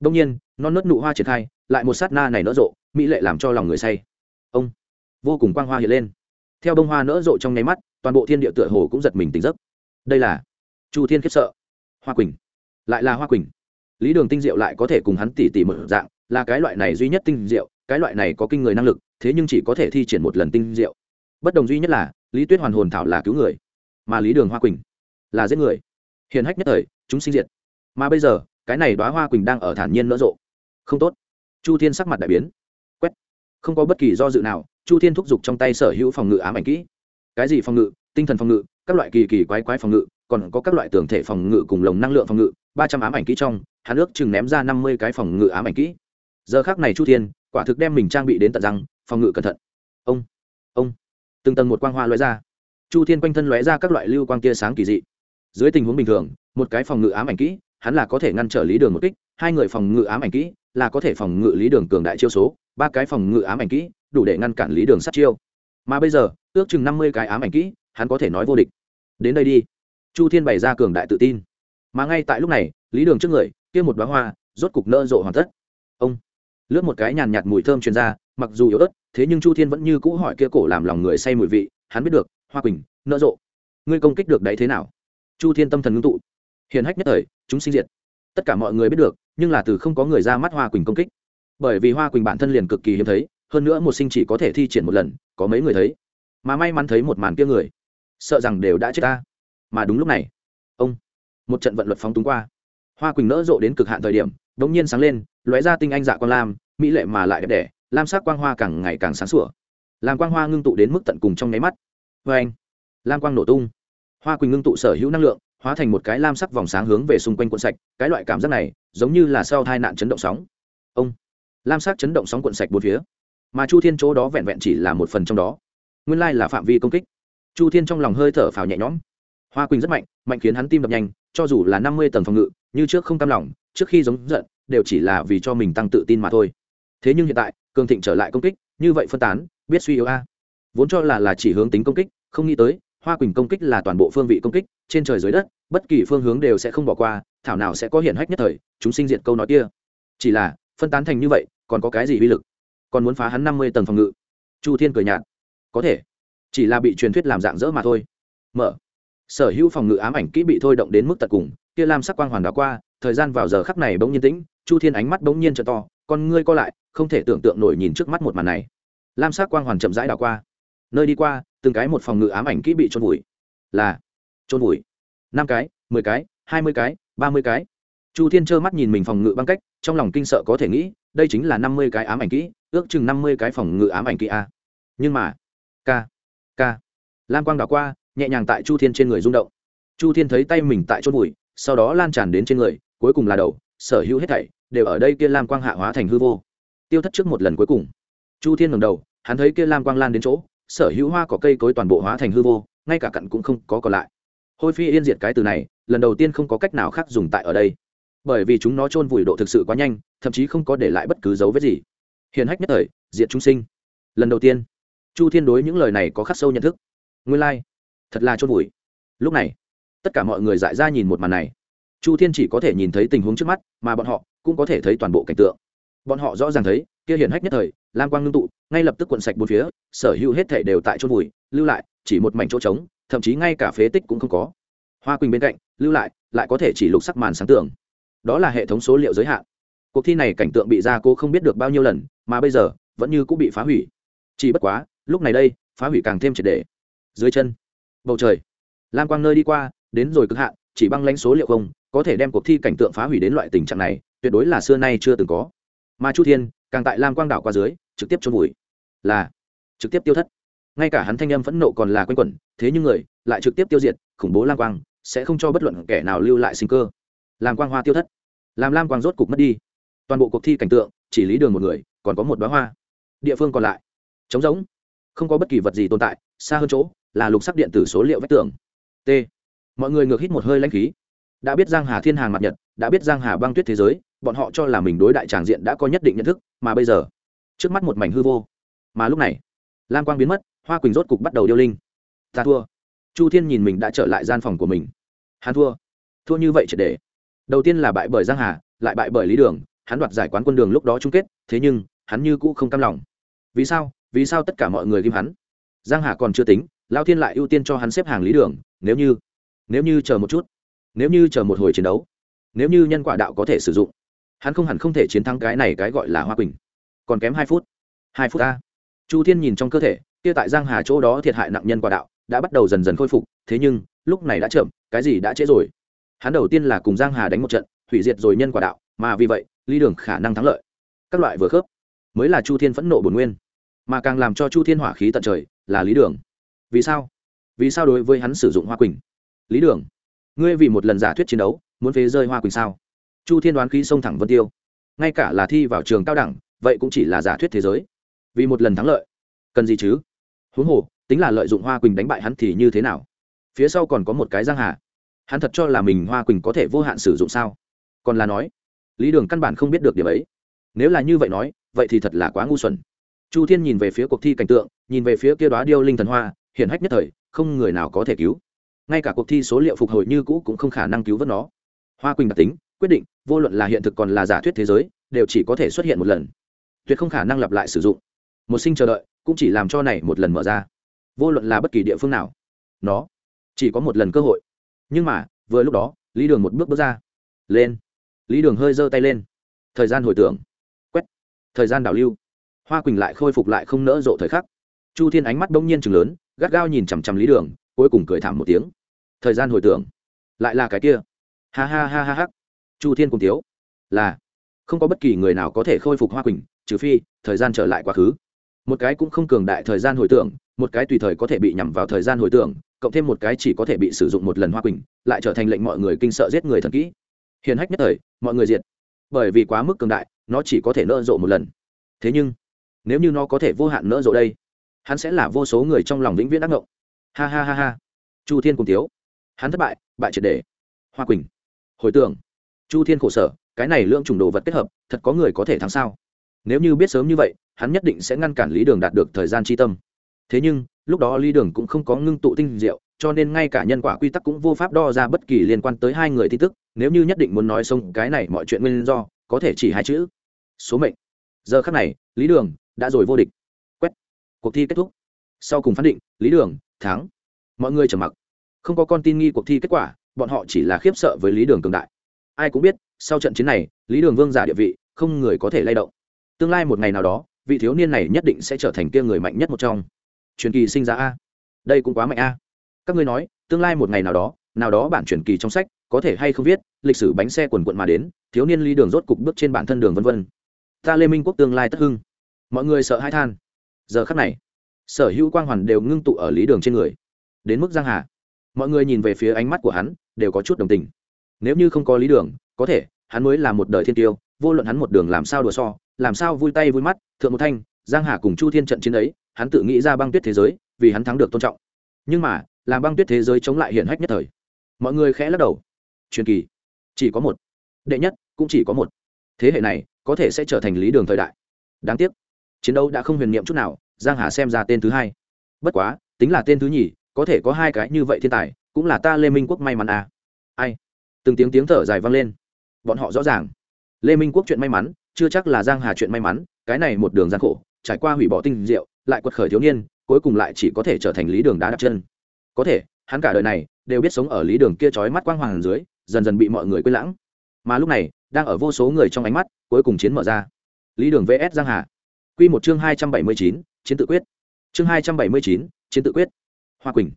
Đông nhiên, non nớt nụ hoa triển khai, lại một sát na này nở rộ, mỹ lệ làm cho lòng người say. Ông, vô cùng quang hoa hiện lên. Theo bông hoa nở rộ trong nháy mắt toàn bộ thiên địa tựa hồ cũng giật mình tỉnh giấc. Đây là chu thiên khiếp sợ. Hoa quỳnh. Lại là hoa quỳnh. Lý đường tinh diệu lại có thể cùng hắn tỉ tỉ mở dạng, là cái loại này duy nhất tinh diệu, cái loại này có kinh người năng lực, thế nhưng chỉ có thể thi triển một lần tinh diệu. Bất đồng duy nhất là, lý tuyết hoàn hồn thảo là cứu người, mà lý đường hoa quỳnh là giết người. Hiền hách nhất thời, chúng sinh diệt. Mà bây giờ, cái này đoá hoa quỳnh đang ở thản nhiên nở rộ. Không tốt. Chu thiên sắc mặt đại biến. Quét. Không có bất kỳ do dự nào, chu thiên thúc giục trong tay sở hữu phòng ngự ám ảnh kỹ cái gì phòng ngự, tinh thần phòng ngự, các loại kỳ kỳ quái quái phòng ngự, còn có các loại tường thể phòng ngự cùng lồng năng lượng phòng ngự, ba trăm ám ảnh kỹ trong, hắn ước chừng ném ra năm mươi cái phòng ngự ám ảnh kỹ. Giờ khác này chu thiên, quả thực đem mình trang bị đến tận răng, phòng ngự cẩn thận. Ông ông. Từng tầng một quang hoa lóe ra. Chu thiên quanh thân lóe ra các loại lưu quang tia sáng kỳ dị. Dưới tình huống bình thường, một cái phòng ngự ám ảnh kỹ, hắn là có thể ngăn trở lý đường một kích, hai người phòng ngự ám ảnh kỹ là có thể phòng ngự lý đường cường đại chiêu số, ba cái phòng ngự ám ảnh kỹ đủ để ngăn cản lý đường sát chiêu mà bây giờ, ước chừng năm mươi cái ám ảnh kỹ, hắn có thể nói vô địch. Đến đây đi. Chu thiên bày ra cường đại tự tin. Mà ngay tại lúc này, lý đường trước người, kia một bá hoa, rốt cục nơ rộ hoàn tất. Ông! Lướt một cái nhàn nhạt mùi thơm truyền ra, mặc dù yếu ớt, thế nhưng chu thiên vẫn như cũ hỏi kia cổ làm lòng người say mùi vị, hắn biết được, hoa quỳnh nợ rộ. Ngươi công kích được đấy thế nào? Chu thiên tâm thần ngưng tụ. Hiền hách nhất thời, chúng sinh diệt. Tất cả mọi người biết được, nhưng là từ không có người ra mắt hoa quỳnh công kích. Bởi vì hoa quỳnh bản thân liền cực kỳ hiếm thấy hơn nữa một sinh chỉ có thể thi triển một lần, có mấy người thấy? Mà may mắn thấy một màn kia người, sợ rằng đều đã chết ta. Mà đúng lúc này, ông, một trận vận luật phóng túng qua. Hoa quỳnh nỡ rộ đến cực hạn thời điểm đ ỗ n g nhiên sáng lên, lóe ra tinh anh dạ quang lam, mỹ lệ mà lại đẹp đẽ, lam sắc quang hoa càng ngày càng sáng sủa. Làm quang hoa ngưng tụ đến mức tận cùng trong nháy mắt. Vê anh, lam quang nổ tung. Hoa quỳnh ngưng tụ sở hữu năng lượng, hóa thành một cái lam sắc vòng sáng hướng về xung quanh cuộn sạch, cái loại cảm giác này giống như là sau tai nạn chấn động sóng. Ông, lam sắc chấn động sóng cuộn sạch bốn phía mà chu thiên chỗ đó vẹn vẹn chỉ là một phần trong đó. Nguyên lai là phạm vi công kích. Chu thiên trong lòng hơi thở phào nhẹ nhõm. Hoa quỳnh rất mạnh mạnh khiến hắn tim đập nhanh, cho dù là năm mươi tầng phòng ngự, như trước không cam lòng, trước khi giống giận, đều chỉ là vì cho mình tăng tự tin mà thôi. Thế nhưng hiện tại, cường thịnh trở lại công kích, như vậy phân tán, biết suy yếu a. Vốn cho là là chỉ hướng tính công kích, không nghĩ tới, hoa quỳnh công kích là toàn bộ phương vị công kích, trên trời dưới đất, bất kỳ phương hướng đều sẽ không bỏ qua, thảo nào sẽ có hiện hách nhất thời, chúng sinh diện câu nói kia. Chỉ là, phân tán thành như vậy, còn có cái gì uy lực? Còn muốn phá hắn năm mươi tầng phòng ngự. Chu thiên cười nhạt. Có thể. Chỉ là bị truyền thuyết làm dạng dỡ mà thôi. Mở. Sở hữu phòng ngự ám ảnh kỹ bị thôi động đến mức tận cùng, kia lam sắc quang hoàn đã qua, thời gian vào giờ khắc này bỗng nhiên tĩnh, chu thiên ánh mắt bỗng nhiên t to, con ngươi co lại, không thể tưởng tượng nổi nhìn trước mắt một màn này. Lam sắc quang hoàn chậm rãi đảo qua. Nơi đi qua, từng cái một phòng ngự ám ảnh kỹ bị trôn vùi. Là trôn vùi. Năm cái, mười cái, hai mươi cái, ba mươi cái. Chu thiên trơ mắt nhìn mình phòng ngự băng cách, trong lòng kinh sợ có thể nghĩ, đây chính là năm mươi cái ám ảnh kỹ ước chừng năm mươi cái phòng ngự ám ảnh kỹ a nhưng mà k k lam quang đảo qua, nhẹ nhàng tại chu thiên trên người rung động. Chu thiên thấy tay mình tại chốt bụi, sau đó lan tràn đến trên người, cuối cùng là đầu, sở hữu hết thảy đều ở đây kia lam quang hạ hóa thành hư vô. Tiêu thất trước một lần cuối cùng. Chu thiên ngầm đầu, hắn thấy kia lam quang lan đến chỗ, sở hữu hoa có cây cối toàn bộ hóa thành hư vô, ngay cả cặn cũng không có còn lại. Hôi phi yên diệt cái từ này, lần đầu tiên không có cách nào khác dùng tại ở đây. Bởi vì chúng nó chôn vùi độ thực sự quá nhanh, thậm chí không có để lại bất cứ dấu vết gì hiền hách nhất thời, diệt chúng sinh. Lần đầu tiên, chu thiên đối những lời này có khắc sâu nhận thức. Nguyên lai、like. thật là chôn vùi. Lúc này, tất cả mọi người dại ra nhìn một màn này. Chu thiên chỉ có thể nhìn thấy tình huống trước mắt, mà bọn họ cũng có thể thấy toàn bộ cảnh tượng. Bọn họ rõ ràng thấy, kia hiển hách nhất thời, lam quang ngưng tụ, ngay lập tức quận sạch bốn phía, sở hữu hết thể đều tại chôn vùi, lưu lại, chỉ một mảnh chỗ trống, thậm chí ngay cả phế tích cũng không có. Hoa quỳnh bên cạnh, lưu lại lại có thể chỉ lục sắc màn sáng tượng đó là hệ thống số liệu giới hạn. Cuộc thi này cảnh tượng bị ra cô không biết được bao nhiêu lần mà bây giờ vẫn như cũng bị phá hủy. Chỉ bất quá, lúc này đây, phá hủy càng thêm triệt đề dưới chân, bầu trời. Lam quang nơi đi qua, đến rồi cực hạn, chỉ băng lãnh số liệu không, có thể đem cuộc thi cảnh tượng phá hủy đến loại tình trạng này, tuyệt đối là xưa nay chưa từng có. Mà chu thiên, càng tại lam quang đảo qua dưới, trực tiếp trôn vùi. Là, trực tiếp tiêu thất. Ngay cả hắn thanh âm phẫn nộ còn là quanh quẩn, thế nhưng người lại trực tiếp tiêu diệt, khủng bố lam quang, sẽ không cho bất luận kẻ nào lưu lại sinh cơ. Làm quang hoa tiêu thất. Làm lam quang rốt cục mất đi. Toàn bộ cuộc thi cảnh tượng, chỉ lý đường một người còn có một đoá hoa. Địa phương còn lại. Trống rỗng. Không có bất kỳ vật gì tồn tại, xa hơn chỗ, là lục sắc điện tử số liệu vách tường. T. Mọi người ngược hít một hơi lãnh khí. Đã biết giang hà thiên hàng mặt nhật, đã biết giang hà băng tuyết thế giới, bọn họ cho là mình đối đại tràng diện đã có nhất định nhận thức, mà bây giờ, trước mắt một mảnh hư vô. Mà lúc này, lam quang biến mất, hoa quỳnh rốt cục bắt đầu điêu linh. Ta thua. Chu thiên nhìn mình đã trở lại gian phòng của mình. Hắn thua. Thua như vậy triệt để. Đầu tiên là bại bởi giang hà, lại bại bởi lý đường, hắn đoạt giải quán quân đường lúc đó chung kết, thế nhưng hắn như cũ không cam lòng. Vì sao? Vì sao tất cả mọi người ghim hắn? Giang hà còn chưa tính lao thiên lại ưu tiên cho hắn xếp hàng lý đường, nếu như nếu như chờ một chút, nếu như chờ một hồi chiến đấu, nếu như nhân quả đạo có thể sử dụng, hắn không hẳn không thể chiến thắng cái này cái gọi là hoa quỳnh. Còn kém hai phút hai phút ta. chu thiên nhìn trong cơ thể, kia tại giang hà chỗ đó thiệt hại nặng nhân quả đạo, đã bắt đầu dần dần khôi phục, thế nhưng, lúc này đã chậm, cái gì đã trễ rồi? Hắn đầu tiên là cùng giang hà đánh một trận, hủy diệt rồi nhân quả đạo, mà vì vậy ly đường khả năng thắng lợi. Các loại vừa khớp mới là chu thiên phẫn nộ bổn nguyên. Mà càng làm cho chu thiên hỏa khí tận trời là lý đường. Vì sao? Vì sao đối với hắn sử dụng hoa quỳnh? Lý đường, ngươi vì một lần giả thuyết chiến đấu, muốn phế rơi hoa quỳnh sao? Chu thiên đoán khí xông thẳng vân tiêu. Ngay cả là thi vào trường cao đẳng, vậy cũng chỉ là giả thuyết thế giới. Vì một lần thắng lợi, cần gì chứ? Huống hồ, tính là lợi dụng hoa quỳnh đánh bại hắn thì như thế nào? Phía sau còn có một cái giang hà. Hắn thật cho là mình hoa quỳnh có thể vô hạn sử dụng sao? Còn là nói, lý đường căn bản không biết được điểm ấy. Nếu là như vậy nói vậy thì thật là quá ngu xuẩn. Chu thiên nhìn về phía cuộc thi cảnh tượng, nhìn về phía kia đoá điêu linh thần hoa, hiển hách nhất thời, không người nào có thể cứu. Ngay cả cuộc thi số liệu phục hồi như cũ cũng không khả năng cứu vớt nó. Hoa quỳnh đặc tính, quyết định, vô luận là hiện thực còn là giả thuyết thế giới, đều chỉ có thể xuất hiện một lần. Tuyệt không khả năng lặp lại sử dụng. Một sinh chờ đợi, cũng chỉ làm cho này một lần mở ra. Vô luận là bất kỳ địa phương nào, nó chỉ có một lần cơ hội. Nhưng mà, vừa lúc đó, lý đường một bước bước ra. Lên. Lý đường hơi giơ tay lên. Thời gian hồi tưởng thời gian đảo lưu. Hoa quỳnh lại khôi phục lại không nỡ rộ thời khắc. Chu thiên ánh mắt đông nhiên chừng lớn, gắt gao nhìn chằm chằm lý đường, cuối cùng cười thảm một tiếng. Thời gian hồi tưởng, lại là cái kia. Ha ha ha ha ha. Chu thiên cùng tiếu, là, không có bất kỳ người nào có thể khôi phục hoa quỳnh, trừ phi, thời gian trở lại quá khứ. Một cái cũng không cường đại thời gian hồi tưởng, một cái tùy thời có thể bị nhằm vào thời gian hồi tưởng, cộng thêm một cái chỉ có thể bị sử dụng một lần hoa quỳnh, lại trở thành lệnh mọi người kinh sợ giết người thần kỹ. Hiền hách nhất thời, mọi người diệt. Bởi vì quá mức cường đại nó chỉ có thể nỡ rộ một lần. Thế nhưng, nếu như nó có thể vô hạn nỡ rộ đây, hắn sẽ là vô số người trong lòng vĩnh viễn đắc ngộng. Ha ha ha ha. Chu thiên cùng tiếu. Hắn thất bại bại triệt đề hoa quỳnh. Hồi tưởng. Chu thiên khổ sở, cái này lượng trùng đồ vật kết hợp, thật có người có thể thắng sao? Nếu như biết sớm như vậy, hắn nhất định sẽ ngăn cản lý đường đạt được thời gian tri tâm. Thế nhưng, lúc đó lý đường cũng không có ngưng tụ tinh diệu, cho nên ngay cả nhân quả quy tắc cũng vô pháp đo ra bất kỳ liên quan tới hai người tin tức, nếu như nhất định muốn nói xong cái này mọi chuyện nguyên do, có thể chỉ hai chữ số mệnh. Giờ khắc này, lý đường đã rồi vô địch. Quét. Cuộc thi kết thúc. Sau cùng phán định, lý đường, thắng. Mọi người trầm mặc. Không có con tin nghi cuộc thi kết quả, bọn họ chỉ là khiếp sợ với lý đường cường đại. Ai cũng biết, sau trận chiến này, lý đường vương giả địa vị, không người có thể lay động. Tương lai một ngày nào đó, vị thiếu niên này nhất định sẽ trở thành kia người mạnh nhất một trong. Truyền kỳ sinh ra a. Đây cũng quá mạnh a. Các ngươi nói, tương lai một ngày nào đó nào đó bản truyền kỳ trong sách, có thể hay không viết, lịch sử bánh xe quần quận mà đến, thiếu niên Lý đường rốt cục bước trên bản thân đường vân vân ta lê minh quốc tương lai tất hưng. Mọi người sợ hai than. Giờ khắc này, sở hữu quang hoàn đều ngưng tụ ở lý đường trên người. Đến mức giang hà, mọi người nhìn về phía ánh mắt của hắn, đều có chút đồng tình. Nếu như không có lý đường, có thể, hắn mới là một đời thiên tiêu, vô luận hắn một đường làm sao đùa so, làm sao vui tay vui mắt, thượng một thanh, giang hà cùng chu thiên trận chiến ấy, hắn tự nghĩ ra băng tuyết thế giới, vì hắn thắng được tôn trọng. Nhưng mà, làm băng tuyết thế giới chống lại hiển hách nhất thời. Mọi người khẽ lắc đầu. Truyền kỳ, chỉ có một. Đệ nhất, cũng chỉ có một. Thế hệ này có thể sẽ trở thành lý đường thời đại. Đáng tiếc, chiến đấu đã không huyền niệm chút nào, giang hà xem ra tên thứ hai. Bất quá, tính là tên thứ nhì, có thể có hai cái như vậy thiên tài, cũng là ta lê minh quốc may mắn à. Ai? Từng tiếng tiếng thở dài vang lên. Bọn họ rõ ràng. Lê minh quốc chuyện may mắn, chưa chắc là giang hà chuyện may mắn, cái này một đường gian khổ, trải qua hủy bỏ tinh diệu, lại quật khởi thiếu niên, cuối cùng lại chỉ có thể trở thành lý đường đá đặt chân. Có thể, hắn cả đời này đều biết sống ở lý đường kia trói mắt quang hoàng dưới, dần dần bị mọi người quên lãng. Mà lúc này đang ở vô số người trong ánh mắt, cuối cùng chiến mở ra. Lý đường vs giang hà. Quy một chương hai trăm bảy mươi chín, chiến tự quyết. Chương hai trăm bảy mươi chín, chiến tự quyết. Hoa quỳnh.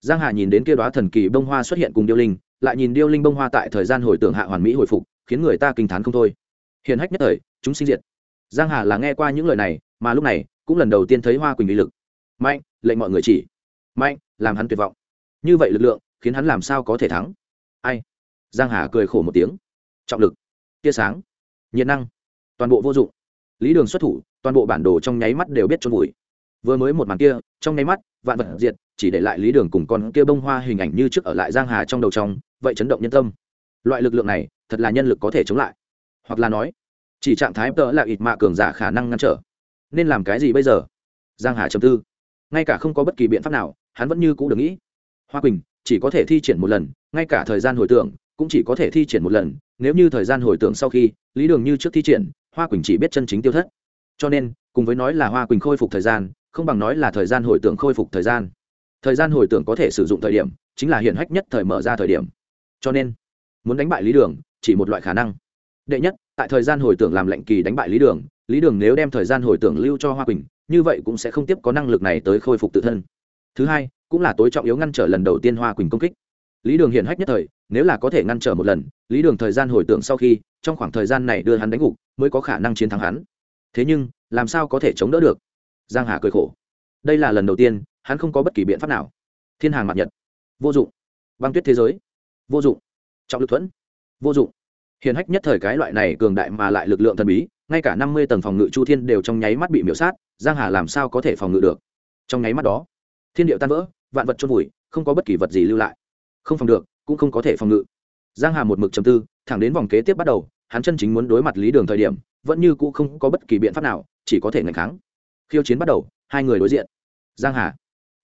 Giang hà nhìn đến kia đoá thần kỳ bông hoa xuất hiện cùng điêu linh, lại nhìn điêu linh bông hoa tại thời gian hồi tưởng hạ hoàn mỹ hồi phục, khiến người ta kinh thán không thôi. Hiền hách nhất thời, chúng sinh diệt. Giang hà là nghe qua những lời này, mà lúc này, cũng lần đầu tiên thấy hoa quỳnh uy lực. Mạnh, lệnh mọi người chỉ. Mạnh, làm hắn tuyệt vọng. Như vậy lực lượng, khiến hắn làm sao có thể thắng? Ai? Giang hà cười khổ một tiếng. Trọng lực tia sáng, nhiệt năng, toàn bộ vô dụng. Lý đường xuất thủ, toàn bộ bản đồ trong nháy mắt đều biết trôn vùi. Vừa mới một màn kia, trong nháy mắt, vạn vật diệt, chỉ để lại lý đường cùng con kia bông hoa hình ảnh như trước ở lại giang hà trong đầu trong, vậy chấn động nhân tâm. Loại lực lượng này, thật là nhân lực có thể chống lại. Hoặc là nói, chỉ trạng thái tớ là ít mạ cường giả khả năng ngăn trở. Nên làm cái gì bây giờ? Giang hà trầm tư. Ngay cả không có bất kỳ biện pháp nào, hắn vẫn như cũ được nghĩ. Hoa quỳnh, chỉ có thể thi triển một lần, ngay cả thời gian hồi tưởng cũng chỉ có thể thi triển một lần, nếu như thời gian hồi tưởng sau khi, lý đường như trước thi triển, hoa quỳnh chỉ biết chân chính tiêu thất. Cho nên, cùng với nói là hoa quỳnh khôi phục thời gian, không bằng nói là thời gian hồi tưởng khôi phục thời gian. Thời gian hồi tưởng có thể sử dụng thời điểm, chính là hiện hách nhất thời mở ra thời điểm. Cho nên, muốn đánh bại lý đường, chỉ một loại khả năng. Đệ nhất, tại thời gian hồi tưởng làm lệnh kỳ đánh bại lý đường lý đường nếu đem thời gian hồi tưởng lưu cho hoa quỳnh, như vậy cũng sẽ không tiếp có năng lực này tới khôi phục tự thân. Thứ hai, cũng là tối trọng yếu ngăn trở lần đầu tiên hoa quỳnh công kích lý đường hiện hách nhất thời, nếu là có thể ngăn trở một lần, lý đường thời gian hồi tưởng sau khi, trong khoảng thời gian này đưa hắn đánh gục, mới có khả năng chiến thắng hắn. Thế nhưng, làm sao có thể chống đỡ được? Giang hà cười khổ. Đây là lần đầu tiên, hắn không có bất kỳ biện pháp nào. Thiên hàng mặt nhật. Vô dụng. Băng tuyết thế giới. Vô dụng. Trọng lực thuẫn. Vô dụng. Hiền hách nhất thời cái loại này cường đại mà lại lực lượng thần bí, ngay cả năm mươi tầng phòng ngự chu thiên đều trong nháy mắt bị miễu sát, giang hà làm sao có thể phòng ngự được? Trong nháy mắt đó, thiên điệu tan vỡ, vạn vật trôn vùi, không có bất kỳ vật gì lưu lại không phòng được, cũng không có thể phòng ngự. Giang hà một mực chầm tư, thẳng đến vòng kế tiếp bắt đầu, hắn chân chính muốn đối mặt lý đường thời điểm, vẫn như cũ không có bất kỳ biện pháp nào, chỉ có thể ngành kháng. Khiêu chiến bắt đầu, hai người đối diện. Giang hà.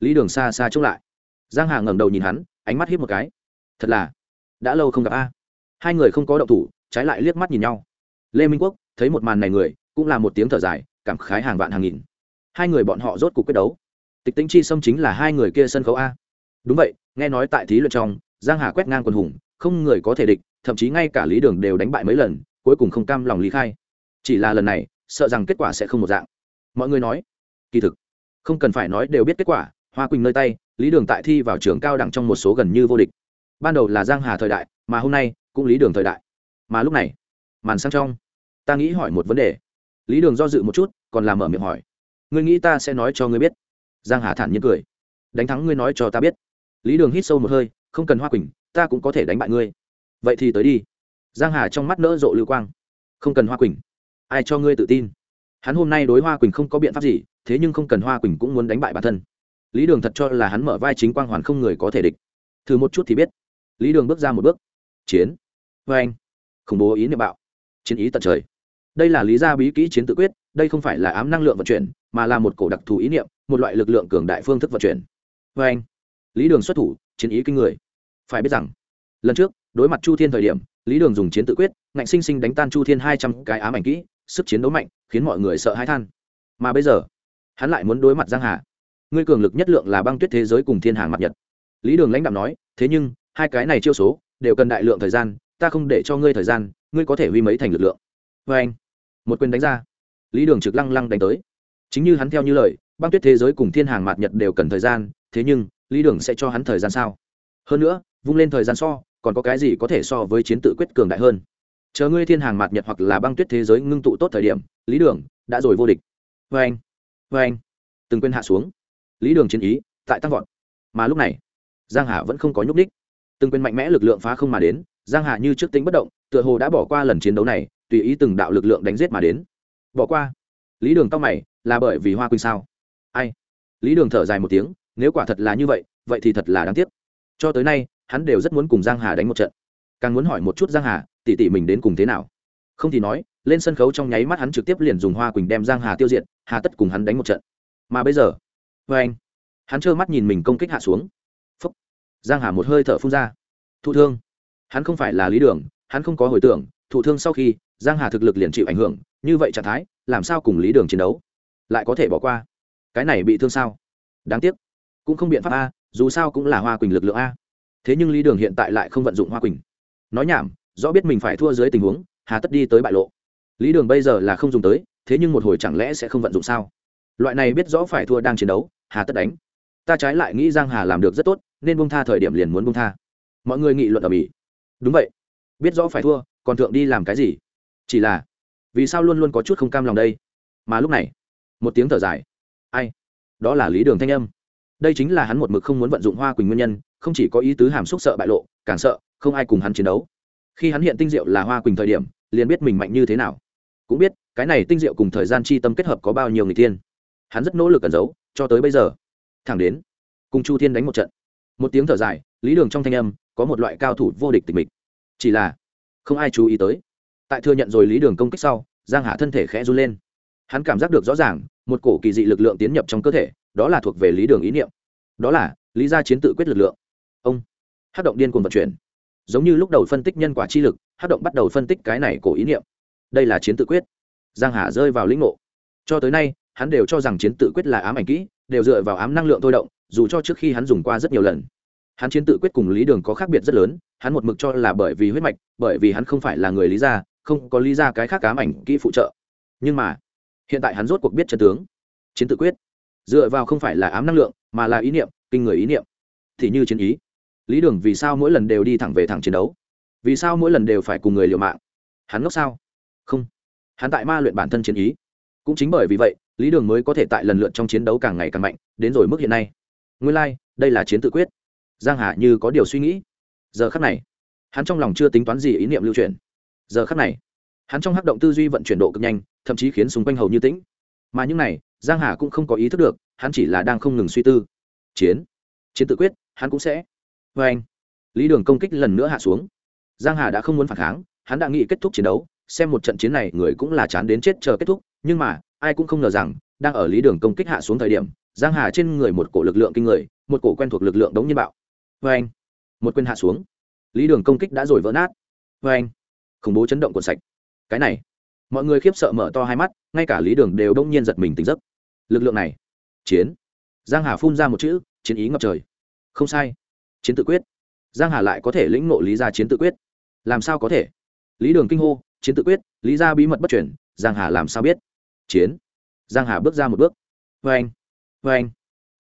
Lý đường xa xa trông lại. Giang hà ngẩng đầu nhìn hắn, ánh mắt hít một cái. Thật là, đã lâu không gặp a. Hai người không có động thủ, trái lại liếc mắt nhìn nhau. Lê minh quốc, thấy một màn này người, cũng là một tiếng thở dài, cảm khái hàng vạn hàng nghìn. Hai người bọn họ rốt cuộc quyết đấu. Tịch tính chi xâm chính là hai người kia sân khấu a đúng vậy, nghe nói tại thí luyện trong, giang hà quét ngang quần hùng, không người có thể địch, thậm chí ngay cả lý đường đều đánh bại mấy lần, cuối cùng không cam lòng lý khai. Chỉ là lần này, sợ rằng kết quả sẽ không một dạng. Mọi người nói, kỳ thực, không cần phải nói đều biết kết quả, hoa quỳnh nơi tay, lý đường tại thi vào trường cao đẳng trong một số gần như vô địch. Ban đầu là giang hà thời đại, mà hôm nay, cũng lý đường thời đại. Mà lúc này, màn sang trong, ta nghĩ hỏi một vấn đề. Lý đường do dự một chút, còn làm mở miệng hỏi, ngươi nghĩ ta sẽ nói cho ngươi biết? Giang hà thản nhiên cười, đánh thắng ngươi nói cho ta biết lý đường hít sâu một hơi, không cần hoa quỳnh, ta cũng có thể đánh bại ngươi. Vậy thì tới đi. Giang hà trong mắt nỡ rộ lưu quang. Không cần hoa quỳnh, ai cho ngươi tự tin? Hắn hôm nay đối hoa quỳnh không có biện pháp gì, thế nhưng không cần hoa quỳnh cũng muốn đánh bại bản thân. Lý đường thật cho là hắn mở vai chính quang hoàn không người có thể địch. Thử một chút thì biết. Lý đường bước ra một bước. Chiến. Vê anh. Khủng bố ý niệm bạo. Chiến ý tận trời. Đây là lý gia bí kỹ chiến tự quyết, đây không phải là ám năng lượng vận chuyển, mà là một cổ đặc thù ý niệm, một loại lực lượng cường đại phương thức vận chuyển. Vê anh lý đường xuất thủ, chiến ý kinh người. Phải biết rằng, lần trước, đối mặt chu thiên thời điểm, lý đường dùng chiến tự quyết, ngạnh sinh sinh đánh tan chu thiên hai trăm cái ám ảnh kỹ, sức chiến đấu mạnh, khiến mọi người sợ hãi than. Mà bây giờ, hắn lại muốn đối mặt giang hà. Ngươi cường lực nhất lượng là băng tuyết thế giới cùng thiên hàng mặt nhật. Lý đường lãnh đạo nói, thế nhưng, hai cái này chiêu số, đều cần đại lượng thời gian, ta không để cho ngươi thời gian, ngươi có thể huy mấy thành lực lượng. Vê anh, một quyền đánh ra. Lý đường trực lăng lăng đánh tới. Chính như hắn theo như lời, băng tuyết thế giới cùng thiên hàng mạt nhật đều cần thời gian, thế nhưng lý đường sẽ cho hắn thời gian sao? Hơn nữa, vung lên thời gian so, còn có cái gì có thể so với chiến tự quyết cường đại hơn? Chờ ngươi thiên hàng mạt nhật hoặc là băng tuyết thế giới ngưng tụ tốt thời điểm, lý đường đã rồi vô địch. Vê anh vê anh. Từng quên hạ xuống. Lý đường chiến ý, tại tăng vọt. Mà lúc này, giang hà vẫn không có nhúc đích từng quên mạnh mẽ lực lượng phá không mà đến, giang hà như trước tính bất động, tựa hồ đã bỏ qua lần chiến đấu này, tùy ý từng đạo lực lượng đánh giết mà đến. Bỏ qua. Lý đường tóc mày, là bởi vì hoa quỳnh sao? Ai? Lý đường thở dài một tiếng nếu quả thật là như vậy vậy thì thật là đáng tiếc. Cho tới nay, hắn đều rất muốn cùng giang hà đánh một trận. Càng muốn hỏi một chút giang hà tỉ tỉ mình đến cùng thế nào? Không thì nói, lên sân khấu trong nháy mắt hắn trực tiếp liền dùng hoa quỳnh đem giang hà tiêu diệt, hà tất cùng hắn đánh một trận. Mà bây giờ vê anh, hắn trơ mắt nhìn mình công kích hạ xuống. Phúc. giang hà một hơi thở phun ra. Thụ thương. Hắn không phải là lý đường, hắn không có hồi tưởng, thụ thương sau khi, giang hà thực lực liền chịu ảnh hưởng, như vậy trạng thái, làm sao cùng lý đường chiến đấu? Lại có thể bỏ qua. Cái này bị thương sao? Đáng tiếc cũng không biện pháp a, dù sao cũng là hoa quỳnh lực lượng a. Thế nhưng lý đường hiện tại lại không vận dụng hoa quỳnh. Nói nhảm, rõ biết mình phải thua dưới tình huống, hà tất đi tới bại lộ. Lý đường bây giờ là không dùng tới, thế nhưng một hồi chẳng lẽ sẽ không vận dụng sao? Loại này biết rõ phải thua đang chiến đấu, hà tất đánh. Ta trái lại nghĩ giang hà làm được rất tốt, nên bông tha thời điểm liền muốn bông tha. Mọi người nghị luận ở mỹ. Đúng vậy. Biết rõ phải thua, còn thượng đi làm cái gì? Chỉ là, vì sao luôn luôn có chút không cam lòng đây? Mà lúc này, một tiếng thở dài. Ai? Đó là lý đường thanh âm đây chính là hắn một mực không muốn vận dụng hoa quỳnh nguyên nhân, không chỉ có ý tứ hàm xúc sợ bại lộ, càng sợ, không ai cùng hắn chiến đấu. Khi hắn hiện tinh diệu là hoa quỳnh thời điểm, liền biết mình mạnh như thế nào. Cũng biết, cái này tinh diệu cùng thời gian chi tâm kết hợp có bao nhiêu người tiên hắn rất nỗ lực cẩn giấu, cho tới bây giờ. Thẳng đến, cùng chu thiên đánh một trận. Một tiếng thở dài, lý đường trong thanh âm, có một loại cao thủ vô địch tịch mịch. Chỉ là, không ai chú ý tới. Tại thừa nhận rồi lý đường công kích sau, giang hạ thân thể khẽ run lên. Hắn cảm giác được rõ ràng, một cổ kỳ dị lực lượng tiến nhập trong cơ thể đó là thuộc về lý đường ý niệm. Đó là, lý gia chiến tự quyết lực lượng. Ông, hát động điên cuồng vận chuyển. Giống như lúc đầu phân tích nhân quả chi lực, hát động bắt đầu phân tích cái này cổ ý niệm. Đây là chiến tự quyết. Giang hà rơi vào lĩnh ngộ. Cho tới nay, hắn đều cho rằng chiến tự quyết là ám ảnh kỹ, đều dựa vào ám năng lượng thôi động, dù cho trước khi hắn dùng qua rất nhiều lần. Hắn chiến tự quyết cùng lý đường có khác biệt rất lớn, hắn một mực cho là bởi vì huyết mạch, bởi vì hắn không phải là người lý gia, không có lý gia cái khác ám ảnh kỹ phụ trợ. Nhưng mà, hiện tại hắn rốt cuộc biết chân tướng. Chiến tự quyết dựa vào không phải là ám năng lượng mà là ý niệm kinh người ý niệm. Thì như chiến ý. Lý đường vì sao mỗi lần đều đi thẳng về thẳng chiến đấu? Vì sao mỗi lần đều phải cùng người liều mạng? Hắn ngốc sao? Không. Hắn tại ma luyện bản thân chiến ý. Cũng chính bởi vì vậy lý đường mới có thể tại lần lượt trong chiến đấu càng ngày càng mạnh đến rồi mức hiện nay. Nguyên lai、like, đây là chiến tự quyết. Giang hà như có điều suy nghĩ. Giờ khắc này hắn trong lòng chưa tính toán gì ý niệm lưu truyền. Giờ khắc này hắn trong hắc động tư duy vận chuyển độ cực nhanh thậm chí khiến xung quanh hầu như tĩnh. Mà những này giang hà cũng không có ý thức được, hắn chỉ là đang không ngừng suy tư. Chiến. Chiến tự quyết, hắn cũng sẽ. Vê anh, lý đường công kích lần nữa hạ xuống. Giang hà đã không muốn phản kháng, hắn đã nghĩ kết thúc chiến đấu, xem một trận chiến này người cũng là chán đến chết chờ kết thúc, nhưng mà, ai cũng không ngờ rằng, đang ở lý đường công kích hạ xuống thời điểm, giang hà trên người một cổ lực lượng kinh người, một cổ quen thuộc lực lượng đống nhiên bạo. Vê anh, một quyền hạ xuống. Lý đường công kích đã rồi vỡ nát. Vê anh, khủng bố chấn động cuộn sạch. Cái này, mọi người khiếp sợ mở to hai mắt, ngay cả lý đường đều đông nhiên giật mình tỉnh giấc lực lượng này. Chiến. Giang hà phun ra một chữ, chiến ý ngập trời. Không sai. Chiến tự quyết. Giang hà lại có thể lĩnh ngộ lý ra chiến tự quyết. Làm sao có thể? Lý đường kinh hô, chiến tự quyết, lý ra bí mật bất chuyển giang hà làm sao biết? Chiến. Giang hà bước ra một bước. Vê anh vê anh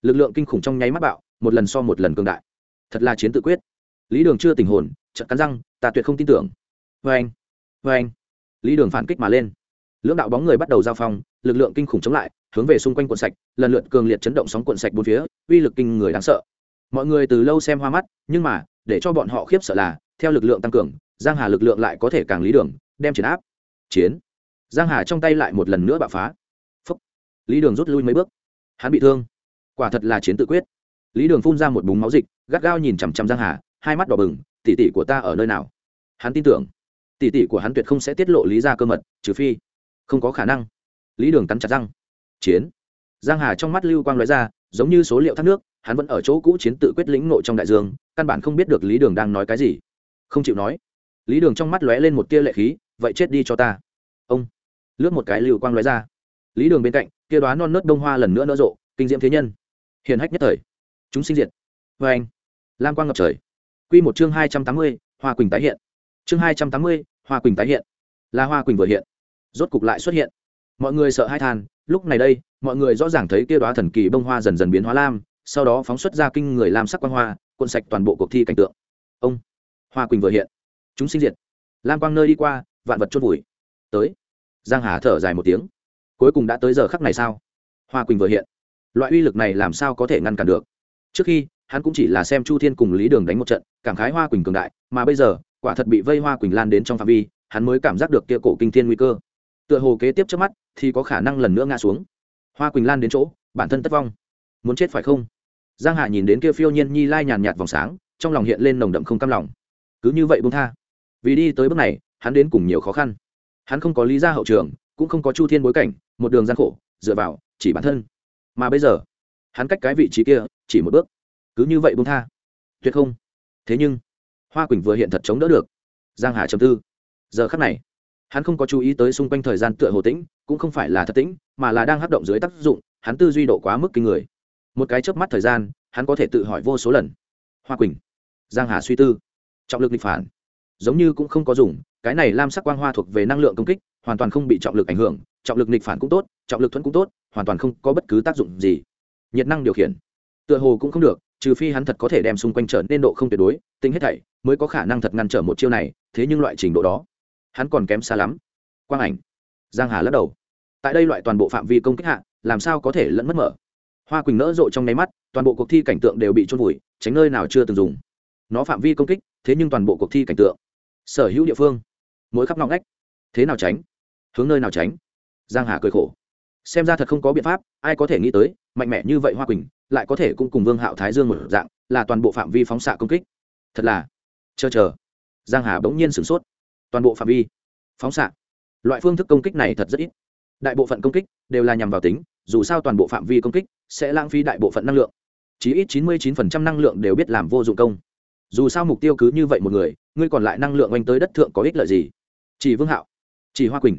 lực lượng kinh khủng trong nháy mắt bạo, một lần so một lần cường đại. Thật là chiến tự quyết. Lý đường chưa tình hồn, chợt cắn răng, ta tuyệt không tin tưởng. Vê anh vê anh lý đường phản kích mà lên lưỡng đạo bóng người bắt đầu giao phong, lực lượng kinh khủng chống lại, hướng về xung quanh cuộn sạch, lần lượt cường liệt chấn động sóng cuộn sạch bốn phía, uy lực kinh người đáng sợ. Mọi người từ lâu xem hoa mắt, nhưng mà, để cho bọn họ khiếp sợ là, theo lực lượng tăng cường, giang hà lực lượng lại có thể càng lý đường, đem chiến áp. Chiến. Giang hà trong tay lại một lần nữa bạo phá. Phúc. lý đường rút lui mấy bước. Hắn bị thương. Quả thật là chiến tự quyết. Lý đường phun ra một búng máu dịch, gắt gao nhìn chằm chằm giang hà, hai mắt đỏ bừng tỉ tỉ của ta ở nơi nào? Hắn tin tưởng. Tỉ tỉ của hắn tuyệt không sẽ tiết lộ lý ra cơ mật, trừ phi không có khả năng. Lý đường cắn chặt răng. Chiến. Giang hà trong mắt lưu quang nói ra, giống như số liệu thác nước, hắn vẫn ở chỗ cũ chiến tự quyết lĩnh nội trong đại dương, căn bản không biết được lý đường đang nói cái gì. Không chịu nói. Lý đường trong mắt lóe lên một tia lệ khí, vậy chết đi cho ta. Ông. Lướt một cái lưu quang lóe ra. Lý đường bên cạnh, kia đoá non nớt đông hoa lần nữa nở rộ, kinh diễm thế nhân. Hiền hách nhất thời. Chúng sinh diệt. Vê anh. Lam quang ngập trời. Quy một chương hai trăm tám mươi, hoa quỳnh tái hiện. Chương hai trăm tám mươi, hoa quỳnh tái hiện. Là hoa quỳnh vừa hiện rốt cục lại xuất hiện. Mọi người sợ hai than, lúc này đây, mọi người rõ ràng thấy kia đoá thần kỳ bông hoa dần dần biến hóa lam, sau đó phóng xuất ra kinh người lam sắc quang hoa, cuộn sạch toàn bộ cuộc thi cảnh tượng. Ông, hoa quỳnh vừa hiện. Chúng sinh diệt. Lam quang nơi đi qua, vạn vật chôn vùi. Tới. Giang hà thở dài một tiếng. Cuối cùng đã tới giờ khắc này sao? Hoa quỳnh vừa hiện. Loại uy lực này làm sao có thể ngăn cản được? Trước khi, hắn cũng chỉ là xem chu thiên cùng lý đường đánh một trận, cảm khái hoa quỳnh cường đại, mà bây giờ, quả thật bị vây hoa quỳnh lan đến trong phạm vi, hắn mới cảm giác được kia cổ kinh thiên nguy cơ tựa hồ kế tiếp trước mắt thì có khả năng lần nữa ngã xuống. Hoa quỳnh lan đến chỗ, bản thân tất vong. Muốn chết phải không? Giang hạ nhìn đến kia phiêu nhiên nhi lai nhàn nhạt vòng sáng, trong lòng hiện lên nồng đậm không cam lòng. Cứ như vậy buông tha. Vì đi tới bước này, hắn đến cùng nhiều khó khăn. Hắn không có lý gia hậu trường, cũng không có chu thiên bối cảnh, một đường gian khổ, dựa vào, chỉ bản thân. Mà bây giờ, hắn cách cái vị trí kia, chỉ một bước. Cứ như vậy buông tha. Tuyệt không. Thế nhưng, hoa quỳnh vừa hiện thật chống đỡ được. Giang hà trầm tư. Giờ khắc này hắn không có chú ý tới xung quanh thời gian tựa hồ tĩnh, cũng không phải là thật tĩnh, mà là đang hấp động dưới tác dụng, hắn tư duy độ quá mức kinh người. Một cái chớp mắt thời gian, hắn có thể tự hỏi vô số lần. Hoa quỳnh, giang hà suy tư. Trọng lực nghịch phản. Giống như cũng không có dùng, cái này lam sắc quang hoa thuộc về năng lượng công kích, hoàn toàn không bị trọng lực ảnh hưởng, trọng lực nghịch phản cũng tốt, trọng lực thuẫn cũng tốt, hoàn toàn không có bất cứ tác dụng gì. Nhiệt năng điều khiển. Tựa hồ cũng không được, trừ phi hắn thật có thể đem xung quanh trở nên độ không tuyệt đối, tính hết thảy, mới có khả năng thật ngăn trở một chiêu này, thế nhưng loại trình độ đó hắn còn kém xa lắm. Quang ảnh. Giang hà lắc đầu. Tại đây loại toàn bộ phạm vi công kích hạ, làm sao có thể lẫn mất mở? Hoa quỳnh nỡ rộ trong nháy mắt, toàn bộ cuộc thi cảnh tượng đều bị trôn vùi, tránh nơi nào chưa từng dùng. Nó phạm vi công kích, thế nhưng toàn bộ cuộc thi cảnh tượng. Sở hữu địa phương, mỗi khắp ngõ ngách. Thế nào tránh? Hướng nơi nào tránh? Giang hà cười khổ. Xem ra thật không có biện pháp, ai có thể nghĩ tới, mạnh mẽ như vậy hoa quỳnh, lại có thể cũng cùng vương hạo thái dương một dạng, là toàn bộ phạm vi phóng xạ công kích. Thật là. Chờ chờ. Giang hà bỗng nhiên sửng sốt toàn bộ phạm vi. Phóng xạ. Loại phương thức công kích này thật rất ít. Đại bộ phận công kích đều là nhằm vào tính, dù sao toàn bộ phạm vi công kích sẽ lãng phí đại bộ phận năng lượng. Chí ít chín mươi 99% năng lượng đều biết làm vô dụng công. Dù sao mục tiêu cứ như vậy một người, ngươi còn lại năng lượng oanh tới đất thượng có ích lợi gì? Chỉ vương hạo. Chỉ hoa quỳnh.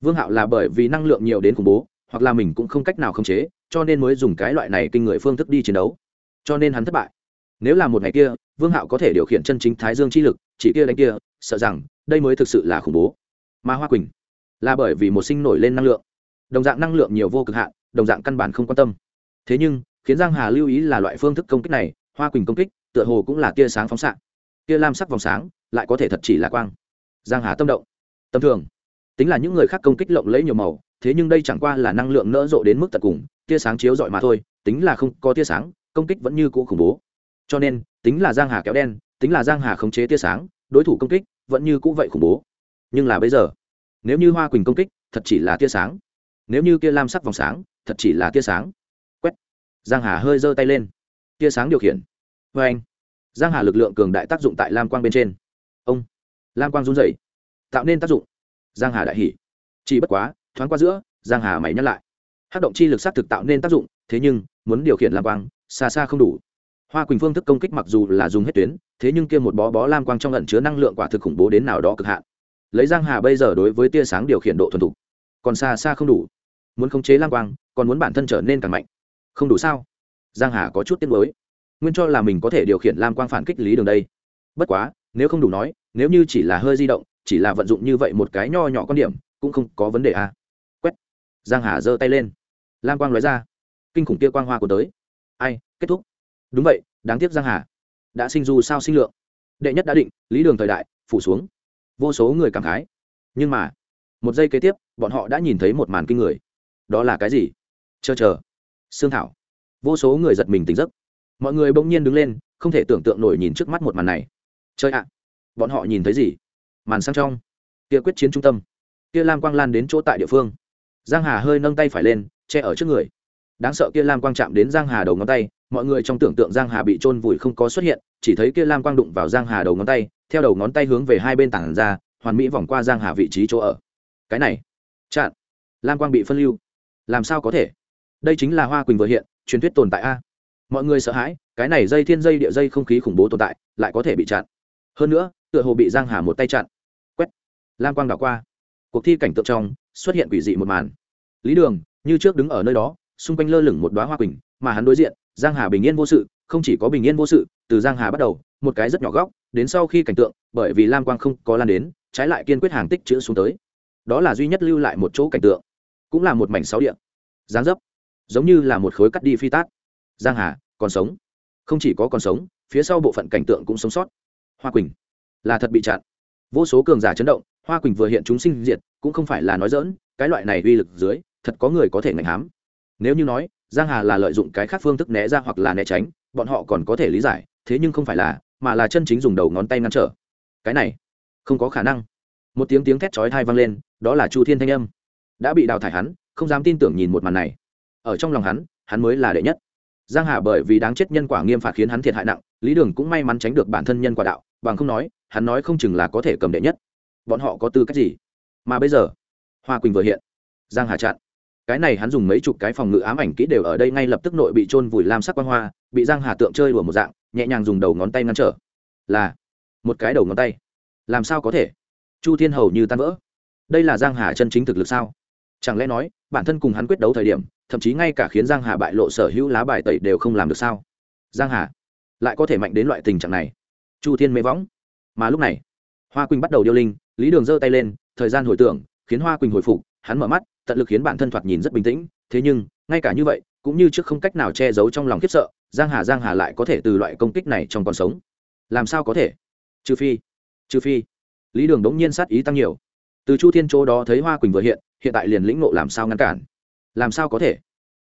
Vương hạo là bởi vì năng lượng nhiều đến khủng bố, hoặc là mình cũng không cách nào khống chế, cho nên mới dùng cái loại này kinh người phương thức đi chiến đấu. Cho nên hắn thất bại. Nếu là một ngày kia, vương hạo có thể điều khiển chân chính thái dương chi lực, chỉ kia đánh kia, sợ rằng đây mới thực sự là khủng bố. Mà hoa quỳnh, là bởi vì một sinh nổi lên năng lượng. Đồng dạng năng lượng nhiều vô cực hạn, đồng dạng căn bản không quan tâm. Thế nhưng, khiến giang hà lưu ý là loại phương thức công kích này, hoa quỳnh công kích, tựa hồ cũng là tia sáng phóng xạ. Tia lam sắc vòng sáng, lại có thể thật chỉ là quang. Giang hà tâm động. Tâm thường. Tính là những người khác công kích lộng lẫy nhiều màu, thế nhưng đây chẳng qua là năng lượng nỡ rộ đến mức tận cùng, tia sáng chiếu rọi mà thôi, tính là không có tia sáng, công kích vẫn như cũ khủng bố. Cho nên, tính là giang hà kéo đen, tính là giang hà khống chế tia sáng đối thủ công kích vẫn như cũ vậy khủng bố. Nhưng là bây giờ, nếu như hoa quỳnh công kích thật chỉ là tia sáng, nếu như kia lam sắc vòng sáng thật chỉ là tia sáng, quét, giang hà hơi giơ tay lên. Tia sáng điều khiển. Vê anh, giang hà lực lượng cường đại tác dụng tại lam quang bên trên. Ông, lam quang run rẩy, tạo nên tác dụng. Giang hà đại hỉ. Chỉ bất quá, thoáng qua giữa, giang hà mày nhắc lại. Hát động chi lực sát thực tạo nên tác dụng, thế nhưng, muốn điều khiển lam quang, xa xa không đủ. Hoa quỳnh phương thức công kích mặc dù là dùng hết tuyến thế nhưng kia một bó bó lam quang trong ẩn chứa năng lượng quả thực khủng bố đến nào đó cực hạn. Lấy giang hà bây giờ đối với tia sáng điều khiển độ thuần thục, còn xa xa không đủ. Muốn khống chế lam quang, còn muốn bản thân trở nên càng mạnh. Không đủ sao? Giang hà có chút tiếc nuối. Nguyên cho là mình có thể điều khiển lam quang phản kích lý đường đây. Bất quá, nếu không đủ nói, nếu như chỉ là hơi di động, chỉ là vận dụng như vậy một cái nho nhỏ con điểm, cũng không có vấn đề à. quét. Giang hà giơ tay lên. Lam quang nói ra. Kinh khủng kia quang hoa của tới. Ai, kết thúc. Đúng vậy, đáng tiếc giang hà đã sinh dù sao sinh lượng. Đệ nhất đã định, lý đường thời đại, phủ xuống. Vô số người cảm khái. Nhưng mà, một giây kế tiếp, bọn họ đã nhìn thấy một màn kinh người. Đó là cái gì? Chờ chờ. Xương thảo. Vô số người giật mình tỉnh giấc. Mọi người bỗng nhiên đứng lên, không thể tưởng tượng nổi nhìn trước mắt một màn này. Chơi ạ! Bọn họ nhìn thấy gì? Màn sang trong. Kia quyết chiến trung tâm. Kia lam quang lan đến chỗ tại địa phương. Giang hà hơi nâng tay phải lên, che ở trước người. Đáng sợ kia lam quang chạm đến giang hà đầu ngón tay mọi người trong tưởng tượng giang hà bị trôn vùi không có xuất hiện, chỉ thấy kia lam quang đụng vào giang hà đầu ngón tay, theo đầu ngón tay hướng về hai bên tảng ra, hoàn mỹ vòng qua giang hà vị trí chỗ ở. Cái này, chặn. Lam quang bị phân lưu. Làm sao có thể? Đây chính là hoa quỳnh vừa hiện, truyền thuyết tồn tại a. Mọi người sợ hãi, cái này dây thiên dây địa dây không khí khủng bố tồn tại, lại có thể bị chặn. Hơn nữa, tựa hồ bị giang hà một tay chặn. Quét. Lam quang đảo qua. Cuộc thi cảnh tượng trong, xuất hiện quỷ dị một màn. Lý đường, như trước đứng ở nơi đó, xung quanh lơ lửng một đóa hoa quỳnh, mà hắn đối diện giang hà bình yên vô sự, không chỉ có bình yên vô sự, từ giang hà bắt đầu, một cái rất nhỏ góc, đến sau khi cảnh tượng, bởi vì lam quang không có lan đến, trái lại kiên quyết hàng tích chữ xuống tới. Đó là duy nhất lưu lại một chỗ cảnh tượng, cũng là một mảnh sáu điện giáng dấp, giống như là một khối cắt đi phi tát. Giang hà, còn sống. Không chỉ có còn sống, phía sau bộ phận cảnh tượng cũng sống sót. Hoa quỳnh, là thật bị chặn. Vô số cường giả chấn động, hoa quỳnh vừa hiện chúng sinh diệt, cũng không phải là nói dỡn cái loại này uy lực dưới, thật có người có thể ngành hám. Nếu như nói giang hà là lợi dụng cái khác phương thức né ra hoặc là né tránh, bọn họ còn có thể lý giải, thế nhưng không phải là, mà là chân chính dùng đầu ngón tay ngăn trở. Cái này, không có khả năng. Một tiếng tiếng thét chói thai vang lên, đó là chu thiên thanh âm. Đã bị đào thải hắn, không dám tin tưởng nhìn một màn này. Ở trong lòng hắn hắn mới là đệ nhất. Giang hà bởi vì đáng chết nhân quả nghiêm phạt khiến hắn thiệt hại nặng, lý đường cũng may mắn tránh được bản thân nhân quả đạo, bằng không nói, hắn nói không chừng là có thể cầm đệ nhất. Bọn họ có tư cách gì? Mà bây giờ, hoa quỳnh vừa hiện. Giang hà chặn cái này hắn dùng mấy chục cái phòng ngự ám ảnh kỹ đều ở đây ngay lập tức nội bị trôn vùi lam sắc quang hoa, bị giang hà tượng chơi đùa một dạng, nhẹ nhàng dùng đầu ngón tay ngăn trở. Là, một cái đầu ngón tay. Làm sao có thể? Chu thiên hầu như tan vỡ. Đây là giang hà chân chính thực lực sao? Chẳng lẽ nói, bản thân cùng hắn quyết đấu thời điểm, thậm chí ngay cả khiến giang hà bại lộ sở hữu lá bài tẩy đều không làm được sao? Giang hà, lại có thể mạnh đến loại tình trạng này? Chu thiên mê võng. Mà lúc này, hoa quỳnh bắt đầu điêu linh, lý đường giơ tay lên, thời gian hồi tưởng, khiến hoa quỳnh hồi phục, hắn mở mắt tận lực khiến bản thân thoạt nhìn rất bình tĩnh, thế nhưng, ngay cả như vậy, cũng như trước không cách nào che giấu trong lòng khiếp sợ, giang hà giang hà lại có thể từ loại công kích này trong còn sống. Làm sao có thể? Trừ phi trừ phi, lý đường đống nhiên sát ý tăng nhiều. Từ chu thiên chỗ đó thấy hoa quỳnh vừa hiện hiện tại liền lĩnh ngộ làm sao ngăn cản? Làm sao có thể?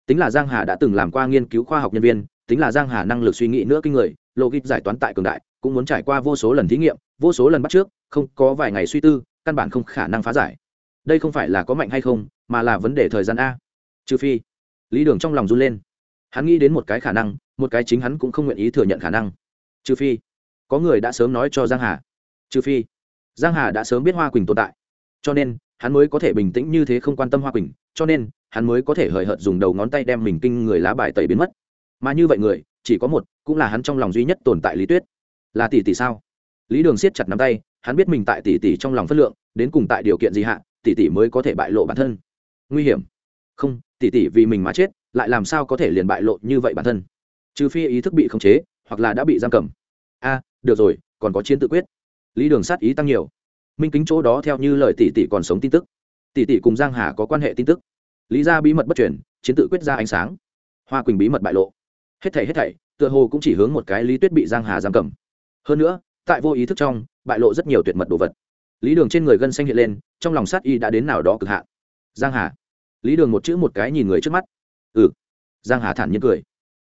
Tính là giang hà đã từng làm qua nghiên cứu khoa học nhân viên, tính là giang hà năng lực suy nghĩ nữa kinh người logic giải toán tại cường đại, cũng muốn trải qua vô số lần thí nghiệm, vô số lần bắt trước, không có vài ngày suy tư, căn bản không khả năng phá giải đây không phải là có mạnh hay không, mà là vấn đề thời gian a. Trừ phi, lý đường trong lòng run lên. Hắn nghĩ đến một cái khả năng, một cái chính hắn cũng không nguyện ý thừa nhận khả năng. Trừ phi, có người đã sớm nói cho giang hà. Trừ phi, giang hà đã sớm biết hoa quỳnh tồn tại. Cho nên, hắn mới có thể bình tĩnh như thế không quan tâm hoa quỳnh, cho nên, hắn mới có thể hời hợt dùng đầu ngón tay đem mình kinh người lá bài tẩy biến mất. Mà như vậy người, chỉ có một, cũng là hắn trong lòng duy nhất tồn tại lý tuyết. Là tỷ tỷ sao? Lý đường siết chặt nắm tay, hắn biết mình tại tỷ tỷ trong lòng phất lượng, đến cùng tại điều kiện gì hạ tỷ tỷ mới có thể bại lộ bản thân. Nguy hiểm. Không, tỷ tỷ vì mình mà chết, lại làm sao có thể liền bại lộ như vậy bản thân? Trừ phi ý thức bị khống chế, hoặc là đã bị giam cầm. A, được rồi, còn có chiến tự quyết. Lý đường sát ý tăng nhiều. Minh kính chỗ đó theo như lời tỷ tỷ còn sống tin tức. Tỷ tỷ cùng giang hà có quan hệ tin tức. Lý ra bí mật bất chuyển chiến tự quyết ra ánh sáng. Hoa quỳnh bí mật bại lộ. Hết thảy hết thảy, tựa hồ cũng chỉ hướng một cái lý tuyết bị giang hà giam cầm. Hơn nữa, tại vô ý thức trong, bại lộ rất nhiều tuyệt mật đồ vật lý đường trên người gân xanh hiện lên, trong lòng sát y đã đến nào đó cực hạn. Giang hà. Lý đường một chữ một cái nhìn người trước mắt. Ừ. Giang hà thản nhiên cười.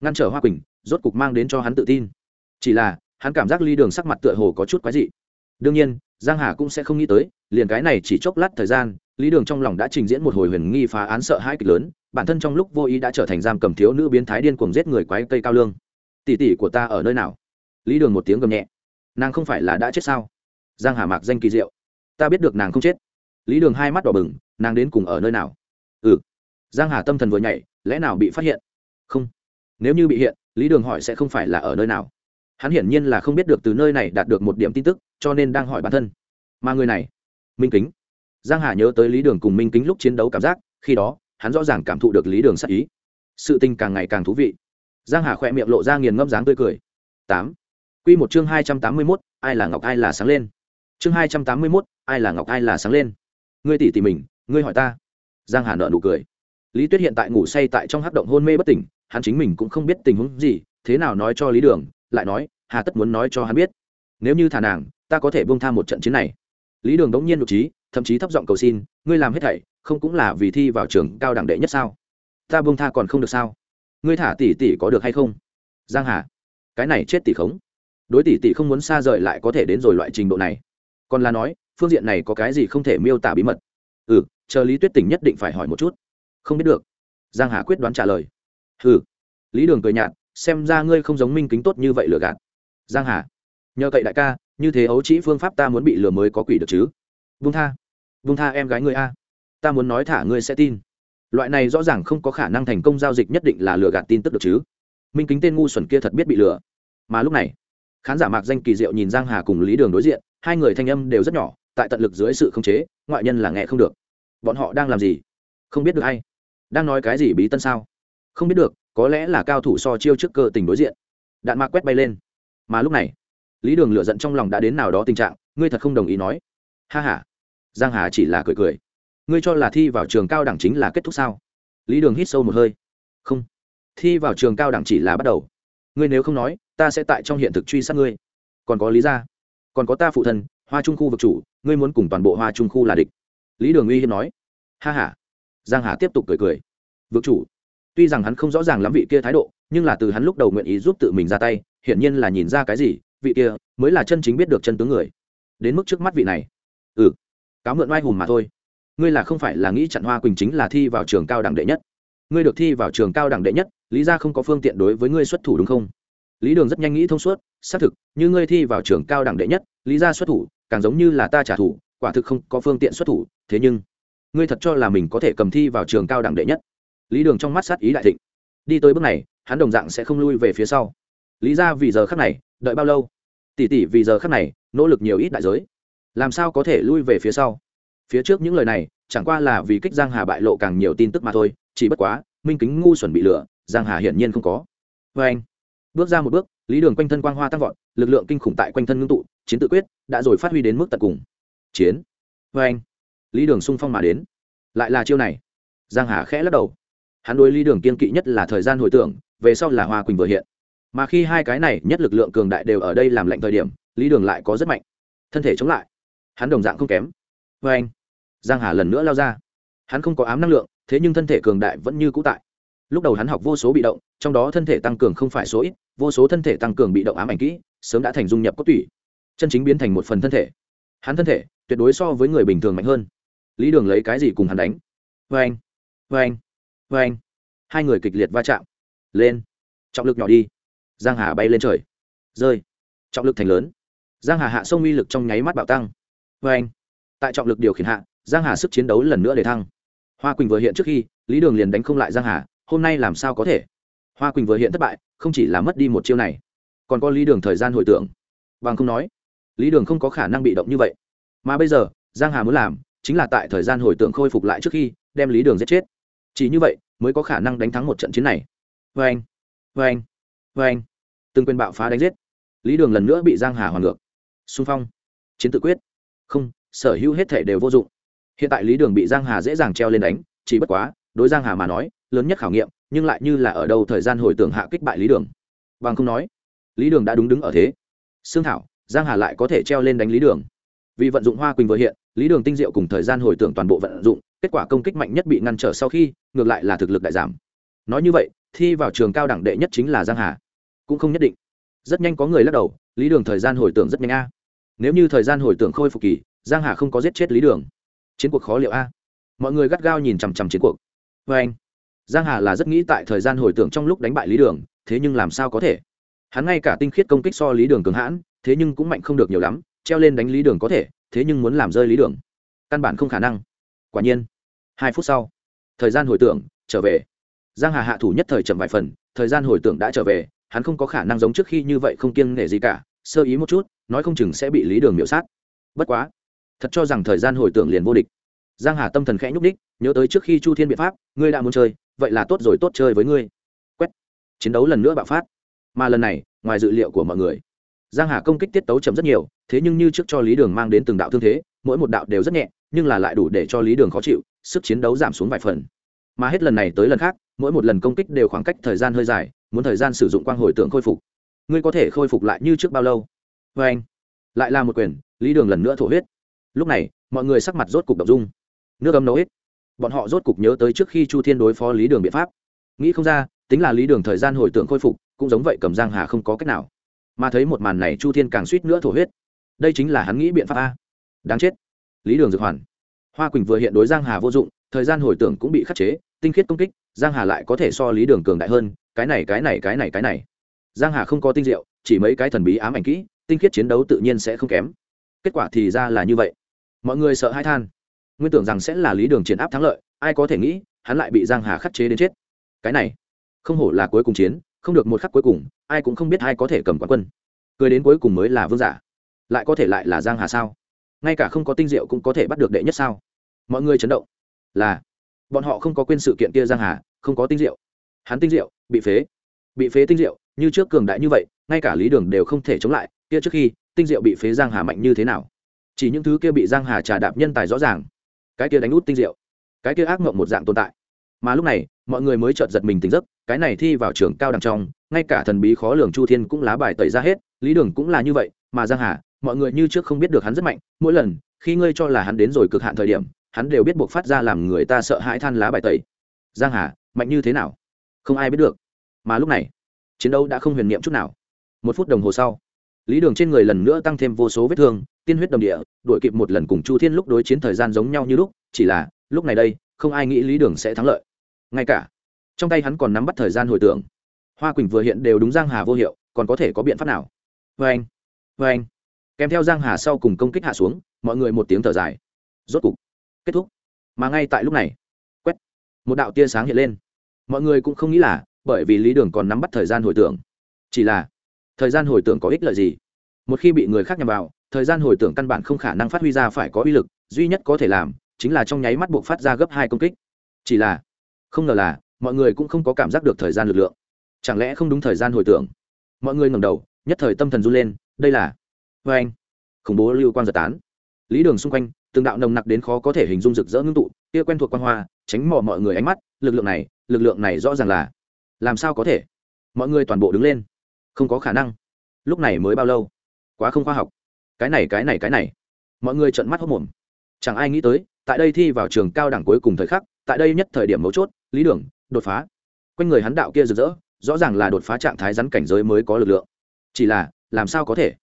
Ngăn trở hoa quỳnh, rốt cục mang đến cho hắn tự tin. Chỉ là, hắn cảm giác lý đường sắc mặt tựa hồ có chút quái dị. Đương nhiên, giang hà cũng sẽ không nghĩ tới, liền cái này chỉ chốc lát thời gian, lý đường trong lòng đã trình diễn một hồi huyền nghi phá án sợ hãi kịch lớn, bản thân trong lúc vô ý đã trở thành giam cầm thiếu nữ biến thái điên cuồng giết người quái cây cao lương. Tỷ tỷ của ta ở nơi nào? Lý đường một tiếng gầm nhẹ. Nàng không phải là đã chết sao? Giang hà mạc danh kỳ diệu. Ta biết được nàng không chết. Lý đường hai mắt đỏ bừng nàng đến cùng ở nơi nào? Ừ. Giang hà tâm thần vừa nhảy lẽ nào bị phát hiện? Không. Nếu như bị hiện lý đường hỏi sẽ không phải là ở nơi nào. Hắn hiển nhiên là không biết được từ nơi này đạt được một điểm tin tức cho nên đang hỏi bản thân. Mà người này minh kính. Giang hà nhớ tới lý đường cùng minh kính lúc chiến đấu cảm giác khi đó hắn rõ ràng cảm thụ được lý đường sắc ý. Sự tình càng ngày càng thú vị. Giang hà khỏe miệng lộ ra nghiền ngâm dáng tươi cười. Tám. Quy một chương hai trăm tám mươi 281, ai là ngọc ai là sáng lên? Chương hai trăm tám mươi 281, ai là ngọc ai là sáng lên? Ngươi tỷ tỷ mình ngươi hỏi ta. Giang hà nợ nụ cười. Lý tuyết hiện tại ngủ say tại trong hát động hôn mê bất tỉnh hắn chính mình cũng không biết tình huống gì thế nào nói cho lý đường lại nói hà tất muốn nói cho hắn biết. Nếu như thả nàng ta có thể buông tha một trận chiến này. Lý đường đống nhiên nụ trí thậm chí thấp giọng cầu xin ngươi làm hết thảy không cũng là vì thi vào trường cao đẳng đệ nhất sao? Ta buông tha còn không được sao? Ngươi thả tỷ tỷ có được hay không? Giang hà. Cái này chết tỷ khống. Đối tỷ tỷ không muốn xa rời lại có thể đến rồi loại trình độ này còn là nói, phương diện này có cái gì không thể miêu tả bí mật? Ừ chờ lý tuyết tỉnh nhất định phải hỏi một chút. Không biết được. Giang hà quyết đoán trả lời. Ừ lý đường cười nhạt, xem ra ngươi không giống minh kính tốt như vậy lừa gạt. Giang hà. Nhờ cậy đại ca, như thế ấu trĩ phương pháp ta muốn bị lừa mới có quỷ được chứ? Vung tha. Vung tha em gái ngươi a. Ta muốn nói thả ngươi sẽ tin. Loại này rõ ràng không có khả năng thành công giao dịch nhất định là lừa gạt tin tức được chứ. Minh kính tên ngu xuẩn kia thật biết bị lừa. Mà lúc này, khán giả mạc danh kỳ diệu nhìn giang hà cùng lý đường đối diện hai người thanh âm đều rất nhỏ, tại tận lực dưới sự khống chế, ngoại nhân là nghe không được. Bọn họ đang làm gì? Không biết được hay đang nói cái gì bí tân sao? Không biết được, có lẽ là cao thủ so chiêu trước cơ tình đối diện. Đạn mạc quét bay lên. Mà lúc này, lý đường lựa giận trong lòng đã đến nào đó tình trạng, ngươi thật không đồng ý nói. Ha h a giang hà chỉ là cười cười. Ngươi cho là thi vào trường cao đẳng chính là kết thúc sao? Lý đường hít sâu một hơi. Không. Thi vào trường cao đẳng chỉ là bắt đầu. Ngươi nếu không nói, ta sẽ tại trong hiện thực truy sát ngươi. Còn có lý ra còn có ta phụ thân, hoa trung khu vực chủ, ngươi muốn cùng toàn bộ hoa trung khu là địch. Lý đường uy hiên nói. Ha h a giang hà tiếp tục cười cười. Vực chủ, tuy rằng hắn không rõ ràng lắm vị kia thái độ, nhưng là từ hắn lúc đầu nguyện ý giúp tự mình ra tay, hiển nhiên là nhìn ra cái gì, vị kia mới là chân chính biết được chân tướng người. Đến mức trước mắt vị này. Ừ. Cáo mượn oai hùng mà thôi. Ngươi là không phải là nghĩ chặn hoa quỳnh chính là thi vào trường cao đẳng đệ nhất. Ngươi được thi vào trường cao đẳng đệ nhất, lý ra không có phương tiện đối với ngươi xuất thủ đúng không? Lý đường rất nhanh nghĩ thông suốt, xác thực, như ngươi thi vào trường cao đẳng đệ nhất, lý ra xuất thủ, càng giống như là ta trả thù, quả thực không có phương tiện xuất thủ, thế nhưng, ngươi thật cho là mình có thể cầm thi vào trường cao đẳng đệ nhất? Lý đường trong mắt sát ý đại thịnh. Đi tới bước này, hắn đồng dạng sẽ không lui về phía sau. Lý ra vì giờ khắc này, đợi bao lâu? Tỷ tỷ vì giờ khắc này, nỗ lực nhiều ít đại giới. Làm sao có thể lui về phía sau? Phía trước những lời này, chẳng qua là vì kích giang hà bại lộ càng nhiều tin tức mà thôi, chỉ bất quá, minh kính ngu xuẩn bị lửa giang hà hiển nhiên không có. Vê anh bước ra một bước, lý đường quanh thân quang hoa tăng vọt, lực lượng kinh khủng tại quanh thân ngưng tụ, chiến tự quyết đã rồi phát huy đến mức tận cùng. Chiến. Vê anh. Lý đường sung phong mà đến. Lại là chiêu này. Giang hà khẽ lắc đầu. Hắn đối lý đường kiên kỵ nhất là thời gian hồi tưởng, về sau là hoa quỳnh vừa hiện. Mà khi hai cái này nhất lực lượng cường đại đều ở đây làm lạnh thời điểm, lý đường lại có rất mạnh. Thân thể chống lại. Hắn đồng dạng không kém. Vê anh. Giang hà lần nữa lao ra. Hắn không có ám năng lượng, thế nhưng thân thể cường đại vẫn như cũ tại lúc đầu hắn học vô số bị động, trong đó thân thể tăng cường không phải số ít, vô số thân thể tăng cường bị động ám ảnh kỹ, sớm đã thành dung nhập cốt tủy. Chân chính biến thành một phần thân thể. Hắn thân thể, tuyệt đối so với người bình thường mạnh hơn. Lý đường lấy cái gì cùng hắn đánh? Vê anh vê anh vê anh. Hai người kịch liệt va chạm. Lên. Trọng lực nhỏ đi. Giang hà bay lên trời. Rơi. Trọng lực thành lớn. Giang hà hạ sông uy lực trong nháy mắt bạo tăng. Vê anh. Tại trọng lực điều khiển hạ, giang hà sức chiến đấu lần nữa để thăng. Hoa quỳnh vừa hiện trước khi, lý đường liền đánh không lại giang hà hôm nay làm sao có thể? Hoa quỳnh vừa hiện thất bại, không chỉ là mất đi một chiêu này, còn có lý đường thời gian hồi tưởng. Bằng không nói, lý đường không có khả năng bị động như vậy. Mà bây giờ, giang hà muốn làm chính là tại thời gian hồi tưởng khôi phục lại trước khi đem lý đường giết chết. Chỉ như vậy mới có khả năng đánh thắng một trận chiến này. Vê anh vê anh vê anh. Từng quyền bạo phá đánh giết. Lý đường lần nữa bị giang hà hoàn ngược. Xung phong. Chiến tự quyết. Không, sở hữu hết thể đều vô dụng. Hiện tại lý đường bị giang hà dễ dàng treo lên đánh, chỉ bất quá, đối giang hà mà nói lớn nhất khảo nghiệm, nhưng lại như là ở đâu thời gian hồi tưởng hạ kích bại lý đường. Bằng không nói, lý đường đã đúng đứng ở thế. Xương thảo, giang hà lại có thể treo lên đánh lý đường. Vì vận dụng hoa quỳnh vừa hiện, lý đường tinh diệu cùng thời gian hồi tưởng toàn bộ vận dụng, kết quả công kích mạnh nhất bị ngăn trở sau khi, ngược lại là thực lực đại giảm. Nói như vậy, thi vào trường cao đẳng đệ nhất chính là giang hà. Cũng không nhất định. Rất nhanh có người lắc đầu, lý đường thời gian hồi tưởng rất nhanh a. Nếu như thời gian hồi tưởng khôi phục kỳ, giang hà không có giết chết lý đường. Chiến cuộc khó liệu a. Mọi người gắt gao nhìn chằm chằm chiến cuộc. Vê anh giang hà là rất nghĩ tại thời gian hồi tưởng trong lúc đánh bại lý đường, thế nhưng làm sao có thể? Hắn ngay cả tinh khiết công kích so lý đường cường hãn, thế nhưng cũng mạnh không được nhiều lắm, treo lên đánh lý đường có thể, thế nhưng muốn làm rơi lý đường. Căn bản không khả năng. Quả nhiên, hai phút sau, thời gian hồi tưởng, trở về. Giang hà hạ thủ nhất thời chậm vài phần, thời gian hồi tưởng đã trở về, hắn không có khả năng giống trước khi như vậy không kiêng nể gì cả, sơ ý một chút, nói không chừng sẽ bị lý đường miễu sát. Bất quá, thật cho rằng thời gian hồi tưởng liền vô địch. Giang hà tâm thần khẽ nhúc đích nhớ tới trước khi chu thiên biện pháp, ngươi đã muốn chơi vậy là tốt rồi, tốt chơi với ngươi. Quét. Chiến đấu lần nữa bạo phát. Mà lần này, ngoài dự liệu của mọi người, giang hà công kích tiết tấu chậm rất nhiều, thế nhưng như trước cho lý đường mang đến từng đạo thương thế, mỗi một đạo đều rất nhẹ, nhưng là lại đủ để cho lý đường khó chịu, sức chiến đấu giảm xuống vài phần. Mà hết lần này tới lần khác, mỗi một lần công kích đều khoảng cách thời gian hơi dài, muốn thời gian sử dụng quang hồi tượng khôi phục. Ngươi có thể khôi phục lại như trước bao lâu? Vê anh, lại là một quyền, lý đường lần nữa thổ huyết. Lúc này, mọi người sắc mặt rốt cục đ dung nước ấm nấu hết bọn họ rốt cục nhớ tới trước khi chu thiên đối phó lý đường biện pháp. Nghĩ không ra, tính là lý đường thời gian hồi tưởng khôi phục, cũng giống vậy cầm giang hà không có cách nào. Mà thấy một màn này chu thiên càng suýt nữa thổ huyết. Đây chính là hắn nghĩ biện pháp a. Đáng chết. Lý đường dược hoàn. Hoa quỳnh vừa hiện đối giang hà vô dụng, thời gian hồi tưởng cũng bị khắc chế, tinh khiết công kích, giang hà lại có thể so lý đường cường đại hơn, cái này cái này cái này cái này. Giang hà không có tinh diệu, chỉ mấy cái thần bí ám ảnh kỹ, tinh khiết chiến đấu tự nhiên sẽ không kém. Kết quả thì ra là như vậy. Mọi người sợ hai than nguyên tưởng rằng sẽ là lý đường chiến áp thắng lợi, ai có thể nghĩ, hắn lại bị giang hà khắc chế đến chết. Cái này, không hổ là cuối cùng chiến, không được một khắc cuối cùng, ai cũng không biết ai có thể cầm quán quân. Cười đến cuối cùng mới là vương giả. Lại có thể lại là giang hà sao? Ngay cả không có tinh diệu cũng có thể bắt được đệ nhất sao? Mọi người chấn động. Là, bọn họ không có quên sự kiện kia giang hà, không có tinh diệu. Hắn tinh diệu, bị phế. Bị phế tinh diệu, như trước cường đại như vậy, ngay cả lý đường đều không thể chống lại. Kia trước khi, tinh diệu bị phế giang hà mạnh như thế nào? Chỉ những thứ kia bị giang hà trà đạp nhân tài rõ ràng cái kia đánh út tinh diệu, cái kia ác mộng một dạng tồn tại. Mà lúc này, mọi người mới chợt giật mình tỉnh giấc, cái này thi vào trường cao đẳng trong, ngay cả thần bí khó lường chu thiên cũng lá bài tẩy ra hết, lý đường cũng là như vậy, mà giang hà, mọi người như trước không biết được hắn rất mạnh, mỗi lần, khi ngươi cho là hắn đến rồi cực hạn thời điểm, hắn đều biết buộc phát ra làm người ta sợ hãi than lá bài tẩy. Giang hà, mạnh như thế nào? Không ai biết được. Mà lúc này, chiến đấu đã không huyền niệm chút nào. Một phút đồng hồ sau lý đường trên người lần nữa tăng thêm vô số vết thương, tiên huyết đồng địa, đuổi kịp một lần cùng chu thiên lúc đối chiến thời gian giống nhau như lúc, chỉ là, lúc này đây, không ai nghĩ lý đường sẽ thắng lợi. Ngay cả, trong tay hắn còn nắm bắt thời gian hồi tưởng. Hoa quỳnh vừa hiện đều đúng giang hà vô hiệu, còn có thể có biện pháp nào? Vê anh vê anh. Kèm theo giang hà sau cùng công kích hạ xuống, mọi người một tiếng thở dài. Rốt cục, kết thúc. Mà ngay tại lúc này, quét, một đạo tia sáng hiện lên. Mọi người cũng không nghĩ là, bởi vì lý đường còn nắm bắt thời gian hồi tưởng. Chỉ là thời gian hồi tưởng có ích lợi gì? Một khi bị người khác nhằm vào, thời gian hồi tưởng căn bản không khả năng phát huy ra phải có uy lực, duy nhất có thể làm chính là trong nháy mắt buộc phát ra gấp hai công kích. Chỉ là, không ngờ là, mọi người cũng không có cảm giác được thời gian lực lượng. Chẳng lẽ không đúng thời gian hồi tưởng? Mọi người ngầm đầu, nhất thời tâm thần run lên, đây là vê anh, khủng bố lưu quan giật tán. Lý đường xung quanh, từng đạo nồng nặc đến khó có thể hình dung rực rỡ ngưng tụ, kia quen thuộc quan hoa, tránh mò mọi người ánh mắt, lực lượng này, lực lượng này rõ ràng là, làm sao có thể? Mọi người toàn bộ đứng lên không có khả năng. Lúc này mới bao lâu? Quá không khoa học. Cái này cái này cái này. Mọi người trợn mắt hốc mồm chẳng ai nghĩ tới, tại đây thi vào trường cao đẳng cuối cùng thời khắc, tại đây nhất thời điểm mấu chốt, lý đường, đột phá. Quanh người hắn đạo kia rực rỡ, rõ ràng là đột phá trạng thái rắn cảnh giới mới có lực lượng. Chỉ là, làm sao có thể?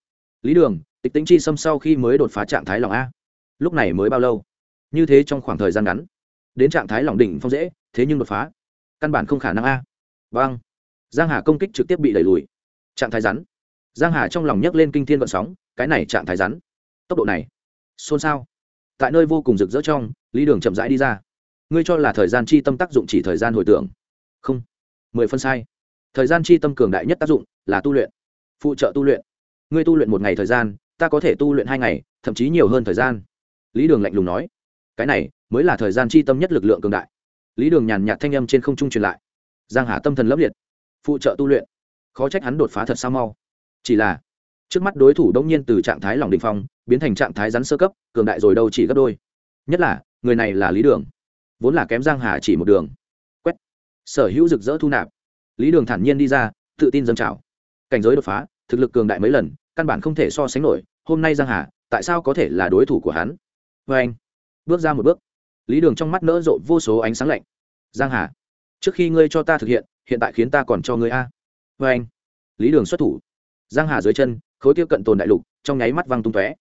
Lý đường, tịch tính chi xâm sau khi mới đột phá trạng thái lòng a. Lúc này mới bao lâu? Như thế trong khoảng thời gian ngắn. Đến trạng thái lòng đỉnh phong dễ, thế nhưng đột phá. Căn bản không khả năng a. Vâng. Giang hà công kích trực tiếp bị đẩy lùi trạng thái rắn. Giang hà trong lòng nhấc lên kinh thiên vận sóng, cái này trạng thái rắn. Tốc độ này, xôn xao. Tại nơi vô cùng rực rỡ trong, lý đường chậm rãi đi ra. Ngươi cho là thời gian chi tâm tác dụng chỉ thời gian hồi tưởng? Không. Mười phân sai. Thời gian chi tâm cường đại nhất tác dụng là tu luyện. Phụ trợ tu luyện. Ngươi tu luyện một ngày thời gian, ta có thể tu luyện hai ngày, thậm chí nhiều hơn thời gian. Lý đường lạnh lùng nói. Cái này mới là thời gian chi tâm nhất lực lượng cường đại. Lý đường nhàn nhạt thanh âm trên không trung truyền lại. Giang hà tâm thần lấp liệt. Phụ trợ tu luyện khó trách hắn đột phá thật sao mau. Chỉ là, trước mắt đối thủ đông nhiên từ trạng thái lòng đình phong, biến thành trạng thái rắn sơ cấp, cường đại rồi đâu chỉ gấp đôi. Nhất là, người này là lý đường. Vốn là kém giang hà chỉ một đường. Quét. Sở hữu rực rỡ thu nạp. Lý đường thản nhiên đi ra, tự tin dâng trào. Cảnh giới đột phá, thực lực cường đại mấy lần, căn bản không thể so sánh nổi. Hôm nay giang hà, tại sao có thể là đối thủ của hắn? Vê anh, bước ra một bước. Lý đường trong mắt nỡ rộ vô số ánh sáng lạnh. Giang hà, trước khi ngươi cho ta thực hiện hiện tại khiến ta còn cho ngươi a vê anh. Lý đường xuất thủ. Giang hà dưới chân, khối tiêu cận tồn đại lục, trong nháy mắt văng tung tóe.